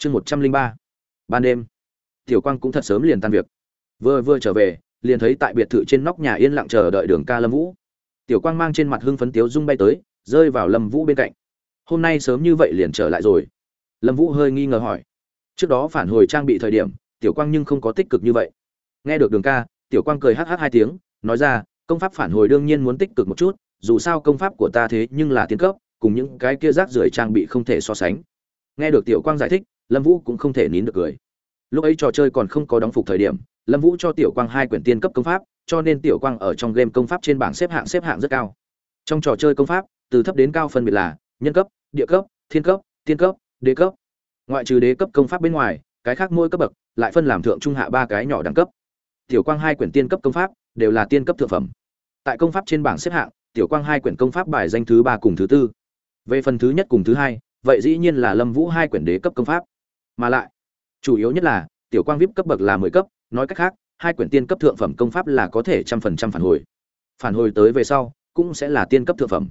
chương một trăm linh ba. Ban đêm, tiểu quang cũng thật sớm liền tan việc. Vừa vừa trở về, liền thấy tại biệt thự trên nóc nhà yên lặng chờ đợi đường ca lâm vũ. Tiểu quang mang trên mặt hưng phấn tiếu rung bay tới, rơi vào lâm vũ bên cạnh. Hôm nay sớm như vậy liền trở lại rồi. Lâm vũ hơi nghi ngờ hỏi. Trước đó phản hồi trang bị thời điểm, tiểu quang nhưng không có tích cực như vậy. Nghe được đường ca, tiểu quang cười hh hai tiếng, nói ra, công pháp phản hồi đương nhiên muốn tích cực một chút, dù sao công pháp của ta thế nhưng là tiến cấp, cùng những cái kia rác rưởi trang bị không thể so sánh. Nghe được tiểu quang giải thích lâm vũ cũng không thể nín được cười. Lúc ấy trò chơi còn không có đóng phục thời điểm, lâm vũ cho tiểu quang hai quyển tiên cấp công pháp, cho nên tiểu quang ở trong game công pháp trên bảng xếp hạng xếp hạng rất cao. Trong trò chơi công pháp, từ thấp đến cao phân biệt là nhân cấp, địa cấp, thiên cấp, tiên cấp, đế cấp. Ngoại trừ đế cấp công pháp bên ngoài, cái khác mỗi cấp bậc lại phân làm thượng trung hạ ba cái nhỏ đẳng cấp. Tiểu quang hai quyển tiên cấp công pháp đều là tiên cấp thượng phẩm. Tại công pháp trên bảng xếp hạng, tiểu quang hai quyển công pháp bài danh thứ ba cùng thứ tư. Về phần thứ nhất cùng thứ hai, vậy dĩ nhiên là lâm vũ hai quyển đế cấp công pháp mà lại, chủ yếu nhất là, tiểu quang vip cấp bậc là mười cấp, nói cách khác, hai quyển tiên cấp thượng phẩm công pháp là có thể trăm phần trăm phản hồi. Phản hồi tới về sau, cũng sẽ là tiên cấp thượng phẩm.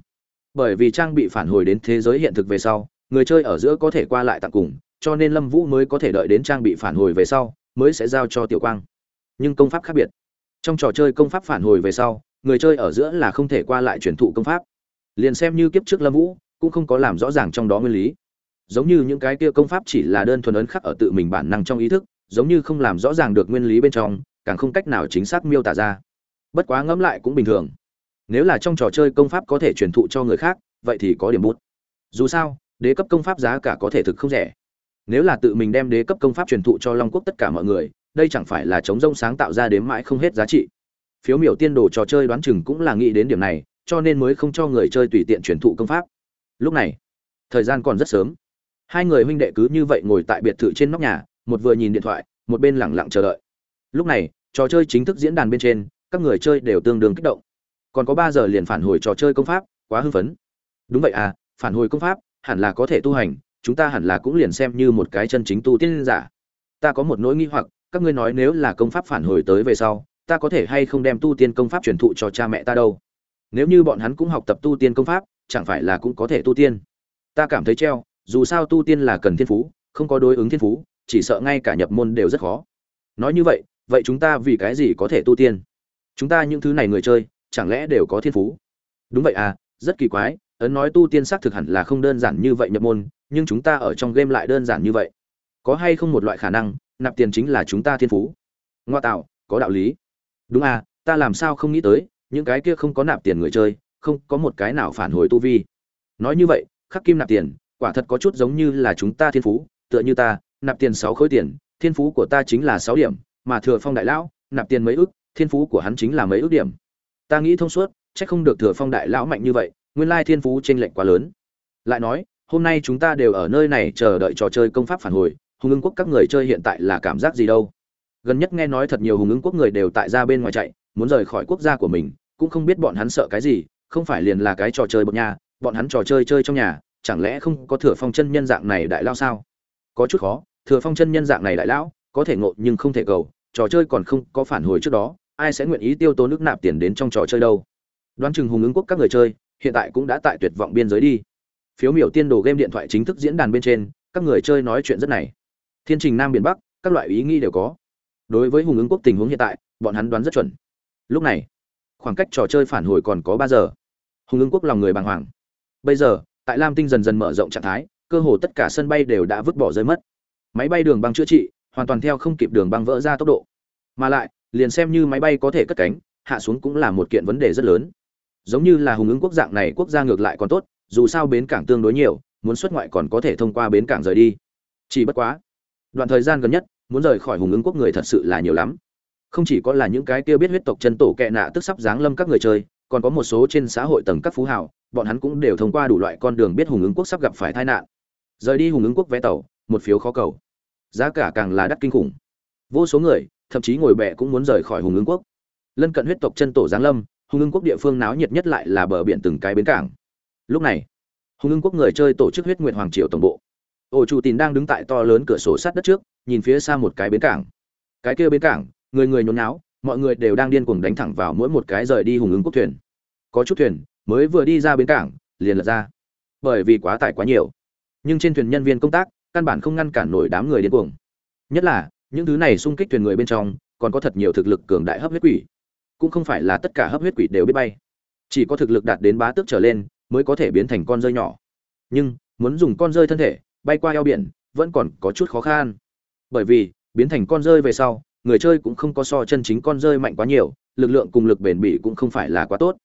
Bởi vì trang bị phản hồi đến thế giới hiện thực về sau, người chơi ở giữa có thể qua lại tặng cùng, cho nên lâm vũ mới có thể đợi đến trang bị phản hồi về sau, mới sẽ giao cho tiểu quang. Nhưng công pháp khác biệt. Trong trò chơi công pháp phản hồi về sau, người chơi ở giữa là không thể qua lại truyền thụ công pháp. Liền xem như kiếp trước lâm vũ, cũng không có làm rõ ràng trong đó nguyên lý giống như những cái kia công pháp chỉ là đơn thuần ấn khắc ở tự mình bản năng trong ý thức, giống như không làm rõ ràng được nguyên lý bên trong, càng không cách nào chính xác miêu tả ra. Bất quá ngẫm lại cũng bình thường. Nếu là trong trò chơi công pháp có thể truyền thụ cho người khác, vậy thì có điểm bút. Dù sao, đế cấp công pháp giá cả có thể thực không rẻ. Nếu là tự mình đem đế cấp công pháp truyền thụ cho long quốc tất cả mọi người, đây chẳng phải là chống rông sáng tạo ra đếm mãi không hết giá trị. Phiếu miểu tiên đồ trò chơi đoán chừng cũng là nghĩ đến điểm này, cho nên mới không cho người chơi tùy tiện truyền thụ công pháp. Lúc này, thời gian còn rất sớm hai người huynh đệ cứ như vậy ngồi tại biệt thự trên nóc nhà, một vừa nhìn điện thoại, một bên lẳng lặng chờ đợi. Lúc này, trò chơi chính thức diễn đàn bên trên, các người chơi đều tương đương kích động. Còn có ba giờ liền phản hồi trò chơi công pháp, quá hưng phấn. Đúng vậy à phản hồi công pháp, hẳn là có thể tu hành, chúng ta hẳn là cũng liền xem như một cái chân chính tu tiên giả. Ta có một nỗi nghi hoặc, các ngươi nói nếu là công pháp phản hồi tới về sau, ta có thể hay không đem tu tiên công pháp truyền thụ cho cha mẹ ta đâu? Nếu như bọn hắn cũng học tập tu tiên công pháp, chẳng phải là cũng có thể tu tiên? Ta cảm thấy treo dù sao tu tiên là cần thiên phú, không có đối ứng thiên phú, chỉ sợ ngay cả nhập môn đều rất khó. Nói như vậy vậy chúng ta vì cái gì có thể tu tiên? Chúng ta những thứ này người chơi, chẳng lẽ đều có thiên phú? Đúng vậy à rất kỳ quái, ấn nói tu tiên xác thực hẳn là không đơn giản như vậy nhập môn, nhưng chúng ta ở trong game lại đơn giản như vậy. Có hay không một loại khả năng, nạp tiền chính là chúng ta thiên phú? Ngoa tạo, có đạo lý. Đúng à ta làm sao không nghĩ tới, những cái kia không có nạp tiền người chơi, không có một cái nào phản hồi tu vi. Nói như vậy, khắc kim nạp tiền quả thật có chút giống như là chúng ta thiên phú, tựa như ta, nạp tiền sáu khối tiền, thiên phú của ta chính là sáu điểm, mà thừa phong đại lão, nạp tiền mấy ước thiên phú của hắn chính là mấy ước điểm. Ta nghĩ thông suốt, chắc không được thừa phong đại lão mạnh như vậy, nguyên lai thiên phú chênh lệch quá lớn. Lại nói, hôm nay chúng ta đều ở nơi này chờ đợi trò chơi công pháp phản hồi, hùng ứng quốc các người chơi hiện tại là cảm giác gì đâu? Gần nhất nghe nói thật nhiều hùng ứng quốc người đều tại ra bên ngoài chạy, muốn rời khỏi quốc gia của mình, cũng không biết bọn hắn sợ cái gì, không phải liền là cái trò chơi bậc nhà, bọn hắn trò chơi chơi trong nhà chẳng lẽ không có thừa phong chân nhân dạng này đại lao sao? Có chút khó, thừa phong chân nhân dạng này đại lão, có thể ngộ nhưng không thể cầu, trò chơi còn không có phản hồi trước đó, ai sẽ nguyện ý tiêu tốn nước nạp tiền đến trong trò chơi đâu? Đoán chừng hùng ứng quốc các người chơi, hiện tại cũng đã tại tuyệt vọng biên giới đi. Phiếu miểu tiên đồ game điện thoại chính thức diễn đàn bên trên, các người chơi nói chuyện rất này. Thiên trình nam biển bắc, các loại ý nghĩ đều có. Đối với hùng ứng quốc tình huống hiện tại, bọn hắn đoán rất chuẩn. Lúc này, khoảng cách trò chơi phản hồi còn có ba giờ. Hùng ứng quốc lòng người bàng hoàng. Bây giờ tại lam tinh dần dần mở rộng trạng thái, cơ hồ tất cả sân bay đều đã vứt bỏ rơi mất. Máy bay đường băng chữa trị, hoàn toàn theo không kịp đường băng vỡ ra tốc độ. Mà lại, liền xem như máy bay có thể cất cánh, hạ xuống cũng là một kiện vấn đề rất lớn. Giống như là hùng ứng quốc dạng này, quốc gia ngược lại còn tốt, dù sao bến cảng tương đối nhiều, muốn xuất ngoại còn có thể thông qua bến cảng rời đi. Chỉ bất quá, đoạn thời gian gần nhất, muốn rời khỏi hùng ứng quốc người thật sự là nhiều lắm. Không chỉ có là những cái kia biết huyết tộc chân tổ kẹ nạ tức sắp giáng lâm các người chơi, còn có một số trên xã hội tầng các phú hào bọn hắn cũng đều thông qua đủ loại con đường biết hùng ứng quốc sắp gặp phải tai nạn. Rời đi hùng ứng quốc vé tàu, một phiếu khó cầu. Giá cả càng là đắt kinh khủng. Vô số người, thậm chí ngồi bẹ cũng muốn rời khỏi hùng ứng quốc. Lân cận huyết tộc chân tổ giáng lâm, hùng ứng quốc địa phương náo nhiệt nhất lại là bờ biển từng cái bến cảng. Lúc này, hùng ứng quốc người chơi tổ chức huyết nguyệt hoàng triều tổng bộ. Ổ chủ tín đang đứng tại to lớn cửa sổ sát đất trước, nhìn phía xa một cái bến cảng. Cái kia bến cảng, người người nhốn náo mọi người đều đang điên cuồng đánh thẳng vào mỗi một cái rời đi hùng ứng quốc thuyền. Có chút thuyền mới vừa đi ra bến cảng, liền lật ra. Bởi vì quá tải quá nhiều. Nhưng trên thuyền nhân viên công tác, căn bản không ngăn cản nổi đám người điên cuồng. Nhất là, những thứ này xung kích thuyền người bên trong, còn có thật nhiều thực lực cường đại hấp huyết quỷ. Cũng không phải là tất cả hấp huyết quỷ đều biết bay. Chỉ có thực lực đạt đến bá tước trở lên, mới có thể biến thành con rơi nhỏ. Nhưng, muốn dùng con rơi thân thể, bay qua eo biển, vẫn còn có chút khó khăn. Bởi vì, biến thành con rơi về sau, người chơi cũng không có so chân chính con rơi mạnh quá nhiều, lực lượng cùng lực bền bỉ cũng không phải là quá tốt.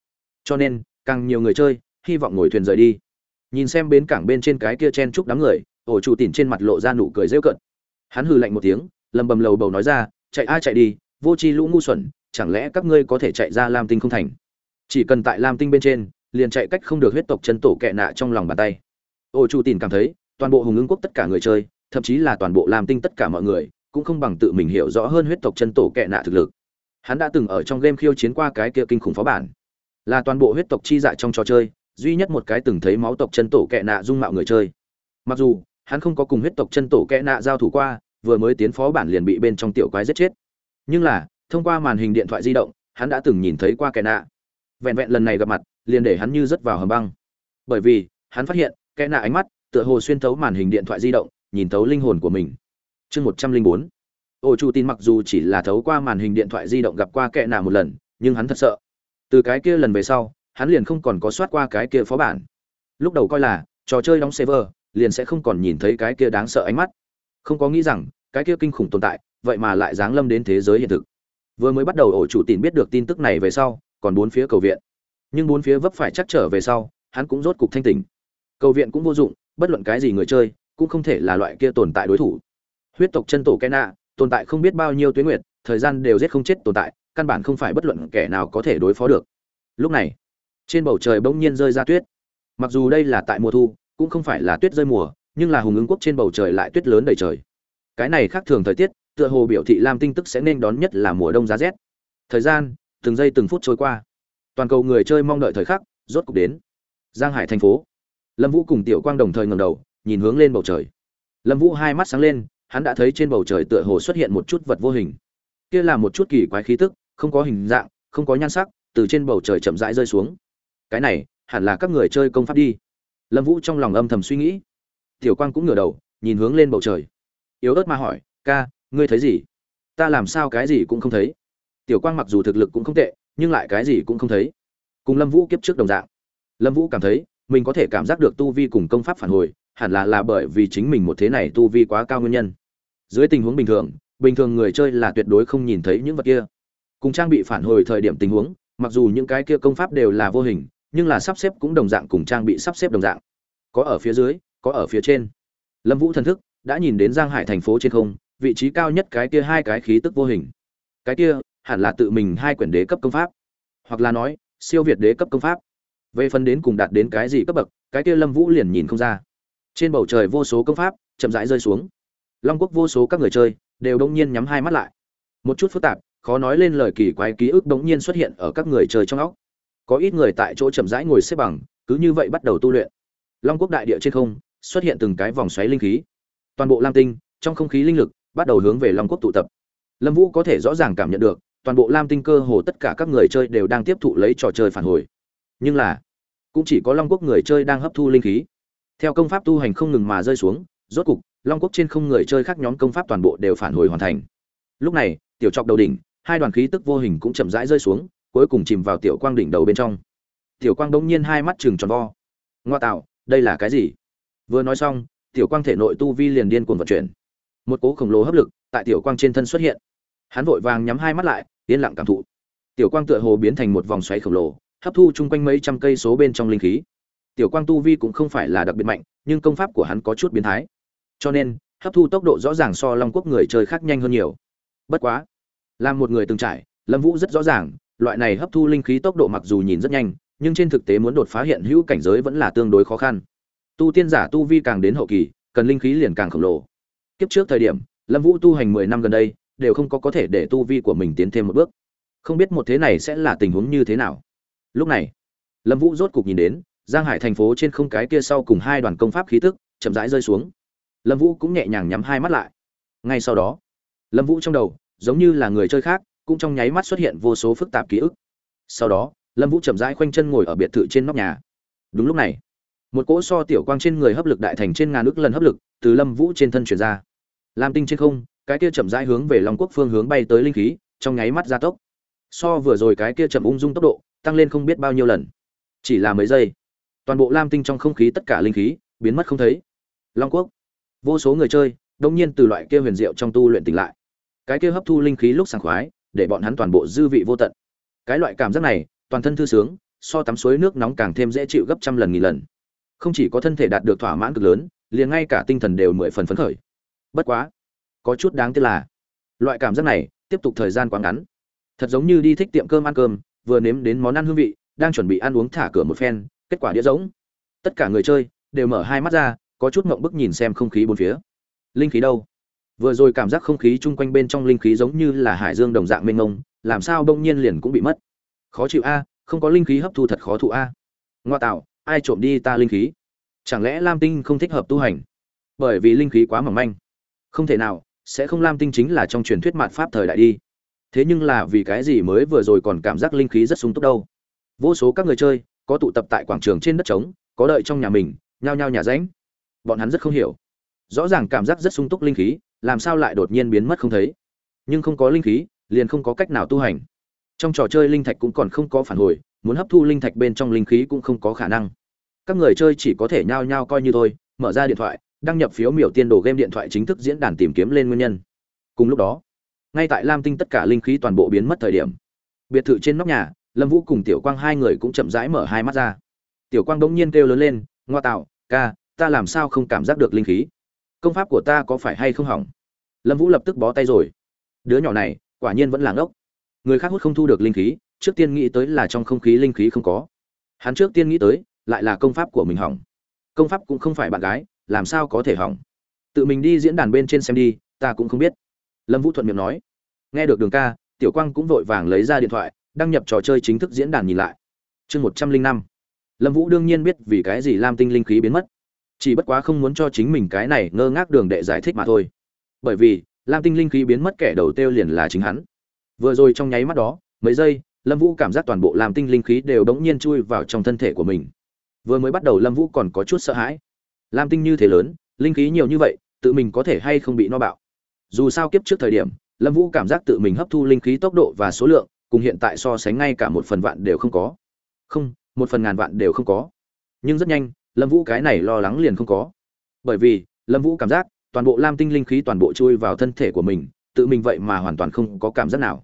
Cho nên càng nhiều người chơi, hy vọng ngồi thuyền rời đi. Nhìn xem bến cảng bên trên cái kia chen chúc đám người, ổ chủ tìm trên mặt lộ ra nụ cười rêu cận hắn hừ lạnh một tiếng, lầm bầm lầu bầu nói ra, chạy ai chạy đi, vô tri lũ ngu xuẩn, chẳng lẽ các ngươi có thể chạy ra lam tinh không thành? Chỉ cần tại lam tinh bên trên, liền chạy cách không được huyết tộc chân tổ kẹ nạ trong lòng bàn tay. Ổ chủ tìm cảm thấy, toàn bộ hùng ứng quốc tất cả người chơi, thậm chí là toàn bộ lam tinh tất cả mọi người, cũng không bằng tự mình hiểu rõ hơn huyết tộc chân tổ kẹ nạ thực lực. Hắn đã từng ở trong game khiêu chiến qua cái kia kinh khủng phó bản là toàn bộ huyết tộc chi dạ trong trò chơi, duy nhất một cái từng thấy máu tộc chân tổ kẹ nạ dung mạo người chơi. Mặc dù, hắn không có cùng huyết tộc chân tổ kẽ nạ giao thủ qua, vừa mới tiến phó bản liền bị bên trong tiểu quái giết chết. Nhưng là, thông qua màn hình điện thoại di động, hắn đã từng nhìn thấy qua kẽ nạ. Vẹn vẹn lần này gặp mặt, liền để hắn như rớt vào hầm băng. Bởi vì, hắn phát hiện kẽ nạ ánh mắt, tựa hồ xuyên thấu màn hình điện thoại di động, nhìn thấu linh hồn của mình. Chương một trăm linh bốn. Ô chu tin mặc dù chỉ là thấu qua màn hình điện thoại di động gặp qua kẽ nạ một lần, nhưng hắn thật sợ từ cái kia lần về sau, hắn liền không còn có soát qua cái kia phó bản. Lúc đầu coi là, trò chơi đóng server, liền sẽ không còn nhìn thấy cái kia đáng sợ ánh mắt. Không có nghĩ rằng, cái kia kinh khủng tồn tại, vậy mà lại giáng lâm đến thế giới hiện thực. Vừa mới bắt đầu ổ chủ tìm biết được tin tức này về sau, còn bốn phía cầu viện. Nhưng bốn phía vấp phải chắc trở về sau, hắn cũng rốt cục thanh tỉnh. Cầu viện cũng vô dụng, bất luận cái gì người chơi, cũng không thể là loại kia tồn tại đối thủ. Huyết tộc chân tổ kẽ nạ tồn tại không biết bao nhiêu tuyến nguyệt, thời gian đều giết không chết tồn tại căn bản không phải bất luận kẻ nào có thể đối phó được. Lúc này, trên bầu trời bỗng nhiên rơi ra tuyết. Mặc dù đây là tại mùa thu, cũng không phải là tuyết rơi mùa, nhưng là hùng ứng quốc trên bầu trời lại tuyết lớn đầy trời. Cái này khác thường thời tiết, tựa hồ biểu thị lam tinh tức sẽ nên đón nhất là mùa đông giá rét. Thời gian, từng giây từng phút trôi qua. Toàn cầu người chơi mong đợi thời khắc, rốt cục đến. Giang hải thành phố. Lâm vũ cùng tiểu quang đồng thời ngầm đầu, nhìn hướng lên bầu trời. Lâm vũ hai mắt sáng lên, hắn đã thấy trên bầu trời tựa hồ xuất hiện một chút vật vô hình. Kia là một chút kỳ quái khí tức không có hình dạng, không có nhan sắc, từ trên bầu trời chậm rãi rơi xuống. Cái này, hẳn là các người chơi công pháp đi. Lâm vũ trong lòng âm thầm suy nghĩ. Tiểu quang cũng ngửa đầu, nhìn hướng lên bầu trời. Yếu ớt mà hỏi, ca, ngươi thấy gì? Ta làm sao cái gì cũng không thấy. Tiểu quang mặc dù thực lực cũng không tệ, nhưng lại cái gì cũng không thấy. Cùng lâm vũ kiếp trước đồng dạng. Lâm vũ cảm thấy, mình có thể cảm giác được tu vi cùng công pháp phản hồi, hẳn là là bởi vì chính mình một thế này tu vi quá cao nguyên nhân. Dưới tình huống bình thường bình thường người chơi là tuyệt đối không nhìn thấy những vật kia cùng trang bị phản hồi thời điểm tình huống, mặc dù những cái kia công pháp đều là vô hình, nhưng là sắp xếp cũng đồng dạng cùng trang bị sắp xếp đồng dạng. Có ở phía dưới, có ở phía trên. Lâm vũ thần thức đã nhìn đến giang hải thành phố trên không, vị trí cao nhất cái kia hai cái khí tức vô hình. Cái kia, hẳn là tự mình hai quyển đế cấp công pháp. Hoặc là nói, siêu việt đế cấp công pháp. Về phần đến cùng đạt đến cái gì cấp bậc, cái kia lâm vũ liền nhìn không ra. Trên bầu trời vô số công pháp chậm rãi rơi xuống. Long quốc vô số các người chơi đều đông nhiên nhắm hai mắt lại. Một chút phức tạp khó nói lên lời kỳ quái ký ức đống nhiên xuất hiện ở các người chơi trong óc. Có ít người tại chỗ chậm rãi ngồi xếp bằng, cứ như vậy bắt đầu tu luyện. Long quốc đại địa trên không, xuất hiện từng cái vòng xoáy linh khí. Toàn bộ lam tinh, trong không khí linh lực, bắt đầu hướng về long quốc tụ tập. Lâm vũ có thể rõ ràng cảm nhận được, toàn bộ lam tinh cơ hồ tất cả các người chơi đều đang tiếp thụ lấy trò chơi phản hồi. Nhưng là, cũng chỉ có long quốc người chơi đang hấp thu linh khí. Theo công pháp tu hành không ngừng mà rơi xuống, rốt cục, long quốc trên không người chơi khác nhóm công pháp toàn bộ đều phản hồi hoàn thành. Lúc này, tiểu trọc đầu đỉnh hai đoàn khí tức vô hình cũng chậm rãi rơi xuống, cuối cùng chìm vào tiểu quang đỉnh đầu bên trong. Tiểu quang đống nhiên hai mắt trừng tròn vo. Ngoa tạo, đây là cái gì? Vừa nói xong, tiểu quang thể nội tu vi liền điên cuồng vận chuyển. Một cỗ khổng lồ hấp lực tại tiểu quang trên thân xuất hiện. Hắn vội vàng nhắm hai mắt lại, yên lặng cảm thụ. Tiểu quang tựa hồ biến thành một vòng xoáy khổng lồ, hấp thu chung quanh mấy trăm cây số bên trong linh khí. Tiểu quang tu vi cũng không phải là đặc biệt mạnh, nhưng công pháp của hắn có chút biến thái. Cho nên, hấp thu tốc độ rõ ràng so long quốc người chơi khác nhanh hơn nhiều. Bất quá làm một người từng trải, lâm vũ rất rõ ràng, loại này hấp thu linh khí tốc độ mặc dù nhìn rất nhanh, nhưng trên thực tế muốn đột phá hiện hữu cảnh giới vẫn là tương đối khó khăn. Tu tiên giả tu vi càng đến hậu kỳ, cần linh khí liền càng khổng lồ. Kiếp trước thời điểm, lâm vũ tu hành mười năm gần đây, đều không có có thể để tu vi của mình tiến thêm một bước. Không biết một thế này sẽ là tình huống như thế nào. Lúc này, lâm vũ rốt cục nhìn đến, giang hải thành phố trên không cái kia sau cùng hai đoàn công pháp khí tức, chậm rãi rơi xuống. Lâm vũ cũng nhẹ nhàng nhắm hai mắt lại. Ngay sau đó, lâm vũ trong đầu giống như là người chơi khác, cũng trong nháy mắt xuất hiện vô số phức tạp ký ức. Sau đó, lâm vũ chậm rãi khoanh chân ngồi ở biệt thự trên nóc nhà. Đúng lúc này, một cỗ so tiểu quang trên người hấp lực đại thành trên ngàn ước lần hấp lực từ lâm vũ trên thân chuyển ra. Lam tinh trên không, cái kia chậm rãi hướng về long quốc phương hướng bay tới linh khí, trong nháy mắt gia tốc. So vừa rồi cái kia chậm ung dung tốc độ, tăng lên không biết bao nhiêu lần. Chỉ là mấy giây, toàn bộ lam tinh trong không khí tất cả linh khí biến mất không thấy. Long quốc, vô số người chơi đông nhiên từ loại kia huyền diệu trong tu luyện tỉnh lại cái kia hấp thu linh khí lúc sảng khoái, để bọn hắn toàn bộ dư vị vô tận. Cái loại cảm giác này, toàn thân thư sướng, so tắm suối nước nóng càng thêm dễ chịu gấp trăm lần nghìn lần. Không chỉ có thân thể đạt được thỏa mãn cực lớn, liền ngay cả tinh thần đều mười phần phấn khởi. Bất quá, có chút đáng tiếc là, loại cảm giác này tiếp tục thời gian quá ngắn. Thật giống như đi thích tiệm cơm ăn cơm, vừa nếm đến món ăn hương vị, đang chuẩn bị ăn uống thả cửa một phen, kết quả đĩa rỗng. Tất cả người chơi đều mở hai mắt ra, có chút ngộng bức nhìn xem không khí bốn phía. Linh khí đâu? Vừa rồi cảm giác không khí chung quanh bên trong linh khí giống như là hải dương đồng dạng mênh mông, làm sao bỗng nhiên liền cũng bị mất? Khó chịu a, không có linh khí hấp thu thật khó thụ a. Ngoa tạo, ai trộm đi ta linh khí? Chẳng lẽ lam tinh không thích hợp tu hành? Bởi vì linh khí quá mỏng manh. Không thể nào, sẽ không lam tinh chính là trong truyền thuyết mạt pháp thời đại đi. Thế nhưng là vì cái gì mới vừa rồi còn cảm giác linh khí rất sung túc đâu? Vô số các người chơi, có tụ tập tại quảng trường trên đất trống, có đợi trong nhà mình, nhao nhao nhà ránh bọn hắn rất không hiểu. Rõ ràng cảm giác rất sung túc linh khí làm sao lại đột nhiên biến mất không thấy? Nhưng không có linh khí, liền không có cách nào tu hành. Trong trò chơi linh thạch cũng còn không có phản hồi, muốn hấp thu linh thạch bên trong linh khí cũng không có khả năng. Các người chơi chỉ có thể nhao nhao coi như thôi, mở ra điện thoại, đăng nhập phiếu miểu tiên đồ game điện thoại chính thức diễn đàn tìm kiếm lên nguyên nhân. Cùng lúc đó, ngay tại lam tinh tất cả linh khí toàn bộ biến mất thời điểm, biệt thự trên nóc nhà, lâm vũ cùng tiểu quang hai người cũng chậm rãi mở hai mắt ra. Tiểu quang bỗng nhiên kêu lớn lên, ngoa tạo, ca, ta làm sao không cảm giác được linh khí? Công pháp của ta có phải hay không hỏng? Lâm vũ lập tức bó tay rồi. Đứa nhỏ này, quả nhiên vẫn là ngốc. Người khác hút không thu được linh khí, trước tiên nghĩ tới là trong không khí linh khí không có. Hắn trước tiên nghĩ tới, lại là công pháp của mình hỏng. Công pháp cũng không phải bạn gái, làm sao có thể hỏng? Tự mình đi diễn đàn bên trên xem đi, ta cũng không biết. Lâm vũ thuận miệng nói. Nghe được đường ca, tiểu quang cũng vội vàng lấy ra điện thoại, đăng nhập trò chơi chính thức diễn đàn nhìn lại. Chương một trăm linh năm. Lâm vũ đương nhiên biết vì cái gì lam tinh linh khí biến mất chỉ bất quá không muốn cho chính mình cái này ngơ ngác đường đệ giải thích mà thôi. Bởi vì, lam tinh linh khí biến mất kẻ đầu tiêu liền là chính hắn. Vừa rồi trong nháy mắt đó, mấy giây, lâm vũ cảm giác toàn bộ lam tinh linh khí đều đống nhiên chui vào trong thân thể của mình. Vừa mới bắt đầu lâm vũ còn có chút sợ hãi. Lam tinh như thế lớn, linh khí nhiều như vậy, tự mình có thể hay không bị no bạo? Dù sao kiếp trước thời điểm, lâm vũ cảm giác tự mình hấp thu linh khí tốc độ và số lượng, cùng hiện tại so sánh ngay cả một phần vạn đều không có. Không, một phần ngàn vạn đều không có. Nhưng rất nhanh lâm vũ cái này lo lắng liền không có. Bởi vì, lâm vũ cảm giác, toàn bộ lam tinh linh khí toàn bộ chui vào thân thể của mình, tự mình vậy mà hoàn toàn không có cảm giác nào.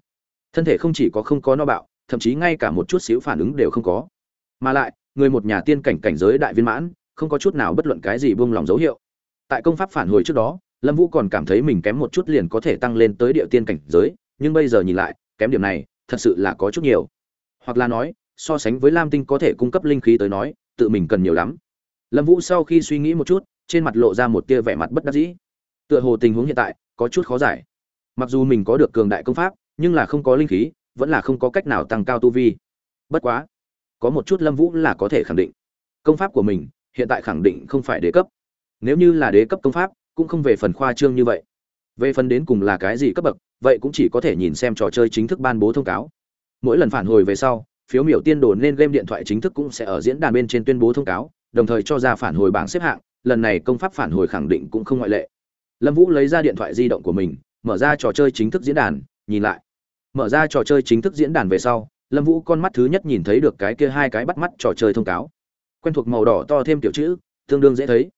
Thân thể không chỉ có không có no bạo, thậm chí ngay cả một chút xíu phản ứng đều không có. Mà lại, người một nhà tiên cảnh cảnh giới đại viên mãn, không có chút nào bất luận cái gì buông lòng dấu hiệu. Tại công pháp phản hồi trước đó, lâm vũ còn cảm thấy mình kém một chút liền có thể tăng lên tới địa tiên cảnh giới, nhưng bây giờ nhìn lại, kém điểm này, thật sự là có chút nhiều. Hoặc là nói, so sánh với lam tinh có thể cung cấp linh khí tới nói, tự mình cần nhiều lắm lâm vũ sau khi suy nghĩ một chút, trên mặt lộ ra một tia vẻ mặt bất đắc dĩ. Tựa hồ tình huống hiện tại có chút khó giải. Mặc dù mình có được cường đại công pháp, nhưng là không có linh khí, vẫn là không có cách nào tăng cao tu vi. Bất quá, có một chút lâm vũ là có thể khẳng định. Công pháp của mình, hiện tại khẳng định không phải đế cấp. Nếu như là đế cấp công pháp, cũng không về phần khoa trương như vậy. Về phần đến cùng là cái gì cấp bậc, vậy cũng chỉ có thể nhìn xem trò chơi chính thức ban bố thông cáo. Mỗi lần phản hồi về sau, phiếu miểu tiên đồ nên game điện thoại chính thức cũng sẽ ở diễn đàn bên trên tuyên bố thông cáo đồng thời cho ra phản hồi bảng xếp hạng, lần này công pháp phản hồi khẳng định cũng không ngoại lệ. Lâm vũ lấy ra điện thoại di động của mình, mở ra trò chơi chính thức diễn đàn, nhìn lại. Mở ra trò chơi chính thức diễn đàn về sau, lâm vũ con mắt thứ nhất nhìn thấy được cái kia hai cái bắt mắt trò chơi thông cáo. Quen thuộc màu đỏ to thêm tiểu chữ, tương đương dễ thấy.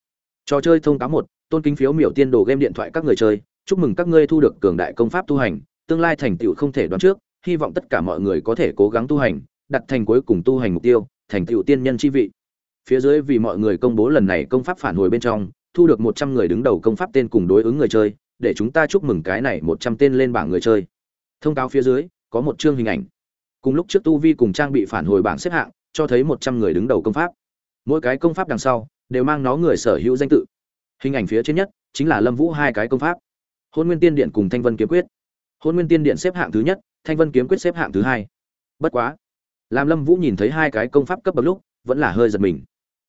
Trò chơi thông cáo một, tôn kính phiếu miểu tiên đồ game điện thoại các người chơi, chúc mừng các ngươi thu được cường đại công pháp tu hành, tương lai thành tựu không thể đoán trước, hy vọng tất cả mọi người có thể cố gắng tu hành, đặt thành cuối cùng tu hành mục tiêu, thành tựu tiên nhân chi vị phía dưới vì mọi người công bố lần này công pháp phản hồi bên trong, thu được một trăm người đứng đầu công pháp tên cùng đối ứng người chơi, để chúng ta chúc mừng cái này một trăm tên lên bảng người chơi. Thông cáo phía dưới, có một chương hình ảnh. Cùng lúc trước tu vi cùng trang bị phản hồi bảng xếp hạng, cho thấy một trăm người đứng đầu công pháp. Mỗi cái công pháp đằng sau, đều mang nó người sở hữu danh tự. Hình ảnh phía trên nhất, chính là lâm vũ hai cái công pháp. Hôn nguyên tiên điện cùng thanh vân kiếm quyết. Hôn nguyên tiên điện xếp hạng thứ nhất, thanh vân kiếm quyết xếp hạng thứ hai. Bất quá, làm lâm vũ nhìn thấy hai cái công pháp cấp bậc lúc, vẫn là hơi giật mình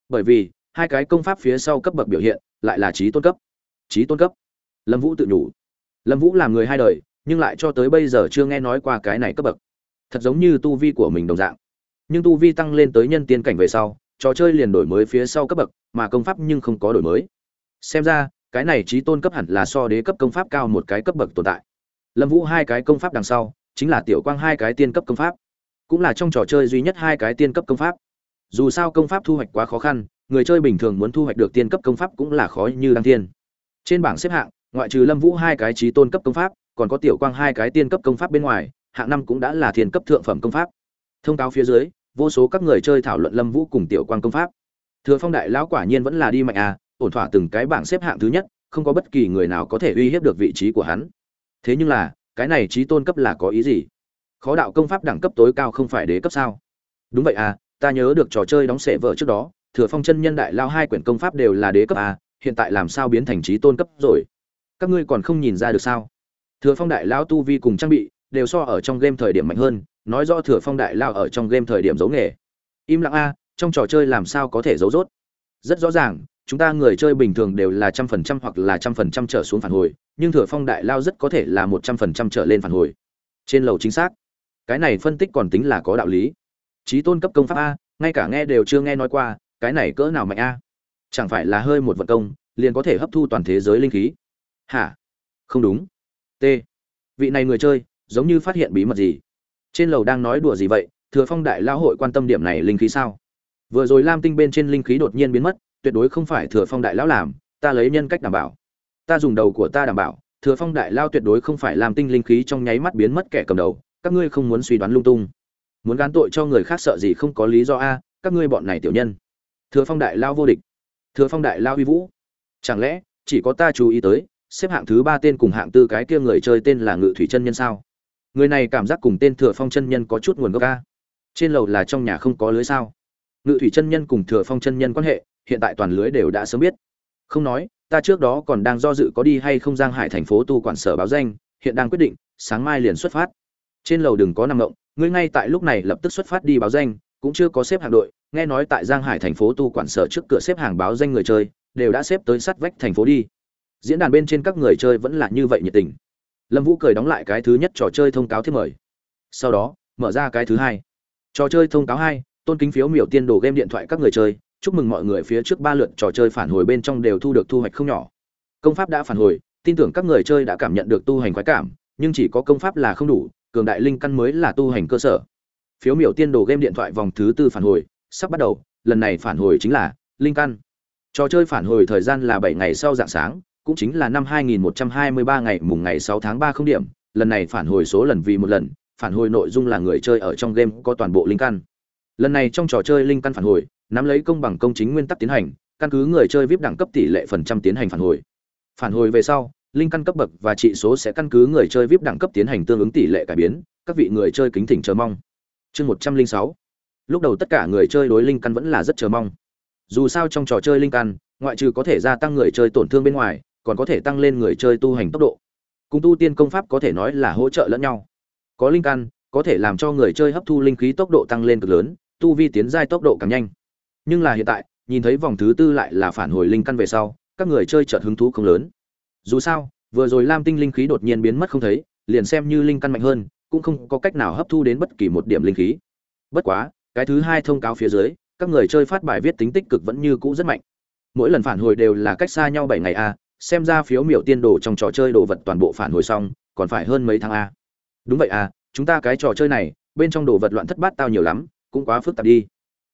bởi vì hai cái công pháp phía sau cấp bậc biểu hiện lại là trí tôn cấp. Trí tôn cấp. Lâm vũ tự nhủ. Lâm vũ là người hai đời, nhưng lại cho tới bây giờ chưa nghe nói qua cái này cấp bậc. Thật giống như tu vi của mình đồng dạng. Nhưng tu vi tăng lên tới nhân tiên cảnh về sau, trò chơi liền đổi mới phía sau cấp bậc, mà công pháp nhưng không có đổi mới. Xem ra, cái này trí tôn cấp hẳn là so đế cấp công pháp cao một cái cấp bậc tồn tại. Lâm vũ hai cái công pháp đằng sau, chính là tiểu quang hai cái tiên cấp công pháp. Cũng là trong trò chơi duy nhất hai cái tiên cấp công pháp dù sao công pháp thu hoạch quá khó khăn, người chơi bình thường muốn thu hoạch được tiên cấp công pháp cũng là khó như đăng tiên trên bảng xếp hạng, ngoại trừ lâm vũ hai cái trí tôn cấp công pháp, còn có tiểu quang hai cái tiên cấp công pháp bên ngoài, hạng năm cũng đã là thiên cấp thượng phẩm công pháp. Thông cáo phía dưới, vô số các người chơi thảo luận lâm vũ cùng tiểu quang công pháp. Thừa phong đại lão quả nhiên vẫn là đi mạnh à ổn thỏa từng cái bảng xếp hạng thứ nhất, không có bất kỳ người nào có thể uy hiếp được vị trí của hắn. Thế nhưng là, cái này trí tôn cấp là có ý gì? Khó đạo công pháp đẳng cấp tối cao không phải đế cấp sao? Đúng vậy à ta nhớ được trò chơi đóng sệ vợ trước đó, thừa phong chân nhân đại lao hai quyển công pháp đều là đế cấp à hiện tại làm sao biến thành trí tôn cấp rồi? Các ngươi còn không nhìn ra được sao? Thừa phong đại lao tu vi cùng trang bị đều so ở trong game thời điểm mạnh hơn, nói rõ thừa phong đại lao ở trong game thời điểm giấu nghề. Im lặng a, trong trò chơi làm sao có thể giấu rốt? Rất rõ ràng, chúng ta người chơi bình thường đều là trăm phần trăm hoặc là trăm phần trăm trở xuống phản hồi, nhưng thừa phong đại lao rất có thể là một trăm phần trăm trở lên phản hồi. Trên lầu chính xác. Cái này phân tích còn tính là có đạo lý trí tôn cấp công pháp a, ngay cả nghe đều chưa nghe nói qua, cái này cỡ nào mạnh a? Chẳng phải là hơi một vận công, liền có thể hấp thu toàn thế giới linh khí? Hả? Không đúng. T. Vị này người chơi, giống như phát hiện bí mật gì? Trên lầu đang nói đùa gì vậy? Thừa phong đại lao hội quan tâm điểm này linh khí sao? Vừa rồi lam tinh bên trên linh khí đột nhiên biến mất, tuyệt đối không phải thừa phong đại lão làm, ta lấy nhân cách đảm bảo. Ta dùng đầu của ta đảm bảo, thừa phong đại lao tuyệt đối không phải làm tinh linh khí trong nháy mắt biến mất kẻ cầm đầu, các ngươi không muốn suy đoán lung tung muốn gán tội cho người khác sợ gì không có lý do a, các ngươi bọn này tiểu nhân. Thừa phong đại lao vô địch. Thừa phong đại lao uy vũ. Chẳng lẽ, chỉ có ta chú ý tới, xếp hạng thứ ba tên cùng hạng tư cái kia người chơi tên là ngự thủy chân nhân sao? Người này cảm giác cùng tên thừa phong chân nhân có chút nguồn gốc a. Trên lầu là trong nhà không có lưới sao? Ngự thủy chân nhân cùng thừa phong chân nhân quan hệ, hiện tại toàn lưới đều đã sớm biết. Không nói, ta trước đó còn đang do dự có đi hay không giang hải thành phố tu quản sở báo danh, hiện đang quyết định, sáng mai liền xuất phát. Trên lầu đừng có nằm ngộng ngươi ngay tại lúc này lập tức xuất phát đi báo danh, cũng chưa có xếp hàng đội, nghe nói tại giang hải thành phố tu quản sở trước cửa xếp hàng báo danh người chơi, đều đã xếp tới sát vách thành phố đi. Diễn đàn bên trên các người chơi vẫn là như vậy nhiệt tình. Lâm vũ cười đóng lại cái thứ nhất trò chơi thông cáo thiết mời. Sau đó, mở ra cái thứ hai. Trò chơi thông cáo hai, tôn kính phiếu miểu tiên đồ game điện thoại các người chơi, chúc mừng mọi người phía trước ba lượt trò chơi phản hồi bên trong đều thu được thu hoạch không nhỏ. Công pháp đã phản hồi, tin tưởng các người chơi đã cảm nhận được tu hành khoái cảm, nhưng chỉ có công pháp là không đủ cường đại linh căn mới là tu hành cơ sở. Phiếu miểu tiên đồ game điện thoại vòng thứ tư phản hồi, sắp bắt đầu, lần này phản hồi chính là linh căn. Trò chơi phản hồi thời gian là bảy ngày sau dạng sáng, cũng chính là năm 2123 ngày mùng ngày 6 tháng 3 không điểm, lần này phản hồi số lần vì một lần, phản hồi nội dung là người chơi ở trong game có toàn bộ linh căn. Lần này trong trò chơi linh căn phản hồi, nắm lấy công bằng công chính nguyên tắc tiến hành, căn cứ người chơi vip đẳng cấp tỷ lệ phần trăm tiến hành phản hồi. Phản hồi về sau linh căn cấp bậc và trị số sẽ căn cứ người chơi vip đẳng cấp tiến hành tương ứng tỷ lệ cải biến, các vị người chơi kính thỉnh chờ mong. Chương một trăm linh sáu. Lúc đầu tất cả người chơi đối linh căn vẫn là rất chờ mong. Dù sao trong trò chơi linh căn, ngoại trừ có thể gia tăng người chơi tổn thương bên ngoài, còn có thể tăng lên người chơi tu hành tốc độ. Cùng tu tiên công pháp có thể nói là hỗ trợ lẫn nhau. Có linh căn, có thể làm cho người chơi hấp thu linh khí tốc độ tăng lên cực lớn, tu vi tiến giai tốc độ càng nhanh. Nhưng là hiện tại, nhìn thấy vòng thứ tư lại là phản hồi linh căn về sau, các người chơi chợt hứng thú không lớn dù sao, vừa rồi lam tinh linh khí đột nhiên biến mất không thấy, liền xem như linh căn mạnh hơn, cũng không có cách nào hấp thu đến bất kỳ một điểm linh khí. Bất quá, cái thứ hai thông cáo phía dưới, các người chơi phát bài viết tính tích cực vẫn như cũ rất mạnh. Mỗi lần phản hồi đều là cách xa nhau bảy ngày a, xem ra phiếu miểu tiên đồ trong trò chơi đồ vật toàn bộ phản hồi xong, còn phải hơn mấy tháng a. Đúng vậy à chúng ta cái trò chơi này, bên trong đồ vật loạn thất bát tao nhiều lắm, cũng quá phức tạp đi.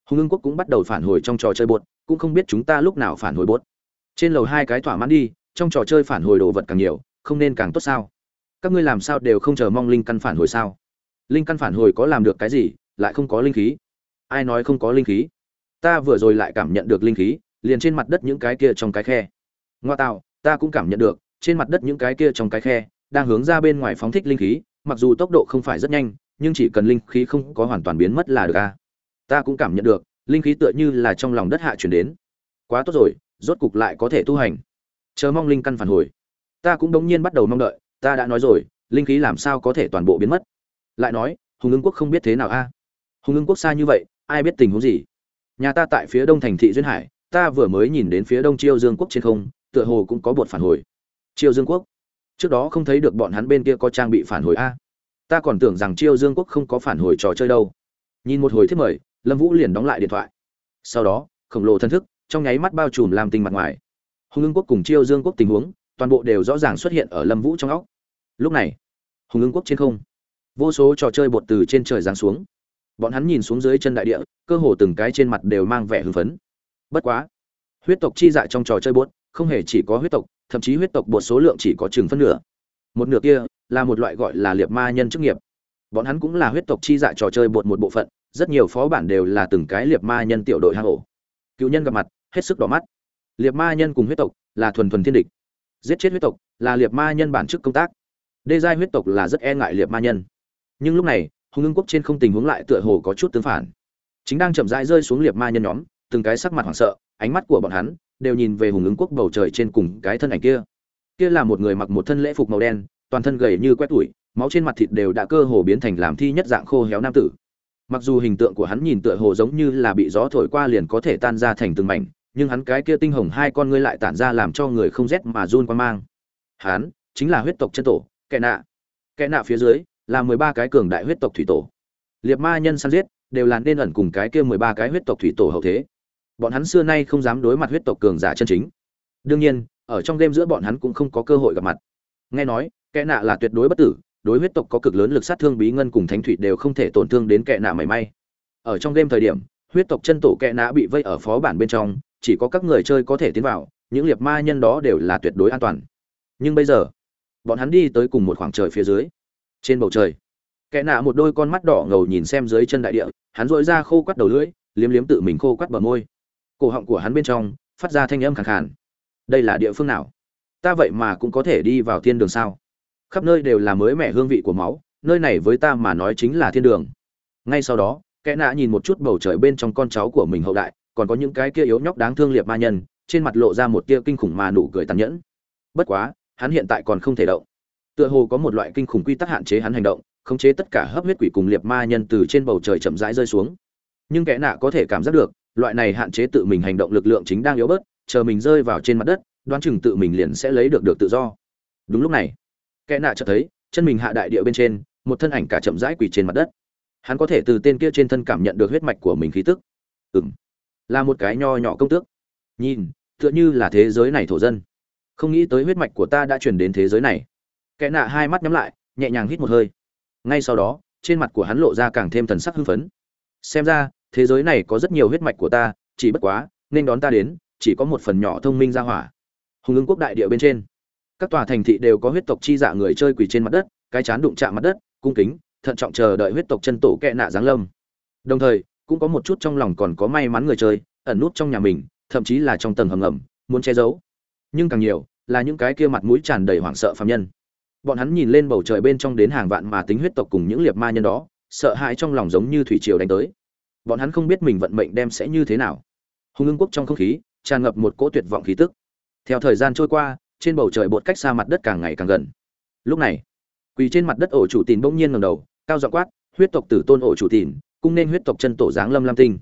Hùng ưng quốc cũng bắt đầu phản hồi trong trò chơi bột, cũng không biết chúng ta lúc nào phản hồi bột. Trên lầu hai cái thỏa mãn đi trong trò chơi phản hồi đồ vật càng nhiều, không nên càng tốt sao? Các ngươi làm sao đều không chờ mong linh căn phản hồi sao? Linh căn phản hồi có làm được cái gì, lại không có linh khí? Ai nói không có linh khí? Ta vừa rồi lại cảm nhận được linh khí, liền trên mặt đất những cái kia trong cái khe. Ngoa tạo, ta cũng cảm nhận được, trên mặt đất những cái kia trong cái khe, đang hướng ra bên ngoài phóng thích linh khí, mặc dù tốc độ không phải rất nhanh, nhưng chỉ cần linh khí không có hoàn toàn biến mất là được a ta cũng cảm nhận được, linh khí tựa như là trong lòng đất hạ chuyển đến. Quá tốt rồi, rốt cục lại có thể tu hành chờ mong linh căn phản hồi. Ta cũng đống nhiên bắt đầu mong đợi, ta đã nói rồi, linh khí làm sao có thể toàn bộ biến mất? Lại nói, hùng ưng quốc không biết thế nào a? À? Hùng ưng quốc xa như vậy, ai biết tình huống gì? Nhà ta tại phía đông thành thị duyên hải, ta vừa mới nhìn đến phía đông chiêu dương quốc trên không, tựa hồ cũng có bột phản hồi. Chiêu dương quốc? Trước đó không thấy được bọn hắn bên kia có trang bị phản hồi a? À? Ta còn tưởng rằng chiêu dương quốc không có phản hồi trò chơi đâu. Nhìn một hồi thiết mời, lâm vũ liền đóng lại điện thoại. Sau đó, khổng lồ thân thức, trong nháy mắt bao trùm làm tinh mặt ngoài hùng ưng quốc cùng chiêu dương quốc tình huống, toàn bộ đều rõ ràng xuất hiện ở lâm vũ trong óc. Lúc này, hùng ưng quốc trên không, vô số trò chơi bột từ trên trời giáng xuống. Bọn hắn nhìn xuống dưới chân đại địa, cơ hồ từng cái trên mặt đều mang vẻ hưng phấn. Bất quá, huyết tộc chi dạ trong trò chơi bột không hề chỉ có huyết tộc, thậm chí huyết tộc bột số lượng chỉ có chừng phân nửa. Một nửa kia là một loại gọi là liệt ma nhân chức nghiệp. Bọn hắn cũng là huyết tộc chi dạ trò chơi bột một bộ phận, rất nhiều phó bản đều là từng cái liệt ma nhân tiểu đội hang ổ. Cựu nhân gặp mặt, hết sức đỏ mắt liệt ma nhân cùng huyết tộc là thuần thuần thiên địch. Giết chết huyết tộc là liệt ma nhân bản chức công tác. Đê giai huyết tộc là rất e ngại liệt ma nhân. Nhưng lúc này, hùng ưng quốc trên không tình huống lại tựa hồ có chút tương phản. Chính đang chậm rãi rơi xuống liệt ma nhân nhóm, từng cái sắc mặt hoảng sợ, ánh mắt của bọn hắn đều nhìn về hùng ứng quốc bầu trời trên cùng cái thân ảnh kia. Kia là một người mặc một thân lễ phục màu đen, toàn thân gầy như quét tủi, máu trên mặt thịt đều đã cơ hồ biến thành làm thi nhất dạng khô héo nam tử. Mặc dù hình tượng của hắn nhìn tựa hồ giống như là bị gió thổi qua liền có thể tan ra thành từng mảnh nhưng hắn cái kia tinh hồng hai con ngươi lại tản ra làm cho người không rét mà run qua mang. Hắn chính là huyết tộc chân tổ, kẻ nạ. Kẻ nạ phía dưới là mười ba cái cường đại huyết tộc thủy tổ. Liệt ma nhân săn giết đều là nên ẩn cùng cái kia mười ba cái huyết tộc thủy tổ hậu thế. Bọn hắn xưa nay không dám đối mặt huyết tộc cường giả chân chính. Đương nhiên, ở trong đêm giữa bọn hắn cũng không có cơ hội gặp mặt. Nghe nói, kẻ nạ là tuyệt đối bất tử, đối huyết tộc có cực lớn lực sát thương bí ngân cùng thánh thủy đều không thể tổn thương đến kẻ nạ mảy may. Ở trong đêm thời điểm, huyết tộc chân tổ kẻ nạ bị vây ở phó bản bên trong chỉ có các người chơi có thể tiến vào, những liệt ma nhân đó đều là tuyệt đối an toàn. Nhưng bây giờ, bọn hắn đi tới cùng một khoảng trời phía dưới. Trên bầu trời kẽ nạ một đôi con mắt đỏ ngầu nhìn xem dưới chân đại địa, hắn dội ra khô quắt đầu lưỡi, liếm liếm tự mình khô quắt bờ môi. Cổ họng của hắn bên trong phát ra thanh âm khàn khàn. Đây là địa phương nào? Ta vậy mà cũng có thể đi vào thiên đường sao? Khắp nơi đều là mới mẻ hương vị của máu, nơi này với ta mà nói chính là thiên đường. Ngay sau đó kẽ nạ nhìn một chút bầu trời bên trong con cháu của mình hậu đại còn có những cái kia yếu nhóc đáng thương liệt ma nhân, trên mặt lộ ra một tia kinh khủng mà nụ cười tàn nhẫn. Bất quá, hắn hiện tại còn không thể động. Tựa hồ có một loại kinh khủng quy tắc hạn chế hắn hành động, khống chế tất cả hấp huyết quỷ cùng liệt ma nhân từ trên bầu trời chậm rãi rơi xuống. Nhưng kẻ nạ có thể cảm giác được, loại này hạn chế tự mình hành động lực lượng chính đang yếu bớt, chờ mình rơi vào trên mặt đất, đoán chừng tự mình liền sẽ lấy được được tự do. Đúng lúc này, kẻ nạ chợt thấy, chân mình hạ đại địa bên trên, một thân ảnh cả chậm rãi quỳ trên mặt đất. Hắn có thể từ tên kia trên thân cảm nhận được huyết mạch của mình khí tức. Ừm là một cái nho nhỏ công tước. Nhìn, tựa như là thế giới này thổ dân. Không nghĩ tới huyết mạch của ta đã chuyển đến thế giới này. Kẻ nạ hai mắt nhắm lại, nhẹ nhàng hít một hơi. Ngay sau đó, trên mặt của hắn lộ ra càng thêm thần sắc hưng phấn. Xem ra, thế giới này có rất nhiều huyết mạch của ta, chỉ bất quá, nên đón ta đến, chỉ có một phần nhỏ thông minh ra hỏa. Hùng ứng quốc đại địa bên trên. Các tòa thành thị đều có huyết tộc chi dạ người chơi quỳ trên mặt đất, cái chán đụng chạm mặt đất, cung kính, thận trọng chờ đợi huyết tộc chân tổ kẹ nạ giáng lâm. Đồng thời cũng có một chút trong lòng còn có may mắn người chơi, ẩn nút trong nhà mình, thậm chí là trong tầng hầm ngầm, muốn che giấu. Nhưng càng nhiều, là những cái kia mặt mũi tràn đầy hoảng sợ phạm nhân. Bọn hắn nhìn lên bầu trời bên trong đến hàng vạn mà tính huyết tộc cùng những liệt ma nhân đó, sợ hãi trong lòng giống như thủy triều đánh tới. Bọn hắn không biết mình vận mệnh đem sẽ như thế nào. Hùng ưng quốc trong không khí, tràn ngập một cỗ tuyệt vọng khí tức. Theo thời gian trôi qua, trên bầu trời bột cách xa mặt đất càng ngày càng gần. Lúc này, quỳ trên mặt đất ổ chủ tín bỗng nhiên ngầm đầu, cao dọ quát, huyết tộc tử tôn ổ chủ tín cung nên huyết tộc chân tổ giáng lâm lam tinh.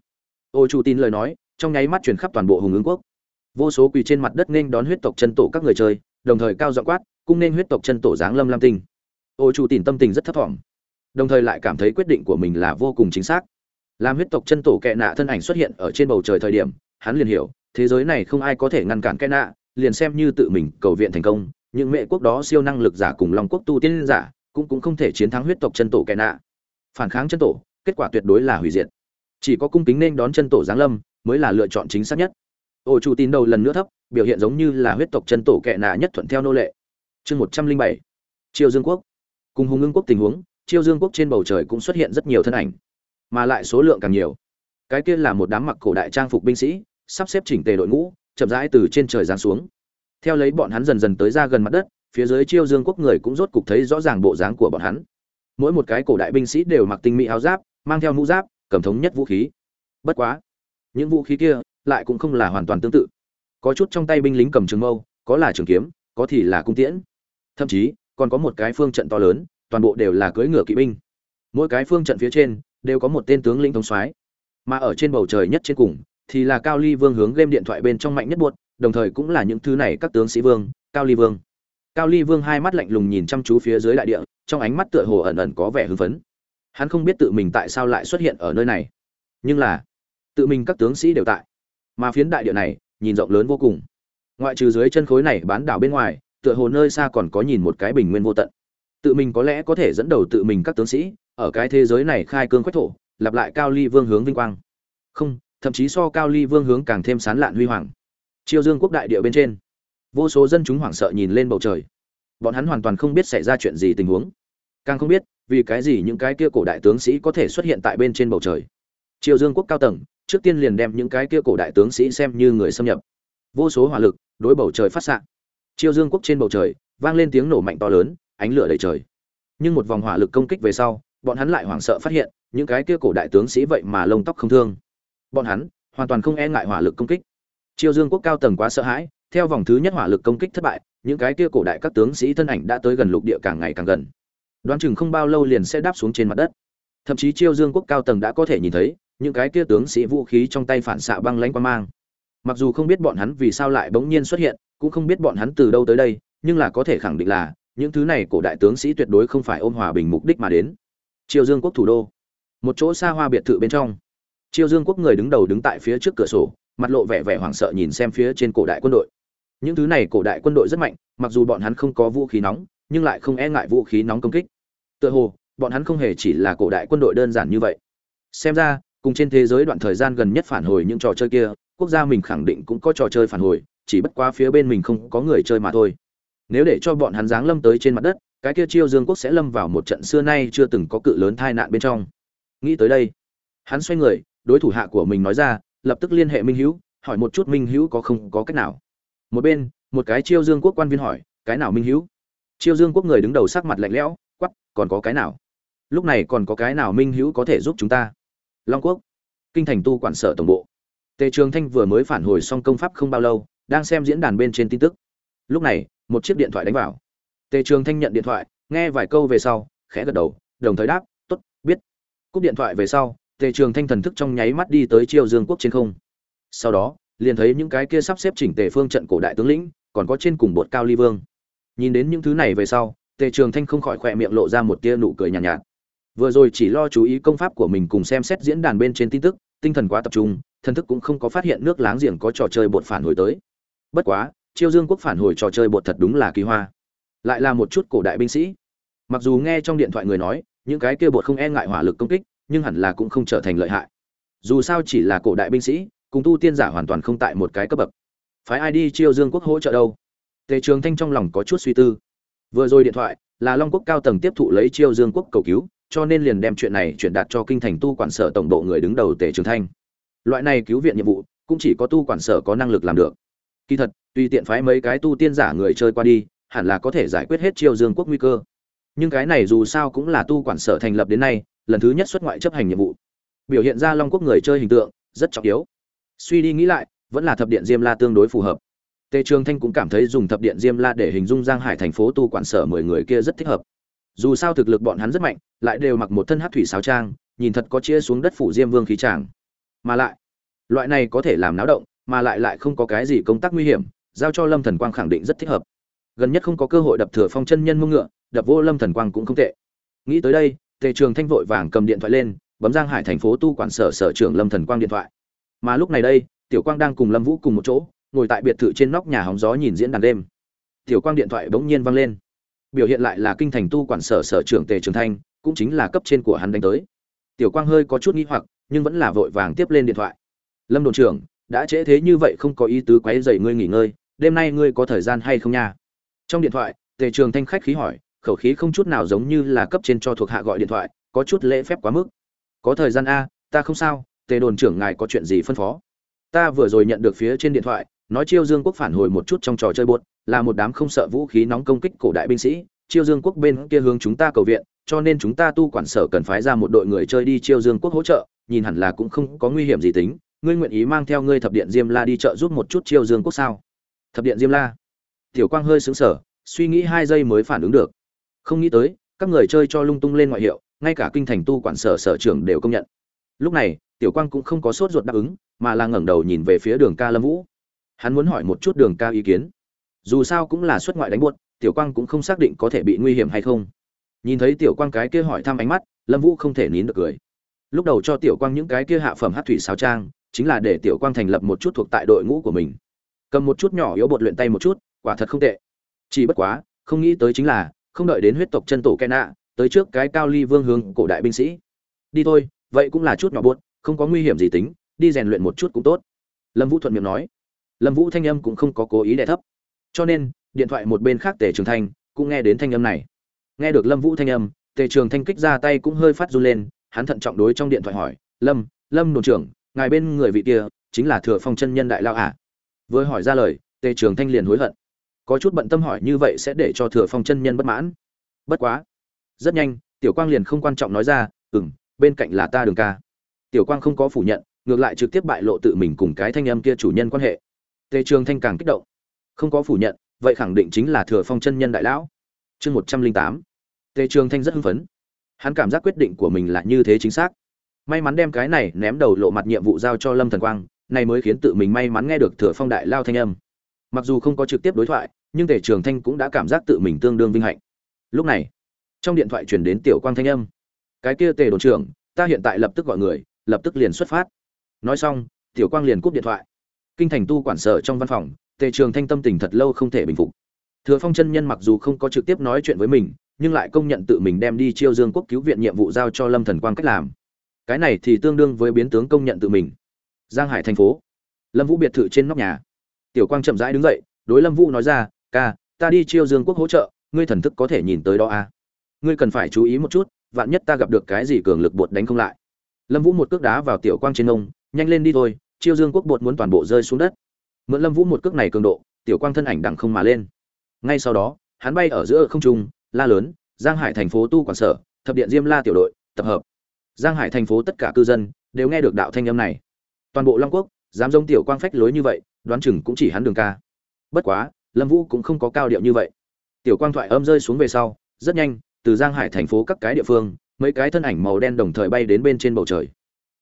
Ô chủ tin lời nói, trong nháy mắt truyền khắp toàn bộ hùng ứng quốc. Vô số quỳ trên mặt đất nên đón huyết tộc chân tổ các người chơi, đồng thời cao dọ quát, cung nên huyết tộc chân tổ giáng lâm lam tinh. Ô chủ tin tâm tình rất thấp thỏm, đồng thời lại cảm thấy quyết định của mình là vô cùng chính xác. Làm huyết tộc chân tổ kẹ nạ thân ảnh xuất hiện ở trên bầu trời thời điểm, hắn liền hiểu, thế giới này không ai có thể ngăn cản kẹ nạ, liền xem như tự mình cầu viện thành công, những mẹ quốc đó siêu năng lực giả cùng long quốc tu tiên giả, cũng cũng không thể chiến thắng huyết tộc chân tổ kẹ nạ. Phản kháng chân tổ kết quả tuyệt đối là hủy diệt. Chỉ có cung kính nên đón chân tổ giáng lâm mới là lựa chọn chính xác nhất. Ổ chủ tin đầu lần nữa thấp, biểu hiện giống như là huyết tộc chân tổ kệ nạ nhất thuận theo nô lệ. Chương một trăm linh bảy, triều dương quốc. Cùng hùng ngưng quốc tình huống, triều dương quốc trên bầu trời cũng xuất hiện rất nhiều thân ảnh, mà lại số lượng càng nhiều. Cái kia là một đám mặc cổ đại trang phục binh sĩ, sắp xếp chỉnh tề đội ngũ, chậm rãi từ trên trời giáng xuống. Theo lấy bọn hắn dần dần tới ra gần mặt đất, phía dưới chiêu dương quốc người cũng rốt cục thấy rõ ràng bộ dáng của bọn hắn. Mỗi một cái cổ đại binh sĩ đều mặc tinh mỹ áo giáp mang theo mũ giáp, cầm thống nhất vũ khí. Bất quá, những vũ khí kia lại cũng không là hoàn toàn tương tự. Có chút trong tay binh lính cầm trường mâu, có là trường kiếm, có thì là cung tiễn. Thậm chí, còn có một cái phương trận to lớn, toàn bộ đều là cưỡi ngựa kỵ binh. Mỗi cái phương trận phía trên đều có một tên tướng lĩnh thống soái. Mà ở trên bầu trời nhất trên cùng thì là cao ly vương hướng game điện thoại bên trong mạnh nhất buột đồng thời cũng là những thứ này các tướng sĩ vương, cao ly vương. Cao ly vương hai mắt lạnh lùng nhìn chăm chú phía dưới đại địa, trong ánh mắt tựa hồ ẩn ẩn có vẻ hưng phấn hắn không biết tự mình tại sao lại xuất hiện ở nơi này. Nhưng là, tự mình các tướng sĩ đều tại. Mà phiến đại địa này, nhìn rộng lớn vô cùng. Ngoại trừ dưới chân khối này bán đảo bên ngoài, tựa hồ nơi xa còn có nhìn một cái bình nguyên vô tận. Tự mình có lẽ có thể dẫn đầu tự mình các tướng sĩ, ở cái thế giới này khai cương quách thổ, lặp lại cao ly vương hướng vinh quang. Không, thậm chí so cao ly vương hướng càng thêm sán lạn huy hoàng. Chiêu dương quốc đại địa bên trên, vô số dân chúng hoảng sợ nhìn lên bầu trời. Bọn hắn hoàn toàn không biết xảy ra chuyện gì tình huống. Càng không biết vì cái gì những cái kia cổ đại tướng sĩ có thể xuất hiện tại bên trên bầu trời? Triều dương quốc cao tầng, trước tiên liền đem những cái kia cổ đại tướng sĩ xem như người xâm nhập. Vô số hỏa lực, đối bầu trời phát xạ. Triều dương quốc trên bầu trời, vang lên tiếng nổ mạnh to lớn, ánh lửa đầy trời. Nhưng một vòng hỏa lực công kích về sau, bọn hắn lại hoảng sợ phát hiện, những cái kia cổ đại tướng sĩ vậy mà lông tóc không thương. Bọn hắn, hoàn toàn không e ngại hỏa lực công kích. Triều dương quốc cao tầng quá sợ hãi, theo vòng thứ nhất hỏa lực công kích thất bại, những cái kia cổ đại các tướng sĩ thân ảnh đã tới gần lục địa càng ngày càng gần đoán chừng không bao lâu liền sẽ đáp xuống trên mặt đất. Thậm chí chiêu dương quốc cao tầng đã có thể nhìn thấy, những cái kia tướng sĩ vũ khí trong tay phản xạ băng lãnh qua mang. Mặc dù không biết bọn hắn vì sao lại bỗng nhiên xuất hiện, cũng không biết bọn hắn từ đâu tới đây, nhưng là có thể khẳng định là, những thứ này cổ đại tướng sĩ tuyệt đối không phải ôm hòa bình mục đích mà đến. Triều dương quốc thủ đô, một chỗ xa hoa biệt thự bên trong. Triều dương quốc người đứng đầu đứng tại phía trước cửa sổ, mặt lộ vẻ vẻ hoảng sợ nhìn xem phía trên cổ đại quân đội. Những thứ này cổ đại quân đội rất mạnh, mặc dù bọn hắn không có vũ khí nóng, nhưng lại không e ngại vũ khí nóng công kích tựa hồ, bọn hắn không hề chỉ là cổ đại quân đội đơn giản như vậy. Xem ra, cùng trên thế giới đoạn thời gian gần nhất phản hồi những trò chơi kia, quốc gia mình khẳng định cũng có trò chơi phản hồi, chỉ bất quá phía bên mình không có người chơi mà thôi. Nếu để cho bọn hắn giáng lâm tới trên mặt đất, cái kia chiêu dương quốc sẽ lâm vào một trận xưa nay chưa từng có cự lớn tai nạn bên trong. Nghĩ tới đây, hắn xoay người, đối thủ hạ của mình nói ra, lập tức liên hệ minh hữu, hỏi một chút minh hữu có không có cách nào. Một bên, một cái chiêu dương quốc quan viên hỏi, cái nào minh hữu? Chiêu dương quốc người đứng đầu sắc mặt lạnh lẽo quắp còn có cái nào? Lúc này còn có cái nào minh hữu có thể giúp chúng ta? Long quốc, kinh thành tu quản sở tổng bộ. Tề trường thanh vừa mới phản hồi xong công pháp không bao lâu, đang xem diễn đàn bên trên tin tức. Lúc này, một chiếc điện thoại đánh vào. Tề trường thanh nhận điện thoại, nghe vài câu về sau, khẽ gật đầu, đồng thời đáp t ố t biết. Cúp điện thoại về sau, tề trường thanh thần thức trong nháy mắt đi tới triều dương quốc trên không. Sau đó, liền thấy những cái kia sắp xếp chỉnh tề phương trận cổ đại tướng lĩnh, còn có trên cùng bột cao ly vương. Nhìn đến những thứ này về sau tề trường thanh không khỏi khỏe miệng lộ ra một tia nụ cười nhàn nhạt, nhạt. Vừa rồi chỉ lo chú ý công pháp của mình cùng xem xét diễn đàn bên trên tin tức tinh thần quá tập trung thần thức cũng không có phát hiện nước láng giềng có trò chơi bột phản hồi tới. Bất quá chiêu dương quốc phản hồi trò chơi bột thật đúng là kỳ hoa. Lại là một chút cổ đại binh sĩ. Mặc dù nghe trong điện thoại người nói những cái kia bột không e ngại hỏa lực công kích nhưng hẳn là cũng không trở thành lợi hại. Dù sao chỉ là cổ đại binh sĩ cùng tu tiên giả hoàn toàn không tại một cái cấp bậc. Phái ai đi chiêu dương quốc hỗ trợ đâu? Tề trường thanh trong lòng có chút suy tư vừa rồi điện thoại là long quốc cao tầng tiếp thụ lấy chiêu dương quốc cầu cứu, cho nên liền đem chuyện này chuyển đạt cho kinh thành tu quản sở tổng bộ người đứng đầu tề trường thanh. Loại này cứu viện nhiệm vụ, cũng chỉ có tu quản sở có năng lực làm được. Kỳ thật, tùy tiện phái mấy cái tu tiên giả người chơi qua đi, hẳn là có thể giải quyết hết chiêu dương quốc nguy cơ. Nhưng cái này dù sao cũng là tu quản sở thành lập đến nay, lần thứ nhất xuất ngoại chấp hành nhiệm vụ. Biểu hiện ra long quốc người chơi hình tượng, rất trọng yếu. Suy đi nghĩ lại, vẫn là thập điện diêm la tương đối phù hợp tề trường thanh cũng cảm thấy dùng thập điện diêm la để hình dung giang hải thành phố tu quản sở mười người kia rất thích hợp. Dù sao thực lực bọn hắn rất mạnh, lại đều mặc một thân hắc thủy sáo trang, nhìn thật có chia xuống đất phủ diêm vương khí chàng. mà lại, loại này có thể làm náo động, mà lại lại không có cái gì công tác nguy hiểm, giao cho lâm thần quang khẳng định rất thích hợp. Gần nhất không có cơ hội đập thừa phong chân nhân mông ngựa, đập vô lâm thần quang cũng không tệ. Nghĩ tới đây, tề trường thanh vội vàng cầm điện thoại lên, bấm giang hải thành phố tu quản sở sở trưởng lâm thần quang điện thoại. Mà lúc này đây, tiểu quang đang cùng lâm vũ cùng một chỗ ngồi tại biệt thự trên nóc nhà hóng gió nhìn diễn đàn đêm. Tiểu quang điện thoại bỗng nhiên vang lên. Biểu hiện lại là kinh thành tu quản sở sở trưởng tề trường thanh cũng chính là cấp trên của hắn đánh tới. Tiểu quang hơi có chút nghi hoặc, nhưng vẫn là vội vàng tiếp lên điện thoại. Lâm đồn trưởng, đã trễ thế như vậy không có ý tứ quấy dậy ngươi nghỉ ngơi, đêm nay ngươi có thời gian hay không nha? Trong điện thoại, tề trường thanh khách khí hỏi, khẩu khí không chút nào giống như là cấp trên cho thuộc hạ gọi điện thoại, có chút lễ phép quá mức. Có thời gian a, ta không sao, tề đồn trưởng ngài có chuyện gì phân phó? Ta vừa rồi nhận được phía trên điện thoại nói chiêu dương quốc phản hồi một chút trong trò chơi buốt, là một đám không sợ vũ khí nóng công kích cổ đại binh sĩ, chiêu dương quốc bên kia hướng chúng ta cầu viện, cho nên chúng ta tu quản sở cần phái ra một đội người chơi đi chiêu dương quốc hỗ trợ, nhìn hẳn là cũng không có nguy hiểm gì tính, ngươi nguyện ý mang theo ngươi thập điện diêm la đi trợ giúp một chút chiêu dương quốc sao? Thập điện diêm la. Tiểu quang hơi xứng sở suy nghĩ hai giây mới phản ứng được. Không nghĩ tới, các người chơi cho lung tung lên ngoại hiệu, ngay cả kinh thành tu quản sở sở trưởng đều công nhận. Lúc này, tiểu quang cũng không có sốt ruột đáp ứng, mà là ngẩng đầu nhìn về phía đường ca lâm vũ hắn muốn hỏi một chút đường ca ý kiến. Dù sao cũng là xuất ngoại đánh buốt tiểu quang cũng không xác định có thể bị nguy hiểm hay không. Nhìn thấy tiểu quang cái kia hỏi thăm ánh mắt, lâm vũ không thể nín được cười. Lúc đầu cho tiểu quang những cái kia hạ phẩm hát thủy sáo trang, chính là để tiểu quang thành lập một chút thuộc tại đội ngũ của mình. Cầm một chút nhỏ yếu bột luyện tay một chút, quả thật không tệ. Chỉ bất quá, không nghĩ tới chính là, không đợi đến huyết tộc chân tổ kẻ nạ tới trước cái cao ly vương hướng cổ đại binh sĩ. Đi thôi, vậy cũng là chút nhỏ buốt không có nguy hiểm gì tính, đi rèn luyện một chút cũng tốt. Lâm vũ thuận miệng nói lâm vũ thanh âm cũng không có cố ý đẻ thấp. Cho nên, điện thoại một bên khác tề trường thanh cũng nghe đến thanh âm này. Nghe được lâm vũ thanh âm, tề trường thanh kích ra tay cũng hơi phát run lên, hắn thận trọng đối trong điện thoại hỏi, lâm lâm đồn trưởng, ngài bên người vị kia chính là thừa phong chân nhân đại lao à? vừa hỏi ra lời, tề trường thanh liền hối hận. Có chút bận tâm hỏi như vậy sẽ để cho thừa phong chân nhân bất mãn. Bất quá. Rất nhanh, tiểu quang liền không quan trọng nói ra ừ m bên cạnh là ta đường ca. Tiểu quang không có phủ nhận, ngược lại trực tiếp bại lộ tự mình cùng cái thanh âm kia chủ nhân quan hệ tề trường thanh càng kích động. Không có phủ nhận, vậy khẳng định chính là thừa phong chân nhân đại lão. Chương một trăm linh tám. Tề trường thanh rất hưng phấn. Hắn cảm giác quyết định của mình là như thế chính xác. May mắn đem cái này ném đầu lộ mặt nhiệm vụ giao cho lâm thần quang, này mới khiến tự mình may mắn nghe được thừa phong đại lao thanh âm. Mặc dù không có trực tiếp đối thoại, nhưng tề trường thanh cũng đã cảm giác tự mình tương đương vinh hạnh. Lúc này, trong điện thoại truyền đến tiểu quang thanh âm. Cái kia tề đồn trưởng, ta hiện tại lập tức gọi người, lập tức liền xuất phát. Nói xong, tiểu quang liền cúp điện thoại kinh thành tu quản sở trong văn phòng, tề trường thanh tâm tình thật lâu không thể bình phục. Thừa phong chân nhân mặc dù không có trực tiếp nói chuyện với mình, nhưng lại công nhận tự mình đem đi chiêu dương quốc cứu viện nhiệm vụ giao cho lâm thần quang cách làm. Cái này thì tương đương với biến tướng công nhận tự mình. Giang hải thành phố. Lâm vũ biệt thự trên nóc nhà. Tiểu quang chậm rãi đứng dậy, đối lâm vũ nói ra, ca, ta đi chiêu dương quốc hỗ trợ, ngươi thần thức có thể nhìn tới đó à. ngươi cần phải chú ý một chút, vạn nhất ta gặp được cái gì cường lực bột đánh không lại. Lâm vũ một cước đá vào tiểu quang trên ông nhanh lên đi thôi chiêu dương quốc bột muốn toàn bộ rơi xuống đất. Mượn lâm vũ một cước này cường độ, tiểu quang thân ảnh đằng không mà lên. Ngay sau đó, hắn bay ở giữa không trung, la lớn, giang hải thành phố tu quản sở, thập điện diêm la tiểu đội, tập hợp. Giang hải thành phố tất cả cư dân đều nghe được đạo thanh âm này. Toàn bộ long quốc, dám giống tiểu quang phách lối như vậy, đoán chừng cũng chỉ hắn đường ca. Bất quá, lâm vũ cũng không có cao điệu như vậy. Tiểu quang thoại âm rơi xuống về sau, rất nhanh, từ giang hải thành phố các cái địa phương, mấy cái thân ảnh màu đen đồng thời bay đến bên trên bầu trời.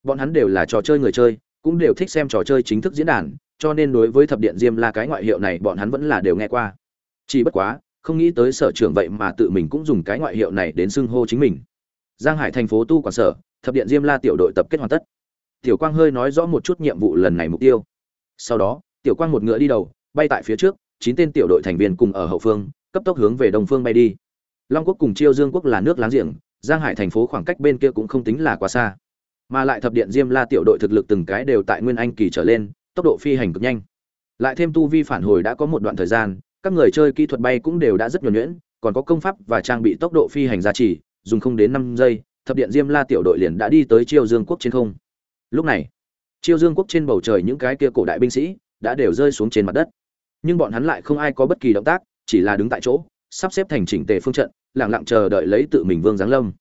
Bọn hắn đều là trò chơi người chơi cũng đều thích xem trò chơi chính thức diễn đàn, cho nên đối với thập điện diêm la cái ngoại hiệu này bọn hắn vẫn là đều nghe qua. Chỉ bất quá, không nghĩ tới sở trưởng vậy mà tự mình cũng dùng cái ngoại hiệu này đến xưng hô chính mình. Giang hải thành phố tu quản sở, thập điện diêm la tiểu đội tập kết hoàn tất. Tiểu quang hơi nói rõ một chút nhiệm vụ lần này mục tiêu. Sau đó, tiểu quang một ngựa đi đầu, bay tại phía trước, chín tên tiểu đội thành viên cùng ở hậu phương, cấp tốc hướng về đông phương bay đi. Long quốc cùng chiêu dương quốc là nước láng giềng, giang hải thành phố khoảng cách bên kia cũng không tính là quá xa mà lại thập điện diêm la tiểu đội thực lực từng cái đều tại nguyên anh kỳ trở lên, tốc độ phi hành cực nhanh. Lại thêm tu vi phản hồi đã có một đoạn thời gian, các người chơi kỹ thuật bay cũng đều đã rất nhuần nhuyễn, còn có công pháp và trang bị tốc độ phi hành gia trì, dùng không đến năm giây, thập điện diêm la tiểu đội liền đã đi tới chiêu dương quốc trên không. Lúc này chiêu dương quốc trên bầu trời những cái kia cổ đại binh sĩ đã đều rơi xuống trên mặt đất. Nhưng bọn hắn lại không ai có bất kỳ động tác, chỉ là đứng tại chỗ, sắp xếp thành chỉnh tề phương trận lẳng lặng chờ đợi lấy tự mình vương giáng lâm.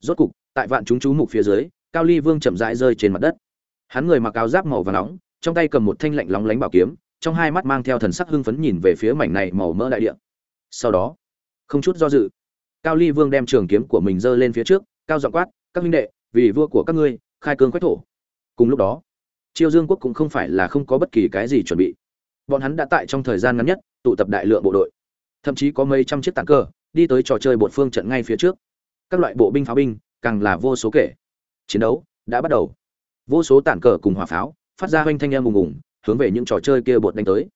Rốt cục, tại vạn chúng chú mục phía dưới cao ly vương chậm rãi rơi trên mặt đất. Hắn người mặc áo giáp màu và nóng, trong tay cầm một thanh lạnh lóng lánh bảo kiếm, trong hai mắt mang theo thần sắc hưng phấn nhìn về phía mảnh này màu mỡ đại địa. Sau đó, không chút do dự, cao ly vương đem trường kiếm của mình giơ lên phía trước, cao dọn quát, các huynh đệ, vì vua của các ngươi, khai cương quách thổ. Cùng lúc đó chiêu dương quốc cũng không phải là không có bất kỳ cái gì chuẩn bị. Bọn hắn đã tại trong thời gian ngắn nhất, tụ tập đại lượng bộ đội. Thậm chí có mấy trăm chiếc tàn cơ, đi tới trò chơi bột phương trận ngay phía trước. Các loại bộ binh pháo binh, càng là vô số kể chiến đấu đã bắt đầu. Vô số tản cờ cùng hỏa pháo phát ra hoanh thanh em ùng ùng, hướng về những trò chơi kia bột đánh tới.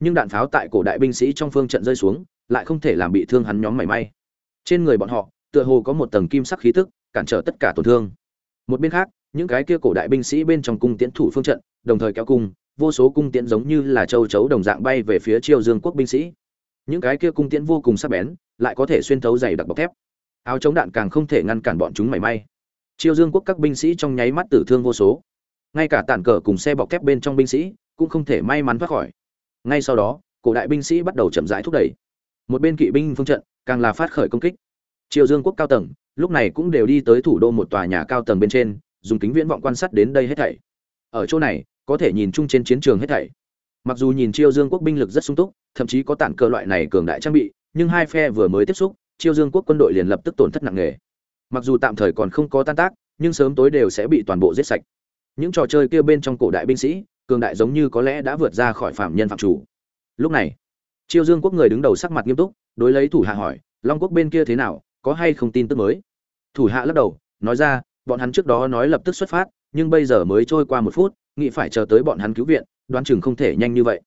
Nhưng đạn pháo tại cổ đại binh sĩ trong phương trận rơi xuống, lại không thể làm bị thương hắn nhóm mảy may. Trên người bọn họ, tựa hồ có một tầng kim sắc khí tức, cản trở tất cả tổn thương. Một bên khác, những cái kia cổ đại binh sĩ bên trong cung tiễn thủ phương trận, đồng thời kéo cung, vô số cung tiễn giống như là châu chấu đồng dạng bay về phía triều dương quốc binh sĩ. Những cái kia cung tiễn vô cùng sắc bén, lại có thể xuyên thấu dày đặc bọc thép. Áo chống đạn càng không thể ngăn cản bọn chúng mảy may triều dương quốc các binh sĩ trong nháy mắt tử thương vô số. Ngay cả tản cờ cùng xe bọc thép bên trong binh sĩ cũng không thể may mắn thoát khỏi. Ngay sau đó, cổ đại binh sĩ bắt đầu chậm rãi thúc đẩy. Một bên kỵ binh phương trận càng là phát khởi công kích. Triều dương quốc cao tầng lúc này cũng đều đi tới thủ đô một tòa nhà cao tầng bên trên, dùng kính viễn vọng quan sát đến đây hết thảy. Ở chỗ này, có thể nhìn chung trên chiến trường hết thảy. Mặc dù nhìn Triều dương quốc binh lực rất sung túc, thậm chí có tản cơ loại này cường đại trang bị, nhưng hai phe vừa mới tiếp xúc, Triều dương quốc quân đội liền lập tức tổn thất nặng nề mặc dù tạm thời còn không có tan tác, nhưng sớm tối đều sẽ bị toàn bộ giết sạch. Những trò chơi kia bên trong cổ đại binh sĩ, cường đại giống như có lẽ đã vượt ra khỏi phạm nhân phạm chủ. Lúc này chiêu dương quốc người đứng đầu sắc mặt nghiêm túc, đối lấy thủ hạ hỏi, long quốc bên kia thế nào, có hay không tin tức mới? Thủ hạ lắc đầu, nói ra, bọn hắn trước đó nói lập tức xuất phát, nhưng bây giờ mới trôi qua một phút, nghĩ phải chờ tới bọn hắn cứu viện, đoán chừng không thể nhanh như vậy.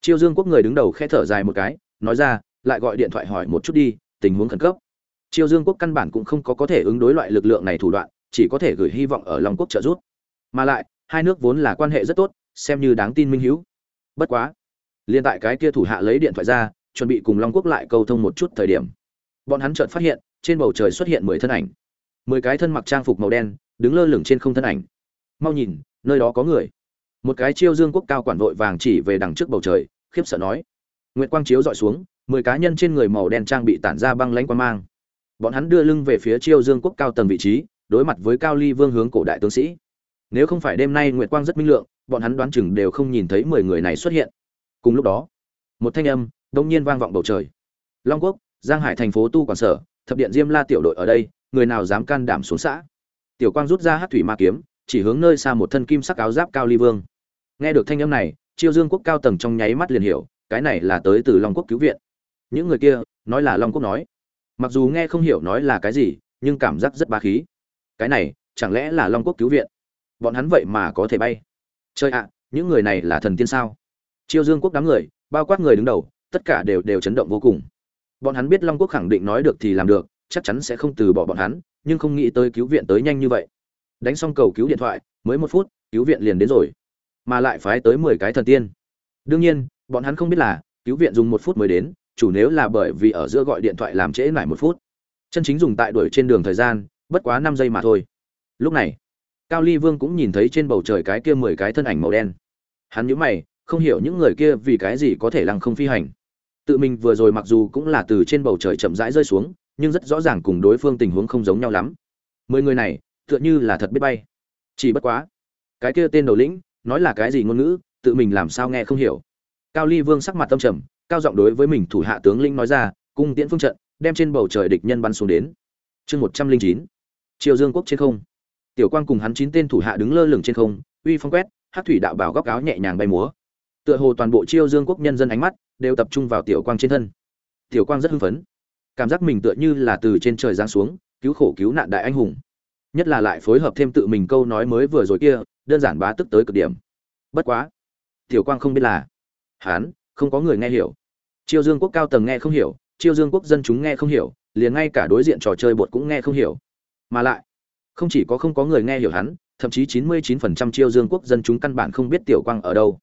Chiêu dương quốc người đứng đầu khẽ thở dài một cái, nói ra, lại gọi điện thoại hỏi một chút đi, tình huống khẩn cấp chiêu dương quốc căn bản cũng không có có thể ứng đối loại lực lượng này thủ đoạn, chỉ có thể gửi hy vọng ở long quốc trợ giúp. Mà lại, hai nước vốn là quan hệ rất tốt, xem như đáng tin minh hữu. Bất quá liên tại cái kia thủ hạ lấy điện thoại ra, chuẩn bị cùng long quốc lại câu thông một chút thời điểm, bọn hắn chợt phát hiện, trên bầu trời xuất hiện mười thân ảnh. Mười cái thân mặc trang phục màu đen, đứng lơ lửng trên không thân ảnh. Mau nhìn, nơi đó có người. Một cái chiêu dương quốc cao quản vội vàng chỉ về đằng trước bầu trời, khiếp sợ nói. Nguyệt quang chiếu dọi xuống, mười cá nhân trên người màu đen trang bị tản ra băng lãnh quan mang bọn hắn đưa lưng về phía chiêu dương quốc cao tầng vị trí, đối mặt với cao ly vương hướng cổ đại tướng sĩ. Nếu không phải đêm nay nguyệt quang rất minh lượng, bọn hắn đoán chừng đều không nhìn thấy mười người này xuất hiện. Cùng lúc đó, một thanh âm đông nhiên vang vọng bầu trời. Long quốc, giang hải thành phố tu quản sở, thập điện diêm la tiểu đội ở đây, người nào dám can đảm xuống xã? Tiểu quang rút ra hát thủy ma kiếm, chỉ hướng nơi xa một thân kim sắc áo giáp cao ly vương. Nghe được thanh âm này, chiêu dương quốc cao tầng trong nháy mắt liền hiểu, cái này là tới từ long quốc cứu viện. Những người kia, nói là long quốc nói mặc dù nghe không hiểu nói là cái gì, nhưng cảm giác rất bá khí. Cái này, chẳng lẽ là long quốc cứu viện? Bọn hắn vậy mà có thể bay. Chơi ạ, những người này là thần tiên sao? Chiêu dương quốc đám người, bao quát người đứng đầu, tất cả đều đều chấn động vô cùng. Bọn hắn biết long quốc khẳng định nói được thì làm được, chắc chắn sẽ không từ bỏ bọn hắn, nhưng không nghĩ tới cứu viện tới nhanh như vậy. Đánh xong cầu cứu điện thoại, mới một phút, cứu viện liền đến rồi. Mà lại phái tới mười cái thần tiên. Đương nhiên, bọn hắn không biết là, cứu viện dùng một phút mới đến chủ nếu là bởi vì ở giữa gọi điện thoại làm trễ lại một phút. Chân chính dùng tại đuổi trên đường thời gian, bất quá năm giây mà thôi. Lúc này, cao ly vương cũng nhìn thấy trên bầu trời cái kia mười cái thân ảnh màu đen. Hắn nhíu mày, không hiểu những người kia vì cái gì có thể lăng không phi hành. Tự mình vừa rồi mặc dù cũng là từ trên bầu trời chậm rãi rơi xuống, nhưng rất rõ ràng cùng đối phương tình huống không giống nhau lắm. Mười người này, tựa như là thật biết bay. Chỉ bất quá, cái kia tên đầu lĩnh, nói là cái gì ngôn ngữ, tự mình làm sao nghe không hiểu. Cao ly vương sắc mặt tâm trầm cao giọng đối với mình thủ hạ tướng lĩnh nói ra, cung tiễn phương trận, đem trên bầu trời địch nhân bắn xuống đến. Chương một trăm linh chín, triều dương quốc trên không. Tiểu quang cùng hắn chín tên thủ hạ đứng lơ lửng trên không, uy phong quét, hát thủy đạo bảo góc áo nhẹ nhàng bay múa. Tựa hồ toàn bộ chiêu dương quốc nhân dân ánh mắt đều tập trung vào tiểu quang trên thân. Tiểu quang rất hưng phấn. Cảm giác mình tựa như là từ trên trời giáng xuống, cứu khổ cứu nạn đại anh hùng. Nhất là lại phối hợp thêm tự mình câu nói mới vừa rồi kia, đơn giản bá tức tới cực điểm. Bất quá, tiểu quang không biết là hán không có người nghe hiểu chiêu dương quốc cao tầng nghe không hiểu, chiêu dương quốc dân chúng nghe không hiểu, liền ngay cả đối diện trò chơi bột cũng nghe không hiểu. Mà lại, không chỉ có không có người nghe hiểu hắn, thậm chí 99% chiêu dương quốc dân chúng căn bản không biết tiểu quang ở đâu.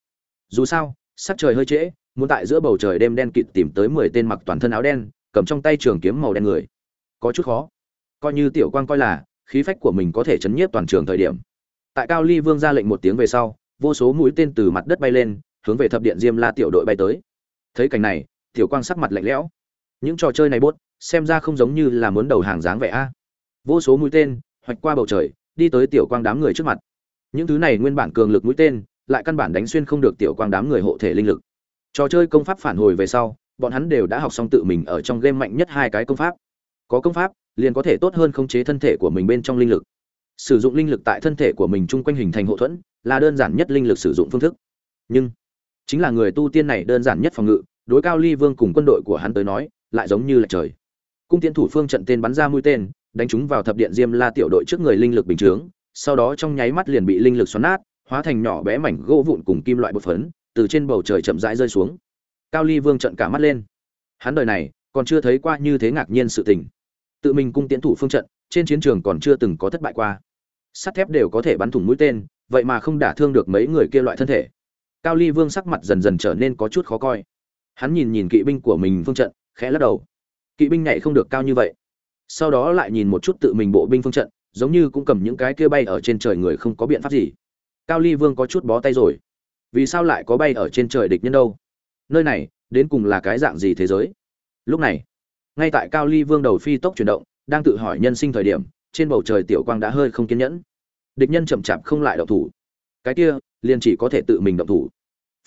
Dù sao, sắc trời hơi trễ, muốn tại giữa bầu trời đêm đen kịt tìm tới 10 tên mặc toàn thân áo đen, cầm trong tay trường kiếm màu đen người. Có chút khó. Coi như tiểu quang coi là, khí phách của mình có thể chấn nhiếp toàn trường thời điểm. Tại cao ly vương ra lệnh một tiếng về sau, vô số mũi tên từ mặt đất bay lên, hướng về thập điện diêm la tiểu đội bay tới. Thấy cảnh này tiểu quang sắc mặt lạnh lẽo. Những trò chơi này bốt, xem ra không giống như là muốn đầu hàng dáng vẻ a. Vô số mũi tên, hoạch qua bầu trời, đi tới tiểu quang đám người trước mặt. Những thứ này nguyên bản cường lực mũi tên, lại căn bản đánh xuyên không được tiểu quang đám người hộ thể linh lực. Trò chơi công pháp phản hồi về sau, bọn hắn đều đã học xong tự mình ở trong game mạnh nhất hai cái công pháp. Có công pháp, liền có thể tốt hơn khống chế thân thể của mình bên trong linh lực. Sử dụng linh lực tại thân thể của mình chung quanh hình thành hậu thuẫn, là đơn giản nhất linh lực sử dụng phương thức. Nhưng, chính là người tu tiên này đơn giản nhất phòng ngự đối cao ly vương cùng quân đội của hắn tới nói, lại giống như là trời. Cung tiên thủ phương trận tên bắn ra mũi tên, đánh chúng vào thập điện diêm la tiểu đội trước người linh lực bình chướng, sau đó trong nháy mắt liền bị linh lực xoắn nát, hóa thành nhỏ bé mảnh gỗ vụn cùng kim loại bột phấn, từ trên bầu trời chậm rãi rơi xuống. Cao ly vương trận cả mắt lên. Hắn đời này, còn chưa thấy qua như thế ngạc nhiên sự tình. Tự mình cung tiến thủ phương trận, trên chiến trường còn chưa từng có thất bại qua. Sắt thép đều có thể bắn thủng mũi tên, vậy mà không đả thương được mấy người kia loại thân thể. Cao ly vương sắc mặt dần dần trở nên có chút khó coi hắn nhìn nhìn kỵ binh của mình phương trận, khẽ lắc đầu. Kỵ binh nhảy không được cao như vậy. Sau đó lại nhìn một chút tự mình bộ binh phương trận, giống như cũng cầm những cái kia bay ở trên trời người không có biện pháp gì. Cao ly vương có chút bó tay rồi. Vì sao lại có bay ở trên trời địch nhân đâu? Nơi này, đến cùng là cái dạng gì thế giới? Lúc này, ngay tại cao ly vương đầu phi tốc chuyển động, đang tự hỏi nhân sinh thời điểm, trên bầu trời tiểu quang đã hơi không kiên nhẫn. Địch nhân chậm chạp không lại động thủ. Cái kia, liền chỉ có thể tự mình động thủ.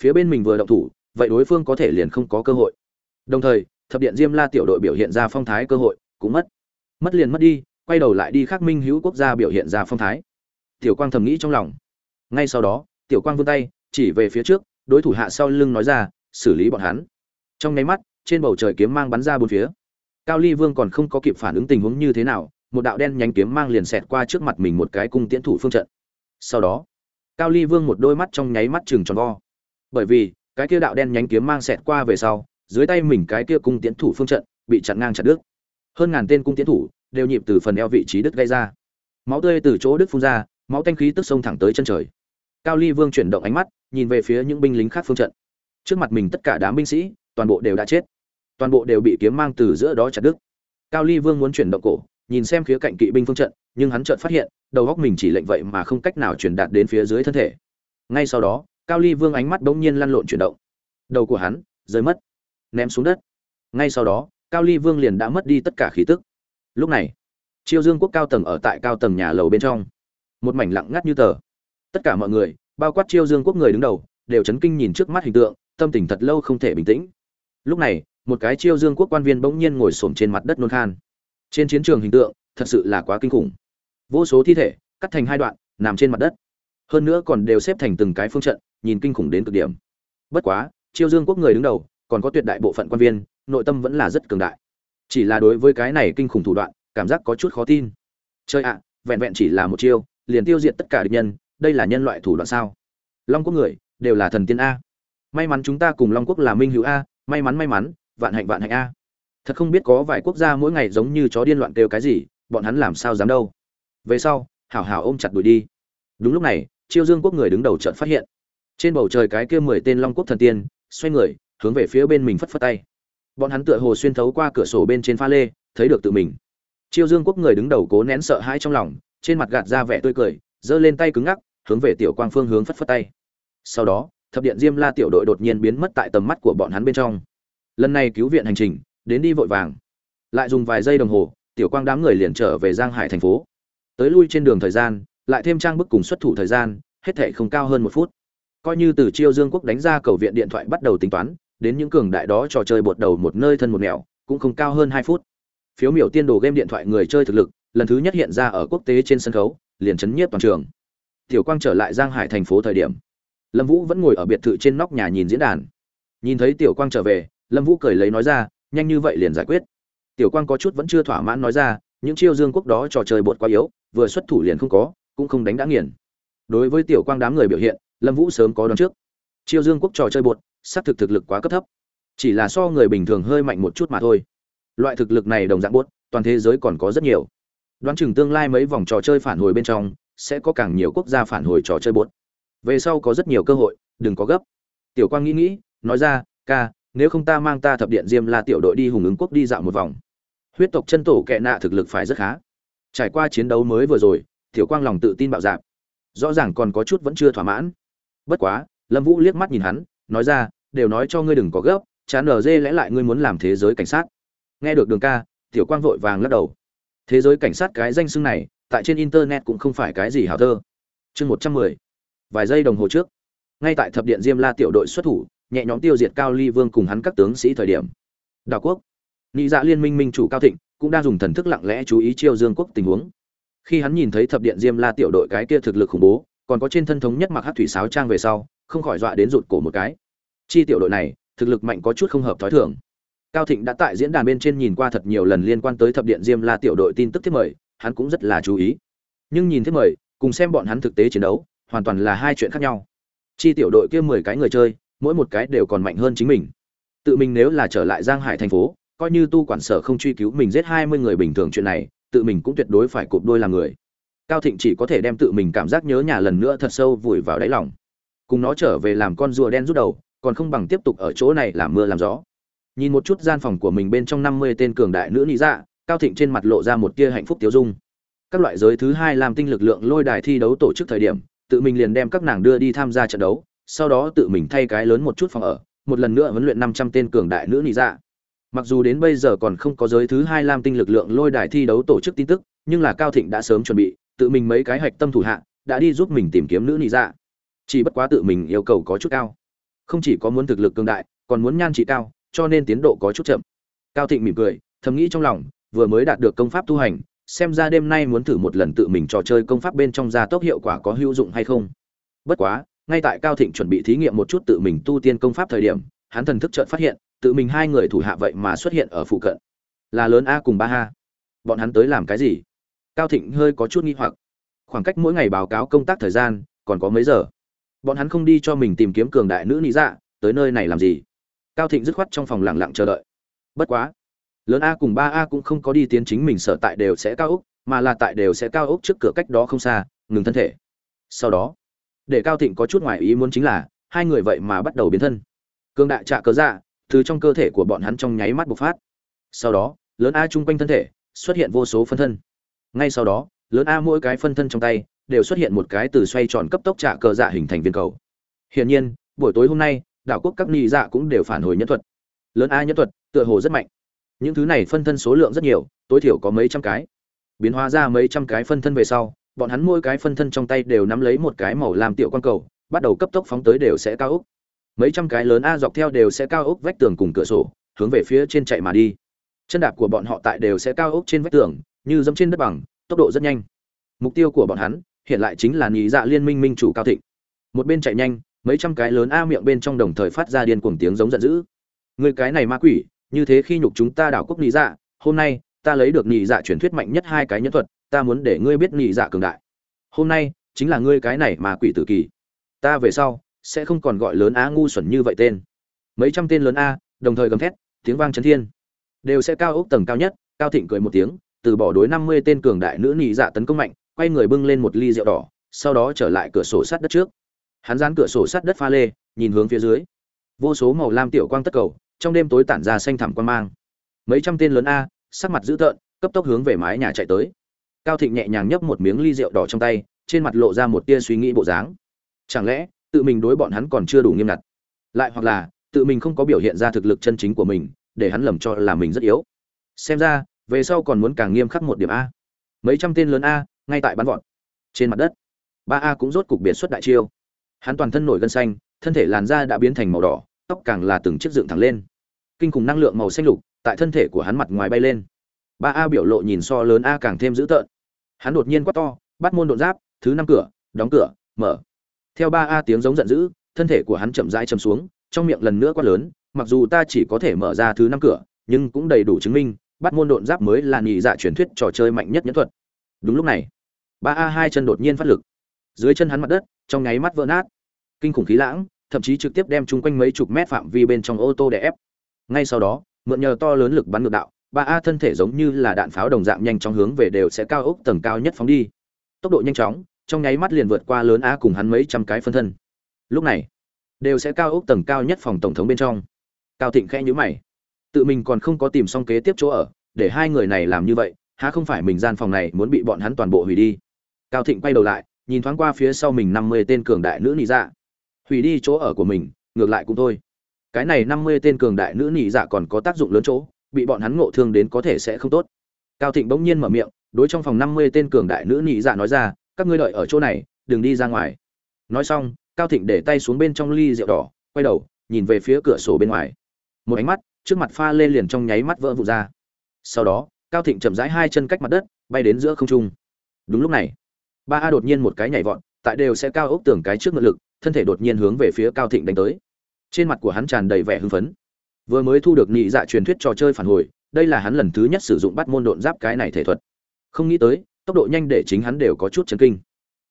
Phía bên mình vừa động thủ vậy đối phương có thể liền không có cơ hội. Đồng thời, thập điện diêm la tiểu đội biểu hiện ra phong thái cơ hội, cũng mất. Mất liền mất đi, quay đầu lại đi khắc minh hữu quốc gia biểu hiện ra phong thái. Tiểu quang thầm nghĩ trong lòng. Ngay sau đó, tiểu quang vươn tay, chỉ về phía trước, đối thủ hạ sau lưng nói ra, xử lý bọn hắn. Trong nháy mắt, trên bầu trời kiếm mang bắn ra bốn phía. Cao ly vương còn không có kịp phản ứng tình huống như thế nào, một đạo đen nhánh kiếm mang liền xẹt qua trước mặt mình một cái cung tiễn thủ phương trận. Sau đó, cao ly vương một đôi mắt trong nháy mắt chừng tròn vo. Bởi vì cái kia đạo đen nhánh kiếm mang xẹt qua về sau, dưới tay mình cái kia cung tiến thủ phương trận bị chặn ngang chặt đứt. Hơn ngàn tên cung tiến thủ đều nhịp từ phần eo vị trí đứt gây ra. Máu tươi từ chỗ đứt phun ra, máu tanh khí tức sông thẳng tới chân trời. Cao ly vương chuyển động ánh mắt, nhìn về phía những binh lính khác phương trận. Trước mặt mình tất cả đám binh sĩ, toàn bộ đều đã chết. Toàn bộ đều bị kiếm mang từ giữa đó chặt đứt. Cao ly vương muốn chuyển động cổ, nhìn xem khía cạnh kỵ binh phương trận, nhưng hắn chợt phát hiện, đầu góc mình chỉ lệnh vậy mà không cách nào truyền đạt đến phía dưới thân thể. Ngay sau đó cao ly vương ánh mắt bỗng nhiên lăn lộn chuyển động. Đầu của hắn rơi mất, ném xuống đất. Ngay sau đó, cao ly vương liền đã mất đi tất cả khí tức. Lúc này chiêu dương quốc cao tầng ở tại cao tầng nhà lầu bên trong. Một mảnh lặng ngắt như tờ. Tất cả mọi người, bao quát chiêu dương quốc người đứng đầu, đều chấn kinh nhìn trước mắt hình tượng, tâm tình thật lâu không thể bình tĩnh. Lúc này, một cái chiêu dương quốc quan viên bỗng nhiên ngồi xổm trên mặt đất nôn khan. Trên chiến trường hình tượng, thật sự là quá kinh khủng. Vô số thi thể, cắt thành hai đoạn, nằm trên mặt đất. Hơn nữa còn đều xếp thành từng cái phương trận nhìn kinh khủng đến cực điểm. Bất quá chiêu dương quốc người đứng đầu, còn có tuyệt đại bộ phận quan viên, nội tâm vẫn là rất cường đại. Chỉ là đối với cái này kinh khủng thủ đoạn, cảm giác có chút khó tin. Chơi ạ, vẹn vẹn chỉ là một chiêu, liền tiêu diệt tất cả địch nhân, đây là nhân loại thủ đoạn sao? Long quốc người, đều là thần tiên a. May mắn chúng ta cùng long quốc là minh hữu a, may mắn may mắn, vạn hạnh vạn hạnh a. Thật không biết có vài quốc gia mỗi ngày giống như chó điên loạn kêu cái gì, bọn hắn làm sao dám đâu. Về sau, hảo hảo ôm chặt đuổi đi. Đúng lúc này chiêu dương quốc người đứng đầu trận phát hiện trên bầu trời cái kia mười tên long quốc thần tiên, xoay người, hướng về phía bên mình phất phất tay. Bọn hắn tựa hồ xuyên thấu qua cửa sổ bên trên pha lê, thấy được tự mình. Chiêu dương quốc người đứng đầu cố nén sợ hãi trong lòng, trên mặt gạt ra vẻ tươi cười, giơ lên tay cứng ngắc, hướng về tiểu quang phương hướng phất phất tay. Sau đó, thập điện diêm la tiểu đội đột nhiên biến mất tại tầm mắt của bọn hắn bên trong. Lần này cứu viện hành trình, đến đi vội vàng. Lại dùng vài giây đồng hồ, tiểu quang đám người liền trở về giang hải thành phố. Tới lui trên đường thời gian, lại thêm trang bức cùng xuất thủ thời gian, hết thể không cao hơn một phút coi như từ chiêu dương quốc đánh ra cầu viện điện thoại bắt đầu tính toán, đến những cường đại đó trò chơi bột đầu một nơi thân một nẻo, cũng không cao hơn hai phút. Phiếu miểu tiên đồ game điện thoại người chơi thực lực, lần thứ nhất hiện ra ở quốc tế trên sân khấu, liền chấn nhiếp toàn trường. Tiểu quang trở lại giang hải thành phố thời điểm, lâm vũ vẫn ngồi ở biệt thự trên nóc nhà nhìn diễn đàn. Nhìn thấy tiểu quang trở về, lâm vũ cười lấy nói ra, nhanh như vậy liền giải quyết. Tiểu quang có chút vẫn chưa thỏa mãn nói ra, những chiêu dương quốc đó trò chơi bột quá yếu, vừa xuất thủ liền không có, cũng không đánh đã nghiền. Đối với tiểu quang đám người biểu hiện lâm vũ sớm có đón trước. Chiêu dương quốc trò chơi bột, xác thực thực lực quá cấp thấp. Chỉ là so người bình thường hơi mạnh một chút mà thôi. Loại thực lực này đồng dạng bốt toàn thế giới còn có rất nhiều. Đoán chừng tương lai mấy vòng trò chơi phản hồi bên trong, sẽ có càng nhiều quốc gia phản hồi trò chơi bột. Về sau có rất nhiều cơ hội, đừng có gấp. Tiểu quang nghĩ nghĩ, nói ra, ca, nếu không ta mang ta thập điện diêm la tiểu đội đi hùng ứng quốc đi dạo một vòng. Huyết tộc chân tổ kệ nạ thực lực phải rất khá. Trải qua chiến đấu mới vừa rồi, tiểu quang lòng tự tin bạo dạp rõ ràng còn có chút vẫn chưa thỏa mãn bất quá, lâm vũ liếc mắt nhìn hắn, nói ra, đều nói cho ngươi đừng có gấp, chán ở dê lẽ lại ngươi muốn làm thế giới cảnh sát. Nghe được đường ca, tiểu quang vội vàng lắc đầu. Thế giới cảnh sát cái danh xưng này, tại trên internet cũng không phải cái gì hào thơ. Chương một trăm mười, vài giây đồng hồ trước. Ngay tại thập điện diêm la tiểu đội xuất thủ, nhẹ nhõm tiêu diệt cao ly vương cùng hắn các tướng sĩ thời điểm. Đảo quốc nghĩ dạ liên minh minh chủ cao thịnh cũng đang dùng thần thức lặng lẽ chú ý chiêu dương quốc tình huống. Khi hắn nhìn thấy thập điện diêm la tiểu đội cái kia thực lực khủng bố còn có trên thân thống nhất mặc hát thủy sáo trang về sau, không khỏi dọa đến rụt cổ một cái. Chi tiểu đội này, thực lực mạnh có chút không hợp thói thường. Cao thịnh đã tại diễn đàn bên trên nhìn qua thật nhiều lần liên quan tới thập điện diêm la tiểu đội tin tức thiết mời, hắn cũng rất là chú ý. Nhưng nhìn thiết mời, cùng xem bọn hắn thực tế chiến đấu, hoàn toàn là hai chuyện khác nhau. Chi tiểu đội kia mười cái người chơi, mỗi một cái đều còn mạnh hơn chính mình. Tự mình nếu là trở lại giang hải thành phố, coi như tu quản sở không truy cứu mình giết hai mươi người bình thường chuyện này, tự mình cũng tuyệt đối phải cụp đôi làm người cao thịnh chỉ có thể đem tự mình cảm giác nhớ nhà lần nữa thật sâu vùi vào đáy lòng. Cùng nó trở về làm con rùa đen rút đầu, còn không bằng tiếp tục ở chỗ này làm mưa làm gió. Nhìn một chút gian phòng của mình bên trong năm mươi tên cường đại nữ lý dạ cao thịnh trên mặt lộ ra một tia hạnh phúc tiêu dung. Các loại giới thứ hai làm tinh lực lượng lôi đài thi đấu tổ chức thời điểm, tự mình liền đem các nàng đưa đi tham gia trận đấu, sau đó tự mình thay cái lớn một chút phòng ở, một lần nữa huấn luyện năm trăm tên cường đại nữ lý dạ. Mặc dù đến bây giờ còn không có giới thứ hai lam tinh lực lượng lôi đài thi đấu tổ chức tin tức, nhưng là cao thịnh đã sớm chuẩn bị tự mình mấy cái hạch tâm thủ hạ, đã đi giúp mình tìm kiếm nữ nị dạ. Chỉ bất quá tự mình yêu cầu có chút cao. Không chỉ có muốn thực lực cường đại, còn muốn nhan trị cao, cho nên tiến độ có chút chậm. Cao thịnh mỉm cười, thầm nghĩ trong lòng, vừa mới đạt được công pháp tu hành, xem ra đêm nay muốn thử một lần tự mình trò chơi công pháp bên trong gia tốc hiệu quả có hữu dụng hay không. Bất quá, ngay tại cao thịnh chuẩn bị thí nghiệm một chút tự mình tu tiên công pháp thời điểm, hắn thần thức chợt phát hiện, tự mình hai người thủ hạ vậy mà xuất hiện ở phụ cận. Là lớn a cùng ba ha bọn hắn tới làm cái gì? Cao thịnh hơi có chút nghi hoặc. Khoảng cách mỗi ngày báo cáo công tác thời gian, còn có mấy giờ? Bọn hắn không đi cho mình tìm kiếm cường đại nữ lý dạ tới nơi này làm gì? Cao thịnh dứt khoát trong phòng lặng lặng chờ đợi. Bất quá, lớn a cùng ba a cũng không có đi tiến chính mình sở tại đều sẽ cao ốc, mà là tại đều sẽ cao ốc trước cửa cách đó không xa, ngừng thân thể. Sau đó, để cao thịnh có chút ngoài ý muốn chính là, hai người vậy mà bắt đầu biến thân. Cương đại trạ cớ dạ từ trong cơ thể của bọn hắn trong nháy mắt bộc phát. Sau đó, lớn a chung quanh thân thể, xuất hiện vô số phân thân ngay sau đó, lớn a mỗi cái phân thân trong tay, đều xuất hiện một cái từ xoay tròn cấp tốc trả cờ dạ hình thành viên cầu. Hiển nhiên, buổi tối hôm nay, đảo quốc các ni dạ cũng đều phản hồi nhân thuật. Lớn a nhân thuật, tựa hồ rất mạnh. Những thứ này phân thân số lượng rất nhiều, tối thiểu có mấy trăm cái. Biến hóa ra mấy trăm cái phân thân về sau, bọn hắn mỗi cái phân thân trong tay đều nắm lấy một cái màu làm tiểu quan cầu, bắt đầu cấp tốc phóng tới đều sẽ cao ốc. Mấy trăm cái lớn a dọc theo đều sẽ cao ốc vách tường cùng cửa sổ, hướng về phía trên chạy mà đi. Chân đạp của bọn họ tại đều sẽ cao ốc trên vách tường như dẫm trên đất bằng, tốc độ rất nhanh. Mục tiêu của bọn hắn, hiện lại chính là nhị dạ liên minh minh chủ cao thịnh. Một bên chạy nhanh, mấy trăm cái lớn a miệng bên trong đồng thời phát ra điên cuồng tiếng giống giận dữ. Người cái này ma quỷ, như thế khi nhục chúng ta đảo quốc nhị dạ hôm nay, ta lấy được nhị dạ truyền thuyết mạnh nhất hai cái nhân thuật, ta muốn để ngươi biết nhị dạ cường đại. Hôm nay, chính là ngươi cái này ma quỷ tử kỳ. Ta về sau, sẽ không còn gọi lớn a ngu xuẩn như vậy tên. Mấy trăm tên lớn a, đồng thời gầm thét, tiếng vang chấn thiên. Đều sẽ cao ốc tầng cao nhất, cao thịnh cười một tiếng từ bỏ đối năm mươi tên cường đại nữ nhị dạ tấn công mạnh, quay người bưng lên một ly rượu đỏ, sau đó trở lại cửa sổ sắt đất trước. Hắn dán cửa sổ sắt đất pha lê, nhìn hướng phía dưới. Vô số màu lam tiểu quang tất cầu, trong đêm tối tản ra xanh thẳm quan mang. Mấy trăm tên lớn a, sắc mặt dữ tợn, cấp tốc hướng về mái nhà chạy tới. Cao thịnh nhẹ nhàng nhấp một miếng ly rượu đỏ trong tay, trên mặt lộ ra một tia suy nghĩ bộ dáng. Chẳng lẽ, tự mình đối bọn hắn còn chưa đủ nghiêm ngặt? Lại hoặc là, tự mình không có biểu hiện ra thực lực chân chính của mình, để hắn lầm cho là mình rất yếu. Xem ra về sau còn muốn càng nghiêm khắc một điểm a. Mấy trăm tên lớn a, ngay tại bắn vọt. Trên mặt đất, ba a cũng rốt cục biệt xuất đại chiêu. Hắn toàn thân nổi gân xanh, thân thể làn da đã biến thành màu đỏ, tóc càng là từng chiếc dựng thẳng lên. Kinh khủng năng lượng màu xanh lục tại thân thể của hắn mặt ngoài bay lên. Ba a biểu lộ nhìn so lớn a càng thêm dữ tợn. Hắn đột nhiên quát to, bắt môn đột giáp, thứ năm cửa, đóng cửa, mở. Theo ba a tiếng giống giận dữ, thân thể của hắn chậm rãi chầm xuống, trong miệng lần nữa quát lớn, mặc dù ta chỉ có thể mở ra thứ năm cửa, nhưng cũng đầy đủ chứng minh bắt môn đột giáp mới là nhị dạ truyền thuyết trò chơi mạnh nhất nhẫn thuật. Đúng lúc này, ba a hai chân đột nhiên phát lực. Dưới chân hắn mặt đất, trong nháy mắt vỡ nát. Kinh khủng khí lãng, thậm chí trực tiếp đem chung quanh mấy chục mét phạm vi bên trong ô tô để ép. Ngay sau đó, mượn nhờ to lớn lực bắn ngược đạo, ba a thân thể giống như là đạn pháo đồng dạng nhanh chóng hướng về đều sẽ cao ốc tầng cao nhất phóng đi. Tốc độ nhanh chóng, trong nháy mắt liền vượt qua lớn a cùng hắn mấy trăm cái phân thân. Lúc này, đều sẽ cao ốc tầng cao nhất phòng tổng thống bên trong. Cao thịnh khẽ nhíu mày tự mình còn không có tìm xong kế tiếp chỗ ở, để hai người này làm như vậy, há không phải mình gian phòng này muốn bị bọn hắn toàn bộ hủy đi. Cao thịnh quay đầu lại, nhìn thoáng qua phía sau mình năm mươi tên cường đại nữ nị dạ. Hủy đi chỗ ở của mình, ngược lại cũng thôi. Cái này năm mươi tên cường đại nữ nị dạ còn có tác dụng lớn chỗ, bị bọn hắn ngộ thương đến có thể sẽ không tốt. Cao thịnh bỗng nhiên mở miệng, đối trong phòng năm mươi tên cường đại nữ nị dạ nói ra, các ngươi đợi ở chỗ này, đừng đi ra ngoài. Nói xong, cao thịnh để tay xuống bên trong ly rượu đỏ, quay đầu, nhìn về phía cửa sổ bên ngoài. Một ánh mắt trước mặt pha lên liền trong nháy mắt vỡ vụn ra. Sau đó, cao thịnh chậm rãi hai chân cách mặt đất, bay đến giữa không trung. Đúng lúc này, ba a đột nhiên một cái nhảy vọt, tại đều sẽ cao ốc tưởng cái trước ngựa lực, thân thể đột nhiên hướng về phía cao thịnh đánh tới. Trên mặt của hắn tràn đầy vẻ hưng phấn. Vừa mới thu được nhị dạ truyền thuyết trò chơi phản hồi, đây là hắn lần thứ nhất sử dụng bắt môn độn giáp cái này thể thuật. Không nghĩ tới, tốc độ nhanh để chính hắn đều có chút chấn kinh.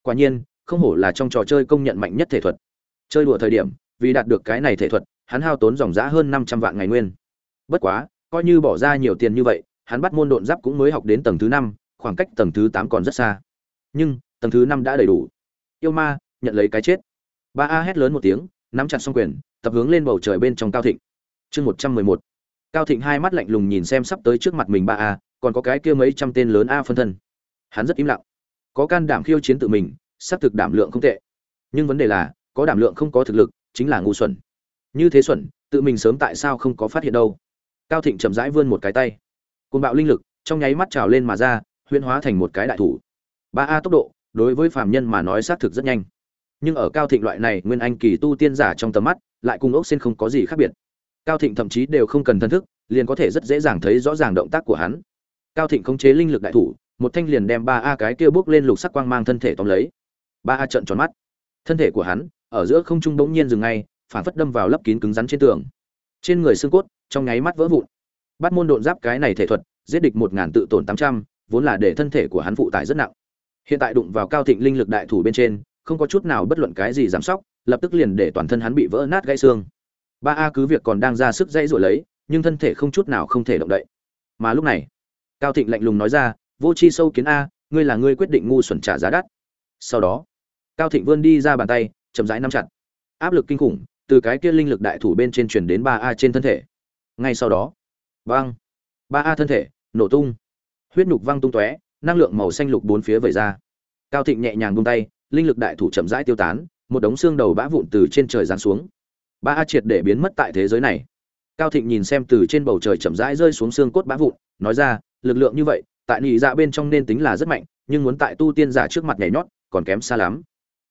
Quả nhiên, không hổ là trong trò chơi công nhận mạnh nhất thể thuật. Chơi đùa thời điểm, vì đạt được cái này thể thuật, hắn hao tốn dòng giá hơn năm trăm vạn ngày nguyên bất quá, coi như bỏ ra nhiều tiền như vậy, hắn bắt môn độn giáp cũng mới học đến tầng thứ năm, khoảng cách tầng thứ tám còn rất xa. Nhưng, tầng thứ năm đã đầy đủ. Yêu ma, nhận lấy cái chết. Ba a hét lớn một tiếng, nắm chặt xong quyền, tập hướng lên bầu trời bên trong cao thịnh. Chương một trăm mười một. Cao thịnh hai mắt lạnh lùng nhìn xem sắp tới trước mặt mình ba a, còn có cái kia mấy trăm tên lớn a phân thân. Hắn rất im lặng. Có can đảm khiêu chiến tự mình, xác thực đảm lượng không tệ. Nhưng vấn đề là, có đảm lượng không có thực lực, chính là ngu xuẩn. Như thế xuẩn, tự mình sớm tại sao không có phát hiện đâu? Cao thịnh chậm rãi vươn một cái tay. Côn bạo linh lực trong nháy mắt trào lên mà ra, huyễn hóa thành một cái đại thủ. Ba a tốc độ, đối với phàm nhân mà nói xác thực rất nhanh. Nhưng ở cao thịnh loại này nguyên anh kỳ tu tiên giả trong tầm mắt, lại cùng ốc xin không có gì khác biệt. Cao thịnh thậm chí đều không cần thân thức, liền có thể rất dễ dàng thấy rõ ràng động tác của hắn. Cao thịnh khống chế linh lực đại thủ, một thanh liền đem ba a cái kia bước lên lục sắc quang mang thân thể tóm lấy. Ba a trợn tròn mắt. Thân thể của hắn, ở giữa không trung bỗng nhiên dừng ngay, phản phất đâm vào lấp kín cứng rắn trên tường. Trên người xương cốt trong nháy mắt vỡ vụn. Bắt môn độn giáp cái này thể thuật, giết địch một ngàn tự tổn tám trăm, vốn là để thân thể của hắn phụ tải rất nặng. Hiện tại đụng vào cao thịnh linh lực đại thủ bên trên, không có chút nào bất luận cái gì giảm sóc, lập tức liền để toàn thân hắn bị vỡ nát gãy xương. Ba a cứ việc còn đang ra sức dãy rồi lấy, nhưng thân thể không chút nào không thể động đậy. Mà lúc này, cao thịnh lạnh lùng nói ra, vô chi sâu kiến a, ngươi là ngươi quyết định ngu xuẩn trả giá đắt. Sau đó, cao thịnh vươn đi ra bàn tay, chậm rãi nắm chặt. Áp lực kinh khủng từ cái kia linh lực đại thủ bên trên truyền đến ba a trên thân thể ngay sau đó, vang, ba a thân thể, nổ tung. Huyết nhục văng tung tóe, năng lượng màu xanh lục bốn phía vẩy ra. Cao thịnh nhẹ nhàng buông tay, linh lực đại thủ chậm rãi tiêu tán, một đống xương đầu bã vụn từ trên trời giáng xuống. Ba a triệt để biến mất tại thế giới này. Cao thịnh nhìn xem từ trên bầu trời chậm rãi rơi xuống xương cốt bã vụn, nói ra, lực lượng như vậy, tại nhị dạ bên trong nên tính là rất mạnh, nhưng muốn tại tu tiên giả trước mặt nhảy nhót, còn kém xa lắm.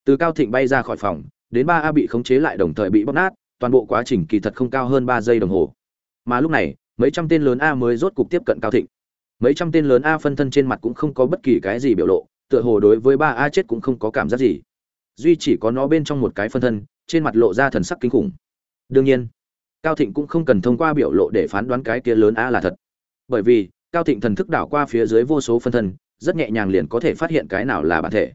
Từ cao thịnh bay ra khỏi phòng, đến ba a bị khống chế lại đồng thời bị bóc nát, toàn bộ quá trình kỳ thật không cao hơn ba giây đồng hồ mà lúc này, mấy trăm tên lớn a mới rốt cục tiếp cận cao thịnh. Mấy trăm tên lớn a phân thân trên mặt cũng không có bất kỳ cái gì biểu lộ, tựa hồ đối với ba a chết cũng không có cảm giác gì. Duy chỉ có nó bên trong một cái phân thân, trên mặt lộ ra thần sắc kinh khủng. Đương nhiên, cao thịnh cũng không cần thông qua biểu lộ để phán đoán cái kia lớn a là thật. Bởi vì, cao thịnh thần thức đảo qua phía dưới vô số phân thân, rất nhẹ nhàng liền có thể phát hiện cái nào là bản thể.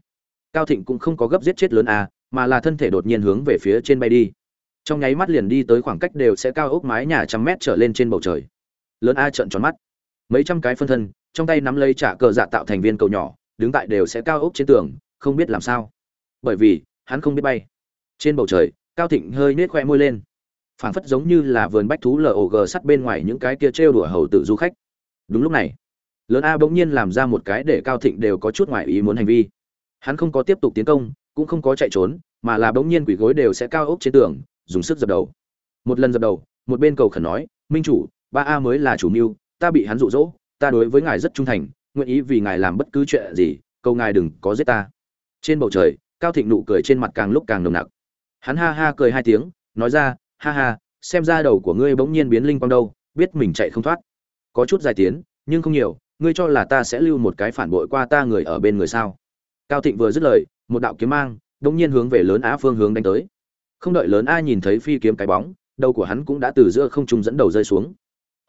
Cao thịnh cũng không có gấp giết chết lớn a, mà là thân thể đột nhiên hướng về phía trên bay đi trong nháy mắt liền đi tới khoảng cách đều sẽ cao ốc mái nhà trăm mét trở lên trên bầu trời. Lớn a trợn tròn mắt. Mấy trăm cái phân thân, trong tay nắm lấy trả cờ dạ tạo thành viên cầu nhỏ, đứng tại đều sẽ cao ốc trên tường, không biết làm sao. Bởi vì, hắn không biết bay. Trên bầu trời, cao thịnh hơi nết khoe môi lên. Phảng phất giống như là vườn bách thú log sắt bên ngoài những cái kia trêu đùa hầu tự du khách. Đúng lúc này, lớn a bỗng nhiên làm ra một cái để cao thịnh đều có chút ngoài ý muốn hành vi. Hắn không có tiếp tục tiến công, cũng không có chạy trốn, mà là bỗng nhiên quỷ gối đều sẽ cao ốc trên tường dùng sức dập đầu. Một lần dập đầu, một bên cầu khẩn nói, minh chủ, ba a mới là chủ mưu, ta bị hắn dụ dỗ, ta đối với ngài rất trung thành, nguyện ý vì ngài làm bất cứ chuyện gì, cầu ngài đừng có giết ta. Trên bầu trời, cao thịnh nụ cười trên mặt càng lúc càng nồng nặc. Hắn ha ha cười hai tiếng, nói ra, ha ha, xem ra đầu của ngươi bỗng nhiên biến linh quang đâu, biết mình chạy không thoát. Có chút dài tiến, nhưng không nhiều, ngươi cho là ta sẽ lưu một cái phản bội qua ta người ở bên người sao? Cao thịnh vừa dứt lời, một đạo kiếm mang bỗng nhiên hướng về lớn á phương hướng đánh tới không đợi lớn a nhìn thấy phi kiếm cái bóng, đầu của hắn cũng đã từ giữa không trung dẫn đầu rơi xuống.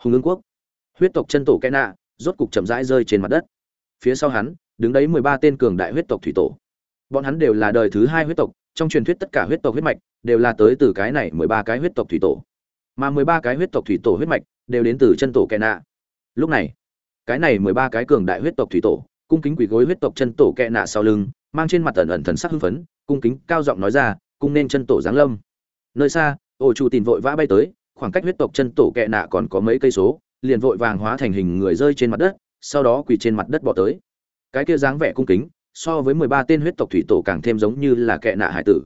Hùng ương quốc. Huyết tộc chân tổ kẽ nạ, rốt cục chậm rãi rơi trên mặt đất. Phía sau hắn, đứng đấy mười ba tên cường đại huyết tộc thủy tổ. Bọn hắn đều là đời thứ hai huyết tộc, trong truyền thuyết tất cả huyết tộc huyết mạch đều là tới từ cái này mười ba cái huyết tộc thủy tổ. Mà mười ba cái huyết tộc thủy tổ huyết mạch đều đến từ chân tổ kẽ nạ. Lúc này, cái này mười ba cái cường đại huyết tộc thủy tổ, cung kính quỳ gối huyết tộc chân tổ kẽ nạ sau lưng, mang trên mặt ẩn ẩn thần sắc hưng phấn, cung kính cao giọng nói ra cung nên chân tổ giáng lâm. Nơi xa, ổ chủ tìm vội vã bay tới, khoảng cách huyết tộc chân tổ kẹ nạ còn có mấy cây số, liền vội vàng hóa thành hình người rơi trên mặt đất, sau đó quỳ trên mặt đất bỏ tới. Cái kia dáng vẻ cung kính, so với mười ba tên huyết tộc thủy tổ càng thêm giống như là kẹ nạ hải tử.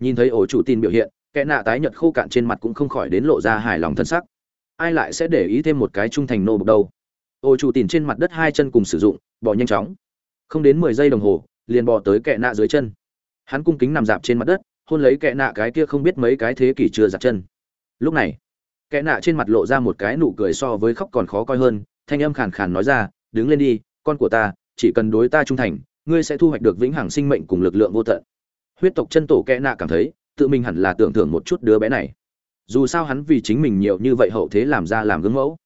Nhìn thấy ổ chủ tin biểu hiện, kẹ nạ tái nhợt khô cạn trên mặt cũng không khỏi đến lộ ra hài lòng thân sắc. Ai lại sẽ để ý thêm một cái trung thành nô bộc đâu? Ổ chủ tin trên mặt đất hai chân cùng sử dụng bỏ nhanh chóng. Không đến mười giây đồng hồ, liền bỏ tới kẹ nạ dưới chân. Hắn cung kính nằm dạp trên mặt đất hôn lấy kẻ nạ cái kia không biết mấy cái thế kỷ chưa giặt chân. Lúc này, kẻ nạ trên mặt lộ ra một cái nụ cười so với khóc còn khó coi hơn, thanh âm khàn khàn nói ra, đứng lên đi, con của ta, chỉ cần đối ta trung thành, ngươi sẽ thu hoạch được vĩnh hằng sinh mệnh cùng lực lượng vô tận. Huyết tộc chân tổ kẻ nạ cảm thấy, tự mình hẳn là tưởng thưởng một chút đứa bé này. Dù sao hắn vì chính mình nhiều như vậy hậu thế làm ra làm gương mẫu.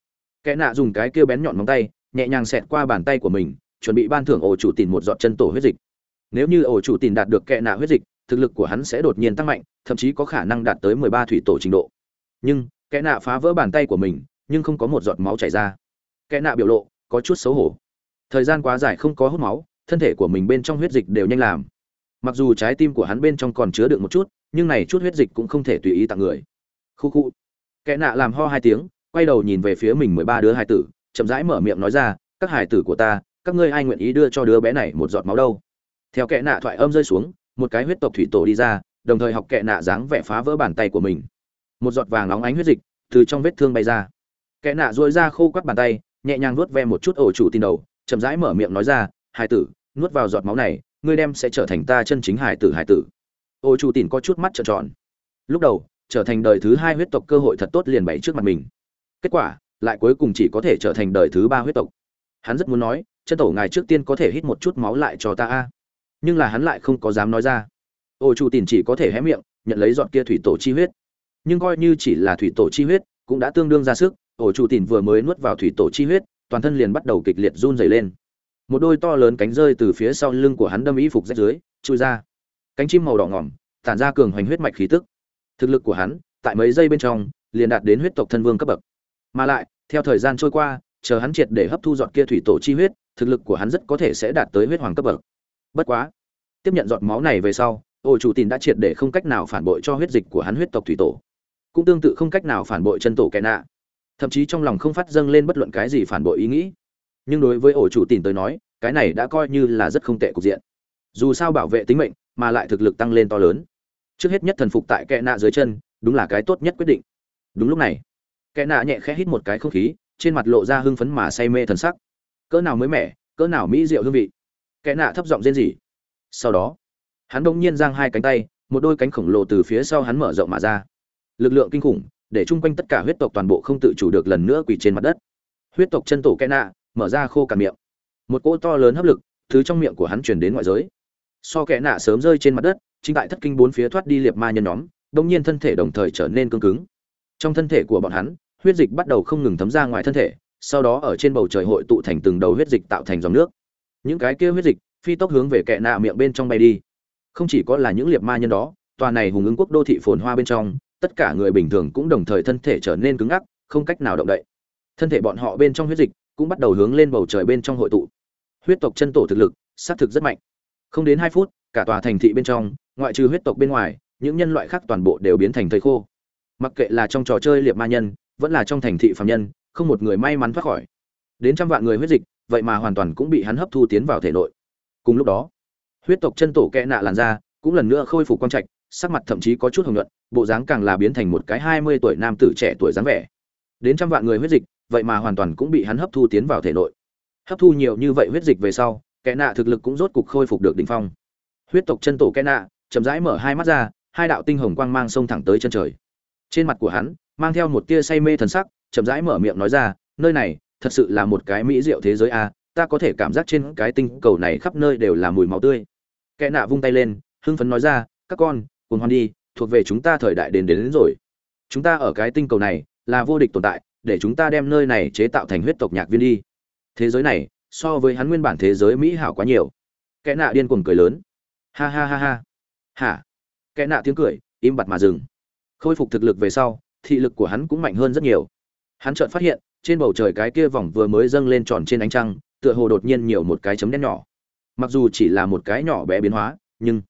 Kẻ nạ dùng cái kia bén nhọn móng tay, nhẹ nhàng xẹt qua bàn tay của mình, chuẩn bị ban thưởng ổ chủ tìm một giọt chân tổ huyết dịch. Nếu như ổ chủ tìm đạt được kẻ nạ huyết dịch thực lực của hắn sẽ đột nhiên tăng mạnh, thậm chí có khả năng đạt tới 13 thủy tổ trình độ. Nhưng, kẻ nạ phá vỡ bàn tay của mình, nhưng không có một giọt máu chảy ra. Kẻ nạ biểu lộ có chút xấu hổ. Thời gian quá dài không có hút máu, thân thể của mình bên trong huyết dịch đều nhanh làm. Mặc dù trái tim của hắn bên trong còn chứa đựng một chút, nhưng này chút huyết dịch cũng không thể tùy ý tặng người. Khu khu. Kẻ nạ làm ho hai tiếng, quay đầu nhìn về phía mình 13 đứa hài tử, chậm rãi mở miệng nói ra, các hài tử của ta, các ngươi ai nguyện ý đưa cho đứa bé này một giọt máu đâu? Theo kẻ nạ thoại âm rơi xuống, một cái huyết tộc thủy tổ đi ra, đồng thời học kệ nạ dáng vẻ phá vỡ bàn tay của mình. Một giọt vàng nóng ánh huyết dịch từ trong vết thương bay ra. Kệ nạ dội ra khô quắt bàn tay, nhẹ nhàng nuốt ve một chút ổ chủ tin đầu, chậm rãi mở miệng nói ra, hải tử, nuốt vào giọt máu này, ngươi đem sẽ trở thành ta chân chính hải tử hải tử. Ổ chủ tin có chút mắt trợn tròn. Lúc đầu, trở thành đời thứ hai huyết tộc cơ hội thật tốt liền bày trước mặt mình. Kết quả, lại cuối cùng chỉ có thể trở thành đời thứ ba huyết tộc. Hắn rất muốn nói, chân tổ ngài trước tiên có thể hít một chút máu lại cho ta a nhưng là hắn lại không có dám nói ra. Ô Chu tìm chỉ có thể hé miệng, nhận lấy dọn kia thủy tổ chi huyết. Nhưng coi như chỉ là thủy tổ chi huyết, cũng đã tương đương ra sức ổ chủ tìm vừa mới nuốt vào thủy tổ chi huyết, toàn thân liền bắt đầu kịch liệt run dày lên. Một đôi to lớn cánh rơi từ phía sau lưng của hắn đâm y phục rách dưới, chui ra. Cánh chim màu đỏ ngỏm, tản ra cường hoành huyết mạch khí tức. Thực lực của hắn, tại mấy giây bên trong, liền đạt đến huyết tộc thân vương cấp bậc. Mà lại, theo thời gian trôi qua, chờ hắn triệt để hấp thu dọn kia thủy tổ chi huyết, thực lực của hắn rất có thể sẽ đạt tới huyết hoàng cấp bậc bất quá, tiếp nhận giọt máu này về sau, ổ chủ tín đã triệt để không cách nào phản bội cho huyết dịch của hắn huyết tộc thủy tổ. Cũng tương tự không cách nào phản bội chân tổ kẻ nạ. Thậm chí trong lòng không phát dâng lên bất luận cái gì phản bội ý nghĩ. Nhưng đối với ổ chủ tín tới nói, cái này đã coi như là rất không tệ cục diện. Dù sao bảo vệ tính mệnh, mà lại thực lực tăng lên to lớn. Trước hết nhất thần phục tại kẻ nạ dưới chân, đúng là cái tốt nhất quyết định. Đúng lúc này, kẻ nạ nhẹ khẽ hít một cái không khí, trên mặt lộ ra hưng phấn mà say mê thần sắc. Cỡ nào mới mẻ, cỡ nào mỹ diệu hương vị kẻ nạ thấp giọng rên rỉ. Sau đó, hắn bỗng nhiên giang hai cánh tay, một đôi cánh khổng lồ từ phía sau hắn mở rộng mà ra. Lực lượng kinh khủng, để chung quanh tất cả huyết tộc toàn bộ không tự chủ được lần nữa quỳ trên mặt đất. Huyết tộc chân tổ kẽ nạ mở ra khô cả miệng. Một cỗ to lớn hấp lực thứ trong miệng của hắn chuyển đến ngoại giới. So kẽ nạ sớm rơi trên mặt đất, chính tại thất kinh bốn phía thoát đi liệt ma nhân nhóm đông nhiên thân thể đồng thời trở nên cương cứng. Trong thân thể của bọn hắn, huyết dịch bắt đầu không ngừng thấm ra ngoài thân thể, sau đó ở trên bầu trời hội tụ thành từng đầu huyết dịch tạo thành dòng nước những cái kia huyết dịch, phi tốc hướng về kẽ nạ miệng bên trong bay đi. Không chỉ có là những liệt ma nhân đó, tòa này hùng ứng quốc đô thị phồn hoa bên trong, tất cả người bình thường cũng đồng thời thân thể trở nên cứng ngắc, không cách nào động đậy. Thân thể bọn họ bên trong huyết dịch cũng bắt đầu hướng lên bầu trời bên trong hội tụ. Huyết tộc chân tổ thực lực xác thực rất mạnh. Không đến hai phút, cả tòa thành thị bên trong, ngoại trừ huyết tộc bên ngoài, những nhân loại khác toàn bộ đều biến thành thầy khô. Mặc kệ là trong trò chơi liệt ma nhân, vẫn là trong thành thị phạm nhân, không một người may mắn thoát khỏi. Đến trăm vạn người huyết dịch vậy mà hoàn toàn cũng bị hắn hấp thu tiến vào thể nội. Cùng lúc đó, huyết tộc chân tổ kẽ nạ làn da cũng lần nữa khôi phục quang trạch, sắc mặt thậm chí có chút hồng nhuận, bộ dáng càng là biến thành một cái hai mươi tuổi nam tử trẻ tuổi dáng vẻ. Đến trăm vạn người huyết dịch, vậy mà hoàn toàn cũng bị hắn hấp thu tiến vào thể nội. Hấp thu nhiều như vậy huyết dịch về sau kẽ nạ thực lực cũng rốt cục khôi phục được đỉnh phong. Huyết tộc chân tổ kẽ nạ chậm rãi mở hai mắt ra, hai đạo tinh hồng quang mang sông thẳng tới chân trời. Trên mặt của hắn, mang theo một tia say mê thần sắc, chậm rãi mở miệng nói ra, nơi này thật sự là một cái mỹ diệu thế giới a ta có thể cảm giác trên cái tinh cầu này khắp nơi đều là mùi máu tươi. Kẻ nạ vung tay lên hưng phấn nói ra các con cùng hoan đi thuộc về chúng ta thời đại đến, đến đến rồi. Chúng ta ở cái tinh cầu này là vô địch tồn tại để chúng ta đem nơi này chế tạo thành huyết tộc nhạc viên đi. Thế giới này so với hắn nguyên bản thế giới mỹ hảo quá nhiều. Kẻ nạ điên cuồng cười lớn. Ha ha ha ha. Hả? Kẻ nạ tiếng cười im bặt mà dừng. Khôi phục thực lực về sau thị lực của hắn cũng mạnh hơn rất nhiều. Hắn chợt phát hiện trên bầu trời cái kia vòng vừa mới dâng lên tròn trên ánh trăng, tựa hồ đột nhiên nhiều một cái chấm đen nhỏ. Mặc dù chỉ là một cái nhỏ bé biến hóa, nhưng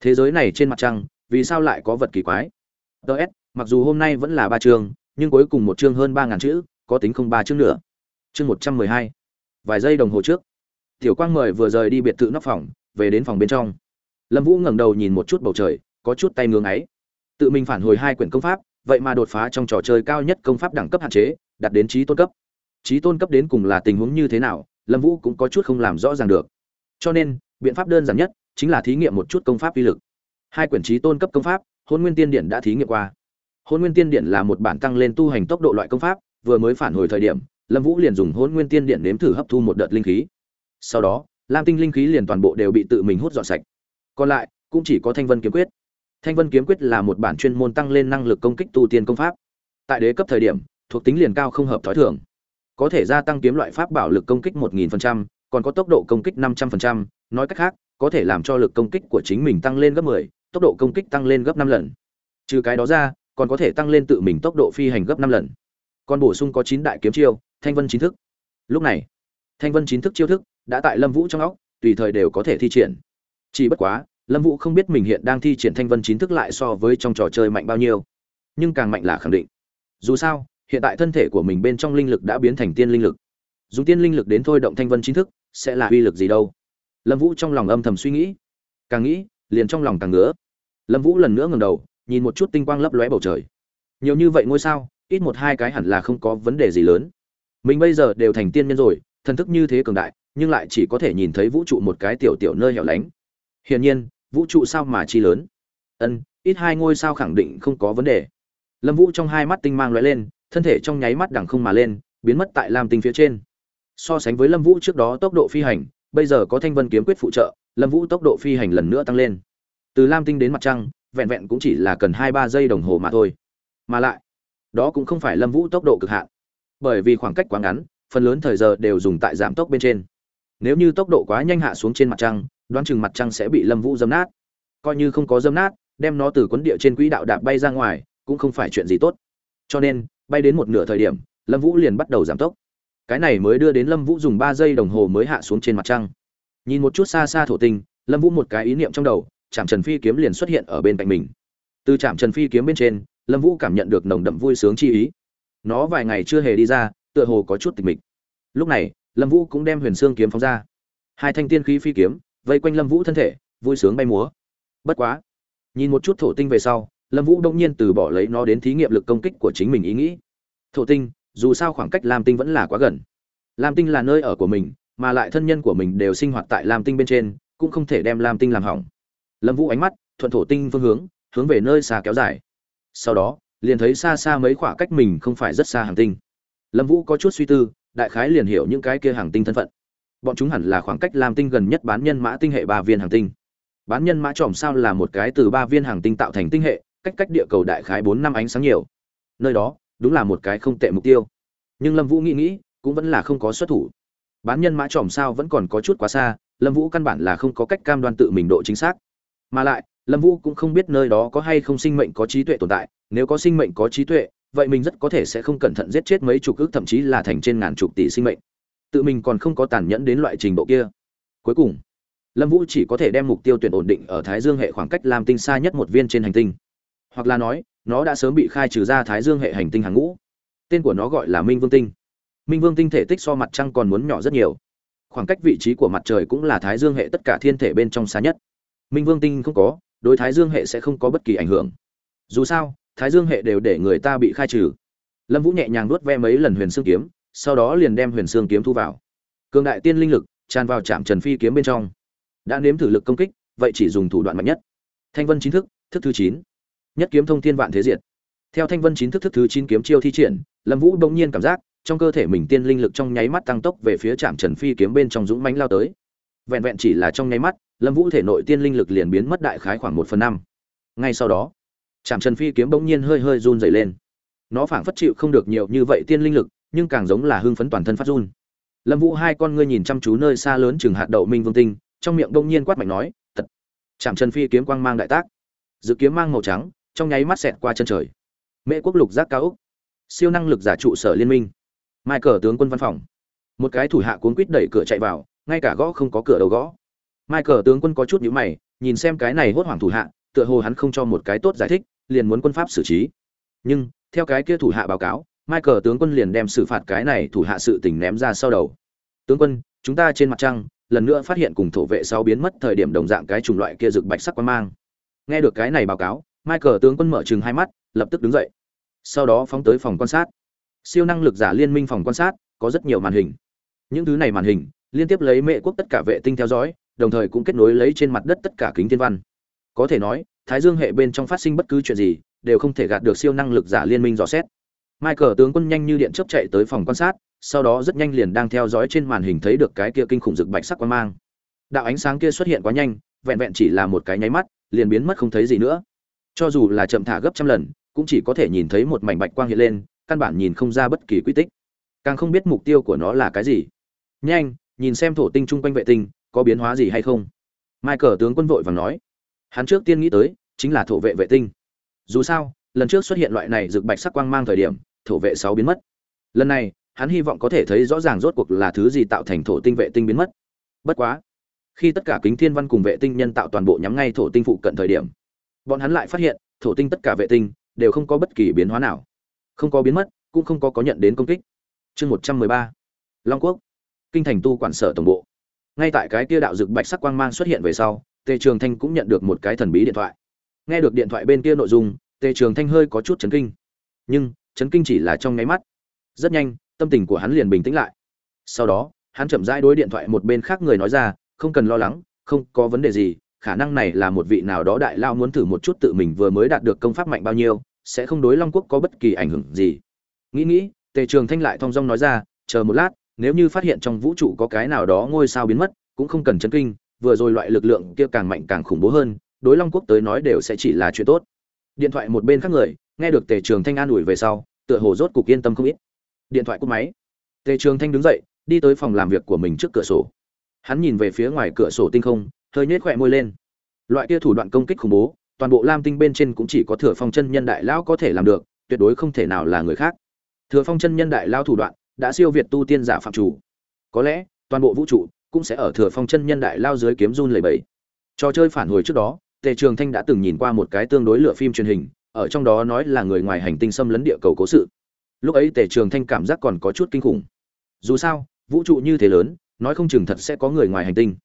thế giới này trên mặt trăng, vì sao lại có vật kỳ quái? Ts mặc dù hôm nay vẫn là ba chương, nhưng cuối cùng một chương hơn ba ngàn chữ, có tính không ba chương nữa. Chương một trăm mười hai, vài giây đồng hồ trước. Tiểu quang mời vừa rời đi biệt thự nóc phòng, về đến phòng bên trong. Lâm vũ ngẩng đầu nhìn một chút bầu trời, có chút tay ngưỡng ấy tự mình phản hồi hai quyển công pháp, vậy mà đột phá trong trò chơi cao nhất công pháp đẳng cấp hạn chế đạt đến trí tôn cấp. Trí tôn cấp đến cùng là tình huống như thế nào, lâm vũ cũng có chút không làm rõ ràng được. Cho nên, biện pháp đơn giản nhất chính là thí nghiệm một chút công pháp uy lực. Hai quyển trí tôn cấp công pháp, hôn nguyên tiên điện đã thí nghiệm qua. Hôn nguyên tiên điện là một bản tăng lên tu hành tốc độ loại công pháp, vừa mới phản hồi thời điểm, lâm vũ liền dùng hôn nguyên tiên điện nếm thử hấp thu một đợt linh khí. Sau đó, lam tinh linh khí liền toàn bộ đều bị tự mình hút dọn sạch. Còn lại, cũng chỉ có thanh vân kiếm quyết. Thanh vân kiếm quyết là một bản chuyên môn tăng lên năng lực công kích tu tiên công pháp. Tại đế cấp thời điểm thuộc tính liền cao không hợp thói thường có thể gia tăng kiếm loại pháp bảo lực công kích 1000%, còn có tốc độ công kích 500%, nói cách khác, có thể làm cho lực công kích của chính mình tăng lên gấp 10, tốc độ công kích tăng lên gấp 5 lần. Trừ cái đó ra, còn có thể tăng lên tự mình tốc độ phi hành gấp 5 lần. Còn bổ sung có 9 đại kiếm chiêu, Thanh Vân chín thức. Lúc này, Thanh Vân chín thức chiêu thức đã tại Lâm Vũ trong óc, tùy thời đều có thể thi triển. Chỉ bất quá, Lâm Vũ không biết mình hiện đang thi triển Thanh Vân chín thức lại so với trong trò chơi mạnh bao nhiêu, nhưng càng mạnh là khẳng định. Dù sao, hiện tại thân thể của mình bên trong linh lực đã biến thành tiên linh lực. Dùng tiên linh lực đến thôi động thanh vân chính thức, sẽ là uy lực gì đâu? Lâm vũ trong lòng âm thầm suy nghĩ. Càng nghĩ, liền trong lòng càng ngứa. Lâm vũ lần nữa ngầm đầu, nhìn một chút tinh quang lấp lóe bầu trời. Nhiều như vậy ngôi sao, ít một hai cái hẳn là không có vấn đề gì lớn. Mình bây giờ đều thành tiên nhân rồi, thần thức như thế cường đại, nhưng lại chỉ có thể nhìn thấy vũ trụ một cái tiểu tiểu nơi hẻo lánh. Hiển nhiên, vũ trụ sao mà chi lớn? Ân, ít hai ngôi sao khẳng định không có vấn đề. Lâm vũ trong hai mắt tinh mang lóe lên thân thể trong nháy mắt đằng không mà lên, biến mất tại lam tinh phía trên. So sánh với lâm vũ trước đó tốc độ phi hành, bây giờ có thanh vân kiếm quyết phụ trợ, lâm vũ tốc độ phi hành lần nữa tăng lên. Từ lam tinh đến mặt trăng, vẹn vẹn cũng chỉ là cần hai ba giây đồng hồ mà thôi. Mà lại, đó cũng không phải lâm vũ tốc độ cực hạn. Bởi vì khoảng cách quá ngắn, phần lớn thời giờ đều dùng tại giảm tốc bên trên. Nếu như tốc độ quá nhanh hạ xuống trên mặt trăng, đoán chừng mặt trăng sẽ bị lâm vũ dâm nát. Coi như không có dâm nát, đem nó từ quấn địa trên quỹ đạo đạp bay ra ngoài, cũng không phải chuyện gì tốt. Cho nên bay đến một nửa thời điểm, lâm vũ liền bắt đầu giảm tốc. Cái này mới đưa đến lâm vũ dùng ba giây đồng hồ mới hạ xuống trên mặt trăng. Nhìn một chút xa xa thổ tinh, lâm vũ một cái ý niệm trong đầu, Trạm trần phi kiếm liền xuất hiện ở bên cạnh mình. Từ trạm trần phi kiếm bên trên, lâm vũ cảm nhận được nồng đậm vui sướng chi ý. Nó vài ngày chưa hề đi ra, tựa hồ có chút tịch mịch. Lúc này, lâm vũ cũng đem huyền xương kiếm phóng ra. Hai thanh tiên khí phi kiếm, vây quanh lâm vũ thân thể, vui sướng bay múa. Bất quá, nhìn một chút thổ tinh về sau lâm vũ đông nhiên từ bỏ lấy nó đến thí nghiệm lực công kích của chính mình ý nghĩ. Thổ tinh, dù sao khoảng cách lam tinh vẫn là quá gần. Lam tinh là nơi ở của mình, mà lại thân nhân của mình đều sinh hoạt tại lam tinh bên trên, cũng không thể đem lam tinh làm hỏng. Lâm vũ ánh mắt thuận thổ tinh phương hướng hướng về nơi xa kéo dài. Sau đó, liền thấy xa xa mấy khoảng cách mình không phải rất xa hàng tinh. Lâm vũ có chút suy tư, đại khái liền hiểu những cái kia hàng tinh thân phận. Bọn chúng hẳn là khoảng cách lam tinh gần nhất bán nhân mã tinh hệ ba viên hàng tinh. Bán nhân mã tròm sao là một cái từ ba viên hàng tinh tạo thành tinh hệ cách cách địa cầu đại khái bốn năm ánh sáng nhiều. Nơi đó, đúng là một cái không tệ mục tiêu. Nhưng lâm vũ nghĩ nghĩ, cũng vẫn là không có xuất thủ. Bán nhân mã tròm sao vẫn còn có chút quá xa, lâm vũ căn bản là không có cách cam đoan tự mình độ chính xác. Mà lại, lâm vũ cũng không biết nơi đó có hay không sinh mệnh có trí tuệ tồn tại. Nếu có sinh mệnh có trí tuệ, vậy mình rất có thể sẽ không cẩn thận giết chết mấy chục ước, thậm chí là thành trên ngàn chục tỷ sinh mệnh. Tự mình còn không có tàn nhẫn đến loại trình độ kia. Cuối cùng, lâm vũ chỉ có thể đem mục tiêu tuyển ổn định ở thái dương hệ khoảng cách làm tinh xa nhất một viên trên hành tinh hoặc là nói, nó đã sớm bị khai trừ ra thái dương hệ hành tinh hàng ngũ. Tên của nó gọi là minh vương tinh. Minh vương tinh thể tích so mặt trăng còn muốn nhỏ rất nhiều. Khoảng cách vị trí của mặt trời cũng là thái dương hệ tất cả thiên thể bên trong xa nhất. Minh vương tinh không có, đối thái dương hệ sẽ không có bất kỳ ảnh hưởng. Dù sao, thái dương hệ đều để người ta bị khai trừ. Lâm vũ nhẹ nhàng nuốt ve mấy lần huyền xương kiếm, sau đó liền đem huyền xương kiếm thu vào. Cường đại tiên linh lực tràn vào trạm trần phi kiếm bên trong. Đã nếm thử lực công kích, vậy chỉ dùng thủ đoạn mạnh nhất. Thanh vân chính thức thức thứ chín nhất kiếm thông thiên vạn thế diệt. Theo thanh vân chín thức thức thứ chín kiếm chiêu thi triển, lâm vũ bỗng nhiên cảm giác, trong cơ thể mình tiên linh lực trong nháy mắt tăng tốc về phía trạm trần phi kiếm bên trong dũng mãnh lao tới. Vẹn vẹn chỉ là trong nháy mắt, lâm vũ thể nội tiên linh lực liền biến mất đại khái khoảng một phần năm. Ngay sau đó trạm trần phi kiếm bỗng nhiên hơi hơi run dày lên. Nó phảng phất chịu không được nhiều như vậy tiên linh lực, nhưng càng giống là hưng phấn toàn thân phát run. Lâm vũ hai con ngươi nhìn chăm chú nơi xa lớn chừng hạt đậu minh vương tinh, trong miệng bỗng nhiên quát mạnh nói, thật. Trạm trần phi kiếm quang mang đại tác. Dự kiếm mang màu trắng trong nháy mắt xẹt qua chân trời. Mễ quốc lục giác cao úc siêu năng lực giả trụ sở liên minh. Mai cờ tướng quân văn phòng. Một cái thủ hạ cuốn quýt đẩy cửa chạy vào, ngay cả gõ không có cửa đầu gõ. Mai cờ tướng quân có chút nhữ mày, nhìn xem cái này hốt hoảng thủ hạ, tựa hồ hắn không cho một cái tốt giải thích, liền muốn quân pháp xử trí. Nhưng, theo cái kia thủ hạ báo cáo, mai cờ tướng quân liền đem xử phạt cái này thủ hạ sự tình ném ra sau đầu. Tướng quân, chúng ta trên mặt trăng, lần nữa phát hiện cùng thổ vệ sau biến mất thời điểm đồng dạng cái chủng loại kia rực bạch sắc quan mang. Nghe được cái này báo cáo Michael tướng quân mở trừng hai mắt, lập tức đứng dậy. Sau đó phóng tới phòng quan sát. Siêu năng lực giả liên minh phòng quan sát, có rất nhiều màn hình. Những thứ này màn hình, liên tiếp lấy mệ quốc tất cả vệ tinh theo dõi, đồng thời cũng kết nối lấy trên mặt đất tất cả kính thiên văn. Có thể nói, thái dương hệ bên trong phát sinh bất cứ chuyện gì, đều không thể gạt được siêu năng lực giả liên minh dò xét. Michael tướng quân nhanh như điện chớp chạy tới phòng quan sát, sau đó rất nhanh liền đang theo dõi trên màn hình thấy được cái kia kinh khủng rực bạch sắc quang mang. Đạo ánh sáng kia xuất hiện quá nhanh, vẹn vẹn chỉ là một cái nháy mắt, liền biến mất không thấy gì nữa cho dù là chậm thả gấp trăm lần, cũng chỉ có thể nhìn thấy một mảnh bạch quang hiện lên, căn bản nhìn không ra bất kỳ quy tích. Càng không biết mục tiêu của nó là cái gì. Nhanh, nhìn xem thổ tinh chung quanh vệ tinh, có biến hóa gì hay không? Michael tướng quân vội vàng nói. Hắn trước tiên nghĩ tới, chính là thổ vệ vệ tinh. Dù sao, lần trước xuất hiện loại này rực bạch sắc quang mang thời điểm, thổ vệ sáu biến mất. Lần này, hắn hy vọng có thể thấy rõ ràng rốt cuộc là thứ gì tạo thành thổ tinh vệ tinh biến mất. Bất quá, khi tất cả kính thiên văn cùng vệ tinh nhân tạo toàn bộ nhắm ngay thổ tinh phụ cận thời điểm bọn hắn lại phát hiện, thổ tinh tất cả vệ tinh đều không có bất kỳ biến hóa nào. Không có biến mất, cũng không có có nhận đến công kích. Chương một trăm mười ba. Long quốc. Kinh thành tu quản sở tổng bộ. Ngay tại cái kia đạo dực bạch sắc quang mang xuất hiện về sau, tề trường thanh cũng nhận được một cái thần bí điện thoại. Nghe được điện thoại bên kia nội dung, tề trường thanh hơi có chút chấn kinh. Nhưng, chấn kinh chỉ là trong nháy mắt. Rất nhanh, tâm tình của hắn liền bình tĩnh lại. Sau đó, hắn chậm rãi đối điện thoại một bên khác người nói ra, không cần lo lắng, không có vấn đề gì khả năng này là một vị nào đó đại lao muốn thử một chút tự mình vừa mới đạt được công pháp mạnh bao nhiêu, sẽ không đối long quốc có bất kỳ ảnh hưởng gì. Nghĩ nghĩ, tề trường thanh lại thong dong nói ra, chờ một lát, nếu như phát hiện trong vũ trụ có cái nào đó ngôi sao biến mất, cũng không cần chấn kinh, vừa rồi loại lực lượng kia càng mạnh càng khủng bố hơn, đối long quốc tới nói đều sẽ chỉ là chuyện tốt. Điện thoại một bên khác người, nghe được tề trường thanh an ủi về sau, tựa hồ rốt cục yên tâm không ít. Điện thoại cúp máy. Tề trường thanh đứng dậy, đi tới phòng làm việc của mình trước cửa sổ. Hắn nhìn về phía ngoài cửa sổ tinh không hơi nhếch khỏe môi lên. Loại kia thủ đoạn công kích khủng bố, toàn bộ lam tinh bên trên cũng chỉ có thừa phong chân nhân đại lão có thể làm được, tuyệt đối không thể nào là người khác. Thừa phong chân nhân đại lao thủ đoạn đã siêu việt tu tiên giả phạm chủ. Có lẽ, toàn bộ vũ trụ cũng sẽ ở thừa phong chân nhân đại lao dưới kiếm run lẩy bẩy. Trò chơi phản hồi trước đó, tề trường thanh đã từng nhìn qua một cái tương đối lựa phim truyền hình, ở trong đó nói là người ngoài hành tinh xâm lấn địa cầu cố sự. Lúc ấy tề trường thanh cảm giác còn có chút kinh khủng. Dù sao, vũ trụ như thế lớn, nói không chừng thật sẽ có người ngoài hành tinh.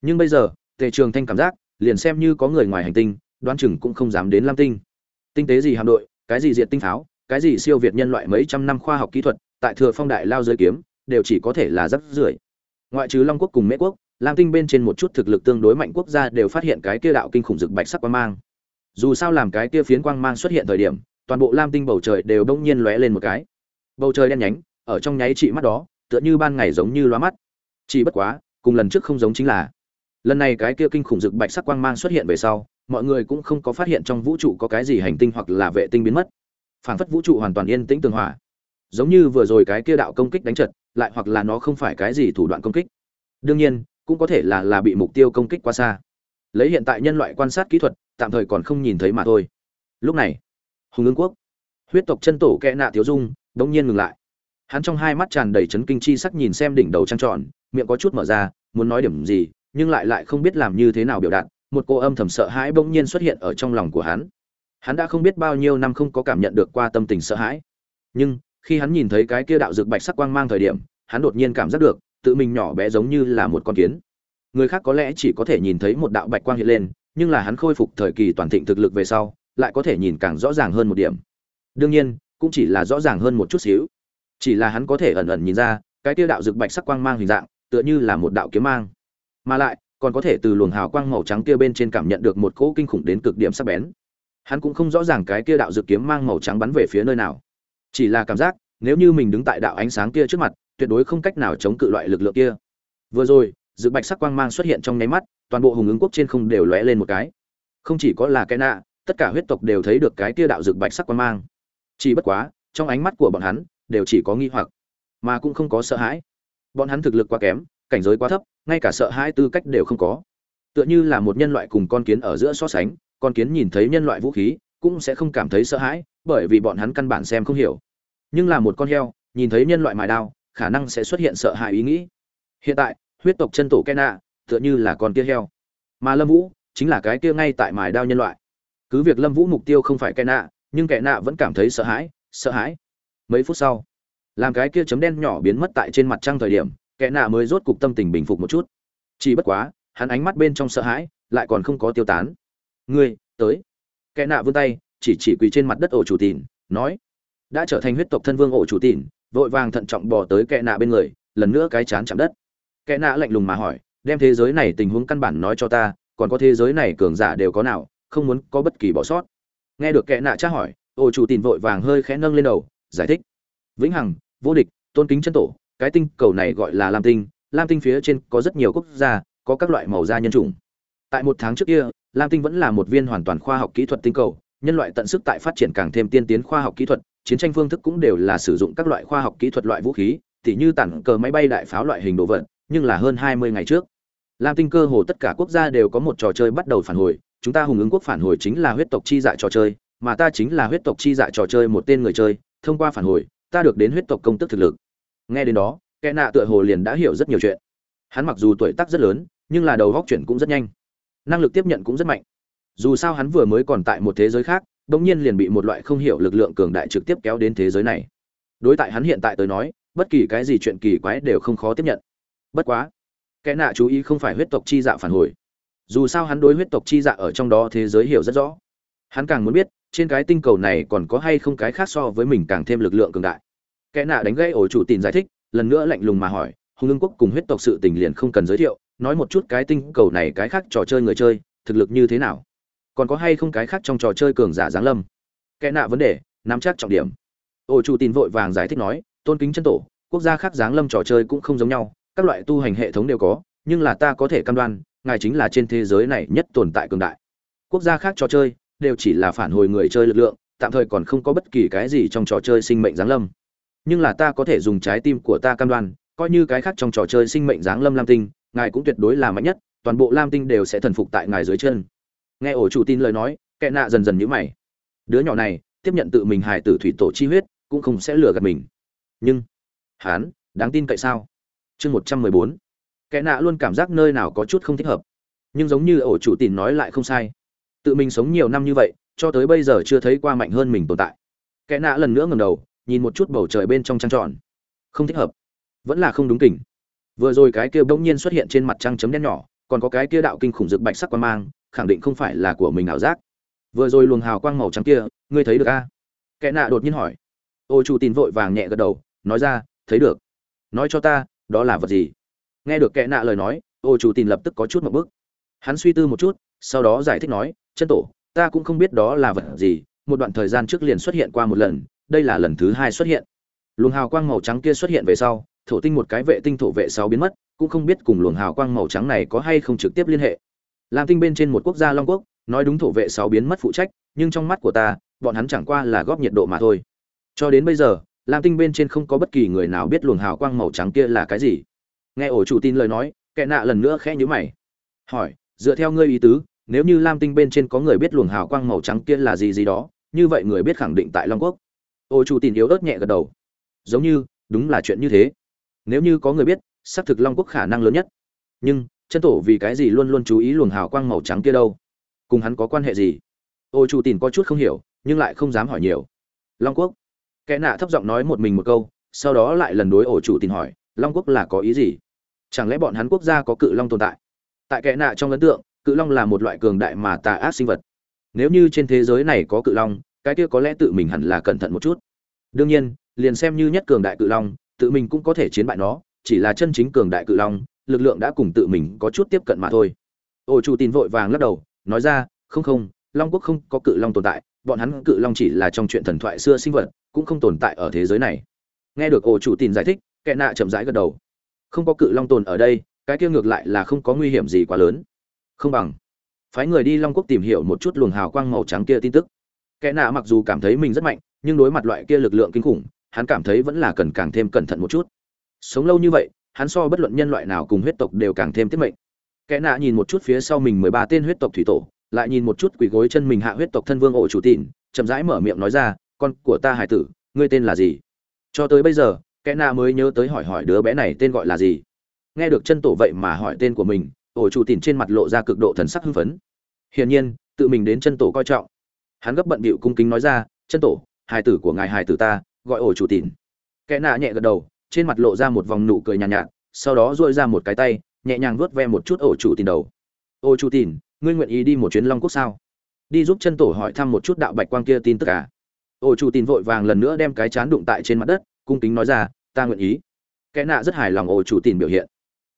Nhưng bây giờ tề trường thanh cảm giác, liền xem như có người ngoài hành tinh, đoán chừng cũng không dám đến lam tinh. Tinh tế gì hạm đội, cái gì diệt tinh pháo, cái gì siêu việt nhân loại mấy trăm năm khoa học kỹ thuật, tại thừa phong đại lao giới kiếm, đều chỉ có thể là rất rưởi. Ngoại trừ long quốc cùng mễ quốc, lam tinh bên trên một chút thực lực tương đối mạnh quốc gia đều phát hiện cái kia đạo kinh khủng rực bạch sắc quang mang. Dù sao làm cái kia phiến quang mang xuất hiện thời điểm, toàn bộ lam tinh bầu trời đều bỗng nhiên lóe lên một cái. Bầu trời đen nhánh, ở trong nháy trị mắt đó, tựa như ban ngày giống như loa mắt. Chỉ bất quá, cùng lần trước không giống chính là lần này cái kia kinh khủng rực bạch sắc quang mang xuất hiện về sau, mọi người cũng không có phát hiện trong vũ trụ có cái gì hành tinh hoặc là vệ tinh biến mất. Phản phất vũ trụ hoàn toàn yên tĩnh tường hòa. Giống như vừa rồi cái kia đạo công kích đánh trật lại hoặc là nó không phải cái gì thủ đoạn công kích. Đương nhiên, cũng có thể là là bị mục tiêu công kích quá xa. Lấy hiện tại nhân loại quan sát kỹ thuật, tạm thời còn không nhìn thấy mà thôi. Lúc này, hùng ương quốc, huyết tộc chân tổ kẽ nạ thiếu dung, đống nhiên ngừng lại. Hắn trong hai mắt tràn đầy chấn kinh chi sắc nhìn xem đỉnh đầu trăng tròn, miệng có chút mở ra, muốn nói điểm gì nhưng lại lại không biết làm như thế nào biểu đạt, một cô âm thầm sợ hãi bỗng nhiên xuất hiện ở trong lòng của hắn. Hắn đã không biết bao nhiêu năm không có cảm nhận được qua tâm tình sợ hãi. Nhưng, khi hắn nhìn thấy cái kia đạo dược bạch sắc quang mang thời điểm, hắn đột nhiên cảm giác được, tự mình nhỏ bé giống như là một con kiến. Người khác có lẽ chỉ có thể nhìn thấy một đạo bạch quang hiện lên, nhưng là hắn khôi phục thời kỳ toàn thịnh thực lực về sau, lại có thể nhìn càng rõ ràng hơn một điểm. Đương nhiên, cũng chỉ là rõ ràng hơn một chút xíu. Chỉ là hắn có thể ẩn ẩn nhìn ra, cái kia đạo dược bạch sắc quang mang hình dạng, tựa như là một đạo kiếm mang mà lại, còn có thể từ luồng hào quang màu trắng kia bên trên cảm nhận được một cỗ kinh khủng đến cực điểm sắc bén. Hắn cũng không rõ ràng cái kia đạo dự kiếm mang màu trắng bắn về phía nơi nào. Chỉ là cảm giác, nếu như mình đứng tại đạo ánh sáng kia trước mặt, tuyệt đối không cách nào chống cự loại lực lượng kia. Vừa rồi dự bạch sắc quang mang xuất hiện trong nháy mắt, toàn bộ hùng ứng quốc trên không đều lóe lên một cái. Không chỉ có là cái nạ, tất cả huyết tộc đều thấy được cái kia đạo dự bạch sắc quang mang. Chỉ bất quá, trong ánh mắt của bọn hắn, đều chỉ có nghi hoặc, mà cũng không có sợ hãi. Bọn hắn thực lực quá kém cảnh giới quá thấp ngay cả sợ hãi tư cách đều không có. Tựa như là một nhân loại cùng con kiến ở giữa so sánh con kiến nhìn thấy nhân loại vũ khí cũng sẽ không cảm thấy sợ hãi bởi vì bọn hắn căn bản xem không hiểu. Nhưng là một con heo nhìn thấy nhân loại mài đao khả năng sẽ xuất hiện sợ hãi ý nghĩ. Hiện tại huyết tộc chân tổ Kena, tựa như là con kia heo. Mà lâm vũ chính là cái kia ngay tại mài đao nhân loại. Cứ việc lâm vũ mục tiêu không phải Kena, nhưng Kena vẫn cảm thấy sợ hãi sợ hãi. Mấy phút sau làm cái kia chấm đen nhỏ biến mất tại trên mặt trăng thời điểm kẻ nạ mới rốt cục tâm tình bình phục một chút. Chỉ bất quá, hắn ánh mắt bên trong sợ hãi, lại còn không có tiêu tán. Ngươi, tới. Kẻ nạ vươn tay, chỉ chỉ quỳ trên mặt đất ổ chủ tìn, nói, đã trở thành huyết tộc thân vương ổ chủ tìn, vội vàng thận trọng bỏ tới kẻ nạ bên người, lần nữa cái chán chạm đất. Kẻ nạ lạnh lùng mà hỏi, đem thế giới này tình huống căn bản nói cho ta, còn có thế giới này cường giả đều có nào, không muốn có bất kỳ bỏ sót? Nghe được kẻ nạ tra hỏi, ổ chủ tìn vội vàng hơi khẽ nâng lên đầu, giải thích, vĩnh hằng, vô địch, tôn kính chân tổ cái tinh cầu này gọi là lam tinh lam tinh phía trên có rất nhiều quốc gia, có các loại màu da nhân chủng. Tại một tháng trước kia, lam tinh vẫn là một viên hoàn toàn khoa học kỹ thuật tinh cầu, nhân loại tận sức tại phát triển càng thêm tiên tiến khoa học kỹ thuật, chiến tranh phương thức cũng đều là sử dụng các loại khoa học kỹ thuật loại vũ khí, tỉ như tản cờ máy bay đại pháo loại hình đồ vật, nhưng là hơn hai mươi ngày trước. Lam tinh cơ hồ tất cả quốc gia đều có một trò chơi bắt đầu phản hồi, chúng ta hùng ứng quốc phản hồi chính là huyết tộc chi dạ trò chơi, mà ta chính là huyết tộc chi dạ trò chơi một tên người chơi, thông qua phản hồi, ta được đến huyết tộc công tức thực lực nghe đến đó, kẻ nạ tựa hồ liền đã hiểu rất nhiều chuyện. Hắn mặc dù tuổi tác rất lớn, nhưng là đầu góc chuyển cũng rất nhanh. Năng lực tiếp nhận cũng rất mạnh. Dù sao hắn vừa mới còn tại một thế giới khác đ ỗ n g nhiên liền bị một loại không hiểu lực lượng cường đại trực tiếp kéo đến thế giới này. Đối tại hắn hiện tại tới nói, bất kỳ cái gì chuyện kỳ quái đều không khó tiếp nhận. Bất quá, kẻ nạ chú ý không phải huyết tộc chi dạ phản hồi. Dù sao hắn đối huyết tộc chi dạ ở trong đó thế giới hiểu rất rõ. Hắn càng muốn biết, trên cái tinh cầu này còn có hay không cái khác so với mình càng thêm lực lượng cường đại kẻ nạ đánh gây ổ chủ tìm giải thích, lần nữa lạnh lùng mà hỏi, hùng ương quốc cùng huyết tộc sự tình liền không cần giới thiệu, nói một chút cái tinh cầu này cái khác trò chơi người chơi, thực lực như thế nào? Còn có hay không cái khác trong trò chơi cường giả giáng lâm? Kẻ nạ vấn đề, nắm chắc trọng điểm. Ổ chủ tin vội vàng giải thích nói, tôn kính chân tổ, quốc gia khác giáng lâm trò chơi cũng không giống nhau, các loại tu hành hệ thống đều có, nhưng là ta có thể cam đoan, ngài chính là trên thế giới này nhất tồn tại cường đại. Quốc gia khác trò chơi, đều chỉ là phản hồi người chơi lực lượng, tạm thời còn không có bất kỳ cái gì trong trò chơi sinh mệnh giáng lâm nhưng là ta có thể dùng trái tim của ta cam đoan, coi như cái khác trong trò chơi sinh mệnh giáng lâm lam tinh, ngài cũng tuyệt đối là mạnh nhất, toàn bộ lam tinh đều sẽ thần phục tại ngài dưới chân. Nghe ổ chủ tin lời nói, kẻ nạ dần dần nhữ mày. Đứa nhỏ này, tiếp nhận tự mình hài tử thủy tổ chi huyết, cũng không sẽ lừa gạt mình. Nhưng, hắn, đáng tin cậy sao? Chương một trăm mười bốn. Kẻ nạ luôn cảm giác nơi nào có chút không thích hợp. Nhưng giống như ổ chủ tin nói lại không sai. Tự mình sống nhiều năm như vậy, cho tới bây giờ chưa thấy qua mạnh hơn mình tồn tại. Kẻ nạ lần nữa ngầm đầu nhìn một chút bầu trời bên trong trăng tròn. Không thích hợp. Vẫn là không đúng kỉnh. Vừa rồi cái kia bỗng nhiên xuất hiện trên mặt trăng chấm đen nhỏ, còn có cái kia đạo kinh khủng rực bạch sắc quan mang, khẳng định không phải là của mình ảo giác. Vừa rồi luồng hào quang màu trắng kia, ngươi thấy được a? Kẻ nạ đột nhiên hỏi. Ô chủ tin vội vàng nhẹ gật đầu, nói ra, thấy được. Nói cho ta, đó là vật gì? Nghe được kẻ nạ lời nói, ô chủ tin lập tức có chút một bức. Hắn suy tư một chút, sau đó giải thích nói, chân tổ, ta cũng không biết đó là vật gì, một đoạn thời gian trước liền xuất hiện qua một lần đây là lần thứ hai xuất hiện. Luồng hào quang màu trắng kia xuất hiện về sau, thổ tinh một cái vệ tinh thổ vệ sáu biến mất, cũng không biết cùng luồng hào quang màu trắng này có hay không trực tiếp liên hệ. Lam tinh bên trên một quốc gia long quốc, nói đúng thổ vệ sáu biến mất phụ trách, nhưng trong mắt của ta, bọn hắn chẳng qua là góp nhiệt độ mà thôi. Cho đến bây giờ, lam tinh bên trên không có bất kỳ người nào biết luồng hào quang màu trắng kia là cái gì. Nghe ổ chủ tin lời nói, kẻ nạ lần nữa khẽ nhíu mày. Hỏi, dựa theo ngươi ý tứ, nếu như lam tinh bên trên có người biết luồng hào quang màu trắng kia là gì gì đó, như vậy người biết khẳng định tại long quốc ô chủ tin yếu ớt nhẹ gật đầu. Giống như, đúng là chuyện như thế. Nếu như có người biết, xác thực long quốc khả năng lớn nhất. Nhưng, chân tổ vì cái gì luôn luôn chú ý luồng hào quang màu trắng kia đâu? Cùng hắn có quan hệ gì? Ô chủ tìm có chút không hiểu, nhưng lại không dám hỏi nhiều. Long quốc. Kẽ nạ thấp giọng nói một mình một câu, sau đó lại lần đối ổ chủ tìm hỏi, long quốc là có ý gì? Chẳng lẽ bọn hắn quốc gia có cự long tồn tại? Tại kẽ nạ trong ấn tượng, cự long là một loại cường đại mà tà ác sinh vật. Nếu như trên thế giới này có cự long cái kia có lẽ tự mình hẳn là cẩn thận một chút. Đương nhiên, liền xem như nhất cường đại cự long, tự mình cũng có thể chiến bại nó, chỉ là chân chính cường đại cự long, lực lượng đã cùng tự mình có chút tiếp cận mà thôi. Ổ chủ tin vội vàng lắc đầu, nói ra, không không, long quốc không có cự long tồn tại, bọn hắn cự long chỉ là trong chuyện thần thoại xưa sinh vật, cũng không tồn tại ở thế giới này. Nghe được ổ chủ tin giải thích, kẻ nạ chậm rãi gật đầu. Không có cự long tồn ở đây, cái kia ngược lại là không có nguy hiểm gì quá lớn. Không bằng, phái người đi long quốc tìm hiểu một chút luồng hào quang màu trắng kia tin tức kẻ nạ mặc dù cảm thấy mình rất mạnh, nhưng đối mặt loại kia lực lượng kinh khủng, hắn cảm thấy vẫn là cần càng thêm cẩn thận một chút. Sống lâu như vậy, hắn so bất luận nhân loại nào cùng huyết tộc đều càng thêm tiết mệnh. Kẻ nạ nhìn một chút phía sau mình mười ba tên huyết tộc thủy tổ, lại nhìn một chút quỳ gối chân mình hạ huyết tộc thân vương ổ chủ tịn, chậm rãi mở miệng nói ra, con của ta hải tử, ngươi tên là gì? Cho tới bây giờ, kẻ nạ mới nhớ tới hỏi hỏi đứa bé này tên gọi là gì. Nghe được chân tổ vậy mà hỏi tên của mình, ổ chủ tịn trên mặt lộ ra cực độ thần sắc hưng phấn. Hiển nhiên, tự mình đến chân tổ coi trọng hắn gấp bận bịu cung kính nói ra chân tổ hài tử của ngài hài tử ta gọi ổ chủ tịn. Kẽ nạ nhẹ gật đầu trên mặt lộ ra một vòng nụ cười nhàn nhạt, nhạt sau đó duỗi ra một cái tay nhẹ nhàng vuốt ve một chút ổ chủ tịn đầu. Ô chủ tịn ngươi nguyện ý đi một chuyến long quốc sao? Đi giúp chân tổ hỏi thăm một chút đạo bạch quang kia tin tức cả ổ chủ tịn vội vàng lần nữa đem cái chán đụng tại trên mặt đất cung kính nói ra ta nguyện ý. Kẽ nạ rất hài lòng ổ chủ tịn biểu hiện.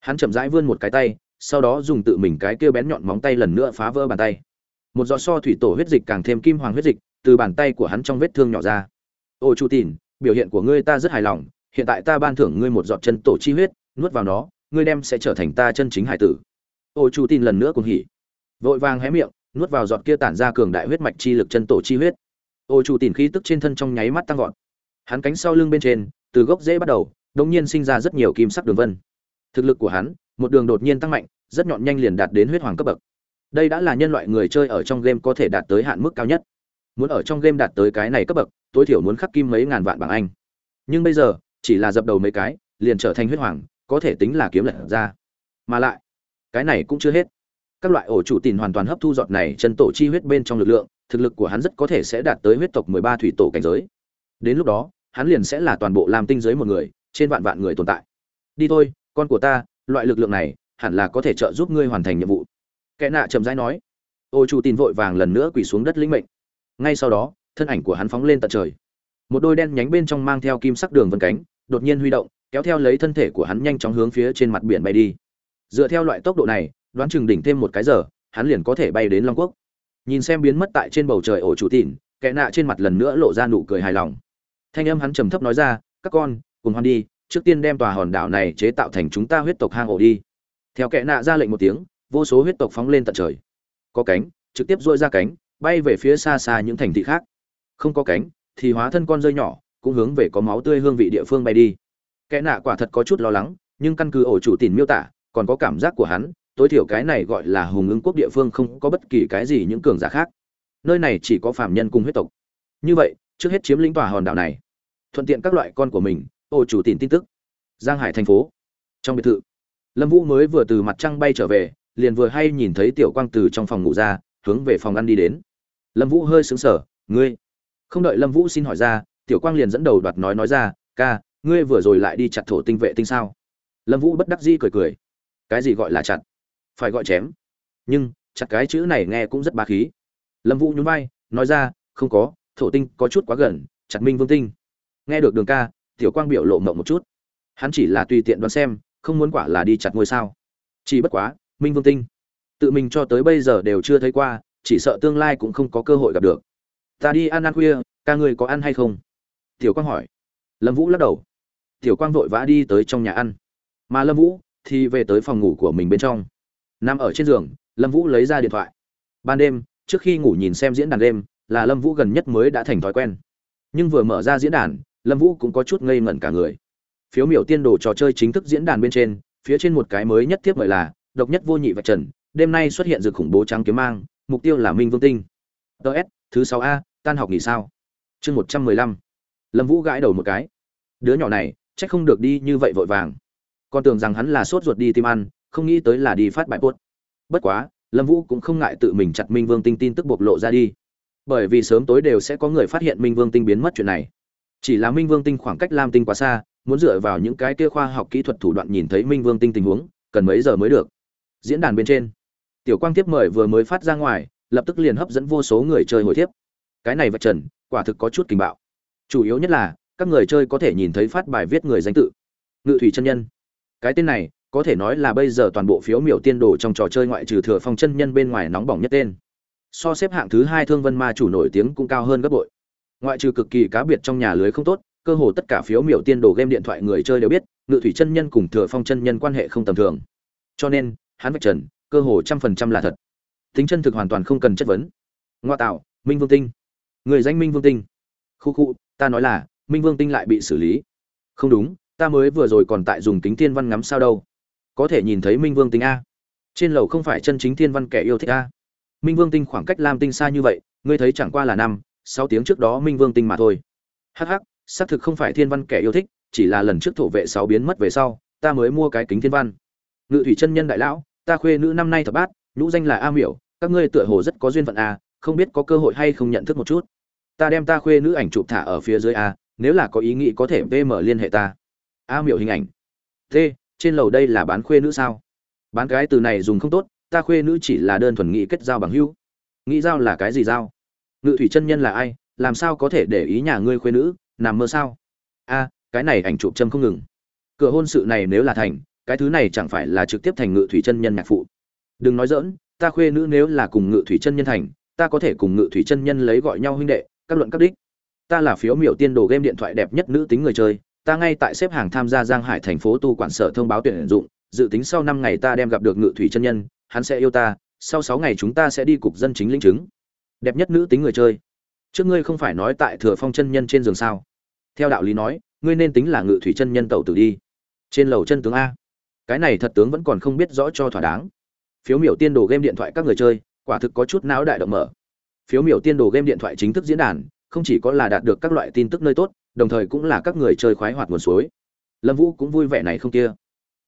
Hắn chậm rãi vươn một cái tay sau đó dùng tự mình cái kia bén nhọn móng tay lần nữa phá vỡ bàn tay một giọt so thủy tổ huyết dịch càng thêm kim hoàng huyết dịch từ bàn tay của hắn trong vết thương nhỏ ra. Ô chu tìn, biểu hiện của ngươi ta rất hài lòng, hiện tại ta ban thưởng ngươi một giọt chân tổ chi huyết, nuốt vào nó, ngươi đem sẽ trở thành ta chân chính hải tử. Ô chu tin lần nữa cùng hỉ, vội vàng hé miệng, nuốt vào giọt kia tản ra cường đại huyết mạch chi lực chân tổ chi huyết. Ô chu tin khí tức trên thân trong nháy mắt tăng vọt. Hắn cánh sau lưng bên trên, từ gốc rễ bắt đầu, đột nhiên sinh ra rất nhiều kim sắc đường vân. Thực lực của hắn, một đường đột nhiên tăng mạnh, rất nhọn nhanh liền đạt đến huyết hoàng cấp bậc đây đã là nhân loại người chơi ở trong game có thể đạt tới hạn mức cao nhất. Muốn ở trong game đạt tới cái này cấp bậc, tối thiểu muốn khắc kim mấy ngàn vạn bảng anh. Nhưng bây giờ, chỉ là dập đầu mấy cái, liền trở thành huyết hoàng, có thể tính là kiếm lật ra. Mà lại, cái này cũng chưa hết. Các loại ổ chủ tìm hoàn toàn hấp thu giọt này chân tổ chi huyết bên trong lực lượng, thực lực của hắn rất có thể sẽ đạt tới huyết tộc mười ba thủy tổ cảnh giới. Đến lúc đó, hắn liền sẽ là toàn bộ làm tinh giới một người, trên vạn vạn người tồn tại. Đi thôi, con của ta, loại lực lượng này, hẳn là có thể trợ giúp ngươi hoàn thành nhiệm vụ kẻ nạ chậm rãi nói, ô chủ tin vội vàng lần nữa quỳ xuống đất lĩnh mệnh. Ngay sau đó, thân ảnh của hắn phóng lên tận trời. Một đôi đen nhánh bên trong mang theo kim sắc đường vân cánh, đột nhiên huy động, kéo theo lấy thân thể của hắn nhanh chóng hướng phía trên mặt biển bay đi. Dựa theo loại tốc độ này, đoán chừng đỉnh thêm một cái giờ, hắn liền có thể bay đến long quốc. Nhìn xem biến mất tại trên bầu trời ổ chủ tỉn kẻ nạ trên mặt lần nữa lộ ra nụ cười hài lòng. Thanh âm hắn trầm thấp nói ra, các con, cùng hoan đi, trước tiên đem tòa hòn đảo này chế tạo thành chúng ta huyết tộc hang ổ đi. Theo kẻ nạ ra lệnh một tiếng vô số huyết tộc phóng lên tận trời. Có cánh, trực tiếp dội ra cánh, bay về phía xa xa những thành thị khác. Không có cánh, thì hóa thân con rơi nhỏ, cũng hướng về có máu tươi hương vị địa phương bay đi. Kẻ nạ quả thật có chút lo lắng, nhưng căn cứ ổ chủ tìm miêu tả, còn có cảm giác của hắn, tối thiểu cái này gọi là hùng ứng quốc địa phương không có bất kỳ cái gì những cường giả khác. Nơi này chỉ có phạm nhân cùng huyết tộc. Như vậy, trước hết chiếm lĩnh tòa hòn đảo này. Thuận tiện các loại con của mình, ổ chủ tìm tin tức. Giang hải thành phố. Trong biệt thự, lâm vũ mới vừa từ mặt trăng bay trở về liền vừa hay nhìn thấy tiểu quang từ trong phòng ngủ ra, hướng về phòng ăn đi đến. Lâm vũ hơi xứng sở ngươi? Không đợi lâm vũ xin hỏi ra, tiểu quang liền dẫn đầu đoạt nói nói ra, ca, ngươi vừa rồi lại đi chặt thổ tinh vệ tinh sao? Lâm vũ bất đắc dĩ cười cười. Cái gì gọi là chặt? Phải gọi chém. Nhưng, chặt cái chữ này nghe cũng rất ba khí. Lâm vũ nhún vai, nói ra, không có, thổ tinh có chút quá gần, chặt minh vương tinh. Nghe được đường ca, tiểu quang biểu lộ mộng một chút. Hắn chỉ là tùy tiện đoán xem, không muốn quả là đi chặt ngôi sao. Chỉ bất quá minh vương tinh. Tự mình cho tới bây giờ đều chưa thấy qua, chỉ sợ tương lai cũng không có cơ hội gặp được. Ta đi ăn ăn khuya, ca ngươi có ăn hay không? Tiểu quang hỏi. Lâm vũ lắc đầu. Tiểu quang vội vã đi tới trong nhà ăn. Mà lâm vũ thì về tới phòng ngủ của mình bên trong. Nằm ở trên giường, lâm vũ lấy ra điện thoại. Ban đêm, trước khi ngủ nhìn xem diễn đàn đêm, là lâm vũ gần nhất mới đã thành thói quen. Nhưng vừa mở ra diễn đàn, lâm vũ cũng có chút ngây ngẩn cả người. Phiếu miểu tiên đồ trò chơi chính thức diễn đàn bên trên, phía trên một cái mới nhất tiếp mời là độc nhất vô nhị vạch trần, đêm nay xuất hiện rực khủng bố trắng kiếm mang, mục tiêu là minh vương tinh. Ts thứ sáu a, tan học nghỉ sao. Chương một trăm mười lăm. Lâm vũ gãi đầu một cái. Đứa nhỏ này c h ắ c không được đi như vậy vội vàng. Con tưởng rằng hắn là sốt ruột đi tìm ăn, không nghĩ tới là đi phát bại post. Bất quá, lâm vũ cũng không ngại tự mình chặt minh vương tinh tin tức bộc lộ ra đi. Bởi vì sớm tối đều sẽ có người phát hiện minh vương tinh biến mất chuyện này. Chỉ là minh vương tinh khoảng cách lam tinh quá xa, muốn dựa vào những cái kia khoa học kỹ thuật thủ đoạn nhìn thấy minh vương tinh tình huống, cần mấy giờ mới được? Diễn đàn bên trên. Tiểu quang tiếp mời vừa mới phát ra ngoài, lập tức liền hấp dẫn vô số người chơi hồi thiếp. Cái này vạch trần, quả thực có chút kinh bạo. Chủ yếu nhất là, các người chơi có thể nhìn thấy phát bài viết người danh tự. Ngự thủy chân nhân. Cái tên này, có thể nói là bây giờ toàn bộ phiếu miểu tiên đồ trong trò chơi ngoại trừ thừa phong chân nhân bên ngoài nóng bỏng nhất tên. So xếp hạng thứ hai thương vân ma chủ nổi tiếng cũng cao hơn gấp bội. Ngoại trừ cực kỳ cá biệt trong nhà lưới không tốt, cơ hồ tất cả phiếu miểu tiên đồ game điện thoại người chơi đều biết, ngự thủy chân nhân cùng thừa phong chân nhân quan hệ không tầm thường. Cho nên hắn vạch trần, cơ hồ trăm phần trăm là thật. Tính chân thực hoàn toàn không cần chất vấn. Ngoa tạo, minh vương tinh. Người danh minh vương tinh. Khu khu, ta nói là, minh vương tinh lại bị xử lý. Không đúng, ta mới vừa rồi còn tại dùng kính thiên văn ngắm sao đâu. Có thể nhìn thấy minh vương tinh a. Trên lầu không phải chân chính thiên văn kẻ yêu thích a. Minh vương tinh khoảng cách lam tinh xa như vậy, ngươi thấy chẳng qua là năm, sáu tiếng trước đó minh vương tinh mà thôi. Hh xác thực không phải thiên văn kẻ yêu thích, chỉ là lần trước thổ vệ sáu biến mất về sau, ta mới mua cái kính thiên văn. Ngự thủy chân nhân đại lão ta khuê nữ năm nay thập bát, nhũ danh là a miểu, các ngươi tựa hồ rất có duyên phận a, không biết có cơ hội hay không nhận thức một chút. Ta đem ta khuê nữ ảnh chụp thả ở phía dưới a, nếu là có ý nghĩ có thể vm liên hệ ta. A miểu hình ảnh. T, trên lầu đây là bán khuê nữ sao? Bán cái từ này dùng không tốt, ta khuê nữ chỉ là đơn thuần nghĩ kết giao bằng hữu. Nghĩ giao là cái gì giao? Ngự thủy chân nhân là ai, làm sao có thể để ý nhà ngươi khuê nữ, nằm mơ sao? A, cái này ảnh chụp châm không ngừng. Cửa hôn sự này nếu là thành cái thứ này chẳng phải là trực tiếp thành ngự thủy chân nhân nhạc phụ. Đừng nói dỡn ta khuê nữ nếu là cùng ngự thủy chân nhân thành, ta có thể cùng ngự thủy chân nhân lấy gọi nhau huynh đệ, các luận các đích. Ta là phiếu miểu tiên đồ game điện thoại đẹp nhất nữ tính người chơi, ta ngay tại xếp hàng tham gia giang hải thành phố tu quản sở thông báo tuyển dụng, dự tính sau năm ngày ta đem gặp được ngự thủy chân nhân, hắn sẽ yêu ta, sau sáu ngày chúng ta sẽ đi cục dân chính lĩnh chứng. Đẹp nhất nữ tính người chơi. Trước ngươi không phải nói tại thừa phong chân nhân trên giường sao? Theo đạo lý nói, ngươi nên tính là ngự thủy chân nhân tẩu tử đi. Trên lầu chân tướng a cái này thật tướng vẫn còn không biết rõ cho thỏa đáng. Phiếu miểu tiên đồ game điện thoại các người chơi, quả thực có chút não đại động mở. Phiếu miểu tiên đồ game điện thoại chính thức diễn đàn, không chỉ có là đạt được các loại tin tức nơi tốt, đồng thời cũng là các người chơi khoái hoạt nguồn suối. Lâm vũ cũng vui vẻ này không kia.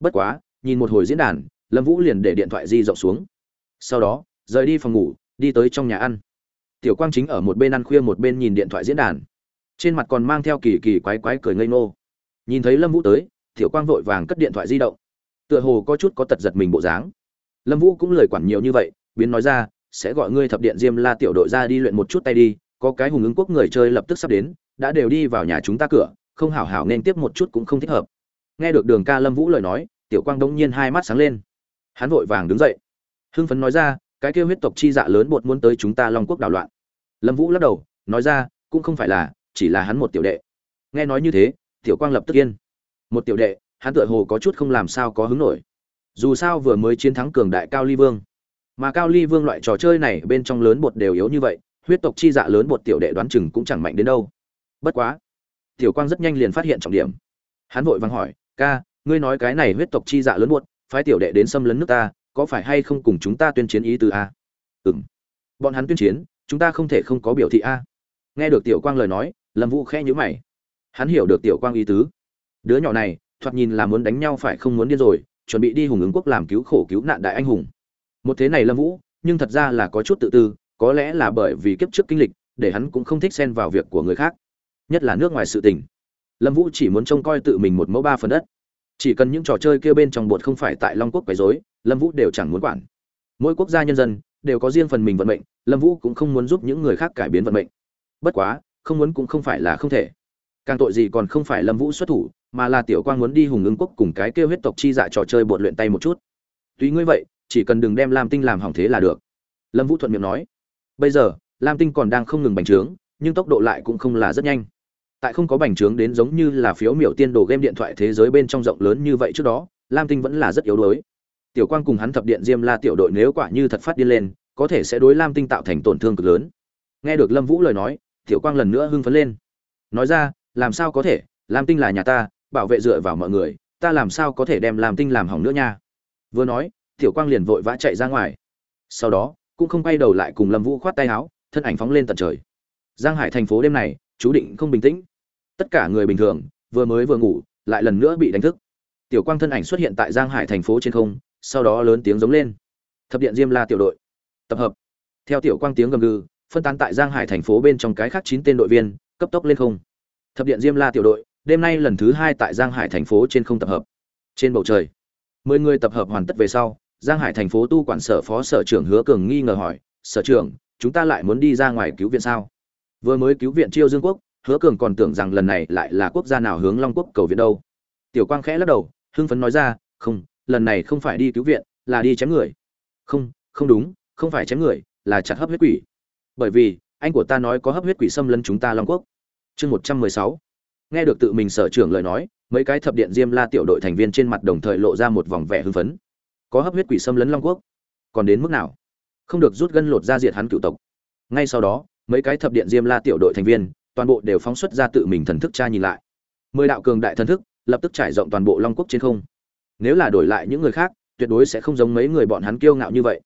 Bất quá, nhìn một hồi diễn đàn, lâm vũ liền để điện thoại di rộng xuống. Sau đó, rời đi phòng ngủ, đi tới trong nhà ăn. Tiểu quang chính ở một bên ăn khuya một bên nhìn điện thoại diễn đàn. Trên mặt còn mang theo kỳ kỳ quái quái cười ngây ngô. Nhìn thấy lâm vũ tới, tiểu quang vội vàng cất điện thoại di động tựa hồ có chút có tật giật mình bộ dáng. Lâm vũ cũng lời quản nhiều như vậy, biến nói ra, sẽ gọi ngươi thập điện diêm la tiểu đội ra đi luyện một chút tay đi, có cái hùng ứng quốc người chơi lập tức sắp đến, đã đều đi vào nhà chúng ta cửa, không hảo hảo nên tiếp một chút cũng không thích hợp. Nghe được đường ca lâm vũ lời nói, tiểu quang đông nhiên hai mắt sáng lên. Hắn vội vàng đứng dậy. Hưng phấn nói ra, cái kêu huyết tộc chi dạ lớn bột muốn tới chúng ta long quốc đảo loạn. Lâm vũ lắc đầu, nói ra, cũng không phải là, chỉ là hắn một tiểu đệ. Nghe nói như thế, tiểu quang lập tức yên. Một tiểu đệ hắn tựa hồ có chút không làm sao có hứng nổi. Dù sao vừa mới chiến thắng cường đại cao ly vương. Mà cao ly vương loại trò chơi này bên trong lớn bột đều yếu như vậy, huyết tộc chi dạ lớn bột tiểu đệ đoán chừng cũng chẳng mạnh đến đâu. Bất quá, tiểu quang rất nhanh liền phát hiện trọng điểm. Hắn vội vàng hỏi, ca, ngươi nói cái này huyết tộc chi dạ lớn bột, phái tiểu đệ đến xâm lấn nước ta, có phải hay không cùng chúng ta tuyên chiến ý từ a? Ừng bọn hắn tuyên chiến, chúng ta không thể không có biểu thị a. Nghe được tiểu quang lời nói, lâm vũ khẽ nhữ mày. Hắn hiểu được tiểu quang ý tứ. Đứa nhỏ này thoạt nhìn là muốn đánh nhau phải không muốn điên rồi, chuẩn bị đi hùng ứng quốc làm cứu khổ cứu nạn đại anh hùng. Một thế này lâm vũ, nhưng thật ra là có chút tự tư, có lẽ là bởi vì kiếp trước kinh lịch, để hắn cũng không thích xen vào việc của người khác, nhất là nước ngoài sự tình. Lâm vũ chỉ muốn trông coi tự mình một mẫu ba phần đất. Chỉ cần những trò chơi kia bên trong bột không phải tại long quốc quấy dối lâm vũ đều chẳng muốn quản. Mỗi quốc gia nhân dân đều có riêng phần mình vận mệnh, lâm vũ cũng không muốn giúp những người khác cải biến vận mệnh. Bất quá, không muốn cũng không phải là không thể. Càng tội gì còn không phải lâm vũ xuất thủ mà là tiểu quang muốn đi hùng ứng quốc cùng cái kêu huyết tộc chi dạ trò chơi bột luyện tay một chút. Tuy ngươi vậy, chỉ cần đừng đem lam tinh làm hỏng thế là được. Lâm vũ thuận miệng nói. Bây giờ, lam tinh còn đang không ngừng bành trướng, nhưng tốc độ lại cũng không là rất nhanh. Tại không có bành trướng đến giống như là phiếu miểu tiên đồ game điện thoại thế giới bên trong rộng lớn như vậy trước đó, lam tinh vẫn là rất yếu đuối. Tiểu quang cùng hắn thập điện diêm la tiểu đội nếu quả như thật phát điên lên, có thể sẽ đối lam tinh tạo thành tổn thương cực lớn. Nghe được lâm vũ lời nói, tiểu quang lần nữa hưng phấn lên. Nói ra, làm sao có thể? Lam tinh là nhà ta bảo vệ dựa vào mọi người, ta làm sao có thể đem làm tinh làm hỏng nữa nha? Vừa nói, tiểu quang liền vội vã chạy ra ngoài. Sau đó, cũng không quay đầu lại cùng lâm vũ khoát tay áo, thân ảnh phóng lên tận trời. Giang hải thành phố đêm này, chú định không bình tĩnh. Tất cả người bình thường, vừa mới vừa ngủ, lại lần nữa bị đánh thức. Tiểu quang thân ảnh xuất hiện tại giang hải thành phố trên không, sau đó lớn tiếng giống lên. Thập điện diêm la tiểu đội. Tập hợp. Theo tiểu quang tiếng gầm gừ, phân tán tại giang hải thành phố bên trong cái khác chín tên đội viên, cấp tốc lên không. Thập điện diêm la tiểu đội đêm nay lần thứ hai tại giang hải thành phố trên không tập hợp. Trên bầu trời, mười người tập hợp hoàn tất về sau, giang hải thành phố tu quản sở phó sở trưởng hứa cường nghi ngờ hỏi, sở trưởng, chúng ta lại muốn đi ra ngoài cứu viện sao? Vừa mới cứu viện chiêu dương quốc, hứa cường còn tưởng rằng lần này lại là quốc gia nào hướng long quốc cầu viện đâu. Tiểu quang khẽ lắc đầu, hưng phấn nói ra, không, lần này không phải đi cứu viện, là đi chém người. Không không đúng, không phải chém người, là chặt hấp huyết quỷ. Bởi vì, anh của ta nói có hấp huyết quỷ xâm lấn chúng ta long quốc. Chương một trăm mười sáu nghe được tự mình sở trưởng lời nói, mấy cái thập điện diêm la tiểu đội thành viên trên mặt đồng thời lộ ra một vòng vẻ hưng phấn. Có hấp huyết quỷ xâm lấn long quốc. Còn đến mức nào? Không được rút gân lột ra diệt hắn cựu tộc. Ngay sau đó, mấy cái thập điện diêm la tiểu đội thành viên, toàn bộ đều phóng xuất ra tự mình thần thức tra nhìn lại. Mười đạo cường đại thần thức, lập tức trải rộng toàn bộ long quốc trên không. Nếu là đổi lại những người khác, tuyệt đối sẽ không giống mấy người bọn hắn kiêu ngạo như vậy.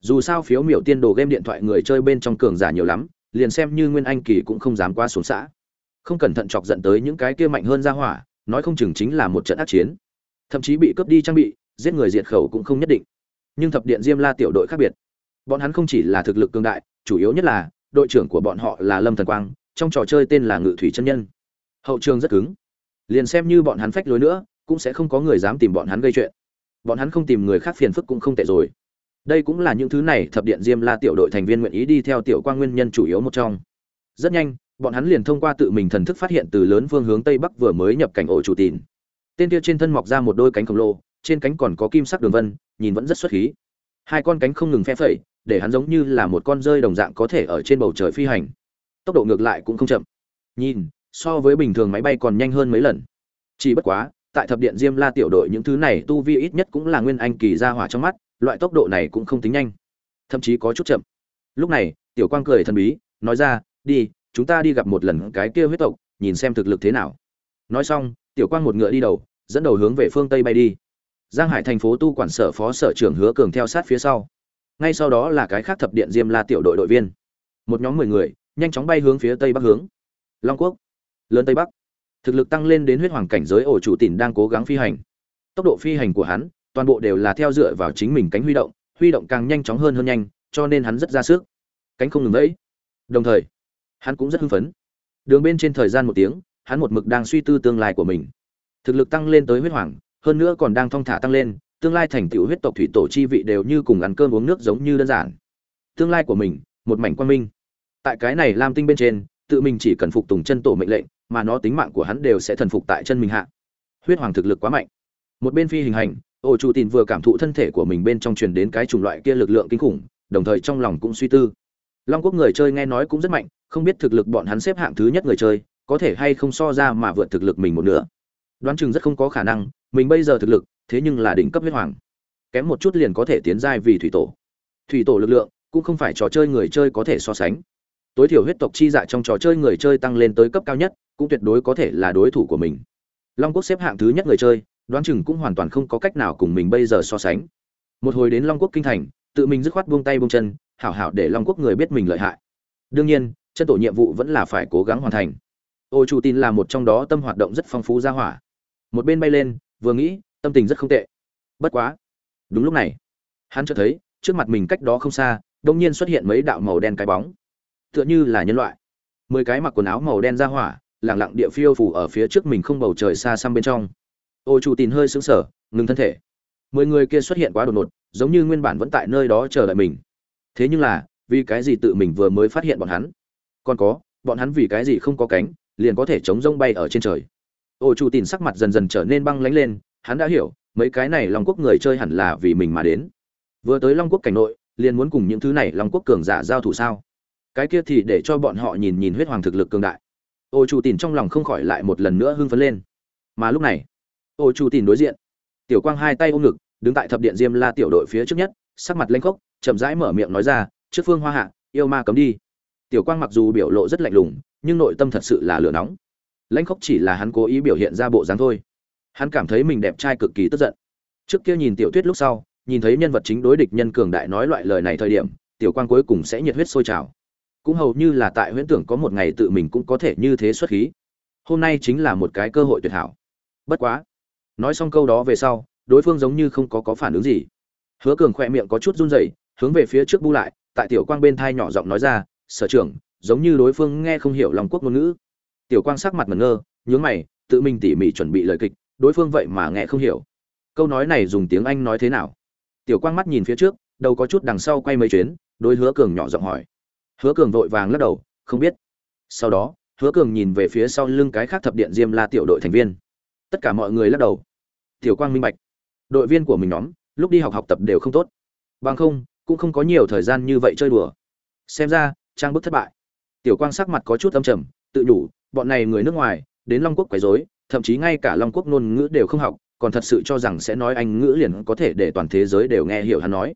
Dù sao phiếu miểu tiên đồ game điện thoại người chơi bên trong cường giả nhiều lắm, liền xem như nguyên anh kỳ cũng không dám qua xuống xã không cẩn thận chọc giận tới những cái kia mạnh hơn ra hỏa, nói không chừng chính là một trận ác chiến. Thậm chí bị cướp đi trang bị, giết người diệt khẩu cũng không nhất định. Nhưng thập điện diêm la tiểu đội khác biệt. Bọn hắn không chỉ là thực lực cường đại, chủ yếu nhất là, đội trưởng của bọn họ là lâm thần quang, trong trò chơi tên là ngự thủy chân nhân. Hậu trường rất cứng. Liền xem như bọn hắn phách lối nữa, cũng sẽ không có người dám tìm bọn hắn gây chuyện. Bọn hắn không tìm người khác phiền phức cũng không tệ rồi. Đây cũng là những thứ này thập điện diêm la tiểu đội thành viên nguyện ý đi theo tiểu quang nguyên nhân chủ yếu một trong. Rất nhanh bọn hắn liền thông qua tự mình thần thức phát hiện từ lớn phương hướng tây bắc vừa mới nhập cảnh ổ chủ tìn. Tên kia trên thân mọc ra một đôi cánh khổng lồ, trên cánh còn có kim sắc đường vân, nhìn vẫn rất xuất khí. Hai con cánh không ngừng phe phẩy, để hắn giống như là một con rơi đồng dạng có thể ở trên bầu trời phi hành. Tốc độ ngược lại cũng không chậm. Nhìn, so với bình thường máy bay còn nhanh hơn mấy lần. Chỉ bất quá, tại thập điện diêm la tiểu đội những thứ này tu vi ít nhất cũng là nguyên anh kỳ ra hỏa trong mắt, loại tốc độ này cũng không tính nhanh. Thậm chí có chút chậm. Lúc này, tiểu quang cười thần bí, nói ra, đi chúng ta đi gặp một lần cái kia huyết tộc, nhìn xem thực lực thế nào. Nói xong, tiểu quang một ngựa đi đầu, dẫn đầu hướng về phương tây bay đi. Giang hải thành phố tu quản sở phó sở trưởng hứa cường theo sát phía sau. Ngay sau đó là cái khác thập điện diêm la tiểu đội đội viên. Một nhóm mười người, nhanh chóng bay hướng phía tây bắc hướng. Long quốc, lớn tây bắc. Thực lực tăng lên đến huyết hoàng cảnh giới ổ chủ tỉnh đang cố gắng phi hành. Tốc độ phi hành của hắn, toàn bộ đều là theo dựa vào chính mình cánh huy động huy động càng nhanh chóng hơn hơn nhanh, cho nên hắn rất ra sức. Cánh không ngừng vẫy. Đồng thời hắn cũng rất hưng phấn. Đường bên trên thời gian một tiếng, hắn một mực đang suy tư tương lai của mình. Thực lực tăng lên tới huyết hoàng, hơn nữa còn đang thong thả tăng lên, tương lai thành tựu huyết tộc thủy tổ chi vị đều như cùng ăn cơm uống nước giống như đơn giản. Tương lai của mình, một mảnh quan minh. Tại cái này lam tinh bên trên, tự mình chỉ cần phục tùng chân tổ mệnh lệnh, mà nó tính mạng của hắn đều sẽ thần phục tại chân mình hạ. Huyết hoàng thực lực quá mạnh. Một bên phi hình hành ổ chủ tin vừa cảm thụ thân thể của mình bên trong truyền đến cái chủng loại kia lực lượng kinh khủng, đồng thời trong lòng cũng suy tư long quốc người chơi nghe nói cũng rất mạnh, không biết thực lực bọn hắn xếp hạng thứ nhất người chơi, có thể hay không so ra mà vượt thực lực mình một nửa. Đoán chừng rất không có khả năng, mình bây giờ thực lực, thế nhưng là đỉnh cấp huyết hoàng. Kém một chút liền có thể tiến giai vì thủy tổ. Thủy tổ lực lượng, cũng không phải trò chơi người chơi có thể so sánh. Tối thiểu huyết tộc chi dạ trong trò chơi người chơi tăng lên tới cấp cao nhất, cũng tuyệt đối có thể là đối thủ của mình. Long quốc xếp hạng thứ nhất người chơi, đoán chừng cũng hoàn toàn không có cách nào cùng mình bây giờ so sánh. Một hồi đến long quốc kinh thành, tự mình dứt khoát buông tay buông chân hảo hảo để long quốc người biết mình lợi hại. Đương nhiên, chân tổ nhiệm vụ vẫn là phải cố gắng hoàn thành. Ô chủ tin là một trong đó tâm hoạt động rất phong phú ra hỏa. Một bên bay lên, vừa nghĩ, tâm tình rất không tệ. Bất quá. Đúng lúc này, hắn chợt thấy, trước mặt mình cách đó không xa, đông nhiên xuất hiện mấy đạo màu đen cái bóng. Tựa như là nhân loại. Mười cái mặc quần áo màu đen ra hỏa lẳng lặng địa phiêu phủ ở phía trước mình không bầu trời xa xăm bên trong. Ô chủ tin hơi sững sờ, ngừng thân thể. Mười người kia xuất hiện quá đột ngột, giống như nguyên bản vẫn tại nơi đó chờ đợi mình thế nhưng là, vì cái gì tự mình vừa mới phát hiện bọn hắn? Còn có, bọn hắn vì cái gì không có cánh, liền có thể chống rông bay ở trên trời? Ô chủ tìm sắc mặt dần dần trở nên băng lánh lên, hắn đã hiểu, mấy cái này long quốc người chơi hẳn là vì mình mà đến. Vừa tới long quốc cảnh nội, liền muốn cùng những thứ này long quốc cường giả giao thủ sao? Cái kia thì để cho bọn họ nhìn nhìn huyết hoàng thực lực cường đại. Ô chủ tìm trong lòng không khỏi lại một lần nữa hưng phấn lên. Mà lúc này, ô chủ tìm đối diện, tiểu quang hai tay ôm ngực, đứng tại thập điện diêm la tiểu đội phía trước nhất sắc mặt lênh khốc, chậm rãi mở miệng nói ra, trước phương hoa hạ, yêu ma cấm đi. Tiểu quang mặc dù biểu lộ rất lạnh lùng, nhưng nội tâm thật sự là lửa nóng. Lãnh khốc chỉ là hắn cố ý biểu hiện ra bộ dáng thôi. Hắn cảm thấy mình đẹp trai cực kỳ tức giận. Trước kia nhìn tiểu tuyết lúc sau, nhìn thấy nhân vật chính đối địch nhân cường đại nói loại lời này thời điểm, tiểu quang cuối cùng sẽ nhiệt huyết sôi trào. Cũng hầu như là tại huyễn tưởng có một ngày tự mình cũng có thể như thế xuất khí. Hôm nay chính là một cái cơ hội tuyệt hảo. Bất quá, nói xong câu đó về sau, đối phương giống như không có có phản ứng gì hứa cường khỏe miệng có chút run rẩy, hướng về phía trước bu lại, tại tiểu quang bên thai nhỏ giọng nói ra, sở trưởng, giống như đối phương nghe không hiểu lòng quốc ngôn ngữ. Tiểu quang sắc mặt ngẩn ngơ, nhướng mày, tự mình tỉ mỉ chuẩn bị lời kịch, đối phương vậy mà nghe không hiểu. Câu nói này dùng tiếng anh nói thế nào? Tiểu quang mắt nhìn phía trước, đầu có chút đằng sau quay mấy chuyến, đối hứa cường nhỏ giọng hỏi. Hứa cường vội vàng lắc đầu, không biết. Sau đó, hứa cường nhìn về phía sau lưng cái khác thập điện diêm la tiểu đội thành viên. Tất cả mọi người lắc đầu. Tiểu quang minh bạch. Đội viên của mình nhóm lúc đi học học tập đều không tốt. Bằng không, cũng không có nhiều thời gian như vậy chơi đùa. Xem ra, trang bức thất bại. Tiểu quang sắc mặt có chút âm trầm, tự nhủ, bọn này người nước ngoài, đến long quốc quấy rối, thậm chí ngay cả long quốc ngôn ngữ đều không học, còn thật sự cho rằng sẽ nói anh ngữ liền có thể để toàn thế giới đều nghe hiểu hắn nói.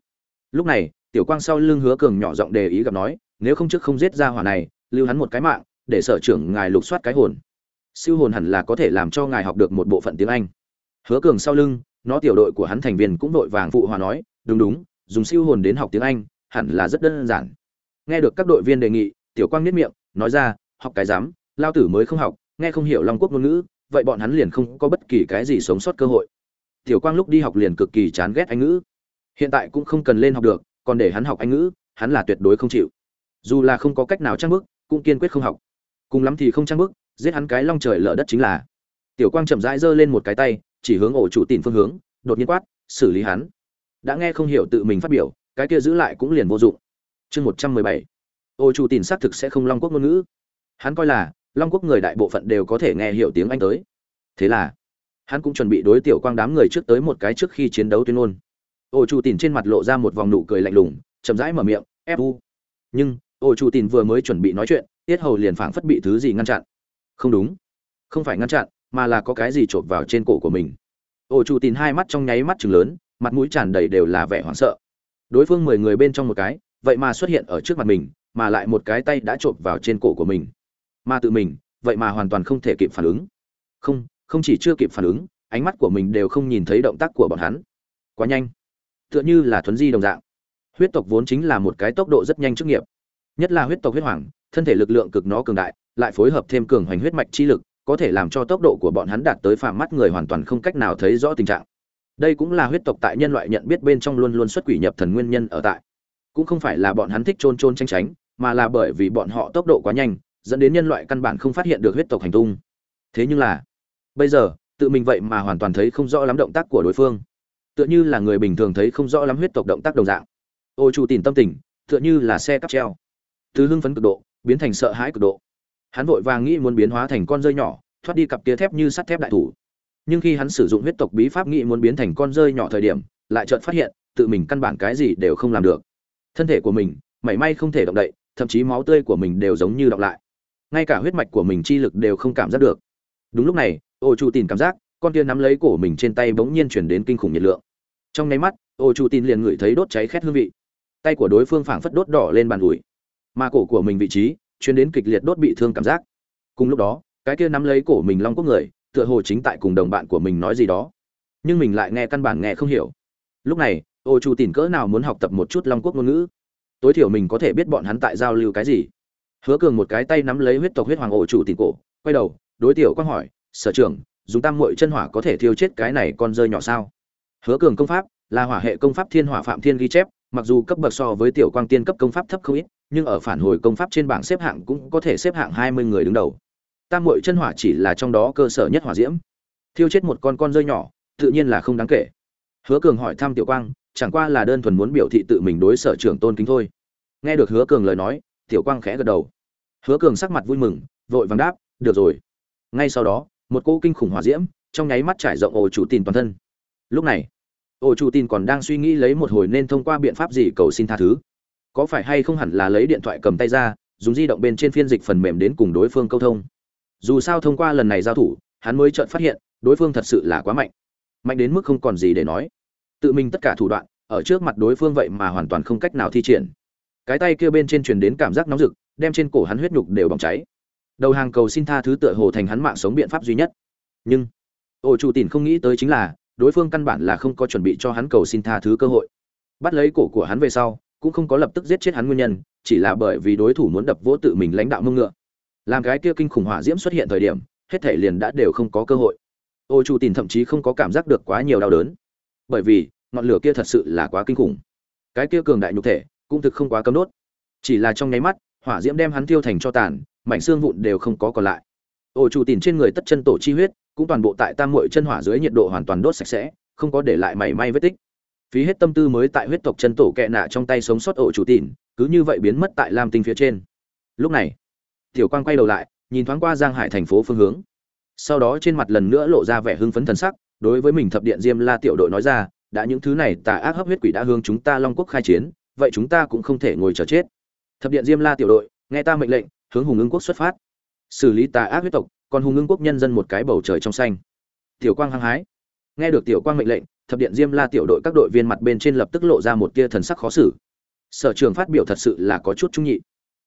Lúc này, tiểu quang sau lưng hứa cường nhỏ giọng đề ý gặp nói, nếu không trước không giết ra hỏa này, lưu hắn một cái mạng, để sở trưởng ngài lục soát cái hồn. Siêu hồn hẳn là có thể làm cho ngài học được một bộ phận tiếng anh. Hứa cường sau lưng nó tiểu đội của hắn thành viên cũng đội vàng phụ hòa nói, đúng đúng, dùng siêu hồn đến học tiếng anh, hẳn là rất đơn giản. Nghe được các đội viên đề nghị, tiểu quang niết miệng, nói ra, học cái dám lao tử mới không học, nghe không hiểu long quốc ngôn ngữ, vậy bọn hắn liền không có bất kỳ cái gì sống sót cơ hội. Tiểu quang lúc đi học liền cực kỳ chán ghét anh ngữ. Hiện tại cũng không cần lên học được, còn để hắn học anh ngữ, hắn là tuyệt đối không chịu. Dù là không có cách nào trang bức cũng kiên quyết không học. Cùng lắm thì không trang bức giết hắn cái long trời lở đất chính là. Tiểu quang chậm rãi giơ lên một cái tay chỉ hướng ổ chủ tìm phương hướng, đột nhiên quát, xử lý hắn. Đã nghe không hiểu tự mình phát biểu, cái kia giữ lại cũng liền vô dụng. Chương một trăm mười bảy. Ổ chủ tìm xác thực sẽ không long quốc ngôn ngữ. Hắn coi là, long quốc người đại bộ phận đều có thể nghe hiểu tiếng anh tới. Thế là, hắn cũng chuẩn bị đối tiểu quang đám người trước tới một cái trước khi chiến đấu tuyên ngôn. Ổ chủ tìm trên mặt lộ ra một vòng nụ cười lạnh lùng, chậm rãi mở miệng fu nhưng, ổ chủ tìm vừa mới chuẩn bị nói chuyện, tiết hầu liền phảng phất bị thứ gì ngăn chặn. Không đúng, không phải ngăn chặn mà là có cái gì chộp vào trên cổ của mình. Ổ chủ tin hai mắt trong nháy mắt chừng lớn, mặt mũi tràn đầy đều là vẻ hoảng sợ. Đối phương mười người bên trong một cái, vậy mà xuất hiện ở trước mặt mình, mà lại một cái tay đã chộp vào trên cổ của mình. Mà tự mình, vậy mà hoàn toàn không thể kịp phản ứng. Không không chỉ chưa kịp phản ứng, ánh mắt của mình đều không nhìn thấy động tác của bọn hắn. Quá nhanh. Tựa như là thuấn di đồng dạng. Huyết tộc vốn chính là một cái tốc độ rất nhanh chức nghiệp. Nhất là huyết tộc huyết hoàng, thân thể lực lượng cực nó cường đại, lại phối hợp thêm cường hoành huyết mạch chi lực có thể làm cho tốc độ của bọn hắn đạt tới phàm mắt người hoàn toàn không cách nào thấy rõ tình trạng. Đây cũng là huyết tộc tại nhân loại nhận biết bên trong luôn luôn xuất quỷ nhập thần nguyên nhân ở tại. Cũng không phải là bọn hắn thích trôn trôn tranh tránh, mà là bởi vì bọn họ tốc độ quá nhanh, dẫn đến nhân loại căn bản không phát hiện được huyết tộc hành tung. Thế nhưng là, bây giờ, tự mình vậy mà hoàn toàn thấy không rõ lắm động tác của đối phương. Tựa như là người bình thường thấy không rõ lắm huyết tộc động tác đồng dạng. Ô chủ tìm tâm tình, tựa như là xe cắp treo. Từ hưng phấn cực độ, biến thành sợ hãi cực độ hắn vội vàng nghĩ muốn biến hóa thành con rơi nhỏ, thoát đi cặp kia thép như sắt thép đại thủ. Nhưng khi hắn sử dụng huyết tộc bí pháp nghĩ muốn biến thành con rơi nhỏ thời điểm, lại chợt phát hiện, tự mình căn bản cái gì đều không làm được. Thân thể của mình, mảy may không thể động đậy, thậm chí máu tươi của mình đều giống như đọng lại. Ngay cả huyết mạch của mình chi lực đều không cảm giác được. Đúng lúc này, ô chu tìm cảm giác, con kia nắm lấy cổ mình trên tay bỗng nhiên chuyển đến kinh khủng nhiệt lượng. Trong nháy mắt, ô chu tin liền ngửi thấy đốt cháy khét hương vị. Tay của đối phương phảng phất đốt đỏ lên bàn ủi. Mà cổ của mình vị trí chuyến đến kịch liệt đốt bị thương cảm giác. Cùng lúc đó, cái kia nắm lấy cổ mình long quốc người, tựa hồ chính tại cùng đồng bạn của mình nói gì đó. Nhưng mình lại nghe căn bản nghe không hiểu. Lúc này, ô chu tìm cỡ nào muốn học tập một chút long quốc ngôn ngữ? Tối thiểu mình có thể biết bọn hắn tại giao lưu cái gì. Hứa cường một cái tay nắm lấy huyết tộc huyết hoàng ổ chủ tìm cổ, quay đầu, đối tiểu quang hỏi, sở trưởng, dùng tam mội chân hỏa có thể thiêu chết cái này con rơi nhỏ sao? Hứa cường công pháp là hỏa hệ công pháp thiên hỏa phạm thiên ghi chép, mặc dù cấp bậc so với tiểu quang tiên cấp công pháp thấp không ít nhưng ở phản hồi công pháp trên bảng xếp hạng cũng có thể xếp hạng hai mươi người đứng đầu. Tam muội chân hỏa chỉ là trong đó cơ sở nhất hỏa diễm. Thiêu chết một con con rơi nhỏ, tự nhiên là không đáng kể. Hứa cường hỏi thăm tiểu quang, chẳng qua là đơn thuần muốn biểu thị tự mình đối sở trưởng tôn kính thôi. Nghe được hứa cường lời nói, tiểu quang khẽ gật đầu. Hứa cường sắc mặt vui mừng, vội vàng đáp, được rồi. Ngay sau đó, một cô kinh khủng hỏa diễm trong nháy mắt trải rộng ổ chủ tin toàn thân. Lúc này, ổ chủ tin còn đang suy nghĩ lấy một hồi nên thông qua biện pháp gì cầu xin tha thứ có phải hay không hẳn là lấy điện thoại cầm tay ra, dùng di động bên trên phiên dịch phần mềm đến cùng đối phương câu thông. Dù sao thông qua lần này giao thủ, hắn mới chợt phát hiện, đối phương thật sự là quá mạnh. Mạnh đến mức không còn gì để nói. Tự mình tất cả thủ đoạn, ở trước mặt đối phương vậy mà hoàn toàn không cách nào thi triển. Cái tay kia bên trên truyền đến cảm giác nóng rực, đem trên cổ hắn huyết nhục đều bỏng cháy. Đầu hàng cầu xin tha thứ tựa hồ thành hắn mạng sống biện pháp duy nhất. Nhưng ổ chủ tìm không nghĩ tới chính là, đối phương căn bản là không có chuẩn bị cho hắn cầu xin tha thứ cơ hội. Bắt lấy cổ của hắn về sau cũng không có lập tức giết chết hắn nguyên nhân, chỉ là bởi vì đối thủ muốn đập vỗ tự mình lãnh đạo mông ngựa. Làm cái kia kinh khủng hỏa diễm xuất hiện thời điểm, hết thể liền đã đều không có cơ hội. Ô chu tìm thậm chí không có cảm giác được quá nhiều đau đớn, bởi vì, ngọn lửa kia thật sự là quá kinh khủng. Cái kia cường đại nhục thể, cũng thực không quá cấm đốt. Chỉ là trong nháy mắt, hỏa diễm đem hắn tiêu thành cho tàn, mảnh xương vụn đều không có còn lại. Ô chu tìm trên người tất chân tổ chi huyết, cũng toàn bộ tại tam muội chân hỏa dưới nhiệt độ hoàn toàn đốt sạch sẽ, không có để lại mảy may vết tích phí hết tâm tư mới tại huyết tộc chân tổ kẹ nạ trong tay sống sót ổ chủ tìm cứ như vậy biến mất tại lam tinh phía trên. Lúc này, tiểu quang quay đầu lại, nhìn thoáng qua giang hải thành phố phương hướng. Sau đó trên mặt lần nữa lộ ra vẻ hưng phấn thần sắc, đối với mình thập điện diêm la tiểu đội nói ra, đã những thứ này tà ác hấp huyết quỷ đã hướng chúng ta long quốc khai chiến, vậy chúng ta cũng không thể ngồi chờ chết. Thập điện diêm la tiểu đội, nghe ta mệnh lệnh, hướng hùng ưng quốc xuất phát. Xử lý tà ác huyết tộc, còn hùng ưng quốc nhân dân một cái bầu trời trong xanh. Tiểu quang hăng hái. Nghe được tiểu quang mệnh lệnh thập điện diêm la tiểu đội các đội viên mặt bên trên lập tức lộ ra một tia thần sắc khó xử. Sở trường phát biểu thật sự là có chút trung nhị.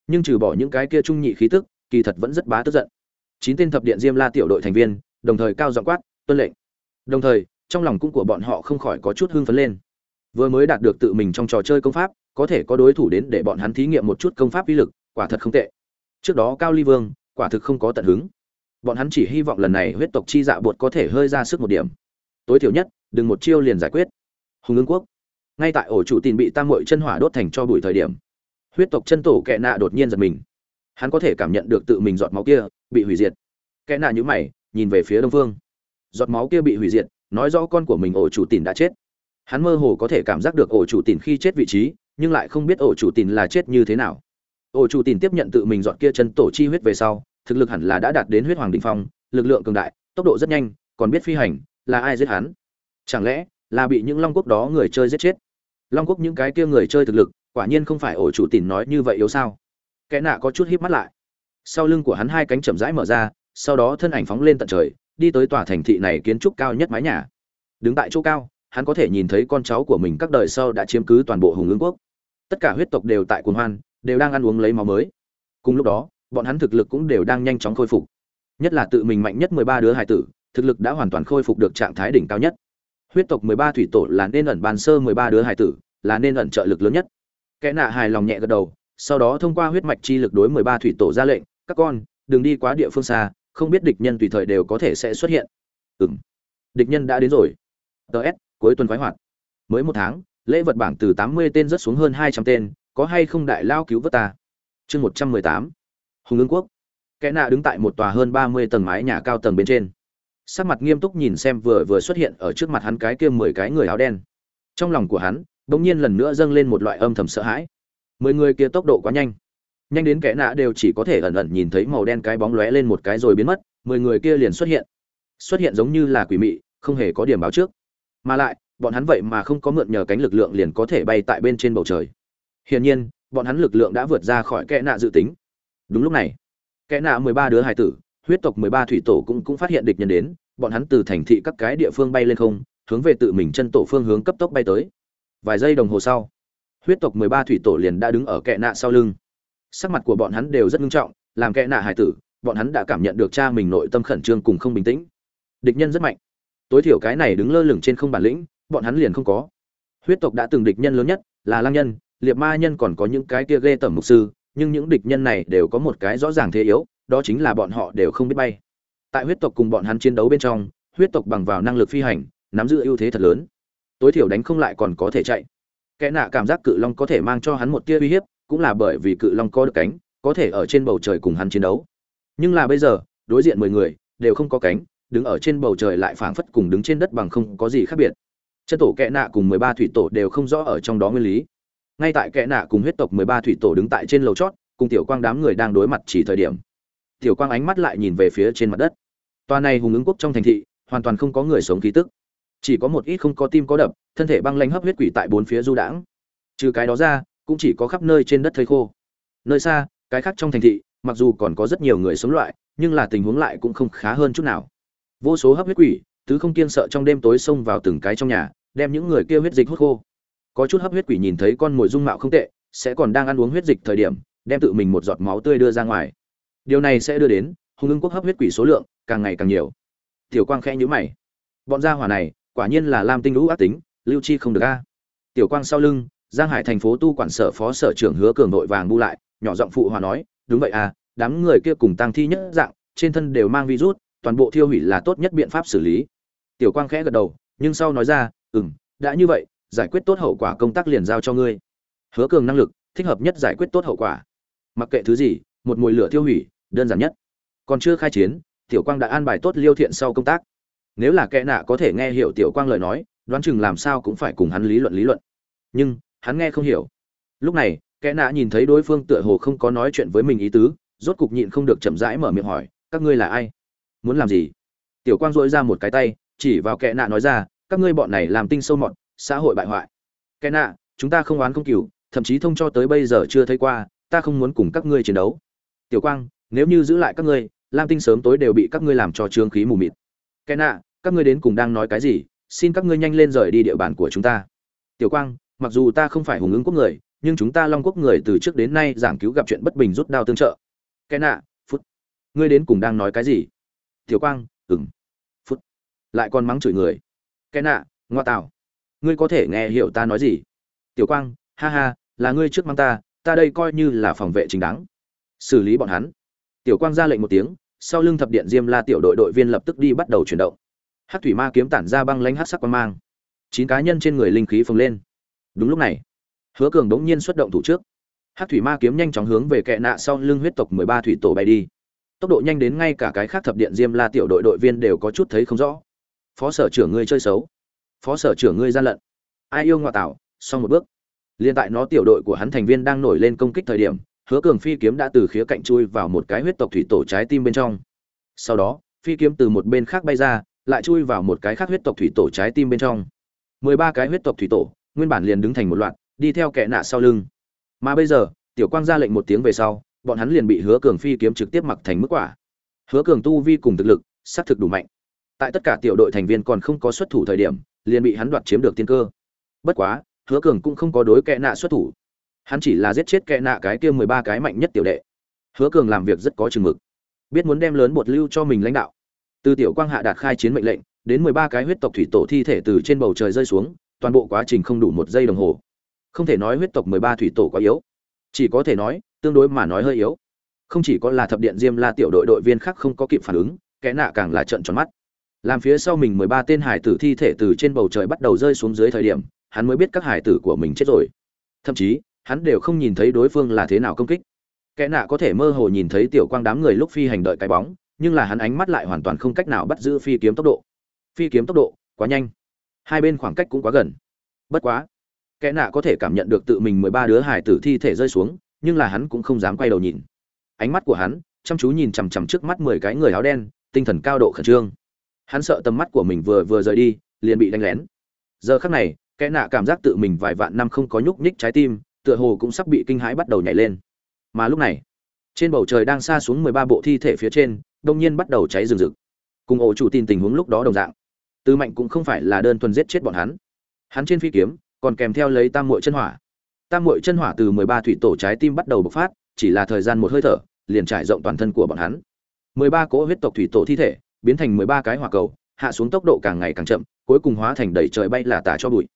Nhưng trừ bỏ những cái kia trung nhị khí tức, kỳ thật vẫn rất bá tức giận. Chín tên thập điện diêm la tiểu đội thành viên, đồng thời cao giọng quát, tuân lệnh. Đồng thời, trong lòng cũng của bọn họ không khỏi có chút hưng phấn lên. Vừa mới đạt được tự mình trong trò chơi công pháp, có thể có đối thủ đến để bọn hắn thí nghiệm một chút công pháp uy lực, quả thật không tệ. Trước đó cao ly vương, quả thực không có tận hứng. Bọn hắn chỉ hy vọng lần này huyết tộc chi dạ bột có thể hơi ra sức một điểm. Tối thiểu nhất đừng một chiêu liền giải quyết. Hùng ương quốc, ngay tại ổ chủ tin bị tam mội chân hỏa đốt thành cho bụi thời điểm, huyết tộc chân tổ kẹ nạ đột nhiên giật mình. Hắn có thể cảm nhận được tự mình giọt máu kia, bị hủy diệt. Kẽ nạ nhữ mày, nhìn về phía đông phương. Giọt máu kia bị hủy diệt, nói rõ con của mình ổ chủ tìn đã chết. Hắn mơ hồ có thể cảm giác được ổ chủ tìn khi chết vị trí, nhưng lại không biết ổ chủ tìn là chết như thế nào. Ổ chủ tìn tiếp nhận tự mình giọt kia chân tổ chi huyết về sau, thực lực hẳn là đã đạt đến huyết hoàng đình phong, lực lượng cường đại, tốc độ rất nhanh, còn biết phi hành, là ai giết hắn? Chẳng lẽ là bị những long quốc đó người chơi giết chết? Long quốc những cái kia người chơi thực lực, quả nhiên không phải ổ chủ tìm nói như vậy yếu sao? Kẻ nạ có chút híp mắt lại. Sau lưng của hắn hai cánh chậm rãi mở ra, sau đó thân ảnh phóng lên tận trời, đi tới tòa thành thị này kiến trúc cao nhất mái nhà. Đứng tại chỗ cao, hắn có thể nhìn thấy con cháu của mình các đời sau đã chiếm cứ toàn bộ hùng ương quốc. Tất cả huyết tộc đều tại cuồng hoan, đều đang ăn uống lấy máu mới. Cùng lúc đó, bọn hắn thực lực cũng đều đang nhanh chóng khôi phục. Nhất là tự mình mạnh nhất mười ba đứa hải tử, thực lực đã hoàn toàn khôi phục được trạng thái đỉnh cao nhất huyết tộc mười ba thủy tổ là nên ẩn bàn sơ mười ba đứa hải tử, là nên ẩn trợ lực lớn nhất. Kẻ nạ hài lòng nhẹ gật đầu, sau đó thông qua huyết mạch chi lực đối mười ba thủy tổ ra lệnh, các con, đừng đi quá địa phương xa, không biết địch nhân tùy thời đều có thể sẽ xuất hiện. Ừng địch nhân đã đến rồi. Ts cuối tuần khoái hoạt. Mới một tháng, lễ vật bảng từ tám mươi tên rất xuống hơn hai trăm tên, có hay không đại lao cứu vớt ta? Chương một trăm mười tám. Hùng ương quốc. Kẻ nạ đứng tại một tòa hơn ba mươi tầng mái nhà cao tầng bên trên sắc mặt nghiêm túc nhìn xem vừa vừa xuất hiện ở trước mặt hắn cái kia mười cái người áo đen. Trong lòng của hắn, bỗng nhiên lần nữa dâng lên một loại âm thầm sợ hãi. Mười người kia tốc độ quá nhanh. Nhanh đến kẽ nạ đều chỉ có thể ẩn ẩn nhìn thấy màu đen cái bóng lóe lên một cái rồi biến mất, mười người kia liền xuất hiện. Xuất hiện giống như là quỷ mị, không hề có điểm báo trước. Mà lại, bọn hắn vậy mà không có mượn nhờ cánh lực lượng liền có thể bay tại bên trên bầu trời. Hiển nhiên, bọn hắn lực lượng đã vượt ra khỏi kẽ nạ dự tính. Đúng lúc này kẽ nạ mười ba đứa hải tử huyết tộc mười ba thủy tổ cũng cũng phát hiện địch nhân đến, bọn hắn từ thành thị các cái địa phương bay lên không, hướng về tự mình chân tổ phương hướng cấp tốc bay tới. Vài giây đồng hồ sau, huyết tộc mười ba thủy tổ liền đã đứng ở kệ nạ sau lưng. Sắc mặt của bọn hắn đều rất nghiêm trọng, làm kệ nạ hải tử, bọn hắn đã cảm nhận được cha mình nội tâm khẩn trương cùng không bình tĩnh. Địch nhân rất mạnh. Tối thiểu cái này đứng lơ lửng trên không bản lĩnh, bọn hắn liền không có. Huyết tộc đã từng địch nhân lớn nhất, là lang nhân, liệt ma nhân còn có những cái kia ghê tởm mục sư, nhưng những địch nhân này đều có một cái rõ ràng thế yếu đó chính là bọn họ đều không biết bay. Tại huyết tộc cùng bọn hắn chiến đấu bên trong, huyết tộc bằng vào năng lực phi hành, nắm giữ ưu thế thật lớn. Tối thiểu đánh không lại còn có thể chạy. Kẻ nạ cảm giác cự long có thể mang cho hắn một tia uy hiếp, cũng là bởi vì cự long có được cánh, có thể ở trên bầu trời cùng hắn chiến đấu. Nhưng là bây giờ, đối diện mười người, đều không có cánh, đứng ở trên bầu trời lại phảng phất cùng đứng trên đất bằng không có gì khác biệt. Chân tổ kẻ nạ cùng mười ba thủy tổ đều không rõ ở trong đó nguyên lý. Ngay tại kẻ nạ cùng huyết tộc mười ba thủy tổ đứng tại trên lầu chót, cùng tiểu quang đám người đang đối mặt chỉ thời điểm tiểu quang ánh mắt lại nhìn về phía trên mặt đất. Tòa này hùng ứng quốc trong thành thị, hoàn toàn không có người sống khí tức. Chỉ có một ít không có tim có đập, thân thể băng lanh hấp huyết quỷ tại bốn phía du đãng. Trừ cái đó ra, cũng chỉ có khắp nơi trên đất thây khô. Nơi xa, cái khác trong thành thị, mặc dù còn có rất nhiều người sống loại, nhưng là tình huống lại cũng không khá hơn chút nào. Vô số hấp huyết quỷ, tứ không kiên sợ trong đêm tối xông vào từng cái trong nhà, đem những người kia huyết dịch hút khô. Có chút hấp huyết quỷ nhìn thấy con mồi dung mạo không tệ, sẽ còn đang ăn uống huyết dịch thời điểm, đem tự mình một giọt máu tươi đưa ra ngoài điều này sẽ đưa đến, hùng ưng quốc hấp huyết quỷ số lượng càng ngày càng nhiều. Tiểu quang khẽ nhíu mày. Bọn gia hỏa này, quả nhiên là lam tinh lũ ác tính, lưu chi không được a. Tiểu quang sau lưng, giang hải thành phố tu quản sở phó sở trưởng hứa cường nội vàng bu lại, nhỏ giọng phụ hòa nói, đúng vậy à đám người kia cùng tăng thi nhất dạng, trên thân đều mang virus, toàn bộ thiêu hủy là tốt nhất biện pháp xử lý. Tiểu quang khẽ gật đầu, nhưng sau nói ra, ừm, đã như vậy, giải quyết tốt hậu quả công tác liền giao cho ngươi. Hứa cường năng lực, thích hợp nhất giải quyết tốt hậu quả. Mặc kệ thứ gì một mùi lửa tiêu hủy, đơn giản nhất. Còn chưa khai chiến, tiểu quang đã an bài tốt liêu thiện sau công tác. Nếu là kẻ nạ có thể nghe hiểu tiểu quang lời nói, đoán chừng làm sao cũng phải cùng hắn lý luận lý luận. Nhưng, hắn nghe không hiểu. Lúc này, kẻ nạ nhìn thấy đối phương tựa hồ không có nói chuyện với mình ý tứ, rốt cục nhịn không được chậm rãi mở miệng hỏi, các ngươi là ai? Muốn làm gì? Tiểu quang dội ra một cái tay, chỉ vào kẻ nạ nói ra, các ngươi bọn này làm tinh sâu mọt, xã hội bại hoại. Kẻ nạ, chúng ta không oán không cừu, thậm chí thông cho tới bây giờ chưa thấy qua, ta không muốn cùng các ngươi chiến đấu tiểu quang, nếu như giữ lại các ngươi, lam tinh sớm tối đều bị các ngươi làm cho trương khí mù mịt. Cái nạ, các ngươi đến cùng đang nói cái gì? Xin các ngươi nhanh lên rời đi địa bàn của chúng ta. Tiểu quang, mặc dù ta không phải hùng ứng quốc người, nhưng chúng ta long quốc người từ trước đến nay giảng cứu gặp chuyện bất bình rút đao tương trợ. Cái nạ, phút. Ngươi đến cùng đang nói cái gì? Tiểu quang ừng phút. Lại còn mắng chửi người. Cái nạ, ngoa tạo ngươi có thể nghe hiểu ta nói gì? Tiểu quang, ha ha, là ngươi trước mắng ta ta đây coi như là phòng vệ chính đáng xử lý bọn hắn. Tiểu quang ra lệnh một tiếng, sau lưng thập điện diêm la tiểu đội đội viên lập tức đi bắt đầu chuyển động. Hát thủy ma kiếm tản ra băng lanh hát sắc quang mang. Chín cá nhân trên người linh khí phồng lên. Đúng lúc này, hứa cường đống nhiên xuất động thủ trước. Hát thủy ma kiếm nhanh chóng hướng về kệ nạ sau lưng huyết tộc mười ba thủy tổ bay đi. Tốc độ nhanh đến ngay cả cái khác thập điện diêm la tiểu đội đội viên đều có chút thấy không rõ. Phó sở trưởng ngươi chơi xấu. Phó sở trưởng ngươi gian lận. Ai yêu ngoại tạo sau một bước. Liên tại nó tiểu đội của hắn thành viên đang nổi lên công kích thời điểm hứa cường phi kiếm đã từ khía cạnh chui vào một cái huyết tộc thủy tổ trái tim bên trong. Sau đó, phi kiếm từ một bên khác bay ra, lại chui vào một cái khác huyết tộc thủy tổ trái tim bên trong. Mười ba cái huyết tộc thủy tổ, nguyên bản liền đứng thành một loạt, đi theo kẻ nạ sau lưng. Mà bây giờ, tiểu quang ra lệnh một tiếng về sau, bọn hắn liền bị hứa cường phi kiếm trực tiếp mặc thành mức quả. Hứa cường tu vi cùng thực lực, xác thực đủ mạnh. Tại tất cả tiểu đội thành viên còn không có xuất thủ thời điểm, liền bị hắn đoạt chiếm được tiên cơ. Bất quá, hứa cường cũng không có đối kẻ nạ xuất thủ hắn chỉ là giết chết kẻ nạ cái kia mười ba cái mạnh nhất tiểu đệ. Hứa cường làm việc rất có chừng mực. Biết muốn đem lớn bột lưu cho mình lãnh đạo. Từ tiểu quang hạ đạt khai chiến mệnh lệnh, đến mười ba cái huyết tộc thủy tổ thi thể từ trên bầu trời rơi xuống, toàn bộ quá trình không đủ một giây đồng hồ. Không thể nói huyết tộc mười ba thủy tổ quá yếu. Chỉ có thể nói, tương đối mà nói hơi yếu. Không chỉ có là thập điện diêm la tiểu đội đội viên khác không có kịp phản ứng, kẻ nạ càng là trận tròn mắt. Làm phía sau mình mười ba tên hải tử thi thể từ trên bầu trời bắt đầu rơi xuống dưới thời điểm, hắn mới biết các hải tử của mình chết rồi. Thậm chí hắn đều không nhìn thấy đối phương là thế nào công kích. Kẽ nạ có thể mơ hồ nhìn thấy tiểu quang đám người lúc phi hành đợi cái bóng, nhưng là hắn ánh mắt lại hoàn toàn không cách nào bắt giữ phi kiếm tốc độ. Phi kiếm tốc độ, quá nhanh. Hai bên khoảng cách cũng quá gần. Bất quá kẽ nạ có thể cảm nhận được tự mình mười ba đứa hải tử thi thể rơi xuống, nhưng là hắn cũng không dám quay đầu nhìn. Ánh mắt của hắn, chăm chú nhìn chằm chằm trước mắt mười cái người áo đen, tinh thần cao độ khẩn trương. Hắn sợ tầm mắt của mình vừa vừa rời đi, liền bị đánh lén. Giờ khắc này kẽ nạ cảm giác tự mình vài vạn năm không có nhúc nhích trái tim tựa hồ cũng sắp bị kinh hãi bắt đầu nhảy lên. Mà lúc này, trên bầu trời đang xa xuống mười ba bộ thi thể phía trên, đông nhiên bắt đầu cháy rừng rực. Cùng ổ chủ tin tình huống lúc đó đồng dạng. Tư mạnh cũng không phải là đơn thuần giết chết bọn hắn. Hắn trên phi kiếm, còn kèm theo lấy tam muội chân hỏa. Tam muội chân hỏa từ mười ba thủy tổ trái tim bắt đầu bộc phát, chỉ là thời gian một hơi thở, liền trải rộng toàn thân của bọn hắn. mười ba cỗ huyết tộc thủy tổ thi thể, biến thành mười ba cái hỏa cầu, hạ xuống tốc độ càng ngày càng chậm, cuối cùng hóa thành đầy trời bay là tả cho bụi.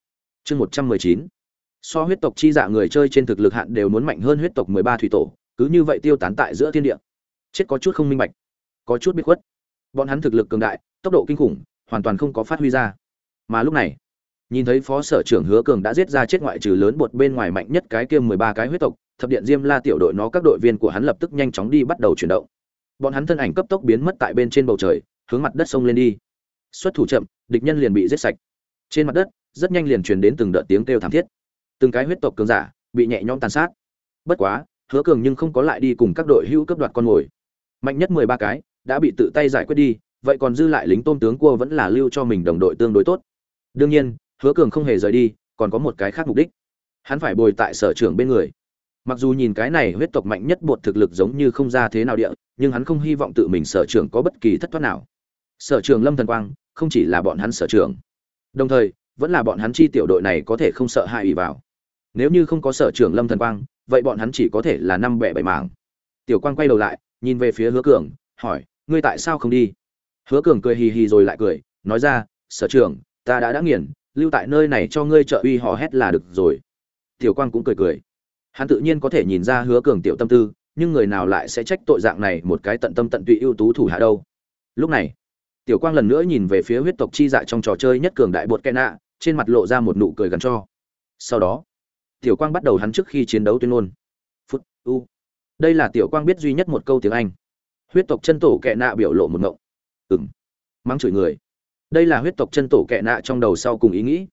Chương một trăm mười chín so huyết tộc chi dạ người chơi trên thực lực hạn đều muốn mạnh hơn huyết tộc mười ba thủy tổ, cứ như vậy tiêu tán tại giữa thiên địa. Chết có chút không minh bạch, có chút biết khuất. Bọn hắn thực lực cường đại, tốc độ kinh khủng, hoàn toàn không có phát huy ra. Mà lúc này, nhìn thấy phó sở trưởng hứa cường đã giết ra chết ngoại trừ lớn bột bên ngoài mạnh nhất cái kia mười ba cái huyết tộc, thập điện diêm la tiểu đội nó các đội viên của hắn lập tức nhanh chóng đi bắt đầu chuyển động. Bọn hắn thân ảnh cấp tốc biến mất tại bên trên bầu trời, hướng mặt đất sông lên đi. Xuất thủ chậm, địch nhân liền bị giết sạch. Trên mặt đất, rất nhanh liền truyền đến từng đợt tiếng kêu thảm thiết từng cái huyết tộc cường giả bị nhẹ nhõm tàn sát. Bất quá, hứa cường nhưng không có lại đi cùng các đội hữu cấp đoạt con mồi. Mạnh nhất mười ba cái đã bị tự tay giải quyết đi, vậy còn dư lại lính tôm tướng cua vẫn là lưu cho mình đồng đội tương đối tốt. Đương nhiên, hứa cường không hề rời đi, còn có một cái khác mục đích. Hắn phải bồi tại sở trưởng bên người. Mặc dù nhìn cái này huyết tộc mạnh nhất bột thực lực giống như không ra thế nào địa, nhưng hắn không hy vọng tự mình sở trưởng có bất kỳ thất thoát nào. Sở trường lâm thần quang không chỉ là bọn hắn sở trường đồng thời vẫn là bọn hắn chi tiểu đội này có thể không sợ hại ủy vào. Nếu như không có sở trường lâm thần quang, vậy bọn hắn chỉ có thể là năm bẻ bảy mảng. Tiểu quang quay đầu lại, nhìn về phía hứa cường, hỏi, ngươi tại sao không đi? Hứa cường cười hì hì rồi lại cười, nói ra, sở trường ta đã đã nghiền, lưu tại nơi này cho ngươi trợ uy hò hét là được rồi. Tiểu quang cũng cười cười. Hắn tự nhiên có thể nhìn ra hứa cường tiểu tâm tư, nhưng người nào lại sẽ trách tội dạng này một cái tận tâm tận tụy ưu tú thủ hạ đâu. Lúc này, tiểu quang lần nữa nhìn về phía huyết tộc chi dạ trong trò chơi nhất cường đại bột kẽ nạ trên mặt lộ ra một nụ cười gần cho. Sau đó, tiểu quang bắt đầu hắn trước khi chiến đấu tuyên ngôn. Phút, u. Đây là tiểu quang biết duy nhất một câu tiếng anh. Huyết tộc chân tổ kẻ nạ biểu lộ một ngộng. Ừng mắng chửi người. Đây là huyết tộc chân tổ kẻ nạ trong đầu sau cùng ý nghĩ.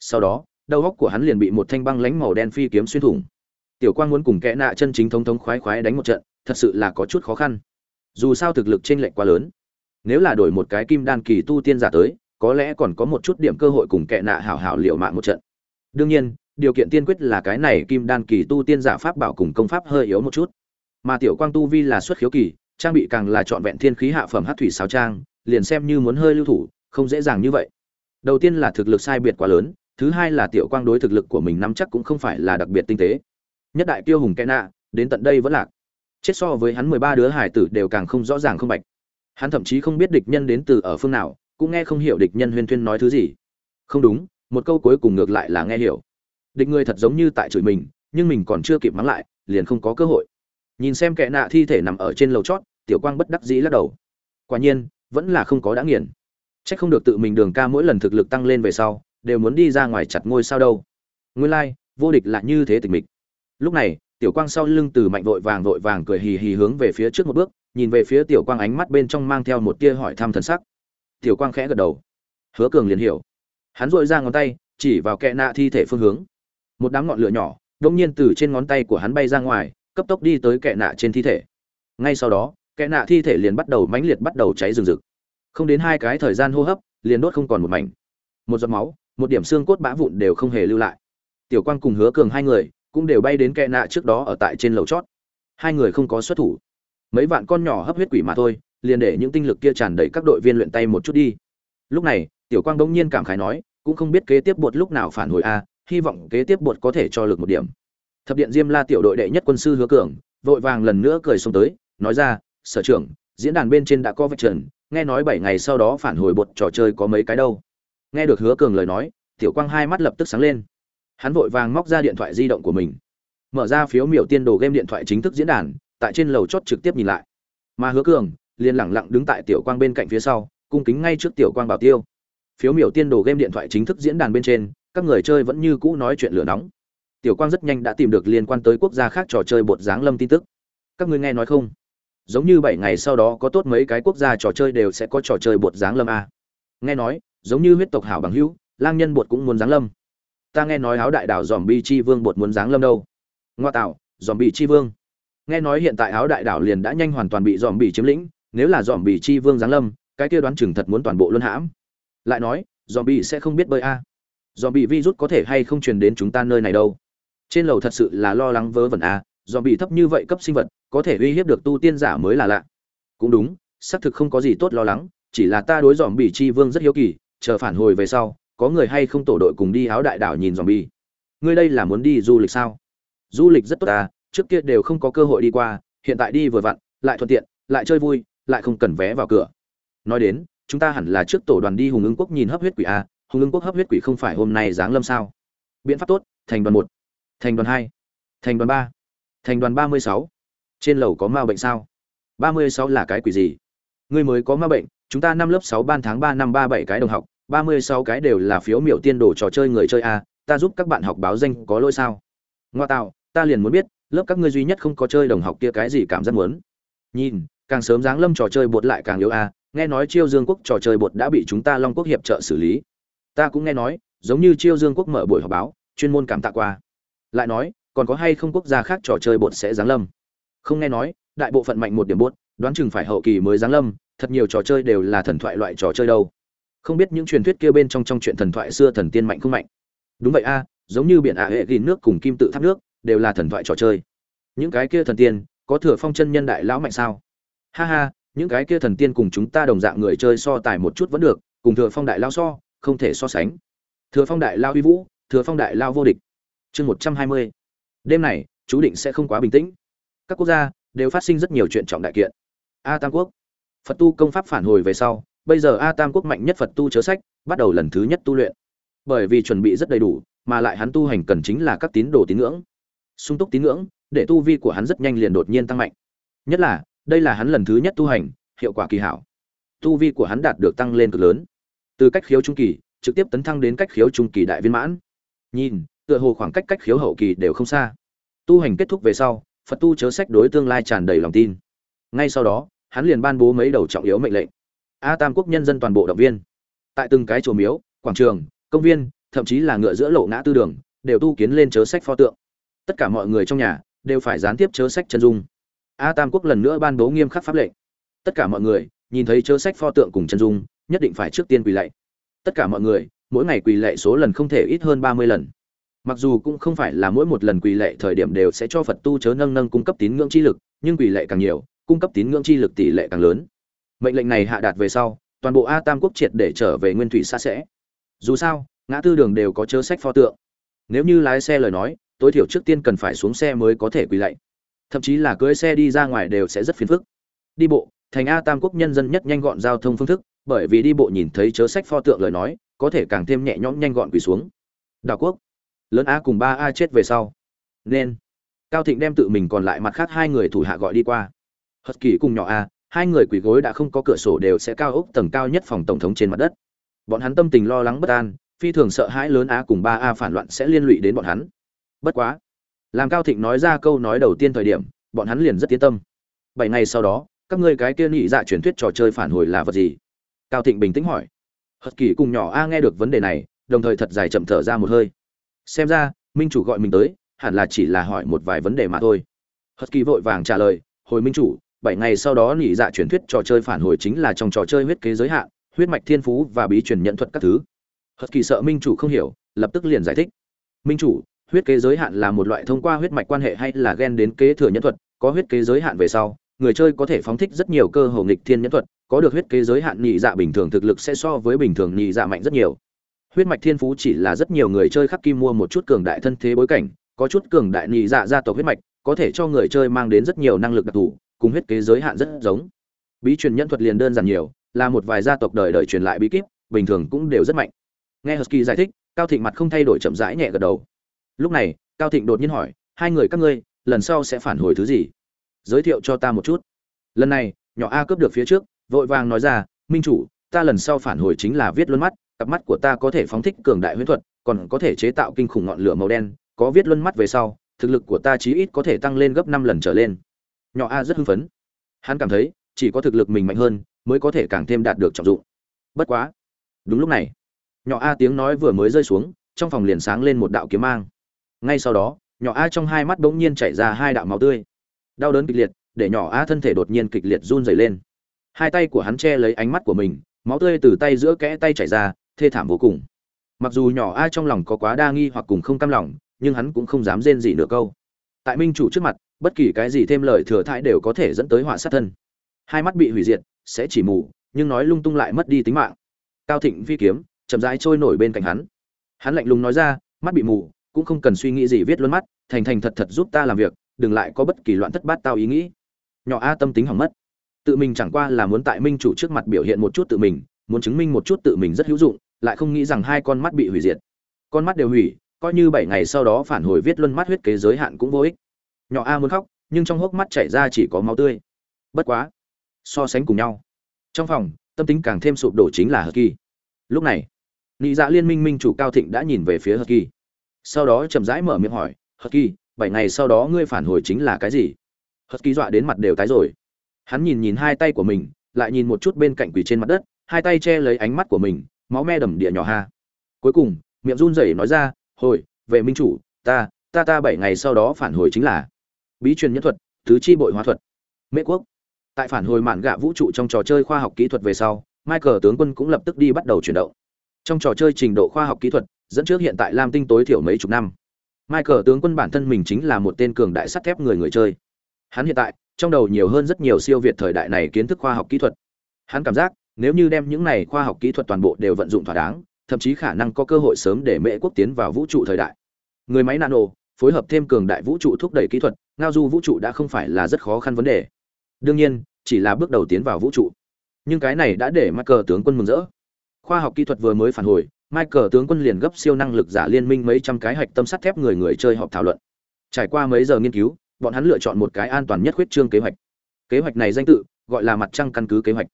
Sau đó, đầu góc của hắn liền bị một thanh băng lánh màu đen phi kiếm xuyên thủng. Tiểu quang muốn cùng kẻ nạ chân chính thống thống khoái khoái đánh một trận, thật sự là có chút khó khăn. Dù sao thực lực t r ê n lệch quá lớn. Nếu là đổi một cái kim đan kỳ tu tiên giả tới có lẽ còn có một chút điểm cơ hội cùng kẻ nạ hảo hảo liệu mạng một trận. Đương nhiên, điều kiện tiên quyết là cái này kim đan kỳ tu tiên giả pháp bảo cùng công pháp hơi yếu một chút. Mà tiểu quang tu vi là xuất khiếu kỳ, trang bị càng là trọn vẹn thiên khí hạ phẩm hát thủy sáo trang, liền xem như muốn hơi lưu thủ, không dễ dàng như vậy. Đầu tiên là thực lực sai biệt quá lớn, thứ hai là tiểu quang đối thực lực của mình nắm chắc cũng không phải là đặc biệt tinh tế. Nhất đại tiêu hùng kẽ nạ, đến tận đây vẫn lạc. Chết so với hắn mười ba đứa hải tử đều càng không rõ ràng không bạch. Hắn thậm chí không biết địch nhân đến từ ở phương nào cũng nghe không hiểu địch nhân huyên thuyên nói thứ gì. Không đúng một câu cuối cùng ngược lại là nghe hiểu. Địch người thật giống như tại chửi mình nhưng mình còn chưa kịp mắng lại liền không có cơ hội. Nhìn xem kẻ nạ thi thể nằm ở trên lầu chót tiểu quang bất đắc dĩ lắc đầu. Quả nhiên vẫn là không có đã nghiền. C h ắ c không được tự mình đường ca mỗi lần thực lực tăng lên về sau đều muốn đi ra ngoài chặt ngôi sao đâu. Nguyên lai、like, vô địch là như thế tình mịch. Lúc này tiểu quang sau lưng từ mạnh vội vàng vội vàng cười hì hì hướng về phía trước một bước nhìn về phía tiểu quang ánh mắt bên trong mang theo một tia hỏi thăm thần sắc tiểu quang khẽ gật đầu. Hứa cường liền hiểu. Hắn dội ra ngón tay, chỉ vào kẹ nạ thi thể phương hướng. Một đám ngọn lửa nhỏ đông nhiên từ trên ngón tay của hắn bay ra ngoài, cấp tốc đi tới kẹ nạ trên thi thể. Ngay sau đó kẹ nạ thi thể liền bắt đầu mãnh liệt bắt đầu cháy rừng rực. Không đến hai cái thời gian hô hấp, liền đốt không còn một mảnh. Một giọt máu, một điểm xương cốt bã vụn đều không hề lưu lại. Tiểu quang cùng hứa cường hai người cũng đều bay đến kẹ nạ trước đó ở tại trên lầu chót. Hai người không có xuất thủ. Mấy vạn con nhỏ hấp huyết quỷ mà thôi liền để những tinh lực kia tràn đầy các đội viên luyện tay một chút đi. Lúc này, tiểu quang bỗng nhiên cảm khái nói, cũng không biết kế tiếp bột lúc nào phản hồi a, hy vọng kế tiếp bột có thể cho lực một điểm. Thập điện diêm la tiểu đội đệ nhất quân sư hứa cường, vội vàng lần nữa cười xông tới, nói ra, sở trưởng, diễn đàn bên trên đã có vạch trần, nghe nói bảy ngày sau đó phản hồi bột trò chơi có mấy cái đâu? Nghe được hứa cường lời nói, tiểu quang hai mắt lập tức sáng lên. Hắn vội vàng móc ra điện thoại di động của mình, mở ra phiếu miểu tiên đồ game điện thoại chính thức diễn đàn, tại trên lầu chót trực tiếp nhìn lại. Mà hứa cường liền lẳng lặng đứng tại tiểu quang bên cạnh phía sau, cung kính ngay trước tiểu quang bảo tiêu. Phiếu miểu tiên đồ game điện thoại chính thức diễn đàn bên trên, các người chơi vẫn như cũ nói chuyện lửa nóng. Tiểu quang rất nhanh đã tìm được liên quan tới quốc gia khác trò chơi bột dáng lâm tin tức. Các ngươi nghe nói không? Giống như bảy ngày sau đó có tốt mấy cái quốc gia trò chơi đều sẽ có trò chơi bột dáng lâm a. Nghe nói, giống như huyết tộc hảo bằng hữu, lang nhân bột cũng muốn dáng lâm. Ta nghe nói áo đại đảo dòm bi chi vương bột muốn dáng lâm đâu. Ngoa tạo dòm bi chi vương. Nghe nói hiện tại áo đại đảo liền đã nhanh hoàn toàn bị dòm bị chiếm lĩnh nếu là dòm bị chi vương giáng lâm, cái kia đoán chừng thật muốn toàn bộ luân hãm lại nói, dòm bị sẽ không biết bơi a à. dòm bị virus có thể hay không truyền đến chúng ta nơi này đâu trên lầu thật sự là lo lắng vớ vẩn a à. dòm bị thấp như vậy cấp sinh vật, có thể uy hiếp được tu tiên giả mới là lạ cũng đúng, xác thực không có gì tốt lo lắng, chỉ là ta đối dòm bị chi vương rất hiếu kỳ, chờ phản hồi về sau, có người hay không tổ đội cùng đi áo đại đảo nhìn dòm bị ngươi đây là muốn đi du lịch sao du lịch rất tốt à trước kia đều không có cơ hội đi qua, hiện tại đi vừa vặn, lại thuận tiện, lại chơi vui lại không cần vé vào cửa. Nói đến, chúng ta hẳn là trước tổ đoàn đi hùng ứng quốc nhìn hấp huyết quỷ a, hùng ứng quốc hấp huyết quỷ không phải hôm nay giáng lâm sao? Biện pháp tốt, thành đoàn một, thành đoàn hai, thành đoàn ba, thành đoàn ba mươi sáu. Trên lầu có ma bệnh sao? Ba mươi sáu là cái quỷ gì? Ngươi mới có ma bệnh, chúng ta năm lớp sáu ban tháng ba năm ba bảy cái đồng học, ba mươi sáu cái đều là phiếu miểu tiên đồ trò chơi người chơi a, ta giúp các bạn học báo danh có lỗi sao? Ngoa tạo, ta liền muốn biết, lớp các ngươi duy nhất không có chơi đồng học kia cái gì cảm giác muốn? Nhìn càng sớm giáng lâm trò chơi bột lại càng yếu a, nghe nói chiêu dương quốc trò chơi bột đã bị chúng ta long quốc hiệp trợ xử lý. Ta cũng nghe nói, giống như chiêu dương quốc mở buổi họp báo, chuyên môn cảm tạ qua. Lại nói, còn có hay không quốc gia khác trò chơi bột sẽ giáng lâm? Không nghe nói, đại bộ phận mạnh một điểm bột, đoán chừng phải hậu kỳ mới giáng lâm, thật nhiều trò chơi đều là thần thoại loại trò chơi đâu. Không biết những truyền thuyết kia bên trong trong chuyện thần thoại xưa thần tiên mạnh không mạnh? Đúng vậy a, giống như biển ả hệ ghi nước cùng kim tự tháp nước, đều là thần thoại trò chơi. Những cái kia thần tiên, có thừa phong chân nhân đại lão mạnh sao? Ha ha, những cái kia thần tiên cùng chúng ta đồng dạng người chơi so tài một chút vẫn được, cùng thừa phong đại lao so, không thể so sánh. Thừa phong đại lao uy vũ, thừa phong đại lao vô địch. Chương một trăm hai mươi. Đêm này, chú định sẽ không quá bình tĩnh. Các quốc gia đều phát sinh rất nhiều chuyện trọng đại kiện. A tam quốc. Phật tu công pháp phản hồi về sau, bây giờ a tam quốc mạnh nhất phật tu chớ sách, bắt đầu lần thứ nhất tu luyện. Bởi vì chuẩn bị rất đầy đủ, mà lại hắn tu hành cần chính là các tín đồ tín ngưỡng. Sung túc tín ngưỡng, để tu vi của hắn rất nhanh liền đột nhiên tăng mạnh. Nhất là đây là hắn lần thứ nhất tu hành, hiệu quả kỳ hảo. Tu vi của hắn đạt được tăng lên cực lớn. Từ cách khiếu trung kỳ, trực tiếp tấn thăng đến cách khiếu trung kỳ đại viên mãn. Nhìn, tựa hồ khoảng cách cách khiếu hậu kỳ đều không xa. Tu hành kết thúc về sau, phật tu chớ sách đối tương lai tràn đầy lòng tin. Ngay sau đó, hắn liền ban bố mấy đầu trọng yếu mệnh lệnh. A tam quốc nhân dân toàn bộ động viên. Tại từng cái chùa miếu, quảng trường, công viên, thậm chí là ngựa giữa lộ ngã tư đường, đều tu kiến lên chớ sách pho tượng. Tất cả mọi người trong nhà, đều phải gián tiếp chớ sách chân dung a tam quốc lần nữa ban bố nghiêm khắc pháp lệnh. Tất cả mọi người, nhìn thấy chớ sách pho tượng cùng chân dung, nhất định phải trước tiên quỳ lạy. Tất cả mọi người, mỗi ngày quỳ lạy số lần không thể ít hơn ba mươi lần. Mặc dù cũng không phải là mỗi một lần quỳ lạy thời điểm đều sẽ cho phật tu chớ nâng nâng cung cấp tín ngưỡng chi lực, nhưng quỳ lạy càng nhiều, cung cấp tín ngưỡng chi lực tỷ lệ càng lớn. Mệnh lệnh này hạ đạt về sau, toàn bộ a tam quốc triệt để trở về nguyên thủy xa sẽ dù sao, ngã tư đường đều có chớ sách pho tượng. Nếu như lái xe lời nói, tối thiểu trước tiên cần phải xuống xe mới có thể quỳ lạy thậm chí là cưỡi xe đi ra ngoài đều sẽ rất phiền phức. Đi bộ, thành a tam quốc nhân dân nhất nhanh gọn giao thông phương thức, bởi vì đi bộ nhìn thấy chớ sách pho tượng lời nói, có thể càng thêm nhẹ nhõm nhanh gọn quỳ xuống. Đảo quốc, lớn a cùng ba a chết về sau. Nên, cao thịnh đem tự mình còn lại mặt khác hai người thủ hạ gọi đi qua. Hất kỳ cùng nhỏ a, hai người quỳ gối đã không có cửa sổ đều sẽ cao ốc tầng cao nhất phòng tổng thống trên mặt đất. Bọn hắn tâm tình lo lắng bất an, phi thường sợ hãi lớn a cùng ba a phản loạn sẽ liên lụy đến bọn hắn. Bất quá làm cao thịnh nói ra câu nói đầu tiên thời điểm, bọn hắn liền rất yên tâm. Bảy ngày sau đó, các ngươi cái kia nhị dạ truyền thuyết trò chơi phản hồi là vật gì? Cao thịnh bình tĩnh hỏi. Hật kỳ cùng nhỏ a nghe được vấn đề này, đồng thời thật dài chậm thở ra một hơi. Xem ra, minh chủ gọi mình tới, hẳn là chỉ là hỏi một vài vấn đề mà thôi. Hật kỳ vội vàng trả lời, hồi minh chủ, bảy ngày sau đó nhị dạ truyền thuyết trò chơi phản hồi chính là trong trò chơi huyết kế giới hạn, huyết mạch thiên phú và bí truyền nhận thuật các thứ. Hật kỳ sợ minh chủ không hiểu, lập tức liền giải thích. Minh chủ huyết kế giới hạn là một loại thông qua huyết mạch quan hệ hay là gen đến kế thừa nhân thuật, có huyết kế giới hạn về sau, người chơi có thể phóng thích rất nhiều cơ hồ nghịch thiên nhân thuật, có được huyết kế giới hạn nhị dạ bình thường thực lực sẽ so với bình thường nhị dạ mạnh rất nhiều. Huyết mạch thiên phú chỉ là rất nhiều người chơi khắc kim mua một chút cường đại thân thế bối cảnh, có chút cường đại nhị dạ gia tộc huyết mạch, có thể cho người chơi mang đến rất nhiều năng lực đặc thù, cùng huyết kế giới hạn rất giống. Bí truyền nhân thuật liền đơn giản nhiều, là một vài gia tộc đời đời truyền lại bí kíp, bình thường cũng đều rất mạnh. Nghe husky giải thích, cao thịnh mặt không thay đổi chậm rãi nhẹ gật đầu lúc này, cao thịnh đột nhiên hỏi, hai người các ngươi, lần sau sẽ phản hồi thứ gì? Giới thiệu cho ta một chút. Lần này, nhỏ a cướp được phía trước, vội vàng nói ra, minh chủ, ta lần sau phản hồi chính là viết luân mắt, cặp mắt của ta có thể phóng thích cường đại huyễn thuật, còn có thể chế tạo kinh khủng ngọn lửa màu đen, có viết luân mắt về sau, thực lực của ta chí ít có thể tăng lên gấp năm lần trở lên. Nhỏ a rất hưng phấn. Hắn cảm thấy, chỉ có thực lực mình mạnh hơn, mới có thể càng thêm đạt được trọng dụng. Bất quá. Đúng lúc này, nhỏ a tiếng nói vừa mới rơi xuống, trong phòng liền sáng lên một đạo kiếm mang ngay sau đó, nhỏ a trong hai mắt bỗng nhiên chảy ra hai đạo máu tươi. Đau đớn kịch liệt, để nhỏ a thân thể đột nhiên kịch liệt run rẩy lên. Hai tay của hắn che lấy ánh mắt của mình, máu tươi từ tay giữa kẽ tay chảy ra, thê thảm vô cùng. Mặc dù nhỏ a trong lòng có quá đa nghi hoặc cùng không cam lòng, nhưng hắn cũng không dám rên gì nửa câu. Tại minh chủ trước mặt, bất kỳ cái gì thêm lời thừa thãi đều có thể dẫn tới họa sát thân. Hai mắt bị hủy diệt, sẽ chỉ mù, nhưng nói lung tung lại mất đi tính mạng. Cao thịnh phi kiếm, chậm rãi trôi nổi bên cạnh hắn. Hắn lạnh lùng nói ra, mắt bị mù cũng không cần suy nghĩ gì viết luôn mắt, thành thành thật thật giúp ta làm việc, đừng lại có bất kỳ loạn thất bát tao ý nghĩ. Nhỏ a tâm tính hỏng mất. Tự mình chẳng qua là muốn tại minh chủ trước mặt biểu hiện một chút tự mình, muốn chứng minh một chút tự mình rất hữu dụng, lại không nghĩ rằng hai con mắt bị hủy diệt. Con mắt đều hủy, coi như bảy ngày sau đó phản hồi viết luân mắt huyết kế giới hạn cũng vô ích. Nhỏ a muốn khóc, nhưng trong hốc mắt chảy ra chỉ có máu tươi. Bất quá, so sánh cùng nhau. Trong phòng, tâm tính càng thêm sụp đổ chính là hờ kỳ. Lúc này, nị dạ liên minh minh chủ cao thịnh đã nhìn về phía hờ kỳ sau đó chậm rãi mở miệng hỏi hờ kỳ, bảy ngày sau đó ngươi phản hồi chính là cái gì? Hờ kỳ dọa đến mặt đều tái rồi. Hắn nhìn nhìn hai tay của mình, lại nhìn một chút bên cạnh quỳ trên mặt đất, hai tay che lấy ánh mắt của mình, máu me đầm địa nhỏ ha. Cuối cùng, miệng run rẩy nói ra, hồi, về minh chủ, ta ta ta bảy ngày sau đó phản hồi chính là bí truyền nhân thuật, tứ chi bội hóa thuật. Mễ quốc. Tại phản hồi mạn gạ vũ trụ trong trò chơi khoa học kỹ thuật về sau, michael tướng quân cũng lập tức đi bắt đầu chuyển động. Trong trò chơi trình độ khoa học kỹ thuật dẫn trước hiện tại lam tinh tối thiểu mấy chục năm. Michael tướng quân bản thân mình chính là một tên cường đại sắt thép người người chơi. Hắn hiện tại, trong đầu nhiều hơn rất nhiều siêu việt thời đại này kiến thức khoa học kỹ thuật. Hắn cảm giác, nếu như đem những này khoa học kỹ thuật toàn bộ đều vận dụng thỏa đáng, thậm chí khả năng có cơ hội sớm để mễ quốc tiến vào vũ trụ thời đại. Người máy nano, phối hợp thêm cường đại vũ trụ thúc đẩy kỹ thuật, ngao du vũ trụ đã không phải là rất khó khăn vấn đề. Đương nhiên, chỉ là bước đầu tiến vào vũ trụ. Nhưng cái này đã để michael tướng quân mừng rỡ. Khoa học kỹ thuật vừa mới phản hồi michael tướng quân liền gấp siêu năng lực giả liên minh mấy trăm cái hạch tâm sắt thép người người chơi họp thảo luận. Trải qua mấy giờ nghiên cứu, bọn hắn lựa chọn một cái an toàn nhất khuyết trương kế hoạch. Kế hoạch này danh tự, gọi là mặt trăng căn cứ kế hoạch.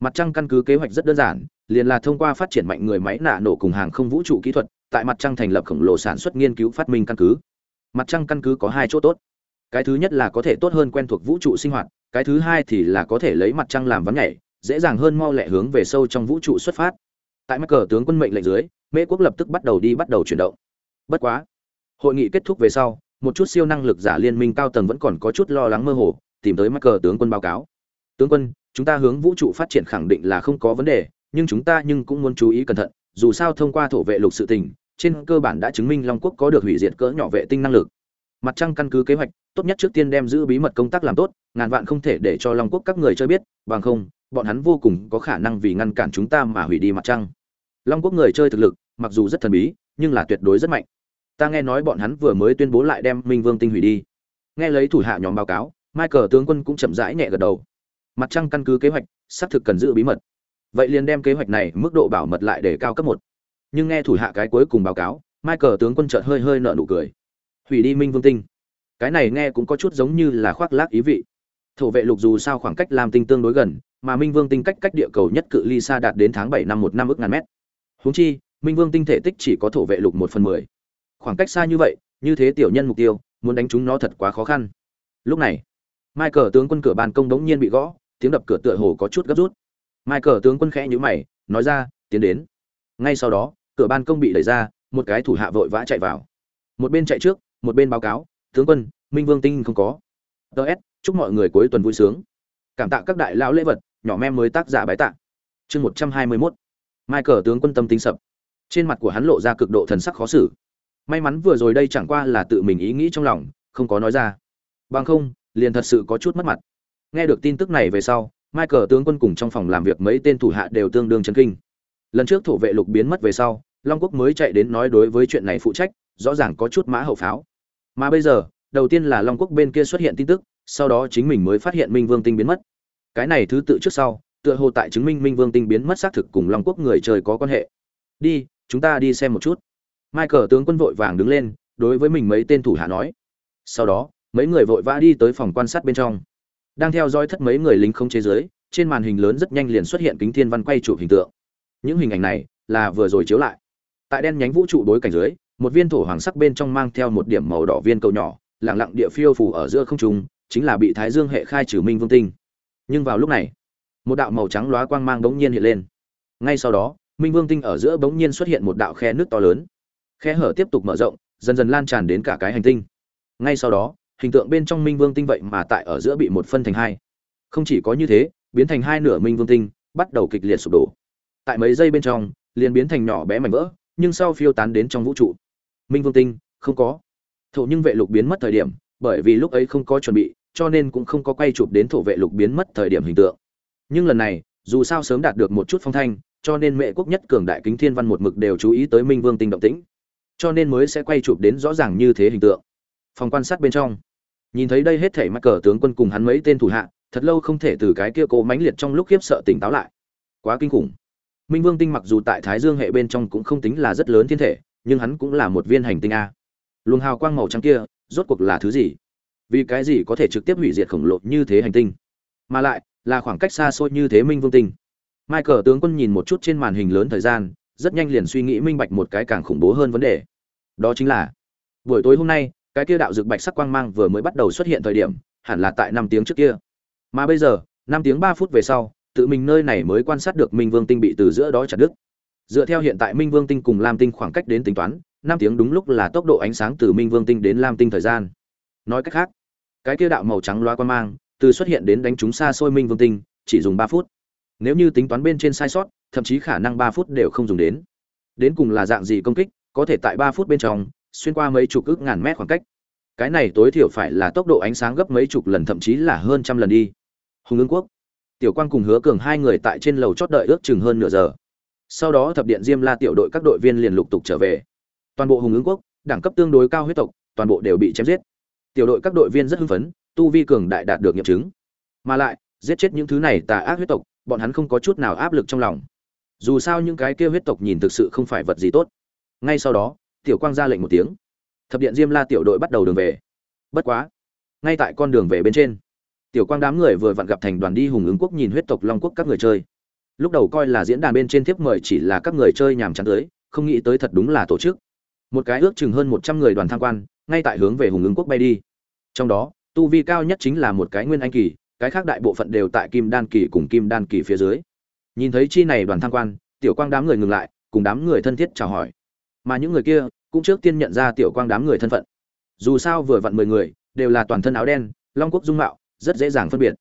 Mặt trăng căn cứ kế hoạch rất đơn giản, liền là thông qua phát triển mạnh người máy nạ nổ cùng hàng không vũ trụ kỹ thuật, tại mặt trăng thành lập khổng lồ sản xuất nghiên cứu phát minh căn cứ. Mặt trăng căn cứ có hai chỗ tốt. Cái thứ nhất là có thể tốt hơn quen thuộc vũ trụ sinh hoạt, cái thứ hai thì là có thể lấy mặt trăng làm vấn nhảy, dễ dàng hơn mau lẹ hướng về sâu trong vũ trụ xuất phát tại mắc cờ tướng quân mệnh lệnh dưới, mễ quốc lập tức bắt đầu đi bắt đầu chuyển động. Bất quá, hội nghị kết thúc về sau, một chút siêu năng lực giả liên minh cao tầng vẫn còn có chút lo lắng mơ hồ, tìm tới mắc cờ tướng quân báo cáo. Tướng quân, chúng ta hướng vũ trụ phát triển khẳng định là không có vấn đề, nhưng chúng ta nhưng cũng muốn chú ý cẩn thận, dù sao thông qua thổ vệ lục sự tình, trên cơ bản đã chứng minh long quốc có được hủy diệt cỡ nhỏ vệ tinh năng lực. Mặt trăng căn cứ kế hoạch, tốt nhất trước tiên đem giữ bí mật công tác làm tốt, ngàn vạn không thể để cho long quốc các người chơi biết, bằng không, bọn hắn vô cùng có khả năng vì ngăn cản chúng ta mà hủy đi mặt trăng long quốc người chơi thực lực, mặc dù rất thần bí, nhưng là tuyệt đối rất mạnh. Ta nghe nói bọn hắn vừa mới tuyên bố lại đem minh vương tinh hủy đi. Nghe lấy thủ hạ nhóm báo cáo, michael tướng quân cũng chậm rãi nhẹ gật đầu. Mặt trăng căn cứ kế hoạch, xác thực cần giữ bí mật. Vậy liền đem kế hoạch này mức độ bảo mật lại để cao cấp một. Nhưng nghe thủ hạ cái cuối cùng báo cáo, michael tướng quân chợt hơi hơi nở nụ cười. Hủy đi minh vương tinh. Cái này nghe cũng có chút giống như là khoác lác ý vị. Thổ vệ lục dù sao khoảng cách làm tinh tương đối gần, mà minh vương tinh cách cách địa cầu nhất cự ly xa đạt đến tháng bảy năm một năm ước ngàn mét. Huống chi, Minh Vương tinh thể tích chỉ có thổ vệ lục một phần mười. Khoảng cách xa như vậy, như thế tiểu nhân mục tiêu, muốn đánh chúng nó thật quá khó khăn. Lúc này, mai Michael tướng quân cửa ban công đống nhiên bị gõ, tiếng đập cửa tựa hồ có chút gấp rút. mai Michael tướng quân khẽ nhíu mày, nói ra, tiến đến. Ngay sau đó, cửa ban công bị đẩy ra, một cái thủ hạ vội vã chạy vào. Một bên chạy trước, một bên báo cáo, tướng quân, Minh Vương tinh không có. DS, chúc mọi người cuối tuần vui sướng. Cảm tạ các đại lão lễ vật, nhỏ mem mới tác giả bái tạ. Chương 121 michael tướng quân tâm tính sập. Trên mặt của hắn lộ ra cực độ thần sắc khó xử. May mắn vừa rồi đây chẳng qua là tự mình ý nghĩ trong lòng, không có nói ra. Bằng không, liền thật sự có chút mất mặt. Nghe được tin tức này về sau, michael tướng quân cùng trong phòng làm việc mấy tên thủ hạ đều tương đương chấn kinh. Lần trước thổ vệ lục biến mất về sau, long quốc mới chạy đến nói đối với chuyện này phụ trách, rõ ràng có chút mã hậu pháo. Mà bây giờ, đầu tiên là long quốc bên kia xuất hiện tin tức, sau đó chính mình mới phát hiện minh vương tinh biến mất. Cái này thứ tự trước sau tựa hồ tại chứng minh minh vương tinh biến mất xác thực cùng long quốc người trời có quan hệ. Đi, chúng ta đi xem một chút. Michael tướng quân vội vàng đứng lên, đối với mình mấy tên thủ hạ nói. Sau đó, mấy người vội vã đi tới phòng quan sát bên trong. Đang theo dõi thất mấy người lính không chế giới, trên màn hình lớn rất nhanh liền xuất hiện kính thiên văn quay chụp hình tượng. Những hình ảnh này là vừa rồi chiếu lại. Tại đen nhánh vũ trụ đối cảnh dưới, một viên thổ hoàng sắc bên trong mang theo một điểm màu đỏ viên cầu nhỏ lẳng lặng địa phiêu phủ ở giữa không trung, chính là bị thái dương hệ khai trừ minh vương tinh. Nhưng vào lúc này một đạo màu trắng lóa quang mang bỗng nhiên hiện lên. Ngay sau đó, minh vương tinh ở giữa bỗng nhiên xuất hiện một đạo khe nước to lớn. Khe hở tiếp tục mở rộng, dần dần lan tràn đến cả cái hành tinh. Ngay sau đó, hình tượng bên trong minh vương tinh vậy mà tại ở giữa bị một phân thành hai. Không chỉ có như thế, biến thành hai nửa minh vương tinh, bắt đầu kịch liệt sụp đổ. Tại mấy giây bên trong, liền biến thành nhỏ bé mảnh vỡ, nhưng sau phiêu tán đến trong vũ trụ. Minh vương tinh, không có. Thổ nhưng vệ lục biến mất thời điểm, bởi vì lúc ấy không có chuẩn bị, cho nên cũng không có quay chụp đến thổ vệ lục biến mất thời điểm hình tượng nhưng lần này, dù sao sớm đạt được một chút phong thanh, cho nên mẹ quốc nhất cường đại kính thiên văn một mực đều chú ý tới minh vương tinh động tĩnh. Cho nên mới sẽ quay chụp đến rõ ràng như thế hình tượng. Phòng quan sát bên trong. Nhìn thấy đây hết thảy mắc cờ tướng quân cùng hắn mấy tên thủ hạ, thật lâu không thể từ cái kia cố mãnh liệt trong lúc khiếp sợ tỉnh táo lại. Quá kinh khủng. Minh vương tinh mặc dù tại thái dương hệ bên trong cũng không tính là rất lớn thiên thể, nhưng hắn cũng là một viên hành tinh a. Luồng hào quang màu trắng kia, rốt cuộc là thứ gì? Vì cái gì có thể trực tiếp hủy diệt khổng lồ như thế hành tinh? Mà lại là khoảng cách xa xôi như thế minh vương tinh. Michael tướng quân nhìn một chút trên màn hình lớn thời gian, rất nhanh liền suy nghĩ minh bạch một cái càng khủng bố hơn vấn đề. Đó chính là, buổi tối hôm nay, cái kia đạo dược bạch sắc quang mang vừa mới bắt đầu xuất hiện thời điểm, hẳn là tại năm tiếng trước kia. Mà bây giờ, năm tiếng ba phút về sau, tự mình nơi này mới quan sát được minh vương tinh bị từ giữa đó chặt đứt. Dựa theo hiện tại minh vương tinh cùng lam tinh khoảng cách đến tính toán, năm tiếng đúng lúc là tốc độ ánh sáng từ minh vương tinh đến lam tinh thời gian. Nói cách khác, cái kia đạo màu trắng loa quang mang từ xuất hiện đến đánh chúng xa xôi minh vương tinh, chỉ dùng ba phút. Nếu như tính toán bên trên sai sót, thậm chí khả năng ba phút đều không dùng đến. Đến cùng là dạng gì công kích, có thể tại ba phút bên trong, xuyên qua mấy chục ước ngàn mét khoảng cách. Cái này tối thiểu phải là tốc độ ánh sáng gấp mấy chục lần, thậm chí là hơn trăm lần đi. Hùng ương quốc. Tiểu quang cùng hứa cường hai người tại trên lầu chót đợi ước chừng hơn nửa giờ. Sau đó thập điện diêm la tiểu đội các đội viên liền lục tục trở về. Toàn bộ hùng ứng quốc, đẳng cấp tương đối cao huyết tộc, toàn bộ đều bị chém giết. Tiểu đội các đội viên rất hưng phấn tu vi cường đại đạt được nghiệm chứng. Mà lại, giết chết những thứ này tà ác huyết tộc, bọn hắn không có chút nào áp lực trong lòng. Dù sao những cái kia huyết tộc nhìn thực sự không phải vật gì tốt. Ngay sau đó, tiểu quang ra lệnh một tiếng. Thập điện diêm la tiểu đội bắt đầu đường về. Bất quá, ngay tại con đường về bên trên, tiểu quang đám người vừa vặn gặp thành đoàn đi hùng ứng quốc nhìn huyết tộc long quốc các người chơi. Lúc đầu coi là diễn đàn bên trên tiếp mời chỉ là các người chơi nhàm chán tới, không nghĩ tới thật đúng là tổ chức. Một cái ước chừng hơn một trăm người đoàn tham quan, ngay tại hướng về hùng ứng quốc bay đi. Trong đó tu vi cao nhất chính là một cái nguyên anh kỳ, cái khác đại bộ phận đều tại kim đan kỳ cùng kim đan kỳ phía dưới. Nhìn thấy chi này đoàn tham quan, tiểu quang đám người ngừng lại, cùng đám người thân thiết chào hỏi. Mà những người kia cũng trước tiên nhận ra tiểu quang đám người thân phận. Dù sao vừa vặn mười người, đều là toàn thân áo đen, long quốc dung mạo, rất dễ dàng phân biệt.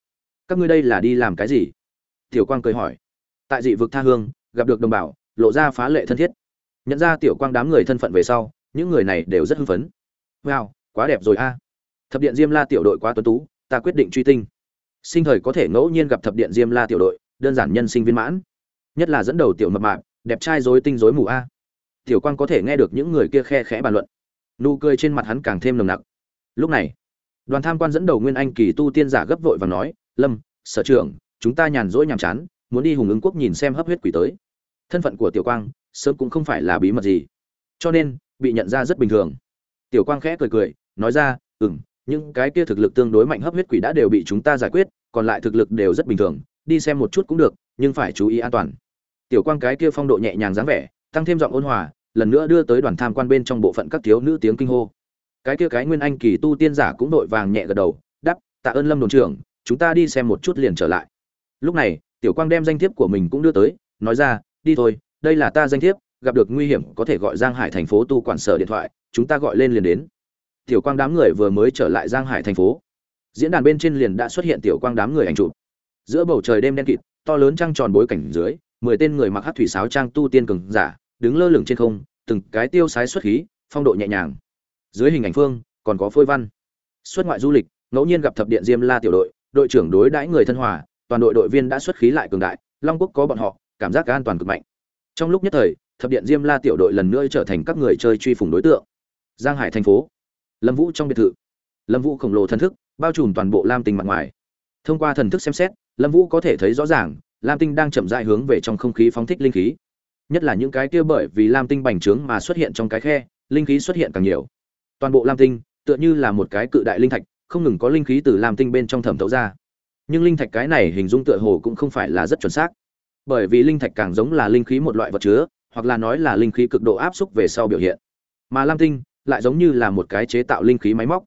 Các ngươi đây là đi làm cái gì? Tiểu quang cười hỏi. Tại dị vực tha hương, gặp được đồng bào, lộ ra phá lệ thân thiết. Nhận ra tiểu quang đám người thân phận về sau, những người này đều rất hưng phấn. Wow, quá đẹp rồi a thập điện diêm la tiểu đội quá tuấn tú, ta quyết định truy tinh. Sinh thời có thể ngẫu nhiên gặp thập điện diêm la tiểu đội, đơn giản nhân sinh viên mãn. Nhất là dẫn đầu tiểu mập mạp, đẹp trai dối tinh dối mù a. Tiểu quang có thể nghe được những người kia khe khẽ bàn luận. Nụ cười trên mặt hắn càng thêm nồng nặc. Lúc này, đoàn tham quan dẫn đầu nguyên anh kỳ tu tiên giả gấp vội và nói, lâm, sở trưởng, chúng ta nhàn rỗi nhàm chán, muốn đi hùng ứng quốc nhìn xem hấp huyết quỷ tới. Thân phận của tiểu quang, sớm cũng không phải là bí mật gì. Cho nên, bị nhận ra rất bình thường. Tiểu quang khẽ cười cười, nói ra, ừm những cái kia thực lực tương đối mạnh hấp huyết quỷ đã đều bị chúng ta giải quyết, còn lại thực lực đều rất bình thường, đi xem một chút cũng được, nhưng phải chú ý an toàn. Tiểu quang cái kia phong độ nhẹ nhàng dáng vẻ, tăng thêm giọng ôn hòa, lần nữa đưa tới đoàn tham quan bên trong bộ phận các thiếu nữ tiếng kinh hô. Cái kia cái nguyên anh kỳ tu tiên giả cũng đội vàng nhẹ gật đầu đắp tạ ơn lâm đồn trưởng, chúng ta đi xem một chút liền trở lại. Lúc này, tiểu quang đem danh thiếp của mình cũng đưa tới, nói ra, đi thôi, đây là ta danh thiếp, gặp được nguy hiểm có thể gọi giang hải thành phố tu quản sở điện thoại, chúng ta gọi lên liền đến tiểu quang đám người vừa mới trở lại giang hải thành phố. Diễn đàn bên trên liền đã xuất hiện tiểu quang đám người ảnh chụp. Giữa bầu trời đêm đen kịt, to lớn trăng tròn bối cảnh dưới, mười tên người mặc hát thủy sáo trang tu tiên cường giả, đứng lơ lửng trên không, từng cái tiêu sái xuất khí, phong độ nhẹ nhàng. Dưới hình ảnh phương, còn có phôi văn. Xuất ngoại du lịch, ngẫu nhiên gặp thập điện diêm la tiểu đội đội trưởng đối đãi người thân hòa, toàn đội đội viên đã xuất khí lại cường đại, long quốc có bọn họ, cảm giác an toàn cực mạnh. Trong lúc nhất thời, thập điện diêm la tiểu đội lần nữa trở thành các người chơi truy phủng đối tượng. Giang hải thành phố lâm vũ trong biệt thự. Lâm vũ khổng lồ thần thức, bao trùm toàn bộ lam tinh mặt ngoài. Thông qua thần thức xem xét, lâm vũ có thể thấy rõ ràng, lam tinh đang chậm dại hướng về trong không khí phóng thích linh khí. Nhất là những cái kia bởi vì lam tinh bành trướng mà xuất hiện trong cái khe, linh khí xuất hiện càng nhiều. Toàn bộ lam tinh, tựa như là một cái cự đại linh thạch, không ngừng có linh khí từ lam tinh bên trong thẩm thấu ra. Nhưng linh thạch cái này hình dung tựa hồ cũng không phải là rất chuẩn xác. Bởi vì linh thạch càng giống là linh khí một loại vật chứa, hoặc là nói là linh khí cực độ áp xúc về sau biểu hiện. Mà lam tinh lại giống như là một cái chế tạo linh khí máy móc.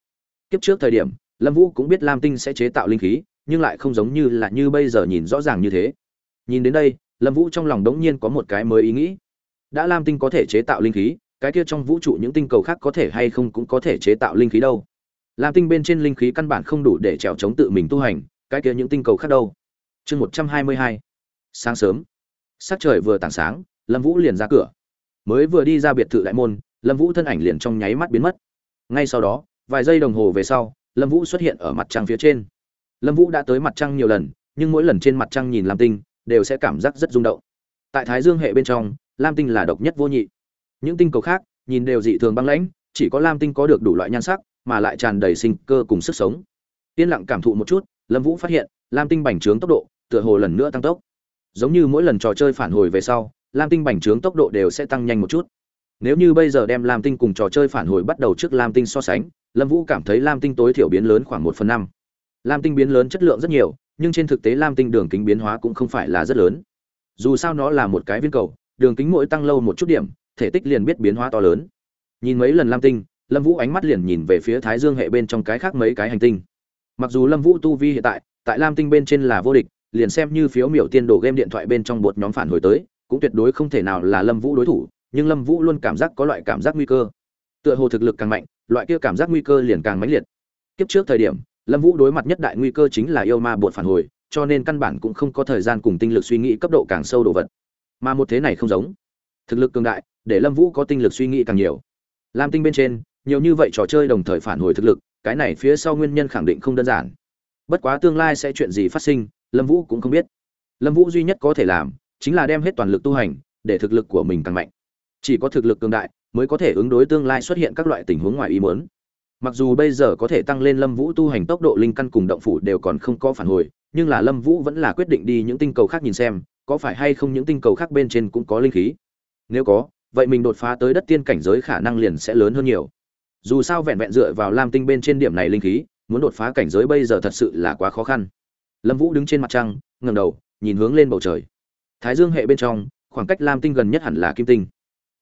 Kiếp trước thời điểm, lâm vũ cũng biết lam tinh sẽ chế tạo linh khí, nhưng lại không giống như là như bây giờ nhìn rõ ràng như thế. Nhìn đến đây, lâm vũ trong lòng đống nhiên có một cái mới ý nghĩ. Đã lam tinh có thể chế tạo linh khí, cái kia trong vũ trụ những tinh cầu khác có thể hay không cũng có thể chế tạo linh khí đâu. Lam tinh bên trên linh khí căn bản không đủ để trèo chống tự mình tu hành, cái kia những tinh cầu khác đâu? Chương một trăm hai mươi hai. Sáng sớm. Sắc trời vừa tảng sáng, lâm vũ liền ra cửa. Mới vừa đi ra biệt thự đại môn lâm vũ thân ảnh liền trong nháy mắt biến mất. Ngay sau đó, vài giây đồng hồ về sau, lâm vũ xuất hiện ở mặt trăng phía trên. Lâm vũ đã tới mặt trăng nhiều lần, nhưng mỗi lần trên mặt trăng nhìn lam tinh, đều sẽ cảm giác rất rung động. Tại thái dương hệ bên trong, lam tinh là độc nhất vô nhị. Những tinh cầu khác, nhìn đều dị thường băng lãnh, chỉ có lam tinh có được đủ loại nhan sắc, mà lại tràn đầy sinh cơ cùng sức sống. Yên lặng cảm thụ một chút, lâm vũ phát hiện, lam tinh bành trướng tốc độ, tựa hồ lần nữa tăng tốc. Giống như mỗi lần trò chơi phản hồi về sau, lam tinh bành trướng tốc độ đều sẽ tăng nhanh một chút nếu như bây giờ đem lam tinh cùng trò chơi phản hồi bắt đầu trước lam tinh so sánh, lâm vũ cảm thấy lam tinh tối thiểu biến lớn khoảng một phần năm. Lam tinh biến lớn chất lượng rất nhiều, nhưng trên thực tế lam tinh đường kính biến hóa cũng không phải là rất lớn. Dù sao nó là một cái viên cầu, đường kính mỗi tăng lâu một chút điểm, thể tích liền biết biến hóa to lớn. Nhìn mấy lần lam tinh, lâm vũ ánh mắt liền nhìn về phía thái dương hệ bên trong cái khác mấy cái hành tinh. Mặc dù lâm vũ tu vi hiện tại tại lam tinh bên trên là vô địch, liền xem như phiếu miểu tiên đồ game điện thoại bên trong một nhóm phản hồi tới, cũng tuyệt đối không thể nào là lâm vũ đối thủ nhưng lâm vũ luôn cảm giác có loại cảm giác nguy cơ. Tựa hồ thực lực càng mạnh, loại kia cảm giác nguy cơ liền càng mãnh liệt. Kiếp trước thời điểm, lâm vũ đối mặt nhất đại nguy cơ chính là yêu ma bột phản hồi, cho nên căn bản cũng không có thời gian cùng tinh lực suy nghĩ cấp độ càng sâu đồ vật. Mà một thế này không giống. Thực lực cường đại, để lâm vũ có tinh lực suy nghĩ càng nhiều. Lam tinh bên trên, nhiều như vậy trò chơi đồng thời phản hồi thực lực, cái này phía sau nguyên nhân khẳng định không đơn giản. Bất quá tương lai sẽ chuyện gì phát sinh, lâm vũ cũng không biết. Lâm vũ duy nhất có thể làm, chính là đem hết toàn lực tu hành, để thực lực của mình càng mạnh chỉ có thực lực cường đại mới có thể ứng đối tương lai xuất hiện các loại tình huống ngoài ý muốn. Mặc dù bây giờ có thể tăng lên lâm vũ tu hành tốc độ linh căn cùng động phủ đều còn không có phản hồi, nhưng là lâm vũ vẫn là quyết định đi những tinh cầu khác nhìn xem, có phải hay không những tinh cầu khác bên trên cũng có linh khí? Nếu có, vậy mình đột phá tới đất tiên cảnh giới khả năng liền sẽ lớn hơn nhiều. Dù sao vẹn vẹn dựa vào lam tinh bên trên điểm này linh khí, muốn đột phá cảnh giới bây giờ thật sự là quá khó khăn. Lâm vũ đứng trên mặt trăng ngầm đầu, nhìn hướng lên bầu trời. Thái dương hệ bên trong, khoảng cách lam tinh gần nhất hẳn là kim tinh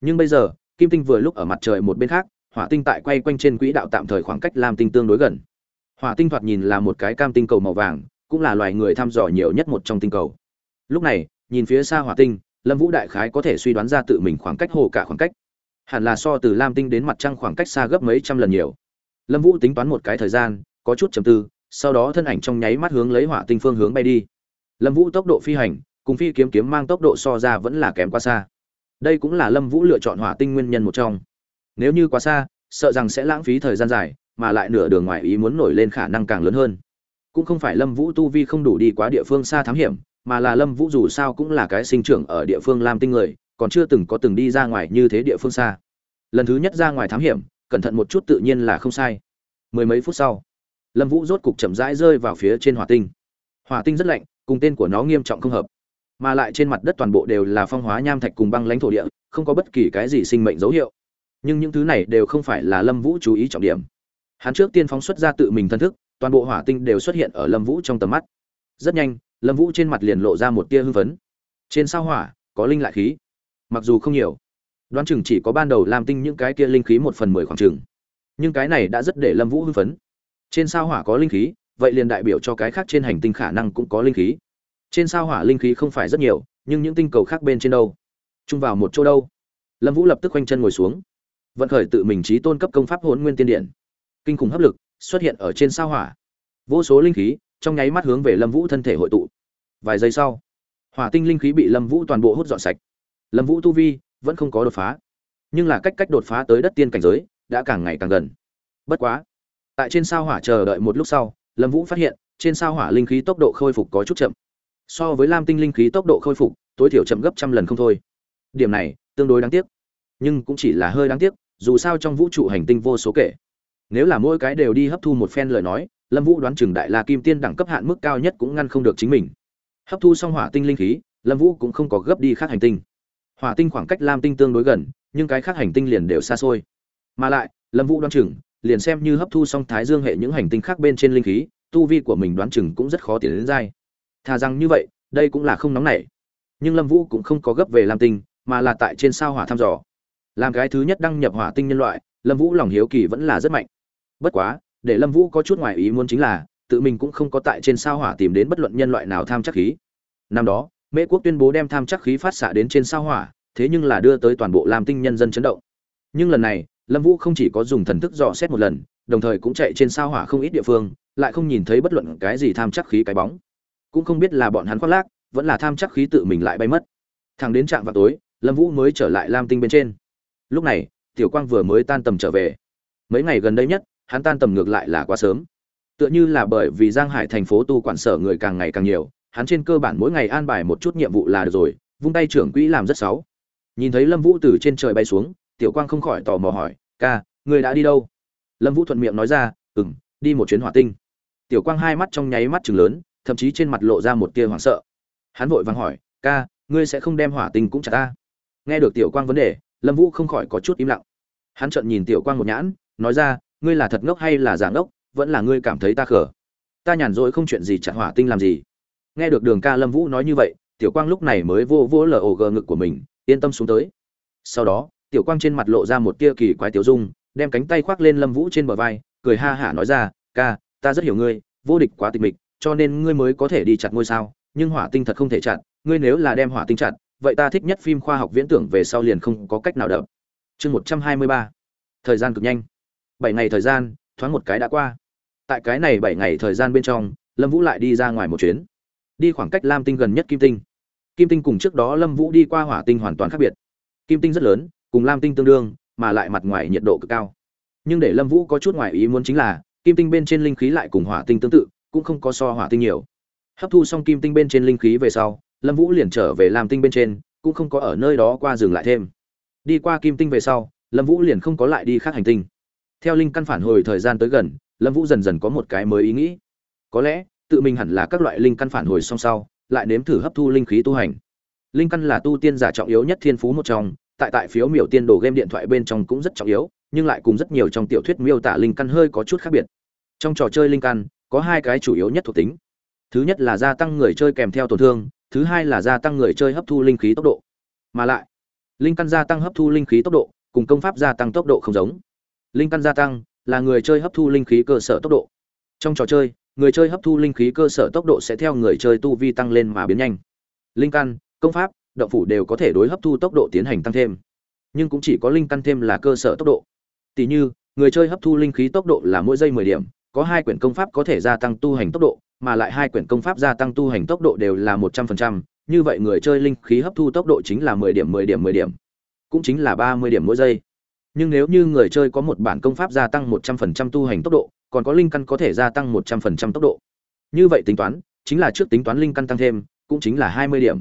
nhưng bây giờ, kim tinh vừa lúc ở mặt trời một bên khác, hỏa tinh tại quay quanh trên quỹ đạo tạm thời khoảng cách lam tinh tương đối gần. Hỏa tinh thoạt nhìn là một cái cam tinh cầu màu vàng, cũng là loài người thăm dò nhiều nhất một trong tinh cầu. Lúc này, nhìn phía xa hỏa tinh, lâm vũ đại khái có thể suy đoán ra tự mình khoảng cách hồ cả khoảng cách. Hẳn là so từ lam tinh đến mặt trăng khoảng cách xa gấp mấy trăm lần nhiều. Lâm vũ tính toán một cái thời gian, có chút chầm tư, sau đó thân ảnh trong nháy mắt hướng lấy hỏa tinh phương hướng bay đi. Lâm vũ tốc độ phi hành, cùng phi kiếm kiếm mang tốc độ so ra vẫn là kém quá xa đây cũng là lâm vũ lựa chọn hỏa tinh nguyên nhân một trong. Nếu như quá xa, sợ rằng sẽ lãng phí thời gian dài, mà lại nửa đường ngoài ý muốn nổi lên khả năng càng lớn hơn. Cũng không phải lâm vũ tu vi không đủ đi quá địa phương xa thám hiểm, mà là lâm vũ dù sao cũng là cái sinh trưởng ở địa phương lam tinh người, còn chưa từng có từng đi ra ngoài như thế địa phương xa. Lần thứ nhất ra ngoài thám hiểm, cẩn thận một chút tự nhiên là không sai. Mười mấy phút sau, lâm vũ rốt cục chậm rãi rơi vào phía trên hỏa tinh. Hỏa tinh rất lạnh, cùng tên của nó nghiêm trọng không hợp mà lại trên mặt đất toàn bộ đều là phong hóa nham thạch cùng băng lãnh thổ địa, không có bất kỳ cái gì sinh mệnh dấu hiệu. Nhưng những thứ này đều không phải là lâm vũ chú ý trọng điểm. Hắn trước tiên phóng xuất ra tự mình thân thức, toàn bộ hỏa tinh đều xuất hiện ở lâm vũ trong tầm mắt. Rất nhanh, lâm vũ trên mặt liền lộ ra một tia hưng phấn. Trên sao hỏa, có linh lại khí. Mặc dù không nhiều, đoán chừng chỉ có ban đầu làm tinh những cái kia linh khí một phần mười khoảng chừng. Nhưng cái này đã rất để lâm vũ hưng phấn. Trên sao hỏa có linh khí, vậy liền đại biểu cho cái khác trên hành tinh khả năng cũng có linh khí trên sao hỏa linh khí không phải rất nhiều, nhưng những tinh cầu khác bên trên đâu? Chung vào một chỗ đâu? Lâm vũ lập tức quanh chân ngồi xuống. Vận khởi tự mình trí tôn cấp công pháp hôn nguyên tiên điện. Kinh khủng hấp lực xuất hiện ở trên sao hỏa. Vô số linh khí trong nháy mắt hướng về lâm vũ thân thể hội tụ. Vài giây sau, hỏa tinh linh khí bị lâm vũ toàn bộ hút dọn sạch. Lâm vũ tu vi vẫn không có đột phá, nhưng là cách cách đột phá tới đất tiên cảnh giới đã càng ngày càng gần. Bất quá, tại trên sao hỏa chờ đợi một lúc sau, lâm vũ phát hiện trên sao hỏa linh khí tốc độ khôi phục có chút chậm so với lam tinh linh khí tốc độ khôi phục, tối thiểu chậm gấp trăm lần không thôi. Điểm này, tương đối đáng tiếc. Nhưng cũng chỉ là hơi đáng tiếc, dù sao trong vũ trụ hành tinh vô số kể. Nếu là mỗi cái đều đi hấp thu một phen lời nói, lâm vũ đoán chừng đại la kim tiên đẳng cấp hạn mức cao nhất cũng ngăn không được chính mình. Hấp thu xong hỏa tinh linh khí, lâm vũ cũng không có gấp đi khác hành tinh. Hỏa tinh khoảng cách lam tinh tương đối gần, nhưng cái khác hành tinh liền đều xa xôi. Mà lại, lâm vũ đoán chừng, liền xem như hấp thu xong thái dương hệ những hành tinh khác bên trên linh khí, tu vi của mình đoán chừng cũng rất khó tiến đến dai thà rằng như vậy, đây cũng là không nóng nảy. Nhưng lâm vũ cũng không có gấp về lam tinh, mà là tại trên sao hỏa thăm dò. Làm cái thứ nhất đăng nhập hỏa tinh nhân loại, lâm vũ lòng hiếu kỳ vẫn là rất mạnh. Bất quá, để lâm vũ có chút ngoài ý muốn chính là, tự mình cũng không có tại trên sao hỏa tìm đến bất luận nhân loại nào tham chắc khí. Năm đó, mễ quốc tuyên bố đem tham chắc khí phát xạ đến trên sao hỏa, thế nhưng là đưa tới toàn bộ lam tinh nhân dân chấn động. Nhưng lần này, lâm vũ không chỉ có dùng thần thức dò xét một lần, đồng thời cũng chạy trên sao hỏa không ít địa phương, lại không nhìn thấy bất luận cái gì tham chắc khí cái bóng cũng không biết là bọn hắn khoác lác, vẫn là tham chắc khí tự mình lại bay mất. Thằng đến trạm vào tối, lâm vũ mới trở lại lam tinh bên trên. Lúc này, tiểu quang vừa mới tan tầm trở về. Mấy ngày gần đây nhất, hắn tan tầm ngược lại là quá sớm. Tựa như là bởi vì giang hải thành phố tu quản sở người càng ngày càng nhiều, hắn trên cơ bản mỗi ngày an bài một chút nhiệm vụ là được rồi, vung tay trưởng quỹ làm rất xấu. Nhìn thấy lâm vũ từ trên trời bay xuống, tiểu quang không khỏi tò mò hỏi, ca, người đã đi đâu? Lâm vũ thuận miệng nói ra ừ m đi một chuyến hỏa tinh. Tiểu quang hai mắt trong nháy mắt chừng lớn thậm chí trên mặt lộ ra một tia hoảng sợ. Hắn vội vàng hỏi, ca, ngươi sẽ không đem hỏa tinh cũng chặt ta? Nghe được tiểu quang vấn đề, lâm vũ không khỏi có chút im lặng. Hắn trợn nhìn tiểu quang một nhãn, nói ra, ngươi là thật ngốc hay là giả ngốc, vẫn là ngươi cảm thấy ta khở ta nhàn rỗi không chuyện gì chặt hỏa tinh làm gì? Nghe được đường ca lâm vũ nói như vậy, tiểu quang lúc này mới vô vô lờ ổ gờ ngực của mình, yên tâm xuống tới. Sau đó, tiểu quang trên mặt lộ ra một tia kỳ quái tiểu dung, đem cánh tay khoác lên lâm vũ trên bờ vai, cười ha hả nói ra, ca, ta rất hiểu ngươi, vô địch quá tịch mịch cho nên ngươi mới có thể đi chặt ngôi sao, nhưng hỏa tinh thật không thể chặt, ngươi nếu là đem hỏa tinh chặt, vậy ta thích nhất phim khoa học viễn tưởng về sau liền không có cách nào đập chương một trăm hai mươi ba. Thời gian cực nhanh. Bảy ngày thời gian, thoáng một cái đã qua. Tại cái này bảy ngày thời gian bên trong, lâm vũ lại đi ra ngoài một chuyến. Đi khoảng cách lam tinh gần nhất kim tinh. Kim tinh cùng trước đó lâm vũ đi qua hỏa tinh hoàn toàn khác biệt. Kim tinh rất lớn, cùng lam tinh tương đương, mà lại mặt ngoài nhiệt độ cực cao. Nhưng để lâm vũ có chút ngoài ý muốn chính là, kim tinh bên trên linh khí lại cùng hỏa tinh tương tự cũng không có so hỏa tinh nhiều. Hấp thu xong kim tinh bên trên linh khí về sau, lâm vũ liền trở về làm tinh bên trên, cũng không có ở nơi đó qua dừng lại thêm. Đi qua kim tinh về sau, lâm vũ liền không có lại đi khác hành tinh. Theo linh căn phản hồi thời gian tới gần, lâm vũ dần dần có một cái mới ý nghĩ. Có lẽ, tự mình hẳn là các loại linh căn phản hồi song sau, lại nếm thử hấp thu linh khí tu hành. Linh căn là tu tiên giả trọng yếu nhất thiên phú một trong, tại tại phiếu miểu tiên đồ game điện thoại bên trong cũng rất trọng yếu, nhưng lại cùng rất nhiều trong tiểu thuyết miêu tả linh căn hơi có chút khác biệt. Trong trò chơi linh căn có hai cái chủ yếu nhất thuộc tính. Thứ nhất là gia tăng người chơi kèm theo tổn thương, thứ hai là gia tăng người chơi hấp thu linh khí tốc độ. Mà lại, linh căn gia tăng hấp thu linh khí tốc độ, cùng công pháp gia tăng tốc độ không giống. Linh căn gia tăng là người chơi hấp thu linh khí cơ sở tốc độ. Trong trò chơi, người chơi hấp thu linh khí cơ sở tốc độ sẽ theo người chơi tu vi tăng lên mà biến nhanh. Linh căn, công pháp, động phủ đều có thể đối hấp thu tốc độ tiến hành tăng thêm. Nhưng cũng chỉ có linh căn thêm là cơ sở tốc độ. Tỷ như, người chơi hấp thu linh khí tốc độ là mỗi giây mười điểm có hai quyển công pháp có thể gia tăng tu hành tốc độ, mà lại hai quyển công pháp gia tăng tu hành tốc độ đều là một trăm phần trăm. Như vậy người chơi linh khí hấp thu tốc độ chính là mười điểm mười điểm mười điểm. Cũng chính là ba mươi điểm mỗi giây. Nhưng nếu như người chơi có một bản công pháp gia tăng một trăm phần trăm tu hành tốc độ, còn có linh căn có thể gia tăng một trăm phần trăm tốc độ. Như vậy tính toán, chính là trước tính toán linh căn tăng thêm, cũng chính là hai mươi điểm.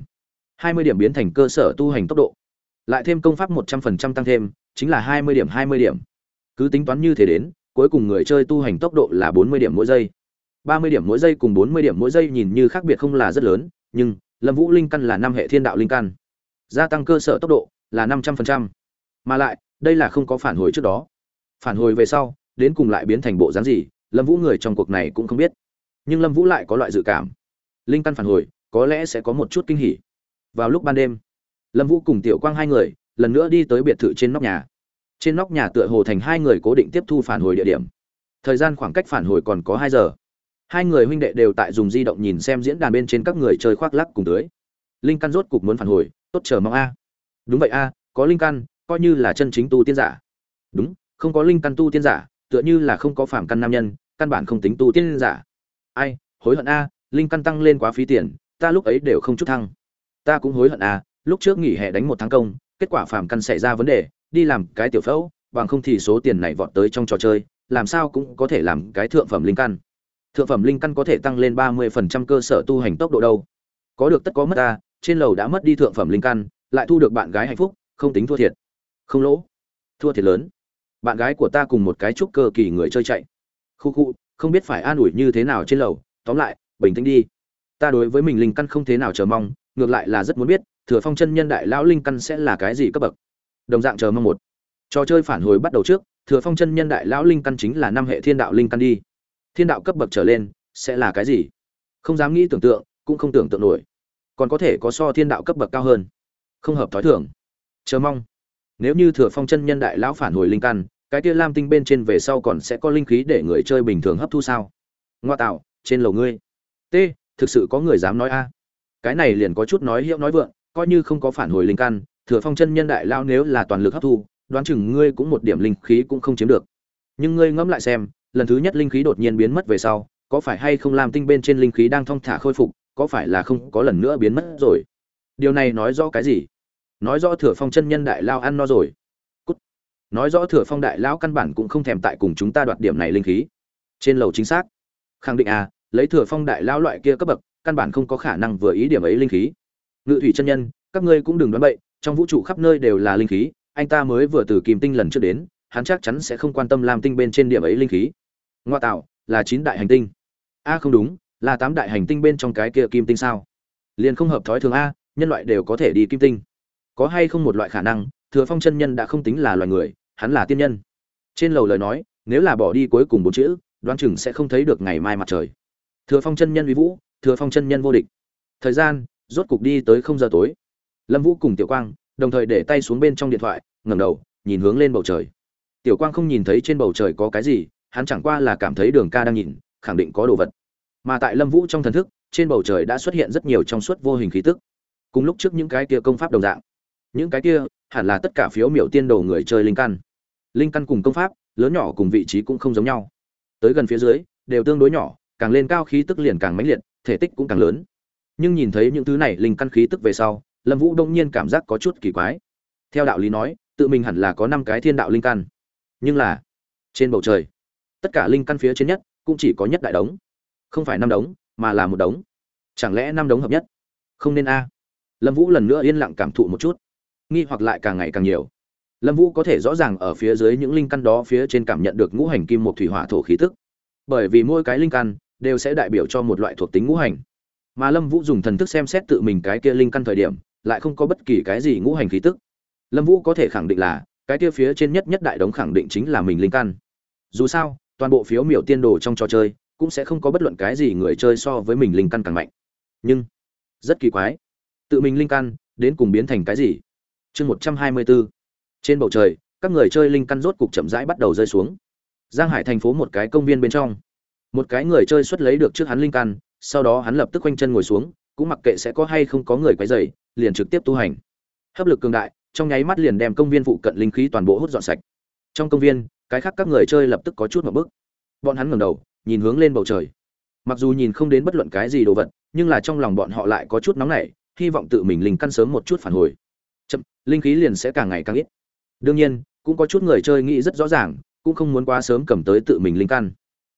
hai mươi điểm biến thành cơ sở tu hành tốc độ. Lại thêm công pháp một trăm phần trăm tăng thêm, chính là hai mươi điểm, hai mươi điểm. Cứ tính toán như thế đến cuối cùng người chơi tu hành tốc độ là bốn mươi điểm mỗi giây. ba mươi điểm mỗi giây cùng bốn mươi điểm mỗi giây nhìn như khác biệt không là rất lớn, nhưng lâm vũ linh căn là năm hệ thiên đạo linh căn. Gia tăng cơ sở tốc độ là năm trăm phần trăm. Mà lại, đây là không có phản hồi trước đó. Phản hồi về sau, đến cùng lại biến thành bộ dáng gì, lâm vũ người trong cuộc này cũng không biết. Nhưng lâm vũ lại có loại dự cảm. Linh căn phản hồi, có lẽ sẽ có một chút kinh hỉ. Vào lúc ban đêm, lâm vũ cùng tiểu quang hai người lần nữa đi tới biệt thự trên nóc nhà trên nóc nhà tựa hồ thành hai người cố định tiếp thu phản hồi địa điểm. Thời gian khoảng cách phản hồi còn có hai giờ. Hai người huynh đệ đều tại dùng di động nhìn xem diễn đàn bên trên các người chơi khoác lắc cùng tưới. Linh căn rốt cục muốn phản hồi, tốt chờ mong a. Đúng vậy a, có linh căn, coi như là chân chính tu tiên giả. Đúng, không có linh căn tu tiên giả, tựa như là không có phản căn nam nhân, căn bản không tính tu tiên giả. Ai, hối hận a, linh căn tăng lên quá phí tiền, ta lúc ấy đều không chút thăng. Ta cũng hối hận a, lúc trước nghỉ hè đánh một tháng công, kết quả phàm căn xảy ra vấn đề đi làm cái tiểu phẫu, bằng không thì số tiền này vọt tới trong trò chơi, làm sao cũng có thể làm cái thượng phẩm linh căn. Thượng phẩm linh căn có thể tăng lên ba mươi phần trăm cơ sở tu hành tốc độ đâu. Có được tất có mất ta, trên lầu đã mất đi thượng phẩm linh căn, lại thu được bạn gái hạnh phúc, không tính thua thiệt. Không lỗ. Thua thiệt lớn. Bạn gái của ta cùng một cái trúc cơ kỳ người chơi chạy. Khu khu, không biết phải an ủi như thế nào trên lầu, tóm lại, bình tĩnh đi. Ta đối với mình linh căn không thế nào chờ mong, ngược lại là rất muốn biết, thừa phong chân nhân đại lão linh căn sẽ là cái gì cấp bậc đồng dạng chờ mong một. Trò chơi phản hồi bắt đầu trước, thừa phong chân nhân đại lão linh căn chính là năm hệ thiên đạo linh căn đi. Thiên đạo cấp bậc trở lên, sẽ là cái gì? Không dám nghĩ tưởng tượng, cũng không tưởng tượng nổi. Còn có thể có so thiên đạo cấp bậc cao hơn. Không hợp thói thường. Chờ mong. Nếu như thừa phong chân nhân đại lão phản hồi linh căn, cái kia lam tinh bên trên về sau còn sẽ có linh khí để người chơi bình thường hấp thu sao? Ngoa tạo, trên lầu ngươi. T, thực sự có người dám nói a? Cái này liền có chút nói hiệu nói vượng, coi như không có phản hồi linh căn thừa phong chân nhân đại lão nếu là toàn lực hấp thu, đoán chừng ngươi cũng một điểm linh khí cũng không chiếm được. Nhưng ngươi ngẫm lại xem, lần thứ nhất linh khí đột nhiên biến mất về sau, có phải hay không làm tinh bên trên linh khí đang thong thả khôi phục, có phải là không có lần nữa biến mất rồi? Điều này nói rõ cái gì? Nói rõ thừa phong chân nhân đại lao ăn no rồi. Cút. nói rõ thừa phong đại lão căn bản cũng không thèm tại cùng chúng ta đoạt điểm này linh khí. Trên lầu chính xác. Khẳng định à lấy thừa phong đại lão loại kia cấp bậc, căn bản không có khả năng vừa ý điểm ấy linh khí. Ngự thủy chân nhân, các ngươi cũng đừng đoán bậy trong vũ trụ khắp nơi đều là linh khí, anh ta mới vừa từ kim tinh lần trước đến, hắn chắc chắn sẽ không quan tâm làm tinh bên trên điểm ấy linh khí. Ngoa tạo, là chín đại hành tinh. A, không đúng, là tám đại hành tinh bên trong cái kia kim tinh sao? Liền không hợp thói thường a, nhân loại đều có thể đi kim tinh. Có hay không một loại khả năng, thừa phong chân nhân đã không tính là loài người, hắn là tiên nhân. Trên lầu lời nói, nếu là bỏ đi cuối cùng bốn chữ, đoán chừng sẽ không thấy được ngày mai mặt trời. Thừa phong chân nhân uy vũ, thừa phong chân nhân vô địch. Thời gian, rốt cục đi tới không giờ tối lâm vũ cùng tiểu quang đồng thời để tay xuống bên trong điện thoại, ngẩng đầu, nhìn hướng lên bầu trời. Tiểu quang không nhìn thấy trên bầu trời có cái gì, hắn chẳng qua là cảm thấy đường ca đang nhìn, khẳng định có đồ vật. Mà tại lâm vũ trong thần thức, trên bầu trời đã xuất hiện rất nhiều trong suốt vô hình khí tức. Cùng lúc trước những cái kia công pháp đồng dạng. Những cái kia, hẳn là tất cả phiếu miểu tiên đồ người chơi linh căn. Linh căn cùng công pháp, lớn nhỏ cùng vị trí cũng không giống nhau. Tới gần phía dưới, đều tương đối nhỏ, càng lên cao khí tức liền càng mãnh liệt, thể tích cũng càng lớn. Nhưng nhìn thấy những thứ này linh căn khí tức về sau lâm vũ đông nhiên cảm giác có chút kỳ quái. Theo đạo lý nói, tự mình hẳn là có năm cái thiên đạo linh căn. Nhưng là, trên bầu trời, tất cả linh căn phía trên nhất cũng chỉ có nhất đại đống. Không phải năm đống, mà là một đống. Chẳng lẽ năm đống hợp nhất? Không nên a. Lâm vũ lần nữa yên lặng cảm thụ một chút. Nghi hoặc lại càng ngày càng nhiều. Lâm vũ có thể rõ ràng ở phía dưới những linh căn đó phía trên cảm nhận được ngũ hành kim một thủy hỏa thổ khí tức. Bởi vì mỗi cái linh căn đều sẽ đại biểu cho một loại thuộc tính ngũ hành. Mà lâm vũ dùng thần thức xem xét tự mình cái kia linh căn thời điểm lại không có bất kỳ cái gì ngũ hành khí tức. Lâm vũ có thể khẳng định là, cái kia phía trên nhất nhất đại đống khẳng định chính là mình linh căn. Dù sao, toàn bộ phiếu miểu tiên đồ trong trò chơi, cũng sẽ không có bất luận cái gì người chơi so với mình linh căn càng mạnh. Nhưng, rất kỳ quái. Tự mình linh căn, đến cùng biến thành cái gì? Chương một trăm hai mươi bốn trên bầu trời, các người chơi linh căn rốt cục chậm rãi bắt đầu rơi xuống. Giang hải thành phố một cái công viên bên trong. Một cái người chơi xuất lấy được trước hắn linh căn, sau đó hắn lập tức quanh chân ngồi xuống, cũng mặc kệ sẽ có hay không có người quấy rầy liền trực tiếp tu hành. Hấp lực cường đại, trong nháy mắt liền đem công viên phụ cận linh khí toàn bộ hút dọn sạch. Trong công viên, cái khác các người chơi lập tức có chút một bức. Bọn hắn ngẩng đầu, nhìn hướng lên bầu trời. Mặc dù nhìn không đến bất luận cái gì đồ vật, nhưng là trong lòng bọn họ lại có chút nóng nảy, hy vọng tự mình linh căn sớm một chút phản hồi. Chậm, linh khí liền sẽ càng ngày càng ít. Đương nhiên, cũng có chút người chơi nghĩ rất rõ ràng, cũng không muốn quá sớm cầm tới tự mình linh căn.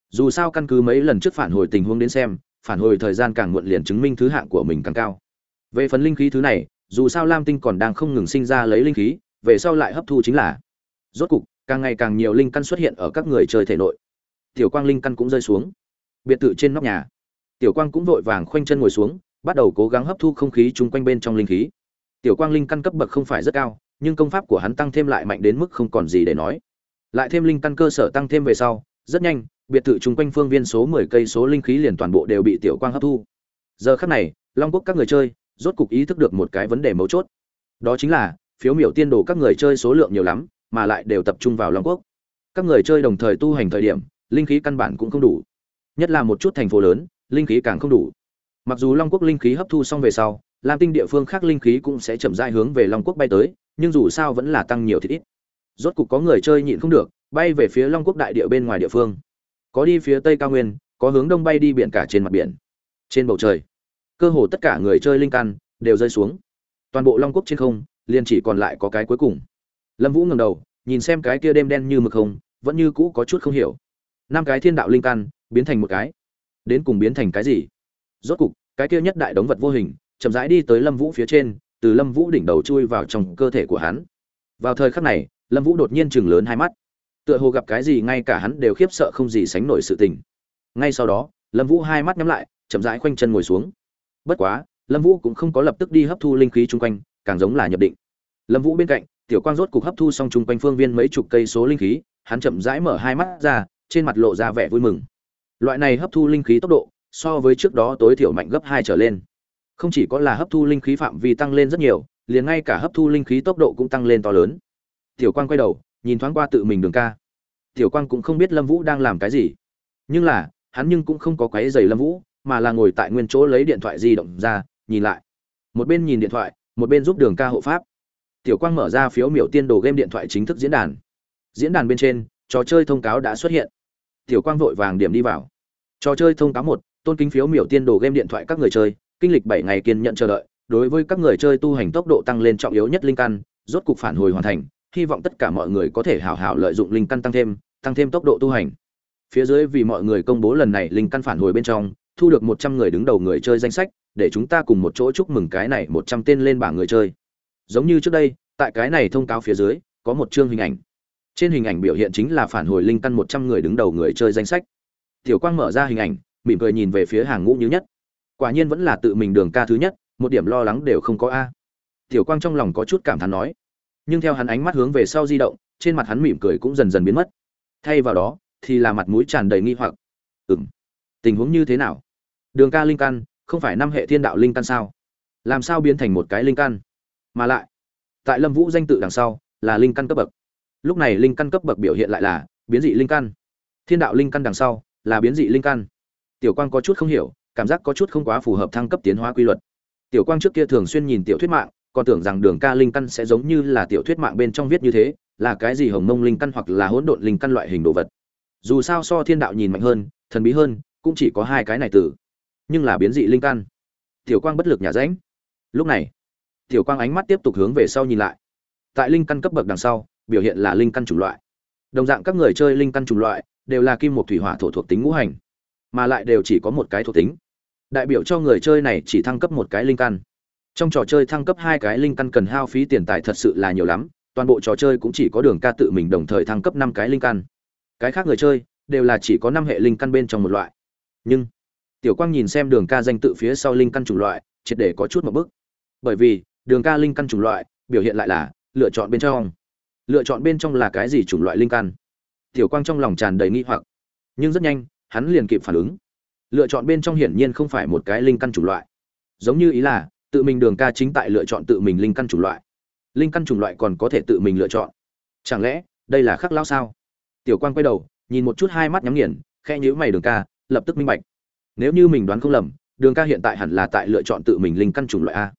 Dù sao căn cứ mấy lần trước phản hồi tình huống đến xem, phản hồi thời gian càng muộn liền chứng minh thứ hạng của mình càng cao về phần linh khí thứ này, dù sao lam tinh còn đang không ngừng sinh ra lấy linh khí, về sau lại hấp thu chính là. Rốt cục, càng ngày càng nhiều linh căn xuất hiện ở các người chơi thể nội. Tiểu quang linh căn cũng rơi xuống. Biệt thự trên nóc nhà. Tiểu quang cũng vội vàng khoanh chân ngồi xuống, bắt đầu cố gắng hấp thu không khí chung quanh bên trong linh khí. Tiểu quang linh căn cấp bậc không phải rất cao, nhưng công pháp của hắn tăng thêm lại mạnh đến mức không còn gì để nói. Lại thêm linh căn cơ sở tăng thêm về sau, rất nhanh, biệt thự chung quanh phương viên số mười cây số linh khí liền toàn bộ đều bị tiểu quang hấp thu. Giờ khắc này, long quốc các người chơi rốt cục ý thức được một cái vấn đề mấu chốt. Đó chính là, phiếu miểu tiên đồ các người chơi số lượng nhiều lắm, mà lại đều tập trung vào long quốc. Các người chơi đồng thời tu hành thời điểm, linh khí căn bản cũng không đủ. Nhất là một chút thành phố lớn, linh khí càng không đủ. Mặc dù long quốc linh khí hấp thu xong về sau, lam tinh địa phương khác linh khí cũng sẽ chậm rãi hướng về long quốc bay tới, nhưng dù sao vẫn là tăng nhiều thì ít. Rốt cục có người chơi nhịn không được, bay về phía long quốc đại địa bên ngoài địa phương. Có đi phía tây cao nguyên, có hướng đông bay đi biển cả trên mặt biển. Trên bầu trời cơ hồ tất cả người chơi linh căn đều rơi xuống. Toàn bộ long quốc trên không, liền chỉ còn lại có cái cuối cùng. Lâm vũ ngẩng đầu, nhìn xem cái kia đêm đen như mực không, vẫn như cũ có chút không hiểu. Năm cái thiên đạo linh căn biến thành một cái. Đến cùng biến thành cái gì? Rốt cục, cái kia nhất đại đống vật vô hình, chậm rãi đi tới lâm vũ phía trên, từ lâm vũ đỉnh đầu chui vào trong cơ thể của hắn. Vào thời khắc này, lâm vũ đột nhiên chừng lớn hai mắt. Tựa hồ gặp cái gì ngay cả hắn đều khiếp sợ không gì sánh nổi sự tình. Ngay sau đó, lâm vũ hai mắt nhắm lại, chậm rãi khoanh chân ngồi xuống bất quá, lâm vũ cũng không có lập tức đi hấp thu linh khí chung quanh, càng giống là nhập định. Lâm vũ bên cạnh, tiểu quang rốt cục hấp thu xong chung quanh phương viên mấy chục cây số linh khí, hắn chậm rãi mở hai mắt ra, trên mặt lộ ra vẻ vui mừng. Loại này hấp thu linh khí tốc độ, so với trước đó tối thiểu mạnh gấp hai trở lên. Không chỉ có là hấp thu linh khí phạm vi tăng lên rất nhiều, liền ngay cả hấp thu linh khí tốc độ cũng tăng lên to lớn. Tiểu quang quay đầu, nhìn thoáng qua tự mình đường ca. Tiểu quang cũng không biết lâm vũ đang làm cái gì. Nhưng là, hắn nhưng cũng không có quấy giày lâm vũ mà là ngồi tại nguyên chỗ lấy điện thoại di động ra, nhìn lại. Một bên nhìn điện thoại, một bên giúp đường ca hộ pháp. Tiểu quang mở ra phiếu miểu tiên đồ game điện thoại chính thức diễn đàn. Diễn đàn bên trên, trò chơi thông cáo đã xuất hiện. Tiểu quang vội vàng điểm đi vào. Trò chơi thông cáo một, tôn kính phiếu miểu tiên đồ game điện thoại các người chơi, kinh lịch bảy ngày kiên nhận chờ đợi, đối với các người chơi tu hành tốc độ tăng lên trọng yếu nhất linh căn, rốt cục phản hồi hoàn thành, hy vọng tất cả mọi người có thể hảo hảo lợi dụng linh căn tăng thêm tăng thêm tốc độ tu hành. Phía dưới vì mọi người công bố lần này linh căn phản hồi bên trong thu được một trăm người đứng đầu người chơi danh sách, để chúng ta cùng một chỗ chúc mừng cái này một trăm tên lên bảng người chơi. Giống như trước đây, tại cái này thông cáo phía dưới, có một chương hình ảnh. Trên hình ảnh biểu hiện chính là phản hồi linh căn một trăm người đứng đầu người chơi danh sách. Tiểu quang mở ra hình ảnh, mỉm cười nhìn về phía hàng ngũ như nhất. Quả nhiên vẫn là tự mình đường ca thứ nhất, một điểm lo lắng đều không có a. Tiểu quang trong lòng có chút cảm thán nói. Nhưng theo hắn ánh mắt hướng về sau di động, trên mặt hắn mỉm cười cũng dần dần biến mất. Thay vào đó, thì là mặt mũi tràn đầy nghi hoặc. Ừm tình huống như thế nào? Đường ca linh căn, không phải năm hệ thiên đạo linh căn sao? Làm sao biến thành một cái linh căn? Mà lại, tại lâm vũ danh tự đằng sau là linh căn cấp bậc. Lúc này linh căn cấp bậc biểu hiện lại là biến dị linh căn. Thiên đạo linh căn đằng sau là biến dị linh căn. Tiểu quang có chút không hiểu, cảm giác có chút không quá phù hợp thăng cấp tiến hóa quy luật. Tiểu quang trước kia thường xuyên nhìn tiểu thuyết mạng, còn tưởng rằng đường ca linh căn sẽ giống như là tiểu thuyết mạng bên trong viết như thế, là cái gì hồng mông linh căn hoặc là hỗn độn linh căn loại hình đồ vật. Dù sao so thiên đạo nhìn mạnh hơn, thần bí hơn cũng chỉ có hai cái này từ. Nhưng là biến dị linh căn. Tiểu quang bất lực nhà ránh lúc này, tiểu quang ánh mắt tiếp tục hướng về sau nhìn lại. Tại linh căn cấp bậc đằng sau, biểu hiện là linh căn chủng loại. Đồng dạng các người chơi linh căn chủng loại đều là kim một thủy hỏa thổ thuộc tính ngũ hành, mà lại đều chỉ có một cái thuộc tính. Đại biểu cho người chơi này chỉ thăng cấp một cái linh căn. Trong trò chơi thăng cấp hai cái linh căn cần hao phí tiền tài thật sự là nhiều lắm, toàn bộ trò chơi cũng chỉ có đường ca tự mình đồng thời thăng cấp năm cái linh căn. Cái khác người chơi đều là chỉ có năm hệ linh căn bên trong một loại nhưng, tiểu quang nhìn xem đường ca danh tự phía sau linh căn chủng loại, triệt để có chút một bức bởi vì, đường ca linh căn chủng loại, biểu hiện lại là, lựa chọn bên trong. Lựa chọn bên trong là cái gì chủng loại linh căn? Tiểu quang trong lòng tràn đầy nghi hoặc. Nhưng rất nhanh, hắn liền kịp phản ứng. Lựa chọn bên trong hiển nhiên không phải một cái linh căn chủng loại. Giống như ý là, tự mình đường ca chính tại lựa chọn tự mình linh căn chủng loại. Linh căn chủng loại còn có thể tự mình lựa chọn. Chẳng lẽ, đây là khắc lao sao? Tiểu quang quay đầu, nhìn một chút hai mắt nhắm nghiền khe nhíu mày đường ca lập tức minh bạch. Nếu như mình đoán không lầm, đường ca hiện tại hẳn là tại lựa chọn tự mình linh căn chủng loại a.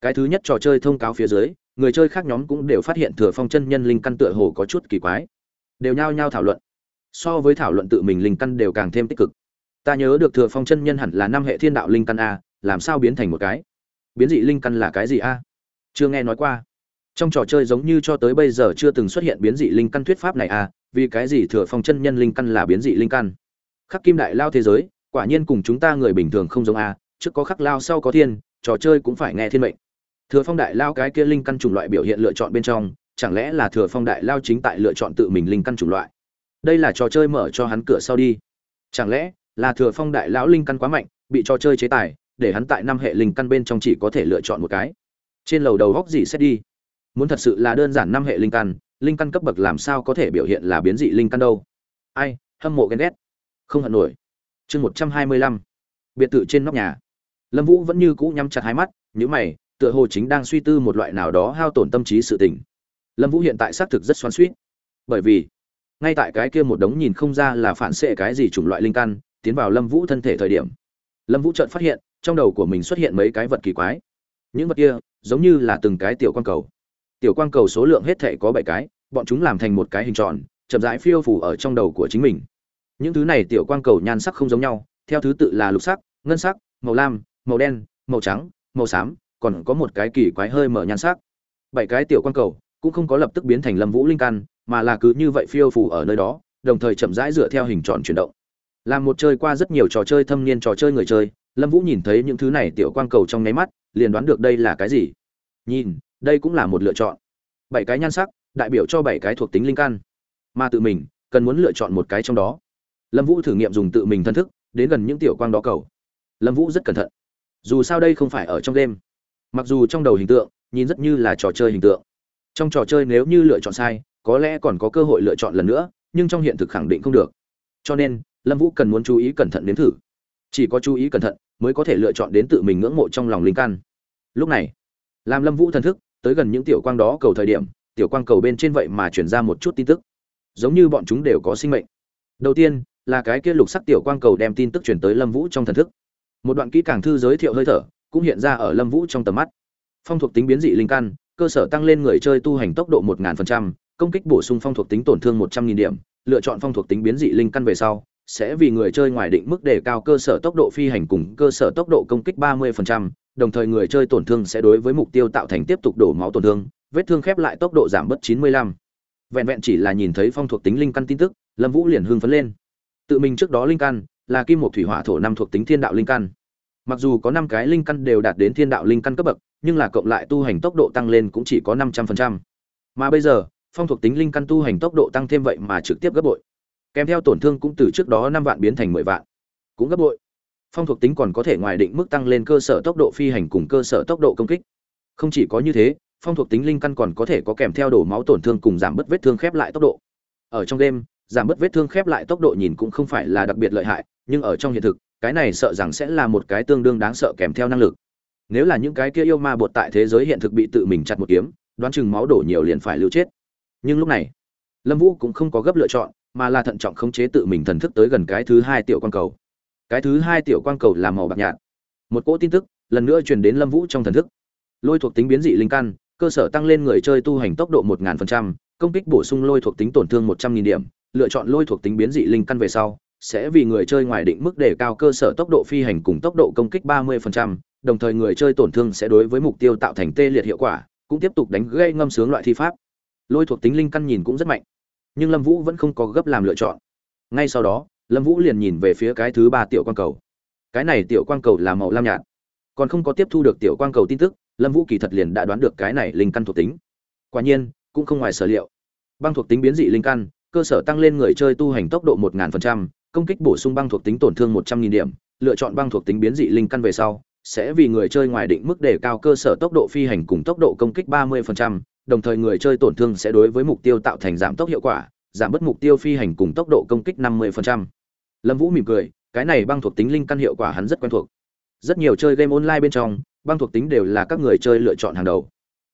Cái thứ nhất trò chơi thông cáo phía dưới, người chơi khác nhóm cũng đều phát hiện thừa phong chân nhân linh căn tựa hồ có chút kỳ quái. Đều nhao nhao thảo luận. So với thảo luận tự mình linh căn đều càng thêm tích cực. Ta nhớ được thừa phong chân nhân hẳn là năm hệ thiên đạo linh căn a, làm sao biến thành một cái? Biến dị linh căn là cái gì a? Chưa nghe nói qua. Trong trò chơi giống như cho tới bây giờ chưa từng xuất hiện biến dị linh căn thuyết pháp này a, vì cái gì thừa phong chân nhân linh căn là biến dị linh căn? Khắc kim đại lao thế giới, quả nhiên cùng chúng ta người bình thường không giống a, trước có khắc lao, sau có thiên, trò chơi cũng phải nghe thiên mệnh. Thừa phong đại lao cái kia linh căn chủng loại biểu hiện lựa chọn bên trong, chẳng lẽ là thừa phong đại lao chính tại lựa chọn tự mình linh căn chủng loại? Đây là trò chơi mở cho hắn cửa sau đi. Chẳng lẽ là thừa phong đại lão linh căn quá mạnh, bị trò chơi chế tài, để hắn tại năm hệ linh căn bên trong chỉ có thể lựa chọn một cái? Trên lầu đầu góc gì xét đi? Muốn thật sự là đơn giản năm hệ linh căn linh căn cấp bậc làm sao có thể biểu hiện là biến dị linh căn đâu? Ai, hâm mộ ghen ghét không hận nổi. Chương một trăm hai mươi lăm. Biệt thự trên nóc nhà. Lâm vũ vẫn như cũ nhắm chặt hai mắt nhữ mày, tựa hồ chính đang suy tư một loại nào đó hao tổn tâm trí sự tình. Lâm vũ hiện tại xác thực rất xoắn suýt bởi vì, ngay tại cái kia một đống nhìn không ra là phản xệ cái gì chủng loại linh căn, tiến vào lâm vũ thân thể thời điểm, lâm vũ chợt phát hiện, trong đầu của mình xuất hiện mấy cái vật kỳ quái. Những vật kia, giống như là từng cái tiểu quang cầu. Tiểu quang cầu số lượng hết thể có bảy cái, bọn chúng làm thành một cái hình tròn, chậm rãi phiêu phủ ở trong đầu của chính mình những thứ này tiểu quang cầu nhan sắc không giống nhau, theo thứ tự là lục sắc, ngân sắc, màu lam, màu đen, màu trắng, màu xám, còn có một cái kỳ quái hơi mở nhan sắc. Bảy cái tiểu quang cầu cũng không có lập tức biến thành lâm vũ linh căn, mà là cứ như vậy phiêu phủ ở nơi đó, đồng thời chậm rãi dựa theo hình tròn chuyển động. Làm một chơi qua rất nhiều trò chơi thâm niên trò chơi người chơi, lâm vũ nhìn thấy những thứ này tiểu quang cầu trong nháy mắt, liền đoán được đây là cái gì. Nhìn, đây cũng là một lựa chọn. Bảy cái nhan sắc, đại biểu cho bảy cái thuộc tính linh căn. Mà tự mình cần muốn lựa chọn một cái trong đó lâm vũ thử nghiệm dùng tự mình thân thức, đến gần những tiểu quang đó cầu. Lâm vũ rất cẩn thận. Dù sao đây không phải ở trong đêm mặc dù trong đầu hình tượng, nhìn rất như là trò chơi hình tượng. Trong trò chơi nếu như lựa chọn sai, có lẽ còn có cơ hội lựa chọn lần nữa, nhưng trong hiện thực khẳng định không được. Cho nên, lâm vũ cần muốn chú ý cẩn thận đến thử. Chỉ có chú ý cẩn thận mới có thể lựa chọn đến tự mình ngưỡng mộ trong lòng linh căn. Lúc này, làm lâm vũ thần thức, tới gần những tiểu quang đó cầu thời điểm, tiểu quang cầu bên trên vậy mà chuyển ra một chút tin tức. Giống như bọn chúng đều có sinh mệnh. Đầu tiên là cái kia lục sắc tiểu quang cầu đem tin tức truyền tới lâm vũ trong thần thức một đoạn kỹ càng thư giới thiệu hơi thở cũng hiện ra ở lâm vũ trong tầm mắt phong thuộc tính biến dị linh căn cơ sở tăng lên người chơi tu hành tốc độ 1000%, công kích bổ sung phong thuộc tính tổn thương một trăm nghìn điểm lựa chọn phong thuộc tính biến dị linh căn về sau sẽ vì người chơi ngoài định mức đề cao cơ sở tốc độ phi hành cùng cơ sở tốc độ công kích 30%, đồng thời người chơi tổn thương sẽ đối với mục tiêu tạo thành tiếp tục đổ máu tổn thương, vết thương khép lại tốc độ giảm bất 95. Vẹn vẹn chỉ là nhìn thấy phong thuộc tính linh căn tin tức, Lâm Vũ liền hưng phấn lên. Tự mình trước đó linh căn là kim một thủy hỏa thổ năm thuộc tính thiên đạo linh căn. Mặc dù có năm cái linh căn đều đạt đến thiên đạo linh căn cấp bậc, nhưng là cộng lại tu hành tốc độ tăng lên cũng chỉ có 500%. Mà bây giờ, phong thuộc tính linh căn tu hành tốc độ tăng thêm vậy mà trực tiếp gấp bội. Kèm theo tổn thương cũng từ trước đó năm vạn biến thành mười vạn. Cũng gấp bội. Phong thuộc tính còn có thể ngoài định mức tăng lên cơ sở tốc độ phi hành cùng cơ sở tốc độ công kích. Không chỉ có như thế phong thuộc tính linh căn còn có thể có kèm theo đổ máu tổn thương cùng giảm bớt vết thương khép lại tốc độ. Ở trong đêm giảm bớt vết thương khép lại tốc độ nhìn cũng không phải là đặc biệt lợi hại, nhưng ở trong hiện thực, cái này sợ rằng sẽ là một cái tương đương đáng sợ kèm theo năng lực. Nếu là những cái kia yêu ma bột tại thế giới hiện thực bị tự mình chặt một kiếm, đoán chừng máu đổ nhiều liền phải lưu chết. Nhưng lúc này, lâm vũ cũng không có gấp lựa chọn, mà là thận trọng khống chế tự mình thần thức tới gần cái thứ hai tiểu quan cầu. Cái thứ hai tiểu quan cầu là màu bạc nhạt. Một cỗ tin tức lần nữa truyền đến lâm vũ trong thần thức. Lôi thuộc tính biến dị linh căn, cơ sở tăng lên người chơi tu hành tốc độ một ngàn phần trăm, công kích bổ sung lôi thuộc tính tổn thương một trăm nghìn điểm lựa chọn lôi thuộc tính biến dị linh căn về sau, sẽ vì người chơi ngoài định mức đề cao cơ sở tốc độ phi hành cùng tốc độ công kích ba mươi phần trăm, đồng thời người chơi tổn thương sẽ đối với mục tiêu tạo thành tê liệt hiệu quả, cũng tiếp tục đánh gây ngâm sướng loại thi pháp. Lôi thuộc tính linh căn nhìn cũng rất mạnh, nhưng lâm vũ vẫn không có gấp làm lựa chọn. Ngay sau đó, lâm vũ liền nhìn về phía cái thứ ba tiểu quang cầu. Cái này tiểu quang cầu là màu lam nhạt. Còn không có tiếp thu được tiểu quang cầu tin tức, lâm vũ kỳ thật liền đã đoán được cái này linh căn thuộc tính. Quả nhiên, cũng không ngoài sở liệu. Băng thuộc tính biến dị linh căn cơ sở tăng lên người chơi tu hành tốc độ một ngàn phần trăm, công kích bổ sung băng thuộc tính tổn thương một trăm nghìn điểm, lựa chọn băng thuộc tính biến dị linh căn về sau, sẽ vì người chơi ngoài định mức đề cao cơ sở tốc độ phi hành cùng tốc độ công kích ba mươi phần trăm, đồng thời người chơi tổn thương sẽ đối với mục tiêu tạo thành giảm tốc hiệu quả, giảm bớt mục tiêu phi hành cùng tốc độ công kích năm mươi phần trăm. Lâm vũ mỉm cười, cái này băng thuộc tính linh căn hiệu quả hắn rất quen thuộc. Rất nhiều chơi game online bên trong, băng thuộc tính đều là các người chơi lựa chọn hàng đầu.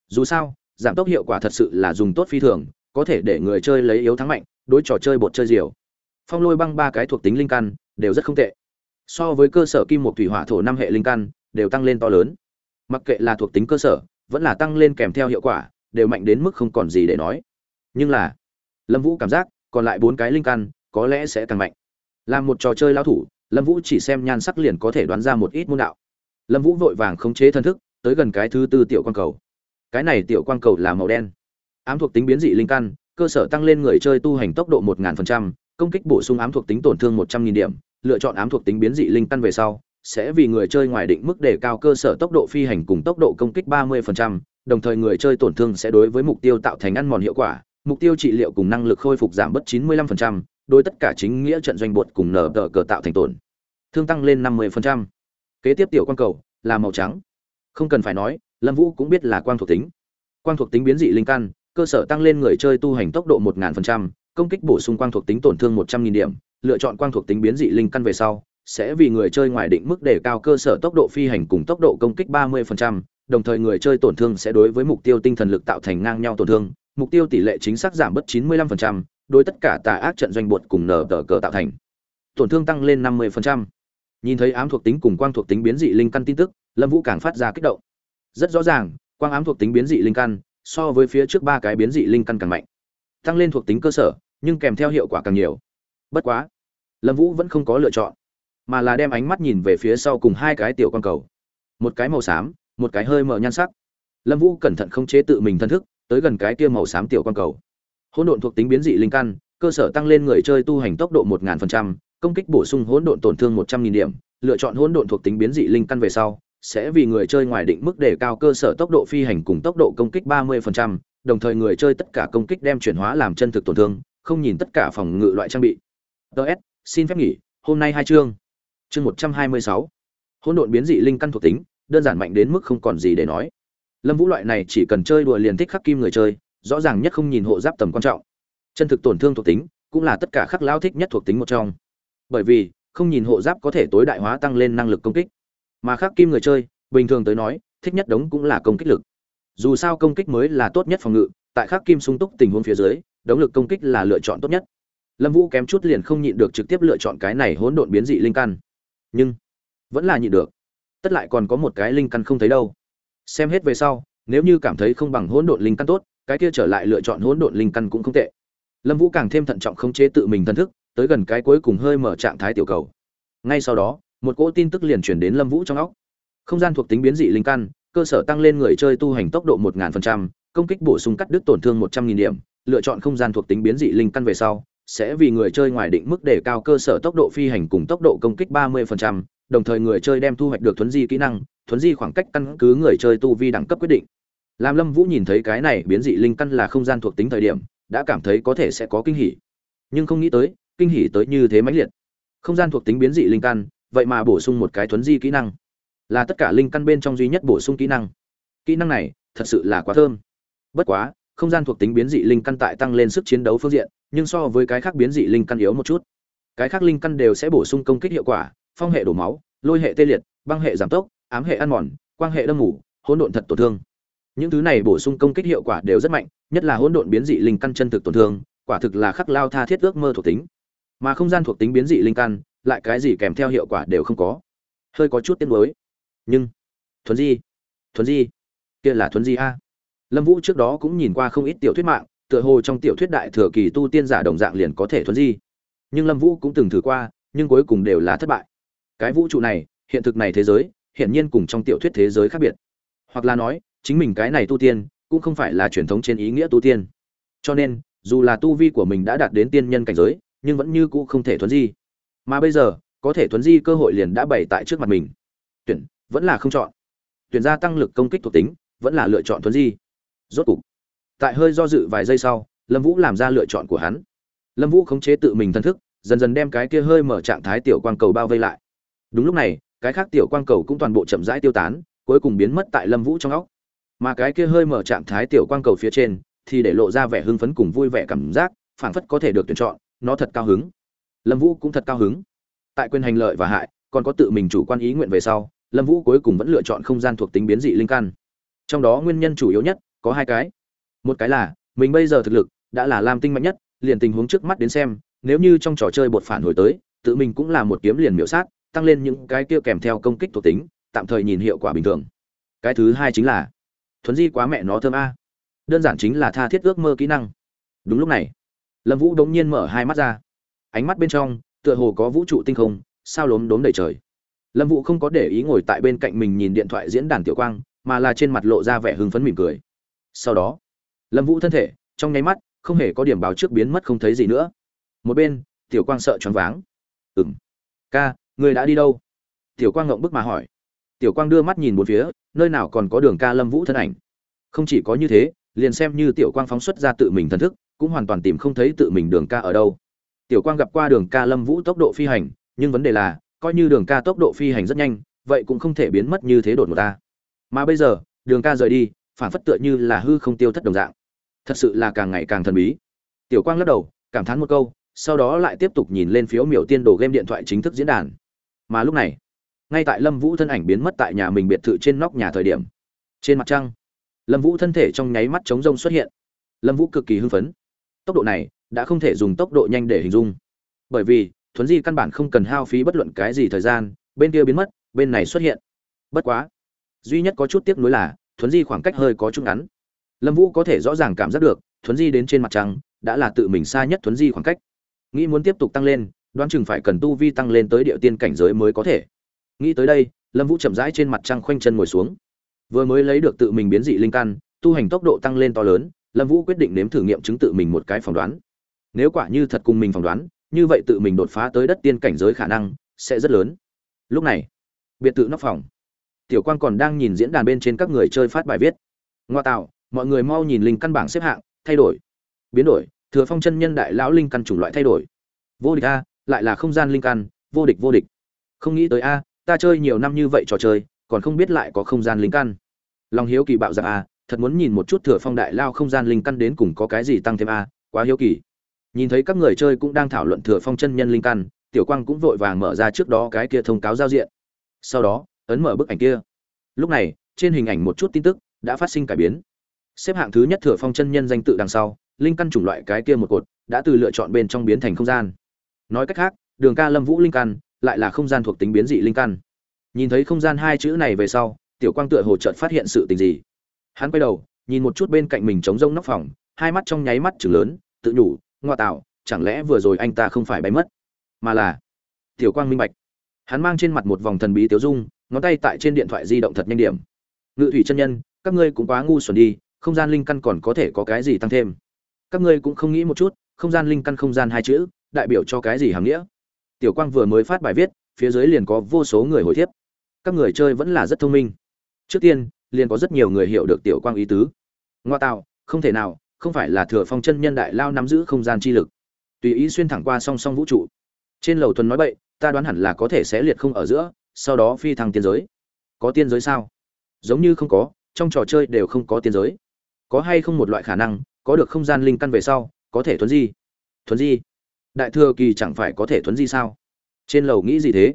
Dù sao, giảm tốc hiệu quả thật sự là dùng tốt phi thường, có thể để người chơi lấy yếu thắng mạnh đối trò chơi bột chơi diều. Phong lôi băng ba cái thuộc tính linh căn, đều rất không tệ. So với cơ sở kim một thủy hỏa thổ năm hệ linh căn, đều tăng lên to lớn. Mặc kệ là thuộc tính cơ sở, vẫn là tăng lên kèm theo hiệu quả, đều mạnh đến mức không còn gì để nói. Nhưng là, lâm vũ cảm giác, còn lại bốn cái linh căn, có lẽ sẽ càng mạnh. Làm một trò chơi lao thủ, lâm vũ chỉ xem nhan sắc liền có thể đoán ra một ít môn đạo. Lâm vũ vội vàng khống chế thân thức, tới gần cái thứ tư tiểu quang cầu. Cái này tiểu quang cầu là màu đen. Ám thuộc tính biến dị linh căn cơ sở tăng lên người chơi tu hành tốc độ một ngàn phần trăm, công kích bổ sung ám thuộc tính tổn thương một trăm nghìn điểm, lựa chọn ám thuộc tính biến dị linh căn về sau, sẽ vì người chơi ngoài định mức đề cao cơ sở tốc độ phi hành cùng tốc độ công kích ba mươi phần trăm, đồng thời người chơi tổn thương sẽ đối với mục tiêu tạo thành ăn mòn hiệu quả, mục tiêu trị liệu cùng năng lực khôi phục giảm bất chín mươi lăm phần trăm, đối tất cả chính nghĩa trận doanh bột cùng nở tờ cờ tạo thành tổn. Thương tăng lên năm mươi phần trăm. Kế tiếp tiểu quang cầu, là màu trắng. Không cần phải nói, lâm vũ cũng biết là quang thuộc tính. Quang thuộc tính biến dị linh căn cơ sở tăng lên người chơi tu hành tốc độ một ngàn phần trăm công kích bổ sung quang thuộc tính tổn thương một trăm nghìn điểm lựa chọn quang thuộc tính biến dị linh căn về sau sẽ vì người chơi ngoài định mức đề cao cơ sở tốc độ phi hành cùng tốc độ công kích ba mươi phần trăm đồng thời người chơi tổn thương sẽ đối với mục tiêu tinh thần lực tạo thành ngang nhau tổn thương mục tiêu tỷ lệ chính xác giảm bất 95%, đối tất cả tà ác trận doanh buột cùng nở tờ cờ tạo thành. Tổn thương tăng lên năm mươi phần trăm. Nhìn thấy ám thuộc tính cùng quang thuộc tính biến dị linh căn tin tức lâm vũ càng phát ra kích động. Rất rõ ràng quang ám thuộc tính biến dị linh căn so với phía trước ba cái biến dị linh căn càng mạnh. Tăng lên thuộc tính cơ sở, nhưng kèm theo hiệu quả càng nhiều. Bất quá, lâm vũ vẫn không có lựa chọn, mà là đem ánh mắt nhìn về phía sau cùng hai cái tiểu con cầu. Một cái màu xám, một cái hơi mở nhan sắc. Lâm vũ cẩn thận không chế tự mình thân thức, tới gần cái kia màu xám tiểu con cầu. Hỗn độn thuộc tính biến dị linh căn, cơ sở tăng lên người chơi tu hành tốc độ một ngàn phần trăm, công kích bổ sung hỗn độn tổn thương một trăm nghìn điểm, lựa chọn hỗn độn thuộc tính biến dị linh căn về sau sẽ vì người chơi ngoài định mức đề cao cơ sở tốc độ phi hành cùng tốc độ công kích 30%, đồng thời người chơi tất cả công kích đem chuyển hóa làm chân thực tổn thương, không nhìn tất cả phòng ngự loại trang bị. DS, xin phép nghỉ, hôm nay hai chương. Chương 126. Hỗn độn biến dị linh căn thuộc tính, đơn giản mạnh đến mức không còn gì để nói. Lâm Vũ loại này chỉ cần chơi đùa liền thích khắc kim người chơi, rõ ràng nhất không nhìn hộ giáp tầm quan trọng. Chân thực tổn thương thuộc tính, cũng là tất cả khắc lão thích nhất thuộc tính một trong. Bởi vì, không nhìn hộ giáp có thể tối đại hóa tăng lên năng lực công kích mà khác kim người chơi, bình thường tới nói, thích nhất đống cũng là công kích lực. Dù sao công kích mới là tốt nhất phòng ngự, tại khắc kim sung túc tình huống phía dưới, đống lực công kích là lựa chọn tốt nhất. Lâm vũ kém chút liền không nhịn được trực tiếp lựa chọn cái này hỗn độn biến dị linh căn. Nhưng, vẫn là nhịn được. Tất lại còn có một cái linh căn không thấy đâu. Xem hết về sau, nếu như cảm thấy không bằng hỗn độn linh căn tốt, cái kia trở lại lựa chọn hỗn độn linh căn cũng không tệ. Lâm vũ càng thêm thận trọng không chế tự mình thân thức, tới gần cái cuối cùng hơi mở trạng thái tiểu cầu. Ngay sau đó một cỗ tin tức liền chuyển đến lâm vũ trong óc. Không gian thuộc tính biến dị linh căn, cơ sở tăng lên người chơi tu hành tốc độ một ngàn phần trăm, công kích bổ sung cắt đứt tổn thương một trăm nghìn điểm, lựa chọn không gian thuộc tính biến dị linh căn về sau, sẽ vì người chơi ngoài định mức đề cao cơ sở tốc độ phi hành cùng tốc độ công kích ba mươi phần trăm, đồng thời người chơi đem thu hoạch được thuấn di kỹ năng, thuấn di khoảng cách căn cứ người chơi tu vi đẳng cấp quyết định. Làm lâm vũ nhìn thấy cái này biến dị linh căn là không gian thuộc tính thời điểm, đã cảm thấy có thể sẽ có kinh hỉ. Nhưng không nghĩ tới, kinh hỉ tới như thế mãnh liệt. Không gian thuộc tính biến dị linh căn vậy mà bổ sung một cái thuấn di kỹ năng. Là tất cả linh căn bên trong duy nhất bổ sung kỹ năng. Kỹ năng này, thật sự là quá thơm. Bất quá, không gian thuộc tính biến dị linh căn tại tăng lên sức chiến đấu phương diện, nhưng so với cái khác biến dị linh căn yếu một chút. Cái khác linh căn đều sẽ bổ sung công kích hiệu quả, phong hệ đổ máu, lôi hệ tê liệt, băng hệ giảm tốc, ám hệ ăn mòn, quang hệ đâm mủ hỗn độn thật tổn thương. Những thứ này bổ sung công kích hiệu quả đều rất mạnh, nhất là hỗn độn biến dị linh căn chân thực tổn thương, quả thực là khắc lao tha thiết ước mơ thuộc tính. Mà không gian thuộc tính biến dị linh căn lại cái gì kèm theo hiệu quả đều không có. Hơi có chút tiếc nuối. Nhưng, thuấn di thuấn di, kia là thuấn di a. Lâm vũ trước đó cũng nhìn qua không ít tiểu thuyết mạng, tựa hồ trong tiểu thuyết đại thừa kỳ tu tiên giả đồng dạng liền có thể thuấn di. Nhưng lâm vũ cũng từng thử qua, nhưng cuối cùng đều là thất bại. Cái vũ trụ này, hiện thực này thế giới, hiển nhiên cùng trong tiểu thuyết thế giới khác biệt. Hoặc là nói, chính mình cái này tu tiên, cũng không phải là truyền thống trên ý nghĩa tu tiên. Cho nên, dù là tu vi của mình đã đạt đến tiên nhân cảnh giới, nhưng vẫn như cũ không thể thuấn di mà bây giờ, có thể thuấn di cơ hội liền đã bày tại trước mặt mình. Tuyển, vẫn là không chọn. Tuyển gia tăng lực công kích thuộc tính, vẫn là lựa chọn thuấn di. Rốt cục, tại hơi do dự vài giây sau, lâm vũ làm ra lựa chọn của hắn. Lâm vũ khống chế tự mình thân thức, dần dần đem cái kia hơi mở trạng thái tiểu quang cầu bao vây lại. Đúng lúc này, cái khác tiểu quang cầu cũng toàn bộ chậm rãi tiêu tán, cuối cùng biến mất tại lâm vũ trong óc. Mà cái kia hơi mở trạng thái tiểu quang cầu phía trên, thì để lộ ra vẻ hưng phấn cùng vui vẻ cảm giác, phảng phất có thể được tuyển chọn, nó thật cao hứng lâm vũ cũng thật cao hứng. Tại quyền hành lợi và hại, còn có tự mình chủ quan ý nguyện về sau, lâm vũ cuối cùng vẫn lựa chọn không gian thuộc tính biến dị linh căn. Trong đó nguyên nhân chủ yếu nhất, có hai cái. Một cái là, mình bây giờ thực lực đã là lam tinh mạnh nhất, liền tình huống trước mắt đến xem, nếu như trong trò chơi bột phản hồi tới, tự mình cũng là một kiếm liền miễu sát, tăng lên những cái kia kèm theo công kích thuộc tính, tạm thời nhìn hiệu quả bình thường. Cái thứ hai chính là, thuấn di quá mẹ nó thơm a. Đơn giản chính là tha thiết ước mơ kỹ năng. Đúng lúc này, lâm vũ đống nhiên mở hai mắt ra ánh mắt bên trong, tựa hồ có vũ trụ tinh không, sao lốm đốm đầy trời. Lâm vũ không có để ý ngồi tại bên cạnh mình nhìn điện thoại diễn đàn tiểu quang, mà là trên mặt lộ ra vẻ hưng phấn mỉm cười. Sau đó, lâm vũ thân thể, trong nháy mắt, không hề có điểm báo trước biến mất không thấy gì nữa. Một bên, tiểu quang sợ choáng váng. Ừng ca, người đã đi đâu? Tiểu quang ngộng bức mà hỏi. Tiểu quang đưa mắt nhìn một phía, nơi nào còn có đường ca lâm vũ thân ảnh. Không chỉ có như thế, liền xem như tiểu quang phóng xuất ra tự mình thần thức, cũng hoàn toàn tìm không thấy tự mình đường ca ở đâu tiểu quang gặp qua đường ca lâm vũ tốc độ phi hành, nhưng vấn đề là, coi như đường ca tốc độ phi hành rất nhanh, vậy cũng không thể biến mất như thế đột ngột ta. Mà bây giờ, đường ca rời đi, phản phất tựa như là hư không tiêu thất đồng dạng. Thật sự là càng ngày càng thần bí. Tiểu quang lắc đầu, cảm thán một câu, sau đó lại tiếp tục nhìn lên phiếu miểu tiên đồ game điện thoại chính thức diễn đàn. Mà lúc này, ngay tại lâm vũ thân ảnh biến mất tại nhà mình biệt thự trên nóc nhà thời điểm, trên mặt trăng, lâm vũ thân thể trong nháy mắt chống rông xuất hiện. Lâm vũ cực kỳ hưng phấn. Tốc độ này đã không thể dùng tốc độ nhanh để hình dung. Bởi vì, thuấn di căn bản không cần hao phí bất luận cái gì thời gian, bên kia biến mất, bên này xuất hiện. Bất quá, duy nhất có chút tiếc nuối là, thuấn di khoảng cách hơi có chút ngắn. Lâm vũ có thể rõ ràng cảm giác được, thuấn di đến trên mặt trăng, đã là tự mình xa nhất thuấn di khoảng cách. Nghĩ muốn tiếp tục tăng lên, đoán chừng phải cần tu vi tăng lên tới địa tiên cảnh giới mới có thể. Nghĩ tới đây, lâm vũ chậm rãi trên mặt trăng khoanh chân ngồi xuống. Vừa mới lấy được tự mình biến dị linh căn, tu hành tốc độ tăng lên to lớn, lâm vũ quyết định nếm thử nghiệm chứng tự mình một cái phỏng đoán nếu quả như thật cùng mình phỏng đoán, như vậy tự mình đột phá tới đất tiên cảnh giới khả năng sẽ rất lớn. Lúc này, biệt thự nóc phòng. Tiểu quang còn đang nhìn diễn đàn bên trên các người chơi phát bài viết. Ngoa tạo, mọi người mau nhìn linh căn bảng xếp hạng, thay đổi. Biến đổi, thừa phong chân nhân đại lão linh căn chủng loại thay đổi. Vô địch a, lại là không gian linh căn, vô địch vô địch. Không nghĩ tới a, ta chơi nhiều năm như vậy trò chơi, còn không biết lại có không gian linh căn. Lòng hiếu kỳ bạo dạng a, thật muốn nhìn một chút thừa phong đại lao không gian linh căn đến cùng có cái gì tăng thêm a, quá hiếu kỳ nhìn thấy các người chơi cũng đang thảo luận thừa phong chân nhân linh căn, tiểu quang cũng vội vàng mở ra trước đó cái kia thông cáo giao diện. Sau đó, ấn mở bức ảnh kia. Lúc này, trên hình ảnh một chút tin tức đã phát sinh cải biến. Xếp hạng thứ nhất thừa phong chân nhân danh tự đằng sau, linh căn chủng loại cái kia một cột, đã từ lựa chọn bên trong biến thành không gian. Nói cách khác, đường ca lâm vũ linh căn lại là không gian thuộc tính biến dị linh căn. Nhìn thấy không gian hai chữ này về sau, tiểu quang tựa hồ trợt phát hiện sự tình gì. Hắn quay đầu, nhìn một chút bên cạnh mình trống rông nóc phòng, hai mắt trong nháy mắt chừng lớn, tự nhủ ngoa tạo, chẳng lẽ vừa rồi anh ta không phải bay mất? Mà là, tiểu quang minh bạch. Hắn mang trên mặt một vòng thần bí tiếu dung, ngón tay tại trên điện thoại di động thật nhanh điểm. Ngự thủy chân nhân, các ngươi cũng quá ngu xuẩn đi, không gian linh căn còn có thể có cái gì tăng thêm? Các ngươi cũng không nghĩ một chút, không gian linh căn không gian hai chữ, đại biểu cho cái gì hàm nghĩa? Tiểu quang vừa mới phát bài viết, phía dưới liền có vô số người hồi thiếp. Các người chơi vẫn là rất thông minh. Trước tiên, liền có rất nhiều người hiểu được tiểu quang ý tứ. Ngoa tạo, không thể nào không phải là thừa phong chân nhân đại lao nắm giữ không gian chi lực. Tùy ý xuyên thẳng qua song song vũ trụ. Trên lầu thuần nói bậy, ta đoán hẳn là có thể sẽ liệt không ở giữa, sau đó phi thăng tiên giới. Có tiên giới sao? Giống như không có, trong trò chơi đều không có tiên giới. Có hay không một loại khả năng, có được không gian linh căn về sau, có thể thuấn di? Thuấn di? Đại thừa kỳ chẳng phải có thể thuấn di sao? Trên lầu nghĩ gì thế?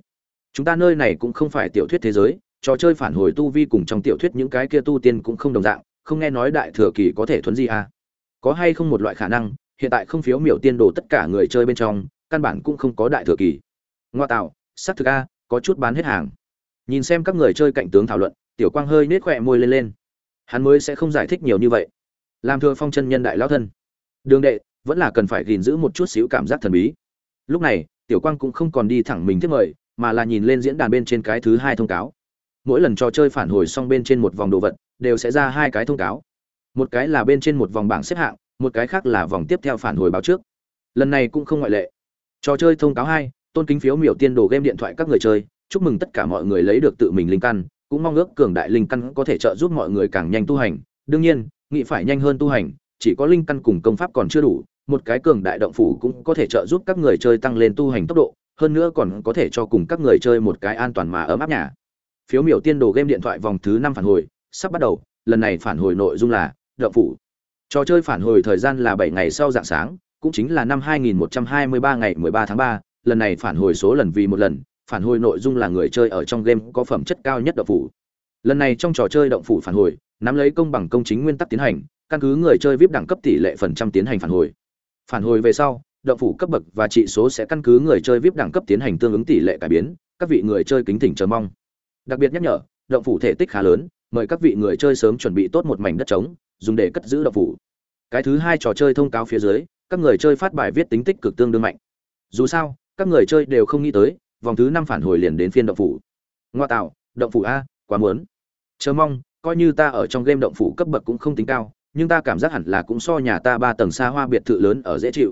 Chúng ta nơi này cũng không phải tiểu thuyết thế giới, trò chơi phản hồi tu vi cùng trong tiểu thuyết những cái kia tu tiên cũng không đồng dạng, không nghe nói đại thừa kỳ có thể thuấn di à có hay không một loại khả năng, hiện tại không phiếu miểu tiên đồ tất cả người chơi bên trong, căn bản cũng không có đại thừa kỳ. Ngoa tạo, xác thực a, có chút bán hết hàng. Nhìn xem các người chơi cạnh tướng thảo luận, tiểu quang hơi nết khỏe môi lên lên. Hắn mới sẽ không giải thích nhiều như vậy. Làm thừa phong chân nhân đại lao thân. Đường đệ, vẫn là cần phải gìn giữ một chút xíu cảm giác thần bí. Lúc này, tiểu quang cũng không còn đi thẳng mình thiết mời, mà là nhìn lên diễn đàn bên trên cái thứ hai thông cáo. Mỗi lần trò chơi phản hồi xong bên trên một vòng đồ vật, đều sẽ ra hai cái thông cáo một cái là bên trên một vòng bảng xếp hạng, một cái khác là vòng tiếp theo phản hồi báo trước. Lần này cũng không ngoại lệ. Trò chơi thông cáo hai, tôn kính phiếu miểu tiên đồ game điện thoại các người chơi, chúc mừng tất cả mọi người lấy được tự mình linh căn, cũng mong ước cường đại linh căn có thể trợ giúp mọi người càng nhanh tu hành. Đương nhiên nghị phải nhanh hơn tu hành, chỉ có linh căn cùng công pháp còn chưa đủ, một cái cường đại động phủ cũng có thể trợ giúp các người chơi tăng lên tu hành tốc độ, hơn nữa còn có thể cho cùng các người chơi một cái an toàn mà ấm áp nhà. Phiếu miểu tiên đồ game điện thoại vòng thứ năm phản hồi, sắp bắt đầu, lần này phản hồi nội dung là đậu phủ. Trò chơi phản hồi thời gian là bảy ngày sau dạng sáng cũng chính là năm 2123 ngày 13 tháng 3, lần này phản hồi số lần vì một lần phản hồi nội dung là người chơi ở trong game có phẩm chất cao nhất động phủ. Lần này trong trò chơi động phủ phản hồi nắm lấy công bằng công chính nguyên tắc tiến hành căn cứ người chơi vip đẳng cấp tỷ lệ phần trăm tiến hành phản hồi. Phản hồi về sau động phủ cấp bậc và trị số sẽ căn cứ người chơi vip đẳng cấp tiến hành tương ứng tỷ lệ cải biến các vị người chơi kính thỉnh chờ mong. Đặc biệt nhắc nhở động phủ thể tích khá lớn mời các vị người chơi sớm chuẩn bị tốt một mảnh đất trống dùng để cất giữ động phủ. Cái thứ hai trò chơi thông cáo phía dưới, các người chơi phát bài viết tính tích cực tương đương mạnh. Dù sao, các người chơi đều không nghĩ tới, vòng thứ năm phản hồi liền đến phiên động phủ. Ngoa tạo, động phủ a, quá muốn. Chờ mong, coi như ta ở trong game động phủ cấp bậc cũng không tính cao, nhưng ta cảm giác hẳn là cũng so nhà ta ba tầng xa hoa biệt thự lớn ở dễ chịu.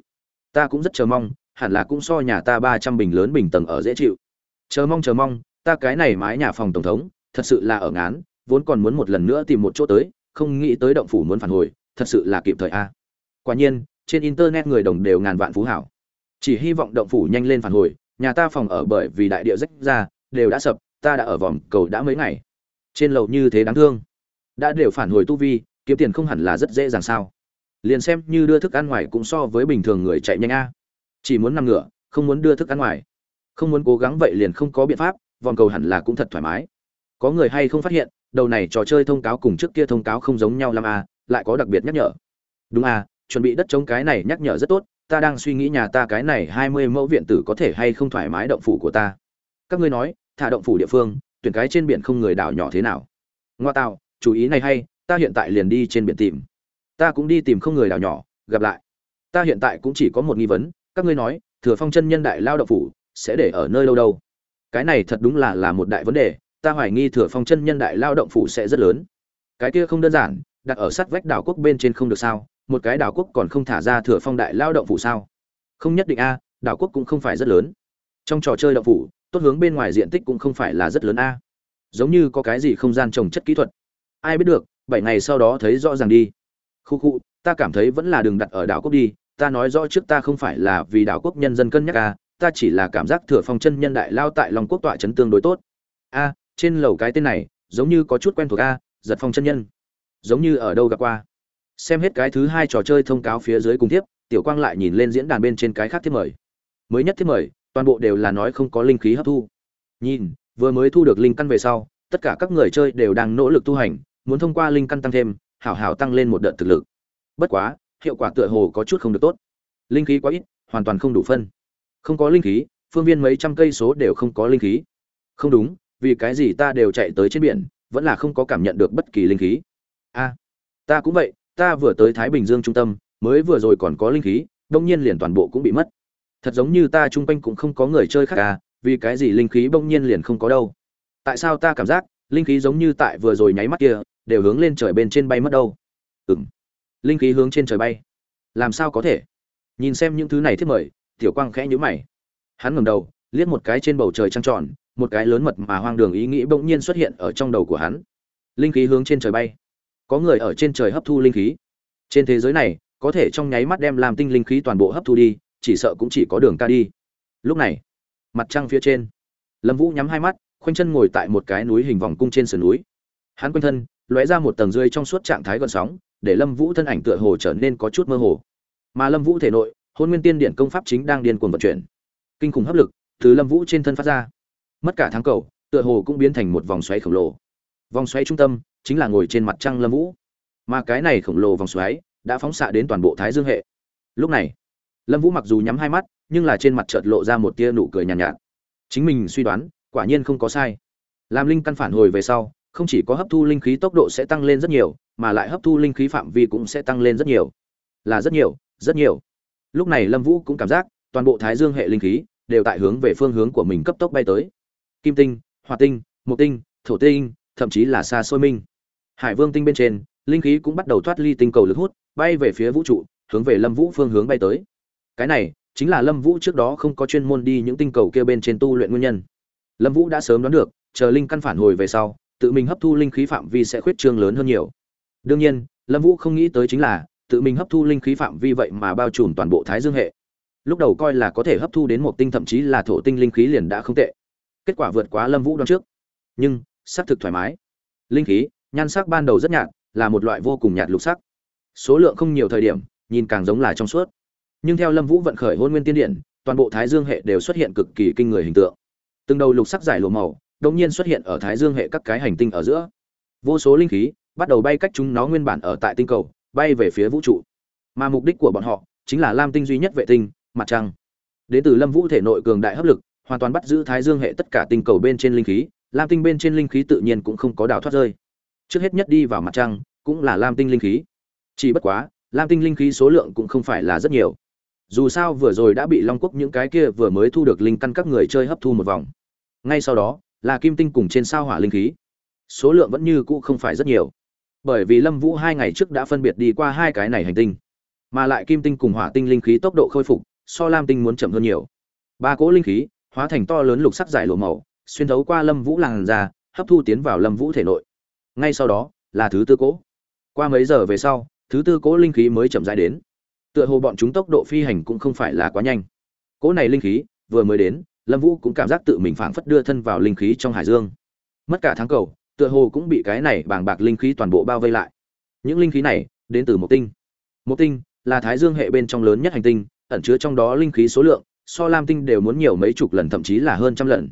Ta cũng rất chờ mong, hẳn là cũng so nhà ta ba trăm bình lớn bình tầng ở dễ chịu. Chờ mong chờ mong, ta cái này mái nhà phòng tổng thống, thật sự là ở ngán, vốn còn muốn một lần nữa tìm một chỗ tới không nghĩ tới động phủ muốn phản hồi, thật sự là kịp thời a. Quả nhiên, trên internet người đồng đều ngàn vạn phú hảo. Chỉ hy vọng động phủ nhanh lên phản hồi, nhà ta phòng ở bởi vì đại địa rách ra, đều đã sập, ta đã ở vòng cầu đã mấy ngày. Trên lầu như thế đáng thương. Đã đều phản hồi tu vi, kiếm tiền không hẳn là rất dễ dàng sao. Liền xem như đưa thức ăn ngoài cũng so với bình thường người chạy nhanh a. Chỉ muốn nằm ngửa, không muốn đưa thức ăn ngoài. Không muốn cố gắng vậy liền không có biện pháp, vòng cầu hẳn là cũng thật thoải mái. Có người hay không phát hiện đầu này trò chơi thông cáo cùng trước kia thông cáo không giống nhau lắm à? lại có đặc biệt nhắc nhở. Đúng à? chuẩn bị đất chống cái này nhắc nhở rất tốt, ta đang suy nghĩ nhà ta cái này hai mươi mẫu viện tử có thể hay không thoải mái động phủ của ta. Các ngươi nói, thả động phủ địa phương, tuyển cái trên biển không người đảo nhỏ thế nào? Ngoa tạo, chú ý này hay, ta hiện tại liền đi trên biển tìm. Ta cũng đi tìm không người đảo nhỏ, gặp lại. Ta hiện tại cũng chỉ có một nghi vấn, các ngươi nói, thừa phong chân nhân đại lao động phủ, sẽ để ở nơi đâu đâu? Cái này thật đúng là là một đại vấn đề ta hoài nghi thừa phong chân nhân đại lao động phủ sẽ rất lớn. Cái kia không đơn giản, đặt ở sát vách đảo quốc bên trên không được sao, một cái đảo quốc còn không thả ra thừa phong đại lao động phủ sao? Không nhất định a, đảo quốc cũng không phải rất lớn. Trong trò chơi động phủ, tốt hướng bên ngoài diện tích cũng không phải là rất lớn a. Giống như có cái gì không gian trồng chất kỹ thuật. Ai biết được, bảy ngày sau đó thấy rõ ràng đi. Khu khu, ta cảm thấy vẫn là đường đặt ở đảo quốc đi, ta nói rõ trước ta không phải là vì đảo quốc nhân dân cân nhắc a, ta chỉ là cảm giác thừa phong chân nhân đại lao tại lòng quốc tọa chấn tương đối tốt. A trên lầu cái tên này, giống như có chút quen thuộc a, giật phong chân nhân. Giống như ở đâu gặp qua. Xem hết cái thứ hai trò chơi thông cáo phía dưới cùng tiếp, tiểu quang lại nhìn lên diễn đàn bên trên cái khác thiết mời. Mới nhất thiết mời, toàn bộ đều là nói không có linh khí hấp thu. Nhìn, vừa mới thu được linh căn về sau, tất cả các người chơi đều đang nỗ lực tu hành, muốn thông qua linh căn tăng thêm, hảo hảo tăng lên một đợt thực lực. Bất quá, hiệu quả tựa hồ có chút không được tốt. Linh khí quá ít, hoàn toàn không đủ phân. Không có linh khí, phương viên mấy trăm cây số đều không có linh khí. Không đúng vì cái gì ta đều chạy tới trên biển, vẫn là không có cảm nhận được bất kỳ linh khí. A, ta cũng vậy, ta vừa tới thái bình dương trung tâm, mới vừa rồi còn có linh khí, đông nhiên liền toàn bộ cũng bị mất. Thật giống như ta chung quanh cũng không có người chơi khác à vì cái gì linh khí bỗng nhiên liền không có đâu? Tại sao ta cảm giác, linh khí giống như tại vừa rồi nháy mắt kia, đều hướng lên trời bên trên bay mất đâu? Ừng linh khí hướng trên trời bay. Làm sao có thể? Nhìn xem những thứ này thiết mời, tiểu quang khẽ nhíu mày. Hắn ngẩng đầu, liếc một cái trên bầu trời trăng tròn một cái lớn mật mà hoang đường ý nghĩ bỗng nhiên xuất hiện ở trong đầu của hắn. Linh khí hướng trên trời bay. Có người ở trên trời hấp thu linh khí. Trên thế giới này, có thể trong nháy mắt đem làm tinh linh khí toàn bộ hấp thu đi, chỉ sợ cũng chỉ có đường ca đi. Lúc này, mặt trăng phía trên, lâm vũ nhắm hai mắt, khoanh chân ngồi tại một cái núi hình vòng cung trên sườn núi. Hắn quanh thân, lóe ra một tầng rơi trong suốt trạng thái gợn sóng, để lâm vũ thân ảnh tựa hồ trở nên có chút mơ hồ. Mà lâm vũ thể nội, hôn nguyên tiên điện công pháp chính đang điên cuồng vận chuyển. Kinh khủng hấp lực từ lâm vũ trên thân phát ra mất cả tháng cầu tựa hồ cũng biến thành một vòng xoáy khổng lồ. Vòng xoáy trung tâm chính là ngồi trên mặt trăng lâm vũ. Mà cái này khổng lồ vòng xoáy đã phóng xạ đến toàn bộ thái dương hệ. Lúc này lâm vũ mặc dù nhắm hai mắt nhưng là trên mặt chợt lộ ra một tia nụ cười nhàn nhạt, nhạt. Chính mình suy đoán quả nhiên không có sai. Làm linh căn phản hồi về sau không chỉ có hấp thu linh khí tốc độ sẽ tăng lên rất nhiều mà lại hấp thu linh khí phạm vi cũng sẽ tăng lên rất nhiều. Là rất nhiều rất nhiều. Lúc này lâm vũ cũng cảm giác toàn bộ thái dương hệ linh khí đều tại hướng về phương hướng của mình cấp tốc bay tới kim tinh, hỏa tinh, mộc tinh, thổ tinh, thậm chí là xa xôi minh. Hải vương tinh bên trên, linh khí cũng bắt đầu thoát ly tinh cầu lực hút, bay về phía vũ trụ, hướng về lâm vũ phương hướng bay tới. Cái này chính là lâm vũ trước đó không có chuyên môn đi những tinh cầu kia bên trên tu luyện nguyên nhân. Lâm vũ đã sớm đoán được, chờ linh căn phản hồi về sau, tự mình hấp thu linh khí phạm vi sẽ khuyết trương lớn hơn nhiều. Đương nhiên, lâm vũ không nghĩ tới chính là, tự mình hấp thu linh khí phạm vi vậy mà bao trùm toàn bộ thái dương hệ. Lúc đầu coi là có thể hấp thu đến một tinh, thậm chí là thổ tinh linh khí liền đã không tệ kết quả vượt quá lâm vũ đoán trước. Nhưng xác thực thoải mái. Linh khí, nhan sắc ban đầu rất nhạt, là một loại vô cùng nhạt lục sắc. Số lượng không nhiều thời điểm, nhìn càng giống là trong suốt. Nhưng theo lâm vũ vận khởi hôn nguyên tiên điện, toàn bộ thái dương hệ đều xuất hiện cực kỳ kinh người hình tượng. Từng đầu lục sắc giải lộ màu đống nhiên xuất hiện ở thái dương hệ các cái hành tinh ở giữa. Vô số linh khí, bắt đầu bay cách chúng nó nguyên bản ở tại tinh cầu, bay về phía vũ trụ. Mà mục đích của bọn họ, chính là lam tinh duy nhất vệ tinh, mặt trăng. Đến từ lâm vũ thể nội cường đại hấp lực hoàn toàn bắt giữ thái dương hệ tất cả tinh cầu bên trên linh khí, lam tinh bên trên linh khí tự nhiên cũng không có đào thoát rơi. Trước hết nhất đi vào mặt trăng, cũng là lam tinh linh khí. Chỉ bất quá, lam tinh linh khí số lượng cũng không phải là rất nhiều. Dù sao vừa rồi đã bị long quốc những cái kia vừa mới thu được linh căn các người chơi hấp thu một vòng. Ngay sau đó, là kim tinh cùng trên sao hỏa linh khí. Số lượng vẫn như cũ không phải rất nhiều. Bởi vì lâm vũ hai ngày trước đã phân biệt đi qua hai cái này hành tinh. Mà lại kim tinh cùng hỏa tinh linh khí tốc độ khôi phục, so lam tinh muốn chậm hơn nhiều. Ba cỗ linh khí hóa thành to lớn lục sắc giải lụa màu, xuyên thấu qua lâm vũ làn ra hấp thu tiến vào lâm vũ thể nội. Ngay sau đó, là thứ tư cỗ. Qua mấy giờ về sau, thứ tư cỗ linh khí mới chậm rãi đến. Tựa hồ bọn chúng tốc độ phi hành cũng không phải là quá nhanh. Cỗ này linh khí, vừa mới đến, lâm vũ cũng cảm giác tự mình phảng phất đưa thân vào linh khí trong hải dương. Mất cả tháng cầu, tựa hồ cũng bị cái này bàng bạc linh khí toàn bộ bao vây lại. Những linh khí này, đến từ một tinh. Một tinh là thái dương hệ bên trong lớn nhất hành tinh, ẩn chứa trong đó linh khí số lượng so lam tinh đều muốn nhiều mấy chục lần, thậm chí là hơn trăm lần.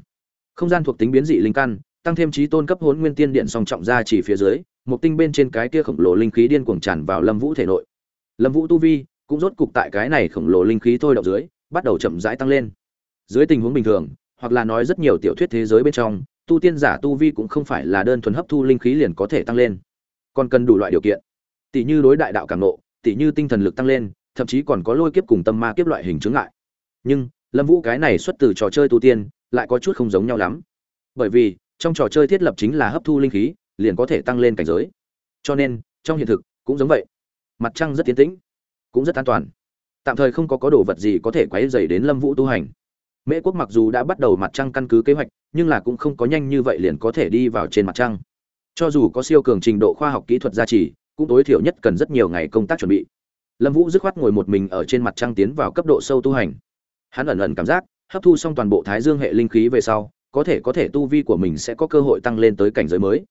Không gian thuộc tính biến dị linh căn, tăng thêm trí tôn cấp hốn nguyên tiên điện song trọng ra chỉ phía dưới, một tinh bên trên cái kia khổng lồ linh khí điên cuồng tràn vào lâm vũ thể nội. Lâm vũ tu vi cũng rốt cục tại cái này khổng lồ linh khí thôi động dưới, bắt đầu chậm rãi tăng lên. Dưới tình huống bình thường, hoặc là nói rất nhiều tiểu thuyết thế giới bên trong, tu tiên giả tu vi cũng không phải là đơn thuần hấp thu linh khí liền có thể tăng lên. Còn cần đủ loại điều kiện. Tỷ như đối đại đạo cảm nộ, tỷ như tinh thần lực tăng lên, thậm chí còn có lôi kiếp cùng tâm ma kiếp loại hình chứng ngại nhưng, lâm vũ cái này xuất từ trò chơi tu tiên, lại có chút không giống nhau lắm. Bởi vì, trong trò chơi thiết lập chính là hấp thu linh khí, liền có thể tăng lên cảnh giới. Cho nên, trong hiện thực, cũng giống vậy. Mặt trăng rất tiến tĩnh, cũng rất an toàn. Tạm thời không có có đồ vật gì có thể quấy dày đến lâm vũ tu hành. Mễ quốc mặc dù đã bắt đầu mặt trăng căn cứ kế hoạch, nhưng là cũng không có nhanh như vậy liền có thể đi vào trên mặt trăng. Cho dù có siêu cường trình độ khoa học kỹ thuật gia trì, cũng tối thiểu nhất cần rất nhiều ngày công tác chuẩn bị. Lâm vũ dứt khoát ngồi một mình ở trên mặt trăng tiến vào cấp độ sâu tu hành hắn ẩn ẩn cảm giác, hấp thu xong toàn bộ thái dương hệ linh khí về sau, có thể có thể tu vi của mình sẽ có cơ hội tăng lên tới cảnh giới mới.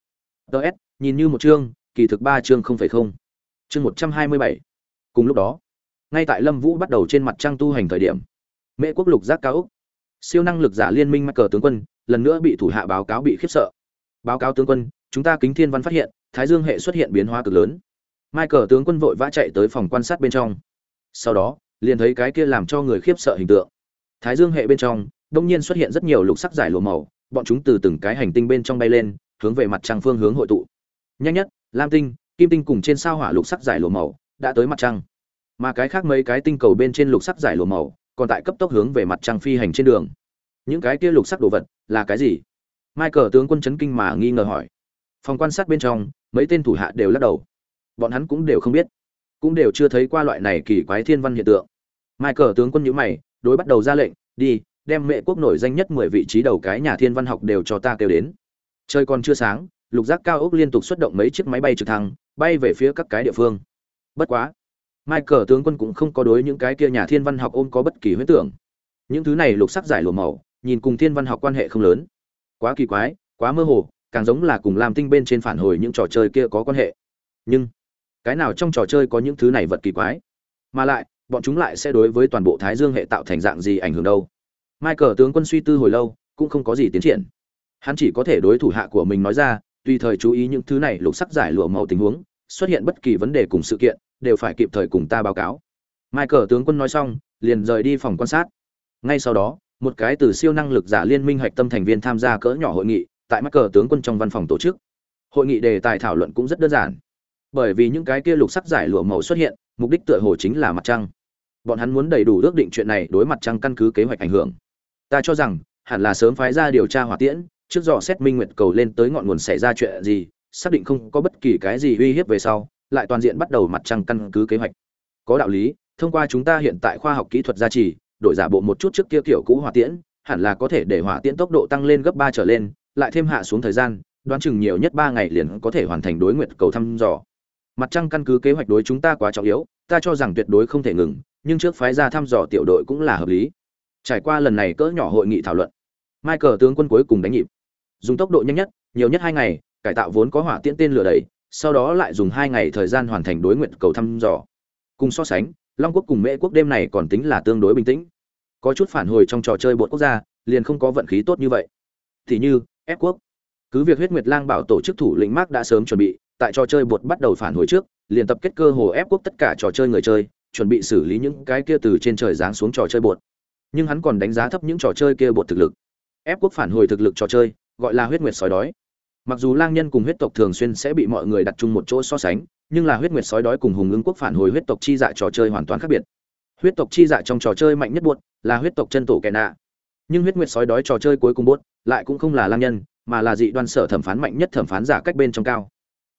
Ts nhìn như một chương, kỳ thực ba chương không phải không. Chương một trăm hai mươi bảy. Cùng lúc đó, ngay tại lâm vũ bắt đầu trên mặt trăng tu hành thời điểm, mễ quốc lục giác cao úc siêu năng lực giả liên minh mắc cờ tướng quân, lần nữa bị thủ hạ báo cáo bị khiếp sợ. Báo cáo tướng quân, chúng ta kính thiên văn phát hiện, thái dương hệ xuất hiện biến hóa cực lớn. Mai cờ tướng quân vội vã chạy tới phòng quan sát bên trong. Sau đó, liền thấy cái kia làm cho người khiếp sợ hình tượng thái dương hệ bên trong, đông nhiên xuất hiện rất nhiều lục sắc giải lụa màu, bọn chúng từ từng cái hành tinh bên trong bay lên, hướng về mặt trăng phương hướng hội tụ. Nhanh nhất, lam tinh, kim tinh cùng trên sao hỏa lục sắc giải lụa màu đã tới mặt trăng. Mà cái khác mấy cái tinh cầu bên trên lục sắc giải lụa màu còn tại cấp tốc hướng về mặt trăng phi hành trên đường. Những cái kia lục sắc đồ vật là cái gì? Michael tướng quân chấn kinh mà nghi ngờ hỏi. Phòng quan sát bên trong, mấy tên thủ hạ đều lắc đầu. Bọn hắn cũng đều không biết, cũng đều chưa thấy qua loại này kỳ quái thiên văn hiện tượng. Michael tướng quân nhữ mày đối bắt đầu ra lệnh, đi, đem mẹ quốc nổi danh nhất mười vị trí đầu cái nhà thiên văn học đều cho ta kêu đến. Trời còn chưa sáng, lục giác cao ốc liên tục xuất động mấy chiếc máy bay trực thăng, bay về phía các cái địa phương. Bất quá, michael tướng quân cũng không có đối những cái kia nhà thiên văn học ôm có bất kỳ huyết tưởng. Những thứ này lục sắc giải lùa màu, nhìn cùng thiên văn học quan hệ không lớn. Quá kỳ quái, quá mơ hồ, càng giống là cùng làm tinh bên trên phản hồi những trò chơi kia có quan hệ. Nhưng, cái nào trong trò chơi có những thứ này vật kỳ quái? Mà lại bọn chúng lại sẽ đối với toàn bộ thái dương hệ tạo thành dạng gì ảnh hưởng đâu? Michael tướng quân suy tư hồi lâu, cũng không có gì tiến triển. Hắn chỉ có thể đối thủ hạ của mình nói ra, tùy thời chú ý những thứ này lục sắc giải lụa màu tình huống, xuất hiện bất kỳ vấn đề cùng sự kiện, đều phải kịp thời cùng ta báo cáo. Michael tướng quân nói xong, liền rời đi phòng quan sát. Ngay sau đó, một cái từ siêu năng lực giả liên minh hạch tâm thành viên tham gia cỡ nhỏ hội nghị tại michael tướng quân trong văn phòng tổ chức. Hội nghị đề tài thảo luận cũng rất đơn giản. Bởi vì những cái kia lục sắc giải lụa màu xuất hiện, mục đích tựa hồ chính là mặt trăng bọn hắn muốn đầy đủ ước định chuyện này đối mặt trăng căn cứ kế hoạch ảnh hưởng. Ta cho rằng, hẳn là sớm phái ra điều tra hỏa tiễn, trước dò xét minh nguyệt cầu lên tới ngọn nguồn xảy ra chuyện gì, xác định không có bất kỳ cái gì uy hiếp về sau, lại toàn diện bắt đầu mặt trăng căn cứ kế hoạch. Có đạo lý, thông qua chúng ta hiện tại khoa học kỹ thuật gia trì, đổi giả bộ một chút trước kia kiểu cũ hỏa tiễn, hẳn là có thể để hỏa tiễn tốc độ tăng lên gấp ba trở lên, lại thêm hạ xuống thời gian, đoán chừng nhiều nhất ba ngày liền có thể hoàn thành đối nguyệt cầu thăm dò. Mặt trăng căn cứ kế hoạch đối chúng ta quá trọng yếu, ta cho rằng tuyệt đối không thể ngừng nhưng trước phái ra thăm dò tiểu đội cũng là hợp lý. Trải qua lần này cỡ nhỏ hội nghị thảo luận, michael tướng quân cuối cùng đánh nhịp. Dùng tốc độ nhanh nhất, nhiều nhất hai ngày, cải tạo vốn có hỏa tiễn tên lửa đẩy, sau đó lại dùng hai ngày thời gian hoàn thành đối nguyện cầu thăm dò. Cùng so sánh, long quốc cùng mễ quốc đêm này còn tính là tương đối bình tĩnh. Có chút phản hồi trong trò chơi bột quốc gia, liền không có vận khí tốt như vậy. Thì như, ép quốc. Cứ việc huyết nguyệt lang bảo tổ chức thủ lĩnh mark đã sớm chuẩn bị, tại trò chơi bột bắt đầu phản hồi trước, liền tập kết cơ hồ ép quốc tất cả trò chơi người chơi chuẩn bị xử lý những cái kia từ trên trời giáng xuống trò chơi bột. Nhưng hắn còn đánh giá thấp những trò chơi kia bột thực lực. Ép quốc phản hồi thực lực trò chơi, gọi là huyết nguyệt sói đói. Mặc dù lang nhân cùng huyết tộc thường xuyên sẽ bị mọi người đặt chung một chỗ so sánh, nhưng là huyết nguyệt sói đói cùng hùng ứng quốc phản hồi huyết tộc chi dạ trò chơi hoàn toàn khác biệt. Huyết tộc chi dạ trong trò chơi mạnh nhất buốt là huyết tộc chân tổ kẻ nạ. Nhưng huyết nguyệt sói đói trò chơi cuối cùng buốt lại cũng không là lang nhân, mà là dị đoan sở thẩm phán mạnh nhất thẩm phán giả cách bên trong cao.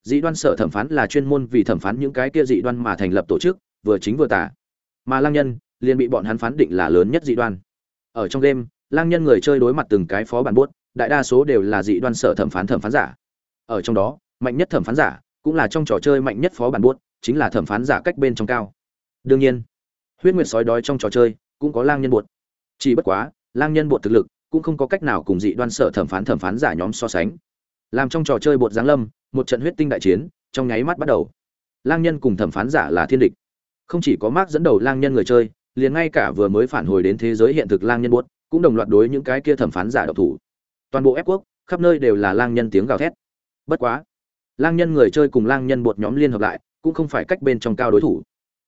Dị đoan sở thẩm phán là chuyên môn vì thẩm phán những cái kia dị đoan mà thành lập tổ chức vừa chính vừa tả mà lang nhân liền bị bọn hắn phán định là lớn nhất dị đoan. Ở trong game lang nhân người chơi đối mặt từng cái phó bản buốt, đại đa số đều là dị đoan sở thẩm phán thẩm phán giả. Ở trong đó, mạnh nhất thẩm phán giả cũng là trong trò chơi mạnh nhất phó bản buốt, chính là thẩm phán giả cách bên trong cao. Đương nhiên, huyết nguyệt sói đói trong trò chơi cũng có lang nhân buột chỉ bất quá, lang nhân buột thực lực cũng không có cách nào cùng dị đoan sở thẩm phán thẩm phán giả nhóm so sánh. Làm trong trò chơi bột giáng lâm, một trận huyết tinh đại chiến trong nháy mắt bắt đầu. Lang nhân cùng thẩm phán giả là thiên địch không chỉ có mark dẫn đầu lang nhân người chơi liền ngay cả vừa mới phản hồi đến thế giới hiện thực lang nhân buốt cũng đồng loạt đối những cái kia thẩm phán giả độc thủ. Toàn bộ ép quốc khắp nơi đều là lang nhân tiếng gào thét. Bất quá lang nhân người chơi cùng lang nhân buột nhóm liên hợp lại cũng không phải cách bên trong cao đối thủ.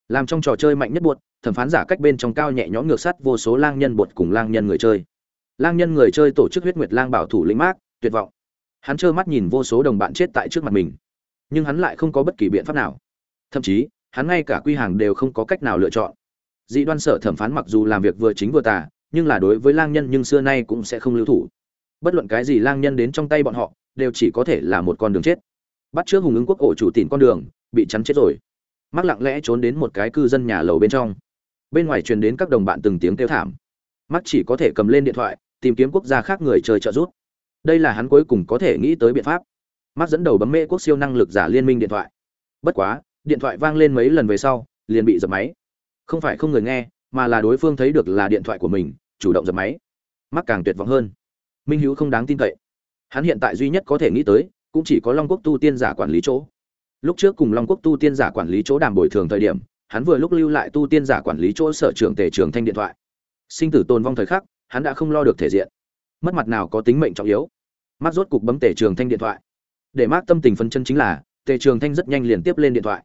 Làm trong trò chơi mạnh nhất buột, thẩm phán giả cách bên trong cao nhẹ nhõm ngược sắt vô số lang nhân buột cùng lang nhân người chơi. Lang nhân người chơi tổ chức huyết nguyệt lang bảo thủ lĩnh mác, tuyệt vọng. Hắn trơ mắt nhìn vô số đồng bạn chết tại trước mặt mình. Nhưng hắn lại không có bất kỳ biện pháp nào. Thậm chí hắn ngay cả quy hàng đều không có cách nào lựa chọn. Dị đoan sở thẩm phán mặc dù làm việc vừa chính vừa tà, nhưng là đối với lang nhân nhưng xưa nay cũng sẽ không lưu thủ. Bất luận cái gì lang nhân đến trong tay bọn họ, đều chỉ có thể là một con đường chết. Bắt trước hùng ứng quốc ổ chủ tìm con đường, bị chắn chết rồi. Mắc lặng lẽ trốn đến một cái cư dân nhà lầu bên trong. Bên ngoài truyền đến các đồng bạn từng tiếng kêu thảm. Mắc chỉ có thể cầm lên điện thoại, tìm kiếm quốc gia khác người chơi trợ giúp. Đây là hắn cuối cùng có thể nghĩ tới biện pháp. Mắc dẫn đầu bấm mê quốc siêu năng lực giả liên minh điện thoại. Bất quá điện thoại vang lên mấy lần về sau, liền bị dập máy. Không phải không người nghe, mà là đối phương thấy được là điện thoại của mình, chủ động dập máy. Mắc càng tuyệt vọng hơn. Minh hữu không đáng tin cậy. Hắn hiện tại duy nhất có thể nghĩ tới, cũng chỉ có long quốc tu tiên giả quản lý chỗ. Lúc trước cùng long quốc tu tiên giả quản lý chỗ đàm bồi thường thời điểm, hắn vừa lúc lưu lại tu tiên giả quản lý chỗ sở trường tề trường thanh điện thoại. Sinh tử tồn vong thời khắc, hắn đã không lo được thể diện. Mất mặt nào có tính mệnh trọng yếu. Mắt rốt cục bấm tề trường thanh điện thoại. Để mắt tâm tình phân chân chính là, tề trường thanh rất nhanh liền tiếp lên điện thoại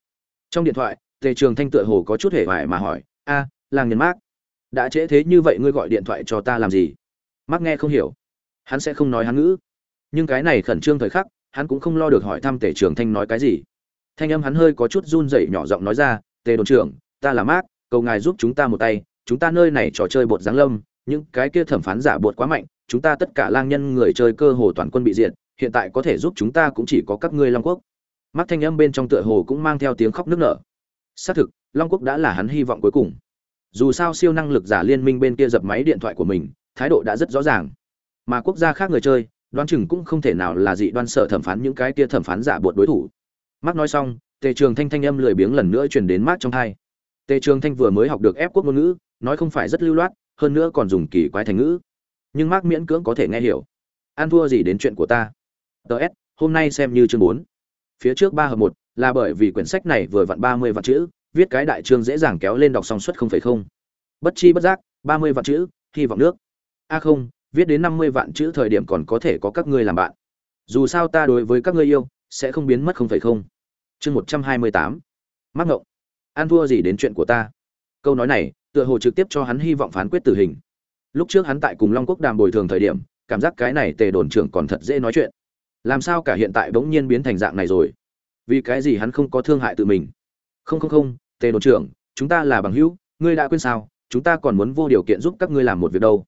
trong điện thoại tề trường thanh tựa hồ có chút hề vải mà hỏi a à, làng nhân mác đã trễ thế như vậy ngươi gọi điện thoại cho ta làm gì? Mác nghe không hiểu. Hắn sẽ không nói hắn ngữ. Nhưng cái này khẩn trương thời khắc hắn cũng không lo được hỏi thăm tề trường thanh nói cái gì. Thanh âm hắn hơi có chút run rẩy nhỏ giọng nói ra tề đồn trưởng ta là mác cầu ngài giúp chúng ta một tay chúng ta nơi này trò chơi bột giáng lâm những cái kia thẩm phán giả bột quá mạnh chúng ta tất cả lang nhân người chơi cơ hồ toàn quân bị diệt hiện tại có thể giúp chúng ta cũng chỉ có các ngươi long quốc mắt thanh âm bên trong tựa hồ cũng mang theo tiếng khóc nức nở xác thực long quốc đã là hắn hy vọng cuối cùng dù sao siêu năng lực giả liên minh bên kia dập máy điện thoại của mình thái độ đã rất rõ ràng mà quốc gia khác người chơi đoán chừng cũng không thể nào là dị đoan sợ thẩm phán những cái kia thẩm phán giả buộc đối thủ Mắt nói xong, Tề Trường Thanh thanh âm lười biếng lần nữa truyền đến mắt trong tai. Tề Trường Thanh vừa mới học được ép quốc ngôn ngữ, nói không phải rất lưu loát, hơn nữa còn dùng kỳ quái thành ngữ. Nhưng mắt miễn cưỡng có thể nghe hiểu. An thua gì đến chuyện của ta? DS, hôm nay xem như chương bốn Phía trước 3 hợp 1, là bởi vì quyển sách này vừa vặn ba mươi vạn chữ viết cái đại chương dễ dàng kéo lên đọc song suất không phải không. Bất chi bất giác ba mươi vạn chữ hy vọng nước. A không viết đến năm mươi vạn chữ thời điểm còn có thể có các ngươi làm bạn. Dù sao ta đối với các ngươi yêu sẽ không biến mất không phải không. Chương một trăm hai mươi tám. Mắc ngộng. An thua gì đến chuyện của ta? Câu nói này tựa hồ trực tiếp cho hắn hy vọng phán quyết tử hình. Lúc trước hắn tại cùng long quốc đàm bồi thường thời điểm cảm giác cái này tề đồn trưởng còn thật dễ nói chuyện làm sao cả hiện tại bỗng nhiên biến thành dạng này rồi? Vì cái gì hắn không có thương hại tự mình? Không không không, tề đồn trưởng, chúng ta là bằng hữu, ngươi đã quên sao? Chúng ta còn muốn vô điều kiện giúp các ngươi làm một việc đâu.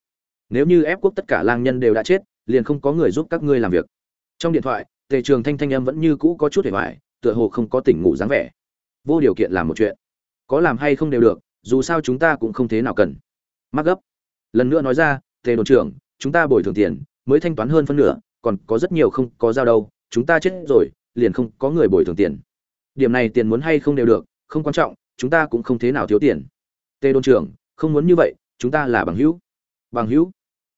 Nếu như ép quốc tất cả lang nhân đều đã chết, liền không có người giúp các ngươi làm việc. Trong điện thoại, tề trường thanh thanh em vẫn như cũ có chút hề hoài, tựa hồ không có tỉnh ngủ dáng vẻ. Vô điều kiện làm một chuyện. Có làm hay không đều được, dù sao chúng ta cũng không thế nào cần. Mắc gấp. Lần nữa nói ra, tề đồn trưởng, chúng ta bồi thường tiền, mới thanh toán hơn phân nửa còn có rất nhiều không có giao đâu, chúng ta chết rồi, liền không có người bồi thường tiền. Điểm này tiền muốn hay không đều được, không quan trọng, chúng ta cũng không thế nào thiếu tiền. Tê đôn trưởng, không muốn như vậy, chúng ta là bằng hữu. Bằng hữu?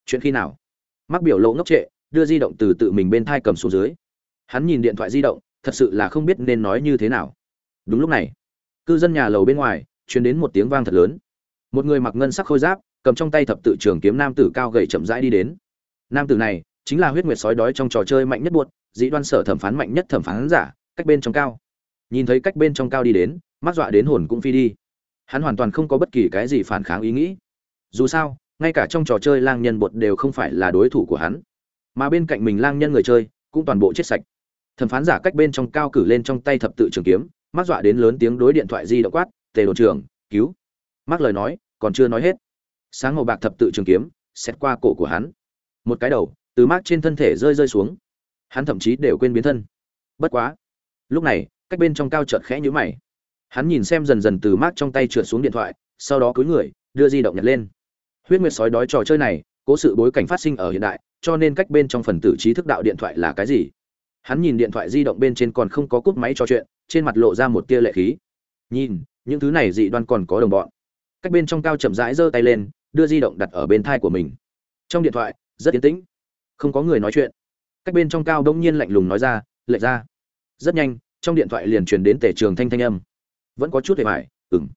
Chuyện khi nào? Mắc biểu lộ ngốc trệ, đưa di động từ tự mình bên thai cầm xuống dưới. Hắn nhìn điện thoại di động, thật sự là không biết nên nói như thế nào. Đúng lúc này, cư dân nhà lầu bên ngoài, truyền đến một tiếng vang thật lớn. Một người mặc ngân sắc khôi giáp, cầm trong tay thập tự trường kiếm nam tử cao gầy chậm rãi đi đến. Nam tử này chính là huyết nguyệt sói đói trong trò chơi mạnh nhất buột dĩ đoan sở thẩm phán mạnh nhất thẩm phán giả, cách bên trong cao. Nhìn thấy cách bên trong cao đi đến, mắt dọa đến hồn cũng phi đi. Hắn hoàn toàn không có bất kỳ cái gì phản kháng ý nghĩ. Dù sao, ngay cả trong trò chơi lang nhân bột đều không phải là đối thủ của hắn. Mà bên cạnh mình lang nhân người chơi, cũng toàn bộ chết sạch. Thẩm phán giả cách bên trong cao cử lên trong tay thập tự trường kiếm, mắt dọa đến lớn tiếng đối điện thoại di động quát, tề đồn trưởng, cứu. Mắc lời nói, còn chưa nói hết. Sáng màu bạc thập tự trường kiếm xét qua cổ của hắn. Một cái đầu từ mát trên thân thể rơi rơi xuống. Hắn thậm chí đều quên biến thân. Bất quá, lúc này, cách bên trong cao chợt khẽ nhíu mày. Hắn nhìn xem dần dần từ mát trong tay trượt xuống điện thoại, sau đó cúi người, đưa di động nhặt lên. Huyết nguyệt sói đói trò chơi này, cố sự bối cảnh phát sinh ở hiện đại, cho nên cách bên trong phần tử trí thức đạo điện thoại là cái gì? Hắn nhìn điện thoại di động bên trên còn không có cúp máy trò chuyện, trên mặt lộ ra một tia lệ khí. Nhìn, những thứ này dị đoan còn có đồng bọn. Cách bên trong cao chậm rãi giơ tay lên, đưa di động đặt ở bên thai của mình. Trong điện thoại, rất yên tĩnh không có người nói chuyện. Cách bên trong cao đông nhiên lạnh lùng nói ra, lệ ra. Rất nhanh, trong điện thoại liền truyền đến tể trường thanh thanh âm. Vẫn có chút hề mải ừng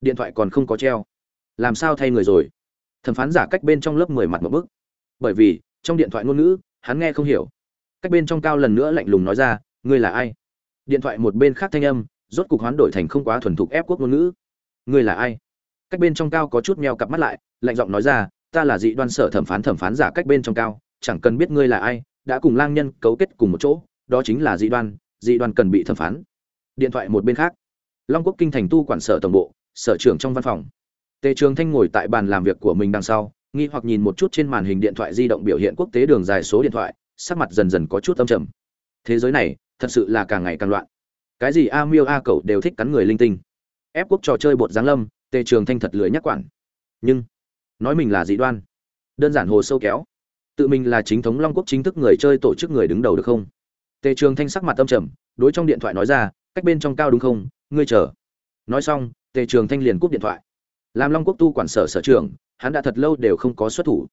điện thoại còn không có treo. Làm sao thay người rồi? Thẩm phán giả cách bên trong lớp mười mặt một bức. Bởi vì, trong điện thoại ngôn ngữ, hắn nghe không hiểu. Cách bên trong cao lần nữa lạnh lùng nói ra, ngươi là ai? Điện thoại một bên khác thanh âm, rốt cục hoán đổi thành không quá thuần thục ép quốc ngôn ngữ. Ngươi là ai? Cách bên trong cao có chút meo cặp mắt lại, lạnh giọng nói ra, ta là dị đoan sở thẩm phán thẩm phán giả cách bên trong cao chẳng cần biết ngươi là ai, đã cùng lang nhân cấu kết cùng một chỗ, đó chính là dị đoan dị đoan cần bị thẩm phán. Điện thoại một bên khác. Long quốc kinh thành tu quản sở tổng bộ, sở trưởng trong văn phòng. Tề trường thanh ngồi tại bàn làm việc của mình đằng sau, nghi hoặc nhìn một chút trên màn hình điện thoại di động biểu hiện quốc tế đường dài số điện thoại, sắc mặt dần dần có chút âm trầm. Thế giới này, thật sự là càng ngày càng loạn. Cái gì a miêu a cậu đều thích cắn người linh tinh. Ép quốc trò chơi bột giáng lâm, tề trường thanh thật lười nhắc quản. Nhưng, nói mình là dị đoan. Đơn giản hồ sâu kéo tự mình là chính thống long quốc chính thức người chơi tổ chức người đứng đầu được không? Tề trường thanh sắc mặt tâm trầm, đối trong điện thoại nói ra, cách bên trong cao đúng không? Ngươi chờ. Nói xong, tề trường thanh liền cúp điện thoại. Làm long quốc tu quản sở sở trường hắn đã thật lâu đều không có xuất thủ.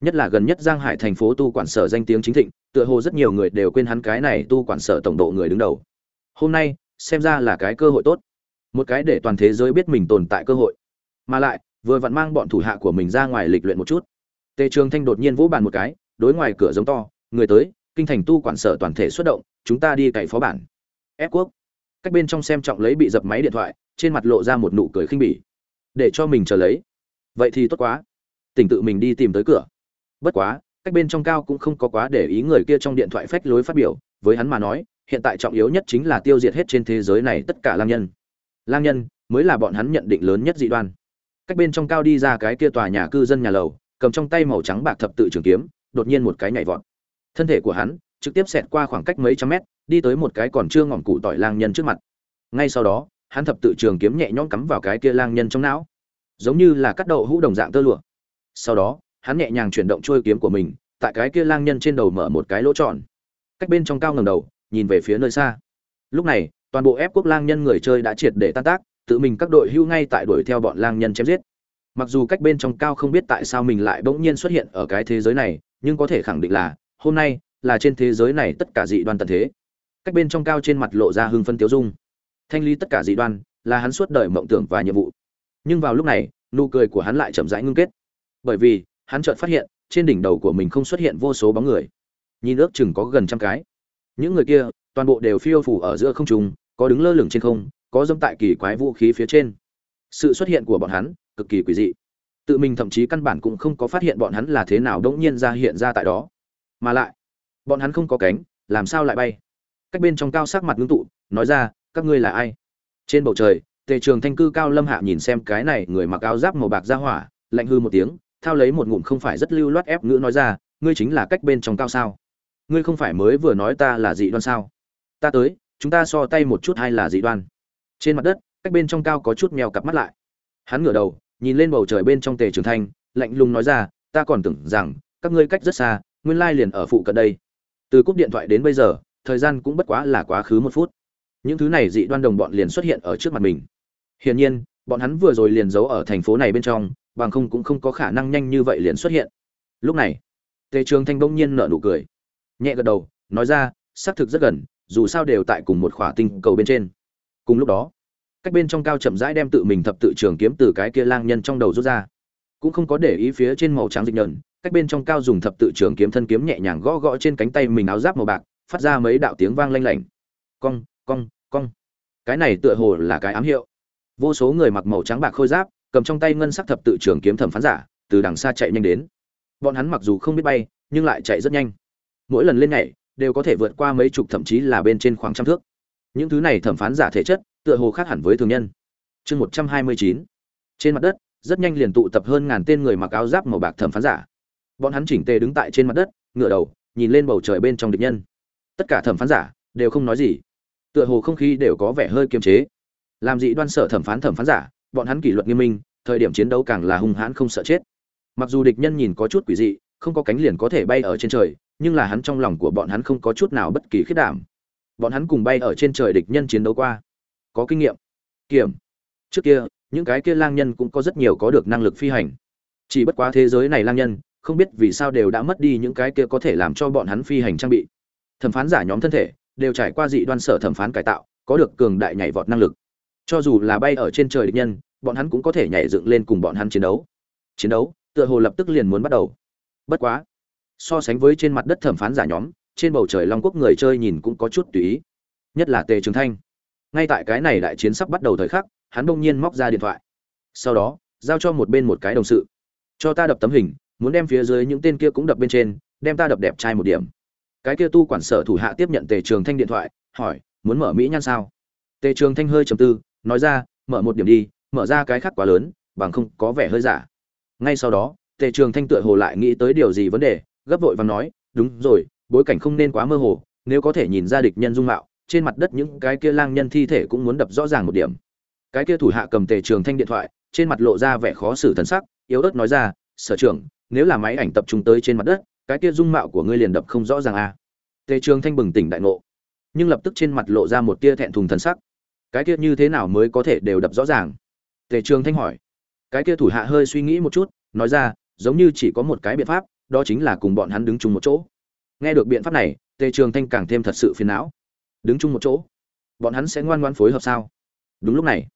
Nhất là gần nhất giang hải thành phố tu quản sở danh tiếng chính thịnh, tựa hồ rất nhiều người đều quên hắn cái này tu quản sở tổng độ người đứng đầu. Hôm nay, xem ra là cái cơ hội tốt. Một cái để toàn thế giới biết mình tồn tại cơ hội. Mà lại, vừa vặn mang bọn thủ hạ của mình ra ngoài lịch luyện một chút tề trường thanh đột nhiên vỗ bàn một cái, đối ngoài cửa giống to, người tới, kinh thành tu quản sở toàn thể xuất động, chúng ta đi cậy phó bản. Ép quốc. Cách bên trong xem trọng lấy bị dập máy điện thoại, trên mặt lộ ra một nụ cười khinh bỉ. Để cho mình chờ lấy. Vậy thì tốt quá. Tỉnh tự mình đi tìm tới cửa. Bất quá, cách bên trong cao cũng không có quá để ý người kia trong điện thoại phách lối phát biểu, với hắn mà nói, hiện tại trọng yếu nhất chính là tiêu diệt hết trên thế giới này tất cả lang nhân. Lang nhân, mới là bọn hắn nhận định lớn nhất dị đoan. Cách bên trong cao đi ra cái kia tòa nhà cư dân nhà lầu cầm trong tay màu trắng bạc thập tự trường kiếm, đột nhiên một cái nhảy vọt. Thân thể của hắn trực tiếp xẹt qua khoảng cách mấy trăm mét, đi tới một cái còn chưa ngỏm cụ tỏi lang nhân trước mặt. Ngay sau đó, hắn thập tự trường kiếm nhẹ nhõm cắm vào cái kia lang nhân trong não. Giống như là cắt đậu hũ đồng dạng tơ lụa. Sau đó, hắn nhẹ nhàng chuyển động chuôi kiếm của mình, tại cái kia lang nhân trên đầu mở một cái lỗ tròn. Cách bên trong cao ngẩng đầu, nhìn về phía nơi xa. Lúc này, toàn bộ ép quốc lang nhân người chơi đã triệt để tan tác, tự mình các đội hưu ngay tại đuổi theo bọn lang nhân chém giết mặc dù cách bên trong cao không biết tại sao mình lại bỗng nhiên xuất hiện ở cái thế giới này, nhưng có thể khẳng định là, hôm nay là trên thế giới này tất cả dị đoan tận thế. Cách bên trong cao trên mặt lộ ra hưng phân tiêu dung. Thanh lý tất cả dị đoan là hắn suốt đời mộng tưởng và nhiệm vụ. Nhưng vào lúc này, nụ cười của hắn lại chậm rãi ngưng kết. Bởi vì, hắn chợt phát hiện, trên đỉnh đầu của mình không xuất hiện vô số bóng người. Nhìn ước chừng có gần trăm cái. Những người kia, toàn bộ đều phiêu phủ ở giữa không trung, có đứng lơ lửng trên không, có dâm tại kỳ quái vũ khí phía trên. Sự xuất hiện của bọn hắn cực kỳ quỷ dị. Tự mình thậm chí căn bản cũng không có phát hiện bọn hắn là thế nào đống nhiên ra hiện ra tại đó. Mà lại, bọn hắn không có cánh, làm sao lại bay? Cách bên trong cao sắc mặt ngưng tụ, nói ra, các ngươi là ai? Trên bầu trời, tề trường thanh cư cao lâm hạ nhìn xem cái này người mặc áo giáp màu bạc ra hỏa, lạnh hư một tiếng, thao lấy một ngụm không phải rất lưu loát ép ngữ nói ra, ngươi chính là cách bên trong cao sao? Ngươi không phải mới vừa nói ta là dị đoan sao? Ta tới, chúng ta so tay một chút hay là dị đoan? Trên mặt đất, cách bên trong cao có chút mèo cặp mắt lại. Hắn ngửa đầu nhìn lên bầu trời bên trong tề trường thanh, lạnh lùng nói ra, ta còn tưởng rằng các ngươi cách rất xa, nguyên lai liền ở phụ cận đây. Từ cúp điện thoại đến bây giờ, thời gian cũng bất quá là quá khứ một phút. Những thứ này dị đoan đồng bọn liền xuất hiện ở trước mặt mình. Hiển nhiên, bọn hắn vừa rồi liền giấu ở thành phố này bên trong, bằng không cũng không có khả năng nhanh như vậy liền xuất hiện. Lúc này, tề trường thanh bỗng nhiên nở nụ cười. Nhẹ gật đầu, nói ra, xác thực rất gần, dù sao đều tại cùng một khỏa tinh cầu bên trên. Cùng lúc đó cách bên trong cao chậm rãi đem tự mình thập tự trường kiếm từ cái kia lang nhân trong đầu rút ra. Cũng không có để ý phía trên màu trắng dịch nhợn cách bên trong cao dùng thập tự trường kiếm thân kiếm nhẹ nhàng gõ gõ trên cánh tay mình áo giáp màu bạc, phát ra mấy đạo tiếng vang lanh lảnh. Cong cong cong. Cái này tựa hồ là cái ám hiệu. Vô số người mặc màu trắng bạc khôi giáp, cầm trong tay ngân sắc thập tự trường kiếm thẩm phán giả, từ đằng xa chạy nhanh đến. Bọn hắn mặc dù không biết bay, nhưng lại chạy rất nhanh. Mỗi lần lên nhảy, đều có thể vượt qua mấy chục thậm chí là bên trên khoảng trăm thước. Những thứ này thẩm phán giả thể chất tựa hồ khác hẳn với thường nhân. Chương một trăm hai mươi chín. Trên mặt đất, rất nhanh liền tụ tập hơn ngàn tên người mặc áo giáp màu bạc thẩm phán giả. Bọn hắn chỉnh tề đứng tại trên mặt đất ngựa đầu, nhìn lên bầu trời bên trong địch nhân. Tất cả thẩm phán giả đều không nói gì. Tựa hồ không khí đều có vẻ hơi kiềm chế. Làm dị đoan sở thẩm phán thẩm phán giả, bọn hắn kỷ luật nghiêm minh, thời điểm chiến đấu càng là hung hãn không sợ chết. Mặc dù địch nhân nhìn có chút quỷ dị, không có cánh liền có thể bay ở trên trời, nhưng là hắn trong lòng của bọn hắn không có chút nào bất kỳ khiết đảm. Bọn hắn cùng bay ở trên trời địch nhân chiến đấu qua có kinh nghiệm. Kiểm. Trước kia, những cái kia lang nhân cũng có rất nhiều có được năng lực phi hành. Chỉ bất quá thế giới này lang nhân, không biết vì sao đều đã mất đi những cái kia có thể làm cho bọn hắn phi hành trang bị. Thẩm phán giả nhóm thân thể, đều trải qua dị đoan sở thẩm phán cải tạo, có được cường đại nhảy vọt năng lực. Cho dù là bay ở trên trời địch nhân, bọn hắn cũng có thể nhảy dựng lên cùng bọn hắn chiến đấu. Chiến đấu, tựa hồ lập tức liền muốn bắt đầu. Bất quá, so sánh với trên mặt đất thẩm phán giả nhóm, trên bầu trời long quốc người chơi nhìn cũng có chút tùy ý. Nhất là tề trường thanh ngay tại cái này đại chiến sắp bắt đầu thời khắc, hắn bỗng nhiên móc ra điện thoại. Sau đó, giao cho một bên một cái đồng sự. Cho ta đập tấm hình, muốn đem phía dưới những tên kia cũng đập bên trên, đem ta đập đẹp trai một điểm. Cái kia tu quản sở thủ hạ tiếp nhận tề trường thanh điện thoại, hỏi, muốn mở mỹ nhan sao? Tề trường thanh hơi trầm tư, nói ra, mở một điểm đi, mở ra cái khác quá lớn, bằng không có vẻ hơi giả. Ngay sau đó, tề trường thanh tựa hồ lại nghĩ tới điều gì vấn đề, gấp vội và nói, đúng rồi, bối cảnh không nên quá mơ hồ, nếu có thể nhìn ra địch nhân dung mạo trên mặt đất những cái kia lang nhân thi thể cũng muốn đập rõ ràng một điểm. Cái kia thủ hạ cầm tề trường thanh điện thoại, trên mặt lộ ra vẻ khó xử thần sắc, yếu ớt nói ra, sở trưởng, nếu là máy ảnh tập trung tới trên mặt đất, cái kia dung mạo của ngươi liền đập không rõ ràng à. tề trường thanh bừng tỉnh đại ngộ, nhưng lập tức trên mặt lộ ra một tia thẹn thùng thần sắc. Cái kia như thế nào mới có thể đều đập rõ ràng? Tề trường thanh hỏi. Cái kia thủ hạ hơi suy nghĩ một chút, nói ra, giống như chỉ có một cái biện pháp, đó chính là cùng bọn hắn đứng chung một chỗ. Nghe được biện pháp này, tề trường thanh càng thêm thật sự phiền não đứng chung một chỗ. Bọn hắn sẽ ngoan ngoan phối hợp sao? Đúng lúc này,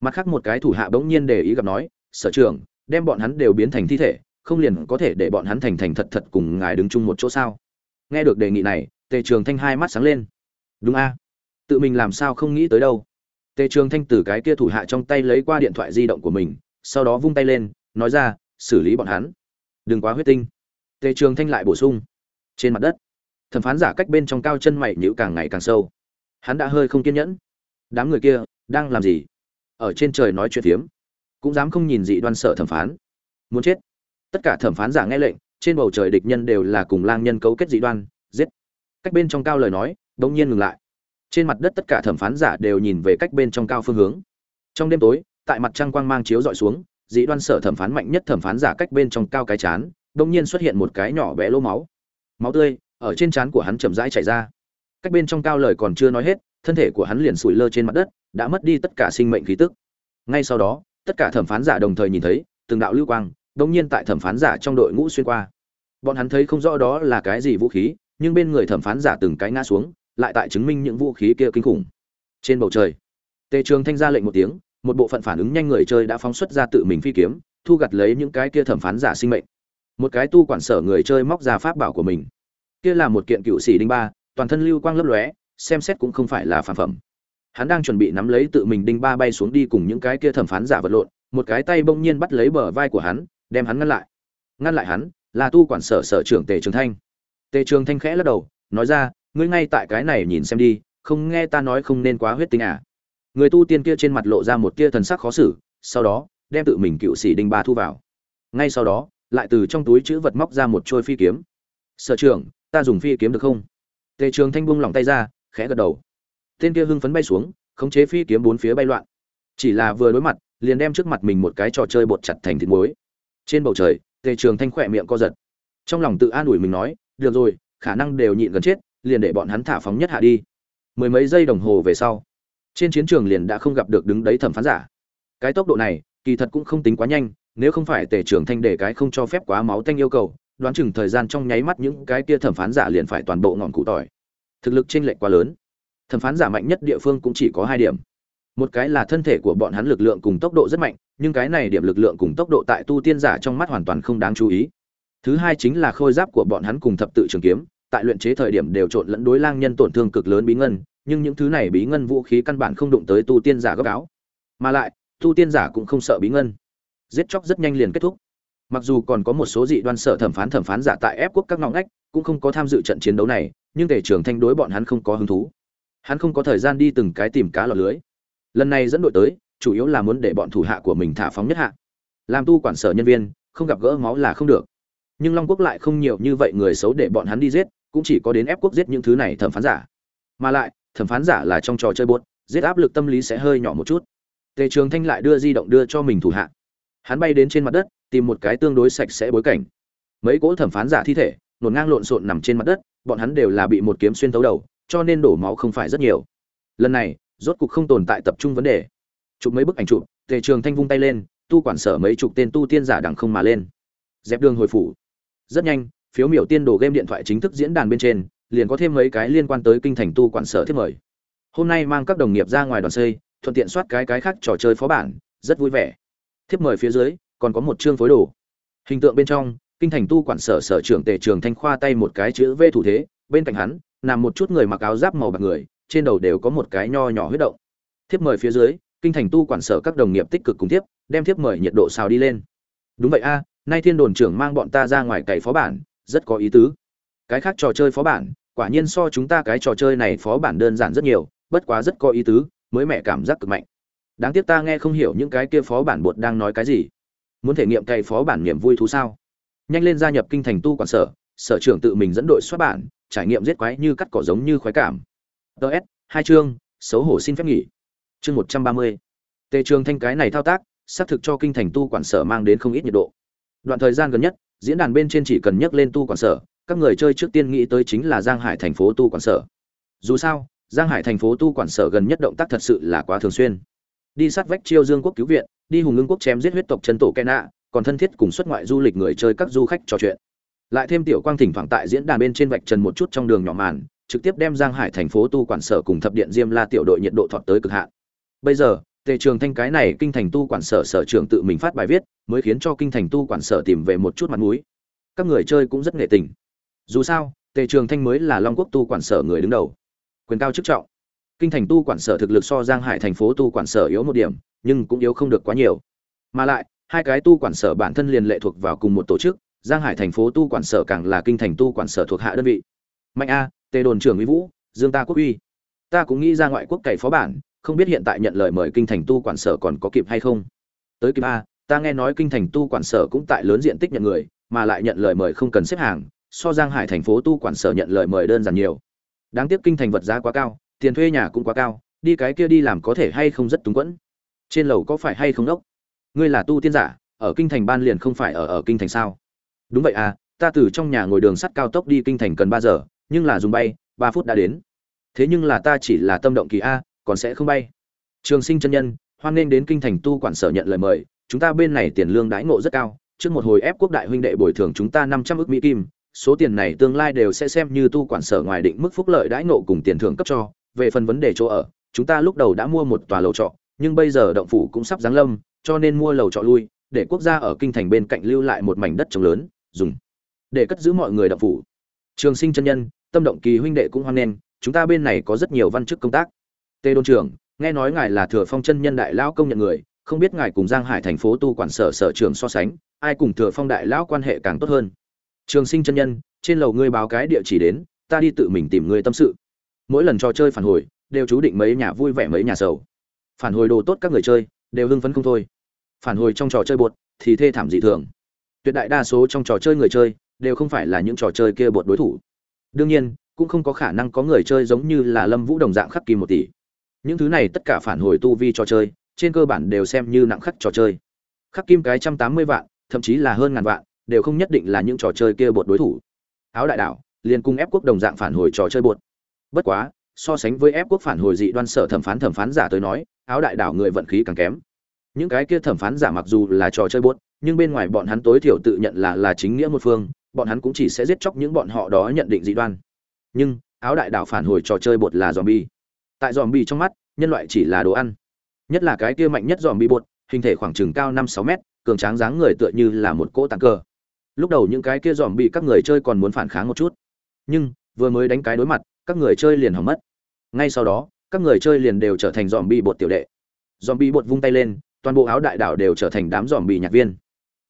mặt khác một cái thủ hạ bỗng nhiên để ý gặp nói, sở trường đem bọn hắn đều biến thành thi thể, không liền có thể để bọn hắn thành thành thật thật cùng ngài đứng chung một chỗ sao? Nghe được đề nghị này, tề trường thanh hai mắt sáng lên. Đúng a, tự mình làm sao không nghĩ tới đâu. Tề trường thanh từ cái kia thủ hạ trong tay lấy qua điện thoại di động của mình, sau đó vung tay lên, nói ra, xử lý bọn hắn. Đừng quá huyết tinh. Tề trường thanh lại bổ sung, trên mặt đất thẩm phán giả cách bên trong cao chân mày nhữ càng ngày càng sâu. Hắn đã hơi không kiên nhẫn. Đám người kia đang làm gì? Ở trên trời nói chuyện phiếm. Cũng dám không nhìn dị đoan sợ thẩm phán. Muốn chết. Tất cả thẩm phán giả nghe lệnh, trên bầu trời địch nhân đều là cùng lang nhân cấu kết dị đoan, giết. Cách bên trong cao lời nói đống nhiên ngừng lại. Trên mặt đất tất cả thẩm phán giả đều nhìn về cách bên trong cao phương hướng. Trong đêm tối, tại mặt trăng quang mang chiếu dọi xuống, dị đoan sở thẩm phán mạnh nhất thẩm phán giả cách bên trong cao cái chán đống nhiên xuất hiện một cái nhỏ bé lỗ máu. Máu tươi ở trên trán của hắn chậm rãi chảy ra. Cách bên trong cao lời còn chưa nói hết, thân thể của hắn liền sủi lơ trên mặt đất, đã mất đi tất cả sinh mệnh khí tức. Ngay sau đó, tất cả thẩm phán giả đồng thời nhìn thấy, từng đạo lưu quang đống nhiên tại thẩm phán giả trong đội ngũ xuyên qua. Bọn hắn thấy không rõ đó là cái gì vũ khí, nhưng bên người thẩm phán giả từng cái ngã xuống, lại tại chứng minh những vũ khí kia kinh khủng. Trên bầu trời, tề trường thanh ra lệnh một tiếng, một bộ phận phản ứng nhanh người chơi đã phóng xuất ra tự mình phi kiếm, thu gặt lấy những cái kia thẩm phán giả sinh mệnh. Một cái tu quản sở người chơi móc ra pháp bảo của mình kia là một kiện cựu sĩ đinh ba, toàn thân lưu quang lấp lóe, xem xét cũng không phải là phản phẩm. Hắn đang chuẩn bị nắm lấy tự mình đinh ba bay xuống đi cùng những cái kia thẩm phán giả vật lộn, một cái tay bỗng nhiên bắt lấy bờ vai của hắn, đem hắn ngăn lại. Ngăn lại hắn, là tu quản sở sở trưởng tề trường thanh. Tề trường thanh khẽ lắc đầu, nói ra, ngươi ngay tại cái này nhìn xem đi, không nghe ta nói không nên quá huyết tinh à? Người tu tiên kia trên mặt lộ ra một tia thần sắc khó xử, sau đó, đem tự mình cựu sĩ đinh ba thu vào. Ngay sau đó, lại từ trong túi chữ vật móc ra một trôi phi kiếm. Sở trưởng ta dùng phi kiếm được không? Tề trường thanh buông lỏng tay ra, khẽ gật đầu. Tên kia hưng phấn bay xuống, khống chế phi kiếm bốn phía bay loạn. Chỉ là vừa đối mặt, liền đem trước mặt mình một cái trò chơi bột chặt thành thịt muối. Trên bầu trời, tề trường thanh khỏe miệng co giật. Trong lòng tự an ủi mình nói, được rồi, khả năng đều nhịn gần chết, liền để bọn hắn thả phóng nhất hạ đi. Mười mấy giây đồng hồ về sau, trên chiến trường liền đã không gặp được đứng đấy thẩm phán giả. Cái tốc độ này, kỳ thật cũng không tính quá nhanh, nếu không phải tề trường thanh để cái không cho phép quá máu tanh yêu cầu đoán chừng thời gian trong nháy mắt những cái kia thẩm phán giả liền phải toàn bộ ngọn cụ tỏi. Thực lực chênh lệch quá lớn. Thẩm phán giả mạnh nhất địa phương cũng chỉ có hai điểm. Một cái là thân thể của bọn hắn lực lượng cùng tốc độ rất mạnh, nhưng cái này điểm lực lượng cùng tốc độ tại tu tiên giả trong mắt hoàn toàn không đáng chú ý. Thứ hai chính là khôi giáp của bọn hắn cùng thập tự trường kiếm, tại luyện chế thời điểm đều trộn lẫn đối lang nhân tổn thương cực lớn bí ngân, nhưng những thứ này bí ngân vũ khí căn bản không đụng tới tu tiên giả gấp áo mà lại, tu tiên giả cũng không sợ bí ngân. Giết chóc rất nhanh liền kết thúc mặc dù còn có một số dị đoan sợ thẩm phán thẩm phán giả tại ép quốc các ngõ ngách, cũng không có tham dự trận chiến đấu này, nhưng tể trưởng thanh đối bọn hắn không có hứng thú. Hắn không có thời gian đi từng cái tìm cá lọt lưới. Lần này dẫn đội tới, chủ yếu là muốn để bọn thủ hạ của mình thả phóng nhất hạ. Làm tu quản sở nhân viên, không gặp gỡ máu là không được. Nhưng long quốc lại không nhiều như vậy người xấu để bọn hắn đi giết, cũng chỉ có đến ép quốc giết những thứ này thẩm phán giả. Mà lại, thẩm phán giả là trong trò chơi buốt, giết áp lực tâm lý sẽ hơi nhỏ một chút. Tề trường thanh lại đưa di động đưa cho mình thủ hạ hắn bay đến trên mặt đất, tìm một cái tương đối sạch sẽ bối cảnh. Mấy cỗ thẩm phán giả thi thể, nổn ngang lộn xộn nằm trên mặt đất, bọn hắn đều là bị một kiếm xuyên thấu đầu, cho nên đổ máu không phải rất nhiều. Lần này, rốt cục không tồn tại tập trung vấn đề. Chụp mấy bức ảnh chụp, tề trường thanh vung tay lên, tu quản sở mấy chục tên tu tiên giả đằng không mà lên. Dẹp đường hồi phủ. Rất nhanh, phiếu miểu tiên đồ game điện thoại chính thức diễn đàn bên trên, liền có thêm mấy cái liên quan tới kinh thành tu quản sở thiết mời. Hôm nay mang các đồng nghiệp ra ngoài đoàn xây, thuận tiện soát cái cái khác trò chơi phó bản, rất vui vẻ thiếp mời phía dưới, còn có một chương phối đồ. Hình tượng bên trong, kinh thành tu quản sở sở trưởng tề trường thanh khoa tay một cái chữ v thủ thế, bên cạnh hắn, nằm một chút người mặc áo giáp màu bạc người, trên đầu đều có một cái nho nhỏ huyết động. Thiếp mời phía dưới, kinh thành tu quản sở các đồng nghiệp tích cực cùng tiếp đem thiếp mời nhiệt độ xào đi lên. Đúng vậy a, nay thiên đồn trưởng mang bọn ta ra ngoài cày phó bản, rất có ý tứ. Cái khác trò chơi phó bản, quả nhiên so chúng ta cái trò chơi này phó bản đơn giản rất nhiều, bất quá rất có ý tứ, mới mẹ cảm giác cực mạnh đáng tiếc ta nghe không hiểu những cái kia phó bản bột đang nói cái gì. Muốn thể nghiệm cày phó bản niềm vui thú sao? Nhanh lên gia nhập kinh thành tu quản sở sở trưởng tự mình dẫn đội xuất bản, trải nghiệm giết quái như cắt cỏ giống như khoái cảm. Ts hai chương, xấu hổ xin phép nghỉ. Chương một trăm ba mươi. Tề trường thanh cái này thao tác, xác thực cho kinh thành tu quản sở mang đến không ít nhiệt độ. Đoạn thời gian gần nhất, diễn đàn bên trên chỉ cần nhắc lên tu quản sở, các người chơi trước tiên nghĩ tới chính là giang hải thành phố tu quản sở. Dù sao, giang hải thành phố tu quản sở gần nhất động tác thật sự là quá thường xuyên đi sát vách chiêu dương quốc cứu viện, đi hùng ngưng quốc chém giết huyết tộc chân tổ kẻ nạ còn thân thiết cùng xuất ngoại du lịch người chơi các du khách trò chuyện. Lại thêm tiểu quang thỉnh thoảng tại diễn đàn bên trên vạch trần một chút trong đường nhỏ màn, trực tiếp đem giang hải thành phố tu quản sở cùng thập điện diêm la tiểu đội nhiệt độ thọt tới cực hạn. Bây giờ, tề trường thanh cái này kinh thành tu quản sở sở trưởng tự mình phát bài viết, mới khiến cho kinh thành tu quản sở tìm về một chút mặt mũi. Các người chơi cũng rất nghệ tình. Dù sao, tề trường thanh mới là long quốc tu quản sở người đứng đầu. Quyền cao chức trọng kinh thành tu quản sở thực lực so giang hải thành phố tu quản sở yếu một điểm, nhưng cũng yếu không được quá nhiều. Mà lại, hai cái tu quản sở bản thân liền lệ thuộc vào cùng một tổ chức, giang hải thành phố tu quản sở càng là kinh thành tu quản sở thuộc hạ đơn vị. Mạnh a, tề đồn trưởng mỹ vũ, dương ta quốc uy. Ta cũng nghĩ ra ngoại quốc cày phó bản, không biết hiện tại nhận lời mời kinh thành tu quản sở còn có kịp hay không. Tới kịp a, ta nghe nói kinh thành tu quản sở cũng tại lớn diện tích nhận người, mà lại nhận lời mời không cần xếp hàng, so giang hải thành phố tu quản sở nhận lời mời đơn giản nhiều. Đáng tiếc kinh thành vật giá quá cao tiền thuê nhà cũng quá cao, đi cái kia đi làm có thể hay không rất túng quẫn. Trên lầu có phải hay không đốc? Ngươi là tu tiên giả, ở kinh thành ban liền không phải ở ở kinh thành sao? Đúng vậy à ta từ trong nhà ngồi đường sắt cao tốc đi kinh thành cần ba giờ, nhưng là dùng bay, ba phút đã đến. Thế nhưng là ta chỉ là tâm động kỳ a, còn sẽ không bay. Trường sinh chân nhân, hoan nghênh đến kinh thành tu quản sở nhận lời mời, chúng ta bên này tiền lương đãi ngộ rất cao, trước một hồi ép quốc đại huynh đệ bồi thường chúng ta năm trăm ước mỹ kim, số tiền này tương lai đều sẽ xem như tu quản sở ngoài định mức phúc lợi đãi ngộ cùng tiền thưởng cấp cho về phần vấn đề chỗ ở, chúng ta lúc đầu đã mua một tòa lầu trọ, nhưng bây giờ động phủ cũng sắp giáng lâm, cho nên mua lầu trọ lui, để quốc gia ở kinh thành bên cạnh lưu lại một mảnh đất trồng lớn, dùng để cất giữ mọi người động phủ. Trường sinh chân nhân, tâm động kỳ huynh đệ cũng hoan nghênh, chúng ta bên này có rất nhiều văn chức công tác. Tê đôn trưởng, nghe nói ngài là thừa phong chân nhân đại lão công nhận người, không biết ngài cùng giang hải thành phố tu quản sở sở trưởng so sánh, ai cùng thừa phong đại lão quan hệ càng tốt hơn. Trường sinh chân nhân, trên lầu ngươi báo cái địa chỉ đến, ta đi tự mình tìm ngươi tâm sự mỗi lần trò chơi phản hồi, đều chú định mấy nhà vui vẻ mấy nhà sầu. Phản hồi đồ tốt các người chơi, đều hưng phấn không thôi. Phản hồi trong trò chơi bột, thì thê thảm dị thường. Tuyệt đại đa số trong trò chơi người chơi, đều không phải là những trò chơi kia bột đối thủ. Đương nhiên, cũng không có khả năng có người chơi giống như là lâm vũ đồng dạng khắc kim một tỷ. Những thứ này tất cả phản hồi tu vi trò chơi, trên cơ bản đều xem như nặng khắc trò chơi. Khắc kim cái trăm tám mươi vạn, thậm chí là hơn ngàn vạn, đều không nhất định là những trò chơi kia bột đối thủ. Áo đại đảo, liền cung ép quốc đồng dạng phản hồi trò chơi bột bất quá, so sánh với ép quốc phản hồi dị đoan sở thẩm phán thẩm phán giả tới nói, áo đại đảo người vận khí càng kém. Những cái kia thẩm phán giả mặc dù là trò chơi buốt, nhưng bên ngoài bọn hắn tối thiểu tự nhận là là chính nghĩa một phương, bọn hắn cũng chỉ sẽ giết chóc những bọn họ đó nhận định dị đoan. Nhưng, áo đại đảo phản hồi trò chơi bột là zombie. Tại zombie trong mắt, nhân loại chỉ là đồ ăn. Nhất là cái kia mạnh nhất zombie bột hình thể khoảng chừng cao năm sáu mét, cường tráng dáng người tựa như là một cỗ tàng cơ lúc đầu những cái kia zombie các người chơi còn muốn phản kháng một chút. Nhưng, vừa mới đánh cái đối mặt các người chơi liền hỏng mất. Ngay sau đó, các người chơi liền đều trở thành zombie bột tiểu đệ. Zombie bột vung tay lên, toàn bộ áo đại đảo đều trở thành đám zombie nhạc viên.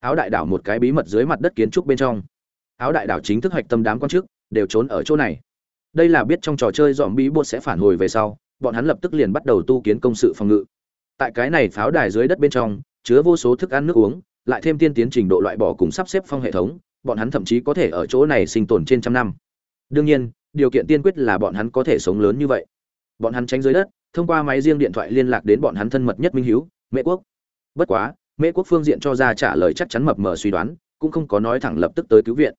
Áo đại đảo một cái bí mật dưới mặt đất kiến trúc bên trong. Áo đại đảo chính thức hoạch tâm đám quan chức đều trốn ở chỗ này. Đây là biết trong trò chơi zombie bột sẽ phản hồi về sau, bọn hắn lập tức liền bắt đầu tu kiến công sự phòng ngự. Tại cái này pháo đài dưới đất bên trong, chứa vô số thức ăn nước uống, lại thêm tiên tiến trình độ loại bỏ cùng sắp xếp phong hệ thống, bọn hắn thậm chí có thể ở chỗ này sinh tồn trên trăm năm. Đương nhiên điều kiện tiên quyết là bọn hắn có thể sống lớn như vậy. Bọn hắn tránh dưới đất, thông qua máy riêng điện thoại liên lạc đến bọn hắn thân mật nhất minh hiếu, mễ quốc. Bất quá, mễ quốc phương diện cho ra trả lời chắc chắn mập mờ suy đoán, cũng không có nói thẳng lập tức tới cứu viện.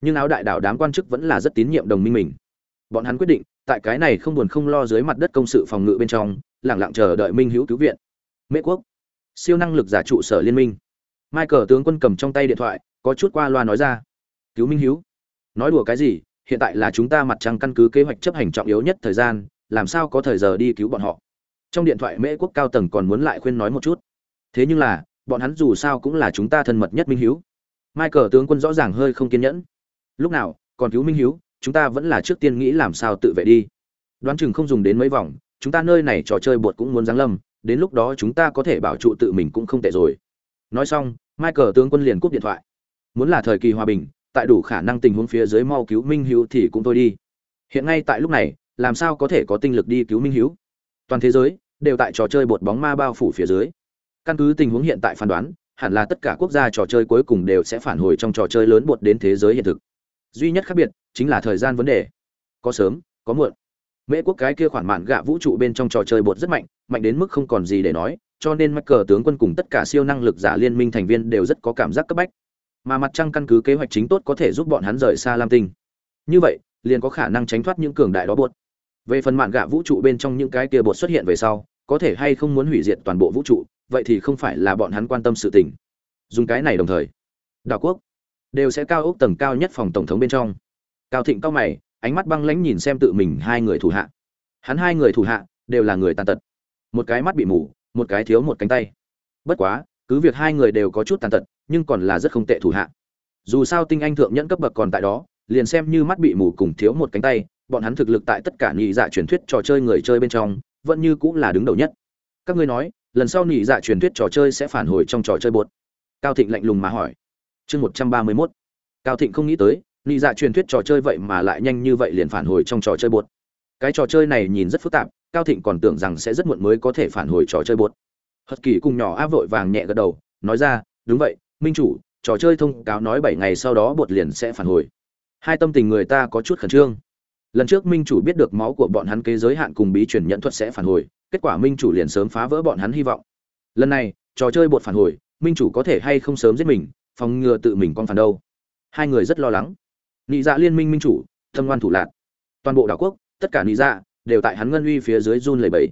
Nhưng áo đại đảo đám quan chức vẫn là rất tín nhiệm đồng minh mình. Bọn hắn quyết định, tại cái này không buồn không lo dưới mặt đất công sự phòng ngự bên trong lẳng lặng chờ đợi minh hữu cứu viện. Mễ quốc. Siêu năng lực giả trụ sở liên minh. Michael tướng quân cầm trong tay điện thoại, có chút qua loa nói ra. Cứu minh hữu nói đùa cái gì? Hiện tại là chúng ta mặt trăng căn cứ kế hoạch chấp hành trọng yếu nhất thời gian, làm sao có thời giờ đi cứu bọn họ. Trong điện thoại mễ quốc cao tầng còn muốn lại khuyên nói một chút. Thế nhưng là, bọn hắn dù sao cũng là chúng ta thân mật nhất minh hiếu. Michael tướng quân rõ ràng hơi không kiên nhẫn. Lúc nào, còn cứu minh hiếu, chúng ta vẫn là trước tiên nghĩ làm sao tự vệ đi. Đoán chừng không dùng đến mấy vòng, chúng ta nơi này trò chơi bột cũng muốn giáng lâm, đến lúc đó chúng ta có thể bảo trụ tự mình cũng không tệ rồi. Nói xong, michael tướng quân liền cúp điện thoại. Muốn là thời kỳ hòa bình tại đủ khả năng tình huống phía dưới mau cứu minh hiếu thì cũng thôi đi. Hiện ngay tại lúc này, làm sao có thể có tinh lực đi cứu minh hiếu? Toàn thế giới đều tại trò chơi bột bóng ma bao phủ phía dưới. Căn cứ tình huống hiện tại phán đoán, hẳn là tất cả quốc gia trò chơi cuối cùng đều sẽ phản hồi trong trò chơi lớn bột đến thế giới hiện thực. Duy nhất khác biệt chính là thời gian vấn đề. Có sớm, có muộn. Mễ quốc cái kia khoản mạn gạ vũ trụ bên trong trò chơi bột rất mạnh mạnh đến mức không còn gì để nói, cho nên mắc cờ tướng quân cùng tất cả siêu năng lực giả liên minh thành viên đều rất có cảm giác cấp bách mà mặt trăng căn cứ kế hoạch chính tốt có thể giúp bọn hắn rời xa lam tinh. Như vậy, liền có khả năng tránh thoát những cường đại đó bột về phần mạn gạ vũ trụ bên trong những cái kia bột xuất hiện về sau, có thể hay không muốn hủy diệt toàn bộ vũ trụ, vậy thì không phải là bọn hắn quan tâm sự tình. Dùng cái này đồng thời, đảo quốc đều sẽ cao ốc tầng cao nhất phòng tổng thống bên trong. Cao thịnh cao mày, ánh mắt băng lãnh nhìn xem tự mình hai người thủ hạ. Hắn hai người thủ hạ đều là người tàn tật. Một cái mắt bị mù, một cái thiếu một cánh tay. Bất quá, cứ việc hai người đều có chút tàn tật nhưng còn là rất không tệ thủ hạ dù sao tinh anh thượng nhẫn cấp bậc còn tại đó, liền xem như mắt bị mù cùng thiếu một cánh tay, bọn hắn thực lực tại tất cả nhị dạ truyền thuyết trò chơi người chơi bên trong, vẫn như cũng là đứng đầu nhất các ngươi nói, lần sau nhị dạ truyền thuyết trò chơi sẽ phản hồi trong trò chơi buột. cao thịnh lạnh lùng mà hỏi chương một trăm ba mươi mốt cao thịnh không nghĩ tới nhị dạ truyền thuyết trò chơi vậy mà lại nhanh như vậy liền phản hồi trong trò chơi buột. cái trò chơi này nhìn rất phức tạp, cao thịnh còn tưởng rằng sẽ rất muộn mới có thể phản hồi trò chơi buột. hất kỳ cùng nhỏ áp vội vàng nhẹ gật đầu, nói ra, đúng vậy minh chủ, trò chơi thông cáo nói bảy ngày sau đó bột liền sẽ phản hồi. Hai tâm tình người ta có chút khẩn trương. Lần trước minh chủ biết được máu của bọn hắn kế giới hạn cùng bí truyền nhận thuật sẽ phản hồi, kết quả minh chủ liền sớm phá vỡ bọn hắn hy vọng. Lần này, trò chơi bột phản hồi, minh chủ có thể hay không sớm giết mình, phòng ngừa tự mình con phản đâu. Hai người rất lo lắng. Nị dạ liên minh minh chủ, thâm ngoan thủ lạc. Toàn bộ đảo quốc, tất cả nị dạ đều tại hắn ngân uy phía dưới run lầy bẫy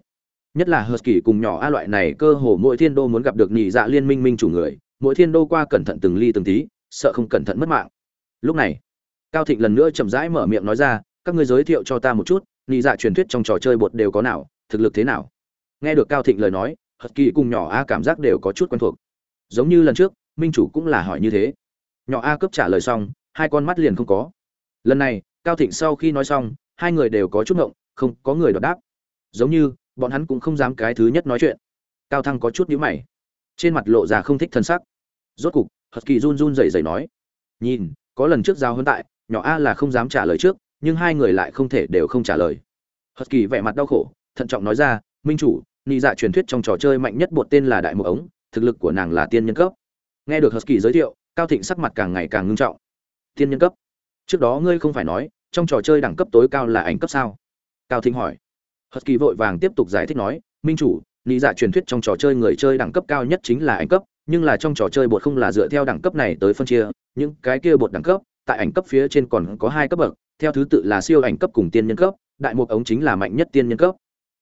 nhất là hờ kỳ cùng nhỏ a loại này cơ hồ mỗi thiên đô muốn gặp được nị dạ liên minh minh chủ người mỗi thiên đô qua cẩn thận từng ly từng tí, sợ không cẩn thận mất mạng. Lúc này, cao thịnh lần nữa chậm rãi mở miệng nói ra, các ngươi giới thiệu cho ta một chút nghĩ dạ truyền thuyết trong trò chơi bột đều có nào, thực lực thế nào? Nghe được cao thịnh lời nói, hật kỳ cùng nhỏ a cảm giác đều có chút quen thuộc. Giống như lần trước, minh chủ cũng là hỏi như thế. Nhỏ a cướp trả lời xong, hai con mắt liền không có. Lần này, cao thịnh sau khi nói xong, hai người đều có chút ngộng, không có người đọc đáp. Giống như, bọn hắn cũng không dám cái thứ nhất nói chuyện. Cao thăng có chút nhíu mày. Trên mặt lộ ra không thích thân sắc rốt cục, hật kỳ run run rẩy rẩy nói, nhìn, có lần trước giao hơn tại, nhỏ a là không dám trả lời trước, nhưng hai người lại không thể đều không trả lời. Hật kỳ vẻ mặt đau khổ, thận trọng nói ra, minh chủ, nị dạ truyền thuyết trong trò chơi mạnh nhất bột tên là đại mộ ống, thực lực của nàng là tiên nhân cấp. Nghe được husky giới thiệu, cao thịnh sắc mặt càng ngày càng ngưng trọng. Tiên nhân cấp? Trước đó ngươi không phải nói, trong trò chơi đẳng cấp tối cao là ảnh cấp sao? Cao thịnh hỏi. Husky vội vàng tiếp tục giải thích nói, minh chủ, nị dạ truyền thuyết trong trò chơi người chơi đẳng cấp cao nhất chính là ảnh cấp nhưng là trong trò chơi bột không là dựa theo đẳng cấp này tới phân chia, những cái kia bột đẳng cấp, tại ảnh cấp phía trên còn có hai cấp bậc, theo thứ tự là siêu ảnh cấp cùng tiên nhân cấp, đại mục ống chính là mạnh nhất tiên nhân cấp.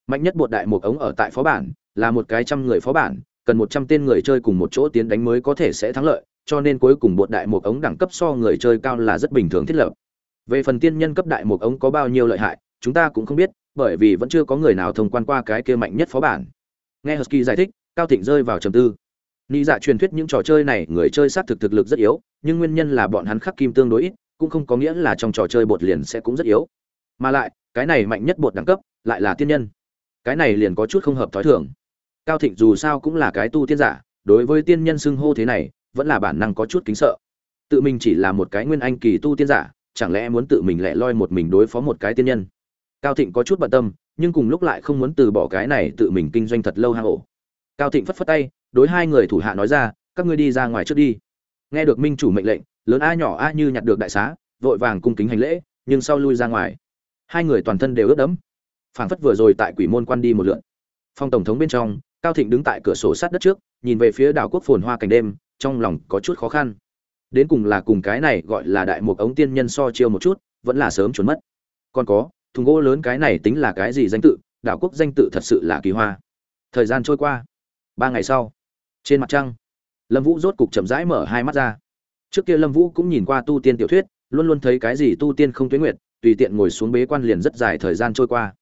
Mạnh nhất bột đại mục ống ở tại phó bản, là một cái trăm người phó bản, cần một trăm tên người chơi cùng một chỗ tiến đánh mới có thể sẽ thắng lợi, cho nên cuối cùng bột đại mục ống đẳng cấp so người chơi cao là rất bình thường thiết lập. Về phần tiên nhân cấp đại mục ống có bao nhiêu lợi hại, chúng ta cũng không biết, bởi vì vẫn chưa có người nào thông quan qua cái kia mạnh nhất phó bản. Nghe husky giải thích, cao thịnh rơi vào trầm tư. Nị dạ truyền thuyết những trò chơi này người chơi sát thực thực lực rất yếu, nhưng nguyên nhân là bọn hắn khắc kim tương đối ít, cũng không có nghĩa là trong trò chơi bột liền sẽ cũng rất yếu. Mà lại, cái này mạnh nhất bột đẳng cấp, lại là tiên nhân. Cái này liền có chút không hợp thói thường. Cao Thịnh dù sao cũng là cái tu tiên giả, đối với tiên nhân xưng hô thế này, vẫn là bản năng có chút kính sợ. Tự mình chỉ là một cái nguyên anh kỳ tu tiên giả, chẳng lẽ muốn tự mình lẻ loi một mình đối phó một cái tiên nhân? Cao Thịnh có chút bận tâm, nhưng cùng lúc lại không muốn từ bỏ cái này tự mình kinh doanh thật lâu hang ổ. Cao Thịnh phất phất tay, đối hai người thủ hạ nói ra, các ngươi đi ra ngoài trước đi. Nghe được minh chủ mệnh lệnh, lớn a nhỏ a như nhặt được đại xá, vội vàng cung kính hành lễ, nhưng sau lui ra ngoài. Hai người toàn thân đều ướt đẫm. Phảng phất vừa rồi tại quỷ môn quan đi một lượn. Phong tổng thống bên trong, cao thịnh đứng tại cửa sổ sát đất trước, nhìn về phía đảo quốc phồn hoa cảnh đêm, trong lòng có chút khó khăn. Đến cùng là cùng cái này gọi là đại mục ống tiên nhân so chiêu một chút, vẫn là sớm trốn mất. Còn có, thùng gỗ lớn cái này tính là cái gì danh tự, đảo quốc danh tự thật sự là kỳ hoa. Thời gian trôi qua. Ba ngày sau trên mặt trăng, lâm vũ rốt cục chậm rãi mở hai mắt ra. Trước kia lâm vũ cũng nhìn qua tu tiên tiểu thuyết, luôn luôn thấy cái gì tu tiên không tuyến nguyệt, tùy tiện ngồi xuống bế quan liền rất dài thời gian trôi qua.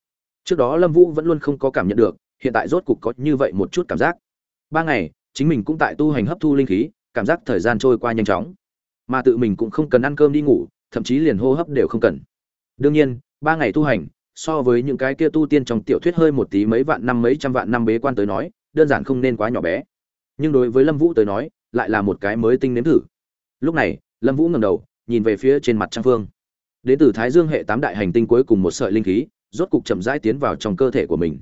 Trước đó lâm vũ vẫn luôn không có cảm nhận được, hiện tại rốt cục có như vậy một chút cảm giác. Ba ngày, chính mình cũng tại tu hành hấp thu linh khí, cảm giác thời gian trôi qua nhanh chóng. Mà tự mình cũng không cần ăn cơm đi ngủ, thậm chí liền hô hấp đều không cần. Đương nhiên, ba ngày tu hành, so với những cái kia tu tiên trong tiểu thuyết hơi một tí mấy vạn năm mấy trăm vạn năm bế quan tới nói, đơn giản không nên quá nhỏ bé nhưng đối với lâm vũ tới nói, lại là một cái mới tinh nếm thử. Lúc này, lâm vũ ngầm đầu, nhìn về phía trên mặt Trang phương. Đến từ thái dương hệ tám đại hành tinh cuối cùng một sợi linh khí, rốt cục chậm rãi tiến vào trong cơ thể của mình.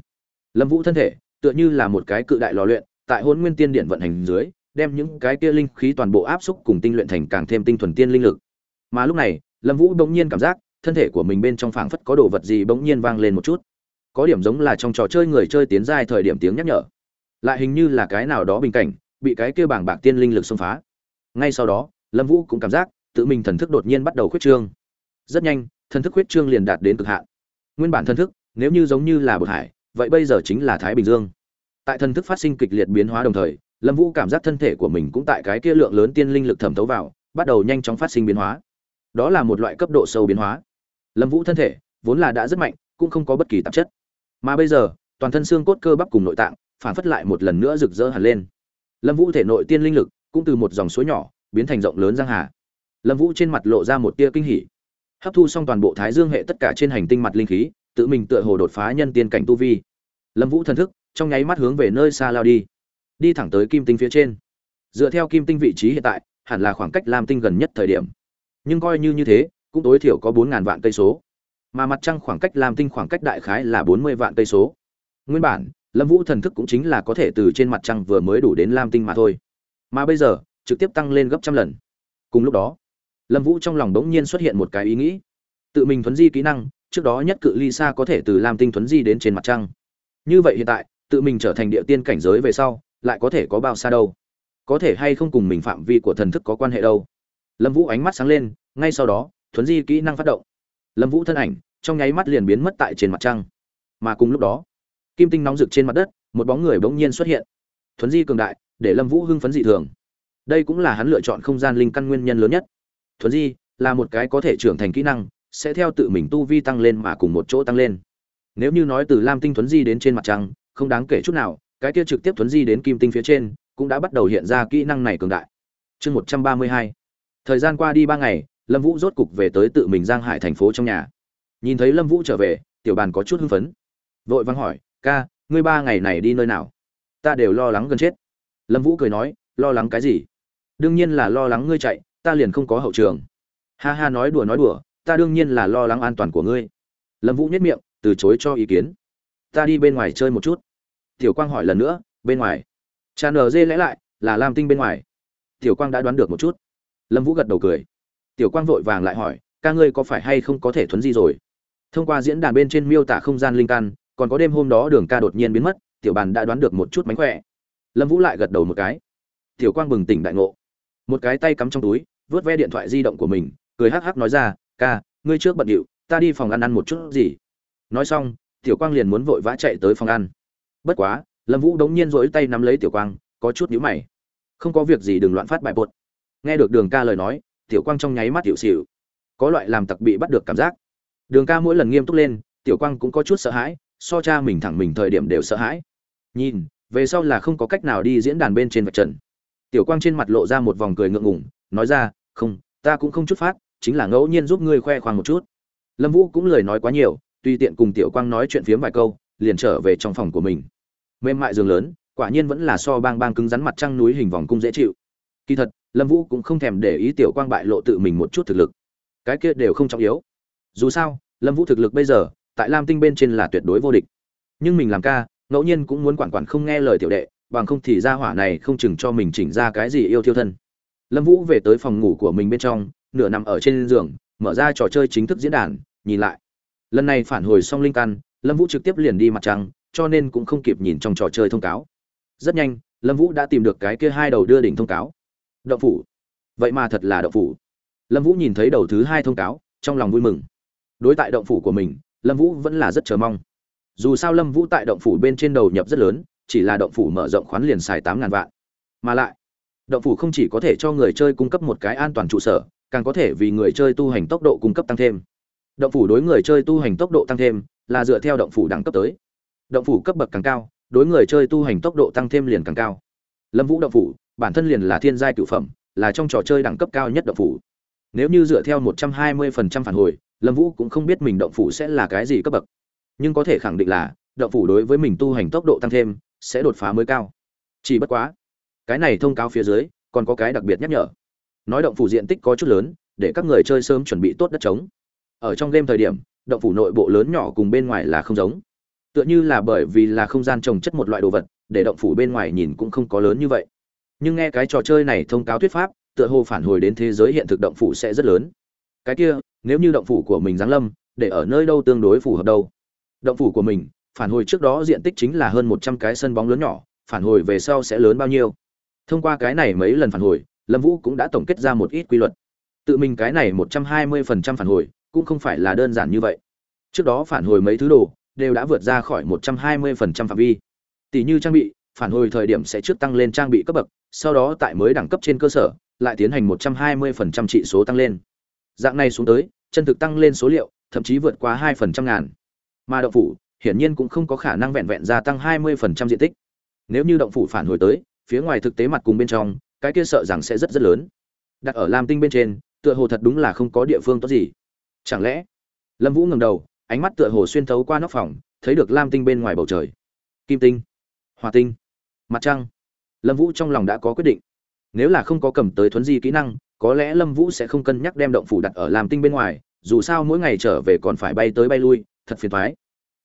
Lâm vũ thân thể, tựa như là một cái cự đại lò luyện, tại hôn nguyên tiên điện vận hành dưới, đem những cái kia linh khí toàn bộ áp xúc cùng tinh luyện thành càng thêm tinh thuần tiên linh lực. Mà lúc này, lâm vũ bỗng nhiên cảm giác, thân thể của mình bên trong phảng phất có đồ vật gì bỗng nhiên vang lên một chút. Có điểm giống là trong trò chơi người chơi tiến giai thời điểm tiếng nhắc nhở lại hình như là cái nào đó bình cảnh, bị cái kia bảng bạc tiên linh lực xông phá. Ngay sau đó, lâm vũ cũng cảm giác tự mình thần thức đột nhiên bắt đầu khuyết trương. Rất nhanh, thần thức khuyết trương liền đạt đến cực hạn. Nguyên bản thần thức, nếu như giống như là bậc hải, vậy bây giờ chính là thái bình dương. Tại thần thức phát sinh kịch liệt biến hóa đồng thời, lâm vũ cảm giác thân thể của mình cũng tại cái kia lượng lớn tiên linh lực thẩm thấu vào, bắt đầu nhanh chóng phát sinh biến hóa. Đó là một loại cấp độ sâu biến hóa. Lâm vũ thân thể vốn là đã rất mạnh, cũng không có bất kỳ tạp chất. Mà bây giờ, toàn thân xương cốt cơ bắp cùng nội tạng phản phất lại một lần nữa rực rỡ hẳn lên. Lâm vũ thể nội tiên linh lực cũng từ một dòng suối nhỏ biến thành rộng lớn giang hà. Lâm vũ trên mặt lộ ra một tia kinh hỉ. Hấp thu xong toàn bộ thái dương hệ tất cả trên hành tinh mặt linh khí, tự mình tựa hồ đột phá nhân tiên cảnh tu vi. Lâm vũ thần thức trong nháy mắt hướng về nơi xa lao đi đi thẳng tới kim tinh phía trên. Dựa theo kim tinh vị trí hiện tại, hẳn là khoảng cách lam tinh gần nhất thời điểm. Nhưng coi như như thế, cũng tối thiểu có bốn ngàn vạn cây số. Mà mặt trăng khoảng cách lam tinh khoảng cách đại khái là bốn mươi vạn cây số. Nguyên bản lâm vũ thần thức cũng chính là có thể từ trên mặt trăng vừa mới đủ đến lam tinh mà thôi. Mà bây giờ, trực tiếp tăng lên gấp trăm lần. Cùng lúc đó, lâm vũ trong lòng bỗng nhiên xuất hiện một cái ý nghĩ. Tự mình thuấn di kỹ năng, trước đó nhất cự ly xa có thể từ lam tinh thuấn di đến trên mặt trăng. Như vậy hiện tại, tự mình trở thành địa tiên cảnh giới về sau, lại có thể có bao xa đâu? Có thể hay không cùng mình phạm vi của thần thức có quan hệ đâu? Lâm vũ ánh mắt sáng lên, ngay sau đó, thuấn di kỹ năng phát động. Lâm vũ thân ảnh, trong nháy mắt liền biến mất tại trên mặt trăng. Mà cùng lúc đó kim tinh nóng rực trên mặt đất, một bóng người bỗng nhiên xuất hiện. Thuấn di cường đại, để lâm vũ hưng phấn dị thường. Đây cũng là hắn lựa chọn không gian linh căn nguyên nhân lớn nhất. Thuấn di, là một cái có thể trưởng thành kỹ năng, sẽ theo tự mình tu vi tăng lên mà cùng một chỗ tăng lên. Nếu như nói từ lam tinh thuấn di đến trên mặt trăng, không đáng kể chút nào, cái kia trực tiếp thuấn di đến kim tinh phía trên, cũng đã bắt đầu hiện ra kỹ năng này cường đại. Chương một trăm ba mươi hai. Thời gian qua đi ba ngày, lâm vũ rốt cục về tới tự mình giang hải thành phố trong nhà. Nhìn thấy lâm vũ trở về, tiểu bàn có chút hưng phấn. Vội vắng hỏi ca, ngươi ba ngày này đi nơi nào? Ta đều lo lắng gần chết. Lâm vũ cười nói, lo lắng cái gì? Đương nhiên là lo lắng ngươi chạy, ta liền không có hậu trường. Ha ha nói đùa nói đùa, ta đương nhiên là lo lắng an toàn của ngươi. Lâm vũ nhất miệng, từ chối cho ý kiến. Ta đi bên ngoài chơi một chút. Tiểu quang hỏi lần nữa, bên ngoài. Cha nờ dê lẽ lại, là lam tinh bên ngoài. Tiểu quang đã đoán được một chút. Lâm vũ gật đầu cười. Tiểu quang vội vàng lại hỏi, ca ngươi có phải hay không có thể thuấn di rồi? Thông qua diễn đàn bên trên miêu tả không gian linh căn còn có đêm hôm đó đường ca đột nhiên biến mất, tiểu bàn đã đoán được một chút mánh khỏe. Lâm vũ lại gật đầu một cái. Tiểu quang bừng tỉnh đại ngộ. Một cái tay cắm trong túi, vớt ve điện thoại di động của mình, cười hắc hắc nói ra, ca, ngươi trước bận điệu, ta đi phòng ăn ăn một chút gì. Nói xong, tiểu quang liền muốn vội vã chạy tới phòng ăn. Bất quá, lâm vũ đống nhiên rỗi tay nắm lấy tiểu quang, có chút nhíu mày. Không có việc gì, đừng loạn phát bài bột. Nghe được đường ca lời nói, tiểu quang trong nháy mắt tiểu xỉu. Có loại làm tặc bị bắt được cảm giác. Đường ca mỗi lần nghiêm túc lên, tiểu quang cũng có chút sợ hãi so cha mình thẳng mình thời điểm đều sợ hãi. Nhìn, về sau là không có cách nào đi diễn đàn bên trên vạch trần. Tiểu quang trên mặt lộ ra một vòng cười ngượng ngùng, nói ra, không, ta cũng không chút phát, chính là ngẫu nhiên giúp ngươi khoe khoang một chút. Lâm vũ cũng lời nói quá nhiều, tùy tiện cùng tiểu quang nói chuyện phiếm vài câu, liền trở về trong phòng của mình. Mềm mại giường lớn, quả nhiên vẫn là so bang bang cứng rắn mặt trăng núi hình vòng cung dễ chịu. Kỳ thật, lâm vũ cũng không thèm để ý tiểu quang bại lộ tự mình một chút thực lực. Cái kia đều không trọng yếu. Dù sao, lâm vũ thực lực bây giờ tại lam tinh bên trên là tuyệt đối vô địch. Nhưng mình làm ca, ngẫu nhiên cũng muốn quản quản không nghe lời tiểu đệ, bằng không thì ra hỏa này không chừng cho mình chỉnh ra cái gì yêu thiêu thân. Lâm vũ về tới phòng ngủ của mình bên trong, nửa nằm ở trên giường, mở ra trò chơi chính thức diễn đàn, nhìn lại. Lần này phản hồi xong linh căn, lâm vũ trực tiếp liền đi mặt trăng, cho nên cũng không kịp nhìn trong trò chơi thông cáo. Rất nhanh, lâm vũ đã tìm được cái kia hai đầu đưa đỉnh thông cáo. Đậu phủ. Vậy mà thật là đậu phủ. Lâm vũ nhìn thấy đầu thứ hai thông cáo, trong lòng vui mừng. Đối tại động phủ của mình lâm vũ vẫn là rất chờ mong. Dù sao lâm vũ tại động phủ bên trên đầu nhập rất lớn, chỉ là động phủ mở rộng khoán liền xài tám ngàn vạn. Mà lại, động phủ không chỉ có thể cho người chơi cung cấp một cái an toàn trụ sở, càng có thể vì người chơi tu hành tốc độ cung cấp tăng thêm. Động phủ đối người chơi tu hành tốc độ tăng thêm, là dựa theo động phủ đẳng cấp tới. Động phủ cấp bậc càng cao, đối người chơi tu hành tốc độ tăng thêm liền càng cao. Lâm vũ động phủ, bản thân liền là thiên giai cựu phẩm, là trong trò chơi đẳng cấp cao nhất động phủ. Nếu như dựa theo một trăm hai mươi phần trăm phản hồi lâm vũ cũng không biết mình động phủ sẽ là cái gì cấp bậc. Nhưng có thể khẳng định là, động phủ đối với mình tu hành tốc độ tăng thêm, sẽ đột phá mới cao. Chỉ bất quá, cái này thông cáo phía dưới, còn có cái đặc biệt nhắc nhở. Nói động phủ diện tích có chút lớn, để các người chơi sớm chuẩn bị tốt đất trống. Ở trong game thời điểm, động phủ nội bộ lớn nhỏ cùng bên ngoài là không giống. Tựa như là bởi vì là không gian trồng chất một loại đồ vật, để động phủ bên ngoài nhìn cũng không có lớn như vậy. Nhưng nghe cái trò chơi này thông cáo thuyết pháp, tựa hồ phản hồi đến thế giới hiện thực động phủ sẽ rất lớn. Cái kia nếu như động phủ của mình giáng lâm, để ở nơi đâu tương đối phù hợp đâu. Động phủ của mình, phản hồi trước đó diện tích chính là hơn một trăm cái sân bóng lớn nhỏ, phản hồi về sau sẽ lớn bao nhiêu? Thông qua cái này mấy lần phản hồi, lâm vũ cũng đã tổng kết ra một ít quy luật. Tự mình cái này một trăm hai mươi phần trăm phản hồi, cũng không phải là đơn giản như vậy. Trước đó phản hồi mấy thứ đồ, đều đã vượt ra khỏi một trăm hai mươi phần trăm phạm vi. Tỷ như trang bị, phản hồi thời điểm sẽ trước tăng lên trang bị cấp bậc, sau đó tại mới đẳng cấp trên cơ sở, lại tiến hành một trăm hai mươi phần trăm trị số tăng lên dạng này xuống tới, chân thực tăng lên số liệu, thậm chí vượt qua hai phần trăm ngàn. Mà động phủ, hiển nhiên cũng không có khả năng vẹn vẹn gia tăng hai mươi phần trăm diện tích. Nếu như động phủ phản hồi tới, phía ngoài thực tế mặt cùng bên trong, cái kia sợ rằng sẽ rất rất lớn. Đặt ở lam tinh bên trên, tựa hồ thật đúng là không có địa phương tốt gì. Chẳng lẽ, lâm vũ ngầm đầu, ánh mắt tựa hồ xuyên thấu qua nóc phòng, thấy được lam tinh bên ngoài bầu trời. Kim tinh hòa tinh, mặt trăng. Lâm vũ trong lòng đã có quyết định. Nếu là không có cầm tới thuấn di kỹ năng có lẽ lâm vũ sẽ không cân nhắc đem động phủ đặt ở làm tinh bên ngoài, dù sao mỗi ngày trở về còn phải bay tới bay lui, thật phiền thoái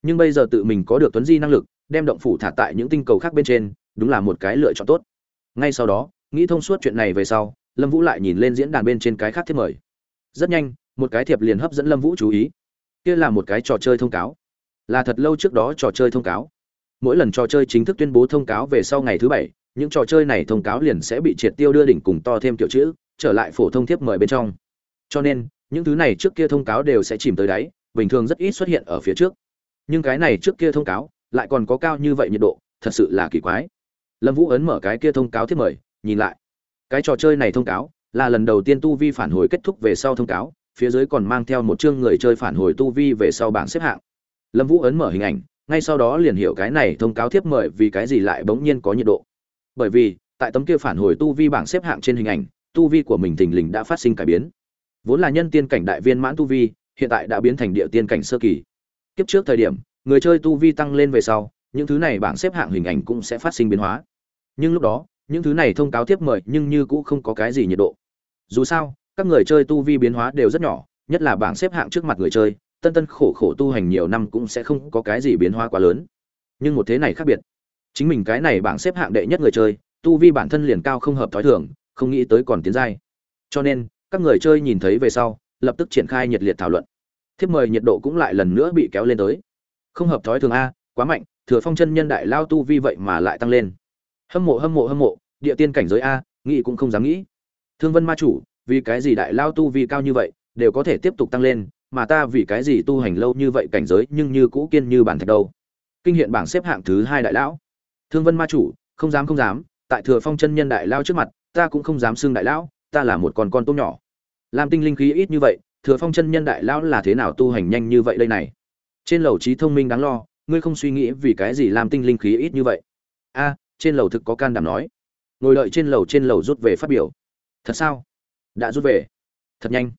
nhưng bây giờ tự mình có được tuấn di năng lực, đem động phủ thả tại những tinh cầu khác bên trên, đúng là một cái lựa chọn tốt. Ngay sau đó, nghĩ thông suốt chuyện này về sau, lâm vũ lại nhìn lên diễn đàn bên trên cái khác thiết mời. Rất nhanh, một cái thiệp liền hấp dẫn lâm vũ chú ý. Kia là một cái trò chơi thông cáo. Là thật lâu trước đó trò chơi thông cáo. Mỗi lần trò chơi chính thức tuyên bố thông cáo về sau ngày thứ bảy, những trò chơi này thông cáo liền sẽ bị triệt tiêu đưa đỉnh cùng to thêm kiểu chữ trở lại phổ thông thiếp mời bên trong. Cho nên, những thứ này trước kia thông cáo đều sẽ chìm tới đáy, bình thường rất ít xuất hiện ở phía trước. Nhưng cái này trước kia thông cáo, lại còn có cao như vậy nhiệt độ, thật sự là kỳ quái. Lâm vũ ấn mở cái kia thông cáo thiếp mời, nhìn lại. Cái trò chơi này thông cáo, là lần đầu tiên tu vi phản hồi kết thúc về sau thông cáo, phía dưới còn mang theo một chương người chơi phản hồi tu vi về sau bảng xếp hạng. Lâm vũ ấn mở hình ảnh, ngay sau đó liền hiểu cái này thông cáo tiếp mời vì cái gì lại bỗng nhiên có nhiệt độ. Bởi vì, tại tấm kia phản hồi tu vi bảng xếp hạng trên hình ảnh tu vi của mình thình lình đã phát sinh cải biến. Vốn là nhân tiên cảnh đại viên mãn tu vi, hiện tại đã biến thành địa tiên cảnh sơ kỳ. Kiếp trước thời điểm, người chơi tu vi tăng lên về sau, những thứ này bảng xếp hạng hình ảnh cũng sẽ phát sinh biến hóa. Nhưng lúc đó, những thứ này thông cáo tiếp mời nhưng như cũng không có cái gì nhiệt độ. Dù sao, các người chơi tu vi biến hóa đều rất nhỏ, nhất là bảng xếp hạng trước mặt người chơi, tân tân khổ khổ tu hành nhiều năm cũng sẽ không có cái gì biến hóa quá lớn. Nhưng một thế này khác biệt. Chính mình cái này bảng xếp hạng đệ nhất người chơi, tu vi bản thân liền cao không hợp thói thường không nghĩ tới còn tiến giai. Cho nên, các người chơi nhìn thấy về sau, lập tức triển khai nhiệt liệt thảo luận. Thiếp mời nhiệt độ cũng lại lần nữa bị kéo lên tới. Không hợp thói thường a, quá mạnh, thừa phong chân nhân đại lao tu vi vậy mà lại tăng lên. Hâm mộ hâm mộ hâm mộ, địa tiên cảnh giới a, nghĩ cũng không dám nghĩ. Thương vân ma chủ, vì cái gì đại lao tu vi cao như vậy, đều có thể tiếp tục tăng lên, mà ta vì cái gì tu hành lâu như vậy cảnh giới nhưng như cũ kiên như bản thạch đâu. Kinh hiện bảng xếp hạng thứ hai đại lão. Thương vân ma chủ, không dám không dám, tại thừa phong chân nhân đại lao trước mặt ta cũng không dám xưng đại lão, ta là một con con tôm nhỏ. Làm tinh linh khí ít như vậy, thừa phong chân nhân đại lão là thế nào tu hành nhanh như vậy đây này? Trên lầu trí thông minh đáng lo, ngươi không suy nghĩ vì cái gì làm tinh linh khí ít như vậy? A, trên lầu thực có can đảm nói. Ngồi đợi trên lầu trên lầu rút về phát biểu. Thật sao? Đã rút về. Thật nhanh.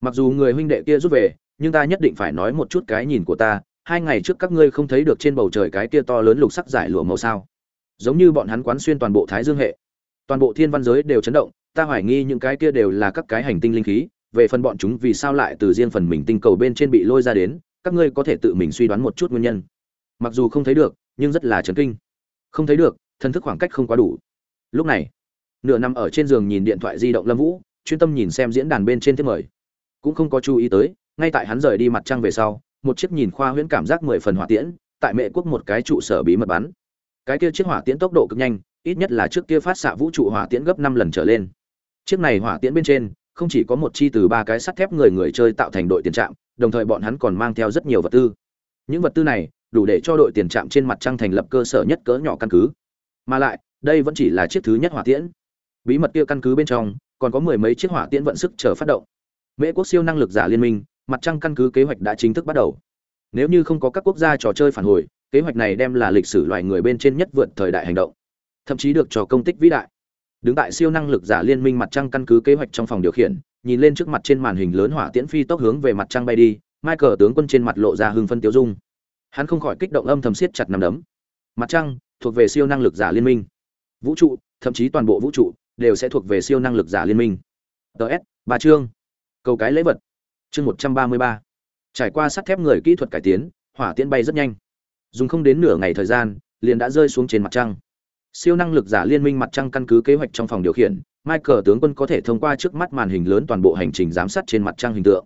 Mặc dù người huynh đệ kia rút về, nhưng ta nhất định phải nói một chút cái nhìn của ta. Hai ngày trước các ngươi không thấy được trên bầu trời cái kia to lớn lục sắc giải lụa màu sao? Giống như bọn hắn quán xuyên toàn bộ thái dương hệ toàn bộ thiên văn giới đều chấn động, ta hoài nghi những cái kia đều là các cái hành tinh linh khí, về phần bọn chúng vì sao lại từ riêng phần mình tinh cầu bên trên bị lôi ra đến, các ngươi có thể tự mình suy đoán một chút nguyên nhân. Mặc dù không thấy được, nhưng rất là chấn kinh. Không thấy được thân thức khoảng cách không quá đủ. Lúc này, nửa nằm ở trên giường nhìn điện thoại di động lâm vũ, chuyên tâm nhìn xem diễn đàn bên trên thiết mời. Cũng không có chú ý tới, ngay tại hắn rời đi mặt trăng về sau, một chiếc nhìn khoa huyễn cảm giác mười phần hỏa tiễn, tại mệ quốc một cái trụ sở bí mật bắn. Cái kia chiếc hỏa tiễn tốc độ cực nhanh ít nhất là trước kia phát xạ vũ trụ hỏa tiễn gấp năm lần trở lên. Chiếc này hỏa tiễn bên trên, không chỉ có một chi từ ba cái sắt thép người người chơi tạo thành đội tiền trạm, đồng thời bọn hắn còn mang theo rất nhiều vật tư. Những vật tư này, đủ để cho đội tiền trạm trên mặt trăng thành lập cơ sở nhất cỡ nhỏ căn cứ. Mà lại, đây vẫn chỉ là chiếc thứ nhất hỏa tiễn. Bí mật kia căn cứ bên trong, còn có mười mấy chiếc hỏa tiễn vận sức chờ phát động. Mễ quốc siêu năng lực giả liên minh, mặt trăng căn cứ kế hoạch đã chính thức bắt đầu. Nếu như không có các quốc gia trò chơi phản hồi, kế hoạch này đem là lịch sử loài người bên trên nhất vượt thời đại hành động thậm chí được cho công tích vĩ đại. Đứng tại siêu năng lực giả liên minh mặt trăng căn cứ kế hoạch trong phòng điều khiển, nhìn lên trước mặt trên màn hình lớn hỏa tiễn phi tốc hướng về mặt trăng bay đi, michael tướng quân trên mặt lộ ra hưng phân tiêu dung. Hắn không khỏi kích động âm thầm siết chặt nằm đấm. Mặt trăng thuộc về siêu năng lực giả liên minh. Vũ trụ, thậm chí toàn bộ vũ trụ, đều sẽ thuộc về siêu năng lực giả liên minh. Ts ba chương. Cầu cái lễ vật. Chương một trăm ba mươi ba. Trải qua sắt thép người kỹ thuật cải tiến, hỏa tiễn bay rất nhanh. Dùng không đến nửa ngày thời gian, liền đã rơi xuống trên mặt trăng siêu năng lực giả liên minh mặt trăng căn cứ kế hoạch trong phòng điều khiển, michael tướng quân có thể thông qua trước mắt màn hình lớn toàn bộ hành trình giám sát trên mặt trăng hình tượng.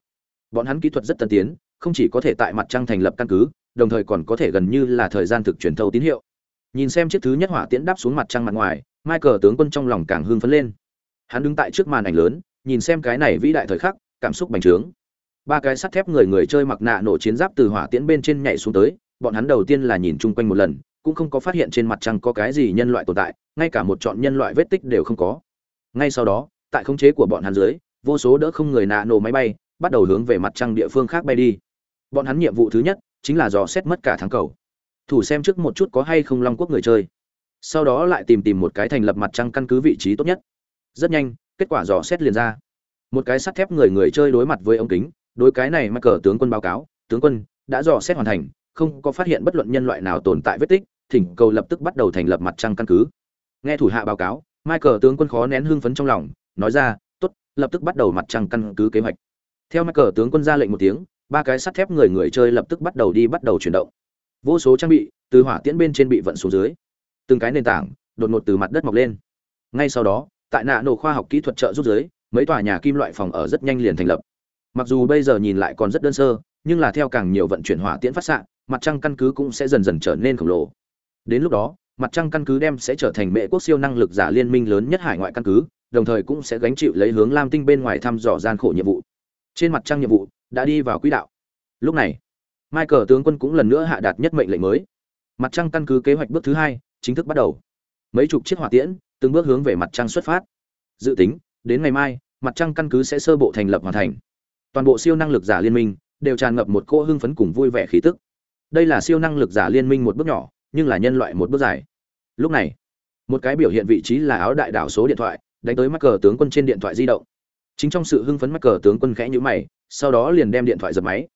Bọn hắn kỹ thuật rất tân tiến, không chỉ có thể tại mặt trăng thành lập căn cứ, đồng thời còn có thể gần như là thời gian thực truyền thâu tín hiệu. Nhìn xem chiếc thứ nhất hỏa tiễn đáp xuống mặt trăng mặt ngoài, michael tướng quân trong lòng càng hưng phấn lên. Hắn đứng tại trước màn ảnh lớn, nhìn xem cái này vĩ đại thời khắc, cảm xúc bành trướng. Ba cái sắt thép người người chơi mặc nạ nổ chiến giáp từ hỏa tiễn bên trên nhảy xuống tới, bọn hắn đầu tiên là nhìn chung quanh một lần cũng không có phát hiện trên mặt trăng có cái gì nhân loại tồn tại, ngay cả một chọn nhân loại vết tích đều không có. Ngay sau đó, tại khống chế của bọn hắn dưới, vô số đỡ không người nạ nổ máy bay, bắt đầu hướng về mặt trăng địa phương khác bay đi. Bọn hắn nhiệm vụ thứ nhất, chính là dò xét mất cả tháng cầu. Thủ xem trước một chút có hay không long quốc người chơi. Sau đó lại tìm tìm một cái thành lập mặt trăng căn cứ vị trí tốt nhất. Rất nhanh, kết quả dò xét liền ra. Một cái sắt thép người người chơi đối mặt với ống kính, đối cái này mắc cờ tướng quân báo cáo, tướng quân, đã dò xét hoàn thành, không có phát hiện bất luận nhân loại nào tồn tại vết tích thỉnh cầu lập tức bắt đầu thành lập mặt trăng căn cứ. Nghe thủ hạ báo cáo michael tướng quân khó nén hưng phấn trong lòng nói ra tốt lập tức bắt đầu mặt trăng căn cứ kế hoạch. Theo michael tướng quân ra lệnh một tiếng ba cái sắt thép người người chơi lập tức bắt đầu đi bắt đầu chuyển động. Vô số trang bị từ hỏa tiễn bên trên bị vận xuống dưới. Từng cái nền tảng đột ngột từ mặt đất mọc lên. Ngay sau đó tại nạ nổ khoa học kỹ thuật trợ giúp dưới, mấy tòa nhà kim loại phòng ở rất nhanh liền thành lập. Mặc dù bây giờ nhìn lại còn rất đơn sơ nhưng là theo càng nhiều vận chuyển hỏa tiễn phát xạ mặt trăng căn cứ cũng sẽ dần dần trở nên khổng lồ đến lúc đó, mặt trăng căn cứ đem sẽ trở thành mẹ quốc siêu năng lực giả liên minh lớn nhất hải ngoại căn cứ, đồng thời cũng sẽ gánh chịu lấy hướng lam tinh bên ngoài thăm dò gian khổ nhiệm vụ. Trên mặt trăng nhiệm vụ đã đi vào quỹ đạo. Lúc này, michael tướng quân cũng lần nữa hạ đạt nhất mệnh lệnh mới. Mặt trăng căn cứ kế hoạch bước thứ hai chính thức bắt đầu. Mấy chục chiếc hỏa tiễn từng bước hướng về mặt trăng xuất phát. Dự tính, đến ngày mai, mặt trăng căn cứ sẽ sơ bộ thành lập hoàn thành. Toàn bộ siêu năng lực giả liên minh đều tràn ngập một cỗ hưng phấn cùng vui vẻ khí tức. Đây là siêu năng lực giả liên minh một bước nhỏ nhưng là nhân loại một bước dài. Lúc này, một cái biểu hiện vị trí là áo đại đảo số điện thoại, đánh tới mắc cờ tướng quân trên điện thoại di động. Chính trong sự hưng phấn mắc cờ tướng quân khẽ nhữ mày, sau đó liền đem điện thoại giật máy.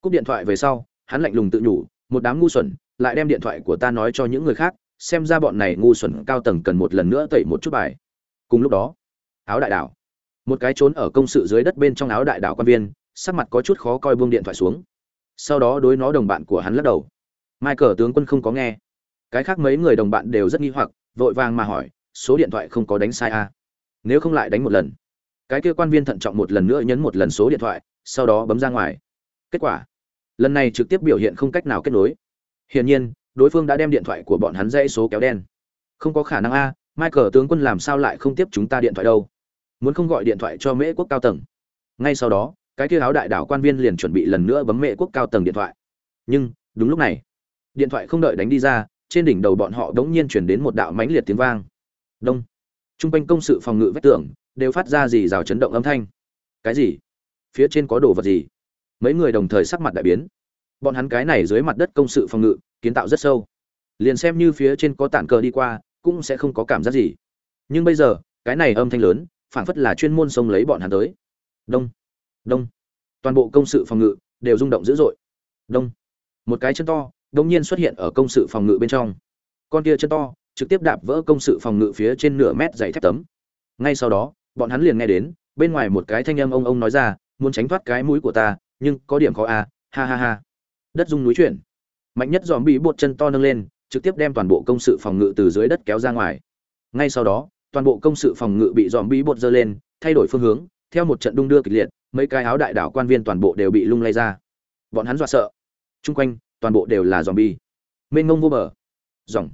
Cúp điện thoại về sau, hắn lạnh lùng tự nhủ, một đám ngu xuẩn, lại đem điện thoại của ta nói cho những người khác, xem ra bọn này ngu xuẩn cao tầng cần một lần nữa tẩy một chút bài. Cùng lúc đó, áo đại đảo. Một cái trốn ở công sự dưới đất bên trong áo đại đảo quan viên, sắc mặt có chút khó coi buông điện thoại xuống. Sau đó đối nó đồng bạn của hắn lắc đầu michael tướng quân không có nghe. Cái khác mấy người đồng bạn đều rất nghi hoặc, vội vàng mà hỏi, số điện thoại không có đánh sai à? nếu không lại đánh một lần. Cái kia quan viên thận trọng một lần nữa nhấn một lần số điện thoại, sau đó bấm ra ngoài. Kết quả, lần này trực tiếp biểu hiện không cách nào kết nối. Hiển nhiên, đối phương đã đem điện thoại của bọn hắn dãy số kéo đen. Không có khả năng a michael tướng quân làm sao lại không tiếp chúng ta điện thoại đâu? Muốn không gọi điện thoại cho mễ quốc cao tầng. Ngay sau đó, cái kia áo đại đảo quan viên liền chuẩn bị lần nữa bấm mễ quốc cao tầng điện thoại. Nhưng, đúng lúc này điện thoại không đợi đánh đi ra, trên đỉnh đầu bọn họ đống nhiên chuyển đến một đạo mãnh liệt tiếng vang. Đông. Trung quanh công sự phòng ngự vách tường đều phát ra gì rào chấn động âm thanh. Cái gì? Phía trên có đồ vật gì? Mấy người đồng thời sắc mặt đại biến. Bọn hắn cái này dưới mặt đất công sự phòng ngự, kiến tạo rất sâu. Liền xem như phía trên có tản cờ đi qua, cũng sẽ không có cảm giác gì. Nhưng bây giờ, cái này âm thanh lớn, phảng phất là chuyên môn xông lấy bọn hắn tới. Đông. Đông. Toàn bộ công sự phòng ngự đều rung động dữ dội. Đông. Một cái chân to đông nhiên xuất hiện ở công sự phòng ngự bên trong. Con kia chân to, trực tiếp đạp vỡ công sự phòng ngự phía trên nửa mét dày thép tấm. Ngay sau đó, bọn hắn liền nghe đến, bên ngoài một cái thanh âm ông ông nói ra, muốn tránh thoát cái mũi của ta, nhưng có điểm khó a ha ha ha. Đất rung núi chuyển. Mạnh nhất giòm bị bột chân to nâng lên, trực tiếp đem toàn bộ công sự phòng ngự từ dưới đất kéo ra ngoài. Ngay sau đó, toàn bộ công sự phòng ngự bị dòm bị bột dơ lên, thay đổi phương hướng, theo một trận đung đưa kịch liệt, mấy cái áo đại đảo quan viên toàn bộ đều bị lung lay ra. Bọn hắn dọa sợ. Trung quanh toàn bộ đều là dòm bi mênh ngông vô bờ. Dòng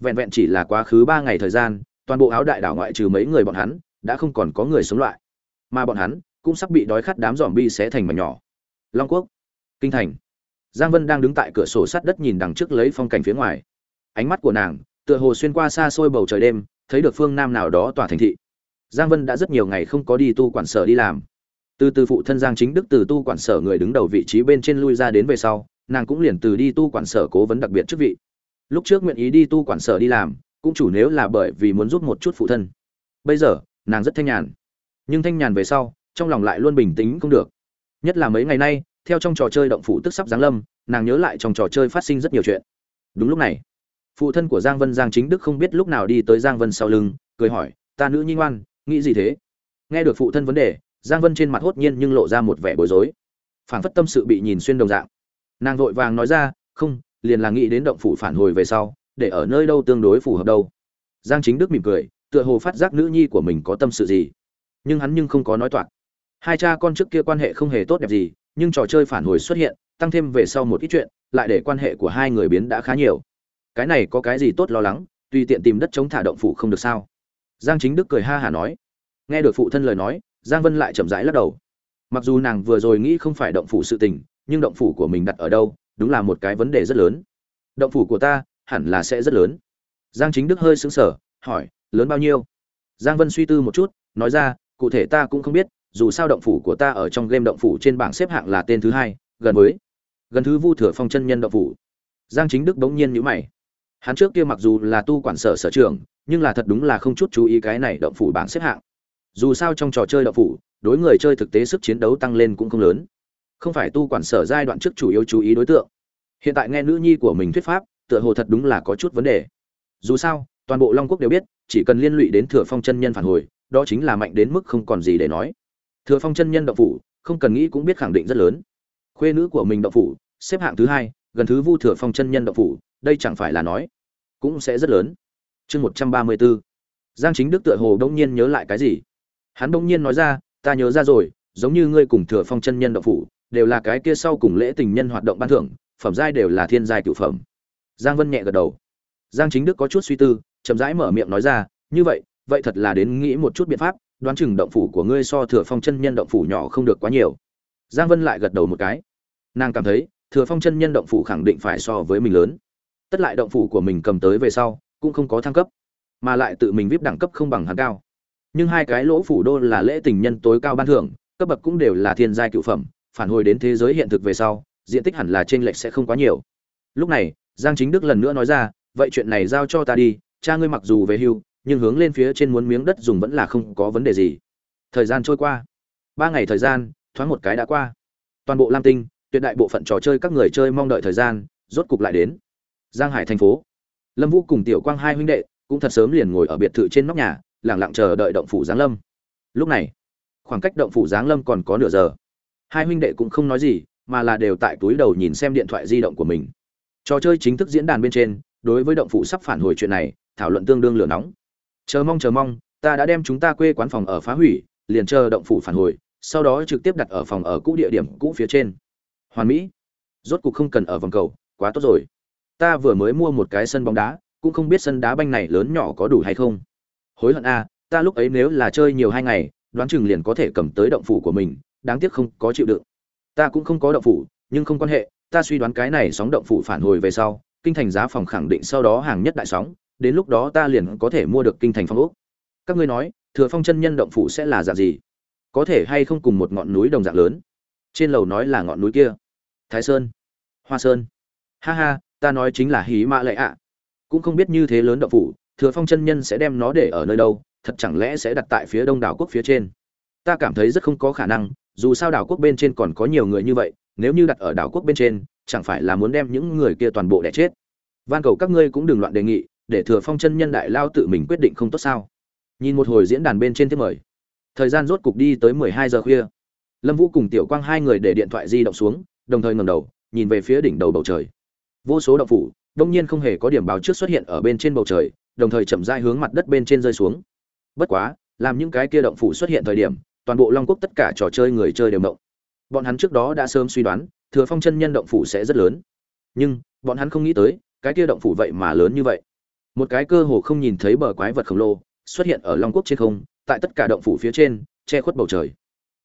vẹn vẹn chỉ là quá khứ ba ngày thời gian, toàn bộ áo đại đảo ngoại trừ mấy người bọn hắn, đã không còn có người sống loại mà bọn hắn cũng sắp bị đói khát đám dòm bi xé thành mảnh nhỏ. Long quốc. Kinh thành. Giang vân đang đứng tại cửa sổ sắt đất nhìn đằng trước lấy phong cảnh phía ngoài. Ánh mắt của nàng tựa hồ xuyên qua xa xôi bầu trời đêm, thấy được phương nam nào đó tỏa thành thị. Giang vân đã rất nhiều ngày không có đi tu quản sở đi làm. Từ từ phụ thân giang chính đức từ tu quản sở người đứng đầu vị trí bên trên lui ra đến về sau nàng cũng liền từ đi tu quản sở cố vấn đặc biệt chức vị. Lúc trước nguyện ý đi tu quản sở đi làm, cũng chủ nếu là bởi vì muốn giúp một chút phụ thân. Bây giờ, nàng rất thanh nhàn. Nhưng thanh nhàn về sau, trong lòng lại luôn bình tĩnh không được. Nhất là mấy ngày nay, theo trong trò chơi động phủ tức sắp giáng lâm, nàng nhớ lại trong trò chơi phát sinh rất nhiều chuyện. Đúng lúc này, phụ thân của giang vân giang chính đức không biết lúc nào đi tới giang vân sau lưng, cười hỏi, ta nữ nhi ngoan, nghĩ gì thế? Nghe được phụ thân vấn đề, giang vân trên mặt hốt nhiên nhưng lộ ra một vẻ bối rối. Phảng phất tâm sự bị nhìn xuyên đồng dạng nàng vội vàng nói ra, không, liền là nghĩ đến động phủ phản hồi về sau, để ở nơi đâu tương đối phù hợp đâu. Giang chính đức mỉm cười, tựa hồ phát giác nữ nhi của mình có tâm sự gì. Nhưng hắn nhưng không có nói toạc. Hai cha con trước kia quan hệ không hề tốt đẹp gì, nhưng trò chơi phản hồi xuất hiện, tăng thêm về sau một ít chuyện, lại để quan hệ của hai người biến đã khá nhiều. Cái này có cái gì tốt lo lắng, tùy tiện tìm đất chống thả động phủ không được sao? Giang chính đức cười ha hả nói. Nghe được phụ thân lời nói, giang vân lại chậm rãi lắc đầu. Mặc dù nàng vừa rồi nghĩ không phải động phủ sự tình nhưng động phủ của mình đặt ở đâu, đúng là một cái vấn đề rất lớn. Động phủ của ta hẳn là sẽ rất lớn. Giang chính đức hơi sững sờ, hỏi, lớn bao nhiêu? Giang vân suy tư một chút, nói ra, cụ thể ta cũng không biết, dù sao động phủ của ta ở trong game động phủ trên bảng xếp hạng là tên thứ hai, gần với, gần thứ vu thừa phong chân nhân động phủ. Giang chính đức bỗng nhiên nhíu mày. Hắn trước kia mặc dù là tu quản sở sở trường nhưng là thật đúng là không chút chú ý cái này động phủ bảng xếp hạng. Dù sao trong trò chơi động phủ, đối người chơi thực tế sức chiến đấu tăng lên cũng không lớn không phải tu quản sở giai đoạn trước chủ yếu chú ý đối tượng. Hiện tại nghe nữ nhi của mình thuyết pháp, tựa hồ thật đúng là có chút vấn đề. Dù sao, toàn bộ long quốc đều biết, chỉ cần liên lụy đến thừa phong chân nhân phản hồi, đó chính là mạnh đến mức không còn gì để nói. Thừa phong chân nhân động phủ, không cần nghĩ cũng biết khẳng định rất lớn. Khuê nữ của mình động phủ, xếp hạng thứ hai, gần thứ vu thừa phong chân nhân động phủ, đây chẳng phải là nói, cũng sẽ rất lớn. Chương một trăm ba mươi bốn. Giang chính đức tựa hồ đông nhiên nhớ lại cái gì. Hắn đông nhiên nói ra, ta nhớ ra rồi, giống như ngươi cùng thừa phong chân nhân động phủ đều là cái kia sau cùng lễ tình nhân hoạt động ban thưởng, phẩm giai đều là thiên giai cửu phẩm. Giang vân nhẹ gật đầu. Giang chính đức có chút suy tư, chậm rãi mở miệng nói ra, như vậy vậy thật là đến nghĩ một chút biện pháp, đoán chừng động phủ của ngươi so thừa phong chân nhân động phủ nhỏ không được quá nhiều. Giang vân lại gật đầu một cái. Nàng cảm thấy, thừa phong chân nhân động phủ khẳng định phải so với mình lớn. Tất lại động phủ của mình cầm tới về sau, cũng không có thăng cấp, mà lại tự mình vip đẳng cấp không bằng hắn cao. Nhưng hai cái lỗ phủ đô là lễ tình nhân tối cao ban thưởng, cấp bậc cũng đều là thiên giai cựu phẩm phản hồi đến thế giới hiện thực về sau, diện tích hẳn là trên lệch sẽ không quá nhiều. Lúc này, giang chính đức lần nữa nói ra, vậy chuyện này giao cho ta đi, cha ngươi mặc dù về hưu, nhưng hướng lên phía trên muốn miếng đất dùng vẫn là không có vấn đề gì. Thời gian trôi qua. Ba ngày thời gian, thoáng một cái đã qua. Toàn bộ lam tinh, tuyệt đại bộ phận trò chơi các người chơi mong đợi thời gian, rốt cục lại đến. Giang hải thành phố. Lâm vũ cùng tiểu quang hai huynh đệ cũng thật sớm liền ngồi ở biệt thự trên nóc nhà lẳng lặng chờ đợi động phủ giáng lâm. Lúc này, khoảng cách động phủ giáng lâm còn có nửa giờ hai huynh đệ cũng không nói gì, mà là đều tại túi đầu nhìn xem điện thoại di động của mình. Trò chơi chính thức diễn đàn bên trên, đối với động phủ sắp phản hồi chuyện này, thảo luận tương đương lửa nóng. Chờ mong chờ mong, ta đã đem chúng ta quê quán phòng ở phá hủy, liền chờ động phủ phản hồi, sau đó trực tiếp đặt ở phòng ở cũ địa điểm cũ phía trên. Hoàn mỹ, rốt cục không cần ở vòng cầu, quá tốt rồi. Ta vừa mới mua một cái sân bóng đá, cũng không biết sân đá banh này lớn nhỏ có đủ hay không. Hối hận a ta lúc ấy nếu là chơi nhiều hai ngày, đoán chừng liền có thể cầm tới động phủ của mình đáng tiếc không có chịu đựng. Ta cũng không có động phủ, nhưng không quan hệ, ta suy đoán cái này sóng động phủ phản hồi về sau, kinh thành giá phòng khẳng định sau đó hàng nhất đại sóng, đến lúc đó ta liền có thể mua được kinh thành phong ốc. Các ngươi nói, thừa phong chân nhân động phủ sẽ là dạng gì? Có thể hay không cùng một ngọn núi đồng dạng lớn? Trên lầu nói là ngọn núi kia. Thái sơn. Hoa sơn. Ha ha, ta nói chính là hí mã lệ ạ. Cũng không biết như thế lớn động phủ, thừa phong chân nhân sẽ đem nó để ở nơi đâu, thật chẳng lẽ sẽ đặt tại phía đông đảo quốc phía trên? Ta cảm thấy rất không có khả năng dù sao đảo quốc bên trên còn có nhiều người như vậy, nếu như đặt ở đảo quốc bên trên, chẳng phải là muốn đem những người kia toàn bộ đẻ chết. Van cầu các ngươi cũng đừng loạn đề nghị, để thừa phong chân nhân đại lao tự mình quyết định không tốt sao. Nhìn một hồi diễn đàn bên trên tiếp mời. Thời gian rốt cục đi tới mười hai giờ khuya. Lâm vũ cùng tiểu quang hai người để điện thoại di động xuống, đồng thời ngầm đầu, nhìn về phía đỉnh đầu bầu trời. Vô số động phủ, đông nhiên không hề có điểm báo trước xuất hiện ở bên trên bầu trời, đồng thời chậm rãi hướng mặt đất bên trên rơi xuống. Bất quá, làm những cái kia động phủ xuất hiện thời điểm toàn bộ long quốc tất cả trò chơi người chơi đều động. Bọn hắn trước đó đã sớm suy đoán, thừa phong chân nhân động phủ sẽ rất lớn. Nhưng, bọn hắn không nghĩ tới, cái kia động phủ vậy mà lớn như vậy. Một cái cơ hồ không nhìn thấy bờ quái vật khổng lồ xuất hiện ở long quốc trên không, tại tất cả động phủ phía trên, che khuất bầu trời.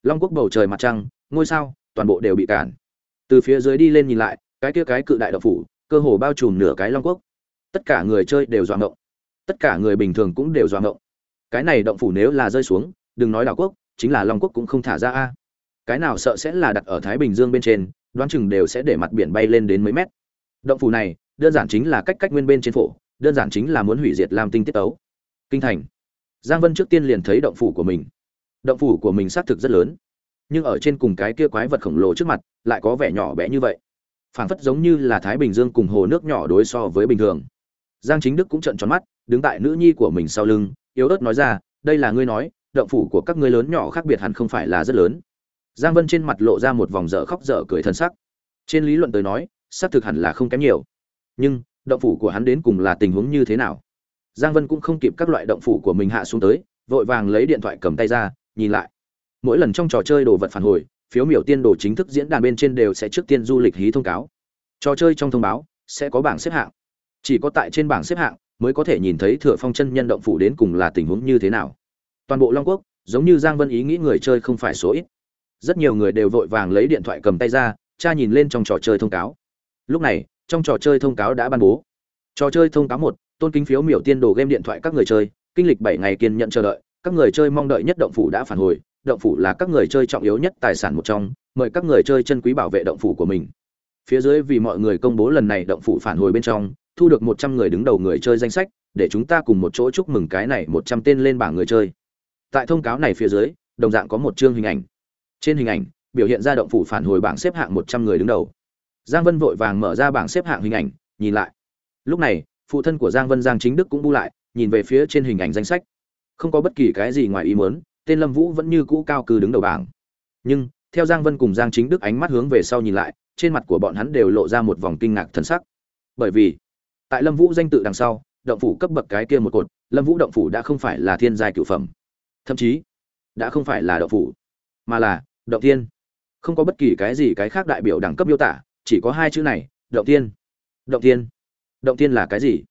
Long quốc bầu trời mặt trăng, ngôi sao, toàn bộ đều bị cản. Từ phía dưới đi lên nhìn lại, cái kia cái cự đại động phủ, cơ hồ bao trùm nửa cái long quốc. Tất cả người chơi đều doạng ngộng tất cả người bình thường cũng đều doạng ngộng cái này động phủ nếu là rơi xuống, đừng nói đảo quốc chính là long quốc cũng không thả ra a. Cái nào sợ sẽ là đặt ở thái bình dương bên trên, đoán chừng đều sẽ để mặt biển bay lên đến mấy mét. Động phủ này, đơn giản chính là cách cách nguyên bên trên phổ, đơn giản chính là muốn hủy diệt lam tinh tiết tấu. Kinh thành. Giang vân trước tiên liền thấy động phủ của mình. Động phủ của mình xác thực rất lớn. Nhưng ở trên cùng cái kia quái vật khổng lồ trước mặt, lại có vẻ nhỏ bé như vậy. Phảng phất giống như là thái bình dương cùng hồ nước nhỏ đối so với bình thường. Giang chính đức cũng trợn tròn mắt, đứng tại nữ nhi của mình sau lưng, yếu ớt nói ra, đây là ngươi nói động phủ của các ngươi lớn nhỏ khác biệt hẳn không phải là rất lớn. Giang vân trên mặt lộ ra một vòng dở khóc dở cười thân sắc. Trên lý luận tới nói, xác thực hẳn là không kém nhiều. Nhưng, động phủ của hắn đến cùng là tình huống như thế nào? Giang vân cũng không kịp các loại động phủ của mình hạ xuống tới, vội vàng lấy điện thoại cầm tay ra, nhìn lại. Mỗi lần trong trò chơi đồ vật phản hồi, phiếu miểu tiên đồ chính thức diễn đàn bên trên đều sẽ trước tiên du lịch hí thông cáo. Trò chơi trong thông báo sẽ có bảng xếp hạng. Chỉ có tại trên bảng xếp hạng mới có thể nhìn thấy thừa phong chân nhân động phủ đến cùng là tình huống như thế nào toàn bộ long quốc, giống như giang vân ý nghĩ người chơi không phải số ít. Rất nhiều người đều vội vàng lấy điện thoại cầm tay ra, cha nhìn lên trong trò chơi thông cáo. Lúc này, trong trò chơi thông cáo đã ban bố. Trò chơi thông cáo một, tôn kính phiếu miểu tiên đồ game điện thoại các người chơi, kinh lịch bảy ngày kiên nhận chờ đợi, các người chơi mong đợi nhất động phủ đã phản hồi, động phủ là các người chơi trọng yếu nhất tài sản một trong, mời các người chơi chân quý bảo vệ động phủ của mình. Phía dưới vì mọi người công bố lần này động phủ phản hồi bên trong, thu được một trăm người đứng đầu người chơi danh sách, để chúng ta cùng một chỗ chúc mừng cái này một trăm tên lên bảng người chơi tại thông cáo này phía dưới, đồng dạng có một chương hình ảnh. Trên hình ảnh, biểu hiện ra động phủ phản hồi bảng xếp hạng một trăm người đứng đầu. Giang vân vội vàng mở ra bảng xếp hạng hình ảnh, nhìn lại. Lúc này, phụ thân của giang vân giang chính đức cũng bu lại, nhìn về phía trên hình ảnh danh sách. Không có bất kỳ cái gì ngoài ý muốn, tên lâm vũ vẫn như cũ cao cư đứng đầu bảng. Nhưng, theo giang vân cùng giang chính đức ánh mắt hướng về sau nhìn lại, trên mặt của bọn hắn đều lộ ra một vòng kinh ngạc thân sắc. Bởi vì, tại lâm vũ danh tự đằng sau, động phủ cấp bậc cái kia một cột, lâm vũ động phủ đã không phải là thiên giai cựu phẩm thậm chí đã không phải là động phủ, mà là động thiên. Không có bất kỳ cái gì cái khác đại biểu đẳng cấp miêu tả, chỉ có hai chữ này, động thiên. Động thiên. Động thiên là cái gì?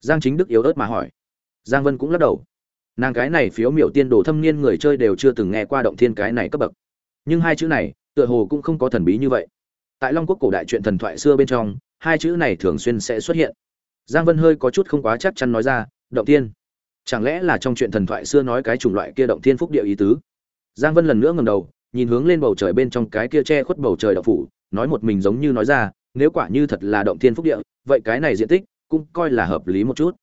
Giang chính đức yếu ớt mà hỏi. Giang vân cũng lắc đầu. Nàng cái này phiếu miểu tiên đồ thâm niên người chơi đều chưa từng nghe qua động thiên cái này cấp bậc. Nhưng hai chữ này, tựa hồ cũng không có thần bí như vậy. Tại long quốc cổ đại truyện thần thoại xưa bên trong, hai chữ này thường xuyên sẽ xuất hiện. Giang vân hơi có chút không quá chắc chắn nói ra, động thiên chẳng lẽ là trong chuyện thần thoại xưa nói cái chủng loại kia động thiên phúc địa ý tứ? Giang vân lần nữa ngầm đầu, nhìn hướng lên bầu trời bên trong cái kia che khuất bầu trời đậu phủ, nói một mình giống như nói ra, nếu quả như thật là động thiên phúc địa, vậy cái này diện tích cũng coi là hợp lý một chút.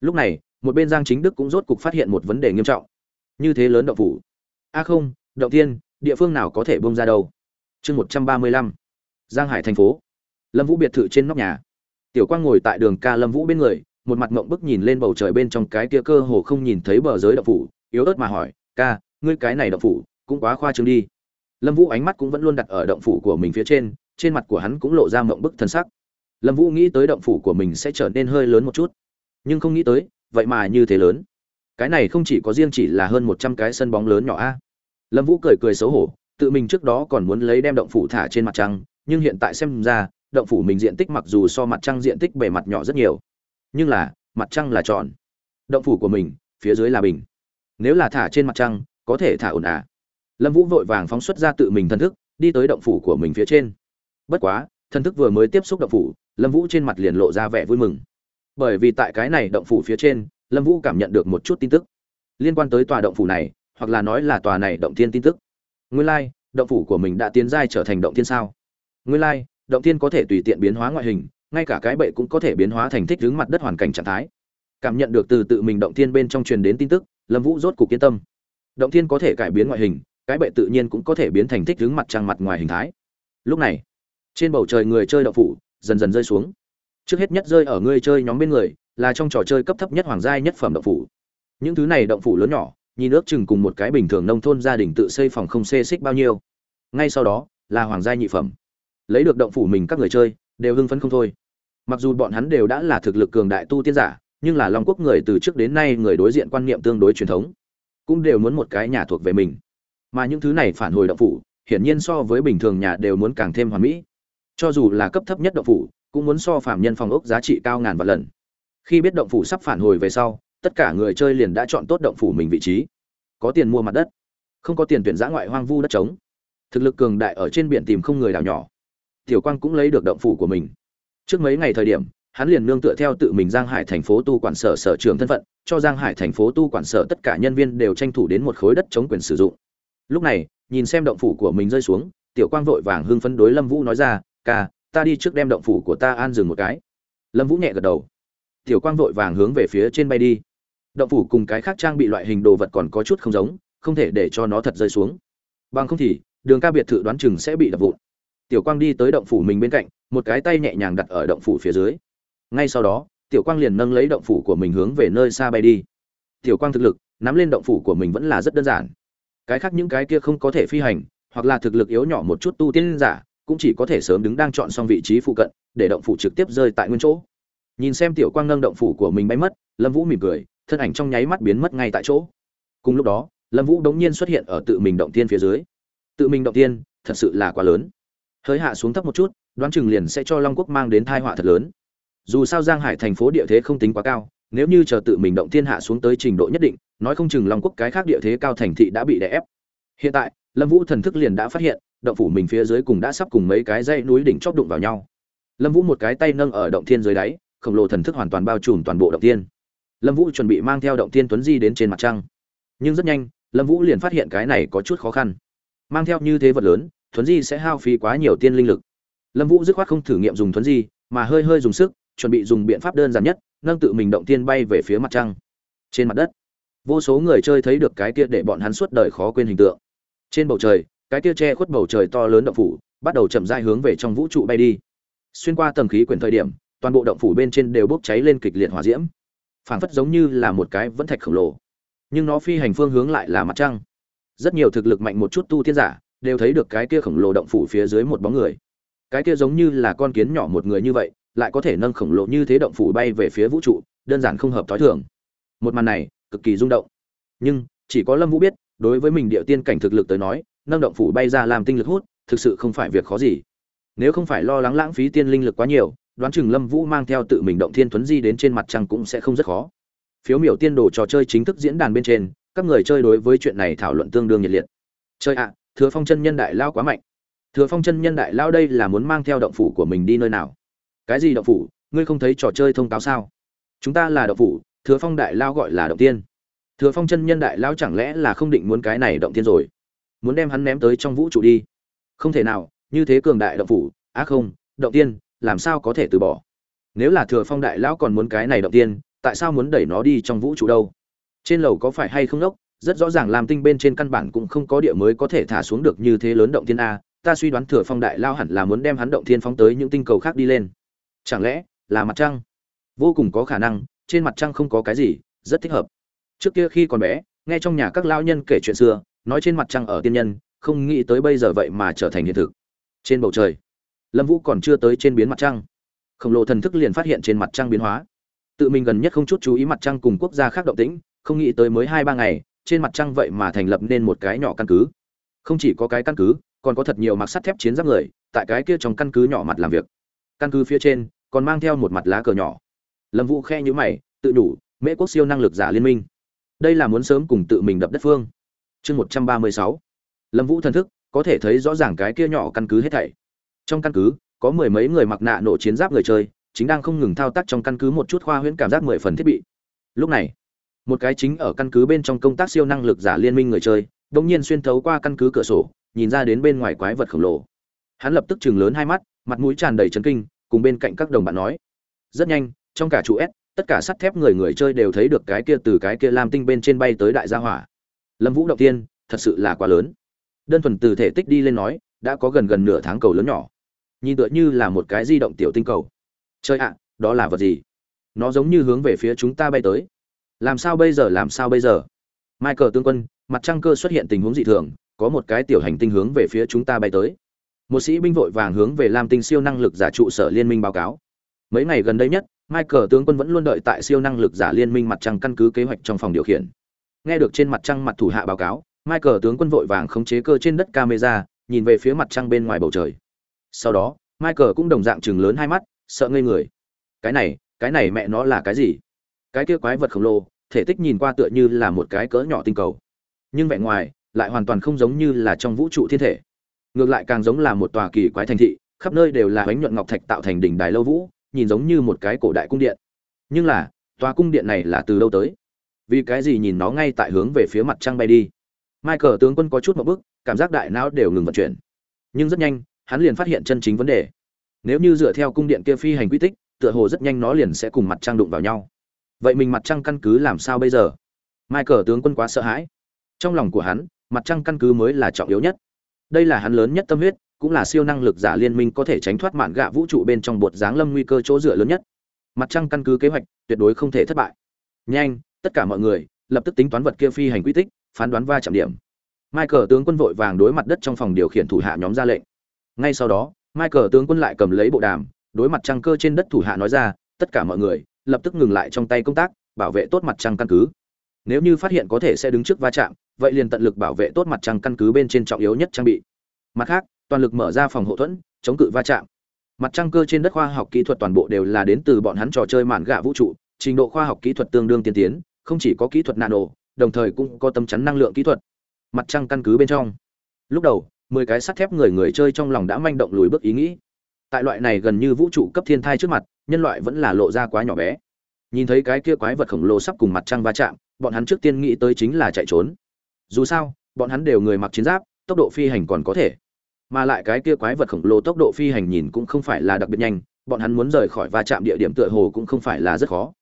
Lúc này, một bên giang chính đức cũng rốt cục phát hiện một vấn đề nghiêm trọng. Như thế lớn động phủ. A à không, động thiên, địa phương nào có thể bông ra đâu? Chương một trăm ba mươi lăm. Giang hải thành phố. Lâm vũ biệt thự trên nóc nhà. Tiểu quang ngồi tại đường ca lâm vũ bên người một mặt ngộng bức nhìn lên bầu trời bên trong cái kia cơ hồ không nhìn thấy bờ giới động phủ, yếu ớt mà hỏi, ca, ngươi cái này động phủ cũng quá khoa trương đi. Lâm vũ ánh mắt cũng vẫn luôn đặt ở động phủ của mình phía trên trên mặt của hắn cũng lộ ra mộng bức thân sắc. Lâm vũ nghĩ tới động phủ của mình sẽ trở nên hơi lớn một chút, nhưng không nghĩ tới, vậy mà như thế lớn. Cái này không chỉ có riêng chỉ là hơn một trăm cái sân bóng lớn nhỏ a. Lâm vũ cười cười xấu hổ, tự mình trước đó còn muốn lấy đem động phủ thả trên mặt trăng, nhưng hiện tại xem ra, động phủ mình diện tích mặc dù so mặt trăng diện tích bề mặt nhỏ rất nhiều nhưng là mặt trăng là tròn. Động phủ của mình phía dưới là bình. Nếu là thả trên mặt trăng có thể thả ổn à. Lâm vũ vội vàng phóng xuất ra tự mình thân thức đi tới động phủ của mình phía trên. Bất quá thân thức vừa mới tiếp xúc động phủ lâm vũ trên mặt liền lộ ra vẻ vui mừng. Bởi vì tại cái này động phủ phía trên lâm vũ cảm nhận được một chút tin tức. Liên quan tới tòa động phủ này hoặc là nói là tòa này động thiên tin tức. Nguyên lai、like, động phủ của mình đã tiến giai trở thành động thiên sao? Nguyên lai、like, động thiên có thể tùy tiện biến hóa ngoại hình ngay cả cái bệ cũng có thể biến hóa thành thích hướng mặt đất hoàn cảnh trạng thái. Cảm nhận được từ tự mình động thiên bên trong truyền đến tin tức, lâm vũ rốt cục yên tâm. Động thiên có thể cải biến ngoại hình, cái bệ tự nhiên cũng có thể biến thành thích hướng mặt trăng mặt ngoài hình thái. Lúc này, trên bầu trời người chơi động phủ dần dần rơi xuống. Trước hết nhất rơi ở người chơi nhóm bên người, là trong trò chơi cấp thấp nhất hoàng gia nhất phẩm động phủ. Những thứ này động phủ lớn nhỏ, nhìn ước chừng cùng một cái bình thường nông thôn gia đình tự xây phòng không xê xích bao nhiêu. Ngay sau đó, là hoàng gia nhị phẩm. Lấy được động phủ mình các người chơi, đều hưng phấn không thôi mặc dù bọn hắn đều đã là thực lực cường đại tu tiên giả, nhưng là long quốc người từ trước đến nay người đối diện quan niệm tương đối truyền thống, cũng đều muốn một cái nhà thuộc về mình. Mà những thứ này phản hồi động phủ, hiển nhiên so với bình thường nhà đều muốn càng thêm hoàn mỹ. Cho dù là cấp thấp nhất động phủ, cũng muốn so phạm nhân phòng ốc giá trị cao ngàn vạn lần. Khi biết động phủ sắp phản hồi về sau, tất cả người chơi liền đã chọn tốt động phủ mình vị trí. Có tiền mua mặt đất, không có tiền tuyển giã ngoại hoang vu đất trống. Thực lực cường đại ở trên biển tìm không người đảo nhỏ. Tiểu quang cũng lấy được động phủ của mình trước mấy ngày thời điểm, hắn liền nương tựa theo tự mình giang hải thành phố tu quản sở sở trường thân phận, cho giang hải thành phố tu quản sở tất cả nhân viên đều tranh thủ đến một khối đất chống quyền sử dụng. Lúc này, nhìn xem động phủ của mình rơi xuống, tiểu quang vội vàng hưng phấn đối lâm vũ nói ra, ca, ta đi trước đem động phủ của ta an dừng một cái. Lâm vũ nhẹ gật đầu. Tiểu quang vội vàng hướng về phía trên bay đi. Động phủ cùng cái khác trang bị loại hình đồ vật còn có chút không giống, không thể để cho nó thật rơi xuống. Bằng không thì, đường ca biệt thự đoán chừng sẽ bị đập vụn tiểu quang đi tới động phủ mình bên cạnh, một cái tay nhẹ nhàng đặt ở động phủ phía dưới. Ngay sau đó, tiểu quang liền nâng lấy động phủ của mình hướng về nơi xa bay đi. Tiểu quang thực lực, nắm lên động phủ của mình vẫn là rất đơn giản. Cái khác những cái kia không có thể phi hành, hoặc là thực lực yếu nhỏ một chút tu tiên giả, cũng chỉ có thể sớm đứng đang chọn xong vị trí phụ cận, để động phủ trực tiếp rơi tại nguyên chỗ. Nhìn xem tiểu quang nâng động phủ của mình bay mất, lâm vũ mỉm cười, thân ảnh trong nháy mắt biến mất ngay tại chỗ. Cùng lúc đó, lâm vũ đống nhiên xuất hiện ở tự mình động tiên phía dưới. Tự mình động tiên, thật sự là quá lớn hơi hạ xuống thấp một chút, đoán chừng liền sẽ cho long quốc mang đến tai họa thật lớn. Dù sao giang hải thành phố địa thế không tính quá cao, nếu như chờ tự mình động thiên hạ xuống tới trình độ nhất định, nói không chừng long quốc cái khác địa thế cao thành thị đã bị đè ép. Hiện tại, lâm vũ thần thức liền đã phát hiện, động phủ mình phía dưới cùng đã sắp cùng mấy cái dãy núi đỉnh chóp đụng vào nhau. Lâm vũ một cái tay nâng ở động thiên dưới đáy, khổng lồ thần thức hoàn toàn bao trùm toàn bộ động thiên. Lâm vũ chuẩn bị mang theo động thiên tuấn di đến trên mặt trăng. Nhưng rất nhanh, lâm vũ liền phát hiện cái này có chút khó khăn. Mang theo như thế vật lớn thuấn di sẽ hao phí quá nhiều tiên linh lực. Lâm vũ dứt khoát không thử nghiệm dùng thuấn di, mà hơi hơi dùng sức, chuẩn bị dùng biện pháp đơn giản nhất, nâng tự mình động tiên bay về phía mặt trăng. Trên mặt đất, vô số người chơi thấy được cái kia để bọn hắn suốt đời khó quên hình tượng. Trên bầu trời, cái kia che khuất bầu trời to lớn động phủ bắt đầu chậm rãi hướng về trong vũ trụ bay đi. Xuyên qua tầng khí quyển thời điểm, toàn bộ động phủ bên trên đều bốc cháy lên kịch liệt hỏa diễm. Phảng phất giống như là một cái vẫn thạch khổng lồ, nhưng nó phi hành phương hướng lại là mặt trăng. Rất nhiều thực lực mạnh một chút tu tiên giả đều thấy được cái kia khổng lồ động phủ phía dưới một bóng người. Cái kia giống như là con kiến nhỏ một người như vậy, lại có thể nâng khổng lồ như thế động phủ bay về phía vũ trụ, đơn giản không hợp thói thường. Một màn này, cực kỳ rung động. Nhưng, chỉ có lâm vũ biết, đối với mình địa tiên cảnh thực lực tới nói, nâng động phủ bay ra làm tinh lực hút, thực sự không phải việc khó gì. Nếu không phải lo lắng lãng phí tiên linh lực quá nhiều, đoán chừng lâm vũ mang theo tự mình động thiên thuấn di đến trên mặt trăng cũng sẽ không rất khó. Phiếu miểu tiên đồ trò chơi chính thức diễn đàn bên trên, các người chơi đối với chuyện này thảo luận tương đương nhiệt liệt. Chơi ạ thừa phong chân nhân đại lao quá mạnh. Thừa phong chân nhân đại lao đây là muốn mang theo động phủ của mình đi nơi nào? Cái gì động phủ? Ngươi không thấy trò chơi thông cáo sao? Chúng ta là động phủ, thừa phong đại lao gọi là động tiên. Thừa phong chân nhân đại lao chẳng lẽ là không định muốn cái này động tiên rồi? Muốn đem hắn ném tới trong vũ trụ đi? Không thể nào, như thế cường đại động phủ. Á à không, động tiên, làm sao có thể từ bỏ? Nếu là thừa phong đại lão còn muốn cái này động tiên, tại sao muốn đẩy nó đi trong vũ trụ đâu? Trên lầu có phải hay không đốc? Rất rõ ràng làm tinh bên trên căn bản cũng không có địa mới có thể thả xuống được như thế lớn động thiên a, ta suy đoán thừa phong đại lao hẳn là muốn đem hắn động thiên phóng tới những tinh cầu khác đi lên. Chẳng lẽ là mặt trăng? Vô cùng có khả năng, trên mặt trăng không có cái gì, rất thích hợp. Trước kia khi còn bé, nghe trong nhà các lao nhân kể chuyện xưa, nói trên mặt trăng ở tiên nhân, không nghĩ tới bây giờ vậy mà trở thành hiện thực. Trên bầu trời, lâm vũ còn chưa tới trên biến mặt trăng. Khổng lồ thần thức liền phát hiện trên mặt trăng biến hóa. Tự mình gần nhất không chút chú ý mặt trăng cùng quốc gia khác động tĩnh, không nghĩ tới mới hai ba ngày trên mặt trăng vậy mà thành lập nên một cái nhỏ căn cứ. Không chỉ có cái căn cứ, còn có thật nhiều mặc sắt thép chiến giáp người, tại cái kia trong căn cứ nhỏ mặt làm việc. Căn cứ phía trên, còn mang theo một mặt lá cờ nhỏ. Lâm vũ khe nhữ mày, tự đủ mễ quốc siêu năng lực giả liên minh. Đây là muốn sớm cùng tự mình đập đất phương. Chương một trăm ba mươi sáu. Lâm vũ thần thức, có thể thấy rõ ràng cái kia nhỏ căn cứ hết thảy. Trong căn cứ, có mười mấy người mặc nạ nổ chiến giáp người chơi, chính đang không ngừng thao tác trong căn cứ một chút khoa huyễn cảm giác mười phần thiết bị. Lúc này một cái chính ở căn cứ bên trong công tác siêu năng lực giả liên minh người chơi đ ỗ n g nhiên xuyên thấu qua căn cứ cửa sổ, nhìn ra đến bên ngoài quái vật khổng lồ. Hắn lập tức chừng lớn hai mắt, mặt mũi tràn đầy chấn kinh, cùng bên cạnh các đồng bạn nói. Rất nhanh, trong cả trụ s, tất cả sắt thép người người chơi đều thấy được cái kia từ cái kia lam tinh bên trên bay tới đại gia hỏa. Lâm vũ động tiên thật sự là quá lớn. Đơn thuần từ thể tích đi lên nói, đã có gần gần nửa tháng cầu lớn nhỏ. Nhìn tựa như là một cái di động tiểu tinh cầu. Chơi ạ, đó là vật gì? Nó giống như hướng về phía chúng ta bay tới làm sao bây giờ, làm sao bây giờ? Michael tướng quân, mặt trăng cơ xuất hiện tình huống dị thường, có một cái tiểu hành tinh hướng về phía chúng ta bay tới. Một sĩ binh vội vàng hướng về lam tinh siêu năng lực giả trụ sở liên minh báo cáo. Mấy ngày gần đây nhất, michael tướng quân vẫn luôn đợi tại siêu năng lực giả liên minh mặt trăng căn cứ kế hoạch trong phòng điều khiển. Nghe được trên mặt trăng mặt thủ hạ báo cáo, michael tướng quân vội vàng khống chế cơ trên đất camera, nhìn về phía mặt trăng bên ngoài bầu trời. Sau đó, michael cũng đồng dạng chừng lớn hai mắt, sợ ngây người. Cái này cái này mẹ nó là cái gì? Cái kia quái vật khổng lồ thể tích nhìn qua tựa như là một cái cỡ nhỏ tinh cầu. Nhưng vẻ ngoài lại hoàn toàn không giống như là trong vũ trụ thiên thể. Ngược lại càng giống là một tòa kỳ quái thành thị, khắp nơi đều là bánh nhuận ngọc thạch tạo thành đỉnh đài lâu vũ, nhìn giống như một cái cổ đại cung điện. Nhưng là, tòa cung điện này là từ đâu tới? Vì cái gì nhìn nó ngay tại hướng về phía mặt trăng bay đi? Michael tướng quân có chút một bức, cảm giác đại não đều ngừng vận chuyển. Nhưng rất nhanh, hắn liền phát hiện chân chính vấn đề. Nếu như dựa theo cung điện kia phi hành quy tích, tựa hồ rất nhanh nó liền sẽ cùng mặt trăng đụng vào nhau vậy mình mặt trăng căn cứ làm sao bây giờ? Michael tướng quân quá sợ hãi. Trong lòng của hắn, mặt trăng căn cứ mới là trọng yếu nhất. Đây là hắn lớn nhất tâm huyết, cũng là siêu năng lực giả liên minh có thể tránh thoát mạn gạ vũ trụ bên trong bột giáng lâm nguy cơ chỗ dựa lớn nhất. Mặt trăng căn cứ kế hoạch tuyệt đối không thể thất bại. Nhanh, tất cả mọi người, lập tức tính toán vật kia phi hành quy tích, phán đoán va chạm điểm. Michael tướng quân vội vàng đối mặt đất trong phòng điều khiển thủ hạ nhóm ra lệnh. Ngay sau đó, michael tướng quân lại cầm lấy bộ đàm, đối mặt trăng cơ trên đất thủ hạ nói ra, tất cả mọi người lập tức ngừng lại trong tay công tác, bảo vệ tốt mặt trăng căn cứ. Nếu như phát hiện có thể sẽ đứng trước va chạm, vậy liền tận lực bảo vệ tốt mặt trăng căn cứ bên trên trọng yếu nhất trang bị. Mặt khác, toàn lực mở ra phòng hậu thuẫn, chống cự va chạm. Mặt trăng cơ trên đất khoa học kỹ thuật toàn bộ đều là đến từ bọn hắn trò chơi mạn gạ vũ trụ, trình độ khoa học kỹ thuật tương đương tiên tiến, không chỉ có kỹ thuật nano, đồng thời cũng có tấm chắn năng lượng kỹ thuật. Mặt trăng căn cứ bên trong. Lúc đầu, mười cái sắt thép người người chơi trong lòng đã manh động lùi bước ý nghĩ tại loại này gần như vũ trụ cấp thiên thai trước mặt, nhân loại vẫn là lộ ra quá nhỏ bé. Nhìn thấy cái kia quái vật khổng lồ sắp cùng mặt trăng va chạm, bọn hắn trước tiên nghĩ tới chính là chạy trốn. Dù sao, bọn hắn đều người mặc chiến giáp, tốc độ phi hành còn có thể. Mà lại cái kia quái vật khổng lồ tốc độ phi hành nhìn cũng không phải là đặc biệt nhanh, bọn hắn muốn rời khỏi va chạm địa điểm tựa hồ cũng không phải là rất khó.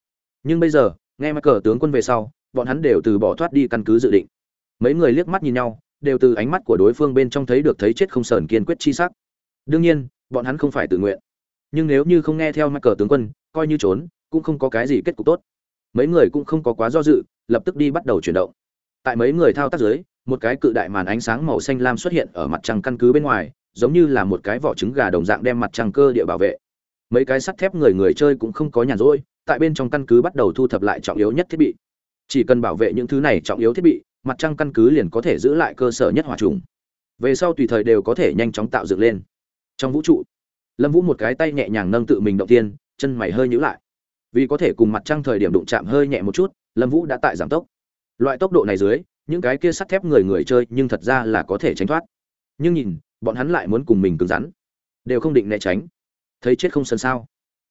Nhưng bây giờ, nghe mắc cờ tướng quân về sau, bọn hắn đều từ bỏ thoát đi căn cứ dự định. Mấy người liếc mắt nhìn nhau, đều từ ánh mắt của đối phương bên trong thấy được thấy chết không sờn kiên quyết chi sắc. Đương nhiên bọn hắn không phải tự nguyện. Nhưng nếu như không nghe theo mắc cờ tướng quân, coi như trốn, cũng không có cái gì kết cục tốt. Mấy người cũng không có quá do dự, lập tức đi bắt đầu chuyển động. Tại mấy người thao tác dưới, một cái cự đại màn ánh sáng màu xanh lam xuất hiện ở mặt trăng căn cứ bên ngoài, giống như là một cái vỏ trứng gà đồng dạng đem mặt trăng cơ địa bảo vệ. Mấy cái sắt thép người người chơi cũng không có nhàn rỗi, tại bên trong căn cứ bắt đầu thu thập lại trọng yếu nhất thiết bị. Chỉ cần bảo vệ những thứ này trọng yếu thiết bị, mặt trăng căn cứ liền có thể giữ lại cơ sở nhất hỏa trùng. Về sau tùy thời đều có thể nhanh chóng tạo dựng lên trong vũ trụ. Lâm vũ một cái tay nhẹ nhàng nâng tự mình động tiên, chân mày hơi nhữ lại. Vì có thể cùng mặt trăng thời điểm đụng chạm hơi nhẹ một chút, lâm vũ đã tại giảm tốc. Loại tốc độ này dưới, những cái kia sắt thép người người chơi nhưng thật ra là có thể tránh thoát. Nhưng nhìn, bọn hắn lại muốn cùng mình cứng rắn. Đều không định né tránh. Thấy chết không sân sao?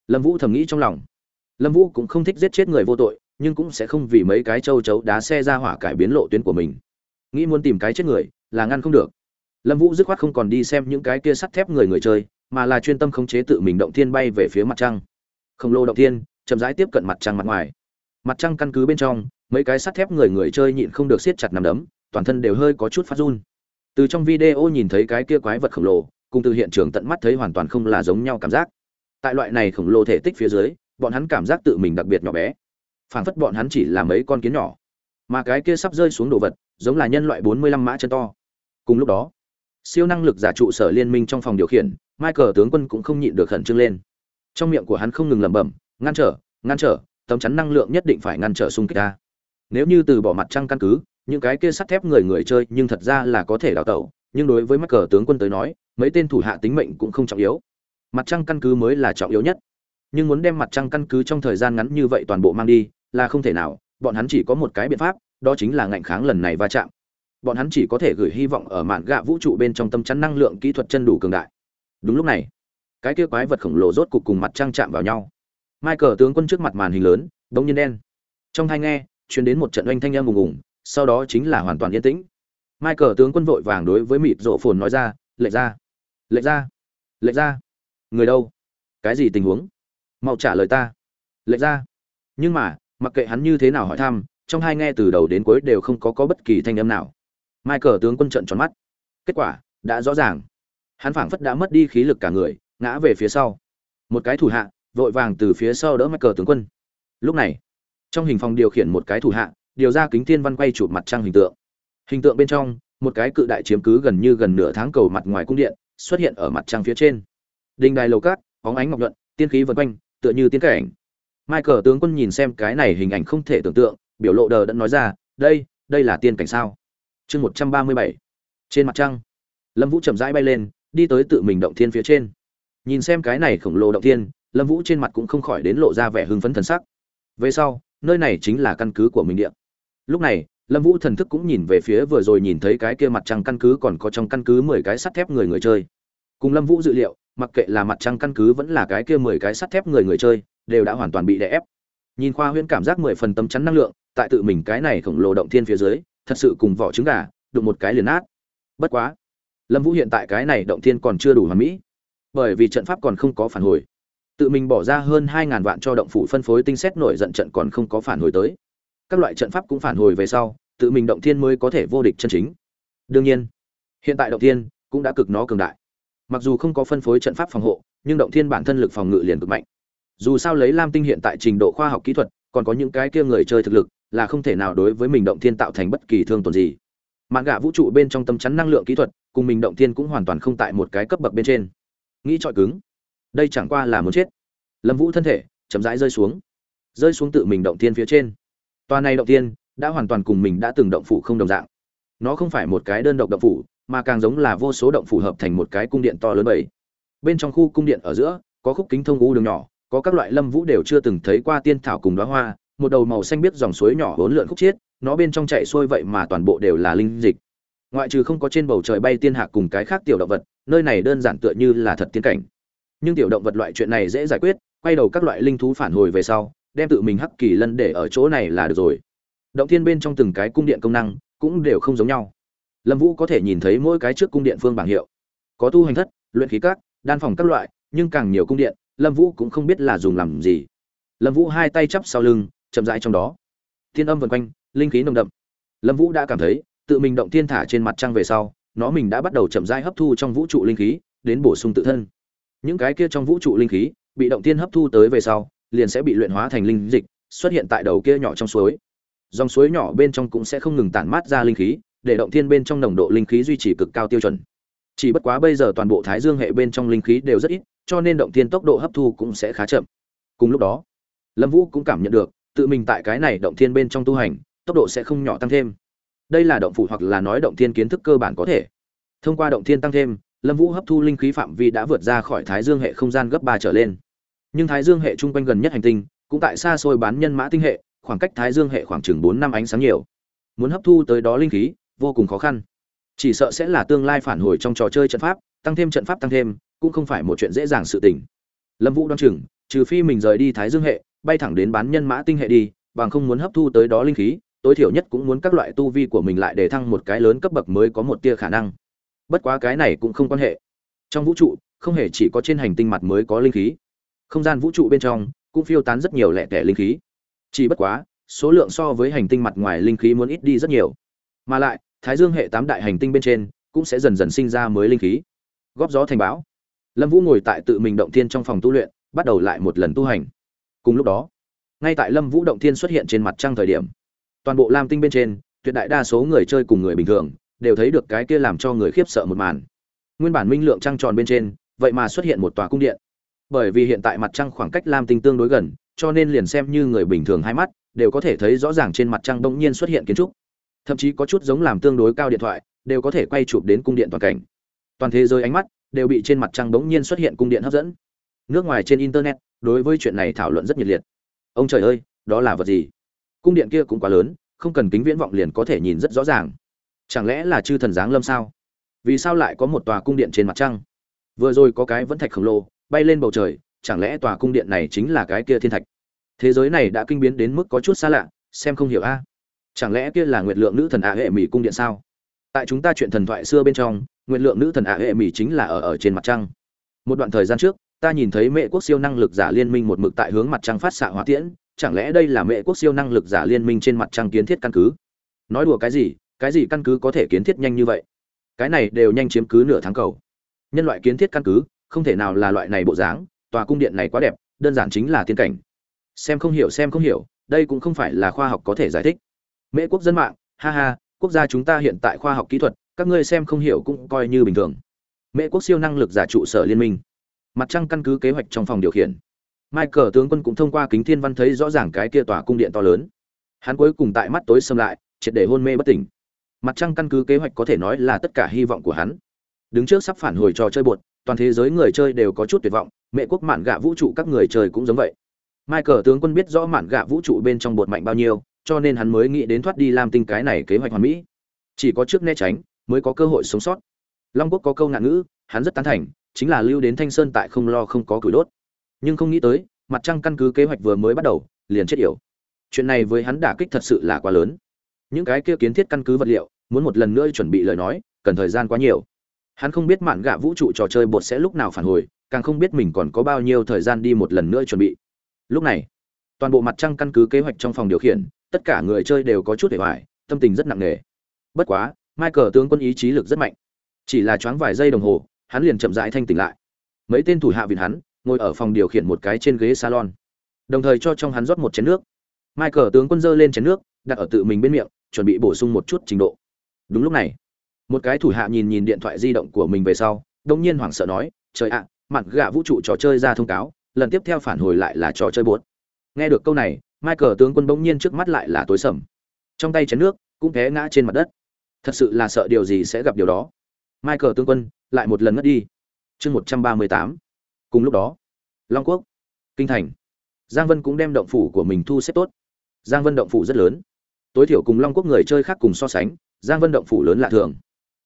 Lâm vũ thầm nghĩ trong lòng. Lâm vũ cũng không thích giết chết người vô tội, nhưng cũng sẽ không vì mấy cái châu chấu đá xe ra hỏa cải biến lộ tuyến của mình. Nghĩ muốn tìm cái chết người, là ngăn không được lâm vũ dứt khoát không còn đi xem những cái kia sắt thép người người chơi, mà là chuyên tâm khống chế tự mình động thiên bay về phía mặt trăng. Khổng lồ động thiên, chậm rãi tiếp cận mặt trăng mặt ngoài. Mặt trăng căn cứ bên trong, mấy cái sắt thép người người chơi nhịn không được siết chặt nằm đấm, toàn thân đều hơi có chút phát run. Từ trong video nhìn thấy cái kia quái vật khổng lồ, cùng từ hiện trường tận mắt thấy hoàn toàn không là giống nhau cảm giác. Tại loại này khổng lồ thể tích phía dưới, bọn hắn cảm giác tự mình đặc biệt nhỏ bé. Phảng phất bọn hắn chỉ là mấy con kiến nhỏ. Mà cái kia sắp rơi xuống đồ vật, giống là nhân loại bốn mươi lăm mã chân to. Cùng lúc đó siêu năng lực giả trụ sở liên minh trong phòng điều khiển, michael tướng quân cũng không nhịn được khẩn trương lên. Trong miệng của hắn không ngừng lẩm bẩm, ngăn trở ngăn trở, tấm chắn năng lượng nhất định phải ngăn trở xung kích ta. Nếu như từ bỏ mặt trăng căn cứ, những cái kia sắt thép người người chơi nhưng thật ra là có thể đào tẩu, nhưng đối với mắc cờ tướng quân tới nói, mấy tên thủ hạ tính mệnh cũng không trọng yếu. Mặt trăng căn cứ mới là trọng yếu nhất. Nhưng muốn đem mặt trăng căn cứ trong thời gian ngắn như vậy toàn bộ mang đi, là không thể nào, bọn hắn chỉ có một cái biện pháp, đó chính là ngạnh kháng lần này va chạm bọn hắn chỉ có thể gửi hy vọng ở mạn gạ vũ trụ bên trong tâm chắn năng lượng kỹ thuật chân đủ cường đại. Đúng lúc này, cái kia quái vật khổng lồ rốt cục cùng mặt trăng chạm vào nhau. Michael tướng quân trước mặt màn hình lớn bỗng nhiên đen. Trong thai nghe chuyển đến một trận oanh thanh âm ùng ùng, sau đó chính là hoàn toàn yên tĩnh. Michael tướng quân vội vàng đối với mịt rộ phồn nói ra lệch ra lệch ra lệch ra người đâu? Cái gì tình huống? Mau trả lời ta. Lệch ra nhưng mà, mặc kệ hắn như thế nào hỏi thăm, trong hai nghe từ đầu đến cuối đều không có có bất kỳ thanh âm nào michael tướng quân trận tròn mắt. Kết quả, đã rõ ràng. Hắn phảng phất đã mất đi khí lực cả người, ngã về phía sau. Một cái thủ hạ, vội vàng từ phía sau đỡ michael tướng quân. Lúc này, trong hình phòng điều khiển một cái thủ hạ, điều ra kính thiên văn quay chụp mặt trăng hình tượng. Hình tượng bên trong, một cái cự đại chiếm cứ gần như gần nửa tháng cầu mặt ngoài cung điện, xuất hiện ở mặt trăng phía trên. Đình đài lầu cát, bóng ánh ngọc nhuận, tiên khí vân quanh, tựa như tiên cảnh. Michael tướng quân nhìn xem cái này hình ảnh không thể tưởng tượng, biểu lộ đờ đẫn nói ra, đây đây là tiên cảnh sao? Chương một trăm ba mươi bảy. Trên mặt trăng, lâm vũ chậm rãi bay lên, đi tới tự mình động thiên phía trên. Nhìn xem cái này khổng lồ động thiên, lâm vũ trên mặt cũng không khỏi đến lộ ra vẻ hưng phấn thần sắc. Về sau, nơi này chính là căn cứ của mình điện lúc này, lâm vũ thần thức cũng nhìn về phía vừa rồi nhìn thấy cái kia mặt trăng căn cứ còn có trong căn cứ mười cái sắt thép người người chơi. Cùng lâm vũ dự liệu, mặc kệ là mặt trăng căn cứ vẫn là cái kia mười cái sắt thép người người chơi, đều đã hoàn toàn bị đè ép. Nhìn khoa huyễn cảm giác mười phần tâm chắn năng lượng, tại tự mình cái này khổng lồ động thiên phía dưới thật sự cùng vỏ trứng gà, đụng một cái liền nát. Bất quá, lâm vũ hiện tại cái này động thiên còn chưa đủ hoàn mỹ, bởi vì trận pháp còn không có phản hồi. Tự mình bỏ ra hơn hai ngàn vạn cho động phủ phân phối tinh xét nổi giận trận còn không có phản hồi tới. Các loại trận pháp cũng phản hồi về sau, tự mình động thiên mới có thể vô địch chân chính. Đương nhiên, hiện tại động thiên cũng đã cực nó cường đại. Mặc dù không có phân phối trận pháp phòng hộ, nhưng động thiên bản thân lực phòng ngự liền cực mạnh. Dù sao lấy lam tinh hiện tại trình độ khoa học kỹ thuật, còn có những cái kia người chơi thực lực là không thể nào đối với mình động thiên tạo thành bất kỳ thương tổn gì. Mạn gạ vũ trụ bên trong tâm chắn năng lượng kỹ thuật cùng mình động thiên cũng hoàn toàn không tại một cái cấp bậc bên trên. Nghĩ trọi cứng. Đây chẳng qua là muốn chết. Lâm vũ thân thể chậm rãi rơi xuống. Rơi xuống tự mình động thiên phía trên. Toàn này động thiên đã hoàn toàn cùng mình đã từng động phủ không đồng dạng. Nó không phải một cái đơn độc động phủ, mà càng giống là vô số động phủ hợp thành một cái cung điện to lớn bảy. Bên trong khu cung điện ở giữa, có khúc kính thông u đường nhỏ, có các loại lâm vũ đều chưa từng thấy qua tiên thảo cùng đóa hoa, một đầu màu xanh biết dòng suối nhỏ hỗn lượn khúc chiết, nó bên trong chảy xuôi vậy mà toàn bộ đều là linh dịch. Ngoại trừ không có trên bầu trời bay tiên hạ cùng cái khác tiểu động vật, nơi này đơn giản tựa như là thật tiên cảnh. Nhưng tiểu động vật loại chuyện này dễ giải quyết, quay đầu các loại linh thú phản hồi về sau, đem tự mình hắc kỳ lân để ở chỗ này là được rồi động thiên bên trong từng cái cung điện công năng cũng đều không giống nhau lâm vũ có thể nhìn thấy mỗi cái trước cung điện phương bảng hiệu có tu hành thất luyện khí các đan phòng các loại nhưng càng nhiều cung điện lâm vũ cũng không biết là dùng làm gì lâm vũ hai tay chắp sau lưng chậm rãi trong đó. Thiên âm vần quanh, linh khí nồng đậm. Lâm vũ đã cảm thấy, tự mình động thiên thả trên mặt trăng về sau, nó mình đã bắt đầu chậm rãi hấp thu trong vũ trụ linh khí, đến bổ sung tự thân. Những cái kia trong vũ trụ linh khí, bị động thiên hấp thu tới về sau, liền sẽ bị luyện hóa thành linh dịch, xuất hiện tại đầu kia nhỏ trong suối. Dòng suối nhỏ bên trong cũng sẽ không ngừng tản mát ra linh khí, để động thiên bên trong nồng độ linh khí duy trì cực cao tiêu chuẩn. Chỉ bất quá bây giờ toàn bộ thái dương hệ bên trong linh khí đều rất ít, cho nên động thiên tốc độ hấp thu cũng sẽ khá chậm. Cùng lúc đó, lâm vũ cũng cảm nhận được tự mình tại cái này động thiên bên trong tu hành, tốc độ sẽ không nhỏ tăng thêm. Đây là động phủ hoặc là nói động thiên kiến thức cơ bản có thể. Thông qua động thiên tăng thêm, lâm vũ hấp thu linh khí phạm vi đã vượt ra khỏi thái dương hệ không gian gấp ba trở lên. Nhưng thái dương hệ chung quanh gần nhất hành tinh, cũng tại xa xôi bán nhân mã tinh hệ, khoảng cách thái dương hệ khoảng chừng bốn năm ánh sáng nhiều. Muốn hấp thu tới đó linh khí, vô cùng khó khăn. Chỉ sợ sẽ là tương lai phản hồi trong trò chơi trận pháp, tăng thêm trận pháp tăng thêm, cũng không phải một chuyện dễ dàng sự tình. Lâm vũ đoan chừng, trừ phi mình rời đi thái dương hệ bay thẳng đến bán nhân mã tinh hệ đi, bằng không muốn hấp thu tới đó linh khí, tối thiểu nhất cũng muốn các loại tu vi của mình lại để thăng một cái lớn cấp bậc mới có một tia khả năng. Bất quá cái này cũng không quan hệ. Trong vũ trụ, không hề chỉ có trên hành tinh mặt mới có linh khí. Không gian vũ trụ bên trong cũng phiêu tán rất nhiều lẻ tẻ linh khí. Chỉ bất quá, số lượng so với hành tinh mặt ngoài linh khí muốn ít đi rất nhiều. Mà lại, thái dương hệ tám đại hành tinh bên trên cũng sẽ dần dần sinh ra mới linh khí. Góp gió thành bão. Lâm vũ ngồi tại tự mình động thiên trong phòng tu luyện, bắt đầu lại một lần tu hành cùng lúc đó, ngay tại lâm vũ động thiên xuất hiện trên mặt trăng thời điểm, toàn bộ lam tinh bên trên, tuyệt đại đa số người chơi cùng người bình thường, đều thấy được cái kia làm cho người khiếp sợ một màn. Nguyên bản minh lượng trăng tròn bên trên, vậy mà xuất hiện một tòa cung điện. Bởi vì hiện tại mặt trăng khoảng cách lam tinh tương đối gần, cho nên liền xem như người bình thường hai mắt, đều có thể thấy rõ ràng trên mặt trăng bỗng nhiên xuất hiện kiến trúc. Thậm chí có chút giống làm tương đối cao điện thoại, đều có thể quay chụp đến cung điện toàn cảnh. Toàn thế giới ánh mắt, đều bị trên mặt trăng bỗng nhiên xuất hiện cung điện hấp dẫn. Nước ngoài trên internet đối với chuyện này thảo luận rất nhiệt liệt. Ông trời ơi, đó là vật gì? Cung điện kia cũng quá lớn, không cần kính viễn vọng liền có thể nhìn rất rõ ràng. Chẳng lẽ là chư thần giáng lâm sao? Vì sao lại có một tòa cung điện trên mặt trăng? Vừa rồi có cái vẫn thạch khổng lồ, bay lên bầu trời, chẳng lẽ tòa cung điện này chính là cái kia thiên thạch? Thế giới này đã kinh biến đến mức có chút xa lạ, xem không hiểu a. Chẳng lẽ kia là nguyệt lượng nữ thần ạ hệ mỹ cung điện sao? Tại chúng ta chuyện thần thoại xưa bên trong, nguyệt lượng nữ thần ạ hệ mỹ chính là ở ở trên mặt trăng. Một đoạn thời gian trước ta nhìn thấy mẹ quốc siêu năng lực giả liên minh một mực tại hướng mặt trăng phát xạ hỏa tiễn, chẳng lẽ đây là mẹ quốc siêu năng lực giả liên minh trên mặt trăng kiến thiết căn cứ? Nói đùa cái gì cái gì căn cứ có thể kiến thiết nhanh như vậy? Cái này đều nhanh chiếm cứ nửa tháng cầu. Nhân loại kiến thiết căn cứ, không thể nào là loại này bộ dáng, tòa cung điện này quá đẹp, đơn giản chính là tiên cảnh. Xem không hiểu, xem không hiểu, đây cũng không phải là khoa học có thể giải thích. Mễ quốc dân mạng, ha ha, quốc gia chúng ta hiện tại khoa học kỹ thuật, các ngươi xem không hiểu cũng coi như bình thường. Mễ quốc siêu năng lực giả trụ sở liên minh mặt trăng căn cứ kế hoạch trong phòng điều khiển. Michael tướng quân cũng thông qua kính thiên văn thấy rõ ràng cái kia tòa cung điện to lớn. Hắn cuối cùng tại mắt tối xâm lại, triệt để hôn mê bất tỉnh. Mặt trăng căn cứ kế hoạch có thể nói là tất cả hy vọng của hắn. Đứng trước sắp phản hồi trò chơi bột, toàn thế giới người chơi đều có chút tuyệt vọng, mẹ quốc mạn gạ vũ trụ các người chơi cũng giống vậy. Michael tướng quân biết rõ mạn gạ vũ trụ bên trong bột mạnh bao nhiêu, cho nên hắn mới nghĩ đến thoát đi làm tinh cái này kế hoạch hoàn mỹ. Chỉ có trước né tránh, mới có cơ hội sống sót. Long quốc có câu ngạn ngữ, hắn rất tán thành chính là lưu đến thanh sơn tại không lo không có củi đốt. Nhưng không nghĩ tới, mặt trăng căn cứ kế hoạch vừa mới bắt đầu, liền chết yểu. Chuyện này với hắn đả kích thật sự là quá lớn. Những cái kia kiến thiết căn cứ vật liệu, muốn một lần nữa chuẩn bị lời nói, cần thời gian quá nhiều. Hắn không biết mạn gạ vũ trụ trò chơi bột sẽ lúc nào phản hồi, càng không biết mình còn có bao nhiêu thời gian đi một lần nữa chuẩn bị. Lúc này, toàn bộ mặt trăng căn cứ kế hoạch trong phòng điều khiển, tất cả người chơi đều có chút để hoài, tâm tình rất nặng nề. Bất quá, michael tướng quân ý chí lực rất mạnh. Chỉ là choáng vài giây đồng hồ hắn liền chậm rãi thanh tỉnh lại. Mấy tên thủ hạ viện hắn, ngồi ở phòng điều khiển một cái trên ghế salon. Đồng thời cho trong hắn rót một chén nước. Michael tướng quân dơ lên chén nước, đặt ở tự mình bên miệng, chuẩn bị bổ sung một chút trình độ. Đúng lúc này, một cái thủ hạ nhìn nhìn điện thoại di động của mình về sau, đông nhiên hoảng sợ nói, trời ạ, mặt gạ vũ trụ trò chơi ra thông cáo, lần tiếp theo phản hồi lại là trò chơi bột nghe được câu này, michael tướng quân bỗng nhiên trước mắt lại là tối sầm. Trong tay chén nước cũng té ngã trên mặt đất. Thật sự là sợ điều gì sẽ gặp điều đó. Michael tướng quân lại một lần ngất đi. Chương một trăm ba mươi tám. Cùng lúc đó, long quốc, kinh thành. Giang vân cũng đem động phủ của mình thu xếp tốt. Giang vân động phủ rất lớn. Tối thiểu cùng long quốc người chơi khác cùng so sánh, giang vân động phủ lớn lạ thường.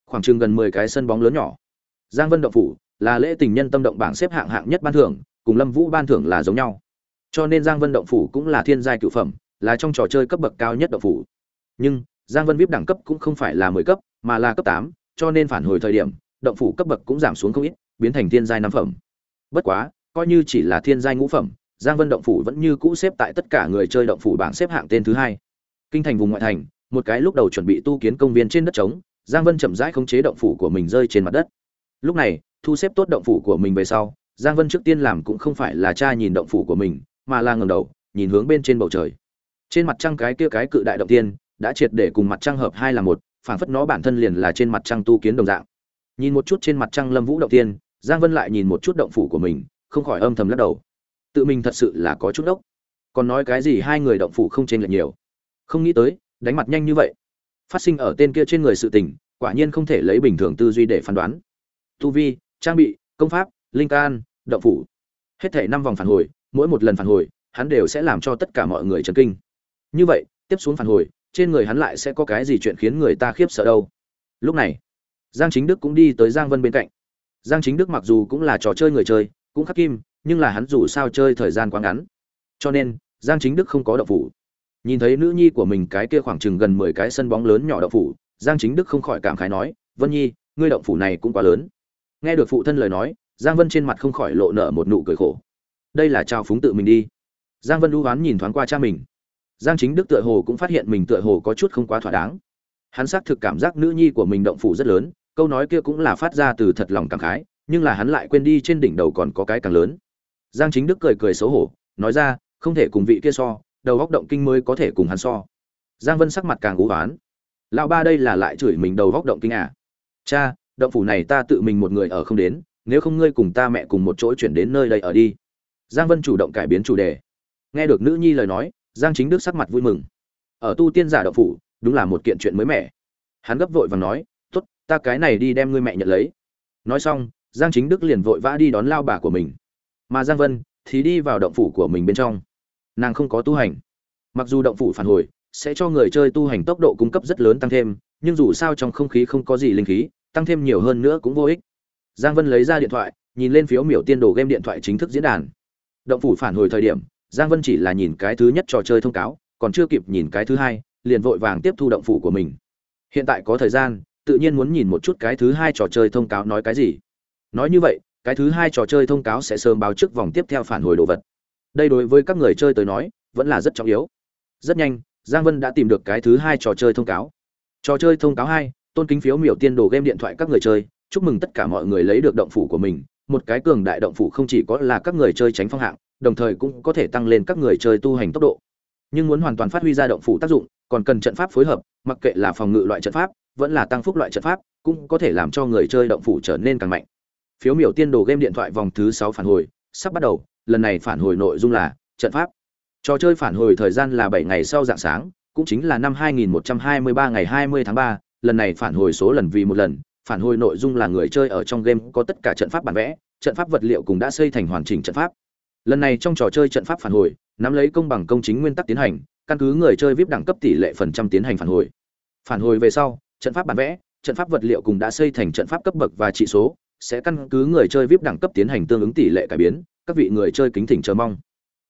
Khoảng chừng gần mười cái sân bóng lớn nhỏ. Giang vân động phủ là lễ tình nhân tâm động bảng xếp hạng hạng nhất ban thưởng, cùng lâm vũ ban thưởng là giống nhau. Cho nên giang vân động phủ cũng là thiên giai cựu phẩm, là trong trò chơi cấp bậc cao nhất động phủ. Nhưng, giang vân vip đẳng cấp cũng không phải là mười cấp, mà là cấp tám, cho nên phản hồi thời điểm động phủ cấp bậc cũng giảm xuống không ít, biến thành thiên giai năm phẩm. Bất quá, coi như chỉ là thiên giai ngũ phẩm, giang vân động phủ vẫn như cũ xếp tại tất cả người chơi động phủ bảng xếp hạng tên thứ hai. Kinh thành vùng ngoại thành, một cái lúc đầu chuẩn bị tu kiến công viên trên đất trống, giang vân chậm rãi khống chế động phủ của mình rơi trên mặt đất. Lúc này, thu xếp tốt động phủ của mình về sau, giang vân trước tiên làm cũng không phải là cha nhìn động phủ của mình, mà là ngầm đầu, nhìn hướng bên trên bầu trời. Trên mặt trăng cái kia cái cự đại động tiên, đã triệt để cùng mặt trăng hợp hai là một, phảng phất nó bản thân liền là trên mặt trăng tu kiến đồng dạng nhìn một chút trên mặt trăng lâm vũ động tiên, giang vân lại nhìn một chút động phủ của mình, không khỏi âm thầm lắc đầu. Tự mình thật sự là có chút đốc. Còn nói cái gì hai người động phủ không chênh lệch nhiều. Không nghĩ tới, đánh mặt nhanh như vậy. Phát sinh ở tên kia trên người sự tình, quả nhiên không thể lấy bình thường tư duy để phán đoán. Tu vi, trang bị, công pháp, linh can, động phủ. Hết thể năm vòng phản hồi, mỗi một lần phản hồi, hắn đều sẽ làm cho tất cả mọi người chấn kinh. Như vậy, tiếp xuống phản hồi, trên người hắn lại sẽ có cái gì chuyện khiến người ta khiếp sợ đâu? Lúc này giang chính đức cũng đi tới giang vân bên cạnh. Giang chính đức mặc dù cũng là trò chơi người chơi, cũng khắc kim, nhưng là hắn dù sao chơi thời gian quá ngắn. Cho nên, giang chính đức không có động phủ. Nhìn thấy nữ nhi của mình cái kia khoảng chừng gần mười cái sân bóng lớn nhỏ động phủ, giang chính đức không khỏi cảm khái nói, vân nhi, ngươi động phủ này cũng quá lớn. Nghe được phụ thân lời nói, giang vân trên mặt không khỏi lộ nở một nụ cười khổ. Đây là trao phúng tự mình đi. Giang vân đu oán nhìn thoáng qua cha mình. Giang chính đức tựa hồ cũng phát hiện mình tựa hồ có chút không quá thỏa đáng. Hắn xác thực cảm giác nữ nhi của mình động phủ rất lớn câu nói kia cũng là phát ra từ thật lòng cảm khái, nhưng là hắn lại quên đi trên đỉnh đầu còn có cái càng lớn. Giang chính đức cười cười xấu hổ, nói ra, không thể cùng vị kia so, đầu góc động kinh mới có thể cùng hắn so. Giang vân sắc mặt càng u oán lão ba đây là lại chửi mình đầu góc động kinh à? Cha, động phủ này ta tự mình một người ở không đến, nếu không ngươi cùng ta mẹ cùng một chỗ chuyển đến nơi đây ở đi. Giang vân chủ động cải biến chủ đề. Nghe được nữ nhi lời nói, giang chính đức sắc mặt vui mừng. Ở tu tiên giả động phủ, đúng là một kiện chuyện mới mẻ. Hắn gấp vội vàng nói ta cái này đi đem ngươi mẹ nhận lấy. Nói xong, giang chính đức liền vội vã đi đón lao bà của mình. Mà giang vân thì đi vào động phủ của mình bên trong. Nàng không có tu hành. Mặc dù động phủ phản hồi, sẽ cho người chơi tu hành tốc độ cung cấp rất lớn tăng thêm, nhưng dù sao trong không khí không có gì linh khí, tăng thêm nhiều hơn nữa cũng vô ích. Giang vân lấy ra điện thoại, nhìn lên phiếu miểu tiên đồ game điện thoại chính thức diễn đàn. Động phủ phản hồi thời điểm, giang vân chỉ là nhìn cái thứ nhất trò chơi thông cáo, còn chưa kịp nhìn cái thứ hai, liền vội vàng tiếp thu động phủ của mình. Hiện tại có thời gian tự nhiên muốn nhìn một chút cái thứ hai trò chơi thông cáo nói cái gì. Nói như vậy, cái thứ hai trò chơi thông cáo sẽ sớm báo trước vòng tiếp theo phản hồi đồ vật. Đây đối với các người chơi tới nói, vẫn là rất trọng yếu. Rất nhanh, giang vân đã tìm được cái thứ hai trò chơi thông cáo. Trò chơi thông cáo hai, tôn kính phiếu miểu tiên đồ game điện thoại các người chơi, chúc mừng tất cả mọi người lấy được động phủ của mình. Một cái cường đại động phủ không chỉ có là các người chơi tránh phong hạng, đồng thời cũng có thể tăng lên các người chơi tu hành tốc độ. Nhưng muốn hoàn toàn phát huy ra động phủ tác dụng, còn cần trận pháp phối hợp, mặc kệ là phòng ngự loại trận pháp vẫn là tăng phúc loại trận pháp cũng có thể làm cho người chơi động phủ trở nên càng mạnh. Phiếu miểu tiên đồ game điện thoại vòng thứ sáu phản hồi sắp bắt đầu lần này phản hồi nội dung là trận pháp. Trò chơi phản hồi thời gian là bảy ngày sau dạng sáng cũng chính là năm 2123 ngày 20 tháng 3, lần này phản hồi số lần vì một lần phản hồi nội dung là người chơi ở trong game có tất cả trận pháp bản vẽ trận pháp vật liệu cũng đã xây thành hoàn chỉnh trận pháp. Lần này trong trò chơi trận pháp phản hồi nắm lấy công bằng công chính nguyên tắc tiến hành căn cứ người chơi vip đẳng cấp tỷ lệ phần trăm tiến hành phản hồi. Phản hồi về sau trận pháp bản vẽ, trận pháp vật liệu cũng đã xây thành trận pháp cấp bậc và trị số, sẽ căn cứ người chơi vip đẳng cấp tiến hành tương ứng tỷ lệ cải biến, các vị người chơi kính thỉnh chờ mong.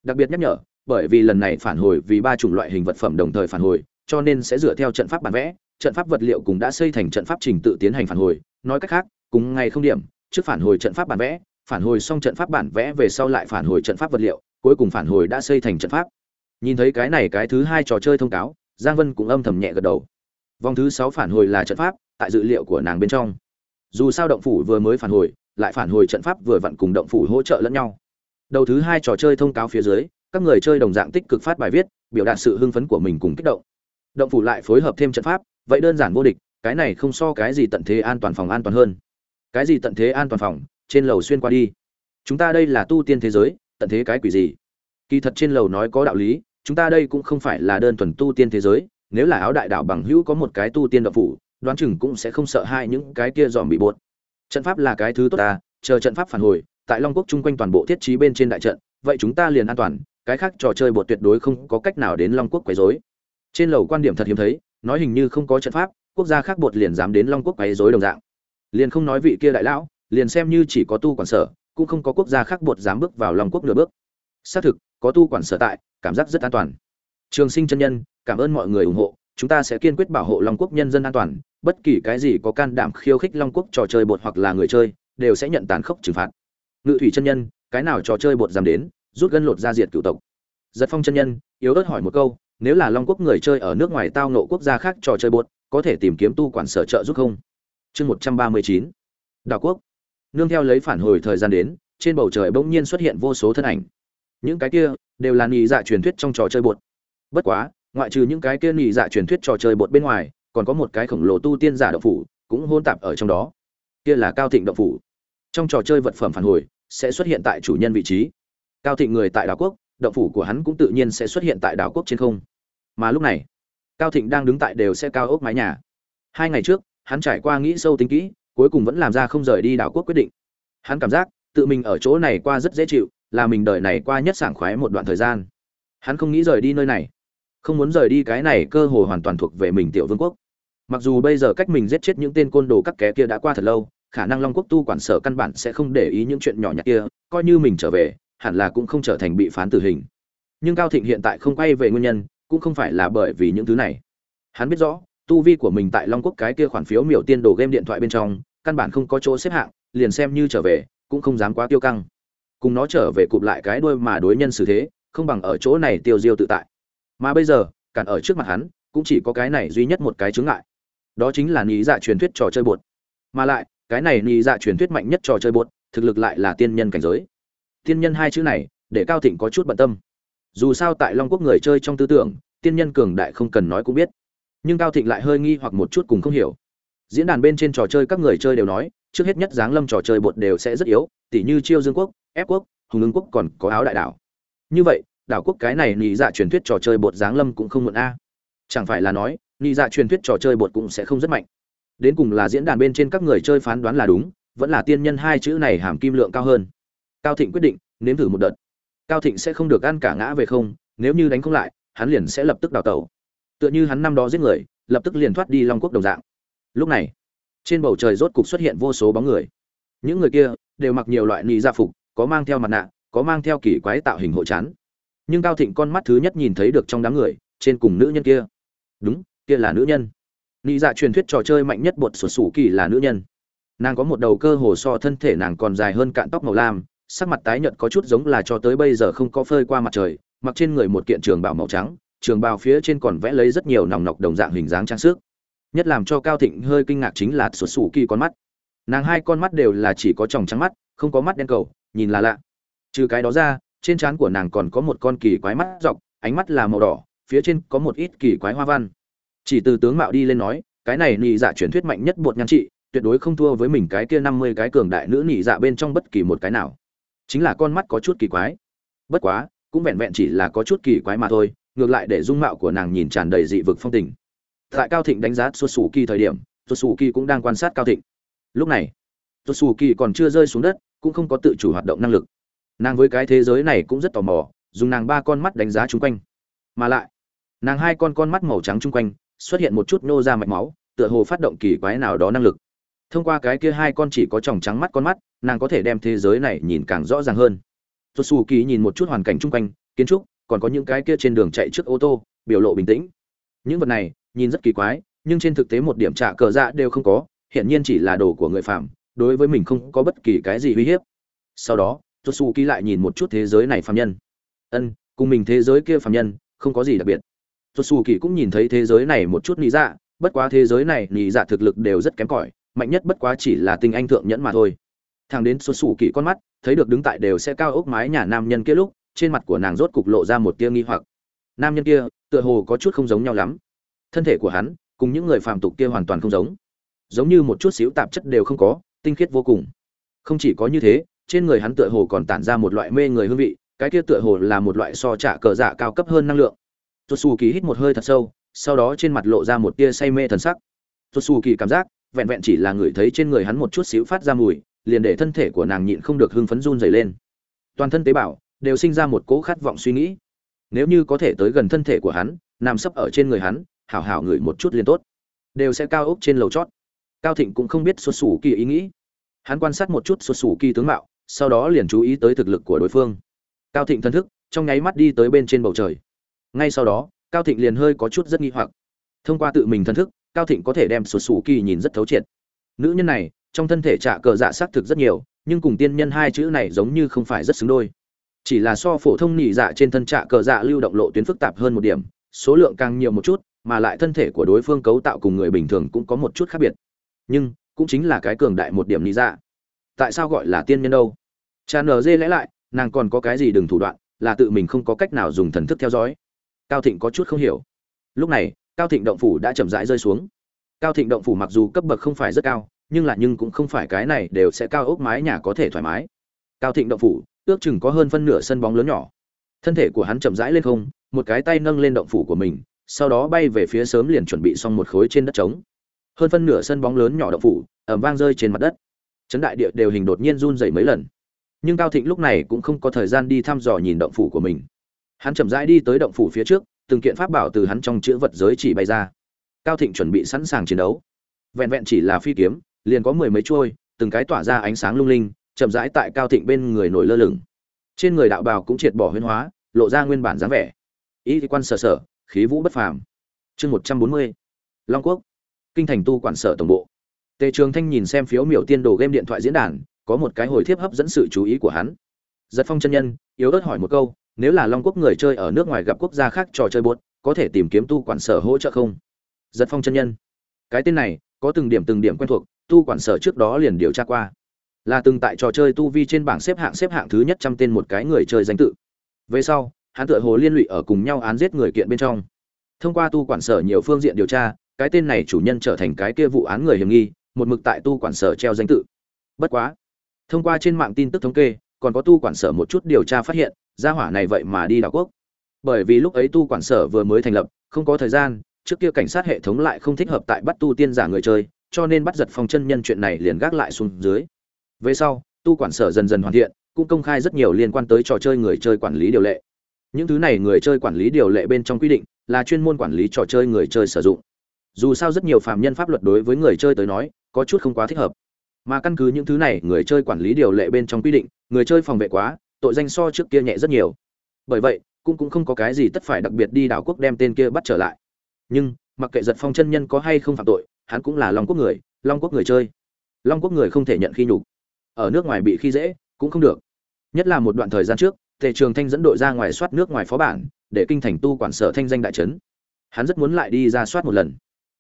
Đặc biệt nhắc nhở, bởi vì lần này phản hồi vì ba chủng loại hình vật phẩm đồng thời phản hồi, cho nên sẽ dựa theo trận pháp bản vẽ, trận pháp vật liệu cũng đã xây thành trận pháp trình tự tiến hành phản hồi. Nói cách khác, cùng ngày không điểm, trước phản hồi trận pháp bản vẽ, phản hồi xong trận pháp bản vẽ về sau lại phản hồi trận pháp vật liệu, cuối cùng phản hồi đã xây thành trận pháp. Nhìn thấy cái này cái thứ hai trò chơi thông cáo, giang vân cũng âm thầm nhẹ gật đầu vòng thứ sáu phản hồi là trận pháp, tại dự liệu của nàng bên trong. Dù sao động phủ vừa mới phản hồi, lại phản hồi trận pháp vừa vặn cùng động phủ hỗ trợ lẫn nhau. Đầu thứ hai trò chơi thông cáo phía dưới, các người chơi đồng dạng tích cực phát bài viết, biểu đạt sự hưng phấn của mình cùng kích động. Động phủ lại phối hợp thêm trận pháp, vậy đơn giản vô địch, cái này không so cái gì tận thế an toàn phòng an toàn hơn. Cái gì tận thế an toàn phòng, trên lầu xuyên qua đi. Chúng ta đây là tu tiên thế giới, tận thế cái quỷ gì? Kỳ thật trên lầu nói có đạo lý, chúng ta đây cũng không phải là đơn thuần tu tiên thế giới nếu là áo đại đảo bằng hữu có một cái tu tiên động phủ, đoán chừng cũng sẽ không sợ hai những cái kia dòm bị bột. Trận pháp là cái thứ tốt ta, chờ trận pháp phản hồi, tại long quốc chung quanh toàn bộ thiết trí bên trên đại trận, vậy chúng ta liền an toàn, cái khác trò chơi bột tuyệt đối không có cách nào đến long quốc quấy rối. Trên lầu quan điểm thật hiếm thấy, nói hình như không có trận pháp, quốc gia khác bột liền dám đến long quốc quấy rối đồng dạng. Liền không nói vị kia đại lão, liền xem như chỉ có tu quản sở, cũng không có quốc gia khác bột dám bước vào long quốc nửa bước. Xác thực, có tu quản sở tại, cảm giác rất an toàn trường sinh chân nhân, cảm ơn mọi người ủng hộ, chúng ta sẽ kiên quyết bảo hộ long quốc nhân dân an toàn, bất kỳ cái gì có can đảm khiêu khích long quốc trò chơi bột hoặc là người chơi, đều sẽ nhận tàn khốc trừng phạt. Ngự thủy chân nhân, cái nào trò chơi bột dám đến, rút gân lột ra diệt cựu tộc. Giật phong chân nhân, yếu ớt hỏi một câu, nếu là long quốc người chơi ở nước ngoài tao nộ quốc gia khác trò chơi bột, có thể tìm kiếm tu quản sở trợ giúp không? Chương một trăm ba mươi chín. Đảo quốc. Nương theo lấy phản hồi thời gian đến, trên bầu trời bỗng nhiên xuất hiện vô số thân ảnh. Những cái kia đều là nhị dạ truyền thuyết trong trò chơi bột bất quá, ngoại trừ những cái kia nhị dạ truyền thuyết trò chơi bột bên ngoài, còn có một cái khổng lồ tu tiên giả động phủ cũng hôn tạp ở trong đó. Kia là cao thịnh động phủ. Trong trò chơi vật phẩm phản hồi sẽ xuất hiện tại chủ nhân vị trí. Cao thịnh người tại đảo quốc, động phủ của hắn cũng tự nhiên sẽ xuất hiện tại đảo quốc trên không. Mà lúc này, cao thịnh đang đứng tại đều sẽ cao ốc mái nhà. Hai ngày trước, hắn trải qua nghĩ sâu tính kỹ, cuối cùng vẫn làm ra không rời đi đảo quốc quyết định. Hắn cảm giác, tự mình ở chỗ này qua rất dễ chịu, là mình đời này qua nhất sảng khoái một đoạn thời gian. Hắn không nghĩ rời đi nơi này không muốn rời đi cái này cơ hồ hoàn toàn thuộc về mình tiểu vương quốc. Mặc dù bây giờ cách mình giết chết những tên côn đồ các ké kia đã qua thật lâu, khả năng long quốc tu quản sở căn bản sẽ không để ý những chuyện nhỏ nhặt kia, coi như mình trở về, hẳn là cũng không trở thành bị phán tử hình. Nhưng cao thịnh hiện tại không quay về nguyên nhân, cũng không phải là bởi vì những thứ này. Hắn biết rõ, tu vi của mình tại long quốc cái kia khoản phiếu miểu tiên đồ game điện thoại bên trong, căn bản không có chỗ xếp hạng, liền xem như trở về, cũng không dám quá tiêu căng. Cùng nó trở về cụp lại cái đuôi mà đối nhân xử thế, không bằng ở chỗ này tiêu diêu tự tại mà bây giờ, cản ở trước mặt hắn, cũng chỉ có cái này duy nhất một cái chướng ngại. Đó chính là lý dạ truyền thuyết trò chơi bột. Mà lại, cái này lý dạ truyền thuyết mạnh nhất trò chơi bột, thực lực lại là tiên nhân cảnh giới. Tiên nhân hai chữ này, để cao thịnh có chút bận tâm. Dù sao tại long quốc người chơi trong tư tưởng, tiên nhân cường đại không cần nói cũng biết. Nhưng cao thịnh lại hơi nghi hoặc một chút cùng không hiểu. Diễn đàn bên trên trò chơi các người chơi đều nói, trước hết nhất giáng lâm trò chơi bột đều sẽ rất yếu, tỉ như chiêu dương quốc, ép quốc, hùng ứng quốc còn có áo đại đảo. Như vậy đảo quốc cái này nhị dạ truyền thuyết trò chơi bột giáng lâm cũng không muộn a. À. Chẳng phải là nói nhị dạ truyền thuyết trò chơi bột cũng sẽ không rất mạnh. Đến cùng là diễn đàn bên trên các người chơi phán đoán là đúng, vẫn là tiên nhân hai chữ này hàm kim lượng cao hơn. Cao thịnh quyết định, nếm thử một đợt. Cao thịnh sẽ không được ăn cả ngã về không, nếu như đánh không lại, hắn liền sẽ lập tức đào tẩu. Tựa như hắn năm đó giết người, lập tức liền thoát đi long quốc đồng dạng. Lúc này, trên bầu trời rốt cục xuất hiện vô số bóng người. Những người kia đều mặc nhiều loại nị dạ phục, có mang theo mặt nạ, có mang theo kỳ quái tạo hình hộ chán nhưng cao thịnh con mắt thứ nhất nhìn thấy được trong đám người, trên cùng nữ nhân kia. Đúng, kia là nữ nhân. Nị dạ truyền thuyết trò chơi mạnh nhất bột sổ sủ kỳ là nữ nhân. Nàng có một đầu cơ hồ so thân thể nàng còn dài hơn cạn tóc màu lam, sắc mặt tái nhợt có chút giống là cho tới bây giờ không có phơi qua mặt trời, mặc trên người một kiện trường bào màu trắng, trường bào phía trên còn vẽ lấy rất nhiều nòng nọc đồng dạng hình dáng trang sức. Nhất làm cho cao thịnh hơi kinh ngạc chính là sụt sủ kỳ con mắt. Nàng hai con mắt đều là chỉ có tròng trắng mắt, không có mắt đen cầu, nhìn là lạ. Trừ cái đó ra trên trán của nàng còn có một con kỳ quái mắt dọc, ánh mắt là màu đỏ, phía trên có một ít kỳ quái hoa văn. Chỉ từ tướng mạo đi lên nói, cái này nị dạ truyền thuyết mạnh nhất bột nhan trị, tuyệt đối không thua với mình cái kia năm mươi cái cường đại nữ nị dạ bên trong bất kỳ một cái nào. Chính là con mắt có chút kỳ quái. Bất quá, cũng vẹn vẹn chỉ là có chút kỳ quái mà thôi, ngược lại để dung mạo của nàng nhìn tràn đầy dị vực phong tình. Tại cao thịnh đánh giá xuất xù kỳ thời điểm xuất xù kỳ cũng đang quan sát cao thịnh. Lúc này xuất xù kỳ còn chưa rơi xuống đất, cũng không có tự chủ hoạt động năng lực nàng với cái thế giới này cũng rất tò mò, dùng nàng ba con mắt đánh giá chung quanh. Mà lại, nàng hai con con mắt màu trắng chung quanh, xuất hiện một chút nô ra mạch máu, tựa hồ phát động kỳ quái nào đó năng lực. Thông qua cái kia hai con chỉ có tròng trắng mắt con mắt, nàng có thể đem thế giới này nhìn càng rõ ràng hơn. Tôi xù kỳ nhìn một chút hoàn cảnh chung quanh, kiến trúc, còn có những cái kia trên đường chạy trước ô tô, biểu lộ bình tĩnh. Những vật này, nhìn rất kỳ quái, nhưng trên thực tế một điểm trả cờ dạ đều không có hiện nhiên chỉ là đồ của người phạm đối với mình không có bất kỳ cái gì uy hiếp. Sau đó tôi xù kỳ lại nhìn một chút thế giới này phàm nhân. Ân, cùng mình thế giới kia phàm nhân, không có gì đặc biệt. Tôi xù kỳ cũng nhìn thấy thế giới này một chút lý dạ bất quá thế giới này lý dạ thực lực đều rất kém cỏi, mạnh nhất bất quá chỉ là tinh anh thượng nhẫn mà thôi. Thằng đến xuất xù kỳ con mắt, thấy được đứng tại đều sẽ cao ốc mái nhà nam nhân kia lúc, trên mặt của nàng rốt cục lộ ra một tia nghi hoặc. Nam nhân kia, tựa hồ có chút không giống nhau lắm. Thân thể của hắn, cùng những người phàm tục kia hoàn toàn không giống. Giống như một chút xíu tạp chất đều không có, tinh khiết vô cùng. Không chỉ có như thế trên người hắn tựa hồ còn tản ra một loại mê người hương vị, cái kia tựa hồ là một loại so trả cờ dạ cao cấp hơn năng lượng. Tuột xù kỳ hít một hơi thật sâu, sau đó trên mặt lộ ra một tia say mê thần sắc. Tuột xù kỳ cảm giác, vẹn vẹn chỉ là người thấy trên người hắn một chút xíu phát ra mùi, liền để thân thể của nàng nhịn không được hưng phấn run dày lên. Toàn thân tế bào đều sinh ra một cỗ khát vọng suy nghĩ. Nếu như có thể tới gần thân thể của hắn, nằm sấp ở trên người hắn, hảo hảo ngửi một chút liền tốt. Đều sẽ cao ốc trên lầu chót. Cao thịnh cũng không biết xuất xù kỳ ý nghĩ. Hắn quan sát một chút xuất xù kỳ tướng mạo sau đó liền chú ý tới thực lực của đối phương. Cao thịnh thân thức trong nháy mắt đi tới bên trên bầu trời. Ngay sau đó, cao thịnh liền hơi có chút rất nghi hoặc. Thông qua tự mình thân thức, cao thịnh có thể đem xuất xù kỳ nhìn rất thấu triệt. Nữ nhân này, trong thân thể trạ cờ dạ sắc thực rất nhiều, nhưng cùng tiên nhân hai chữ này giống như không phải rất xứng đôi. Chỉ là so phổ thông nhị dạ trên thân trạ cờ dạ lưu động lộ tuyến phức tạp hơn một điểm, số lượng càng nhiều một chút, mà lại thân thể của đối phương cấu tạo cùng người bình thường cũng có một chút khác biệt. Nhưng, cũng chính là cái cường đại một điểm nhị dạ. Tại sao gọi là tiên nhân đâu? Cha nở dê lẽ lại, nàng còn có cái gì đừng thủ đoạn, là tự mình không có cách nào dùng thần thức theo dõi. Cao thịnh có chút không hiểu. Lúc này, cao thịnh động phủ đã chậm rãi rơi xuống. Cao thịnh động phủ mặc dù cấp bậc không phải rất cao, nhưng là nhưng cũng không phải cái này đều sẽ cao ốc mái nhà có thể thoải mái. Cao thịnh động phủ, ước chừng có hơn phân nửa sân bóng lớn nhỏ. Thân thể của hắn chậm rãi lên không, một cái tay nâng lên động phủ của mình, sau đó bay về phía sớm liền chuẩn bị xong một khối trên đất trống. Hơn phân nửa sân bóng lớn nhỏ động phủ ẩm vang rơi trên mặt đất. Chấn đại địa đều hình đột nhiên run dày mấy lần nhưng cao thịnh lúc này cũng không có thời gian đi thăm dò nhìn động phủ của mình. Hắn chậm rãi đi tới động phủ phía trước, từng kiện pháp bảo từ hắn trong chữ vật giới chỉ bay ra. Cao thịnh chuẩn bị sẵn sàng chiến đấu. Vẹn vẹn chỉ là phi kiếm, liền có mười mấy trôi từng cái tỏa ra ánh sáng lung linh, chậm rãi tại cao thịnh bên người nổi lơ lửng. Trên người đạo bào cũng triệt bỏ huyên hóa, lộ ra nguyên bản dáng vẻ. Ý thì quan sở sở, khí vũ bất phàm. Chương một trăm bốn mươi, long quốc. Kinh thành tu quản sở tổng bộ. Tề trường thanh nhìn xem phiếu miểu tiên đồ game điện thoại diễn đàn có một cái hồi thiếp hấp dẫn sự chú ý của hắn. Giật phong chân nhân, yếu ớt hỏi một câu, nếu là long quốc người chơi ở nước ngoài gặp quốc gia khác trò chơi buốt, có thể tìm kiếm tu quản sở hỗ trợ không? Giật phong chân nhân, cái tên này, có từng điểm từng điểm quen thuộc, tu quản sở trước đó liền điều tra qua. Là từng tại trò chơi tu vi trên bảng xếp hạng xếp hạng thứ nhất trăm tên một cái người chơi danh tự. Về sau, hắn tựa hồ liên lụy ở cùng nhau án giết người kiện bên trong. Thông qua tu quản sở nhiều phương diện điều tra, cái tên này chủ nhân trở thành cái kia vụ án người hiểm nghi, một mực tại tu quản sở treo danh tự. Bất quá thông qua trên mạng tin tức thống kê, còn có tu quản sở một chút điều tra phát hiện, gia hỏa này vậy mà đi đảo quốc. Bởi vì lúc ấy tu quản sở vừa mới thành lập, không có thời gian, trước kia cảnh sát hệ thống lại không thích hợp tại bắt tu tiên giả người chơi, cho nên bắt giật phong chân nhân chuyện này liền gác lại xuống dưới. Về sau, tu quản sở dần dần hoàn thiện, cũng công khai rất nhiều liên quan tới trò chơi người chơi quản lý điều lệ. Những thứ này người chơi quản lý điều lệ bên trong quy định, là chuyên môn quản lý trò chơi người chơi sử dụng. Dù sao rất nhiều phạm nhân pháp luật đối với người chơi tới nói, có chút không quá thích hợp mà căn cứ những thứ này, người chơi quản lý điều lệ bên trong quy định, người chơi phòng vệ quá, tội danh so trước kia nhẹ rất nhiều. Bởi vậy, cũng cũng không có cái gì tất phải đặc biệt đi đảo quốc đem tên kia bắt trở lại. Nhưng, mặc kệ giật phong chân nhân có hay không phạm tội, hắn cũng là long quốc người, long quốc người chơi. Long quốc người không thể nhận khi nhục. Ở nước ngoài bị khi dễ, cũng không được. Nhất là một đoạn thời gian trước, tề trường thanh dẫn đội ra ngoài soát nước ngoài phó bản, để kinh thành tu quản sở thanh danh đại trấn. Hắn rất muốn lại đi ra soát một lần.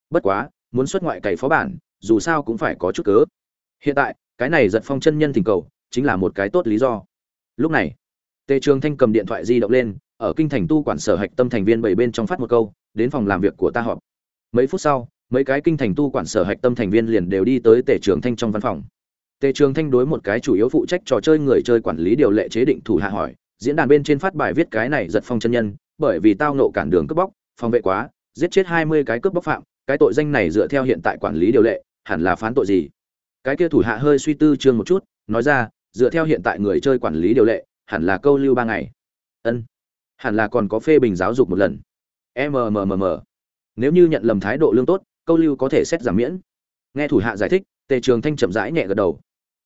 Bất quá, muốn xuất ngoại cày phó bản, dù sao cũng phải có chút cớ hiện tại, cái này giật phong chân nhân thỉnh cầu, chính là một cái tốt lý do. Lúc này, tề trường thanh cầm điện thoại di động lên, ở kinh thành tu quản sở hạch tâm thành viên bảy bên trong phát một câu, đến phòng làm việc của ta họp. Mấy phút sau, mấy cái kinh thành tu quản sở hạch tâm thành viên liền đều đi tới tề trường thanh trong văn phòng. Tề trường thanh đối một cái chủ yếu phụ trách trò chơi người chơi quản lý điều lệ chế định thủ hạ hỏi, diễn đàn bên trên phát bài viết cái này giật phong chân nhân, bởi vì tao nộ cản đường cướp bóc, phòng vệ quá, giết chết hai mươi cái cướp bóc phạm, cái tội danh này dựa theo hiện tại quản lý điều lệ, hẳn là phán tội gì? Cái kia thủ hạ hơi suy tư chương một chút, nói ra, dựa theo hiện tại người chơi quản lý điều lệ, hẳn là câu lưu ba ngày. Ân, hẳn là còn có phê bình giáo dục một lần. Mmmm nếu như nhận lầm thái độ lương tốt, câu lưu có thể xét giảm miễn. Nghe thủ hạ giải thích, tề trường thanh chậm rãi nhẹ gật đầu.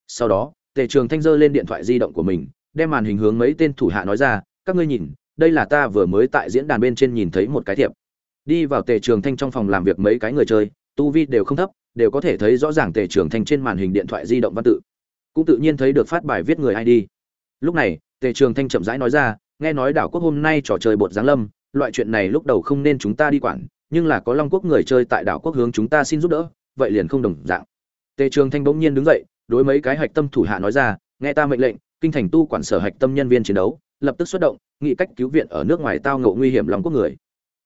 Sau đó, tề trường thanh giơ lên điện thoại di động của mình, đem màn hình hướng mấy tên thủ hạ nói ra, các ngươi nhìn, đây là ta vừa mới tại diễn đàn bên trên nhìn thấy một cái thiệp. Đi vào tề trường thanh trong phòng làm việc mấy cái người chơi, tu vi đều không thấp đều có thể thấy rõ ràng tề trường thanh trên màn hình điện thoại di động văn tự. Cũng tự nhiên thấy được phát bài viết người id lúc này, tề trường thanh chậm rãi nói ra, nghe nói đảo quốc hôm nay trò chơi bột giáng lâm, loại chuyện này lúc đầu không nên chúng ta đi quản, nhưng là có long quốc người chơi tại đảo quốc hướng chúng ta xin giúp đỡ, vậy liền không đồng dạng. Tề trường thanh bỗng nhiên đứng dậy, đối mấy cái hạch tâm thủ hạ nói ra, nghe ta mệnh lệnh, kinh thành tu quản sở hạch tâm nhân viên chiến đấu, lập tức xuất động, nghị cách cứu viện ở nước ngoài tao ngộ nguy hiểm long quốc người.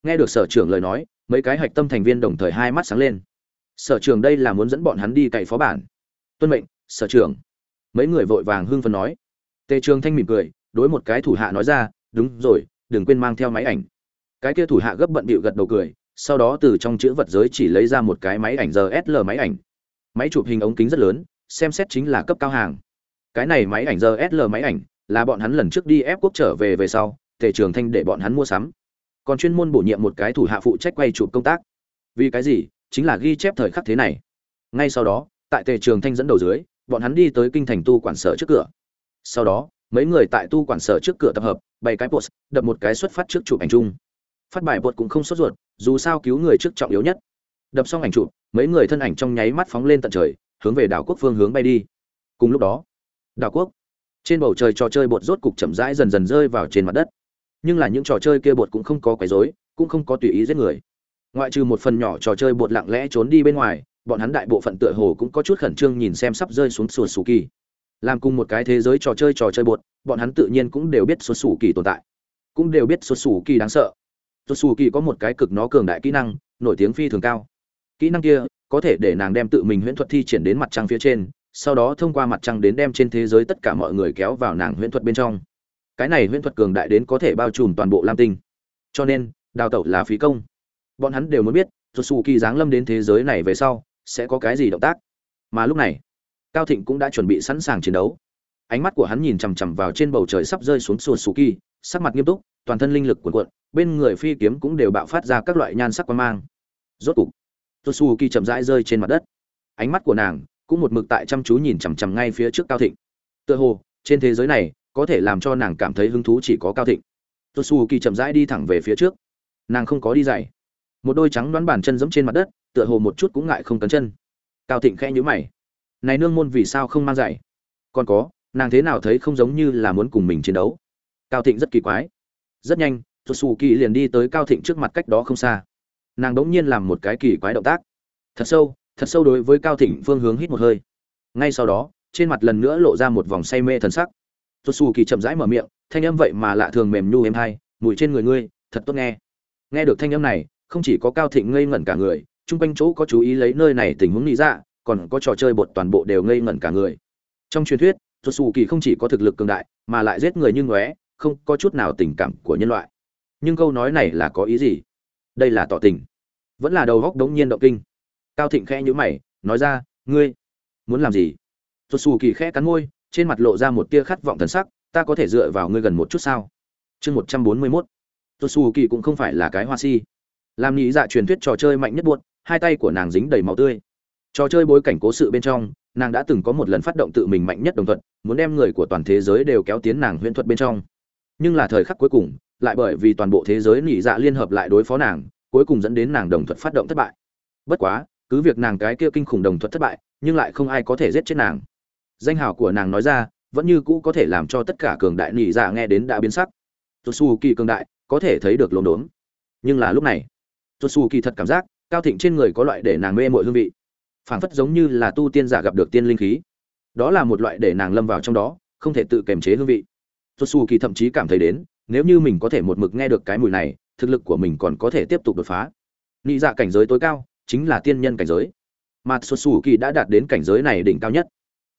Nghe được sở trưởng lời nói, mấy cái hạch tâm thành viên đồng thời hai mắt sáng lên sở trưởng đây là muốn dẫn bọn hắn đi cày phó bản. Tuân mệnh, sở trưởng mấy người vội vàng hưng phấn nói. Tề trường thanh mỉm cười, đối một cái thủ hạ nói ra, đúng rồi, đừng quên mang theo máy ảnh. Cái kia thủ hạ gấp bận bịu gật đầu cười, sau đó từ trong chữ vật giới chỉ lấy ra một cái máy ảnh rsl máy ảnh. Máy chụp hình ống kính rất lớn, xem xét chính là cấp cao hàng. Cái này máy ảnh rsl máy ảnh, là bọn hắn lần trước đi ép quốc trở về về sau, tề trường thanh để bọn hắn mua sắm. Còn chuyên môn bổ nhiệm một cái thủ hạ phụ trách quay chụp công tác. Vì cái gì? Chính là ghi chép thời khắc thế này. Ngay sau đó, tại tề trường thanh dẫn đầu dưới, bọn hắn đi tới kinh thành tu quản sở trước cửa. Sau đó, mấy người tại tu quản sở trước cửa tập hợp, bày cái post, đập một cái xuất phát trước chụp ảnh chung. Phát bài bột cũng không sốt ruột, dù sao cứu người trước trọng yếu nhất. Đập xong ảnh chụp, mấy người thân ảnh trong nháy mắt phóng lên tận trời, hướng về đảo quốc phương hướng bay đi. Cùng lúc đó, đảo quốc, trên bầu trời trò chơi bột rốt cục chậm rãi dần dần rơi vào trên mặt đất. Nhưng là những trò chơi kia bột cũng không có quấy rối, cũng không có tùy ý giết người ngoại trừ một phần nhỏ trò chơi bột lặng lẽ trốn đi bên ngoài, bọn hắn đại bộ phận tựa hồ cũng có chút khẩn trương nhìn xem sắp rơi xuống sùa sù kỳ. Làm cùng một cái thế giới trò chơi trò chơi bột, bọn hắn tự nhiên cũng đều biết sùa sù kỳ tồn tại. Cũng đều biết sùa sù kỳ đáng sợ. Sùa sù kỳ có một cái cực nó cường đại kỹ năng, nổi tiếng phi thường cao. Kỹ năng kia có thể để nàng đem tự mình huyễn thuật thi triển đến mặt trăng phía trên, sau đó thông qua mặt trăng đến đem trên thế giới tất cả mọi người kéo vào nàng huyễn thuật bên trong. Cái này huyễn thuật cường đại đến có thể bao trùm toàn bộ lam tinh. Cho nên, đào tẩu là phí công bọn hắn đều muốn biết rột xù kỳ giáng lâm đến thế giới này về sau, sẽ có cái gì động tác. Mà lúc này, cao thịnh cũng đã chuẩn bị sẵn sàng chiến đấu. Ánh mắt của hắn nhìn chằm chằm vào trên bầu trời sắp rơi xuống sùa sù kỳ sắc mặt nghiêm túc, toàn thân linh lực cuộn cuộn, bên người phi kiếm cũng đều bạo phát ra các loại nhan sắc quan mang. Rốt cục rột xù kỳ chậm rãi rơi trên mặt đất. Ánh mắt của nàng cũng một mực tại chăm chú nhìn chằm chằm ngay phía trước cao thịnh. Tựa hồ, trên thế giới này, có thể làm cho nàng cảm thấy hứng thú chỉ có cao thịnh. Rột xù kỳ chậm rãi đi thẳng về phía trước. Nàng không có đi giày một đôi trắng đoán bàn chân giẫm trên mặt đất, tựa hồ một chút cũng ngại không cấn chân. Cao thịnh khẽ nhíu mày. Này nương môn vì sao không mang giày còn có, nàng thế nào thấy không giống như là muốn cùng mình chiến đấu? Cao thịnh rất kỳ quái. Rất nhanh thuật xù kỳ liền đi tới cao thịnh trước mặt cách đó không xa. Nàng đống nhiên làm một cái kỳ quái động tác. Thật sâu thật sâu đối với cao thịnh phương hướng hít một hơi. Ngay sau đó, trên mặt lần nữa lộ ra một vòng say mê thần sắc. Thuật xù kỳ chậm rãi mở miệng, thanh âm vậy mà lạ thường mềm nhu êm hay, mùi trên người ngươi, thật tốt nghe. Nghe được thanh âm này không chỉ có cao thịnh ngây ngẩn cả người, chung quanh chỗ có chú ý lấy nơi này tình huống lý dạ còn có trò chơi bột toàn bộ đều ngây ngẩn cả người. Trong truyền thuyết tuột xù kỳ không chỉ có thực lực cường đại, mà lại giết người như ngóe, không có chút nào tình cảm của nhân loại. Nhưng câu nói này là có ý gì? Đây là tỏ tình. Vẫn là đầu góc đống nhiên động kinh. Cao thịnh khẽ nhữ mày, nói ra, ngươi muốn làm gì? Tuột xù kỳ khẽ cắn môi, trên mặt lộ ra một tia khát vọng thần sắc, ta có thể dựa vào ngươi gần một chút sao? Chương một trăm bốn mươi mốt. Tuột xù kỳ cũng không phải là cái hoa si làm nhị dạ truyền thuyết trò chơi mạnh nhất buốt hai tay của nàng dính đầy máu tươi. Trò chơi bối cảnh cố sự bên trong, nàng đã từng có một lần phát động tự mình mạnh nhất đồng thuận, muốn đem người của toàn thế giới đều kéo tiến nàng huyễn thuật bên trong. Nhưng là thời khắc cuối cùng, lại bởi vì toàn bộ thế giới nhị dạ liên hợp lại đối phó nàng, cuối cùng dẫn đến nàng đồng thuận phát động thất bại. Bất quá, cứ việc nàng cái kia kinh khủng đồng thuận thất bại, nhưng lại không ai có thể giết chết nàng. Danh hào của nàng nói ra, vẫn như cũ có thể làm cho tất cả cường đại nhị dạ nghe đến đã biến sắc. Tosu kỳ cường đại, có thể thấy được lồn đốn. Nhưng là lúc này Tosu kỳ thật cảm giác, cao thịnh trên người có loại để nàng mê mội hương vị. Phảng phất giống như là tu tiên giả gặp được tiên linh khí. Đó là một loại để nàng lâm vào trong đó, không thể tự kềm chế hương vị. Tosu kỳ thậm chí cảm thấy đến, nếu như mình có thể một mực nghe được cái mùi này, thực lực của mình còn có thể tiếp tục đột phá. Nị dạ cảnh giới tối cao, chính là tiên nhân cảnh giới. Mà Tosu kỳ đã đạt đến cảnh giới này đỉnh cao nhất.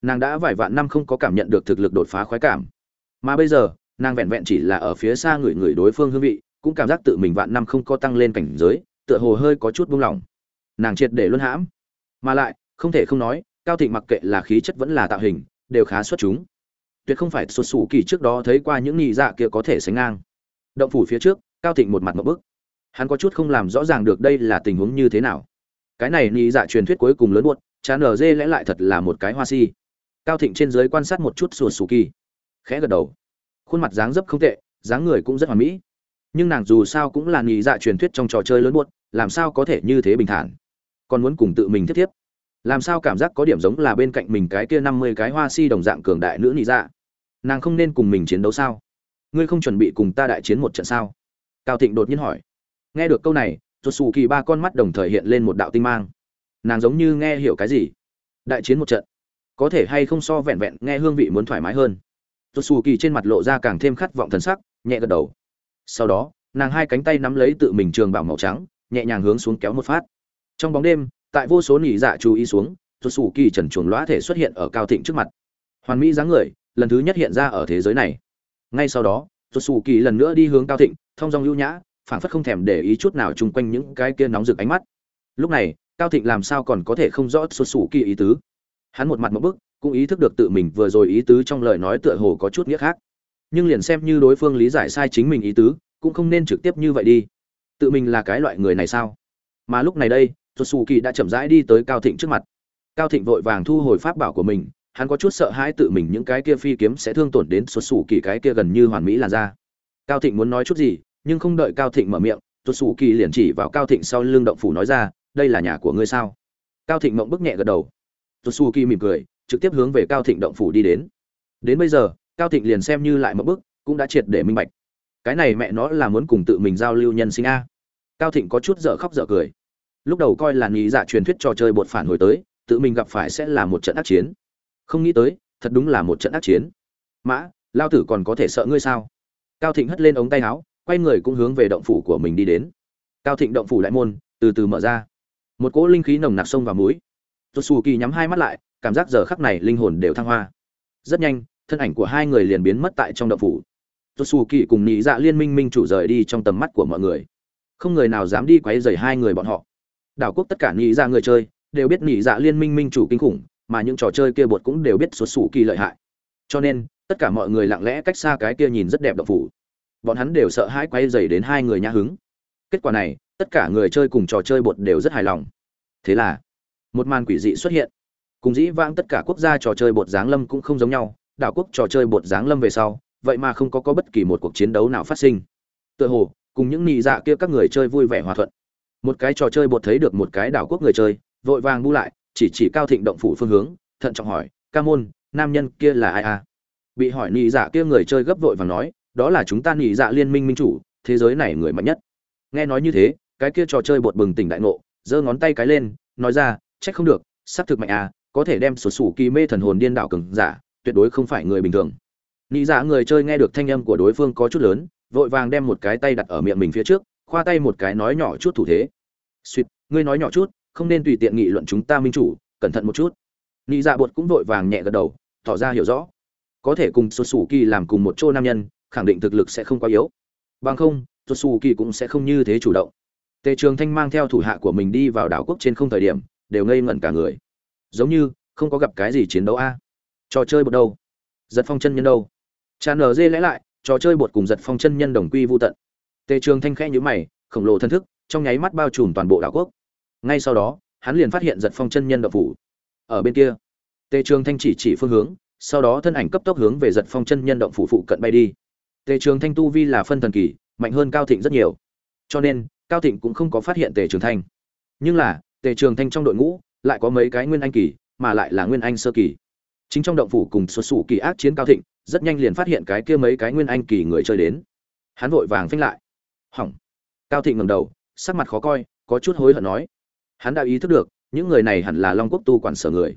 Nàng đã vài vạn năm không có cảm nhận được thực lực đột phá khoái cảm. Mà bây giờ, nàng vẹn vẹn chỉ là ở phía xa người người đối phương hương vị, cũng cảm giác tự mình vạn năm không có tăng lên cảnh giới tựa hồ hơi có chút buông lỏng. Nàng triệt để luân hãm. Mà lại, không thể không nói, cao thịnh mặc kệ là khí chất vẫn là tạo hình, đều khá xuất chúng. Tuyệt không phải xuất sù kỳ trước đó thấy qua những nhị dạ kia có thể sánh ngang. Động phủ phía trước, cao thịnh một mặt một bức. Hắn có chút không làm rõ ràng được đây là tình huống như thế nào. Cái này nhị dạ truyền thuyết cuối cùng lớn buốt chán ở dê lẽ lại thật là một cái hoa si. Cao thịnh trên dưới quan sát một chút sụt sù kỳ. Khẽ gật đầu. Khuôn mặt dáng dấp không tệ, dáng người cũng rất hoàn mỹ nhưng nàng dù sao cũng là nhị dạ truyền thuyết trong trò chơi lớn buốt, làm sao có thể như thế bình thản? Còn muốn cùng tự mình thiết thiếp. Làm sao cảm giác có điểm giống là bên cạnh mình cái kia năm mươi cái hoa si đồng dạng cường đại nữ nhị dạ? Nàng không nên cùng mình chiến đấu sao? Ngươi không chuẩn bị cùng ta đại chiến một trận sao? Cao thịnh đột nhiên hỏi. Nghe được câu này tuột xù kỳ ba con mắt đồng thời hiện lên một đạo tinh mang. Nàng giống như nghe hiểu cái gì? Đại chiến một trận. Có thể hay không so vẹn vẹn nghe hương vị muốn thoải mái hơn? Tuột xù kỳ trên mặt lộ ra càng thêm khát vọng thần sắc, nhẹ gật đầu sau đó, nàng hai cánh tay nắm lấy tự mình trường bảo màu trắng, nhẹ nhàng hướng xuống kéo một phát. Trong bóng đêm, tại vô số nỉ dạ chú ý xuống tuột xù kỳ trần chuồng lõa thể xuất hiện ở cao thịnh trước mặt. Hoàn mỹ dáng người, lần thứ nhất hiện ra ở thế giới này. Ngay sau đó tuột xù kỳ lần nữa đi hướng cao thịnh, thông dong lưu nhã, phảng phất không thèm để ý chút nào chung quanh những cái kia nóng rực ánh mắt. Lúc này, cao thịnh làm sao còn có thể không rõ tuột xù kỳ ý tứ? Hắn một mặt một bức, cũng ý thức được tự mình vừa rồi ý tứ trong lời nói tựa hồ có chút nghĩa khác nhưng liền xem như đối phương lý giải sai chính mình ý tứ, cũng không nên trực tiếp như vậy đi. Tự mình là cái loại người này sao? Mà lúc này đây tuột xù kỳ đã chậm rãi đi tới cao thịnh trước mặt. Cao thịnh vội vàng thu hồi pháp bảo của mình, hắn có chút sợ hãi tự mình những cái kia phi kiếm sẽ thương tổn đến xuất xù kỳ cái kia gần như hoàn mỹ làn da. Cao thịnh muốn nói chút gì, nhưng không đợi cao thịnh mở miệng tuột xù kỳ liền chỉ vào cao thịnh sau lưng động phủ nói ra, đây là nhà của ngươi sao? Cao thịnh mộng bức nhẹ gật đầu. Tuột xù kỳ mỉm cười, trực tiếp hướng về cao thịnh động phủ đi đến. Đến bây giờ cao thịnh liền xem như lại một bước, cũng đã triệt để minh bạch. Cái này mẹ nó là muốn cùng tự mình giao lưu nhân sinh a. Cao thịnh có chút dở khóc dở cười. Lúc đầu coi là nghĩ dạ truyền thuyết trò chơi bột phản hồi tới, tự mình gặp phải sẽ là một trận ác chiến. Không nghĩ tới, thật đúng là một trận ác chiến. Mã, lao tử còn có thể sợ ngươi sao? Cao thịnh hất lên ống tay áo, quay người cũng hướng về động phủ của mình đi đến. Cao thịnh động phủ đại môn, từ từ mở ra. Một cỗ linh khí nồng nặc sông vào mũi. Tôi xù kỳ nhắm hai mắt lại, cảm giác giờ khắc này linh hồn đều thăng hoa. Rất nhanh thân ảnh của hai người liền biến mất tại trong động phủ. Tôi xù kỳ cùng nhị dạ liên minh minh chủ rời đi trong tầm mắt của mọi người. Không người nào dám đi quấy rầy hai người bọn họ. Đảo quốc tất cả nhị dạ người chơi đều biết nhị dạ liên minh minh chủ kinh khủng, mà những trò chơi kia bột cũng đều biết xuất xù kỳ lợi hại. Cho nên, tất cả mọi người lặng lẽ cách xa cái kia nhìn rất đẹp động phủ. Bọn hắn đều sợ hãi quay dày đến hai người nhã hứng. Kết quả này, tất cả người chơi cùng trò chơi bột đều rất hài lòng. Thế là, một màn quỷ dị xuất hiện. Cùng dĩ vãng tất cả quốc gia trò chơi bột giáng lâm cũng không giống nhau đảo quốc trò chơi bột dáng lâm về sau, vậy mà không có có bất kỳ một cuộc chiến đấu nào phát sinh. Tựa hồ, cùng những nị dạ kia các người chơi vui vẻ hòa thuận. Một cái trò chơi bột thấy được một cái đảo quốc người chơi, vội vàng bu lại, chỉ chỉ cao thịnh động phủ phương hướng, thận trọng hỏi, ca môn, nam nhân kia là ai à? Bị hỏi nị dạ kia người chơi gấp vội vàng nói, đó là chúng ta nị dạ liên minh minh chủ, thế giới này người mạnh nhất. Nghe nói như thế, cái kia trò chơi bột bừng tỉnh đại ngộ, giơ ngón tay cái lên, nói ra, trách không được xác thực mạnh à có thể đem sổ sủ kỳ mê thần hồn điên đảo cường giả tuyệt đối không phải người bình thường. Nghĩ dạ người chơi nghe được thanh âm của đối phương có chút lớn, vội vàng đem một cái tay đặt ở miệng mình phía trước, khoa tay một cái nói nhỏ chút thủ thế. Suýt ngươi nói nhỏ chút, không nên tùy tiện nghị luận chúng ta minh chủ, cẩn thận một chút. Nghĩ dạ bột cũng vội vàng nhẹ gật đầu, tỏ ra hiểu rõ. Có thể cùng sụt sủ kỳ làm cùng một chỗ nam nhân, khẳng định thực lực sẽ không quá yếu. Bằng không sụt sủ kỳ cũng sẽ không như thế chủ động. Tề trường thanh mang theo thủ hạ của mình đi vào đảo quốc trên không thời điểm, đều ngây ngẩn cả người. Giống như, không có gặp cái gì chiến đấu a trò chơi bột đâu? Giật phong chân nhân đâu? Cha nở dê lẽ lại, trò chơi bột cùng giật phong chân nhân đồng quy vô tận. Tề trường thanh khẽ nhữ mày, khổng lồ thân thức, trong nháy mắt bao trùm toàn bộ đảo quốc. Ngay sau đó, hắn liền phát hiện giật phong chân nhân đậu phủ. Ở bên kia, tề trường thanh chỉ chỉ phương hướng, sau đó thân ảnh cấp tốc hướng về giật phong chân nhân động phủ phụ cận bay đi. Tề trường thanh tu vi là phân thần kỳ, mạnh hơn cao thịnh rất nhiều. Cho nên, cao thịnh cũng không có phát hiện tề trường thanh. Nhưng là, tề trường thanh trong đội ngũ, lại có mấy cái nguyên anh kỳ, mà lại là nguyên anh sơ kỳ chính trong động phủ cùng xuất xù kỳ ác chiến cao thịnh, rất nhanh liền phát hiện cái kia mấy cái nguyên anh kỳ người chơi đến. Hắn vội vàng phanh lại. Hỏng. Cao thịnh ngầm đầu, sắc mặt khó coi, có chút hối hận nói. Hắn đã ý thức được, những người này hẳn là long quốc tu quản sở người.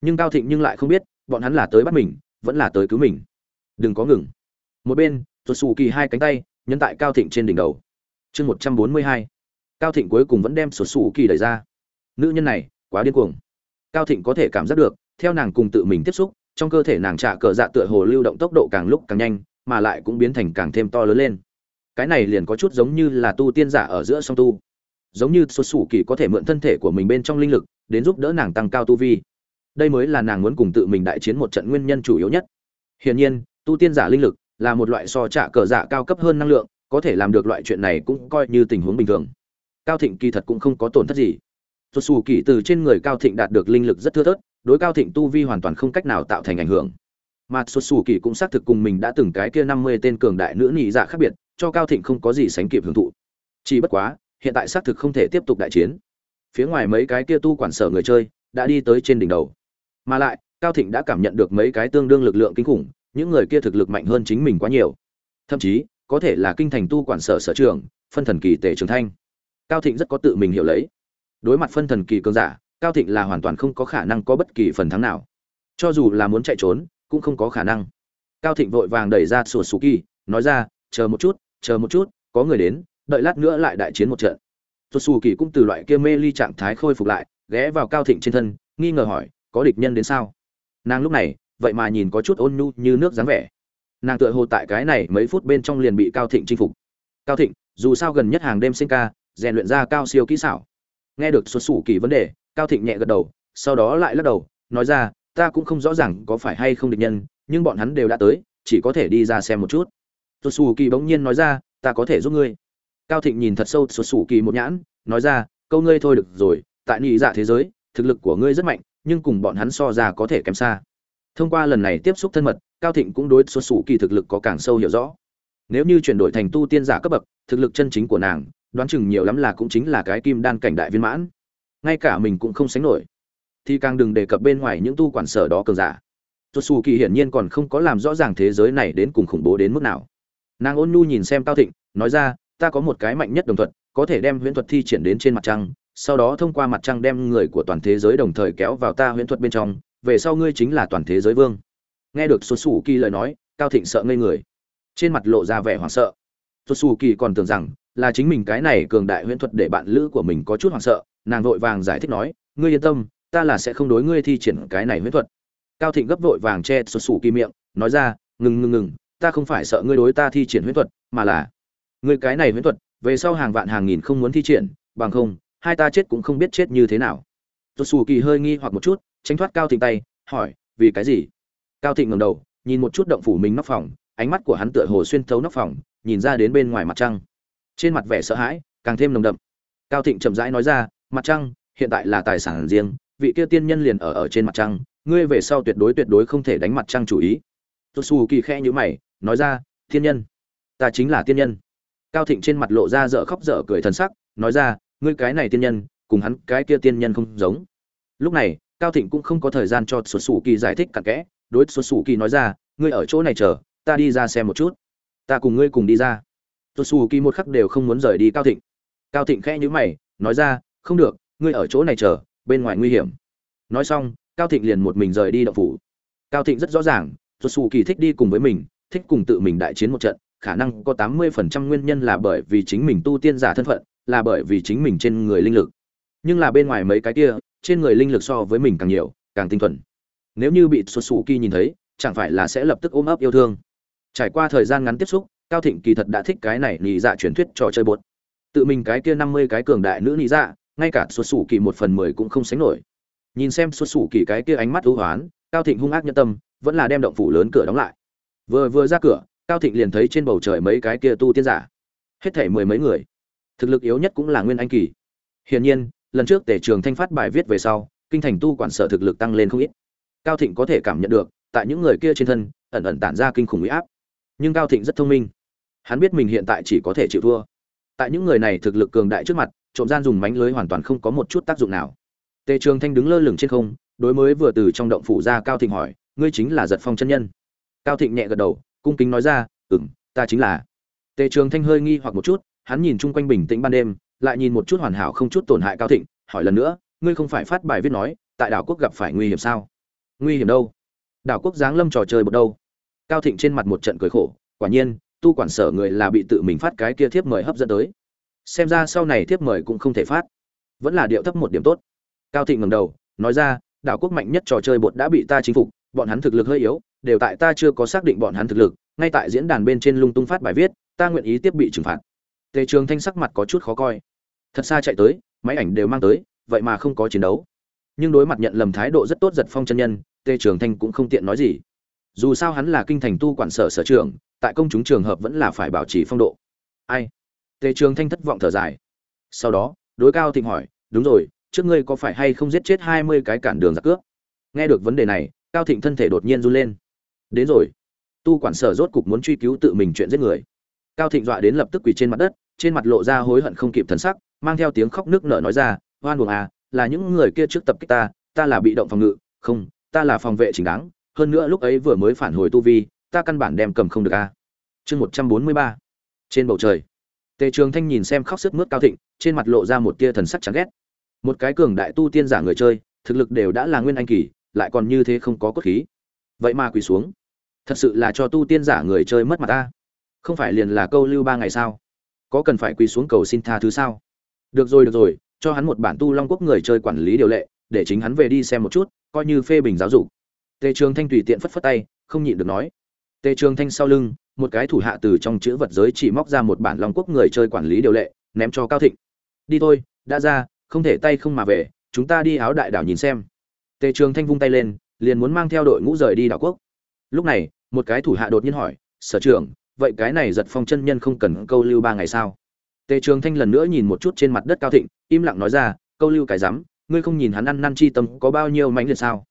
Nhưng cao thịnh nhưng lại không biết, bọn hắn là tới bắt mình, vẫn là tới cứu mình. Đừng có ngừng. Một bên tuột xù kỳ hai cánh tay, nhấn tại cao thịnh trên đỉnh đầu. Chương một trăm bốn mươi hai. Cao thịnh cuối cùng vẫn đem sụt xù kỳ đẩy ra. Nữ nhân này, quá điên cuồng. Cao thịnh có thể cảm giác được theo nàng cùng tự mình tiếp xúc, trong cơ thể nàng trả cờ dạ tựa hồ lưu động tốc độ càng lúc càng nhanh, mà lại cũng biến thành càng thêm to lớn lên. Cái này liền có chút giống như là tu tiên giả ở giữa song tu. Giống như xuất xù kỳ có thể mượn thân thể của mình bên trong linh lực, đến giúp đỡ nàng tăng cao tu vi. Đây mới là nàng muốn cùng tự mình đại chiến một trận nguyên nhân chủ yếu nhất. Hiển nhiên, tu tiên giả linh lực là một loại so trả cờ giả cao cấp hơn năng lượng, có thể làm được loại chuyện này cũng coi như tình huống bình thường. Cao thịnh kỳ thật cũng không có tổn thất gì. Xuất xù kỳ từ trên người cao thịnh đạt được linh lực rất thưa thớt đối cao thịnh tu vi hoàn toàn không cách nào tạo thành ảnh hưởng. Mà xuất xù kỳ cũng xác thực cùng mình đã từng cái kia năm mươi tên cường đại nữ nhị dạ khác biệt, cho cao thịnh không có gì sánh kịp hưởng thụ. Chỉ bất quá, hiện tại xác thực không thể tiếp tục đại chiến. Phía ngoài mấy cái kia tu quản sở người chơi đã đi tới trên đỉnh đầu. Mà lại, cao thịnh đã cảm nhận được mấy cái tương đương lực lượng kinh khủng, những người kia thực lực mạnh hơn chính mình quá nhiều. Thậm chí, có thể là kinh thành tu quản sở sở trường phân thần kỳ tể trường thanh. Cao thịnh rất có tự mình hiểu lấy. Đối mặt phân thần kỳ cường giả cao thịnh là hoàn toàn không có khả năng có bất kỳ phần thắng nào. Cho dù là muốn chạy trốn, cũng không có khả năng. Cao thịnh vội vàng đẩy ra sổ sù kỳ, nói ra, chờ một chút, chờ một chút, có người đến, đợi lát nữa lại đại chiến một trận. Sổ sù kỳ cũng từ loại kia mê ly trạng thái khôi phục lại, ghé vào cao thịnh trên thân, nghi ngờ hỏi, có địch nhân đến sao? Nàng lúc này, vậy mà nhìn có chút ôn nhu như nước dáng vẻ. Nàng tựa hồ tại cái này mấy phút bên trong liền bị cao thịnh chinh phục. Cao thịnh, dù sao gần nhất hàng đêm sinh ca, rèn luyện ra cao siêu kỹ xảo. Nghe được xuất xù kỳ vấn đề cao thịnh nhẹ gật đầu, sau đó lại lắc đầu, nói ra, ta cũng không rõ ràng có phải hay không địch nhân, nhưng bọn hắn đều đã tới, chỉ có thể đi ra xem một chút. Xuất xù kỳ bỗng nhiên nói ra, ta có thể giúp ngươi. Cao thịnh nhìn thật sâu xuất xù kỳ một nhãn, nói ra, câu ngươi thôi được rồi, tại nhị dạ thế giới, thực lực của ngươi rất mạnh, nhưng cùng bọn hắn so ra có thể kém xa. Thông qua lần này tiếp xúc thân mật, cao thịnh cũng đối xuất xù kỳ thực lực có càng sâu hiểu rõ. Nếu như chuyển đổi thành tu tiên giả cấp bậc, thực lực chân chính của nàng, đoán chừng nhiều lắm là cũng chính là cái kim đan cảnh đại viên mãn ngay cả mình cũng không sánh nổi. Thì càng đừng đề cập bên ngoài những tu quản sở đó cường giả. Xuất xù kỳ hiển nhiên còn không có làm rõ ràng thế giới này đến cùng khủng bố đến mức nào. Nàng ôn nhu nhìn xem cao thịnh, nói ra, ta có một cái mạnh nhất đồng thuận có thể đem huyễn thuật thi triển đến trên mặt trăng, sau đó thông qua mặt trăng đem người của toàn thế giới đồng thời kéo vào ta huyễn thuật bên trong, về sau ngươi chính là toàn thế giới vương. Nghe được xuất xù kỳ lời nói, cao thịnh sợ ngây người. Trên mặt lộ ra vẻ hoảng sợ. Xuất xù kỳ còn tưởng rằng là chính mình cái này cường đại huyễn thuật để bạn lữ của mình có chút hoảng sợ nàng vội vàng giải thích nói, ngươi yên tâm, ta là sẽ không đối ngươi thi triển cái này huyễn thuật. Cao thịnh gấp vội vàng che sụt sủ kỳ miệng, nói ra, ngừng ngừng ngừng, ta không phải sợ ngươi đối ta thi triển huyễn thuật, mà là ngươi cái này huyễn thuật, về sau hàng vạn hàng nghìn không muốn thi triển, bằng không, hai ta chết cũng không biết chết như thế nào. Sụt sủ kỳ hơi nghi hoặc một chút, tránh thoát cao thịnh tay, hỏi, vì cái gì? Cao thịnh ngầm đầu, nhìn một chút động phủ mình nóc phòng, ánh mắt của hắn tựa hồ xuyên thấu nóc phòng, nhìn ra đến bên ngoài mặt trăng. Trên mặt vẻ sợ hãi, càng thêm nồng đậm. Cao thịnh chậm rãi nói ra mặt trăng, hiện tại là tài sản riêng, vị kia tiên nhân liền ở ở trên mặt trăng, ngươi về sau tuyệt đối tuyệt đối không thể đánh mặt trăng chủ ý. Tuột xù kỳ khẽ nhữ mày, nói ra thiên nhân, ta chính là tiên nhân. Cao thịnh trên mặt lộ ra dở khóc dở cười thần sắc, nói ra, ngươi cái này tiên nhân, cùng hắn cái kia tiên nhân không giống. Lúc này, cao thịnh cũng không có thời gian cho xuất xù kỳ giải thích cặn kẽ, đối xuất xù kỳ nói ra, ngươi ở chỗ này chờ, ta đi ra xem một chút. Ta cùng ngươi cùng đi ra. Xuất xù kỳ một khắc đều không muốn rời đi cao thịnh. Cao thịnh khẽ nhữ mày, nói ra không được, ngươi ở chỗ này chờ, bên ngoài nguy hiểm. Nói xong, cao thịnh liền một mình rời đi động phủ. Cao thịnh rất rõ ràng xuất xù kỳ thích đi cùng với mình, thích cùng tự mình đại chiến một trận, khả năng có tám mươi phần trăm nguyên nhân là bởi vì chính mình tu tiên giả thân phận, là bởi vì chính mình trên người linh lực. Nhưng là bên ngoài mấy cái kia, trên người linh lực so với mình càng nhiều, càng tinh thuần. Nếu như bị xuất xù kỳ nhìn thấy, chẳng phải là sẽ lập tức ôm ấp yêu thương. Trải qua thời gian ngắn tiếp xúc, cao thịnh kỳ thật đã thích cái này nhị dạ truyền thuyết trò chơi bột. Tự mình cái kia năm mươi cái cường đại nữ nhị dạ ngay cả xuất xù kỳ một phần mười cũng không sánh nổi. Nhìn xem xuất xù kỳ cái kia ánh mắt ưu hoán, cao thịnh hung ác nhân tâm, vẫn là đem động phủ lớn cửa đóng lại. Vừa vừa ra cửa, cao thịnh liền thấy trên bầu trời mấy cái kia tu tiên giả. Hết thể mười mấy người. Thực lực yếu nhất cũng là nguyên anh kỳ. Hiển nhiên, lần trước tể trường thanh phát bài viết về sau, kinh thành tu quản sở thực lực tăng lên không ít. Cao thịnh có thể cảm nhận được, tại những người kia trên thân, ẩn ẩn tản ra kinh khủng uy áp. Nhưng cao thịnh rất thông minh. Hắn biết mình hiện tại chỉ có thể chịu thua. Tại những người này thực lực cường đại trước mặt trộm gian dùng mánh lưới hoàn toàn không có một chút tác dụng nào. Tề trường thanh đứng lơ lửng trên không, đối mới vừa từ trong động phủ ra cao thịnh hỏi, ngươi chính là giật phong chân nhân? Cao thịnh nhẹ gật đầu, cung kính nói ra ừ m ta chính là. Tề trường thanh hơi nghi hoặc một chút, hắn nhìn chung quanh bình tĩnh ban đêm, lại nhìn một chút hoàn hảo không chút tổn hại cao thịnh, hỏi lần nữa, ngươi không phải phát bài viết nói, tại đảo quốc gặp phải nguy hiểm sao? Nguy hiểm đâu? Đảo quốc giáng lâm trò chơi một đâu? Cao thịnh trên mặt một trận cười khổ, quả nhiên, tu quản sở người là bị tự mình phát cái kia thiếp mời hấp dẫn tới xem ra sau này thiếp mời cũng không thể phát. Vẫn là điệu thấp một điểm tốt. Cao thịnh ngầm đầu, nói ra, đảo quốc mạnh nhất trò chơi bột đã bị ta chinh phục, bọn hắn thực lực hơi yếu, đều tại ta chưa có xác định bọn hắn thực lực, ngay tại diễn đàn bên trên lung tung phát bài viết, ta nguyện ý tiếp bị trừng phạt. Tề trường thanh sắc mặt có chút khó coi. Thật xa chạy tới, máy ảnh đều mang tới, vậy mà không có chiến đấu. Nhưng đối mặt nhận lầm thái độ rất tốt giật phong chân nhân, tề trường thanh cũng không tiện nói gì. Dù sao hắn là kinh thành tu quản sở sở trường tại công chúng trường hợp vẫn là phải bảo trì phong độ. Ai? Tề trường thanh thất vọng thở dài. Sau đó, đối cao thịnh hỏi, đúng rồi, trước ngươi có phải hay không giết chết hai mươi cái cản đường giặc cướp? Nghe được vấn đề này, cao thịnh thân thể đột nhiên run lên. Đến rồi. Tu quản sở rốt cục muốn truy cứu tự mình chuyện giết người. Cao thịnh dọa đến lập tức quỳ trên mặt đất, trên mặt lộ ra hối hận không kịp thần sắc, mang theo tiếng khóc nước nở nói ra hoan buồng à là những người kia trước tập kích ta ta là bị động phòng ngự, không, ta là phòng vệ chính đáng, hơn nữa lúc ấy vừa mới phản hồi tu vi, ta căn bản đem cầm không được a chương một trăm bốn mươi ba. Trên bầu trời tề trường thanh nhìn xem khóc sướt mướt cao thịnh, trên mặt lộ ra một tia thần sắc chán ghét. Một cái cường đại tu tiên giả người chơi, thực lực đều đã là nguyên anh kỳ, lại còn như thế không có cốt khí. Vậy mà quỳ xuống. Thật sự là cho tu tiên giả người chơi mất mặt ta. Không phải liền là câu lưu ba ngày sao? Có cần phải quỳ xuống cầu xin tha thứ sao? Được rồi được rồi, cho hắn một bản tu long quốc người chơi quản lý điều lệ, để chính hắn về đi xem một chút, coi như phê bình giáo dục. Tề trường thanh tùy tiện phất phất tay, không nhịn được nói. Tề trường thanh sau lưng một cái thủ hạ từ trong chữ vật giới chỉ móc ra một bản long quốc người chơi quản lý điều lệ, ném cho cao thịnh. Đi thôi, đã ra, không thể tay không mà về, chúng ta đi áo đại đảo nhìn xem. Tề trường thanh vung tay lên, liền muốn mang theo đội ngũ rời đi đảo quốc. Lúc này, một cái thủ hạ đột nhiên hỏi, sở trưởng, vậy cái này giật phong chân nhân không cần câu lưu ba ngày sao? Tề trường thanh lần nữa nhìn một chút trên mặt đất cao thịnh, im lặng nói ra, câu lưu cái rắm, ngươi không nhìn hắn ăn năn chi tâm có bao nhiêu mãnh liệt sao?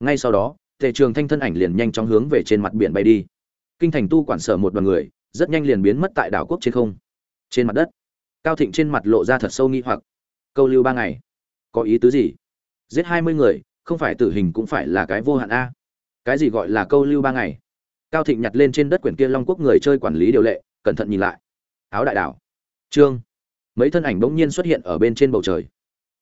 Ngay sau đó, tề trường thanh thân ảnh liền nhanh chóng hướng về trên mặt biển bay đi kinh thành tu quản sở một đoàn người, rất nhanh liền biến mất tại đảo quốc trên không. Trên mặt đất, cao thịnh trên mặt lộ ra thật sâu nghi hoặc. Câu lưu ba ngày, có ý tứ gì? Giết hai mươi người, không phải tử hình cũng phải là cái vô hạn a. Cái gì gọi là câu lưu ba ngày? Cao thịnh nhặt lên trên đất quyển kia long quốc người chơi quản lý điều lệ, cẩn thận nhìn lại. Áo đại đảo. Trương. Mấy thân ảnh bỗng nhiên xuất hiện ở bên trên bầu trời.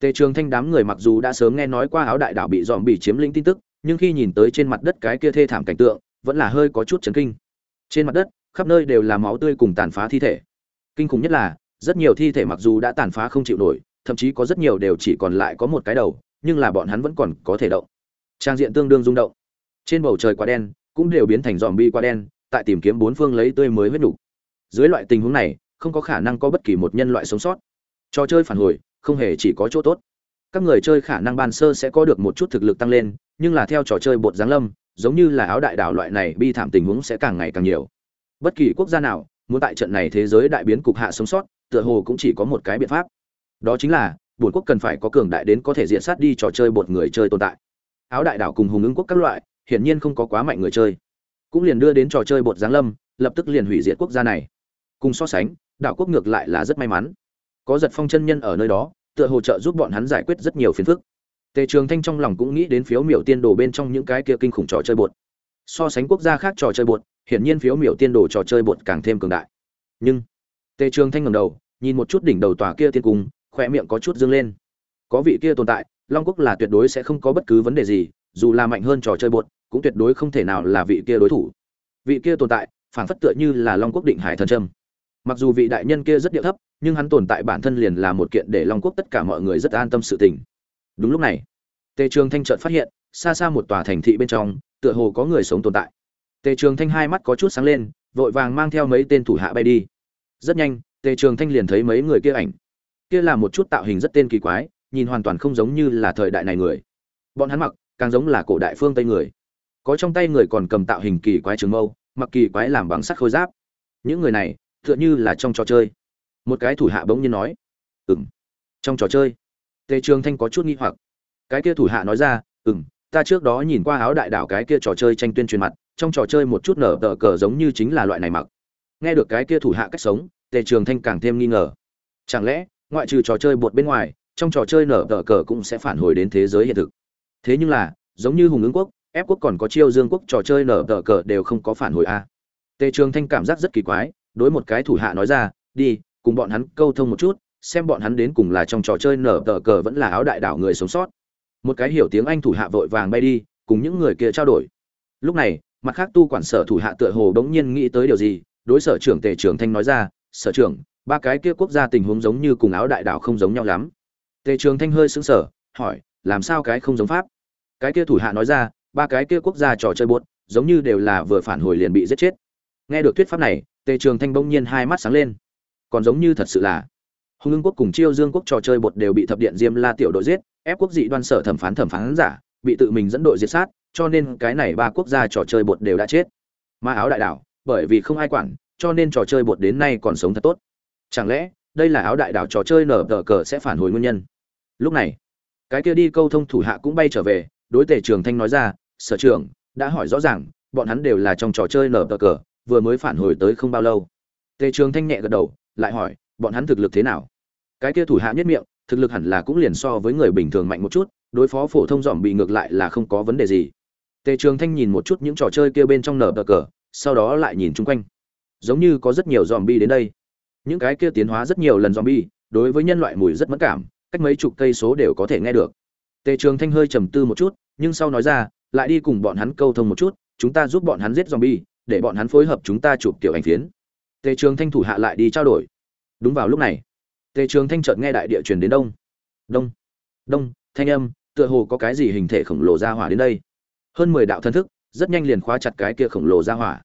Tề trường thanh đám người mặc dù đã sớm nghe nói qua áo đại đảo bị dòm bị chiếm lĩnh tin tức, nhưng khi nhìn tới trên mặt đất cái kia thê thảm cảnh tượng, vẫn là hơi có chút chấn kinh trên mặt đất, khắp nơi đều là máu tươi cùng tàn phá thi thể. Kinh khủng nhất là, rất nhiều thi thể mặc dù đã tàn phá không chịu nổi, thậm chí có rất nhiều đều chỉ còn lại có một cái đầu, nhưng là bọn hắn vẫn còn có thể động. Trang diện tương đương rung động. Trên bầu trời quá đen cũng đều biến thành dòm bi quá đen, tại tìm kiếm bốn phương lấy tươi mới huyết đủ. dưới loại tình huống này, không có khả năng có bất kỳ một nhân loại sống sót. Trò chơi phản hồi, không hề chỉ có chỗ tốt. Các người chơi khả năng ban sơ sẽ có được một chút thực lực tăng lên, nhưng là theo trò chơi bột giáng lâm giống như là áo đại đảo loại này, bi thảm tình huống sẽ càng ngày càng nhiều. Bất kỳ quốc gia nào, muốn tại trận này thế giới đại biến cục hạ sống sót, tựa hồ cũng chỉ có một cái biện pháp. Đó chính là, bổn quốc cần phải có cường đại đến có thể diện sát đi trò chơi bột người chơi tồn tại. Áo đại đảo cùng hùng ứng quốc các loại, hiển nhiên không có quá mạnh người chơi. Cũng liền đưa đến trò chơi bột giáng lâm, lập tức liền hủy diệt quốc gia này. Cùng so sánh, đảo quốc ngược lại là rất may mắn. Có giật phong chân nhân ở nơi đó, tựa hồ trợ giúp bọn hắn giải quyết rất nhiều phiền phức tề trường thanh trong lòng cũng nghĩ đến phiếu miểu tiên đồ bên trong những cái kia kinh khủng trò chơi bột. So sánh quốc gia khác trò chơi bột, hiển nhiên phiếu miểu tiên đồ trò chơi bột càng thêm cường đại. Nhưng, tề trường thanh ngẩng đầu, nhìn một chút đỉnh đầu tòa kia tiên cung, khóe miệng có chút dương lên. Có vị kia tồn tại, long quốc là tuyệt đối sẽ không có bất cứ vấn đề gì, dù là mạnh hơn trò chơi bột, cũng tuyệt đối không thể nào là vị kia đối thủ. Vị kia tồn tại, phảng phất tựa như là long quốc định hải thần trâm mặc dù vị đại nhân kia rất địa thấp, nhưng hắn tồn tại bản thân liền là một kiện để long quốc tất cả mọi người rất an tâm sự tình đúng lúc này, tề trường thanh trợn phát hiện, xa xa một tòa thành thị bên trong, tựa hồ có người sống tồn tại. Tề trường thanh hai mắt có chút sáng lên, vội vàng mang theo mấy tên thủ hạ bay đi. Rất nhanh, tề trường thanh liền thấy mấy người kia ảnh. Kia là một chút tạo hình rất tên kỳ quái, nhìn hoàn toàn không giống như là thời đại này người. Bọn hắn mặc, càng giống là cổ đại phương tây người. Có trong tay người còn cầm tạo hình kỳ quái trường mâu, mặc kỳ quái làm bằng sắt khôi giáp. Những người này, tựa như là trong trò chơi. Một cái thủ hạ bỗng nhiên nói ừng trong trò chơi tề trường thanh có chút nghi hoặc. Cái kia thủ hạ nói ra ừm, ta trước đó nhìn qua áo đại đảo cái kia trò chơi tranh tuyên truyền mặt trong trò chơi một chút nở tờ cờ giống như chính là loại này mặc. Nghe được cái kia thủ hạ cách sống tề trường thanh càng thêm nghi ngờ. Chẳng lẽ ngoại trừ trò chơi bột bên ngoài trong trò chơi nở tờ cờ cũng sẽ phản hồi đến thế giới hiện thực? Thế nhưng là giống như hùng ứng quốc ép quốc còn có chiêu dương quốc trò chơi nở tờ cờ đều không có phản hồi a. Tề trường thanh cảm giác rất kỳ quái đối một cái thủ hạ nói ra đi cùng bọn hắn câu thông một chút xem bọn hắn đến cùng là trong trò chơi nở tờ cờ vẫn là áo đại đảo người sống sót. Một cái hiểu tiếng anh thủ hạ vội vàng bay đi, cùng những người kia trao đổi. Lúc này, mặt khác tu quản sở thủ hạ tựa hồ đống nhiên nghĩ tới điều gì, đối sở trưởng tề trường thanh nói ra, sở trưởng, ba cái kia quốc gia tình huống giống như cùng áo đại đảo không giống nhau lắm. Tề trường thanh hơi sững sờ, hỏi, làm sao cái không giống pháp? Cái kia thủ hạ nói ra, ba cái kia quốc gia trò chơi buốt, giống như đều là vừa phản hồi liền bị giết chết. Nghe được thuyết pháp này, tề trường thanh bỗng nhiên hai mắt sáng lên. Còn giống như thật sự là hùng ưng quốc cùng chiêu dương quốc trò chơi bột đều bị thập điện diêm la tiểu đội giết, ép quốc dị đoan sở thẩm phán thẩm phán giả, bị tự mình dẫn đội diệt sát, cho nên cái này ba quốc gia trò chơi bột đều đã chết. Ma áo đại đảo, bởi vì không ai quản, cho nên trò chơi bột đến nay còn sống thật tốt. Chẳng lẽ, đây là áo đại đảo trò chơi nở tờ cờ sẽ phản hồi nguyên nhân? Lúc này, cái kia đi câu thông thủ hạ cũng bay trở về, đối tể trường thanh nói ra, sở trưởng, đã hỏi rõ ràng, bọn hắn đều là trong trò chơi nở tờ cờ, vừa mới phản hồi tới không bao lâu. Tề trường thanh nhẹ gật đầu, lại hỏi bọn hắn thực lực thế nào? Cái kia thủ hạ nhất miệng, thực lực hẳn là cũng liền so với người bình thường mạnh một chút, đối phó phổ thông dòm bị ngược lại là không có vấn đề gì. Tề trường thanh nhìn một chút những trò chơi kia bên trong nở bờ cờ, sau đó lại nhìn chung quanh. Giống như có rất nhiều dòm bi đến đây. Những cái kia tiến hóa rất nhiều lần dòm bi đối với nhân loại mùi rất mất cảm, cách mấy chục cây số đều có thể nghe được. Tề trường thanh hơi trầm tư một chút, nhưng sau nói ra, lại đi cùng bọn hắn câu thông một chút, chúng ta giúp bọn hắn giết dòm bi để bọn hắn phối hợp chúng ta chụp tiểu ảnh phiến. Tề trường thanh thủ hạ lại đi trao đổi đúng vào lúc này, tề trường thanh trợt nghe đại địa truyền đến đông. Đông đông, thanh âm, tựa hồ có cái gì hình thể khổng lồ ra hỏa đến đây. Hơn mười đạo thân thức, rất nhanh liền khóa chặt cái kia khổng lồ ra hỏa.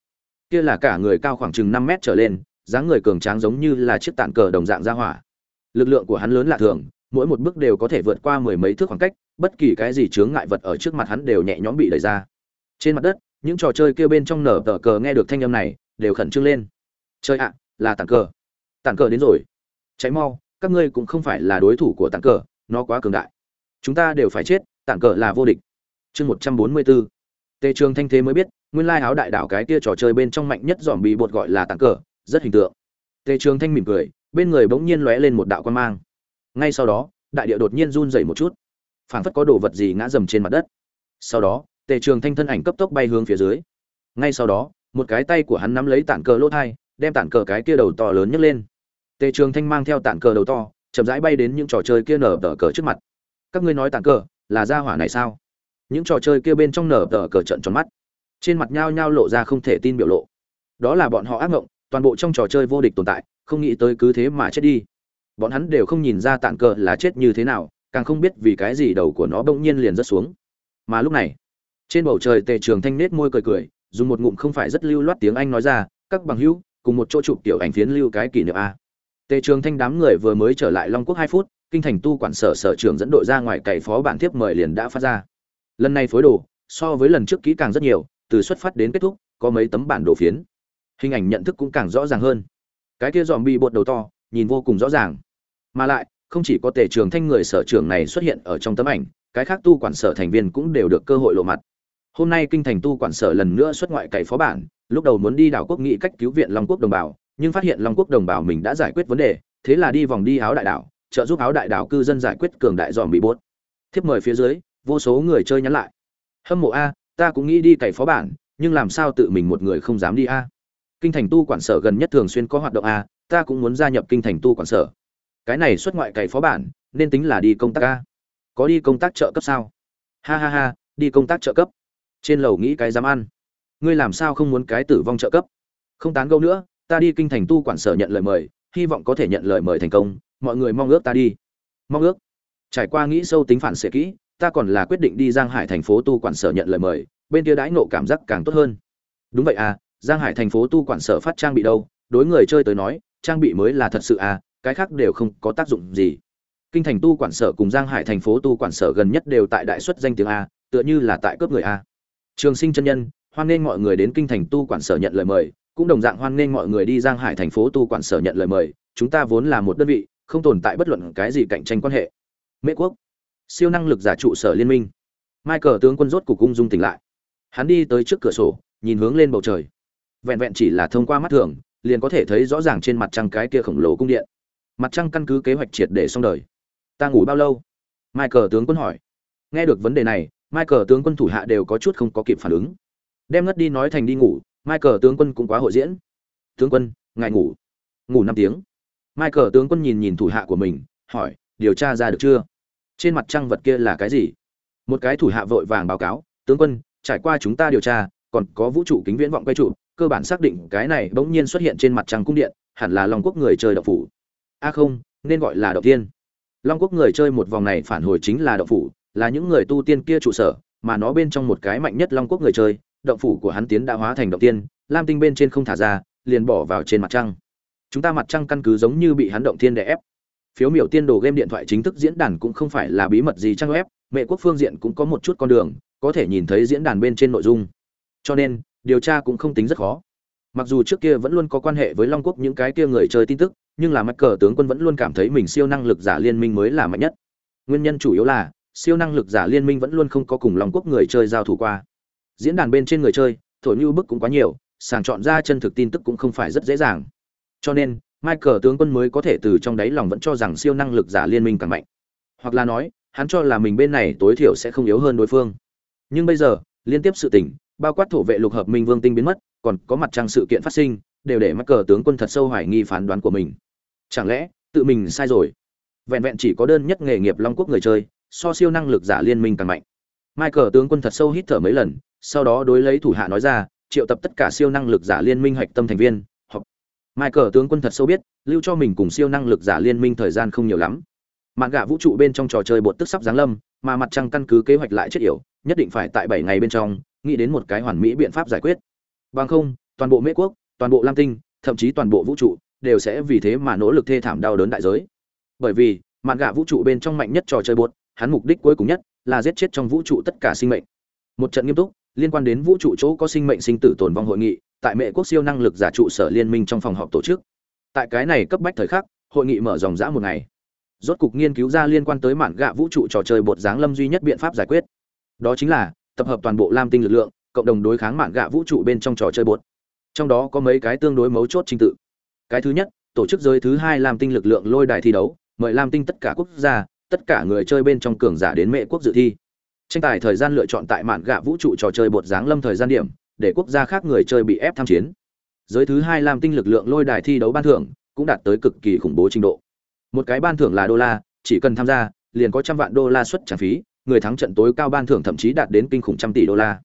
Kia là cả người cao khoảng chừng năm mét trở lên, dáng người cường tráng giống như là chiếc tản cờ đồng dạng ra hỏa. Lực lượng của hắn lớn lạ thường, mỗi một bước đều có thể vượt qua mười mấy thước khoảng cách, bất kỳ cái gì chướng ngại vật ở trước mặt hắn đều nhẹ nhõm bị đẩy ra. Trên mặt đất, những trò chơi kia bên trong nở tờ cờ nghe được thanh âm này, đều khẩn trương lên. Chơi ạ, là tản cờ tản cờ đến rồi. Cháy mau, các ngươi cũng không phải là đối thủ của tản cờ, nó quá cường đại. Chúng ta đều phải chết, tản cờ là vô địch. Chương một trăm bốn mươi bốn tề trường thanh thế mới biết, nguyên lai áo đại đảo cái kia trò chơi bên trong mạnh nhất dòm bị bột gọi là tản cờ, rất hình tượng. Tề trường thanh mỉm cười, bên người bỗng nhiên lóe lên một đạo quan mang. Ngay sau đó, đại địa đột nhiên run dày một chút. Phảng phất có đồ vật gì ngã dầm trên mặt đất. Sau đó, tề trường thanh thân ảnh cấp tốc bay hướng phía dưới. Ngay sau đó, một cái tay của hắn nắm lấy tản cờ lỗ thai, đem tản cờ cái kia đầu to lớn nhấc lên tề trường thanh mang theo tản cờ đầu to, chậm rãi bay đến những trò chơi kia nở tờ cờ trước mặt. Các ngươi nói tản cờ, là gia hỏa này sao? Những trò chơi kia bên trong nở tờ cờ trận tròn mắt. Trên mặt nhao nhao lộ ra không thể tin biểu lộ. Đó là bọn họ ác mộng toàn bộ trong trò chơi vô địch tồn tại, không nghĩ tới cứ thế mà chết đi. Bọn hắn đều không nhìn ra tản cờ là chết như thế nào, càng không biết vì cái gì đầu của nó bỗng nhiên liền rớt xuống. Mà lúc này, trên bầu trời tề trường thanh nết môi cười cười, dùng một ngụm không phải rất lưu loát tiếng anh nói ra, các bằng hữu, cùng một chỗ chụp tiểu ảnh phiến lưu cái kỷ niệm a tề trường thanh đám người vừa mới trở lại long quốc hai phút, kinh thành tu quản sở sở trưởng dẫn đội ra ngoài cày phó bản tiếp mời liền đã phát ra. Lần này phối đồ, so với lần trước kỹ càng rất nhiều, từ xuất phát đến kết thúc, có mấy tấm bản đồ phiến. Hình ảnh nhận thức cũng càng rõ ràng hơn. Cái kia zombie bị bột đầu to, nhìn vô cùng rõ ràng. Mà lại, không chỉ có tề trường thanh người sở trưởng này xuất hiện ở trong tấm ảnh, cái khác tu quản sở thành viên cũng đều được cơ hội lộ mặt. Hôm nay kinh thành tu quản sở lần nữa xuất ngoại cày phó bản, lúc đầu muốn đi đảo quốc nghị cách cứu viện long quốc đồng bào nhưng phát hiện long quốc đồng bào mình đã giải quyết vấn đề, thế là đi vòng đi áo đại đảo, trợ giúp áo đại đảo cư dân giải quyết cường đại dòm bị bốt thiếp mời phía dưới, vô số người chơi nhắn lại. Hâm mộ a, ta cũng nghĩ đi cày phó bản, nhưng làm sao tự mình một người không dám đi a? Kinh thành tu quản sở gần nhất thường xuyên có hoạt động a, ta cũng muốn gia nhập kinh thành tu quản sở. Cái này xuất ngoại cày phó bản, nên tính là đi công tác a. Có đi công tác trợ cấp sao? Ha ha ha, đi công tác trợ cấp. Trên lầu nghĩ cái dám ăn. Ngươi làm sao không muốn cái tử vong trợ cấp? Không tán gẫu nữa ta đi kinh thành tu quản sở nhận lời mời, hy vọng có thể nhận lời mời thành công, mọi người mong ước ta đi. Mong ước? Trải qua nghĩ sâu tính phản xệ kỹ, ta còn là quyết định đi giang hải thành phố tu quản sở nhận lời mời, bên kia đãi nộ cảm giác càng tốt hơn. Đúng vậy à giang hải thành phố tu quản sở phát trang bị đâu? Đối người chơi tới nói, trang bị mới là thật sự à cái khác đều không có tác dụng gì. Kinh thành tu quản sở cùng giang hải thành phố tu quản sở gần nhất đều tại đại xuất danh tiếng a, tựa như là tại cướp người a. Trường sinh chân nhân, hoan nghênh mọi người đến kinh thành tu quản sở nhận lời mời cũng đồng dạng hoan nghênh mọi người đi giang hải thành phố tu quản sở nhận lời mời, chúng ta vốn là một đơn vị, không tồn tại bất luận cái gì cạnh tranh quan hệ. Mễ quốc, siêu năng lực giả trụ sở liên minh. Michael tướng quân rốt cục cung dung tỉnh lại. Hắn đi tới trước cửa sổ, nhìn hướng lên bầu trời. Vẹn vẹn chỉ là thông qua mắt thường, liền có thể thấy rõ ràng trên mặt trăng cái kia khổng lồ cung điện. Mặt trăng căn cứ kế hoạch triệt để xong đời. Ta ngủ bao lâu? Michael tướng quân hỏi. Nghe được vấn đề này, michael tướng quân thủ hạ đều có chút không có kịp phản ứng. Đem ngất đi nói thành đi ngủ michael tướng quân cũng quá hội diễn. Tướng quân, ngài ngủ. Ngủ năm tiếng. Michael tướng quân nhìn nhìn thủ hạ của mình, hỏi, điều tra ra được chưa? Trên mặt trăng vật kia là cái gì? Một cái thủ hạ vội vàng báo cáo, tướng quân, trải qua chúng ta điều tra, còn có vũ trụ kính viễn vọng quay trụ, cơ bản xác định cái này bỗng nhiên xuất hiện trên mặt trăng cung điện, hẳn là long quốc người chơi độc phủ. A không, nên gọi là độc tiên long quốc người chơi một vòng này phản hồi chính là độc phủ, là những người tu tiên kia trụ sở, mà nó bên trong một cái mạnh nhất long quốc người chơi động phủ của hắn tiến đã hóa thành động tiên, lam tinh bên trên không thả ra, liền bỏ vào trên mặt trăng. Chúng ta mặt trăng căn cứ giống như bị hắn động tiên đè ép. Phiếu miểu tiên đồ game điện thoại chính thức diễn đàn cũng không phải là bí mật gì trang web, mẹ quốc phương diện cũng có một chút con đường, có thể nhìn thấy diễn đàn bên trên nội dung. Cho nên, điều tra cũng không tính rất khó. Mặc dù trước kia vẫn luôn có quan hệ với long quốc những cái kia người chơi tin tức, nhưng là mắc cờ tướng quân vẫn luôn cảm thấy mình siêu năng lực giả liên minh mới là mạnh nhất. Nguyên nhân chủ yếu là, siêu năng lực giả liên minh vẫn luôn không có cùng long quốc người chơi giao thủ qua diễn đàn bên trên người chơi, thổi như bức cũng quá nhiều, sàng chọn ra chân thực tin tức cũng không phải rất dễ dàng. Cho nên, michael tướng quân mới có thể từ trong đáy lòng vẫn cho rằng siêu năng lực giả liên minh càng mạnh. Hoặc là nói, hắn cho là mình bên này tối thiểu sẽ không yếu hơn đối phương. Nhưng bây giờ, liên tiếp sự tình, bao quát thổ vệ lục hợp minh vương tinh biến mất, còn có mặt trăng sự kiện phát sinh, đều để mắc cờ tướng quân thật sâu hoài nghi phán đoán của mình. Chẳng lẽ, tự mình sai rồi? Vẹn vẹn chỉ có đơn nhất nghề nghiệp long quốc người chơi, so siêu năng lực giả liên minh càng mạnh michael tướng quân thật sâu hít thở mấy lần, sau đó đối lấy thủ hạ nói ra, triệu tập tất cả siêu năng lực giả liên minh hoạch tâm thành viên họp. michael tướng quân thật sâu biết, lưu cho mình cùng siêu năng lực giả liên minh thời gian không nhiều lắm. Mạn gạ vũ trụ bên trong trò chơi bột tức sắp giáng lâm, mà mặt trăng căn cứ kế hoạch lại chết yểu, nhất định phải tại bảy ngày bên trong, nghĩ đến một cái hoàn mỹ biện pháp giải quyết. Bằng không, toàn bộ mễ quốc, toàn bộ lam tinh, thậm chí toàn bộ vũ trụ, đều sẽ vì thế mà nỗ lực thê thảm đau đớn đại giới. Bởi vì, mạn gạ vũ trụ bên trong mạnh nhất trò chơi bột, hắn mục đích cuối cùng nhất là giết chết trong vũ trụ tất cả sinh mệnh. Một trận nghiêm túc, liên quan đến vũ trụ chỗ có sinh mệnh sinh tử tồn vong hội nghị, tại mẹ quốc siêu năng lực giả trụ sở liên minh trong phòng họp tổ chức. Tại cái này cấp bách thời khắc, hội nghị mở dòng dã một ngày. Rốt cục nghiên cứu ra liên quan tới mạn gạ vũ trụ trò chơi bột dáng lâm duy nhất biện pháp giải quyết. Đó chính là, tập hợp toàn bộ lam tinh lực lượng, cộng đồng đối kháng mạn gạ vũ trụ bên trong trò chơi bột. Trong đó có mấy cái tương đối mấu chốt trình tự. Cái thứ nhất, tổ chức giới thứ hai lam tinh lực lượng lôi đài thi đấu, mời lam tinh tất cả quốc gia tất cả người chơi bên trong cường giả đến mệ quốc dự thi. Tranh tài thời gian lựa chọn tại mạn gạ vũ trụ trò chơi bột giáng lâm thời gian điểm, để quốc gia khác người chơi bị ép tham chiến. Giới thứ hai làm tinh lực lượng lôi đài thi đấu ban thưởng, cũng đạt tới cực kỳ khủng bố trình độ. Một cái ban thưởng là đô la, chỉ cần tham gia, liền có trăm vạn đô la xuất trả phí, người thắng trận tối cao ban thưởng thậm chí đạt đến kinh khủng trăm tỷ đô la.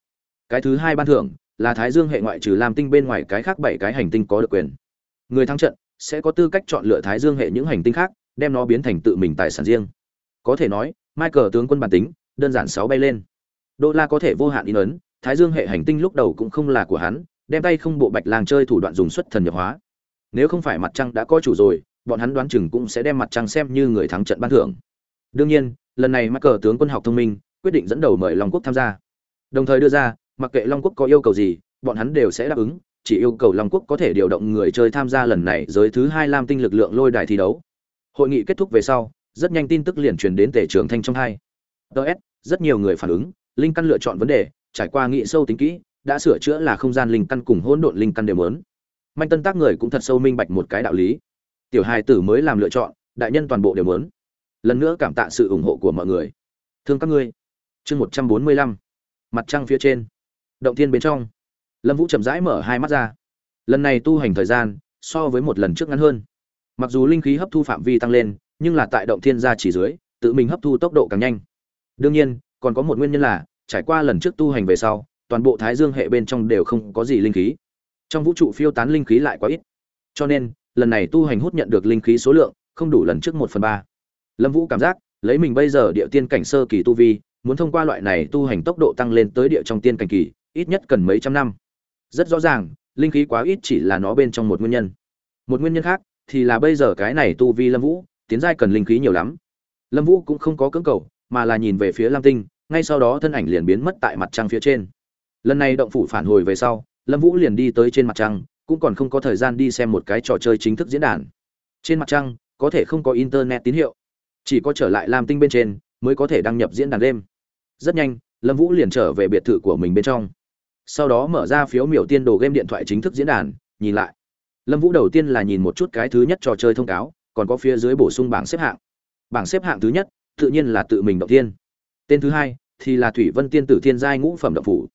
Cái thứ hai ban thưởng là thái dương hệ ngoại trừ làm tinh bên ngoài cái khác bảy cái hành tinh có được quyền. Người thắng trận sẽ có tư cách chọn lựa thái dương hệ những hành tinh khác, đem nó biến thành tự mình tài sản riêng có thể nói, michael tướng quân bản tính, đơn giản sáu bay lên. Đô la có thể vô hạn in ấn, thái dương hệ hành tinh lúc đầu cũng không là của hắn, đem tay không bộ bạch làng chơi thủ đoạn dùng xuất thần nhập hóa. Nếu không phải mặt trăng đã có chủ rồi, bọn hắn đoán chừng cũng sẽ đem mặt trăng xem như người thắng trận ban thưởng. Đương nhiên, lần này mắc cờ tướng quân học thông minh, quyết định dẫn đầu mời long quốc tham gia. Đồng thời đưa ra, mặc kệ long quốc có yêu cầu gì, bọn hắn đều sẽ đáp ứng, chỉ yêu cầu long quốc có thể điều động người chơi tham gia lần này giới thứ hai lam tinh lực lượng lôi đài thi đấu. Hội nghị kết thúc về sau rất nhanh tin tức liền truyền đến tể trưởng thanh trong hai. Ts rất nhiều người phản ứng, linh căn lựa chọn vấn đề, trải qua nghị sâu tính kỹ, đã sửa chữa là không gian linh căn cùng hỗn độn linh căn đều muốn. Manh tân tác người cũng thật sâu minh bạch một cái đạo lý. Tiểu hài tử mới làm lựa chọn, đại nhân toàn bộ đều muốn. Lần nữa cảm tạ sự ủng hộ của mọi người. Thương các ngươi. Chương một trăm bốn mươi lăm. Mặt trăng phía trên. Động thiên bên trong. Lâm vũ chậm rãi mở hai mắt ra. Lần này tu hành thời gian, so với một lần trước ngắn hơn. Mặc dù linh khí hấp thu phạm vi tăng lên nhưng là tại động thiên gia chỉ dưới, tự mình hấp thu tốc độ càng nhanh. Đương nhiên, còn có một nguyên nhân là, trải qua lần trước tu hành về sau, toàn bộ thái dương hệ bên trong đều không có gì linh khí. Trong vũ trụ phiêu tán linh khí lại quá ít. Cho nên, lần này tu hành hút nhận được linh khí số lượng không đủ lần trước một phần ba. Lâm vũ cảm giác, lấy mình bây giờ địa tiên cảnh sơ kỳ tu vi, muốn thông qua loại này tu hành tốc độ tăng lên tới địa trong tiên cảnh kỳ, ít nhất cần mấy trăm năm. Rất rõ ràng, linh khí quá ít chỉ là nó bên trong một nguyên nhân. Một nguyên nhân khác thì là bây giờ cái này tu vi lâm vũ tiến giai cần linh khí nhiều lắm. Lâm vũ cũng không có cưỡng cầu, mà là nhìn về phía lam tinh, ngay sau đó thân ảnh liền biến mất tại mặt trăng phía trên. Lần này động phủ phản hồi về sau, lâm vũ liền đi tới trên mặt trăng, cũng còn không có thời gian đi xem một cái trò chơi chính thức diễn đàn. Trên mặt trăng, có thể không có internet tín hiệu, chỉ có trở lại lam tinh bên trên mới có thể đăng nhập diễn đàn đêm rất nhanh, lâm vũ liền trở về biệt thự của mình bên trong. Sau đó mở ra phiếu miểu tiên đồ game điện thoại chính thức diễn đàn, nhìn lại. Lâm vũ đầu tiên là nhìn một chút cái thứ nhất trò chơi thông cáo còn có phía dưới bổ sung bảng xếp hạng. Bảng xếp hạng thứ nhất, tự nhiên là tự mình động tiên tên thứ hai, thì là thủy vân tiên tử thiên giai ngũ phẩm động phủ.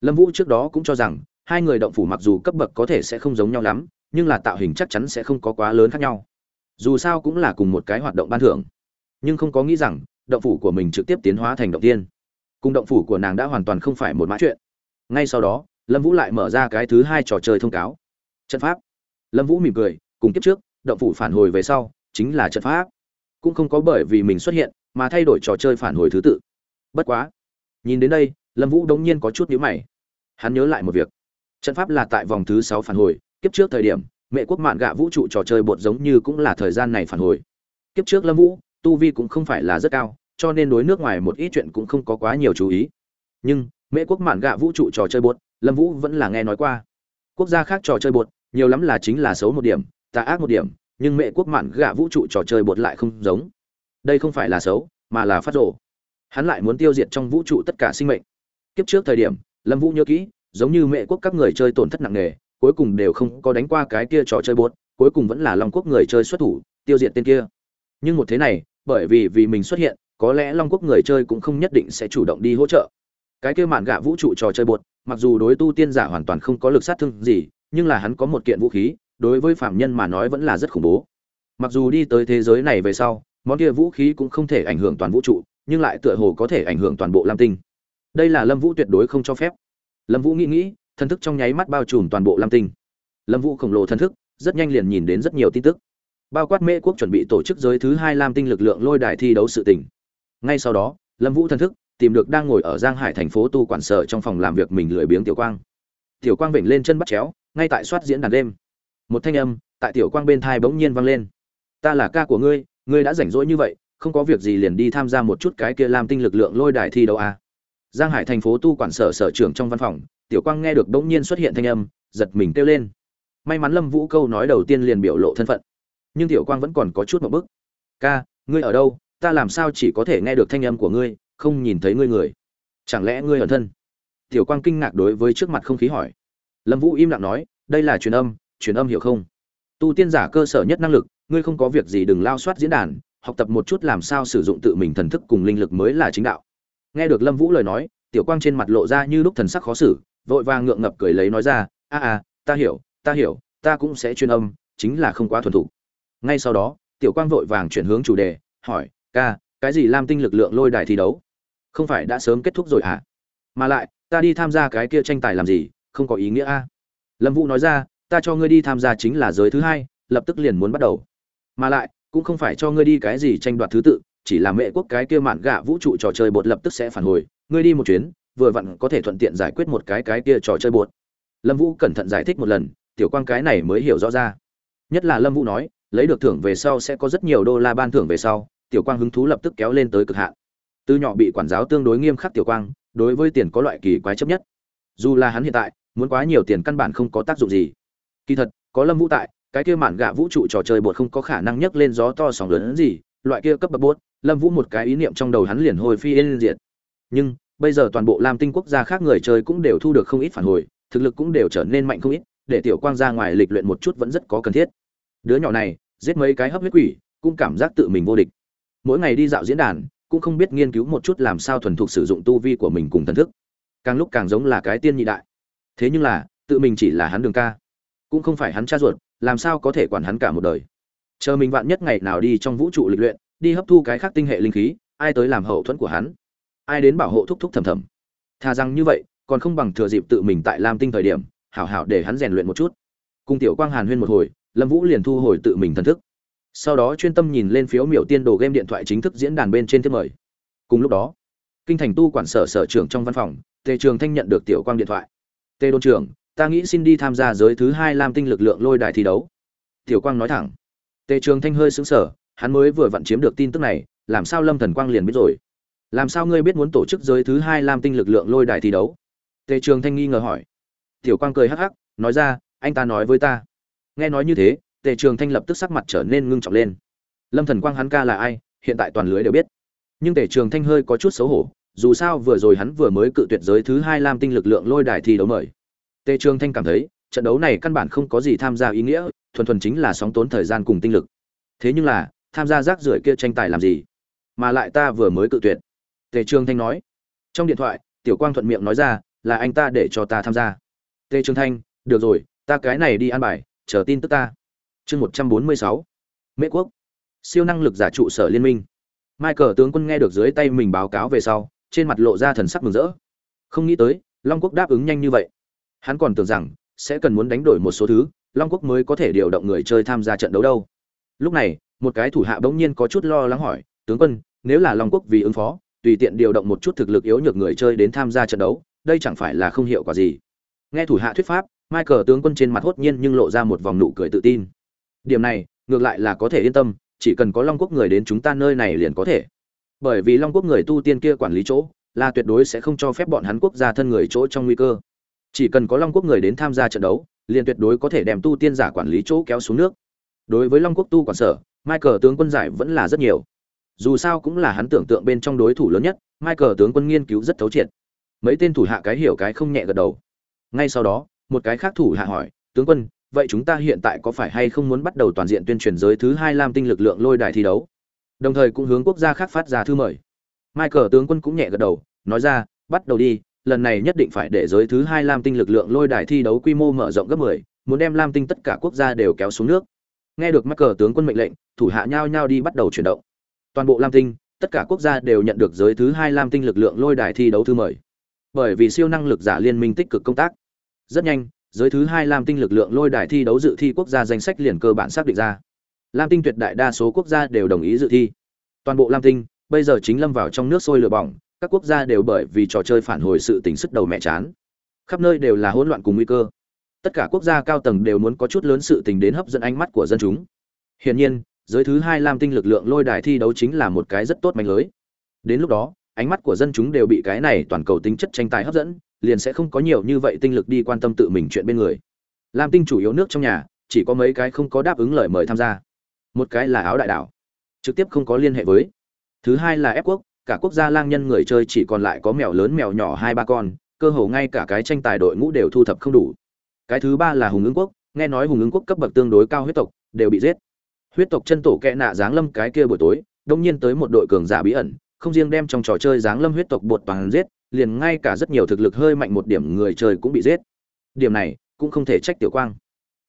Lâm vũ trước đó cũng cho rằng, hai người động phủ mặc dù cấp bậc có thể sẽ không giống nhau lắm, nhưng là tạo hình chắc chắn sẽ không có quá lớn khác nhau. Dù sao cũng là cùng một cái hoạt động ban thưởng. Nhưng không có nghĩ rằng, động phủ của mình trực tiếp tiến hóa thành động tiên cùng động phủ của nàng đã hoàn toàn không phải một mã chuyện. Ngay sau đó, lâm vũ lại mở ra cái thứ hai trò chơi thông cáo. Trận pháp. Lâm vũ mỉm cười, cùng kiếp trước động phủ phản hồi về sau, chính là trận pháp. Cũng không có bởi vì mình xuất hiện mà thay đổi trò chơi phản hồi thứ tự. Bất quá, nhìn đến đây, lâm vũ đống nhiên có chút nhíu mày. Hắn nhớ lại một việc. Trận pháp là tại vòng thứ sáu phản hồi, kiếp trước thời điểm, mẹ quốc mạn gạ vũ trụ trò chơi bột giống như cũng là thời gian này phản hồi. Kiếp trước lâm vũ, tu vi cũng không phải là rất cao, cho nên đối nước ngoài một ít chuyện cũng không có quá nhiều chú ý. Nhưng, mẹ quốc mạn gạ vũ trụ trò chơi bột, lâm vũ vẫn là nghe nói qua. Quốc gia khác trò chơi bột, nhiều lắm là chính là xấu một điểm tà ác một điểm, nhưng mẹ quốc mạn gạ vũ trụ trò chơi bột lại không giống. Đây không phải là xấu, mà là phát rộ hắn lại muốn tiêu diệt trong vũ trụ tất cả sinh mệnh. Kiếp trước thời điểm, lâm vũ nhớ kỹ, giống như mẹ quốc các người chơi tổn thất nặng nề, cuối cùng đều không có đánh qua cái kia trò chơi bột, cuối cùng vẫn là long quốc người chơi xuất thủ, tiêu diệt tên kia. Nhưng một thế này, bởi vì vì mình xuất hiện, có lẽ long quốc người chơi cũng không nhất định sẽ chủ động đi hỗ trợ. Cái kia mạn gạ vũ trụ trò chơi bột, mặc dù đối tu tiên giả hoàn toàn không có lực sát thương gì, nhưng là hắn có một kiện vũ khí đối với phạm nhân mà nói vẫn là rất khủng bố. Mặc dù đi tới thế giới này về sau, món kia vũ khí cũng không thể ảnh hưởng toàn vũ trụ, nhưng lại tựa hồ có thể ảnh hưởng toàn bộ lam tinh. Đây là lâm vũ tuyệt đối không cho phép. Lâm vũ nghĩ nghĩ thân thức trong nháy mắt bao trùm toàn bộ lam tinh. Lâm vũ khổng lồ thân thức, rất nhanh liền nhìn đến rất nhiều tin tức. Bao quát mễ quốc chuẩn bị tổ chức giới thứ hai lam tinh lực lượng lôi đài thi đấu sự tỉnh ngay sau đó, lâm vũ thân thức tìm được đang ngồi ở giang hải thành phố tu quản sở trong phòng làm việc mình lười biếng tiểu quang. Tiểu quang vểnh lên chân bắt chéo, ngay tại soát diễn đàn đêm một thanh âm tại tiểu quang bên thai bỗng nhiên vang lên. Ta là ca của ngươi ngươi đã rảnh rỗi như vậy, không có việc gì liền đi tham gia một chút cái kia làm tinh lực lượng lôi đài thi đấu à. giang hải thành phố tu quản sở sở trưởng trong văn phòng, tiểu quang nghe được bỗng nhiên xuất hiện thanh âm, giật mình kêu lên. May mắn lâm vũ câu nói đầu tiên liền biểu lộ thân phận, nhưng tiểu quang vẫn còn có chút một bức. Ca, ngươi ở đâu? Ta làm sao chỉ có thể nghe được thanh âm của ngươi, không nhìn thấy ngươi người? Chẳng lẽ ngươi ẩn thân? Tiểu quang kinh ngạc đối với trước mặt không khí hỏi. Lâm vũ im lặng nói, đây là truyền âm truyền âm hiểu không? Tu tiên giả cơ sở nhất năng lực, ngươi không có việc gì đừng lao soát diễn đàn, học tập một chút làm sao sử dụng tự mình thần thức cùng linh lực mới là chính đạo. Nghe được lâm vũ lời nói, tiểu quang trên mặt lộ ra như lúc thần sắc khó xử, vội vàng ngượng ngập cười lấy nói ra, a a, ta hiểu ta hiểu, ta cũng sẽ truyền âm, chính là không quá thuần thục. Ngay sau đó, tiểu quang vội vàng chuyển hướng chủ đề, hỏi, ca, cái gì lam tinh lực lượng lôi đài thi đấu? Không phải đã sớm kết thúc rồi à mà lại, ta đi tham gia cái kia tranh tài làm gì, không có ý nghĩa a? Lâm vũ nói ra ta cho ngươi đi tham gia chính là giới thứ hai, lập tức liền muốn bắt đầu. Mà lại, cũng không phải cho ngươi đi cái gì tranh đoạt thứ tự, chỉ là mẹ quốc cái kia mạn gạ vũ trụ trò chơi bột lập tức sẽ phản hồi, ngươi đi một chuyến, vừa vặn có thể thuận tiện giải quyết một cái cái kia trò chơi bột. Lâm vũ cẩn thận giải thích một lần, tiểu quan cái này mới hiểu rõ ra. Nhất là lâm vũ nói, lấy được thưởng về sau sẽ có rất nhiều đô la ban thưởng về sau, tiểu quang hứng thú lập tức kéo lên tới cực hạn. Từ nhỏ bị quản giáo tương đối nghiêm khắc tiểu quang, đối với tiền có loại kỳ quái chấp nhất. Dù là hắn hiện tại, muốn quá nhiều tiền căn bản không có tác dụng gì kỳ thật, có lâm vũ tại, cái kia mạn gạ vũ trụ trò chơi bột không có khả năng nhấc lên gió to sóng lớn gì, loại kia cấp bậc bốt lâm vũ một cái ý niệm trong đầu hắn liền hồi phi lên diện nhưng, bây giờ toàn bộ lam tinh quốc gia khác người chơi cũng đều thu được không ít phản hồi, thực lực cũng đều trở nên mạnh không ít, để tiểu quang ra ngoài lịch luyện một chút vẫn rất có cần thiết. Đứa nhỏ này, giết mấy cái hấp huyết quỷ, cũng cảm giác tự mình vô địch. Mỗi ngày đi dạo diễn đàn, cũng không biết nghiên cứu một chút làm sao thuần thục sử dụng tu vi của mình cùng thần thức. Càng lúc càng giống là cái tiên nhị đại. Thế nhưng là, tự mình chỉ là hắn đường ca cũng không phải hắn cha ruột, làm sao có thể quản hắn cả một đời. Chờ mình vạn nhất ngày nào đi trong vũ trụ lịch luyện, đi hấp thu cái khác tinh hệ linh khí, ai tới làm hậu thuẫn của hắn? Ai đến bảo hộ thúc thúc thầm thầm? Thà rằng như vậy, còn không bằng thừa dịp tự mình tại lam tinh thời điểm, hảo hảo để hắn rèn luyện một chút. Cùng tiểu quang hàn huyên một hồi, lâm vũ liền thu hồi tự mình thần thức. Sau đó chuyên tâm nhìn lên phiếu miểu tiên đồ game điện thoại chính thức diễn đàn bên trên thiết mời. Cùng lúc đó, kinh thành tu quản sở sở trưởng trong văn phòng, tề trường thanh nhận được tiểu quang điện thoại. Tề đô trưởng ta nghĩ xin đi tham gia giới thứ hai lam tinh lực lượng lôi đài thi đấu. Tiểu quang nói thẳng. Tề trường thanh hơi xứng sở hắn mới vừa vặn chiếm được tin tức này, làm sao lâm thần quang liền biết rồi? Làm sao ngươi biết muốn tổ chức giới thứ hai lam tinh lực lượng lôi đài thi đấu? Tề trường thanh nghi ngờ hỏi. Tiểu quang cười hắc hắc, nói ra, anh ta nói với ta. Nghe nói như thế, tề trường thanh lập tức sắc mặt trở nên ngưng trọng lên. Lâm thần quang hắn ca là ai, hiện tại toàn lưới đều biết. Nhưng tề trường thanh hơi có chút xấu hổ, dù sao vừa rồi hắn vừa mới cự tuyệt giới thứ hai lam tinh lực lượng lôi đài thi đấu mời tề trường thanh cảm thấy, trận đấu này căn bản không có gì tham gia ý nghĩa, thuần thuần chính là sóng tốn thời gian cùng tinh lực. Thế nhưng là, tham gia rác rưởi kia tranh tài làm gì? Mà lại ta vừa mới cự tuyệt. Tề trường thanh nói. Trong điện thoại, tiểu quang thuận miệng nói ra, là anh ta để cho ta tham gia. Tề trường thanh, được rồi, ta cái này đi ăn bài, chờ tin tức ta. Chương một trăm bốn mươi sáu. Mễ quốc. Siêu năng lực giả trụ sở liên minh. Michael tướng quân nghe được dưới tay mình báo cáo về sau, trên mặt lộ ra thần sắc mừng rỡ. Không nghĩ tới, long quốc đáp ứng nhanh như vậy hắn còn tưởng rằng sẽ cần muốn đánh đổi một số thứ, long quốc mới có thể điều động người chơi tham gia trận đấu đâu. Lúc này, một cái thủ hạ bỗng nhiên có chút lo lắng hỏi, tướng quân, nếu là long quốc vì ứng phó, tùy tiện điều động một chút thực lực yếu nhược người chơi đến tham gia trận đấu, đây chẳng phải là không hiệu quả gì? Nghe thủ hạ thuyết pháp, michael tướng quân trên mặt hốt nhiên nhưng lộ ra một vòng nụ cười tự tin. Điểm này, ngược lại là có thể yên tâm, chỉ cần có long quốc người đến chúng ta nơi này liền có thể. Bởi vì long quốc người tu tiên kia quản lý chỗ, là tuyệt đối sẽ không cho phép bọn hắn quốc gia thân người chỗ trong nguy cơ chỉ cần có long quốc người đến tham gia trận đấu, liền tuyệt đối có thể đem tu tiên giả quản lý chỗ kéo xuống nước. Đối với long quốc tu quản sở, michael tướng quân giải vẫn là rất nhiều. Dù sao cũng là hắn tưởng tượng bên trong đối thủ lớn nhất, michael tướng quân nghiên cứu rất thấu triệt. Mấy tên thủ hạ cái hiểu cái không nhẹ gật đầu. Ngay sau đó, một cái khác thủ hạ hỏi, tướng quân, vậy chúng ta hiện tại có phải hay không muốn bắt đầu toàn diện tuyên truyền giới thứ hai lam tinh lực lượng lôi đài thi đấu? Đồng thời cũng hướng quốc gia khác phát ra thư mời. Michael tướng quân cũng nhẹ gật đầu, nói ra, bắt đầu đi lần này nhất định phải để giới thứ hai lam tinh lực lượng lôi đài thi đấu quy mô mở rộng gấp 10, muốn đem lam tinh tất cả quốc gia đều kéo xuống nước. Nghe được mắc tướng quân mệnh lệnh thủ hạ nhao nhao đi bắt đầu chuyển động. Toàn bộ lam tinh tất cả quốc gia đều nhận được giới thứ hai lam tinh lực lượng lôi đài thi đấu thư mời bởi vì siêu năng lực giả liên minh tích cực công tác. Rất nhanh giới thứ hai lam tinh lực lượng lôi đài thi đấu dự thi quốc gia danh sách liền cơ bản xác định ra. Lam tinh tuyệt đại đa số quốc gia đều đồng ý dự thi. Toàn bộ lam tinh bây giờ chính lâm vào trong nước sôi lửa bỏng các quốc gia đều bởi vì trò chơi phản hồi sự tình sức đầu mẹ chán. Khắp nơi đều là hỗn loạn cùng nguy cơ. Tất cả quốc gia cao tầng đều muốn có chút lớn sự tình đến hấp dẫn ánh mắt của dân chúng. Hiển nhiên, giới thứ hai lam tinh lực lượng lôi đài thi đấu chính là một cái rất tốt mạnh lưới. Đến lúc đó, ánh mắt của dân chúng đều bị cái này toàn cầu tính chất tranh tài hấp dẫn, liền sẽ không có nhiều như vậy tinh lực đi quan tâm tự mình chuyện bên người. Lam tinh chủ yếu nước trong nhà, chỉ có mấy cái không có đáp ứng lời mời tham gia. Một cái là áo đại đảo, trực tiếp không có liên hệ với. Thứ hai là ép quốc cả quốc gia lang nhân người chơi chỉ còn lại có mèo lớn mèo nhỏ hai ba con, cơ hồ ngay cả cái tranh tài đội ngũ đều thu thập không đủ. Cái thứ ba là hùng ứng quốc, nghe nói hùng ứng quốc cấp bậc tương đối cao huyết tộc, đều bị giết. Huyết tộc chân tổ kẹ nạ giáng lâm cái kia buổi tối, đông nhiên tới một đội cường giả bí ẩn, không riêng đem trong trò chơi giáng lâm huyết tộc bột toàn giết, liền ngay cả rất nhiều thực lực hơi mạnh một điểm người chơi cũng bị giết. Điểm này, cũng không thể trách tiểu quang.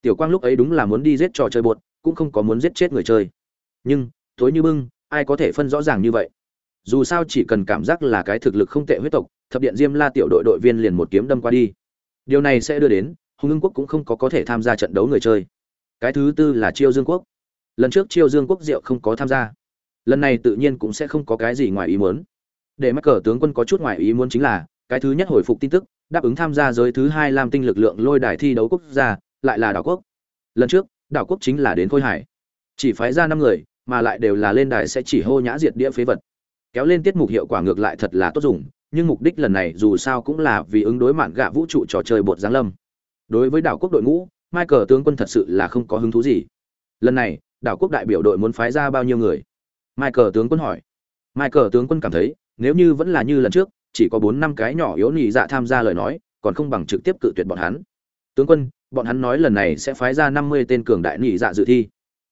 Tiểu quang lúc ấy đúng là muốn đi giết trò chơi bột, cũng không có muốn giết chết người chơi. Nhưng, tối như bưng, ai có thể phân rõ ràng như vậy? Dù sao chỉ cần cảm giác là cái thực lực không tệ huyết tộc, thập điện diêm la tiểu đội đội viên liền một kiếm đâm qua đi. Điều này sẽ đưa đến, hùng ưng quốc cũng không có có thể tham gia trận đấu người chơi. Cái thứ tư là chiêu dương quốc. Lần trước chiêu dương quốc diệu không có tham gia. Lần này tự nhiên cũng sẽ không có cái gì ngoài ý muốn. Để mắc cờ tướng quân có chút ngoài ý muốn chính là, cái thứ nhất hồi phục tin tức, đáp ứng tham gia giới thứ hai làm tinh lực lượng lôi đài thi đấu quốc gia, lại là đảo quốc. Lần trước, đảo quốc chính là đến khôi hải. Chỉ phái ra năm người, mà lại đều là lên đài sẽ chỉ hô nhã diệt đĩa phế vật kéo lên tiết mục hiệu quả ngược lại thật là tốt dùng, nhưng mục đích lần này dù sao cũng là vì ứng đối mạn gạ vũ trụ trò chơi bột giáng lâm. Đối với đảo quốc đội ngũ, michael tướng quân thật sự là không có hứng thú gì. Lần này, đảo quốc đại biểu đội muốn phái ra bao nhiêu người? Michael tướng quân hỏi. Michael tướng quân cảm thấy, nếu như vẫn là như lần trước, chỉ có bốn năm cái nhỏ yếu nhị dạ tham gia lời nói, còn không bằng trực tiếp cự tuyệt bọn hắn. Tướng quân, bọn hắn nói lần này sẽ phái ra năm mươi tên cường đại nị dạ dự thi.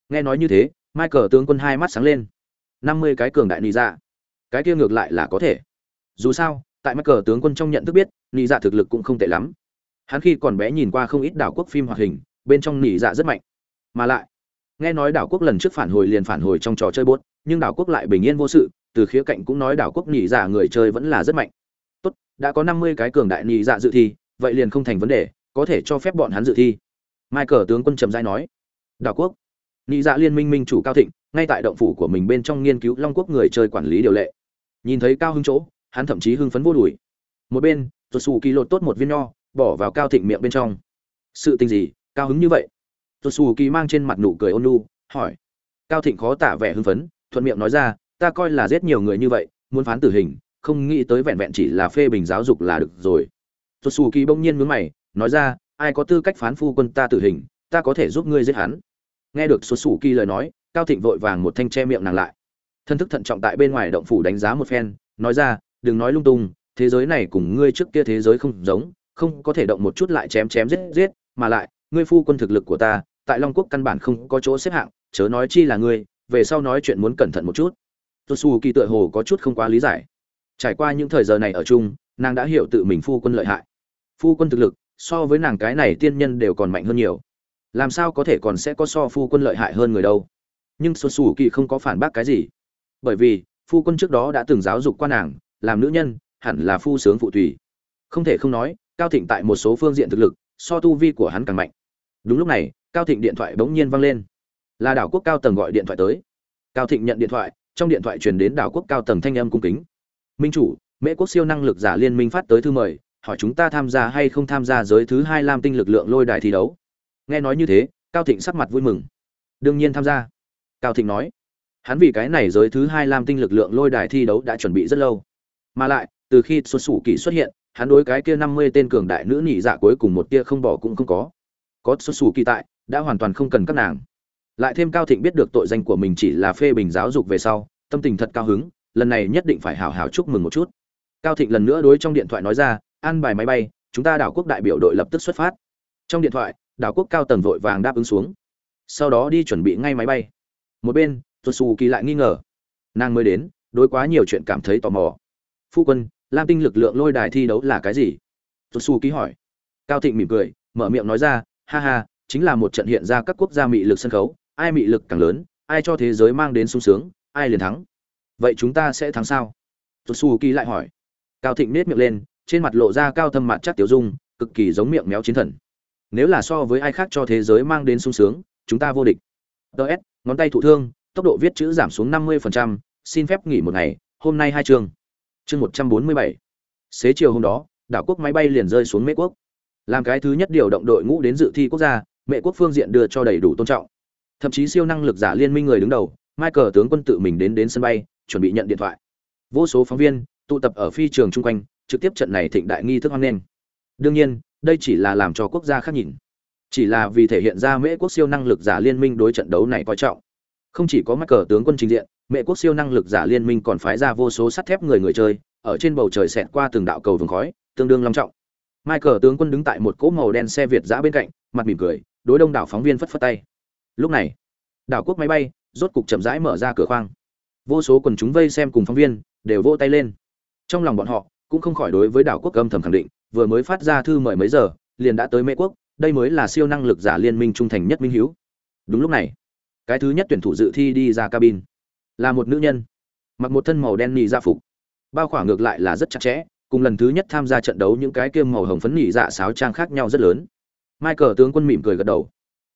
Nghe nói như thế, michael tướng quân hai mắt sáng lên. năm mươi cái cường đại nị dạ cái kia ngược lại là có thể. Dù sao, tại michael tướng quân trong nhận thức biết, nị dạ thực lực cũng không tệ lắm. Hắn khi còn bé nhìn qua không ít đảo quốc phim hoạt hình, bên trong nị dạ rất mạnh. Mà lại, nghe nói đảo quốc lần trước phản hồi liền phản hồi trong trò chơi bốt nhưng đảo quốc lại bình yên vô sự, từ khía cạnh cũng nói đảo quốc nị dạ người chơi vẫn là rất mạnh. Tốt, đã có năm mươi cái cường đại nị dạ dự thi, vậy liền không thành vấn đề, có thể cho phép bọn hắn dự thi. Mai cờ tướng quân trầm giai nói, đảo quốc nị dạ liên minh minh chủ cao thịnh, ngay tại động phủ của mình bên trong nghiên cứu long quốc người chơi quản lý điều lệ. Nhìn thấy cao hưng chỗ, hắn thậm chí hưng phấn vô đùi. Một bên tuột xù kỳ lột tốt một viên nho, bỏ vào cao thịnh miệng bên trong. Sự tình gì, cao hứng như vậy? Tuột xù kỳ mang trên mặt nụ cười ôn nu hỏi. Cao thịnh khó tả vẻ hưng phấn, thuận miệng nói ra, ta coi là giết nhiều người như vậy, muốn phán tử hình, không nghĩ tới vẹn vẹn chỉ là phê bình giáo dục là được rồi. Tuột xù kỳ bỗng nhiên mướn mày, nói ra, ai có tư cách phán phu quân ta tử hình, ta có thể giúp ngươi giết hắn nghe được xuất xù kỳ lời nói, cao thịnh vội vàng một thanh che miệng nàng lại. Thân thức thận trọng tại bên ngoài động phủ đánh giá một phen, nói ra, đừng nói lung tung, thế giới này cùng ngươi trước kia thế giới không giống, không có thể động một chút lại chém chém giết giết, mà lại, ngươi phu quân thực lực của ta, tại long quốc căn bản không có chỗ xếp hạng, chớ nói chi là ngươi, về sau nói chuyện muốn cẩn thận một chút. Tôi su kỳ tựa hồ có chút không quá lý giải. Trải qua những thời giờ này ở chung, nàng đã hiểu tự mình phu quân lợi hại. Phu quân thực lực, so với nàng cái này tiên nhân đều còn mạnh hơn nhiều làm sao có thể còn sẽ có so phu quân lợi hại hơn người đâu? Nhưng xuân xù kỳ không có phản bác cái gì. Bởi vì, phu quân trước đó đã từng giáo dục quan nàng, làm nữ nhân, hẳn là phu sướng phụ tùy. Không thể không nói, cao thịnh tại một số phương diện thực lực, so tu vi của hắn càng mạnh. Đúng lúc này, cao thịnh điện thoại bỗng nhiên vang lên. Là đảo quốc cao tầng gọi điện thoại tới. Cao thịnh nhận điện thoại, trong điện thoại truyền đến đảo quốc cao tầng thanh âm cung kính. Minh chủ, mễ quốc siêu năng lực giả liên minh phát tới thư mời, hỏi chúng ta tham gia hay không tham gia giới thứ hai lam tinh lực lượng lôi đài thi đấu nghe nói như thế, cao thịnh sắc mặt vui mừng. Đương nhiên tham gia. Cao thịnh nói, hắn vì cái này giới thứ hai lam tinh lực lượng lôi đài thi đấu đã chuẩn bị rất lâu. Mà lại, từ khi xuất xù kỳ xuất hiện, hắn đối cái kia năm mươi tên cường đại nữ nhị dạ cuối cùng một tia không bỏ cũng không có. Có xuất xù kỳ tại, đã hoàn toàn không cần các nàng. Lại thêm cao thịnh biết được tội danh của mình chỉ là phê bình giáo dục về sau, tâm tình thật cao hứng, lần này nhất định phải hào hào chúc mừng một chút. Cao thịnh lần nữa đối trong điện thoại nói ra, an bài máy bay, chúng ta đảo quốc đại biểu đội lập tức xuất phát. Trong điện thoại đảo quốc cao tầng vội vàng đáp ứng xuống. Sau đó đi chuẩn bị ngay máy bay. Một bên tuột xù kỳ lại nghi ngờ. Nàng mới đến, đối quá nhiều chuyện cảm thấy tò mò. Phu quân, lam tinh lực lượng lôi đài thi đấu là cái gì? Tuột xù kỳ hỏi. Cao thịnh mỉm cười, mở miệng nói ra, ha ha, chính là một trận hiện ra các quốc gia mị lực sân khấu, ai mị lực càng lớn, ai cho thế giới mang đến sung sướng, ai liền thắng. Vậy chúng ta sẽ thắng sao? Tuột xù kỳ lại hỏi. Cao thịnh nết miệng lên, trên mặt lộ ra cao thâm mặt chắc tiểu dung, cực kỳ giống miệng méo chiến thần nếu là so với ai khác cho thế giới mang đến sung sướng chúng ta vô địch. Ts ngón tay thụ thương tốc độ viết chữ giảm xuống 50%, xin phép nghỉ một ngày hôm nay hai chương. Chương 147. xế chiều hôm đó đảo quốc máy bay liền rơi xuống mễ quốc. Làm cái thứ nhất điều động đội ngũ đến dự thi quốc gia mẹ quốc phương diện đưa cho đầy đủ tôn trọng. Thậm chí siêu năng lực giả liên minh người đứng đầu michael tướng quân tự mình đến đến sân bay chuẩn bị nhận điện thoại. Vô số phóng viên tụ tập ở phi trường chung quanh trực tiếp trận này thịnh đại nghi thức hoan nghênh. Đương nhiên đây chỉ là làm cho quốc gia khác nhìn. Chỉ là vì thể hiện ra mễ quốc siêu năng lực giả liên minh đối trận đấu này coi trọng. Không chỉ có mắc cờ tướng quân trình diện, mễ quốc siêu năng lực giả liên minh còn phái ra vô số sắt thép người người chơi, ở trên bầu trời xẹt qua từng đạo cầu vừng khói, tương đương long trọng. Michael tướng quân đứng tại một cỗ màu đen xe việt giã bên cạnh, mặt mỉm cười, đối đông đảo phóng viên phất phất tay. Lúc này, đảo quốc máy bay rốt cục chậm rãi mở ra cửa khoang. Vô số quần chúng vây xem cùng phóng viên đều vỗ tay lên. Trong lòng bọn họ cũng không khỏi đối với đảo quốc âm thầm khẳng định vừa mới phát ra thư mời mấy giờ, liền đã tới mễ quốc, đây mới là siêu năng lực giả liên minh trung thành nhất minh hiếu. Đúng lúc này, cái thứ nhất tuyển thủ dự thi đi ra cabin. Là một nữ nhân, mặc một thân màu đen nỉ dạ phục. Bao khỏa ngược lại là rất chặt chẽ, cùng lần thứ nhất tham gia trận đấu những cái kiêm màu hồng phấn nỉ dạ sáo trang khác nhau rất lớn. Michael tướng quân mỉm cười gật đầu.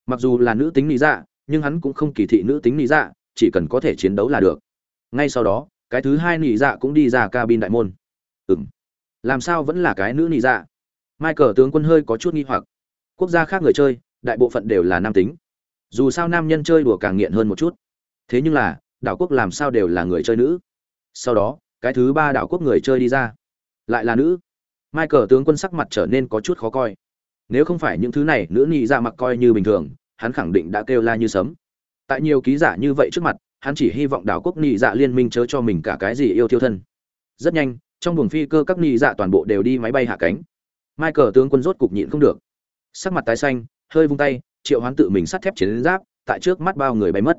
Mặc dù là nữ tính nỉ dạ nhưng hắn cũng không kỳ thị nữ tính nỉ dạ chỉ cần có thể chiến đấu là được. Ngay sau đó, cái thứ hai nỉ dạ cũng đi ra cabin đại môn. Ừng làm sao vẫn là cái nữ nị dạ? Michael tướng quân hơi có chút nghi hoặc. Quốc gia khác người chơi, đại bộ phận đều là nam tính. Dù sao nam nhân chơi đùa càng nghiện hơn một chút. Thế nhưng là, đảo quốc làm sao đều là người chơi nữ. Sau đó, cái thứ ba đảo quốc người chơi đi ra. Lại là nữ. Michael tướng quân sắc mặt trở nên có chút khó coi. Nếu không phải những thứ này, nữ nhị dạ mặc coi như bình thường, hắn khẳng định đã kêu la như sấm. Tại nhiều ký giả như vậy trước mặt, hắn chỉ hy vọng đảo quốc nhị dạ liên minh chớ cho mình cả cái gì yêu thiêu thân. Rất nhanh trong buồng phi cơ các nghi dạ toàn bộ đều đi máy bay hạ cánh. Michael tướng quân rốt cục nhịn không được. Sắc mặt tái xanh, hơi vung tay, triệu hoán tự mình sắt thép chiến giáp, tại trước mắt bao người bay mất.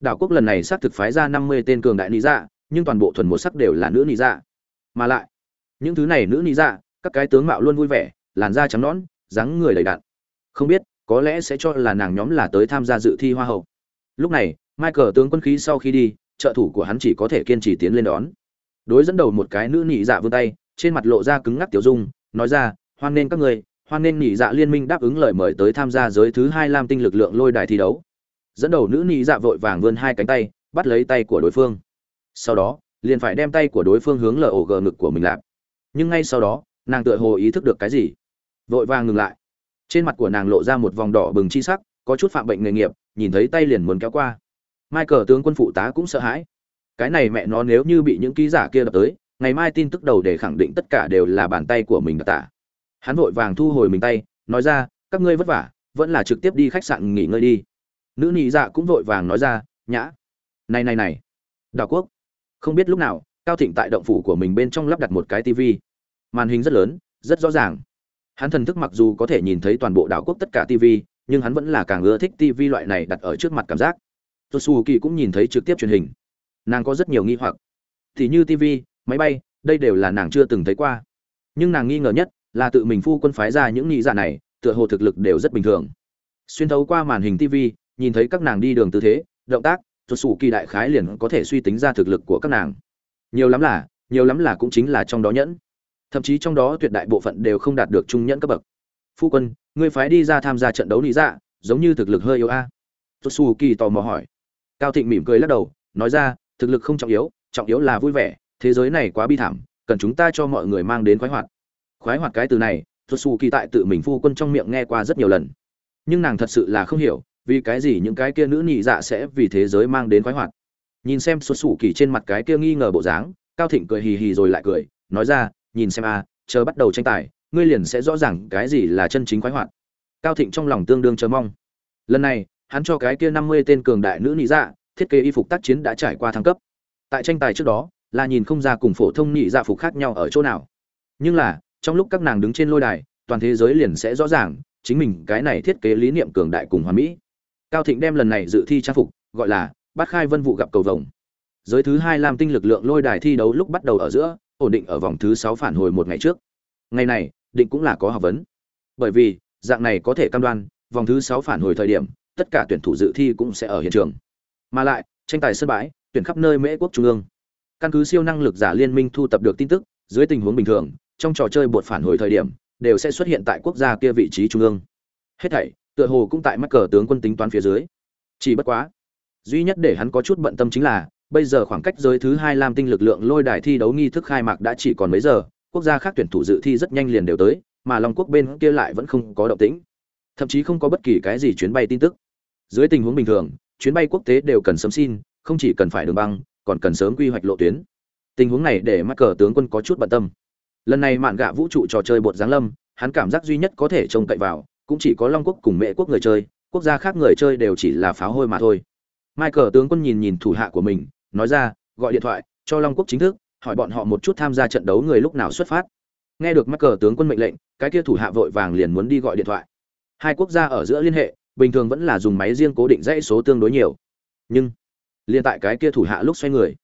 Đảo quốc lần này xác thực phái ra năm mươi tên cường đại lý dạ nhưng toàn bộ thuần một sắc đều là nữ lý dạ. Mà lại, những thứ này nữ lý dạ các cái tướng mạo luôn vui vẻ, làn da trắng nõn, dáng người đầy đặn. Không biết, có lẽ sẽ cho là nàng nhóm là tới tham gia dự thi hoa hậu. Lúc này, michael tướng quân khí sau khi đi, trợ thủ của hắn chỉ có thể kiên trì tiến lên đón đối dẫn đầu một cái nữ nhị dạ vươn tay, trên mặt lộ ra cứng ngắc tiểu dung, nói ra, hoan nên các người, hoan nên nhị dạ liên minh đáp ứng lời mời tới tham gia giới thứ hai lam tinh lực lượng lôi đài thi đấu. Dẫn đầu nữ nhị dạ vội vàng vươn hai cánh tay, bắt lấy tay của đối phương. Sau đó, liền phải đem tay của đối phương hướng lở ổ gờ ngực của mình lạp. Nhưng ngay sau đó, nàng tựa hồ ý thức được cái gì, vội vàng ngừng lại. Trên mặt của nàng lộ ra một vòng đỏ bừng chi sắc, có chút phạm bệnh nghề nghiệp, nhìn thấy tay liền muốn kéo qua. Mai cờ tướng quân phụ tá cũng sợ hãi cái này mẹ nó nếu như bị những ký giả kia đập tới, ngày mai tin tức đầu để khẳng định tất cả đều là bàn tay của mình đặc tả. Hắn vội vàng thu hồi mình tay, nói ra, các ngươi vất vả, vẫn là trực tiếp đi khách sạn nghỉ ngơi đi. Nữ nhị dạ cũng vội vàng nói ra, nhã, này này này, đào quốc, không biết lúc nào, cao thịnh tại động phủ của mình bên trong lắp đặt một cái tivi màn hình rất lớn, rất rõ ràng. Hắn thần thức mặc dù có thể nhìn thấy toàn bộ đảo quốc tất cả tivi nhưng hắn vẫn là càng ưa thích tivi loại này đặt ở trước mặt cảm giác. Tosu kỳ cũng nhìn thấy trực tiếp truyền hình nàng có rất nhiều nghi hoặc. Thì như TV, máy bay đây đều là nàng chưa từng thấy qua. Nhưng nàng nghi ngờ nhất là tự mình phu quân phái ra những nghĩ giả dạ này tựa hồ thực lực đều rất bình thường. Xuyên thấu qua màn hình tv nhìn thấy các nàng đi đường tư thế động tác tuột Sủ kỳ đại khái liền có thể suy tính ra thực lực của các nàng. Nhiều lắm là nhiều lắm là cũng chính là trong đó nhẫn. Thậm chí trong đó tuyệt đại bộ phận đều không đạt được trung nhẫn cấp bậc. Phu quân ngươi phái đi ra tham gia trận đấu lý dạ giống như thực lực hơi yếu a. À. tuột kỳ tò mò hỏi. Cao thịnh mỉm cười lắc đầu nói ra thực lực không trọng yếu trọng yếu là vui vẻ, thế giới này quá bi thảm, cần chúng ta cho mọi người mang đến khoái hoạt. Khoái hoạt cái từ này thuật xù kỳ tại tự mình phu quân trong miệng nghe qua rất nhiều lần. Nhưng nàng thật sự là không hiểu, vì cái gì những cái kia nữ nhị dạ sẽ vì thế giới mang đến khoái hoạt. Nhìn xem xuất xù kỳ trên mặt cái kia nghi ngờ bộ dáng, cao thịnh cười hì hì rồi lại cười, nói ra, nhìn xem a, chờ bắt đầu tranh tài, ngươi liền sẽ rõ ràng cái gì là chân chính khoái hoạt. Cao thịnh trong lòng tương đương chờ mong. Lần này, hắn cho cái kia năm mươi tên cường đại nữ nhị dạ thiết kế y phục tác chiến đã trải qua thăng cấp. Tại tranh tài trước đó là nhìn không ra cùng phổ thông nhị dạ phục khác nhau ở chỗ nào. Nhưng là, trong lúc các nàng đứng trên lôi đài, toàn thế giới liền sẽ rõ ràng, chính mình cái này thiết kế lý niệm cường đại cùng hoàn mỹ. Cao thịnh đem lần này dự thi trang phục, gọi là bát khai vân vụ gặp cầu vồng. Giới thứ hai làm tinh lực lượng lôi đài thi đấu lúc bắt đầu ở giữa, ổn định ở vòng thứ sáu phản hồi một ngày trước. Ngày này, định cũng là có học vấn. Bởi vì, dạng này có thể cam đoan, vòng thứ sáu phản hồi thời điểm, tất cả tuyển thủ dự thi cũng sẽ ở hiện trường mà lại, tranh tài sân bãi, tuyển khắp nơi mễ quốc trung ương. Căn cứ siêu năng lực giả liên minh thu tập được tin tức, dưới tình huống bình thường, trong trò chơi bột phản hồi thời điểm, đều sẽ xuất hiện tại quốc gia kia vị trí trung ương. Hết thảy, tựa hồ cũng tại mắc cờ tướng quân tính toán phía dưới. Chỉ bất quá, duy nhất để hắn có chút bận tâm chính là, bây giờ khoảng cách giới thứ hai lam tinh lực lượng lôi đài thi đấu nghi thức khai mạc đã chỉ còn mấy giờ, quốc gia khác tuyển thủ dự thi rất nhanh liền đều tới, mà long quốc bên kia lại vẫn không có động tĩnh. Thậm chí không có bất kỳ cái gì chuyến bay tin tức. Dưới tình huống bình thường chuyến bay quốc tế đều cần sớm xin, không chỉ cần phải đường băng, còn cần sớm quy hoạch lộ tuyến. Tình huống này để mắt cờ tướng quân có chút bận tâm. Lần này mạn gạ vũ trụ trò chơi bột giáng lâm, hắn cảm giác duy nhất có thể trông cậy vào, cũng chỉ có long quốc cùng mẹ quốc người chơi, quốc gia khác người chơi đều chỉ là pháo hôi mà thôi. Michael tướng quân nhìn nhìn thủ hạ của mình, nói ra, gọi điện thoại, cho long quốc chính thức, hỏi bọn họ một chút tham gia trận đấu người lúc nào xuất phát. Nghe được michael tướng quân mệnh lệnh, cái kia thủ hạ vội vàng liền muốn đi gọi điện thoại. Hai quốc gia ở giữa liên hệ bình thường vẫn là dùng máy riêng cố định dãy số tương đối nhiều. Nhưng liên tại cái kia thủ hạ lúc xoay người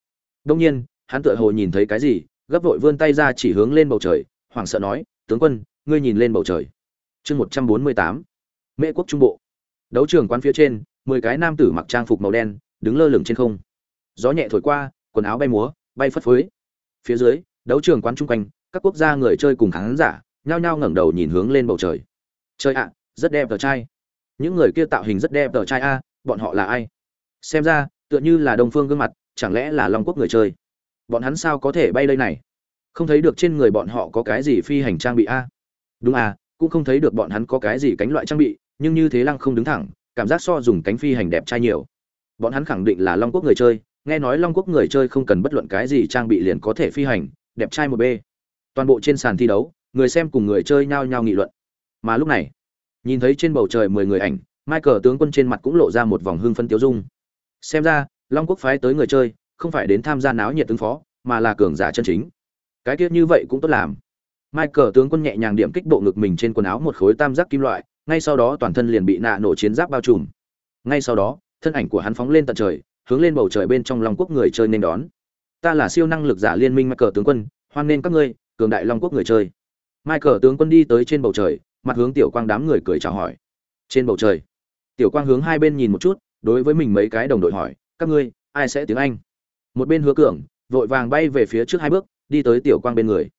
đông nhiên, hắn tựa hồ nhìn thấy cái gì, gấp vội vươn tay ra chỉ hướng lên bầu trời, hoảng sợ nói, tướng quân, ngươi nhìn lên bầu trời. Chương một trăm bốn mươi tám, mễ quốc trung bộ. Đấu trường quán phía trên, mười cái nam tử mặc trang phục màu đen, đứng lơ lửng trên không. Gió nhẹ thổi qua, quần áo bay múa, bay phất phới. Phía dưới, đấu trường quán chung quanh, các quốc gia người chơi cùng khán giả, nhao nhao ngẩng đầu nhìn hướng lên bầu trời. Chơi ạ, rất đẹp tờ trai những người kia tạo hình rất đẹp tờ trai a, bọn họ là ai? Xem ra, tựa như là đông phương gương mặt, chẳng lẽ là long quốc người chơi? Bọn hắn sao có thể bay đây này? Không thấy được trên người bọn họ có cái gì phi hành trang bị a? Đúng à cũng không thấy được bọn hắn có cái gì cánh loại trang bị, nhưng như thế lăng không đứng thẳng, cảm giác so dùng cánh phi hành đẹp trai nhiều. Bọn hắn khẳng định là long quốc người chơi, nghe nói long quốc người chơi không cần bất luận cái gì trang bị liền có thể phi hành, đẹp trai một b toàn bộ trên sàn thi đấu, người xem cùng người chơi nhao nhao nghị luận. Mà lúc này nhìn thấy trên bầu trời mười người ảnh michael tướng quân trên mặt cũng lộ ra một vòng hưng phân tiêu dung. Xem ra long quốc phái tới người chơi không phải đến tham gia náo nhiệt ứng phó mà là cường giả chân chính. Cái tiết như vậy cũng tốt làm. Michael tướng quân nhẹ nhàng điểm kích bộ ngực mình trên quần áo một khối tam giác kim loại ngay sau đó toàn thân liền bị nạ nổ chiến giáp bao trùm. Ngay sau đó thân ảnh của hắn phóng lên tận trời hướng lên bầu trời bên trong long quốc người chơi nên đón. Ta là siêu năng lực giả liên minh Michael tướng quân hoan nên các ngươi cường đại long quốc người chơi. Michael tướng quân đi tới trên bầu trời, mặt hướng tiểu quang đám người cười chào hỏi. Trên bầu trời, tiểu quang hướng hai bên nhìn một chút, đối với mình mấy cái đồng đội hỏi, các ngươi, ai sẽ tiếng Anh? Một bên hứa cường, vội vàng bay về phía trước hai bước, đi tới tiểu quang bên người.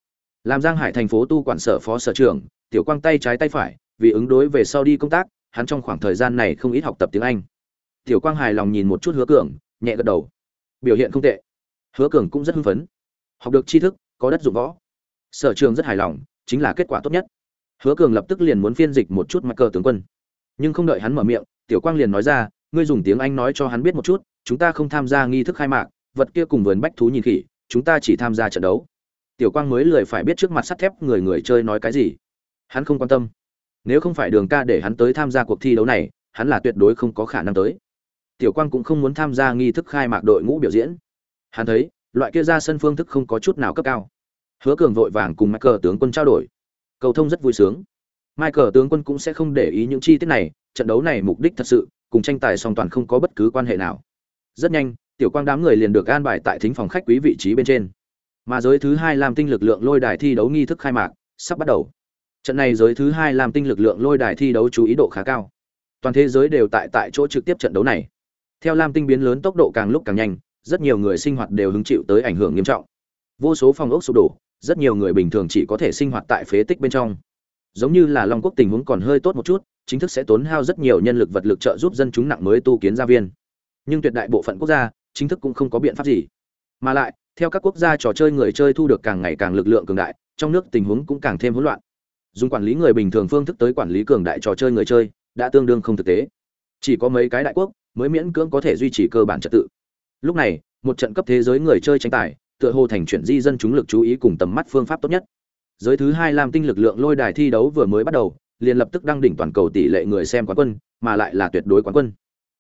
Làm Giang Hải thành phố tu quản sở phó sở trưởng, tiểu quang tay trái tay phải, vì ứng đối về sau đi công tác, hắn trong khoảng thời gian này không ít học tập tiếng Anh. Tiểu quang hài lòng nhìn một chút hứa cường, nhẹ gật đầu. Biểu hiện không tệ. Hứa cường cũng rất hưng phấn. Học được tri thức, có đất dụng võ. Sở trường rất hài lòng, chính là kết quả tốt nhất hứa cường lập tức liền muốn phiên dịch một chút mặt cờ tướng quân. Nhưng không đợi hắn mở miệng, tiểu quang liền nói ra, ngươi dùng tiếng anh nói cho hắn biết một chút, chúng ta không tham gia nghi thức khai mạc, vật kia cùng vườn bách thú nhìn khỉ, chúng ta chỉ tham gia trận đấu. Tiểu quang mới lười phải biết trước mặt sắt thép người người chơi nói cái gì. Hắn không quan tâm. Nếu không phải đường ca để hắn tới tham gia cuộc thi đấu này, hắn là tuyệt đối không có khả năng tới. Tiểu quang cũng không muốn tham gia nghi thức khai mạc đội ngũ biểu diễn. Hắn thấy, loại kia ra sân phương thức không có chút nào cấp cao. Hứa cường vội vàng cùng michael tướng quân trao đổi cầu thông rất vui sướng. Michael tướng quân cũng sẽ không để ý những chi tiết này, trận đấu này mục đích thật sự, cùng tranh tài song toàn không có bất cứ quan hệ nào. Rất nhanh, tiểu quang đám người liền được an bài tại thính phòng khách quý vị trí bên trên. Mà giới thứ hai làm tinh lực lượng lôi đài thi đấu nghi thức khai mạc, sắp bắt đầu. Trận này giới thứ hai làm tinh lực lượng lôi đài thi đấu chú ý độ khá cao. Toàn thế giới đều tại tại chỗ trực tiếp trận đấu này. Theo lam tinh biến lớn tốc độ càng lúc càng nhanh, rất nhiều người sinh hoạt đều hứng chịu tới ảnh hưởng nghiêm trọng. Vô số phòng ốc sụp đổ rất nhiều người bình thường chỉ có thể sinh hoạt tại phế tích bên trong. Giống như là long quốc tình huống còn hơi tốt một chút, chính thức sẽ tốn hao rất nhiều nhân lực vật lực trợ giúp dân chúng nặng mới tu kiến gia viên. Nhưng tuyệt đại bộ phận quốc gia, chính thức cũng không có biện pháp gì. Mà lại, theo các quốc gia trò chơi người chơi thu được càng ngày càng lực lượng cường đại, trong nước tình huống cũng càng thêm hỗn loạn. Dùng quản lý người bình thường phương thức tới quản lý cường đại trò chơi người chơi, đã tương đương không thực tế. Chỉ có mấy cái đại quốc, mới miễn cưỡng có thể duy trì cơ bản trật tự. Lúc này, một trận cấp thế giới người chơi tranh tài tựa hồ thành chuyển di dân chúng lực chú ý cùng tầm mắt phương pháp tốt nhất. Giới thứ hai Lam tinh lực lượng lôi đài thi đấu vừa mới bắt đầu, liền lập tức đăng đỉnh toàn cầu tỷ lệ người xem quán quân, mà lại là tuyệt đối quán quân.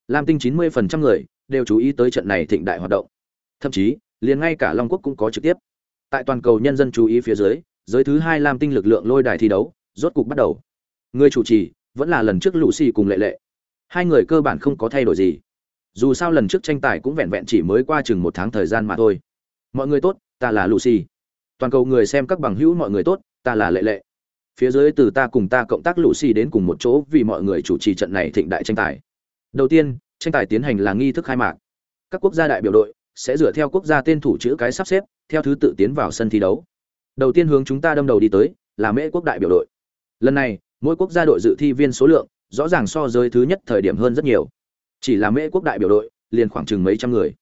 Lam tinh 90% người đều chú ý tới trận này thịnh đại hoạt động. Thậm chí, liền ngay cả Long Quốc cũng có trực tiếp. Tại toàn cầu nhân dân chú ý phía dưới, giới thứ hai Lam tinh lực lượng lôi đài thi đấu, rốt cục bắt đầu. Người chủ trì vẫn là lần trước Lucy cùng Lệ Lệ. Hai người cơ bản không có thay đổi gì. Dù sao lần trước tranh tài cũng vẹn vẹn chỉ mới qua chừng một tháng thời gian mà thôi mọi người tốt, ta là lucy. Toàn cầu người xem các bằng hữu mọi người tốt, ta là lệ lệ. Phía dưới từ ta cùng ta cộng tác lucy đến cùng một chỗ vì mọi người chủ trì trận này thịnh đại tranh tài. Đầu tiên, tranh tài tiến hành là nghi thức khai mạc. Các quốc gia đại biểu đội sẽ dựa theo quốc gia tên thủ chữ cái sắp xếp, theo thứ tự tiến vào sân thi đấu. Đầu tiên hướng chúng ta đâm đầu đi tới là mễ quốc đại biểu đội. Lần này, mỗi quốc gia đội dự thi viên số lượng rõ ràng so với thứ nhất thời điểm hơn rất nhiều. Chỉ là mễ quốc đại biểu đội liền khoảng chừng mấy trăm người.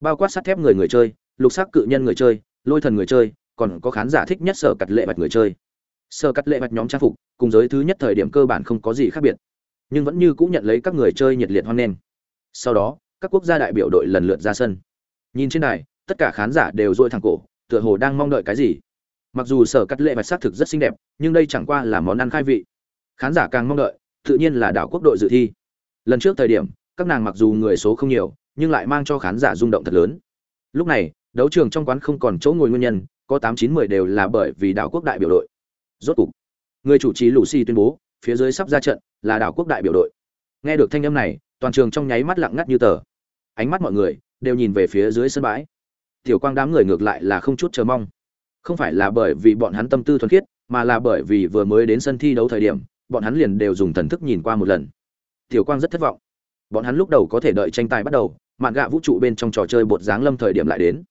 Bao quát sắt thép người người chơi lục sắc cự nhân người chơi, lôi thần người chơi, còn có khán giả thích nhất sở cắt lệ bạch người chơi. Sở cắt lệ bạch nhóm trang phục, cùng giới thứ nhất thời điểm cơ bản không có gì khác biệt, nhưng vẫn như cũng nhận lấy các người chơi nhiệt liệt hoan nghênh. Sau đó, các quốc gia đại biểu đội lần lượt ra sân. Nhìn trên này tất cả khán giả đều dội thẳng cổ, tựa hồ đang mong đợi cái gì. Mặc dù sở cắt lệ bạch xác thực rất xinh đẹp, nhưng đây chẳng qua là món ăn khai vị. Khán giả càng mong đợi, tự nhiên là đảo quốc đội dự thi. Lần trước thời điểm, các nàng mặc dù người số không nhiều, nhưng lại mang cho khán giả rung động thật lớn. Lúc này đấu trường trong quán không còn chỗ ngồi nguyên nhân, có tám chín mười đều là bởi vì đảo quốc đại biểu đội. Rốt cục, người chủ trì lucy tuyên bố, phía dưới sắp ra trận là đảo quốc đại biểu đội. Nghe được thanh âm này, toàn trường trong nháy mắt lặng ngắt như tờ. Ánh mắt mọi người đều nhìn về phía dưới sân bãi. Tiểu quang đám người ngược lại là không chút chờ mong. Không phải là bởi vì bọn hắn tâm tư thuần khiết, mà là bởi vì vừa mới đến sân thi đấu thời điểm, bọn hắn liền đều dùng thần thức nhìn qua một lần. Tiểu quang rất thất vọng. Bọn hắn lúc đầu có thể đợi tranh tài bắt đầu, mạn gạ vũ trụ bên trong trò chơi bột dáng lâm thời điểm lại đến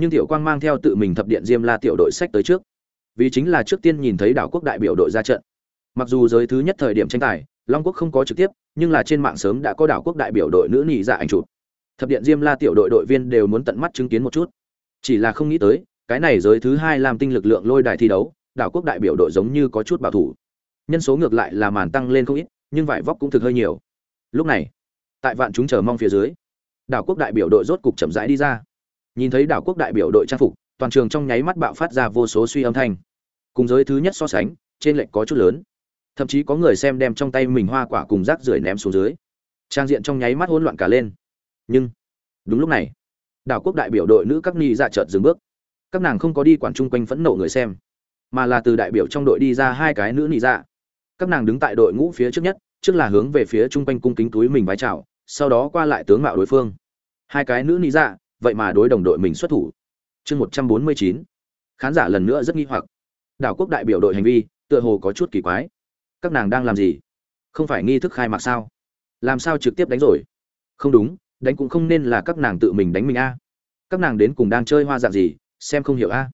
nhưng tiểu quang mang theo tự mình thập điện diêm la tiểu đội sách tới trước. Vì chính là trước tiên nhìn thấy đảo quốc đại biểu đội ra trận. Mặc dù giới thứ nhất thời điểm tranh tài, long quốc không có trực tiếp, nhưng là trên mạng sớm đã có đảo quốc đại biểu đội nữ nhị dạ ảnh chụp. Thập điện diêm la tiểu đội đội viên đều muốn tận mắt chứng kiến một chút. Chỉ là không nghĩ tới, cái này giới thứ hai làm tinh lực lượng lôi đài thi đấu, đảo quốc đại biểu đội giống như có chút bảo thủ. Nhân số ngược lại là màn tăng lên không ít, nhưng vải vóc cũng thực hơi nhiều. Lúc này, tại vạn chúng chờ mong phía dưới, đảo quốc đại biểu đội rốt cục chậm rãi đi ra nhìn thấy đảo quốc đại biểu đội trang phục, toàn trường trong nháy mắt bạo phát ra vô số suy âm thanh. Cùng giới thứ nhất so sánh, trên lệnh có chút lớn. Thậm chí có người xem đem trong tay mình hoa quả cùng rác rưởi ném xuống dưới. Trang diện trong nháy mắt hỗn loạn cả lên. Nhưng, đúng lúc này, đảo quốc đại biểu đội nữ các ni ra chợt dừng bước. Các nàng không có đi quản chung quanh phẫn nộ người xem, mà là từ đại biểu trong đội đi ra hai cái nữ nị dạ. Các nàng đứng tại đội ngũ phía trước nhất, trước là hướng về phía trung quanh cung kính túi mình vái chào, sau đó qua lại tướng mạo đối phương. Hai cái nữ nị dạ vậy mà đối đồng đội mình xuất thủ. Chương một trăm bốn mươi chín. Khán giả lần nữa rất nghi hoặc. Đảo quốc đại biểu đội hành vi, tựa hồ có chút kỳ quái. Các nàng đang làm gì? Không phải nghi thức khai mạc sao? Làm sao trực tiếp đánh rồi? Không đúng, đánh cũng không nên là các nàng tự mình đánh mình a. Các nàng đến cùng đang chơi hoa dạng gì, xem không hiểu a.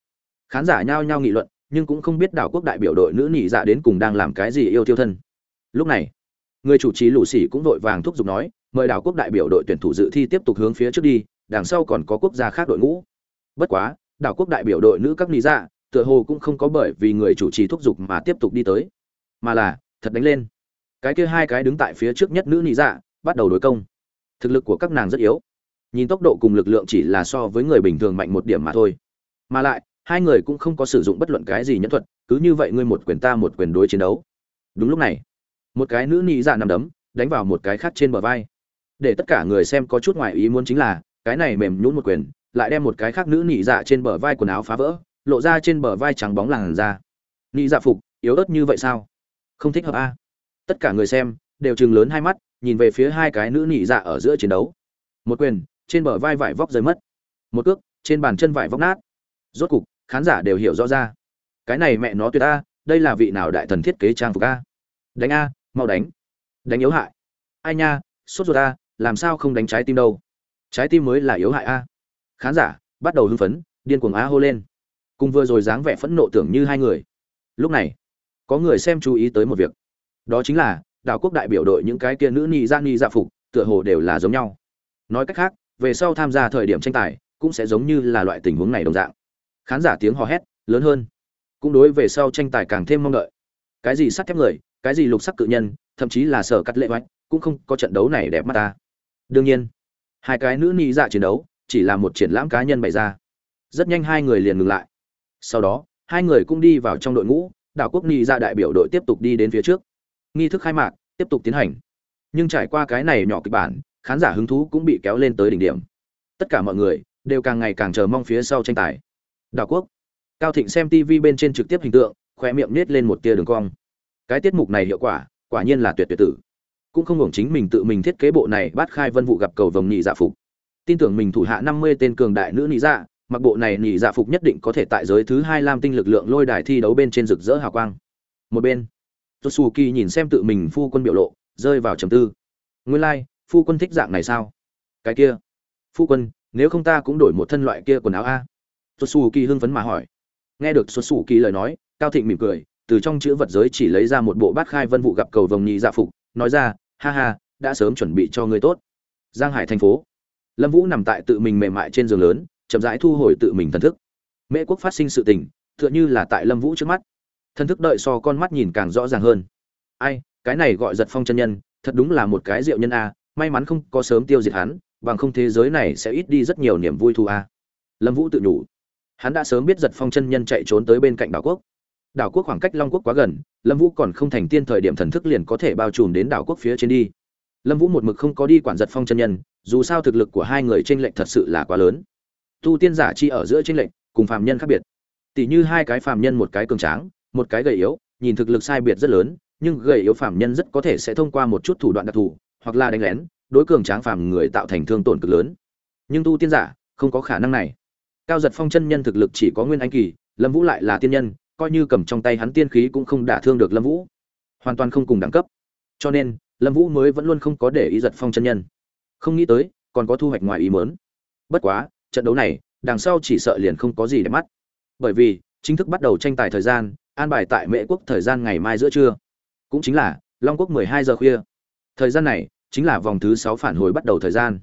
Khán giả nhao nhao nghị luận, nhưng cũng không biết đảo quốc đại biểu đội nữ nhị dạ đến cùng đang làm cái gì yêu tiêu thân. Lúc này, người chủ trì lũ xỉ cũng vội vàng thúc giục nói, mời đảo quốc đại biểu đội tuyển thủ dự thi tiếp tục hướng phía trước đi đằng sau còn có quốc gia khác đội ngũ. Bất quá, đảo quốc đại biểu đội nữ các lý dạ tựa hồ cũng không có bởi vì người chủ trì thúc giục mà tiếp tục đi tới, mà là thật đánh lên. Cái kia hai cái đứng tại phía trước nhất nữ lý dạ bắt đầu đối công. Thực lực của các nàng rất yếu. Nhìn tốc độ cùng lực lượng chỉ là so với người bình thường mạnh một điểm mà thôi. Mà lại, hai người cũng không có sử dụng bất luận cái gì nhẫn thuật, cứ như vậy ngươi một quyền ta một quyền đối chiến đấu. Đúng lúc này, một cái nữ nị dạ nằm đấm, đánh vào một cái khác trên bờ vai. Để tất cả người xem có chút ngoài ý muốn chính là cái này mềm nhũn một quyền, lại đem một cái khác nữ nị dạ trên bờ vai quần áo phá vỡ, lộ ra trên bờ vai trắng bóng làn da. Nị dạ phục, yếu ớt như vậy sao? Không thích hợp a. Tất cả người xem đều chừng lớn hai mắt, nhìn về phía hai cái nữ nị dạ ở giữa chiến đấu. Một quyền, trên bờ vai vải vóc rơi mất. Một cước, trên bàn chân vải vóc nát. Rốt cục, khán giả đều hiểu rõ ra. Cái này mẹ nó tuyệt a, đây là vị nào đại thần thiết kế trang phục a? Đánh a, mau đánh. Đánh yếu hại. Ai nha, sốt ruột a, làm sao không đánh trái tim đâu? Trái tim mới là yếu hại a. Khán giả, bắt đầu hưng phấn, điên cuồng á hô lên. Cùng vừa rồi dáng vẻ phẫn nộ tưởng như hai người. Lúc này, có người xem chú ý tới một việc. Đó chính là, đảo quốc đại biểu đội những cái kia nữ ni ra ni dạ phục, tựa hồ đều là giống nhau. Nói cách khác, về sau tham gia thời điểm tranh tài, cũng sẽ giống như là loại tình huống này đồng dạng. Khán giả tiếng hò hét, lớn hơn. Cũng đối về sau tranh tài càng thêm mong đợi. Cái gì sắt thép người, cái gì lục sắc cự nhân, thậm chí là sở cắt lệ vách cũng không có trận đấu này đẹp mắt ta. Đương nhiên hai cái nữ nị dạ chiến đấu, chỉ là một triển lãm cá nhân bày ra. Rất nhanh hai người liền ngừng lại. Sau đó, hai người cũng đi vào trong đội ngũ, đảo quốc nị dạ đại biểu đội tiếp tục đi đến phía trước. Nghi thức khai mạc, tiếp tục tiến hành. Nhưng trải qua cái này nhỏ kịch bản, khán giả hứng thú cũng bị kéo lên tới đỉnh điểm. Tất cả mọi người đều càng ngày càng chờ mong phía sau tranh tài. Đảo quốc. Cao thịnh xem tv bên trên trực tiếp hình tượng khoe miệng nết lên một tia đường cong. Cái tiết mục này hiệu quả quả nhiên là tuyệt tuyệt tử cũng không hưởng chính mình tự mình thiết kế bộ này bắt khai vân vụ gặp cầu vồng nhị dạ phục. Tin tưởng mình thủ hạ năm mươi tên cường đại nữ nhị dạ mặc bộ này nhị dạ phục nhất định có thể tại giới thứ hai lam tinh lực lượng lôi đài thi đấu bên trên rực rỡ hào quang. Một bên Tosuki nhìn xem tự mình phu quân biểu lộ, rơi vào trầm tư. Nguyên lai, phu quân thích dạng này sao? Cái kia, phu quân, nếu không ta cũng đổi một thân loại kia quần áo a. Tosuki hưng phấn mà hỏi. Nghe được Tosuki lời nói, cao thịnh mỉm cười, từ trong chữ vật giới chỉ lấy ra một bộ bát khai vân vụ gặp cầu vồng nhị dạ phục, nói ra ha ha, đã sớm chuẩn bị cho người tốt. Giang hải thành phố. Lâm vũ nằm tại tự mình mềm mại trên giường lớn, chậm rãi thu hồi tự mình thần thức. Mễ quốc phát sinh sự tình, tựa như là tại lâm vũ trước mắt. Thần thức đợi so con mắt nhìn càng rõ ràng hơn. Ai, cái này gọi giật phong chân nhân, thật đúng là một cái rượu nhân a, may mắn không có sớm tiêu diệt hắn, bằng không thế giới này sẽ ít đi rất nhiều niềm vui thu a. Lâm vũ tự nhủ. Hắn đã sớm biết giật phong chân nhân chạy trốn tới bên cạnh đảo quốc đảo quốc khoảng cách long quốc quá gần, lâm vũ còn không thành tiên thời điểm thần thức liền có thể bao trùm đến đảo quốc phía trên đi. Lâm vũ một mực không có đi quản giật phong chân nhân, dù sao thực lực của hai người t r ê n lệch thật sự là quá lớn. Tu tiên giả chi ở giữa t r ê n lệch, cùng phàm nhân khác biệt. Tỷ như hai cái phàm nhân một cái cường tráng, một cái gầy yếu, nhìn thực lực sai biệt rất lớn, nhưng gầy yếu phàm nhân rất có thể sẽ thông qua một chút thủ đoạn đặc thù, hoặc là đánh lén, đối cường tráng phàm người tạo thành thương tổn cực lớn. Nhưng tu tiên giả không có khả năng này. Cao giật phong chân nhân thực lực chỉ có nguyên anh kỳ, lâm vũ lại là tiên nhân coi như cầm trong tay hắn tiên khí cũng không đả thương được lâm vũ. Hoàn toàn không cùng đẳng cấp. Cho nên, lâm vũ mới vẫn luôn không có để ý giật phong chân nhân. Không nghĩ tới, còn có thu hoạch ngoài ý mớn bất quá, trận đấu này, đằng sau chỉ sợ liền không có gì để mắt. Bởi vì, chính thức bắt đầu tranh tài thời gian, an bài tại mễ quốc thời gian ngày mai giữa trưa. Cũng chính là, long quốc mười hai giờ khuya. Thời gian này, chính là vòng thứ sáu phản hồi bắt đầu thời gian.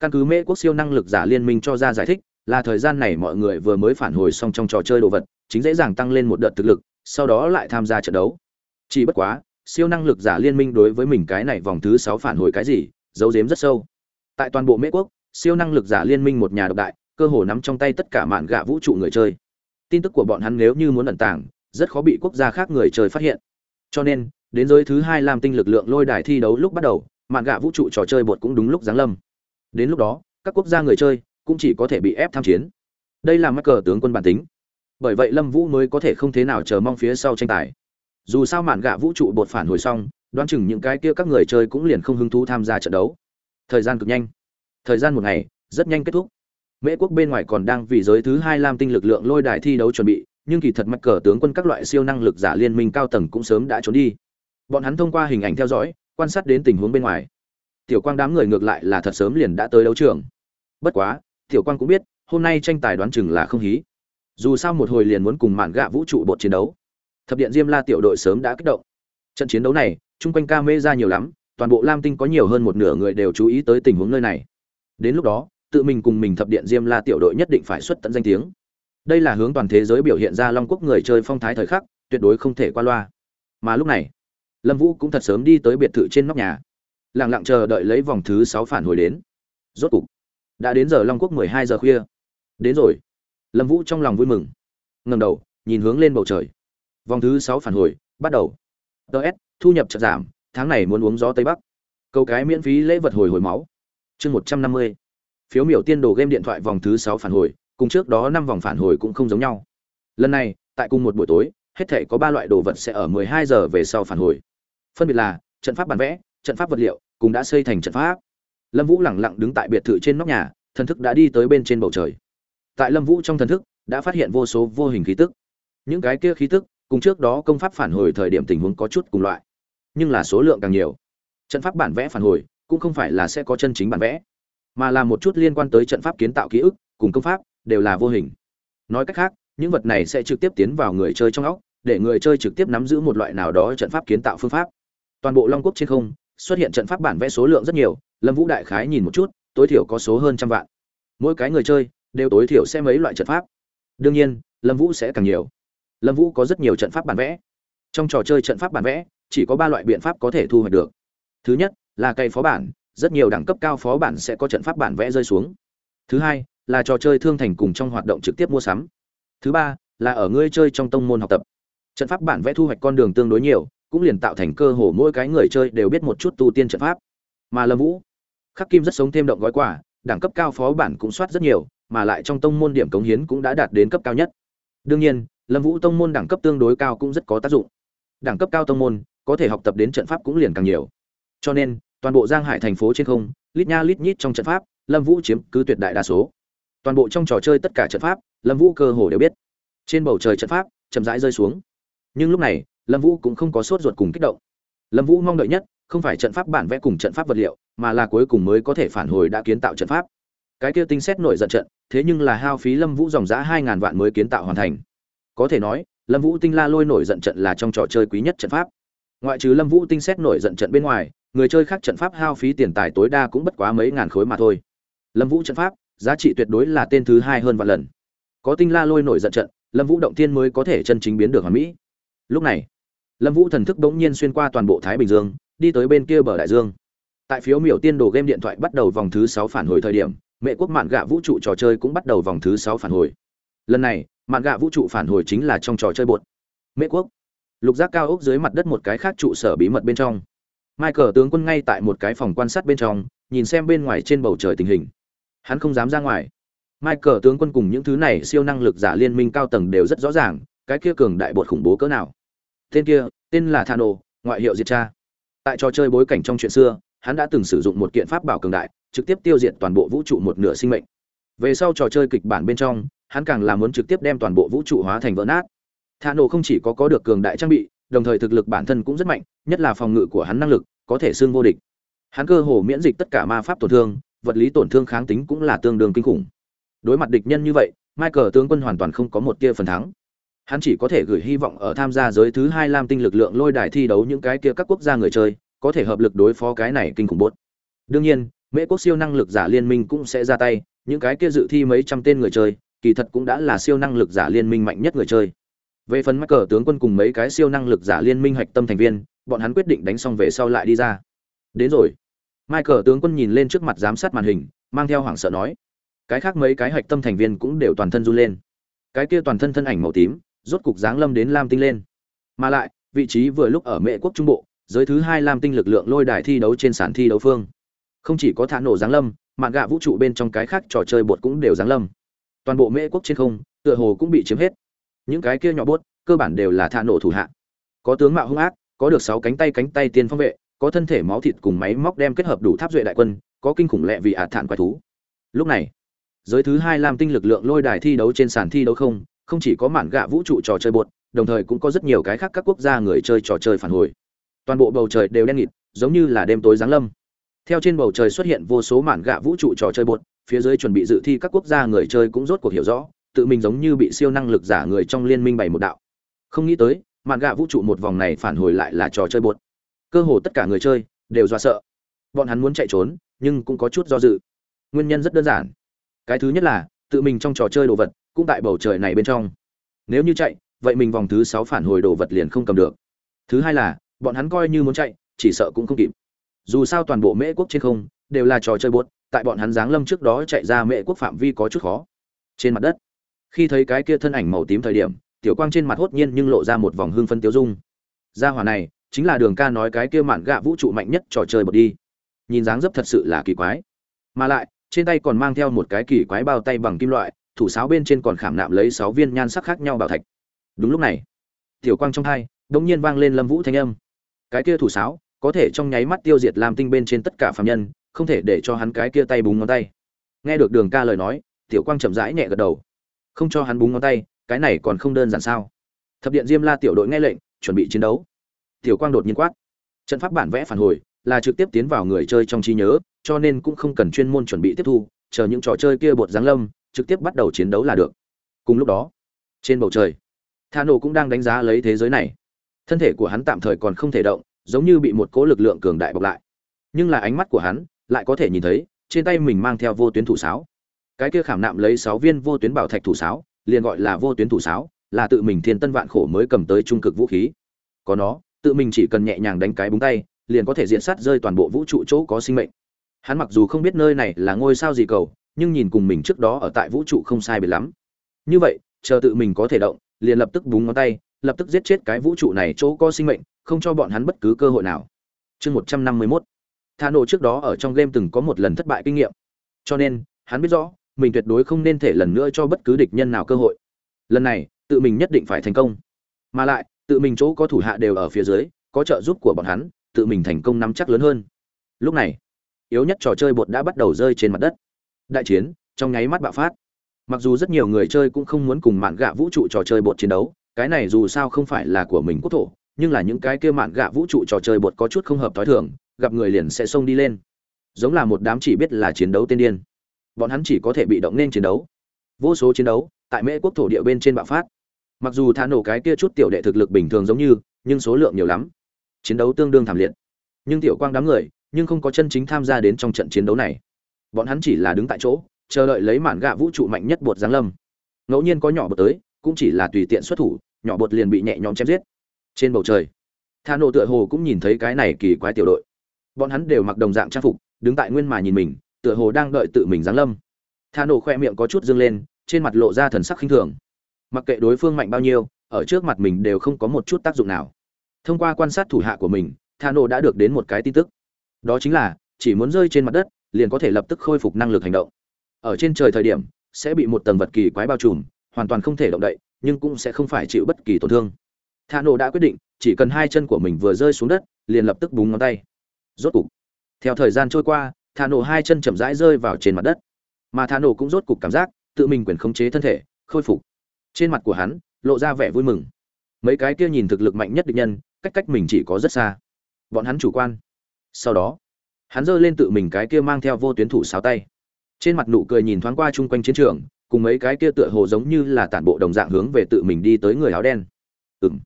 Căn cứ mễ quốc siêu năng lực giả liên minh cho ra giải thích, là thời gian này mọi người vừa mới phản hồi xong trong trò chơi đồ vật chính dễ dàng tăng lên một đợt thực lực, sau đó lại tham gia trận đấu. Chỉ bất quá, siêu năng lực giả liên minh đối với mình cái này vòng thứ 6 phản hồi cái gì, giấu giếm rất sâu. Tại toàn bộ Mễ quốc, siêu năng lực giả liên minh một nhà độc đại, cơ hồ nắm trong tay tất cả mạn gạ vũ trụ người chơi. Tin tức của bọn hắn nếu như muốn ẩn tàng, rất khó bị quốc gia khác người chơi phát hiện. Cho nên, đến giới thứ 2 làm tinh lực lượng lôi đài thi đấu lúc bắt đầu, mạn gạ vũ trụ trò chơi bột cũng đúng lúc giáng lâm. Đến lúc đó, các quốc gia người chơi cũng chỉ có thể bị ép tham chiến. Đây là mắc cờ tướng quân bản tính bởi vậy lâm vũ mới có thể không thế nào chờ mong phía sau tranh tài. Dù sao mạn gạ vũ trụ bột phản hồi xong, đoán chừng những cái kia các người chơi cũng liền không hứng thú tham gia trận đấu. Thời gian cực nhanh. Thời gian một ngày, rất nhanh kết thúc. Mễ quốc bên ngoài còn đang vì giới thứ hai lam tinh lực lượng lôi đài thi đấu chuẩn bị, nhưng kỳ thật mắc cờ tướng quân các loại siêu năng lực giả liên minh cao tầng cũng sớm đã trốn đi. Bọn hắn thông qua hình ảnh theo dõi, quan sát đến tình huống bên ngoài. Tiểu quang đám người ngược lại là thật sớm liền đã tới đấu trường. Bất quá, tiểu quang cũng biết, hôm nay tranh tài đoán chừng là không hí dù sao một hồi liền muốn cùng mạn gạ vũ trụ bột chiến đấu. Thập điện diêm la tiểu đội sớm đã kích động. Trận chiến đấu này, chung quanh ca mê ra nhiều lắm, toàn bộ lam tinh có nhiều hơn một nửa người đều chú ý tới tình huống nơi này. Đến lúc đó, tự mình cùng mình thập điện diêm la tiểu đội nhất định phải xuất tận danh tiếng. Đây là hướng toàn thế giới biểu hiện ra long quốc người chơi phong thái thời khắc, tuyệt đối không thể qua loa. Mà lúc này, lâm vũ cũng thật sớm đi tới biệt thự trên nóc nhà. Lẳng lặng chờ đợi lấy vòng thứ sáu phản hồi đến. Rốt cục, đã đến giờ long quốc mười hai giờ khuya. Đến rồi lâm vũ trong lòng vui mừng. Ngầm đầu, nhìn hướng lên bầu trời. Vòng thứ sáu phản hồi, bắt đầu. Ts thu nhập chợt giảm, tháng này muốn uống gió tây bắc. Câu cái miễn phí lễ vật hồi hồi máu. Chương một trăm năm mươi. Phiếu miểu tiên đồ game điện thoại vòng thứ sáu phản hồi, cùng trước đó năm vòng phản hồi cũng không giống nhau. Lần này, tại cùng một buổi tối, hết thể có ba loại đồ vật sẽ ở 12 giờ về sau phản hồi. Phân biệt là, trận pháp bản vẽ, trận pháp vật liệu cùng đã xây thành trận pháp. Lâm vũ lẳng lặng đứng tại biệt thự trên nóc nhà, thần thức đã đi tới bên trên bầu trời tại lâm vũ trong thần thức, đã phát hiện vô số vô hình khí tức. Những cái kia khí tức, cùng trước đó công pháp phản hồi thời điểm tình huống có chút cùng loại, nhưng là số lượng càng nhiều. Trận pháp bản vẽ phản hồi, cũng không phải là sẽ có chân chính bản vẽ, mà là một chút liên quan tới trận pháp kiến tạo ký ức, cùng công pháp, đều là vô hình. Nói cách khác, những vật này sẽ trực tiếp tiến vào người chơi trong óc, để người chơi trực tiếp nắm giữ một loại nào đó trận pháp kiến tạo phương pháp. Toàn bộ long quốc trên không, xuất hiện trận pháp bản vẽ số lượng rất nhiều, lâm vũ đại khái nhìn một chút, tối thiểu có số hơn trăm vạn. Mỗi cái người chơi đều tối thiểu sẽ mấy loại trận pháp. Đương nhiên, lâm vũ sẽ càng nhiều. Lâm vũ có rất nhiều trận pháp bản vẽ. Trong trò chơi trận pháp bản vẽ, chỉ có ba loại biện pháp có thể thu hoạch được. Thứ nhất, là cây phó bản, rất nhiều đẳng cấp cao phó bản sẽ có trận pháp bản vẽ rơi xuống. Thứ hai, là trò chơi thương thành cùng trong hoạt động trực tiếp mua sắm. Thứ ba, là ở ngươi chơi trong tông môn học tập. Trận pháp bản vẽ thu hoạch con đường tương đối nhiều, cũng liền tạo thành cơ hồ mỗi cái người chơi đều biết một chút tu tiên trận pháp. Mà lâm vũ, khắc kim rất sống thêm động gói quả đẳng cấp cao phó bản cũng soát rất nhiều mà lại trong tông môn điểm cống hiến cũng đã đạt đến cấp cao nhất. Đương nhiên, lâm vũ tông môn đẳng cấp tương đối cao cũng rất có tác dụng. Đẳng cấp cao tông môn, có thể học tập đến trận pháp cũng liền càng nhiều. Cho nên, toàn bộ giang hải thành phố trên không, lít nha lít nhít trong trận pháp, lâm vũ chiếm cứ tuyệt đại đa số. Toàn bộ trong trò chơi tất cả trận pháp, lâm vũ cơ hồ đều biết. Trên bầu trời trận pháp, chậm rãi rơi xuống. Nhưng lúc này, lâm vũ cũng không có sốt ruột cùng kích động. Lâm vũ mong đợi nhất, không phải trận pháp bản vẽ cùng trận pháp vật liệu, mà là cuối cùng mới có thể phản hồi đã kiến tạo trận pháp cái kia tinh xét nổi giận trận, thế nhưng là hao phí lâm vũ dòng giã hai ngàn vạn mới kiến tạo hoàn thành. Có thể nói, lâm vũ tinh la lôi nổi giận trận là trong trò chơi quý nhất trận pháp. Ngoại trừ lâm vũ tinh xét nổi giận trận bên ngoài, người chơi khác trận pháp hao phí tiền tài tối đa cũng bất quá mấy ngàn khối mà thôi. Lâm vũ trận pháp, giá trị tuyệt đối là tên thứ hai hơn vạn lần. Có tinh la lôi nổi giận trận, lâm vũ động tiên mới có thể chân chính biến được hoàn mỹ. Lúc này, lâm vũ thần thức bỗng nhiên xuyên qua toàn bộ thái bình dương, đi tới bên kia bờ đại dương. Tại phiếu miểu tiên đồ game điện thoại bắt đầu vòng thứ sáu phản hồi thời điểm mẹ quốc mạn gạ vũ trụ trò chơi cũng bắt đầu vòng thứ sáu phản hồi. Lần này, mạn gạ vũ trụ phản hồi chính là trong trò chơi bột. Mẹ quốc. Lục giác cao ốc dưới mặt đất một cái khác trụ sở bí mật bên trong. Michael tướng quân ngay tại một cái phòng quan sát bên trong, nhìn xem bên ngoài trên bầu trời tình hình. Hắn không dám ra ngoài. Michael tướng quân cùng những thứ này siêu năng lực giả liên minh cao tầng đều rất rõ ràng, cái kia cường đại bột khủng bố cỡ nào. Tên kia, tên là thano, ngoại hiệu diệt cha. Tại trò chơi bối cảnh trong chuyện xưa hắn đã từng sử dụng một kiện pháp bảo cường đại, trực tiếp tiêu diệt toàn bộ vũ trụ một nửa sinh mệnh. Về sau trò chơi kịch bản bên trong, hắn càng là muốn trực tiếp đem toàn bộ vũ trụ hóa thành vỡ nát. Thano không chỉ có có được cường đại trang bị, đồng thời thực lực bản thân cũng rất mạnh, nhất là phòng ngự của hắn năng lực, có thể xương vô địch. Hắn cơ hồ miễn dịch tất cả ma pháp tổn thương, vật lý tổn thương kháng tính cũng là tương đương kinh khủng. Đối mặt địch nhân như vậy, michael tướng quân hoàn toàn không có một tia phần thắng. Hắn chỉ có thể gửi hy vọng ở tham gia giới thứ hai lam tinh lực lượng lôi đài thi đấu những cái kia các quốc gia người chơi có thể hợp lực đối phó cái này kinh khủng bốt đương nhiên, mễ quốc siêu năng lực giả liên minh cũng sẽ ra tay, những cái kia dự thi mấy trăm tên người chơi, kỳ thật cũng đã là siêu năng lực giả liên minh mạnh nhất người chơi. Về phần mắc cờ tướng quân cùng mấy cái siêu năng lực giả liên minh hạch tâm thành viên, bọn hắn quyết định đánh xong về sau lại đi ra. Đến rồi. Mai cờ tướng quân nhìn lên trước mặt giám sát màn hình, mang theo hoảng sợ nói, cái khác mấy cái hạch tâm thành viên cũng đều toàn thân run lên. Cái kia toàn thân thân ảnh màu tím, rốt cục dáng lâm đến lam tinh lên. Mà lại, vị trí vừa lúc ở mễ quốc trung bộ giới thứ hai lam tinh lực lượng lôi đài thi đấu trên sàn thi đấu phương. Không chỉ có thả nổ giáng lâm mạng gạ vũ trụ bên trong cái khác trò chơi bột cũng đều giáng lâm. Toàn bộ mễ quốc trên không, tựa hồ cũng bị chiếm hết. Những cái kia nhỏ bốt cơ bản đều là thả nổ thủ hạ. Có tướng mạo hung ác, có được sáu cánh tay cánh tay tiên phong vệ, có thân thể máu thịt cùng máy móc đem kết hợp đủ tháp duệ đại quân, có kinh khủng lệ vì ạt thản quái thú. Lúc này, giới thứ hai lam tinh lực lượng lôi đài thi đấu trên sàn thi đấu không không chỉ có mạn gạ vũ trụ trò chơi bột, đồng thời cũng có rất nhiều cái khác các quốc gia người chơi trò chơi phản hồi toàn bộ bầu trời đều đen nghịt, giống như là đêm tối giáng lâm. Theo trên bầu trời xuất hiện vô số mảng gạ vũ trụ trò chơi bột, phía dưới chuẩn bị dự thi các quốc gia người chơi cũng rốt cuộc hiểu rõ, tự mình giống như bị siêu năng lực giả người trong liên minh bày một đạo. Không nghĩ tới mạn gạ vũ trụ một vòng này phản hồi lại là trò chơi bột. Cơ hồ tất cả người chơi đều do sợ. Bọn hắn muốn chạy trốn, nhưng cũng có chút do dự. Nguyên nhân rất đơn giản. Cái thứ nhất là, tự mình trong trò chơi đồ vật cũng tại bầu trời này bên trong. Nếu như chạy, vậy mình vòng thứ sáu phản hồi đồ vật liền không cầm được. Thứ hai là bọn hắn coi như muốn chạy, chỉ sợ cũng không kịp. Dù sao toàn bộ mễ quốc trên không, đều là trò chơi buốt, tại bọn hắn giáng lâm trước đó chạy ra mễ quốc phạm vi có chút khó. Trên mặt đất, khi thấy cái kia thân ảnh màu tím thời điểm, tiểu quang trên mặt hốt nhiên nhưng lộ ra một vòng hương phân tiêu dung. Gia hỏa này, chính là đường ca nói cái kia mạn gạ vũ trụ mạnh nhất trò chơi bật đi. Nhìn dáng dấp thật sự là kỳ quái. Mà lại, trên tay còn mang theo một cái kỳ quái bao tay bằng kim loại, thủ sáo bên trên còn khảm nạm lấy sáu viên nhan sắc khác nhau bảo thạch. Đúng lúc này, tiểu quang trong hai, đột nhiên vang lên lâm vũ thanh âm cái kia thủ sáo, có thể trong nháy mắt tiêu diệt làm tinh bên trên tất cả phạm nhân, không thể để cho hắn cái kia tay búng ngón tay. Nghe được đường ca lời nói, tiểu quang chậm rãi nhẹ gật đầu. Không cho hắn búng ngón tay, cái này còn không đơn giản sao? Thập điện diêm la tiểu đội nghe lệnh, chuẩn bị chiến đấu. Tiểu quang đột nhiên quát. Trận pháp bản vẽ phản hồi, là trực tiếp tiến vào người chơi trong trí nhớ, cho nên cũng không cần chuyên môn chuẩn bị tiếp thu, chờ những trò chơi kia bột giáng lâm, trực tiếp bắt đầu chiến đấu là được. Cùng lúc đó, trên bầu trời tha nổ cũng đang đánh giá lấy thế giới này thân thể của hắn tạm thời còn không thể động, giống như bị một cỗ lực lượng cường đại bọc lại. Nhưng là ánh mắt của hắn lại có thể nhìn thấy, trên tay mình mang theo vô tuyến thủ sáo. Cái kia khảm nạm lấy sáu viên vô tuyến bảo thạch thủ sáo, liền gọi là vô tuyến thủ sáo, là tự mình thiên tân vạn khổ mới cầm tới trung cực vũ khí. Có nó, tự mình chỉ cần nhẹ nhàng đánh cái búng tay, liền có thể diện sát rơi toàn bộ vũ trụ chỗ có sinh mệnh. Hắn mặc dù không biết nơi này là ngôi sao gì cầu, nhưng nhìn cùng mình trước đó ở tại vũ trụ không sai biệt lắm. Như vậy, chờ tự mình có thể động, liền lập tức búng ngón tay lập tức giết chết cái vũ trụ này chỗ có sinh mệnh, không cho bọn hắn bất cứ cơ hội nào. Chương một trăm năm mươi nổ trước đó ở trong game từng có một lần thất bại kinh nghiệm. Cho nên, hắn biết rõ, mình tuyệt đối không nên thể lần nữa cho bất cứ địch nhân nào cơ hội. Lần này, tự mình nhất định phải thành công. Mà lại, tự mình chỗ có thủ hạ đều ở phía dưới, có trợ giúp của bọn hắn, tự mình thành công nắm chắc lớn hơn. Lúc này, yếu nhất trò chơi bột đã bắt đầu rơi trên mặt đất. Đại chiến, trong nháy mắt bạo phát. Mặc dù rất nhiều người chơi cũng không muốn cùng mạn gạ vũ trụ trò chơi bột chiến đấu cái này dù sao không phải là của mình quốc thổ, nhưng là những cái kia mạn gạ vũ trụ trò chơi bột có chút không hợp thói thường, gặp người liền sẽ xông đi lên. Giống là một đám chỉ biết là chiến đấu tiên điên. Bọn hắn chỉ có thể bị động nên chiến đấu. Vô số chiến đấu, tại mễ quốc thổ địa bên trên bạo phát. Mặc dù thả nổ cái kia chút tiểu đệ thực lực bình thường giống như, nhưng số lượng nhiều lắm. Chiến đấu tương đương thảm liệt. Nhưng tiểu quang đám người, nhưng không có chân chính tham gia đến trong trận chiến đấu này. Bọn hắn chỉ là đứng tại chỗ, chờ đợi lấy mạn gạ vũ trụ mạnh nhất bột giáng lâm. Ngẫu nhiên có nhỏ bột tới, cũng chỉ là tùy tiện xuất thủ nhỏ bột liền bị nhẹ nhõm chém giết. Trên bầu trời, tha nổ tựa hồ cũng nhìn thấy cái này kỳ quái tiểu đội. Bọn hắn đều mặc đồng dạng trang phục, đứng tại nguyên mà nhìn mình, tựa hồ đang đợi tự mình giáng lâm. Tha nổ khoe miệng có chút dâng lên, trên mặt lộ ra thần sắc khinh thường. Mặc kệ đối phương mạnh bao nhiêu, ở trước mặt mình đều không có một chút tác dụng nào. Thông qua quan sát thủ hạ của mình, tha nổ đã được đến một cái tin tức. Đó chính là, chỉ muốn rơi trên mặt đất, liền có thể lập tức khôi phục năng lực hành động. Ở trên trời thời điểm, sẽ bị một tầng vật kỳ quái bao trùm, hoàn toàn không thể động đậy nhưng cũng sẽ không phải chịu bất kỳ tổn thương. Thả nổ đã quyết định, chỉ cần hai chân của mình vừa rơi xuống đất, liền lập tức búng ngón tay. Rốt cục, theo thời gian trôi qua thả nổ hai chân chậm rãi rơi vào trên mặt đất. Mà thả nổ cũng rốt cục cảm giác, tự mình quyền khống chế thân thể, khôi phục. Trên mặt của hắn, lộ ra vẻ vui mừng. Mấy cái kia nhìn thực lực mạnh nhất địch nhân, cách cách mình chỉ có rất xa. Bọn hắn chủ quan. Sau đó, hắn giơ lên tự mình cái kia mang theo vô tuyến thủ sáo tay. Trên mặt nụ cười nhìn thoáng qua chung quanh chiến trường cùng mấy cái kia tựa hồ giống như là tản bộ đồng dạng hướng về tự mình đi tới người áo đen. Ừng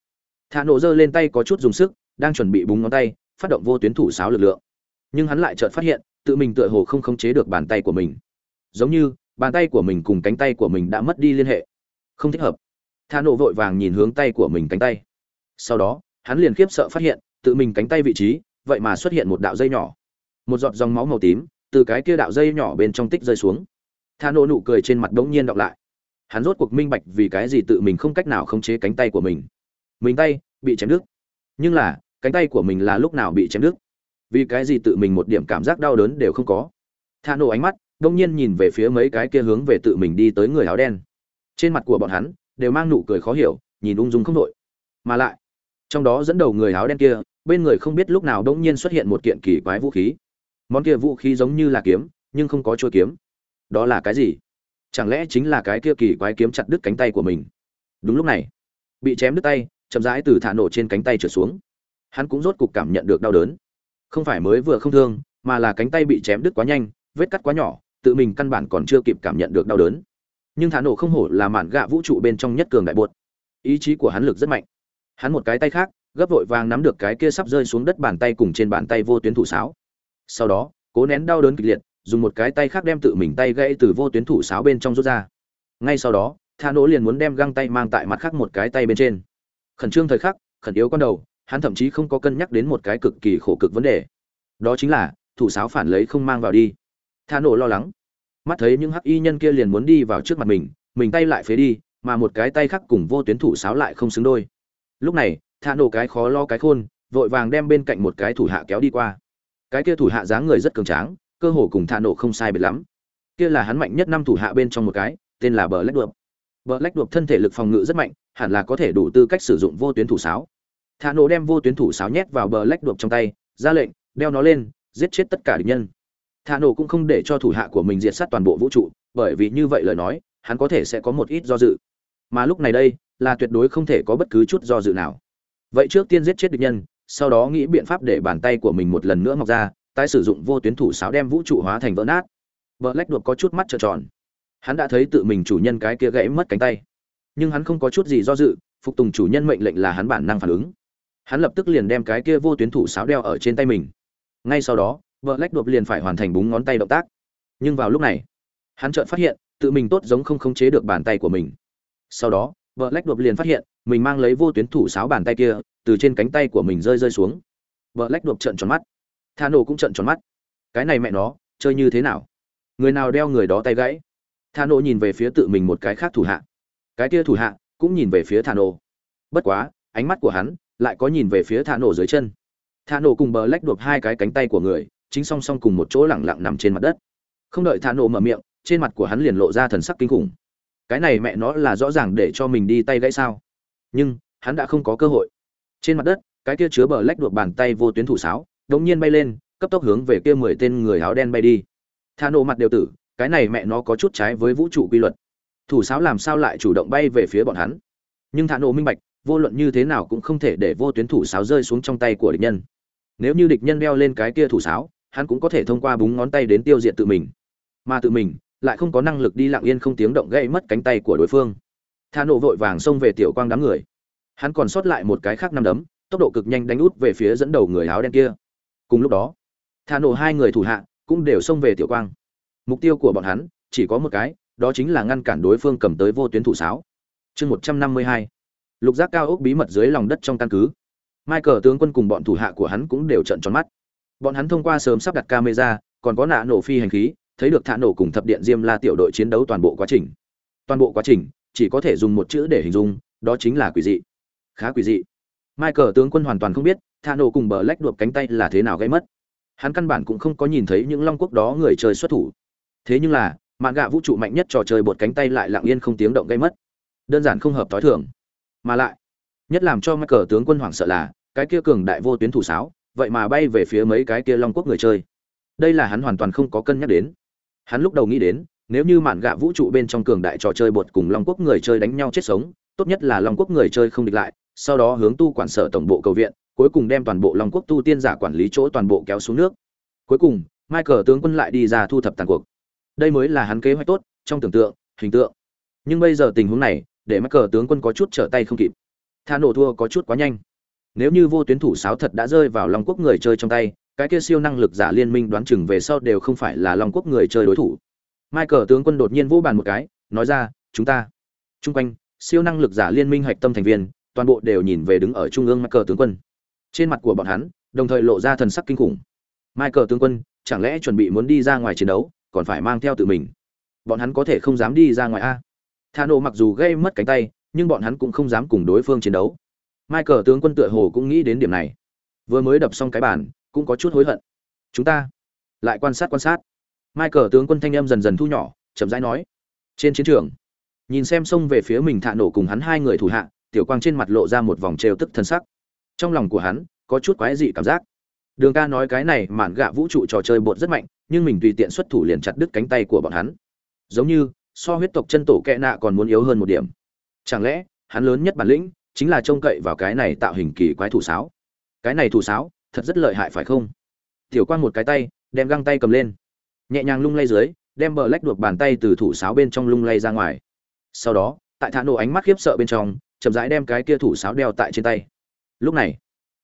Thả nổ giơ lên tay có chút dùng sức, đang chuẩn bị búng ngón tay, phát động vô tuyến thủ sáo lực lượng. Nhưng hắn lại chợt phát hiện, tự mình tựa hồ không khống chế được bàn tay của mình. Giống như, bàn tay của mình cùng cánh tay của mình đã mất đi liên hệ. Không thích hợp. Thả nổ vội vàng nhìn hướng tay của mình cánh tay. Sau đó, hắn liền khiếp sợ phát hiện, tự mình cánh tay vị trí, vậy mà xuất hiện một đạo dây nhỏ. Một giọt dòng máu màu tím, từ cái kia đạo dây nhỏ bên trong tích rơi xuống tha nô nụ cười trên mặt bỗng nhiên đọc lại. Hắn rốt cuộc minh bạch vì cái gì tự mình không cách nào khống chế cánh tay của mình. Mình tay bị chém đứt. Nhưng là, cánh tay của mình là lúc nào bị chém đứt? Vì cái gì tự mình một điểm cảm giác đau đớn đều không có? Tha nô ánh mắt đông nhiên nhìn về phía mấy cái kia hướng về tự mình đi tới người áo đen. Trên mặt của bọn hắn đều mang nụ cười khó hiểu, nhìn ung dung không đội. Mà lại, trong đó dẫn đầu người áo đen kia, bên người không biết lúc nào đống nhiên xuất hiện một kiện kỳ quái vũ khí. Món kia vũ khí giống như là kiếm, nhưng không có chuôi kiếm đó là cái gì? Chẳng lẽ chính là cái kia kỳ quái kiếm chặt đứt cánh tay của mình? Đúng lúc này, bị chém đứt tay, chậm rãi từ thả nổ trên cánh tay trở xuống. Hắn cũng rốt cục cảm nhận được đau đớn. Không phải mới vừa không thương, mà là cánh tay bị chém đứt quá nhanh, vết cắt quá nhỏ, tự mình căn bản còn chưa kịp cảm nhận được đau đớn. Nhưng thả nổ không hổ là mạn gạ vũ trụ bên trong nhất cường đại bột. Ý chí của hắn lực rất mạnh. Hắn một cái tay khác, gấp vội vàng nắm được cái kia sắp rơi xuống đất bàn tay cùng trên bàn tay vô tuyến thủ sáo. Sau đó, cố nén đau đớn kịch liệt dùng một cái tay khác đem tự mình tay gãy từ vô tuyến thủ sáo bên trong rút ra. Ngay sau đó, tha nỗ liền muốn đem găng tay mang tại mặt khác một cái tay bên trên. Khẩn trương thời khắc, khẩn yếu con đầu, hắn thậm chí không có cân nhắc đến một cái cực kỳ khổ cực vấn đề. Đó chính là, thủ sáo phản lấy không mang vào đi. Tha nỗ lo lắng. Mắt thấy những hắc y nhân kia liền muốn đi vào trước mặt mình mình tay lại phế đi, mà một cái tay khác cùng vô tuyến thủ sáo lại không xứng đôi. Lúc này, tha nổ cái khó lo cái khôn, vội vàng đem bên cạnh một cái thủ hạ kéo đi qua. Cái kia thủ hạ dáng người rất cường tráng cơ hồ cùng Thả nổ không sai biệt lắm. Kia là hắn mạnh nhất năm thủ hạ bên trong một cái, tên là bờ lách đuộp bờ lách đuộp thân thể lực phòng ngự rất mạnh, hẳn là có thể đủ tư cách sử dụng vô tuyến thủ sáo. Thả nổ đem vô tuyến thủ sáo nhét vào bờ lách đuộp trong tay, ra lệnh, đeo nó lên, giết chết tất cả địch nhân. Thả nổ cũng không để cho thủ hạ của mình diệt sát toàn bộ vũ trụ, bởi vì như vậy lời nói, hắn có thể sẽ có một ít do dự. Mà lúc này đây, là tuyệt đối không thể có bất cứ chút do dự nào. Vậy trước tiên giết chết địch nhân, sau đó nghĩ biện pháp để bàn tay của mình một lần nữa mọc ra tái sử dụng vô tuyến thủ sáo đem vũ trụ hóa thành vỡ nát. Vợ lách đuộc có chút mắt trợn tròn. Hắn đã thấy tự mình chủ nhân cái kia gãy mất cánh tay. Nhưng hắn không có chút gì do dự, phục tùng chủ nhân mệnh lệnh là hắn bản năng phản ứng. Hắn lập tức liền đem cái kia vô tuyến thủ sáo đeo ở trên tay mình. Ngay sau đó vợ lách đuộc liền phải hoàn thành búng ngón tay động tác. Nhưng vào lúc này, hắn chợt phát hiện, tự mình tốt giống không khống chế được bàn tay của mình. Sau đó vợ lách đột liền phát hiện, mình mang lấy vô tuyến thủ sáo bàn tay kia, từ trên cánh tay của mình rơi rơi xuống. Vợ lách đột trợn tròn mắt tha nổ cũng trận tròn mắt. Cái này mẹ nó, chơi như thế nào? Người nào đeo người đó tay gãy? Tha nổ nhìn về phía tự mình một cái khác thủ hạ. Cái kia thủ hạ cũng nhìn về phía tha nổ. Bất quá, ánh mắt của hắn lại có nhìn về phía tha nổ dưới chân. Tha nổ cùng bờ lách đột hai cái cánh tay của người, chính song song cùng một chỗ lẳng lặng nằm trên mặt đất. Không đợi tha nổ mở miệng, trên mặt của hắn liền lộ ra thần sắc kinh khủng. Cái này mẹ nó là rõ ràng để cho mình đi tay gãy sao? Nhưng, hắn đã không có cơ hội. Trên mặt đất, cái kia chứa bờ lách đột bàn tay vô tuyến thủ sáo đống nhiên bay lên, cấp tốc hướng về kia mười tên người áo đen bay đi. Tha nổ mặt đều tử, cái này mẹ nó có chút trái với vũ trụ quy luật. Thủ sáo làm sao lại chủ động bay về phía bọn hắn? Nhưng thả nổ minh bạch, vô luận như thế nào cũng không thể để vô tuyến thủ sáo rơi xuống trong tay của địch nhân. Nếu như địch nhân đeo lên cái kia thủ sáo, hắn cũng có thể thông qua búng ngón tay đến tiêu diệt tự mình. Mà tự mình lại không có năng lực đi lặng yên không tiếng động gây mất cánh tay của đối phương. Thả nổ vội vàng xông về tiểu quang đám người. Hắn còn sót lại một cái khác năm đấm, tốc độ cực nhanh đánh út về phía dẫn đầu người áo đen kia cùng lúc đó, thả nổ hai người thủ hạ cũng đều xông về tiểu quang. Mục tiêu của bọn hắn chỉ có một cái, đó chính là ngăn cản đối phương cầm tới vô tuyến thủ sáo. Chương một trăm năm mươi hai, lục giác cao ốc bí mật dưới lòng đất trong căn cứ. Michael tướng quân cùng bọn thủ hạ của hắn cũng đều trận tròn mắt. Bọn hắn thông qua sớm sắp đặt camera, còn có nạ nổ phi hành khí, thấy được thả nổ cùng thập điện diêm la tiểu đội chiến đấu toàn bộ quá trình. Toàn bộ quá trình chỉ có thể dùng một chữ để hình dung, đó chính là quỷ dị. Khá quỷ dị. Michael tướng quân hoàn toàn không biết thả nổ cùng bờ lách đuộc cánh tay là thế nào gây mất? Hắn căn bản cũng không có nhìn thấy những long quốc đó người chơi xuất thủ. Thế nhưng là mạn gạ vũ trụ mạnh nhất trò chơi bột cánh tay lại lặng yên không tiếng động gây mất. Đơn giản không hợp t h o i thường. Mà lại, nhất làm cho mắc cờ tướng quân hoảng sợ là, cái kia cường đại vô tuyến thủ sáo, vậy mà bay về phía mấy cái kia long quốc người chơi. Đây là hắn hoàn toàn không có cân nhắc đến. Hắn lúc đầu nghĩ đến, nếu như mạn gạ vũ trụ bên trong cường đại trò chơi bột cùng long quốc người chơi đánh nhau chết sống, tốt nhất là long quốc người chơi không địch lại, sau đó hướng tu quản sở tổng bộ cầu viện cuối cùng đem toàn bộ long quốc tu tiên giả quản lý chỗ toàn bộ kéo xuống nước. Cuối cùng, michael tướng quân lại đi ra thu thập tàn cuộc. Đây mới là hắn kế hoạch tốt, trong tưởng tượng, hình tượng. Nhưng bây giờ tình huống này, để Michael tướng quân có chút trở tay không kịp. Tha nổ thua có chút quá nhanh. Nếu như vô tuyến thủ sáo thật đã rơi vào long quốc người chơi trong tay, cái kia siêu năng lực giả liên minh đoán chừng về sau đều không phải là long quốc người chơi đối thủ. Michael tướng quân đột nhiên vô bàn một cái, nói ra, chúng ta. Trung quanh, siêu năng lực giả liên minh hạch tâm thành viên, toàn bộ đều nhìn về đứng ở trung ương michael tướng quân trên mặt của bọn hắn, đồng thời lộ ra thần sắc kinh khủng. Michael tướng quân, chẳng lẽ chuẩn bị muốn đi ra ngoài chiến đấu, còn phải mang theo tự mình? Bọn hắn có thể không dám đi ra ngoài a? Thà nổ mặc dù gây mất cánh tay, nhưng bọn hắn cũng không dám cùng đối phương chiến đấu. Michael tướng quân tựa hồ cũng nghĩ đến điểm này. Vừa mới đập xong cái bàn, cũng có chút hối hận. Chúng ta lại quan sát quan sát. Michael tướng quân thanh em dần dần thu nhỏ, chậm rãi nói. Trên chiến trường, nhìn xem xông về phía mình thạ nổ cùng hắn hai người thủ hạ, tiểu quang trên mặt lộ ra một vòng trêu tức thân sắc trong lòng của hắn, có chút quái dị cảm giác. Đường ca nói cái này mạn gạ vũ trụ trò chơi bột rất mạnh, nhưng mình tùy tiện xuất thủ liền chặt đứt cánh tay của bọn hắn. Giống như, so huyết tộc chân tổ kẹ nạ còn muốn yếu hơn một điểm. Chẳng lẽ, hắn lớn nhất bản lĩnh, chính là trông cậy vào cái này tạo hình kỳ quái thủ sáo? Cái này thủ sáo, thật rất lợi hại phải không? Tiểu quan một cái tay, đem găng tay cầm lên. Nhẹ nhàng lung lay dưới, đem bờ lách đuộc bàn tay từ thủ sáo bên trong lung lay ra ngoài. Sau đó, tại thả nổ ánh mắt khiếp sợ bên trong, chậm rãi đem cái kia thủ sáo đeo tại trên tay lúc này,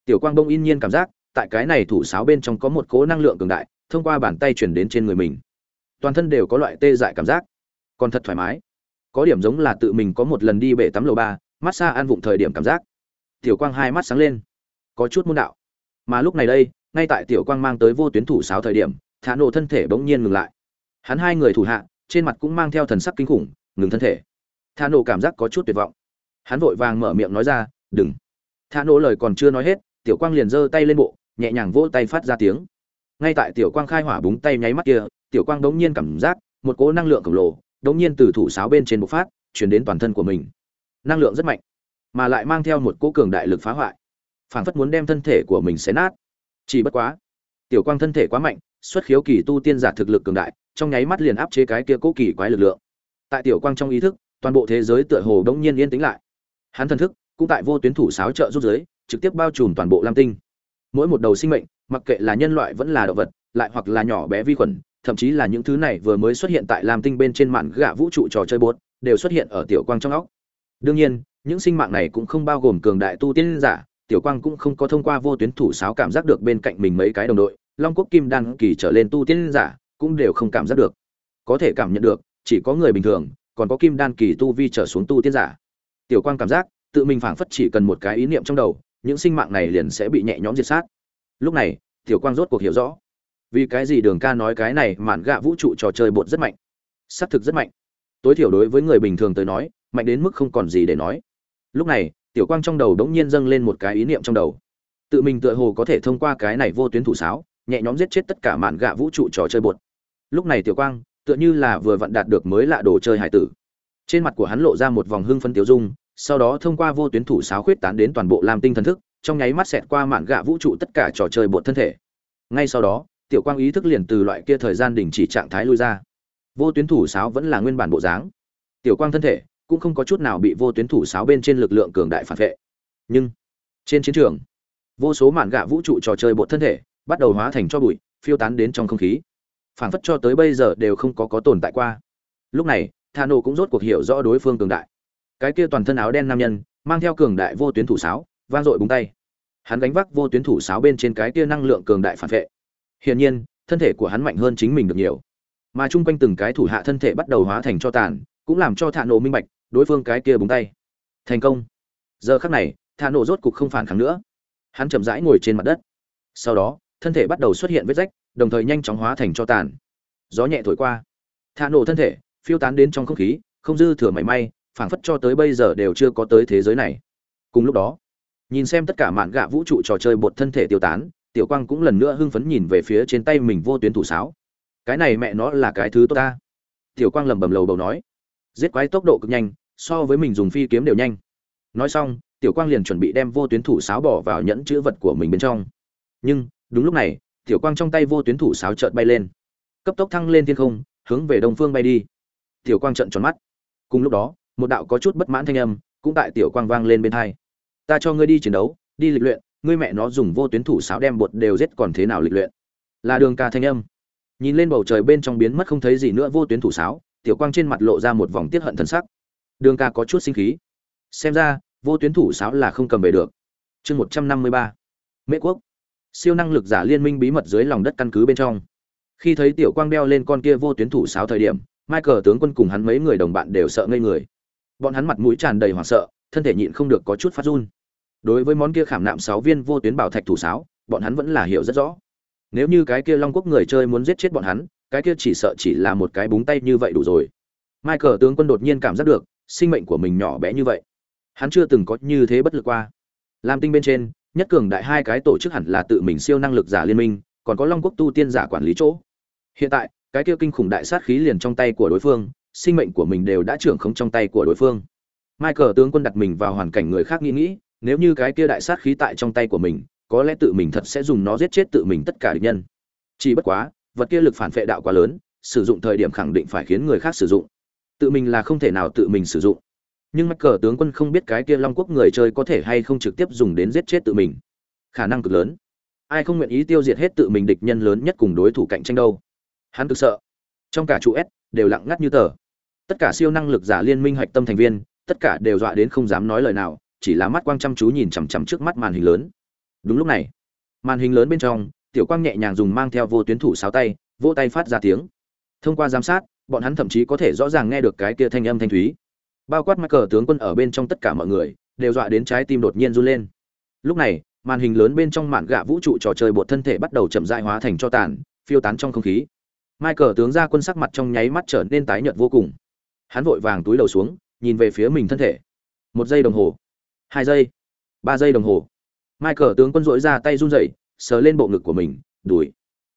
tiểu quang bông yên nhiên cảm giác, tại cái này thủ sáo bên trong có một cố năng lượng cường đại, thông qua bàn tay chuyển đến trên người mình. Toàn thân đều có loại tê dại cảm giác. Còn thật thoải mái. Có điểm giống là tự mình có một lần đi bể tắm lầu ba, massage ăn vụng thời điểm cảm giác. Tiểu quang hai mắt sáng lên. Có chút môn đạo. Mà lúc này đây, ngay tại tiểu quang mang tới vô tuyến thủ sáo thời điểm, thả nổ thân thể bỗng nhiên ngừng lại. Hắn hai người thủ hạ, trên mặt cũng mang theo thần sắc kinh khủng, ngừng thân thể. Thả nổ cảm giác có chút tuyệt vọng. Hắn vội vàng mở miệng nói ra, đừng thả nổ lời còn chưa nói hết, tiểu quang liền giơ tay lên bộ, nhẹ nhàng vỗ tay phát ra tiếng. Ngay tại tiểu quang khai hỏa búng tay nháy mắt kia, tiểu quang đống nhiên cảm giác một cỗ năng lượng khổng lồ đống nhiên từ thủ sáo bên trên bộc phát truyền đến toàn thân của mình. Năng lượng rất mạnh, mà lại mang theo một cỗ cường đại lực phá hoại. Phảng phất muốn đem thân thể của mình xé nát. Chỉ bất quá, tiểu quang thân thể quá mạnh, xuất khiếu kỳ tu tiên giả thực lực cường đại, trong nháy mắt liền áp chế cái kia cỗ kỳ quái lực lượng. Tại tiểu quang trong ý thức, toàn bộ thế giới tựa hồ đống nhiên yên tĩnh lại. Hắn thân thức cũng tại vô tuyến thủ sáo trợ rút giới, trực tiếp bao trùm toàn bộ lam tinh. Mỗi một đầu sinh mệnh, mặc kệ là nhân loại vẫn là động vật, lại hoặc là nhỏ bé vi khuẩn, thậm chí là những thứ này vừa mới xuất hiện tại lam tinh bên trên mạn gạ vũ trụ trò chơi bốt đều xuất hiện ở tiểu quang trong óc. Đương nhiên, những sinh mạng này cũng không bao gồm cường đại tu tiên giả, tiểu quang cũng không có thông qua vô tuyến thủ sáo cảm giác được bên cạnh mình mấy cái đồng đội, long quốc kim đan kỳ trở lên tu tiên giả cũng đều không cảm giác được. Có thể cảm nhận được, chỉ có người bình thường, còn có kim đan kỳ tu vi trở xuống tu tiên giả. Tiểu quang cảm giác tự mình phảng phất chỉ cần một cái ý niệm trong đầu, những sinh mạng này liền sẽ bị nhẹ nhõm diệt sát. Lúc này, tiểu quang rốt cuộc hiểu rõ, vì cái gì đường ca nói cái này mạn gạ vũ trụ trò chơi bột rất mạnh. Xác thực rất mạnh. Tối thiểu đối với người bình thường tới nói, mạnh đến mức không còn gì để nói. Lúc này, tiểu quang trong đầu đống nhiên dâng lên một cái ý niệm trong đầu. Tự mình tựa hồ có thể thông qua cái này vô tuyến thủ sáo, nhẹ nhõm giết chết tất cả mạn gạ vũ trụ trò chơi bột. Lúc này tiểu quang, tựa như là vừa vặn đạt được mới lạ đồ chơi hải tử. Trên mặt của hắn lộ ra một vòng hưng phân tiểu dung sau đó thông qua vô tuyến thủ sáo khuyết tán đến toàn bộ lam tinh thần thức, trong nháy mắt xẹt qua mạn gạ vũ trụ tất cả trò chơi bột thân thể. Ngay sau đó, tiểu quang ý thức liền từ loại kia thời gian đình chỉ trạng thái lui ra. Vô tuyến thủ sáo vẫn là nguyên bản bộ dáng. Tiểu quang thân thể cũng không có chút nào bị vô tuyến thủ sáo bên trên lực lượng cường đại phản vệ. Nhưng, trên chiến trường, vô số mạn gạ vũ trụ trò chơi bột thân thể bắt đầu hóa thành cho bụi, phiêu tán đến trong không khí. Phản phất cho tới bây giờ đều không có có tồn tại qua. Lúc này thà nổ cũng rốt cuộc hiểu rõ đối phương cường đại cái kia toàn thân áo đen nam nhân, mang theo cường đại vô tuyến thủ sáo, vang dội búng tay. Hắn gánh vác vô tuyến thủ sáo bên trên cái kia năng lượng cường đại phản vệ. Hiển nhiên, thân thể của hắn mạnh hơn chính mình được nhiều. Mà chung quanh từng cái thủ hạ thân thể bắt đầu hóa thành cho tàn, cũng làm cho thạ nổ minh bạch, đối phương cái kia búng tay. Thành công. Giờ khắc này, thạ nổ rốt cục không phản kháng nữa. Hắn chậm rãi ngồi trên mặt đất. Sau đó, thân thể bắt đầu xuất hiện vết rách, đồng thời nhanh chóng hóa thành cho tàn. Gió nhẹ thổi qua. Thạ nổ thân thể phiêu tán đến trong không khí, không dư thừa mảy may phảng phất cho tới bây giờ đều chưa có tới thế giới này. Cùng lúc đó, nhìn xem tất cả mạn gạ vũ trụ trò chơi bột thân thể tiêu tán, tiểu quang cũng lần nữa hưng phấn nhìn về phía trên tay mình vô tuyến thủ sáo. Cái này mẹ nó là cái thứ tốt ta. Tiểu quang lẩm bẩm lầu bầu nói. Giết quái tốc độ cực nhanh, so với mình dùng phi kiếm đều nhanh. Nói xong, tiểu quang liền chuẩn bị đem vô tuyến thủ sáo bỏ vào nhẫn chữ vật của mình bên trong. Nhưng, đúng lúc này, tiểu quang trong tay vô tuyến thủ sáo chợt bay lên. Cấp tốc thăng lên thiên không, hướng về đông phương bay đi. Tiểu quang trợn tròn mắt. Cùng lúc đó một đạo có chút bất mãn thanh âm cũng tại tiểu quang vang lên bên hai. Ta cho ngươi đi chiến đấu, đi lịch luyện, ngươi mẹ nó dùng vô tuyến thủ sáo đem bột đều giết còn thế nào lịch luyện. Là đường ca thanh âm. Nhìn lên bầu trời bên trong biến mất không thấy gì nữa vô tuyến thủ sáo, tiểu quang trên mặt lộ ra một vòng tiết hận thân sắc. Đường ca có chút sinh khí. Xem ra, vô tuyến thủ sáo là không cầm về được. Chương một trăm năm mươi ba. Mễ quốc. Siêu năng lực giả liên minh bí mật dưới lòng đất căn cứ bên trong. Khi thấy tiểu quang đeo lên con kia vô tuyến thủ sáo thời điểm, michael tướng quân cùng hắn mấy người đồng bạn đều sợ ngây người bọn hắn mặt mũi tràn đầy hoảng sợ, thân thể nhịn không được có chút phát run. Đối với món kia khảm nạm sáu viên vô tuyến bảo thạch thủ sáo, bọn hắn vẫn là hiểu rất rõ. Nếu như cái kia long quốc người chơi muốn giết chết bọn hắn, cái kia chỉ sợ chỉ là một cái búng tay như vậy đủ rồi. Michael tướng quân đột nhiên cảm giác được, sinh mệnh của mình nhỏ bé như vậy. Hắn chưa từng có như thế bất lực qua. Làm tinh bên trên, nhất cường đại hai cái tổ chức hẳn là tự mình siêu năng lực giả liên minh, còn có long quốc tu tiên giả quản lý chỗ. Hiện tại, cái kia kinh khủng đại sát khí liền trong tay của đối phương sinh mệnh của mình đều đã trưởng không trong tay của đối phương. Michael tướng quân đặt mình vào hoàn cảnh người khác nghĩ nghĩ, nếu như cái kia đại sát khí tại trong tay của mình, có lẽ tự mình thật sẽ dùng nó giết chết tự mình tất cả địch nhân. Chỉ bất quá, vật kia lực phản phệ đạo quá lớn, sử dụng thời điểm khẳng định phải khiến người khác sử dụng. Tự mình là không thể nào tự mình sử dụng. Nhưng mắc cờ tướng quân không biết cái kia long quốc người chơi có thể hay không trực tiếp dùng đến giết chết tự mình. Khả năng cực lớn. Ai không nguyện ý tiêu diệt hết tự mình địch nhân lớn nhất cùng đối thủ cạnh tranh đâu. Hắn cực sợ. Trong cả trụ s, đều lặng ngắt như tờ tất cả siêu năng lực giả liên minh hạch tâm thành viên, tất cả đều dọa đến không dám nói lời nào, chỉ là mắt quang chăm chú nhìn chằm chằm trước mắt màn hình lớn. Đúng lúc này, màn hình lớn bên trong, tiểu quang nhẹ nhàng dùng mang theo vô tuyến thủ sáo tay, vỗ tay phát ra tiếng. Thông qua giám sát, bọn hắn thậm chí có thể rõ ràng nghe được cái kia thanh âm thanh thúy. Bao quát mắc cờ tướng quân ở bên trong tất cả mọi người, đều dọa đến trái tim đột nhiên run lên. Lúc này, màn hình lớn bên trong mạn gạ vũ trụ trò chơi bột thân thể bắt đầu chậm rãi hóa thành cho tàn, phiêu tán trong không khí. Michael tướng ra quân sắc mặt trong nháy mắt trở nên tái nhợt vô cùng hắn vội vàng túi đầu xuống, nhìn về phía mình thân thể. Một giây đồng hồ. Hai giây. Ba giây đồng hồ. Michael tướng quân dội ra tay run rẩy, sờ lên bộ ngực của mình, đùi.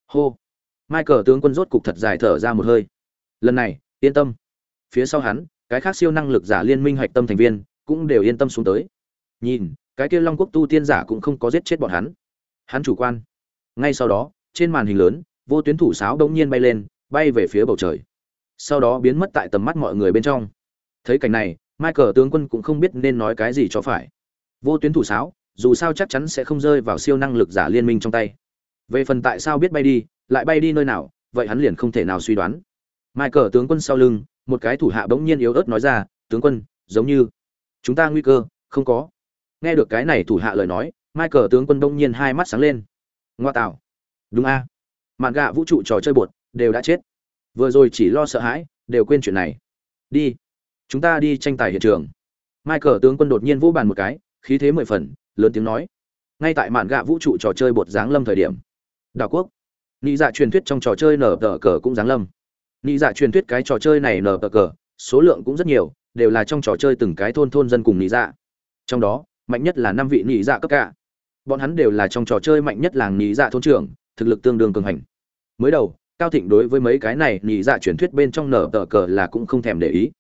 Hô. Michael tướng quân rốt cục thật dài thở ra một hơi. Lần này, yên tâm. Phía sau hắn, cái khác siêu năng lực giả liên minh hạch tâm thành viên, cũng đều yên tâm xuống tới. Nhìn, cái kia long quốc tu tiên giả cũng không có giết chết bọn hắn. Hắn chủ quan. Ngay sau đó, trên màn hình lớn, vô tuyến thủ sáo đống nhiên bay lên, bay về phía bầu trời sau đó biến mất tại tầm mắt mọi người bên trong. Thấy cảnh này, michael tướng quân cũng không biết nên nói cái gì cho phải. Vô tuyến thủ sáo, dù sao chắc chắn sẽ không rơi vào siêu năng lực giả liên minh trong tay. Về phần tại sao biết bay đi, lại bay đi nơi nào, vậy hắn liền không thể nào suy đoán. Michael tướng quân sau lưng, một cái thủ hạ bỗng nhiên yếu ớt nói ra, tướng quân, giống như chúng ta nguy cơ, không có. Nghe được cái này thủ hạ lời nói, michael tướng quân bỗng nhiên hai mắt sáng lên. Ngoa tạo. Đúng a. Mạn gạ vũ trụ trò chơi bột, đều đã chết vừa rồi chỉ lo sợ hãi, đều quên chuyện này. Đi. Chúng ta đi tranh tài hiện trường. Michael tướng quân đột nhiên vũ bàn một cái, khí thế mười phần, lớn tiếng nói. Ngay tại mạn gạ vũ trụ trò chơi bột giáng lâm thời điểm. Đảo quốc. Nghĩ dạ truyền thuyết trong trò chơi nở tờ cờ cũng giáng lâm. Nghĩ dạ truyền thuyết cái trò chơi này nở tờ cờ, số lượng cũng rất nhiều, đều là trong trò chơi từng cái thôn thôn dân cùng nghĩ dạ. Trong đó, mạnh nhất là năm vị nghĩ dạ cấp cả. Bọn hắn đều là trong trò chơi mạnh nhất làng nghĩ dạ thôn trưởng, thực lực tương đương cường hành. Mới đầu cao thịnh đối với mấy cái này nhị dạ truyền thuyết bên trong nở tờ cờ là cũng không thèm để ý.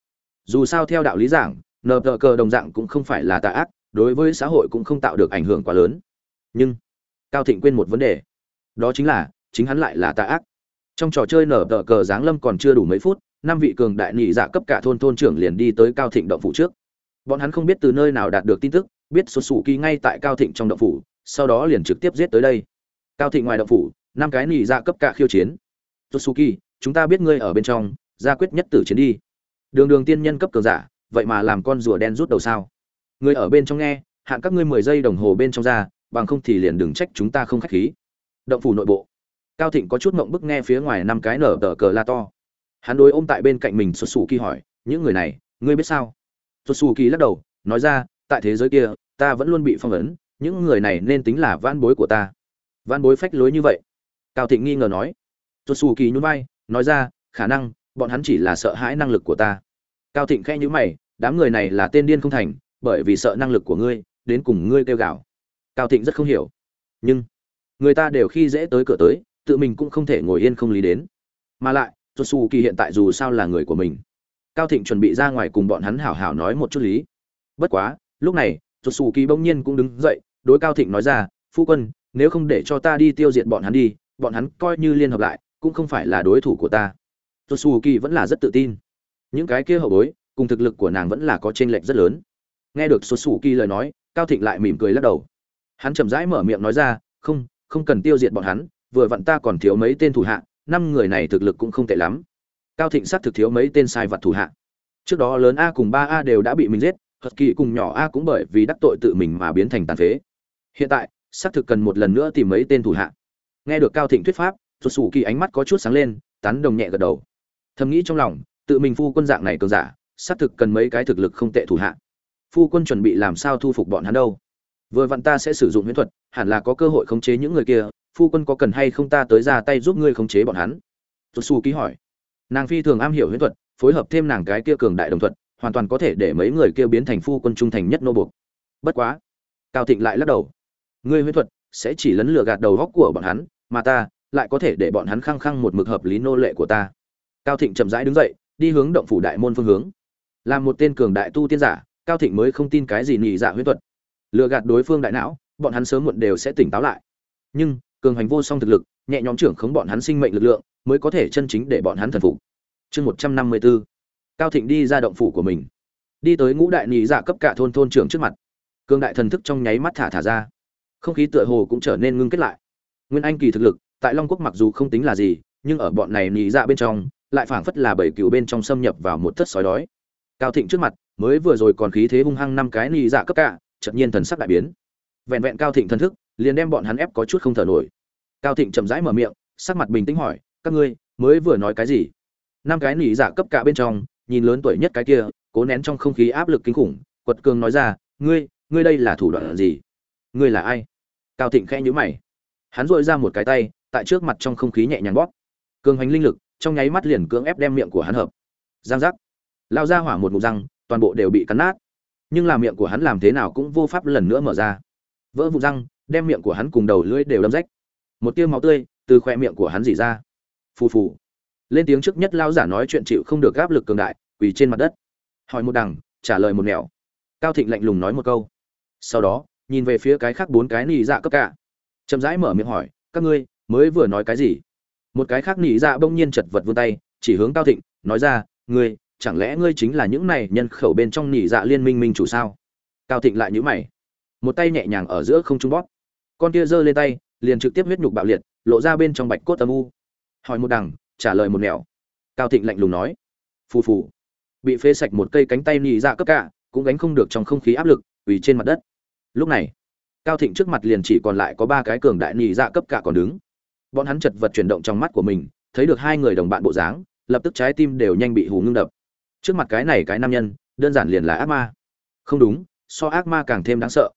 Dù sao theo đạo lý giảng, nở tờ cờ đồng dạng cũng không phải là tà ác, đối với xã hội cũng không tạo được ảnh hưởng quá lớn. Nhưng, cao thịnh quên một vấn đề. Đó chính là, chính hắn lại là tà ác. Trong trò chơi nở tờ cờ giáng lâm còn chưa đủ mấy phút, năm vị cường đại nhị dạ cấp cả thôn thôn trưởng liền đi tới cao thịnh động phủ trước. Bọn hắn không biết từ nơi nào đạt được tin tức, biết sụt sù kỳ ngay tại cao thịnh trong động phủ, sau đó liền trực tiếp giết tới đây. Cao thịnh ngoài động phủ, năm cái nhị dạ cấp cả khiêu chiến. Tosuki, chúng ta biết ngươi ở bên trong ra quyết nhất tử chiến đi. Đường đường tiên nhân cấp cường giả vậy mà làm con rùa đen rút đầu sao? Ngươi ở bên trong nghe hạn các ngươi mười giây đồng hồ bên trong ra bằng không thì liền đừng trách chúng ta không khách khí. Động phủ nội bộ. Cao thịnh có chút mộng bức nghe phía ngoài năm cái nở tở cờ la to. Hắn đối ôm tại bên cạnh mình Tosuki hỏi những người này ngươi biết sao? Tosuki lắc đầu nói ra tại thế giới kia ta vẫn luôn bị phong ấn những người này nên tính là van bối của ta. Van bối phách lối như vậy? Cao thịnh nghi ngờ nói xuất xù kỳ nhún vai, nói ra, khả năng, bọn hắn chỉ là sợ hãi năng lực của ta. Cao thịnh khẽ nhữ mày, đám người này là tên điên không thành, bởi vì sợ năng lực của ngươi, đến cùng ngươi kêu gào. Cao thịnh rất không hiểu. Nhưng, người ta đều khi dễ tới cửa tới, tự mình cũng không thể ngồi yên không lý đến. Mà lại josu kỳ hiện tại dù sao là người của mình. Cao thịnh chuẩn bị ra ngoài cùng bọn hắn hảo hảo nói một chút lý. Bất quá, lúc này josu kỳ bỗng nhiên cũng đứng dậy, đối cao thịnh nói ra, phu quân, nếu không để cho ta đi tiêu diệt bọn hắn đi, bọn hắn coi như liên hợp lại cũng không phải là đối thủ của ta. Josu kỳ vẫn là rất tự tin. Những cái kia hậu bối, cùng thực lực của nàng vẫn là có chênh lệch rất lớn. Nghe được josu kỳ lời nói, cao thịnh lại mỉm cười lắc đầu. Hắn chậm rãi mở miệng nói ra, không không cần tiêu diệt bọn hắn, vừa vặn ta còn thiếu mấy tên thủ hạ, năm người này thực lực cũng không tệ lắm. Cao thịnh xác thực thiếu mấy tên sai vật thủ hạ. Trước đó lớn a cùng ba a đều đã bị mình giết thật kỳ cùng nhỏ a cũng bởi vì đắc tội tự mình mà biến thành tàn phế. Hiện tại, xác thực cần một lần nữa tìm mấy tên thủ hạ. Nghe được cao thịnh thuyết pháp rụt sủ kỳ ánh mắt có chút sáng lên, tán đồng nhẹ gật đầu. Thầm nghĩ trong lòng, tự mình phu quân dạng này cường giả, xác thực cần mấy cái thực lực không tệ thủ hạ. Phu quân chuẩn bị làm sao thu phục bọn hắn đâu? Vừa vặn ta sẽ sử dụng huyễn thuật, hẳn là có cơ hội khống chế những người kia, phu quân có cần hay không ta tới ra tay giúp ngươi khống chế bọn hắn? Rụt sủ kỳ hỏi. Nàng phi thường am hiểu huyễn thuật, phối hợp thêm nàng cái kia cường đại đồng thuật, hoàn toàn có thể để mấy người kia biến thành phu quân trung thành nhất nô buộc. Bất quá. Cao thịnh lại lắc đầu. Ngươi huyễn thuật sẽ chỉ lấn lừa gạt đầu góc của bọn hắn, mà ta lại có thể để bọn hắn khăng khăng một mực hợp lý nô lệ của ta. Cao thịnh chậm rãi đứng dậy, đi hướng động phủ đại môn phương hướng. Làm một tên cường đại tu tiên giả, cao thịnh mới không tin cái gì nhị dạ huyết thuật. Lừa gạt đối phương đại não, bọn hắn sớm muộn đều sẽ tỉnh táo lại. Nhưng, cường hành vô song thực lực, nhẹ nhõm trưởng khống bọn hắn sinh mệnh lực lượng, mới có thể chân chính để bọn hắn thần phục. Chương một trăm năm mươi bốn cao thịnh đi ra động phủ của mình. Đi tới ngũ đại nhị dạ cấp cả thôn thôn trưởng trước mặt. Cường đại thần thức trong nháy mắt thả thả ra. Không khí tựa hồ cũng trở nên ngưng kết lại. Nguyên anh kỳ thực lực tại long quốc mặc dù không tính là gì, nhưng ở bọn này nhị dạ bên trong, lại phảng phất là bảy cựu bên trong xâm nhập vào một thất sói đói. Cao thịnh trước mặt, mới vừa rồi còn khí thế hung hăng năm cái nhị dạ cấp cả, chợt nhiên thần sắc đại biến. Vẹn vẹn cao thịnh thần thức, liền đem bọn hắn ép có chút không thở nổi. Cao thịnh chậm rãi mở miệng, sắc mặt bình tĩnh hỏi, các ngươi, mới vừa nói cái gì? Năm cái nhị dạ cấp cả bên trong, nhìn lớn tuổi nhất cái kia, cố nén trong không khí áp lực kinh khủng, quật cường nói ra, ngươi ngươi đây là thủ đoạn gì? Ngươi là ai? Cao thịnh khẽ nhíu mày. Hắn dội ra một cái tay tại trước mặt trong không khí nhẹ nhàng bóp. Cường hoành linh lực, trong nháy mắt liền cưỡng ép đem miệng của hắn hợp. Giang giác. Lao ra hỏa một mục răng, toàn bộ đều bị cắn nát. Nhưng là miệng của hắn làm thế nào cũng vô pháp lần nữa mở ra. Vỡ vụ răng, đem miệng của hắn cùng đầu lưỡi đều đâm rách. Một tiêu máu tươi từ khoe miệng của hắn dỉ ra. Phù phù. Lên tiếng trước nhất lao giả nói chuyện chịu không được áp lực cường đại, quỳ trên mặt đất. Hỏi một đằng, trả lời một nẻo. Cao thịnh lạnh lùng nói một câu. Sau đó, nhìn về phía cái khác bốn cái nỉ dạ cấp cả. Chậm rãi mở miệng hỏi, các ngươi mới vừa nói cái gì? Một cái khác nỉ dạ bỗng nhiên chật vật vươn tay, chỉ hướng cao thịnh, nói ra, ngươi, chẳng lẽ ngươi chính là những này nhân khẩu bên trong nỉ dạ liên minh minh chủ sao? Cao thịnh lại nhữ mày. Một tay nhẹ nhàng ở giữa không trung bóp. Con kia giơ lên tay, liền trực tiếp huyết nhục bạo liệt, lộ ra bên trong bạch cốt âm u. Hỏi một đằng, trả lời một nẻo. Cao thịnh lạnh lùng nói, phù phù. Bị phê sạch một cây cánh tay nỉ dạ cấp cả, cũng gánh không được trong không khí áp lực vì trên mặt đất. Lúc này, cao thịnh trước mặt liền chỉ còn lại có ba cái cường đại nỉ dạ cấp cả còn đứng bọn hắn chật vật chuyển động trong mắt của mình, thấy được hai người đồng bạn bộ dáng, lập tức trái tim đều nhanh bị hù ngưng đập. Trước mặt cái này cái nam nhân, đơn giản liền là ác ma. Không đúng, so ác ma càng thêm đáng sợ.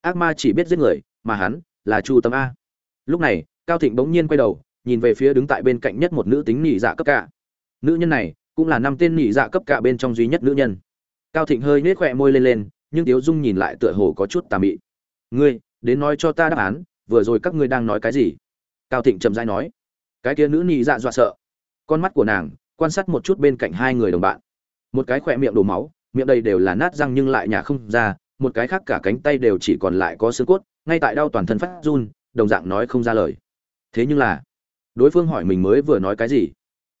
Ác ma chỉ biết giết người, mà hắn là chu tâm a. Lúc này, cao thịnh bỗng nhiên quay đầu, nhìn về phía đứng tại bên cạnh nhất một nữ tính nỉ dạ cấp cả. Nữ nhân này cũng là năm tên nỉ dạ cấp cả bên trong duy nhất nữ nhân. Cao thịnh hơi nết khỏe môi lên lên, nhưng tiếu dung nhìn lại tựa hồ có chút tà mị. Ngươi, đến nói cho ta đáp án, vừa rồi các ngươi đang nói cái gì? Cao thịnh trầm dai nói, cái kia nữ nhị dạ dọa sợ. Con mắt của nàng quan sát một chút bên cạnh hai người đồng bạn. Một cái khỏe miệng đổ máu, miệng đầy đều là nát răng nhưng lại nhả không ra, một cái khác cả cánh tay đều chỉ còn lại có xương cốt, ngay tại đau toàn thân phát run, đồng dạng nói không ra lời. Thế nhưng là, đối phương hỏi mình mới vừa nói cái gì?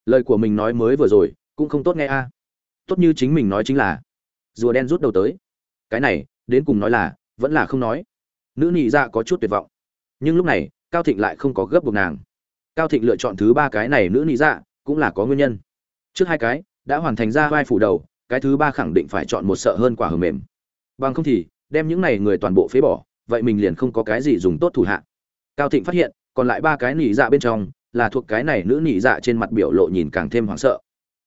Lời của mình nói mới vừa rồi, cũng không tốt nghe a. Tốt như chính mình nói chính là, rùa đen rút đầu tới. Cái này, đến cùng nói là, vẫn là không nói. Nữ nị dạ có chút tuyệt vọng. Nhưng lúc này cao thịnh lại không có gấp buộc nàng. Cao thịnh lựa chọn thứ ba cái này nữ nị dạ cũng là có nguyên nhân. Trước hai cái, đã hoàn thành ra vai phủ đầu, cái thứ ba khẳng định phải chọn một sợ hơn quả hờ mềm. Bằng không thì, đem những này người toàn bộ phế bỏ, vậy mình liền không có cái gì dùng tốt thủ hạ. Cao thịnh phát hiện, còn lại ba cái nỉ dạ bên trong, là thuộc cái này nữ nỉ dạ trên mặt biểu lộ nhìn càng thêm hoảng sợ.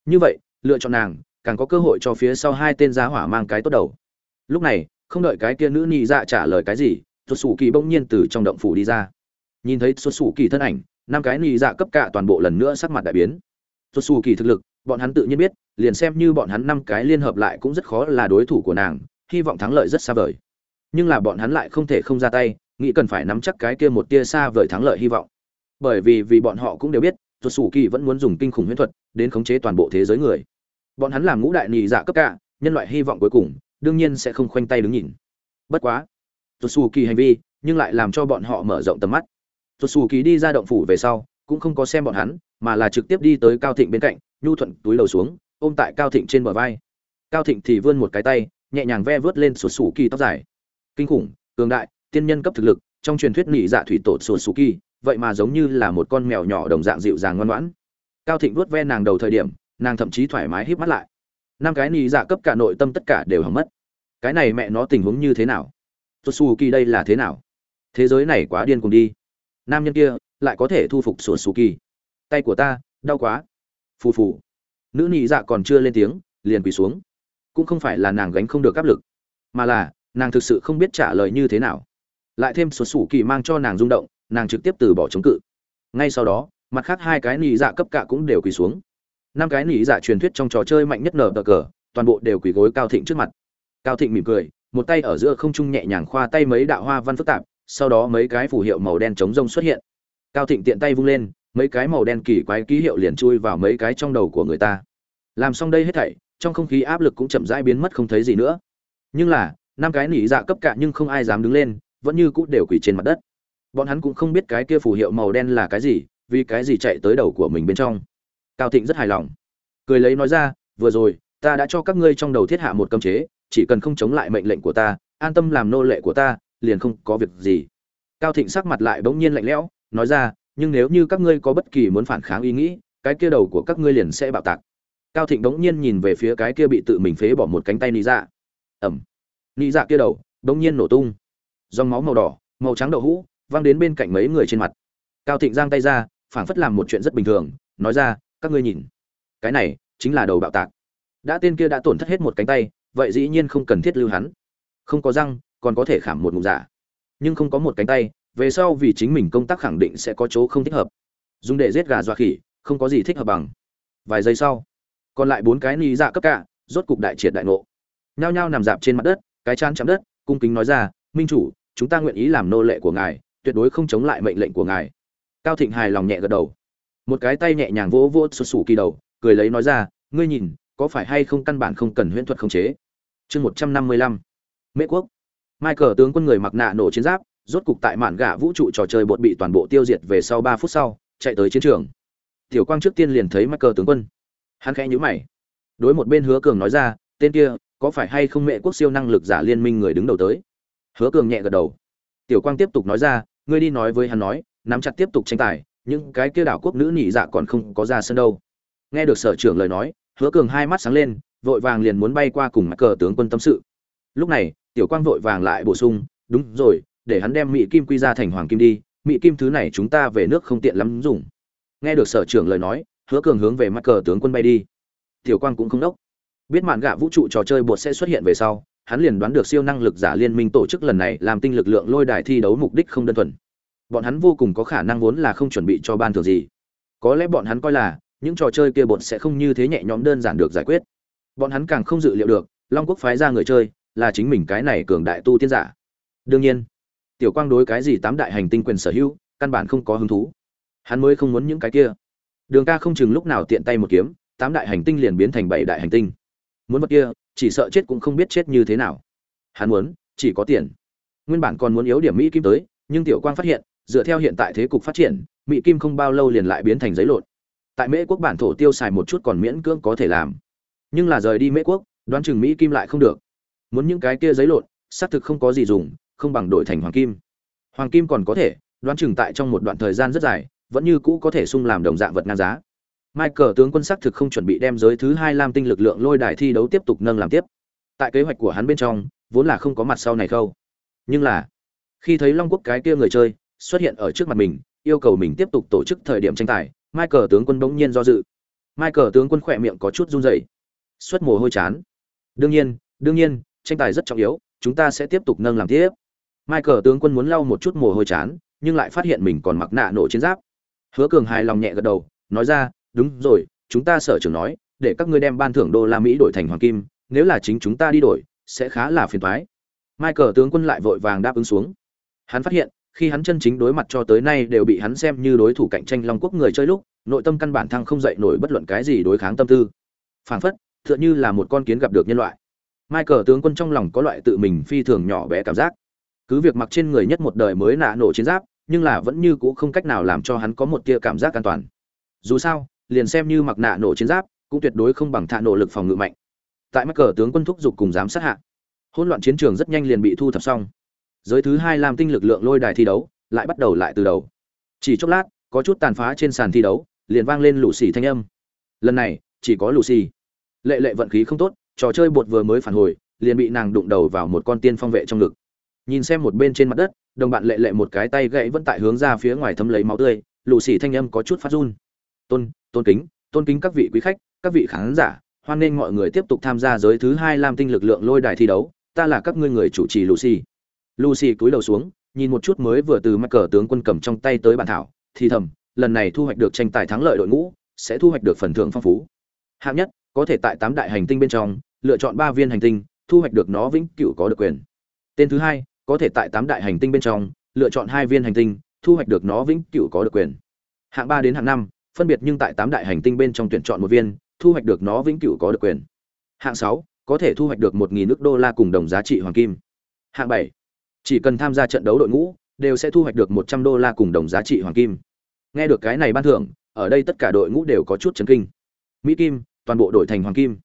Như vậy, lựa chọn nàng, càng có cơ hội cho phía sau hai tên giá hỏa mang cái tốt đầu. Lúc này, không đợi cái kia nữ nỉ dạ trả lời cái gì xuất sủ kỳ bỗng nhiên từ trong động phủ đi ra nhìn thấy xuất xù kỳ thân ảnh, năm cái nị dạ cấp cả toàn bộ lần nữa sắc mặt đại biến. Xuất xù kỳ thực lực, bọn hắn tự nhiên biết, liền xem như bọn hắn năm cái liên hợp lại cũng rất khó là đối thủ của nàng, hy vọng thắng lợi rất xa vời. Nhưng là bọn hắn lại không thể không ra tay, nghĩ cần phải nắm chắc cái kia một tia xa vời thắng lợi hy vọng. Bởi vì vì bọn họ cũng đều biết tuột sủ kỳ vẫn muốn dùng kinh khủng huyễn thuật đến khống chế toàn bộ thế giới người. Bọn hắn làm ngũ đại nị dạ cấp cả, nhân loại hy vọng cuối cùng, đương nhiên sẽ không khoanh tay đứng nhìn. Bất quá tuột sủ kỳ hành vi, nhưng lại làm cho bọn họ mở rộng tầm mắt tuột sủ kỳ đi ra động phủ về sau, cũng không có xem bọn hắn, mà là trực tiếp đi tới cao thịnh bên cạnh, nhu thuận túi đầu xuống, ôm tại cao thịnh trên bờ vai. Cao thịnh thì vươn một cái tay, nhẹ nhàng ve vớt lên sụt sủ kỳ tóc dài. Kinh khủng, cường đại, tiên nhân cấp thực lực, trong truyền thuyết nị dạ thủy tổ sụt sủ kỳ vậy mà giống như là một con mèo nhỏ đồng dạng dịu dàng ngoan ngoãn. Cao thịnh vuốt ve nàng đầu thời điểm, nàng thậm chí thoải mái híp mắt lại. Năm cái nị dạ cấp cả nội tâm tất cả đều hỏng mất. Cái này mẹ nó tình huống như thế nào? Sụt sủ kỳ đây là thế nào? Thế giới này quá điên cùng đi nam nhân kia lại có thể thu phục sụt sù kỳ. Tay của ta, đau quá. Phù phù. Nữ nị dạ còn chưa lên tiếng, liền quỳ xuống. Cũng không phải là nàng gánh không được áp lực, mà là nàng thực sự không biết trả lời như thế nào. Lại thêm số sù kỳ mang cho nàng rung động, nàng trực tiếp từ bỏ chống cự. Ngay sau đó, mặt khác hai cái nị dạ cấp cả cũng đều quỳ xuống. Năm cái nị dạ truyền thuyết trong trò chơi mạnh nhất nở bờ cờ, toàn bộ đều quỳ gối cao thịnh trước mặt. Cao thịnh mỉm cười, một tay ở giữa không trung nhẹ nhàng khoa tay mấy đạo hoa văn phức tạp sau đó mấy cái phù hiệu màu đen chống rông xuất hiện. Cao thịnh tiện tay vung lên, mấy cái màu đen kỳ quái ký hiệu liền chui vào mấy cái trong đầu của người ta. Làm xong đây hết thảy, trong không khí áp lực cũng chậm rãi biến mất không thấy gì nữa. Nhưng là, năm cái nỉ dạ cấp cả nhưng không ai dám đứng lên, vẫn như cũ đều quỳ trên mặt đất. Bọn hắn cũng không biết cái kia phù hiệu màu đen là cái gì, vì cái gì chạy tới đầu của mình bên trong. Cao thịnh rất hài lòng. Cười lấy nói ra, vừa rồi, ta đã cho các ngươi trong đầu thiết hạ một cấm chế, chỉ cần không chống lại mệnh lệnh của ta, an tâm làm nô lệ của ta liền không có việc gì. Cao thịnh sắc mặt lại bỗng nhiên lạnh lẽo, nói ra, nhưng nếu như các ngươi có bất kỳ muốn phản kháng ý nghĩ, cái kia đầu của các ngươi liền sẽ bạo tạc. Cao thịnh bỗng nhiên nhìn về phía cái kia bị tự mình phế bỏ một cánh tay nị dạ. Ẩm. Nị dạ kia đầu bỗng nhiên nổ tung. Dòng máu màu đỏ, màu trắng đậu hũ, văng đến bên cạnh mấy người trên mặt. Cao thịnh giang tay ra, phảng phất làm một chuyện rất bình thường, nói ra, các ngươi nhìn, cái này chính là đầu bạo tạc. Đã tên kia đã tổn thất hết một cánh tay, vậy dĩ nhiên không cần thiết lưu hắn. Không có răng còn có thể khảm một ngụm giả. Nhưng không có một cánh tay, về sau vì chính mình công tác khẳng định sẽ có chỗ không thích hợp. Dùng để giết gà dọa khỉ, không có gì thích hợp bằng. Vài giây sau, còn lại bốn cái ni dạ cấp cả, rốt cục đại triệt đại ngộ. Nhao nhao nằm dạp trên mặt đất, cái chán chạm đất, cung kính nói ra, minh chủ, chúng ta nguyện ý làm nô lệ của ngài, tuyệt đối không chống lại mệnh lệnh của ngài. Cao thịnh hài lòng nhẹ gật đầu. Một cái tay nhẹ nhàng vỗ vỗ sụt sủ kỳ đầu, cười lấy nói ra, ngươi nhìn, có phải hay không căn bản không cần huyễn thuật khống chế? Chương một trăm năm mươi lăm. Mễ quốc michael tướng quân người mặc nạ nổ chiến giáp, rốt cục tại mạn gạ vũ trụ trò chơi bột bị toàn bộ tiêu diệt về sau ba phút sau, chạy tới chiến trường. Tiểu quang trước tiên liền thấy michael tướng quân. Hắn khẽ nhíu mày. Đối một bên hứa cường nói ra, tên kia, có phải hay không mẹ quốc siêu năng lực giả liên minh người đứng đầu tới? Hứa cường nhẹ gật đầu. Tiểu quang tiếp tục nói ra, ngươi đi nói với hắn nói, nắm chặt tiếp tục tranh tài, những cái kia đảo quốc nữ nhị dạ còn không có ra sân đâu. Nghe được sở trưởng lời nói, hứa cường hai mắt sáng lên, vội vàng liền muốn bay qua cùng Michael tướng quân tâm sự. Lúc này tiểu quang vội vàng lại bổ sung, đúng rồi, để hắn đem mỹ kim quy ra thành hoàng kim đi, mỹ kim thứ này chúng ta về nước không tiện lắm dùng. Nghe được sở trưởng lời nói, hứa cường hướng về mặt cờ tướng quân bay đi. Tiểu quang cũng không đốc. Biết mạn gạ vũ trụ trò chơi bột sẽ xuất hiện về sau, hắn liền đoán được siêu năng lực giả liên minh tổ chức lần này làm tinh lực lượng lôi đài thi đấu mục đích không đơn thuần. Bọn hắn vô cùng có khả năng vốn là không chuẩn bị cho ban thường gì. Có lẽ bọn hắn coi là, những trò chơi kia bột sẽ không như thế nhẹ nhõm đơn giản được giải quyết. Bọn hắn càng không dự liệu được, long quốc phái ra người chơi là chính mình cái này cường đại tu tiên giả. Đương nhiên, tiểu quang đối cái gì tám đại hành tinh quyền sở hữu, căn bản không có hứng thú. Hắn mới không muốn những cái kia. Đường ca không chừng lúc nào tiện tay một kiếm, tám đại hành tinh liền biến thành bảy đại hành tinh. Muốn vật kia, chỉ sợ chết cũng không biết chết như thế nào. Hắn muốn, chỉ có tiền. Nguyên bản còn muốn yếu điểm mỹ kim tới, nhưng tiểu quang phát hiện, dựa theo hiện tại thế cục phát triển, mỹ kim không bao lâu liền lại biến thành giấy lộn. Tại mễ quốc bản thổ tiêu xài một chút còn miễn cưỡng có thể làm. Nhưng là rời đi mễ quốc, đoán chừng mỹ kim lại không được muốn những cái kia giấy lộn, xác thực không có gì dùng, không bằng đổi thành hoàng kim. Hoàng kim còn có thể, đoán chừng tại trong một đoạn thời gian rất dài, vẫn như cũ có thể sung làm đồng dạng vật ngang giá. Michael tướng quân xác thực không chuẩn bị đem giới thứ hai lam tinh lực lượng lôi đài thi đấu tiếp tục nâng làm tiếp. Tại kế hoạch của hắn bên trong, vốn là không có mặt sau này khâu. Nhưng là, khi thấy long quốc cái kia người chơi xuất hiện ở trước mặt mình, yêu cầu mình tiếp tục tổ chức thời điểm tranh tài, michael tướng quân bỗng nhiên do dự. Michael tướng quân khỏe miệng có chút run rẩy, xuất mồ hôi chán. Đương nhiên đương nhiên tranh tài rất trọng yếu, chúng ta sẽ tiếp tục nâng làm tiếp. Michael tướng quân muốn lau một chút mồ hôi chán, nhưng lại phát hiện mình còn mặc nạ nổ chiến giáp. Hứa cường hài lòng nhẹ gật đầu, nói ra, đúng rồi, chúng ta sở trưởng nói, để các ngươi đem ban thưởng đô la mỹ đổi thành hoàng kim, nếu là chính chúng ta đi đổi, sẽ khá là phiền toái. Michael tướng quân lại vội vàng đáp ứng xuống. Hắn phát hiện, khi hắn chân chính đối mặt cho tới nay đều bị hắn xem như đối thủ cạnh tranh long quốc người chơi lúc, nội tâm căn bản thăng không dậy nổi bất luận cái gì đối kháng tâm tư. Phảng phất, tựa như là một con kiến gặp được nhân loại michael tướng quân trong lòng có loại tự mình phi thường nhỏ bé cảm giác. Cứ việc mặc trên người nhất một đời mới nạ nổ chiến giáp, nhưng là vẫn như cũ không cách nào làm cho hắn có một tia cảm giác an toàn. Dù sao, liền xem như mặc nạ nổ chiến giáp, cũng tuyệt đối không bằng thạ nổ lực phòng ngự mạnh. Tại mắc cờ tướng quân thúc giục cùng giám sát hạ, hỗn loạn chiến trường rất nhanh liền bị thu thập xong. Giới thứ hai làm tinh lực lượng lôi đài thi đấu, lại bắt đầu lại từ đầu. Chỉ chốc lát, có chút tàn phá trên sàn thi đấu, liền vang lên lù xì thanh âm. Lần này, chỉ có lù xì lệ lệ vận khí không tốt trò chơi bột vừa mới phản hồi, liền bị nàng đụng đầu vào một con tiên phong vệ trong ngực. Nhìn xem một bên trên mặt đất, đồng bạn lệ lệ một cái tay gãy vẫn tại hướng ra phía ngoài thấm lấy máu tươi, lù xì thanh âm có chút phát run. Tôn tôn kính tôn kính các vị quý khách, các vị khán giả, hoan nghênh mọi người tiếp tục tham gia giới thứ hai lam tinh lực lượng lôi đài thi đấu, ta là các ngươi người chủ trì lucy lucy cúi đầu xuống, nhìn một chút mới vừa từ mắc cờ tướng quân cầm trong tay tới bản thảo, thì thầm, lần này thu hoạch được tranh tài thắng lợi đội ngũ, sẽ thu hoạch được phần thưởng phong phú. Hạng nhất có thể tại tám đại hành tinh bên trong lựa chọn ba viên hành tinh thu hoạch được nó vĩnh cửu có được quyền tên thứ hai có thể tại tám đại hành tinh bên trong lựa chọn hai viên hành tinh thu hoạch được nó vĩnh cửu có được quyền hạng ba đến hạng năm phân biệt nhưng tại tám đại hành tinh bên trong tuyển chọn một viên, thu hoạch được nó vĩnh cửu có được quyền. Hạng sáu có thể thu hoạch được một nghìn nước đô la cùng đồng giá trị hoàng kim. hạng bảy chỉ cần tham gia trận đấu đội ngũ đều sẽ thu hoạch được một trăm đô la cùng đồng giá trị hoàng kim nghe được cái này ban thưởng ở đây tất cả đội ngũ đều có chút chấn kinh mỹ kim toàn bộ đổi thành hoàng kim.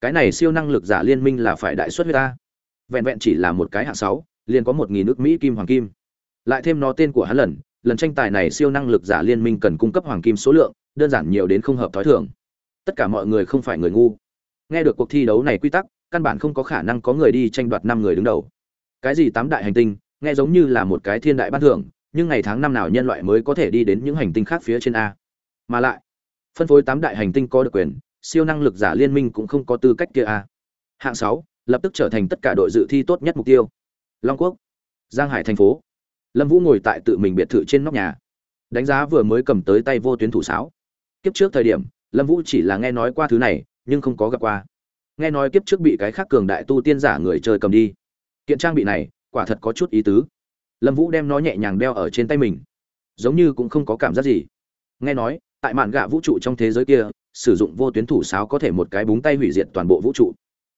Cái này siêu năng lực giả liên minh là phải đại xuất huyết ta. Vẹn vẹn chỉ là một cái hạng sáu, liền có một nghìn nước mỹ kim hoàng kim. Lại thêm nó tên của hắn lần lần tranh tài này siêu năng lực giả liên minh cần cung cấp hoàng kim số lượng, đơn giản nhiều đến không hợp thói thường. Tất cả mọi người không phải người ngu. Nghe được cuộc thi đấu này quy tắc, căn bản không có khả năng có người đi tranh đoạt năm người đứng đầu. Cái gì tám đại hành tinh, nghe giống như là một cái thiên đại ban thưởng, nhưng ngày tháng năm nào nhân loại mới có thể đi đến những hành tinh khác phía trên a. Mà lại, phân phối tám đại hành tinh có được quyền siêu năng lực giả liên minh cũng không có tư cách kia a hạng sáu, lập tức trở thành tất cả đội dự thi tốt nhất mục tiêu. Long quốc, giang hải thành phố. Lâm vũ ngồi tại tự mình biệt thự trên nóc nhà. Đánh giá vừa mới cầm tới tay vô tuyến thủ sáo. Kiếp trước thời điểm, lâm vũ chỉ là nghe nói qua thứ này, nhưng không có gặp qua. Nghe nói kiếp trước bị cái khác cường đại tu tiên giả người chơi cầm đi. Kiện trang bị này, quả thật có chút ý tứ. Lâm vũ đem nó nhẹ nhàng đeo ở trên tay mình. Giống như cũng không có cảm giác gì. Nghe nói, tại mạn gạ vũ trụ trong thế giới kia sử dụng vô tuyến thủ sáo có thể một cái búng tay hủy diệt toàn bộ vũ trụ.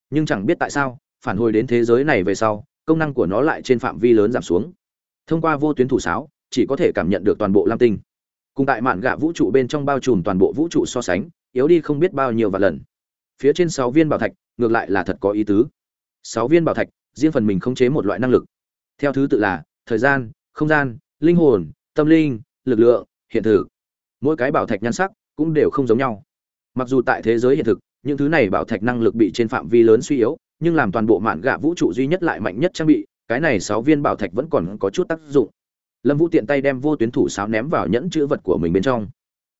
Nhưng chẳng biết tại sao, phản hồi đến thế giới này về sau, công năng của nó lại trên phạm vi lớn giảm xuống. Thông qua vô tuyến thủ sáo, chỉ có thể cảm nhận được toàn bộ lam tinh. Cùng tại mạn gạ vũ trụ bên trong bao trùm toàn bộ vũ trụ so sánh, yếu đi không biết bao nhiêu và lần. Phía trên sáu viên bảo thạch, ngược lại là thật có ý tứ. Sáu viên bảo thạch, riêng phần mình khống chế một loại năng lực. Theo thứ tự là, thời gian, không gian, linh hồn, tâm linh, lực lượng, hiện thực. Mỗi cái bảo thạch nhan sắc cũng đều không giống nhau mặc dù tại thế giới hiện thực, những thứ này bảo thạch năng lực bị trên phạm vi lớn suy yếu, nhưng làm toàn bộ mạn gạ vũ trụ duy nhất lại mạnh nhất trang bị, cái này sáu viên bảo thạch vẫn còn có chút tác dụng. Lâm vũ tiện tay đem vô tuyến thủ sáo ném vào nhẫn chữ vật của mình bên trong.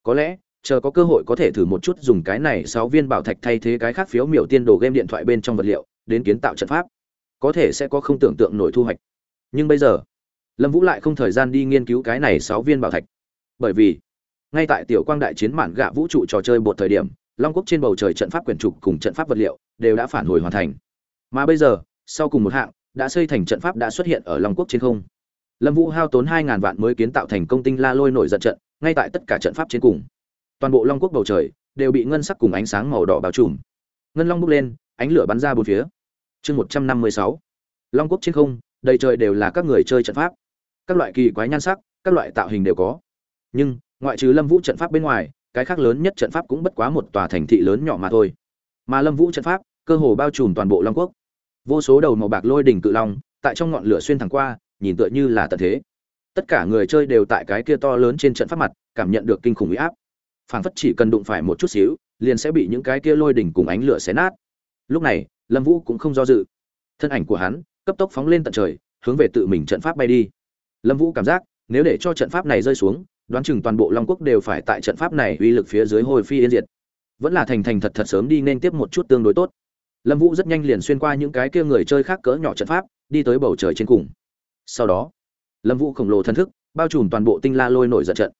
Có lẽ, chờ có cơ hội có thể thử một chút dùng cái này sáu viên bảo thạch thay thế cái khác phiếu miểu tiên đồ game điện thoại bên trong vật liệu, đến kiến tạo trận pháp. Có thể sẽ có không tưởng tượng nổi thu hoạch. Nhưng bây giờ, lâm vũ lại không thời gian đi nghiên cứu cái này sáu viên bảo thạch. Bởi vì ngay tại tiểu quang đại chiến mạn gạ vũ trụ trò chơi một thời điểm, long quốc trên bầu trời trận pháp quyển trục cùng trận pháp vật liệu đều đã phản hồi hoàn thành. Mà bây giờ, sau cùng một hạng, đã xây thành trận pháp đã xuất hiện ở long quốc trên không. Lâm vũ hao tốn hai ngàn vạn mới kiến tạo thành công tinh la lôi nổi giận trận, ngay tại tất cả trận pháp trên cùng. Toàn bộ long quốc bầu trời đều bị ngân sắc cùng ánh sáng màu đỏ bao trùm. Ngân long bốc lên, ánh lửa bắn ra bốn phía. Chương một trăm năm mươi sáu. Long quốc trên không, đầy trời đều là các người chơi trận pháp. Các loại kỳ quái nhan sắc, các loại tạo hình đều có. Nhưng ngoại trừ lâm vũ trận pháp bên ngoài, cái khác lớn nhất trận pháp cũng bất quá một tòa thành thị lớn nhỏ mà thôi. Mà lâm vũ trận pháp, cơ hồ bao trùm toàn bộ long quốc. Vô số đầu màu bạc lôi đỉnh cự long, tại trong ngọn lửa xuyên thẳng qua, nhìn tựa như là tận thế. Tất cả người chơi đều tại cái kia to lớn trên trận pháp mặt, cảm nhận được kinh khủng uy áp. Phảng phất chỉ cần đụng phải một chút xíu, liền sẽ bị những cái kia lôi đỉnh cùng ánh lửa xé nát. Lúc này, lâm vũ cũng không do dự. Thân ảnh của hắn, cấp tốc phóng lên tận trời, hướng về tự mình trận pháp bay đi. Lâm vũ cảm giác, nếu để cho trận pháp này rơi xuống đoán chừng toàn bộ long quốc đều phải tại trận pháp này uy lực phía dưới hồi phi yên diệt. Vẫn là thành thành thật thật sớm đi nên tiếp một chút tương đối tốt. Lâm vũ rất nhanh liền xuyên qua những cái kia người chơi khác cỡ nhỏ trận pháp, đi tới bầu trời trên cùng. Sau đó, lâm vũ khổng lồ thần thức bao trùm toàn bộ tinh la lôi nổi giận trận.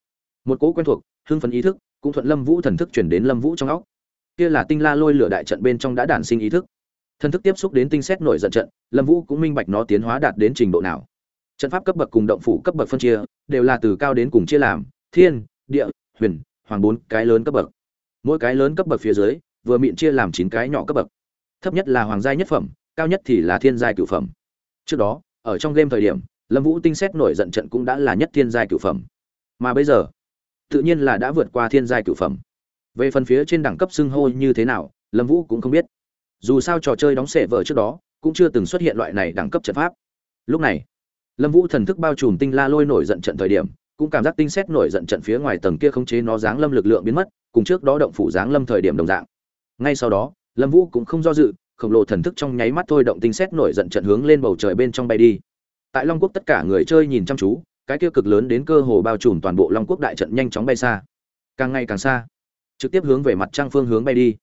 Một cỗ quen thuộc, hưng phấn ý thức cũng thuận lâm vũ thần thức chuyển đến lâm vũ trong óc. Kia là tinh la lôi lửa đại trận bên trong đã đản sinh ý thức. Thần thức tiếp xúc đến tinh xét nổi giận trận, lâm vũ cũng minh bạch nó tiến hóa đạt đến trình độ nào trận pháp cấp bậc cùng động phủ cấp bậc phân chia đều là từ cao đến cùng chia làm, thiên, địa, huyền, hoàng bốn cái lớn cấp bậc. Mỗi cái lớn cấp bậc phía dưới, vừa miệng chia làm chín cái nhỏ cấp bậc. Thấp nhất là hoàng gia nhất phẩm, cao nhất thì là thiên giai cửu phẩm. Trước đó, ở trong game thời điểm, lâm vũ tinh xét nổi giận trận cũng đã là nhất thiên giai cửu phẩm. Mà bây giờ, tự nhiên là đã vượt qua thiên giai cửu phẩm. Về phần phía trên đẳng cấp xưng hô như thế nào, lâm vũ cũng không biết. Dù sao trò chơi đóng sệ vở trước đó, cũng chưa từng xuất hiện loại này đẳng cấp trận pháp. Lúc này lâm vũ thần thức bao trùm tinh la lôi nổi giận trận thời điểm, cũng cảm giác tinh xét nổi giận trận phía ngoài tầng kia khống chế nó giáng lâm lực lượng biến mất, cùng trước đó động phủ giáng lâm thời điểm đồng dạng. Ngay sau đó, lâm vũ cũng không do dự, khổng lồ thần thức trong nháy mắt thôi động tinh xét nổi giận trận hướng lên bầu trời bên trong bay đi. Tại long quốc tất cả người chơi nhìn chăm chú, cái kia cực lớn đến cơ hồ bao trùm toàn bộ long quốc đại trận nhanh chóng bay xa. Càng ngày càng xa, trực tiếp hướng về mặt trăng phương hướng bay đi.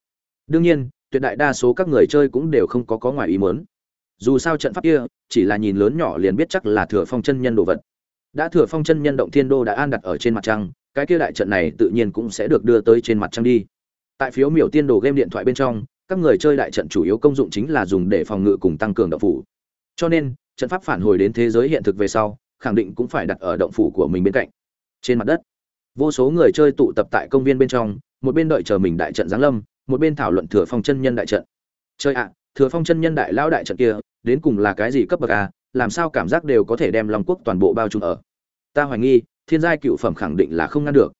Đương nhiên, tuyệt đại đa số các người chơi cũng đều không có có ngoài ý muốn dù sao trận pháp kia, chỉ là nhìn lớn nhỏ liền biết chắc là thừa phong chân nhân đồ vật. Đã thừa phong chân nhân động thiên đô đã an đặt ở trên mặt trăng, cái kia đại trận này tự nhiên cũng sẽ được đưa tới trên mặt trăng đi. Tại phiếu miểu tiên đồ game điện thoại bên trong, các người chơi đại trận chủ yếu công dụng chính là dùng để phòng ngự cùng tăng cường động phủ. Cho nên, trận pháp phản hồi đến thế giới hiện thực về sau, khẳng định cũng phải đặt ở động phủ của mình bên cạnh. Trên mặt đất, vô số người chơi tụ tập tại công viên bên trong, một bên đợi chờ mình đại trận giáng lâm, một bên thảo luận thừa phong chân nhân đại trận. Chơi ạ, thừa phong chân nhân đại lão đại trận kia đến cùng là cái gì cấp bậc a làm sao cảm giác đều có thể đem long quốc toàn bộ bao trùm ở. Ta hoài nghi, thiên giai cựu phẩm khẳng định là không ngăn được.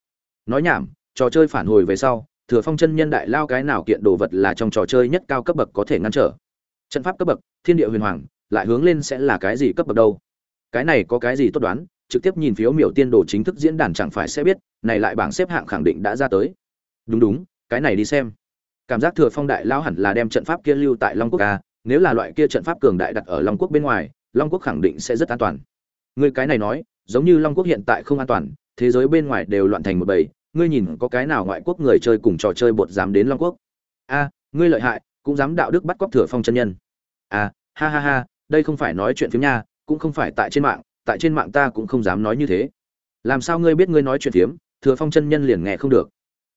Nói nhảm, trò chơi phản hồi về sau, thừa phong chân nhân đại lao cái nào kiện đồ vật là trong trò chơi nhất cao cấp bậc có thể ngăn trở? Trận pháp cấp bậc, thiên địa huyền hoàng, lại hướng lên sẽ là cái gì cấp bậc đâu? Cái này có cái gì tốt đoán, trực tiếp nhìn phiếu miểu tiên đồ chính thức diễn đàn chẳng phải sẽ biết, này lại bảng xếp hạng khẳng định đã ra tới. Đúng đúng, cái này đi xem. Cảm giác thừa phong đại lao hẳn là đem trận pháp kia lưu tại long quốc ca nếu là loại kia trận pháp cường đại đặt ở long quốc bên ngoài, long quốc khẳng định sẽ rất an toàn. Người cái này nói, giống như long quốc hiện tại không an toàn, thế giới bên ngoài đều loạn thành một bầy, ngươi nhìn có cái nào ngoại quốc người chơi cùng trò chơi bột dám đến long quốc? A, ngươi lợi hại, cũng dám đạo đức bắt cóc thừa phong chân nhân. A, ha ha ha, đây không phải nói chuyện phiếm nha, cũng không phải tại trên mạng, tại trên mạng ta cũng không dám nói như thế. Làm sao ngươi biết ngươi nói chuyện phiếm, thừa phong chân nhân liền nghe không được?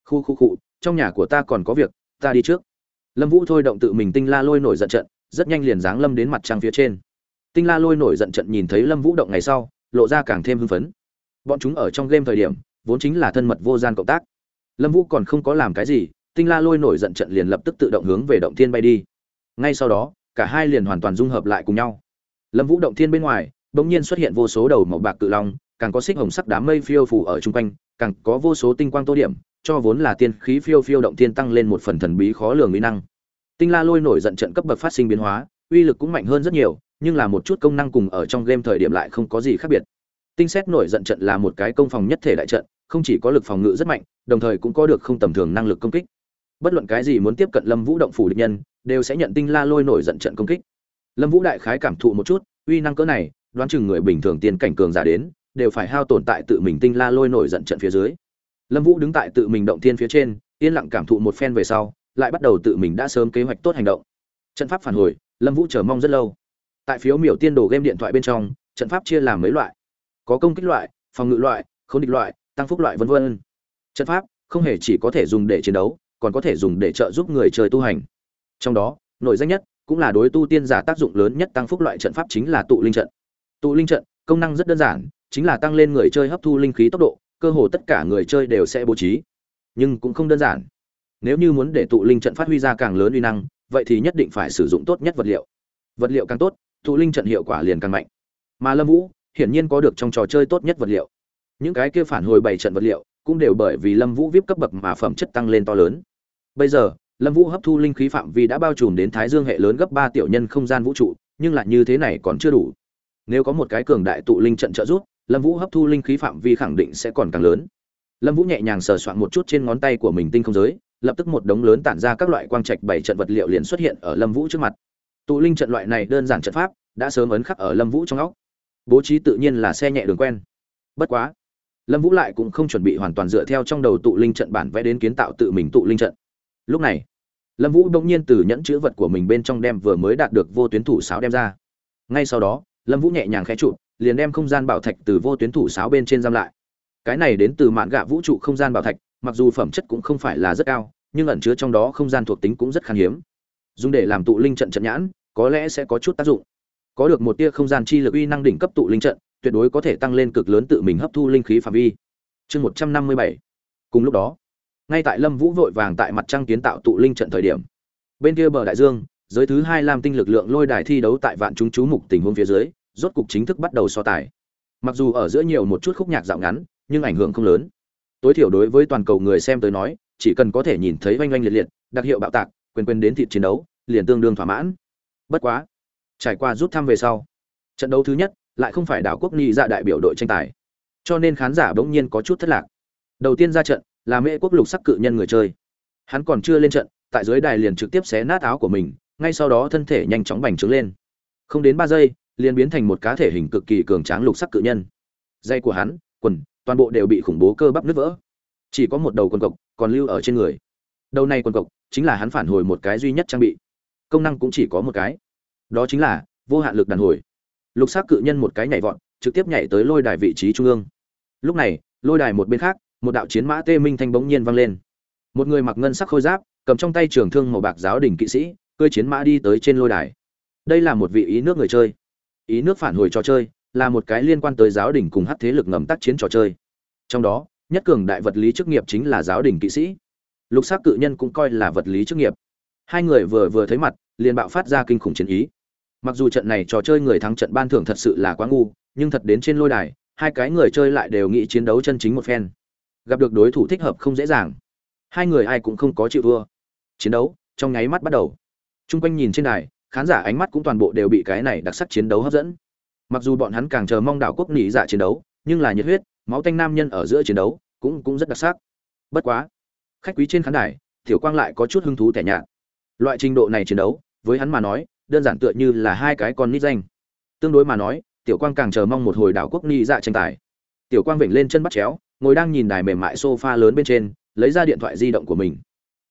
Khu khu khu, trong nhà của ta còn có việc, ta đi trước. Lâm vũ thôi động tự mình tinh la lôi nổi giận trận rất nhanh liền giáng lâm đến mặt trăng phía trên. Tinh la lôi nổi giận trận nhìn thấy lâm vũ động ngày sau, lộ ra càng thêm hưng phấn. Bọn chúng ở trong game thời điểm, vốn chính là thân mật vô gian cộng tác. Lâm vũ còn không có làm cái gì, tinh la lôi nổi giận trận liền lập tức tự động hướng về động thiên bay đi. Ngay sau đó, cả hai liền hoàn toàn dung hợp lại cùng nhau. Lâm vũ động thiên bên ngoài, bỗng nhiên xuất hiện vô số đầu màu bạc cự long, càng có xích hồng sắc đám mây phiêu phủ ở chung quanh, càng có vô số tinh quang tô điểm, cho vốn là tiên khí phiêu phiêu động thiên tăng lên một phần thần bí khó lường mỹ năng tinh la lôi nổi giận trận cấp bậc phát sinh biến hóa, uy lực cũng mạnh hơn rất nhiều, nhưng là một chút công năng cùng ở trong game thời điểm lại không có gì khác biệt. Tinh xét nổi giận trận là một cái công phòng nhất thể đại trận, không chỉ có lực phòng ngự rất mạnh, đồng thời cũng có được không tầm thường năng lực công kích. Bất luận cái gì muốn tiếp cận lâm vũ động phủ địch nhân, đều sẽ nhận tinh la lôi nổi giận trận công kích. Lâm vũ đại khái cảm thụ một chút, uy năng cỡ này, đoán chừng người bình thường tiên cảnh cường giả đến, đều phải hao tổn tại tự mình tinh la lôi nổi giận trận phía dưới. Lâm vũ đứng tại tự mình động thiên phía trên, yên lặng cảm thụ một phen về sau lại bắt đầu tự mình đã sớm kế hoạch tốt hành động. Trận pháp phản hồi, lâm vũ chờ mong rất lâu. Tại phiếu miểu tiên đồ game điện thoại bên trong, trận pháp chia làm mấy loại. Có công kích loại, phòng ngự loại k h ố n địch loại, tăng phúc loại v v trận pháp không hề chỉ có thể dùng để chiến đấu, còn có thể dùng để trợ giúp người chơi tu hành. Trong đó nội danh nhất cũng là đối tu tiên giả tác dụng lớn nhất tăng phúc loại trận pháp chính là tụ linh trận. Tụ linh trận, công năng rất đơn giản, chính là tăng lên người chơi hấp thu linh khí tốc độ, cơ hồ tất cả người chơi đều sẽ bố trí. Nhưng cũng không đơn giản nếu như muốn để tụ linh trận phát huy ra càng lớn uy năng, vậy thì nhất định phải sử dụng tốt nhất vật liệu. Vật liệu càng tốt, tụ linh trận hiệu quả liền càng mạnh. Mà lâm vũ, hiển nhiên có được trong trò chơi tốt nhất vật liệu. Những cái kia phản hồi bảy trận vật liệu cũng đều bởi vì lâm vũ vip cấp bậc mà phẩm chất tăng lên to lớn. Bây giờ, lâm vũ hấp thu linh khí phạm vi đã bao trùm đến thái dương hệ lớn gấp ba tiểu nhân không gian vũ trụ, nhưng lại như thế này còn chưa đủ. Nếu có một cái cường đại tụ linh trận trợ giúp, lâm vũ hấp thu linh khí phạm vi khẳng định sẽ còn càng lớn. Lâm vũ nhẹ nhàng sờ soạn một chút trên ngón tay của mình tinh không giới lập tức một đống lớn tản ra các loại quang trạch bảy trận vật liệu liền xuất hiện ở lâm vũ trước mặt. Tụ linh trận loại này đơn giản trận pháp đã sớm ấn khắc ở lâm vũ trong óc. Bố trí tự nhiên là xe nhẹ đường quen. Bất quá lâm vũ lại cũng không chuẩn bị hoàn toàn dựa theo trong đầu tụ linh trận bản vẽ đến kiến tạo tự mình tụ linh trận. Lúc này lâm vũ đột nhiên từ nhẫn chứa vật của mình bên trong đem vừa mới đạt được vô tuyến thủ sáo đem ra. Ngay sau đó lâm vũ nhẹ nhàng khẽ chụp, liền đem không gian bảo thạch từ vô tuyến thủ sáo bên trên giam lại. Cái này đến từ mạn gạ vũ trụ không gian bảo thạch mặc dù phẩm chất cũng không phải là rất cao, nhưng ẩn chứa trong đó không gian thuộc tính cũng rất khan hiếm. Dùng để làm tụ linh trận trận nhãn, có lẽ sẽ có chút tác dụng. Có được một tia không gian chi lực uy năng đỉnh cấp tụ linh trận, tuyệt đối có thể tăng lên cực lớn tự mình hấp thu linh khí phạm vi. Chương một trăm năm mươi bảy. Cùng lúc đó, ngay tại lâm vũ vội vàng tại mặt trăng kiến tạo tụ linh trận thời điểm, bên kia bờ đại dương, giới thứ hai làm tinh lực lượng lôi đài thi đấu tại vạn chúng chú mục tình huống phía dưới, rốt cục chính thức bắt đầu so tài. Mặc dù ở giữa nhiều một chút khúc nhạc dạo ngắn, nhưng ảnh hưởng không lớn tối thiểu đối với toàn cầu người xem tới nói, chỉ cần có thể nhìn thấy oanh oanh liệt liệt, đặc hiệu bạo tạc, quyền quyền đến thịt chiến đấu, liền tương đương thỏa mãn. Bất quá, trải qua rút thăm về sau, trận đấu thứ nhất lại không phải đảo quốc nghi dạ đại biểu đội tranh tài. Cho nên khán giả bỗng nhiên có chút thất lạc. Đầu tiên ra trận là mễ quốc lục sắc cự nhân người chơi. Hắn còn chưa lên trận, tại dưới đài liền trực tiếp xé nát áo của mình, ngay sau đó thân thể nhanh chóng bành trướng lên. Không đến ba giây, liền biến thành một cá thể hình cực kỳ cường tráng lục sắc cự nhân. Dây của hắn, quần toàn bộ đều bị khủng bố cơ bắp nứt vỡ. Chỉ có một đầu quần cộc còn lưu ở trên người. Đầu này quần cộc chính là hắn phản hồi một cái duy nhất trang bị. Công năng cũng chỉ có một cái. Đó chính là vô hạn lực đàn hồi. Lục xác cự nhân một cái nhảy vọt, trực tiếp nhảy tới lôi đài vị trí trung ương. Lúc này, lôi đài một bên khác, một đạo chiến mã tê minh thanh bỗng nhiên vang lên. Một người mặc ngân sắc khôi giáp, cầm trong tay trường thương màu bạc giáo đình kỵ sĩ cơi chiến mã đi tới trên lôi đài. Đây là một vị ý nước người chơi. Ý nước phản hồi trò chơi là một cái liên quan tới giáo đình cùng hát thế lực ngầm tác chiến trò chơi. Trong đó, nhất cường đại vật lý chức nghiệp chính là giáo đình kỵ sĩ. Lục xác cự nhân cũng coi là vật lý chức nghiệp. Hai người vừa vừa thấy mặt, liền bạo phát ra kinh khủng chiến ý. Mặc dù trận này trò chơi người thắng trận ban thưởng thật sự là quá ngu, nhưng thật đến trên lôi đài, hai cái người chơi lại đều nghĩ chiến đấu chân chính một phen. Gặp được đối thủ thích hợp không dễ dàng. Hai người ai cũng không có chịu thua. Chiến đấu, trong nháy mắt bắt đầu. T r u n g quanh nhìn trên đài, khán giả ánh mắt cũng toàn bộ đều bị cái này đặc sắc chiến đấu hấp dẫn mặc dù bọn hắn càng chờ mong đảo quốc nỉ dạ chiến đấu, nhưng là nhiệt huyết, máu tanh nam nhân ở giữa chiến đấu cũng cũng rất đặc sắc. Bất quá, khách quý trên khán đài, tiểu quang lại có chút hứng thú tẻ nhạt. Loại trình độ này chiến đấu, với hắn mà nói, đơn giản tựa như là hai cái con nít danh. Tương đối mà nói, tiểu quang càng chờ mong một hồi đảo quốc ni dạ tranh tài. Tiểu quang vểnh lên chân bắt chéo, ngồi đang nhìn đài mềm mại sofa lớn bên trên, lấy ra điện thoại di động của mình.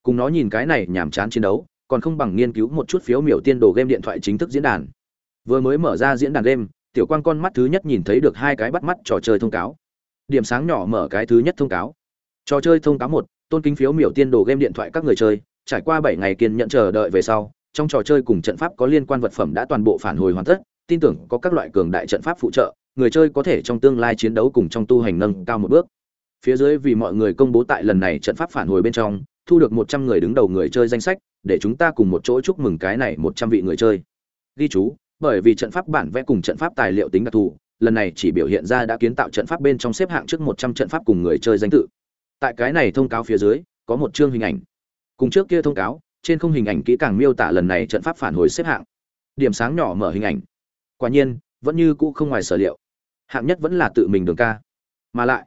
Cùng nó nhìn cái này nhàm chán chiến đấu, còn không bằng nghiên cứu một chút phiếu miểu tiên đồ game điện thoại chính thức diễn đàn. Vừa mới mở ra diễn đàn game tiểu quang con mắt thứ nhất nhìn thấy được hai cái bắt mắt trò chơi thông cáo. Điểm sáng nhỏ mở cái thứ nhất thông cáo. Trò chơi thông cáo một, tôn kính phiếu miểu tiên đồ game điện thoại các người chơi, trải qua bảy ngày kiên nhận chờ đợi về sau, trong trò chơi cùng trận pháp có liên quan vật phẩm đã toàn bộ phản hồi hoàn tất, tin tưởng có các loại cường đại trận pháp phụ trợ, người chơi có thể trong tương lai chiến đấu cùng trong tu hành nâng cao một bước. Phía dưới vì mọi người công bố tại lần này trận pháp phản hồi bên trong, thu được một trăm người đứng đầu người chơi danh sách, để chúng ta cùng một chỗ chúc mừng cái này một trăm vị người chơi. Ghi chú bởi vì trận pháp bản vẽ cùng trận pháp tài liệu tính đặc thù, lần này chỉ biểu hiện ra đã kiến tạo trận pháp bên trong xếp hạng trước một trăm trận pháp cùng người chơi danh tự. Tại cái này thông cáo phía dưới, có một chương hình ảnh. Cùng trước kia thông cáo, trên không hình ảnh kỹ càng miêu tả lần này trận pháp phản hồi xếp hạng. Điểm sáng nhỏ mở hình ảnh. Quả nhiên, vẫn như cũ không ngoài sở liệu. Hạng nhất vẫn là tự mình đường ca. Mà lại,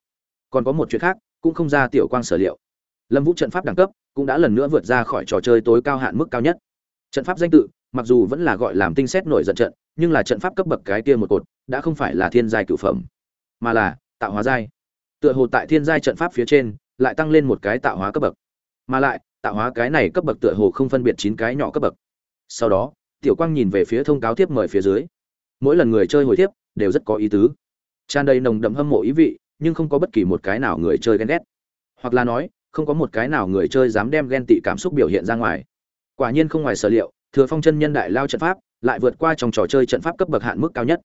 còn có một chuyện khác, cũng không ra tiểu quang sở liệu. Lâm vũ trận pháp đẳng cấp cũng đã lần nữa vượt ra khỏi trò chơi tối cao hạn mức cao nhất. Trận pháp danh tự mặc dù vẫn là gọi làm tinh xét nổi giận trận, nhưng là trận pháp cấp bậc cái kia một cột, đã không phải là thiên giai cửu phẩm, mà là tạo hóa giai. Tựa hồ tại thiên giai trận pháp phía trên, lại tăng lên một cái tạo hóa cấp bậc. Mà lại, tạo hóa cái này cấp bậc tựa hồ không phân biệt chín cái nhỏ cấp bậc. Sau đó, tiểu quang nhìn về phía thông cáo tiếp mời phía dưới. Mỗi lần người chơi hồi tiếp đều rất có ý tứ. Tràn đầy nồng đậm hâm mộ ý vị, nhưng không có bất kỳ một cái nào người chơi ghen ghét. Hoặc là nói, không có một cái nào người chơi dám đem ghen tị cảm xúc biểu hiện ra ngoài. Quả nhiên không ngoài sở liệu thừa phong chân nhân đại lao trận pháp, lại vượt qua trong trò chơi trận pháp cấp bậc hạn mức cao nhất.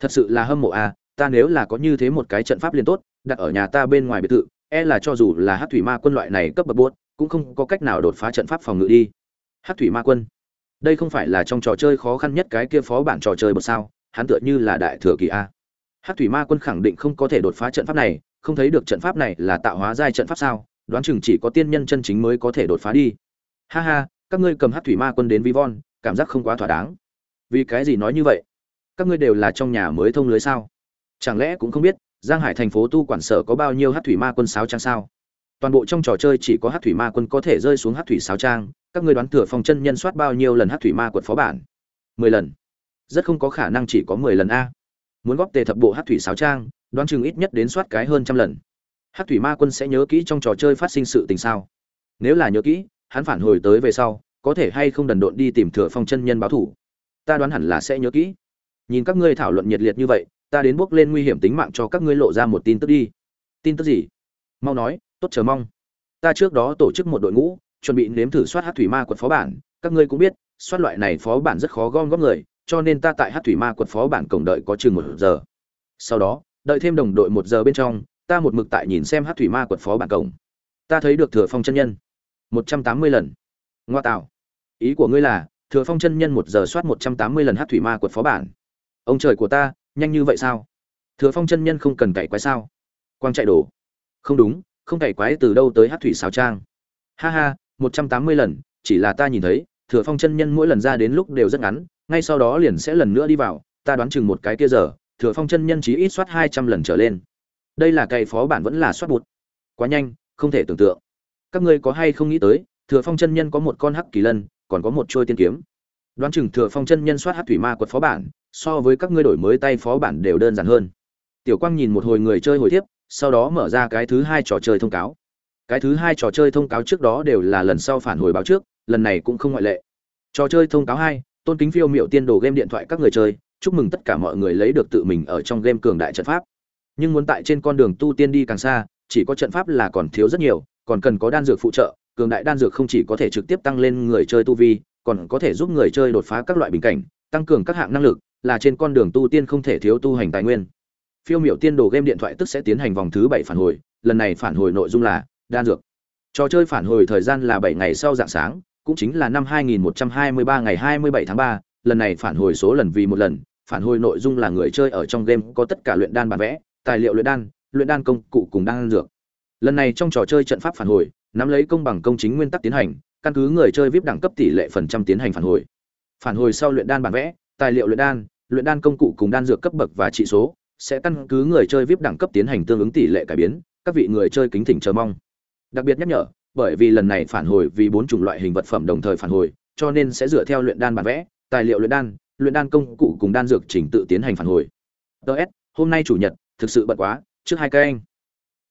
Thật sự là hâm mộ à ta nếu là có như thế một cái trận pháp liên tốt, đặt ở nhà ta bên ngoài biệt thự e là cho dù là hát thủy ma quân loại này cấp bậc buốt, cũng không có cách nào đột phá trận pháp phòng ngự đi. Hát thủy ma quân, đây không phải là trong trò chơi khó khăn nhất cái kia phó bản trò chơi bậc sao, hắn tựa như là đại thừa kỳ a. Hát thủy ma quân khẳng định không có thể đột phá trận pháp này, không thấy được trận pháp này là tạo hóa giai trận pháp sao, đoán chừng chỉ có tiên nhân chân chính mới có thể đột phá đi. Ha ha các ngươi cầm hát thủy ma quân đến vi von cảm giác không quá thỏa đáng. Vì cái gì nói như vậy? Các ngươi đều là trong nhà mới thông lưới sao? Chẳng lẽ cũng không biết, giang hải thành phố tu quản sở có bao nhiêu hát thủy ma quân sáo trang sao? Toàn bộ trong trò chơi chỉ có hát thủy ma quân có thể rơi xuống hát thủy sáo trang, các ngươi đoán thừa phong chân nhân soát bao nhiêu lần hát thủy ma quật phó bản? Mười lần. Rất không có khả năng chỉ có mười lần a. Muốn góp tề thập bộ hát thủy sáo trang, đoán chừng ít nhất đến soát cái hơn trăm lần. Hát thủy ma quân sẽ nhớ kỹ trong trò chơi phát sinh sự tình sao? Nếu là nhớ kỹ hắn phản hồi tới về sau, có thể hay không đần độn đi tìm thừa phong chân nhân báo thủ. Ta đoán hẳn là sẽ nhớ kỹ. Nhìn các ngươi thảo luận nhiệt liệt như vậy, ta đến bước lên nguy hiểm tính mạng cho các ngươi lộ ra một tin tức đi. Tin tức gì? Mau nói, tốt chờ mong. Ta trước đó tổ chức một đội ngũ, chuẩn bị nếm thử soát hát thủy ma quật phó bản, các ngươi cũng biết, soát loại này phó bản rất khó gom góp người, cho nên ta tại hát thủy ma quật phó bản cổng đợi có chừng một giờ. Sau đó, đợi thêm đồng đội một giờ bên trong, ta một mực tại nhìn xem hát thủy ma quật phó bản cổng. Ta thấy được thừa phong chân nhân một trăm tám mươi lần. Ngoa tạo. Ý của ngươi là, thừa phong chân nhân một giờ soát một trăm tám mươi lần hát thủy ma quật phó bản. Ông trời của ta, nhanh như vậy sao? Thừa phong chân nhân không cần cày quái sao? Quang chạy đổ. Không đúng, không cày quái từ đâu tới hát thủy xào trang. Ha ha, một trăm tám mươi lần, chỉ là ta nhìn thấy, thừa phong chân nhân mỗi lần ra đến lúc đều rất ngắn, ngay sau đó liền sẽ lần nữa đi vào, ta đoán chừng một cái kia giờ, thừa phong chân nhân chí ít soát hai trăm lần trở lên. Đây là cày phó bản vẫn là soát bụt. Quá nhanh, không thể tưởng tượng các ngươi có hay không nghĩ tới, thừa phong chân nhân có một con hắc kỳ lân, còn có một trôi tiên kiếm. Đoán chừng thừa phong chân nhân soát hắc thủy ma quật phó bản, so với các ngươi đổi mới tay phó bản đều đơn giản hơn. Tiểu quang nhìn một hồi người chơi hồi tiếp sau đó mở ra cái thứ hai trò chơi thông cáo. Cái thứ hai trò chơi thông cáo trước đó đều là lần sau phản hồi báo trước, lần này cũng không ngoại lệ. Trò chơi thông cáo hai, tôn kính phiêu miệu tiên đồ game điện thoại các người chơi, chúc mừng tất cả mọi người lấy được tự mình ở trong game cường đại trận pháp. Nhưng muốn tại trên con đường tu tiên đi càng xa, chỉ có trận pháp là còn thiếu rất nhiều còn cần có đan dược phụ trợ cường đại đan dược không chỉ có thể trực tiếp tăng lên người chơi tu vi còn có thể giúp người chơi đột phá các loại bình cảnh tăng cường các hạng năng lực là trên con đường tu tiên không thể thiếu tu hành tài nguyên. Phiêu miểu tiên đồ game điện thoại tức sẽ tiến hành vòng thứ bảy phản hồi lần này phản hồi nội dung là đan dược. Trò chơi phản hồi thời gian là bảy ngày sau dạng sáng cũng chính là năm 2123 ngày 27 tháng 3, lần này phản hồi số lần vì một lần phản hồi nội dung là người chơi ở trong game có tất cả luyện đan bản vẽ tài liệu luyện đan luyện đan công cụ cùng đan dược lần này trong trò chơi trận pháp phản hồi, nắm lấy công bằng công chính nguyên tắc tiến hành, căn cứ người chơi vip đẳng cấp tỷ lệ phần trăm tiến hành phản hồi. Phản hồi sau luyện đan bản vẽ, tài liệu luyện đan luyện đan công cụ cùng đan dược cấp bậc và trị số, sẽ căn cứ người chơi vip đẳng cấp tiến hành tương ứng tỷ lệ cải biến, các vị người chơi kính thỉnh chờ mong. Đặc biệt nhắc nhở, bởi vì lần này phản hồi vì bốn chủng loại hình vật phẩm đồng thời phản hồi, cho nên sẽ dựa theo luyện đan bản vẽ, tài liệu luyện đan luyện đan công cụ cùng đan dược trình tự tiến hành phản hồi. Ts hôm nay chủ nhật, thực sự bận quá, trước hai cây anh.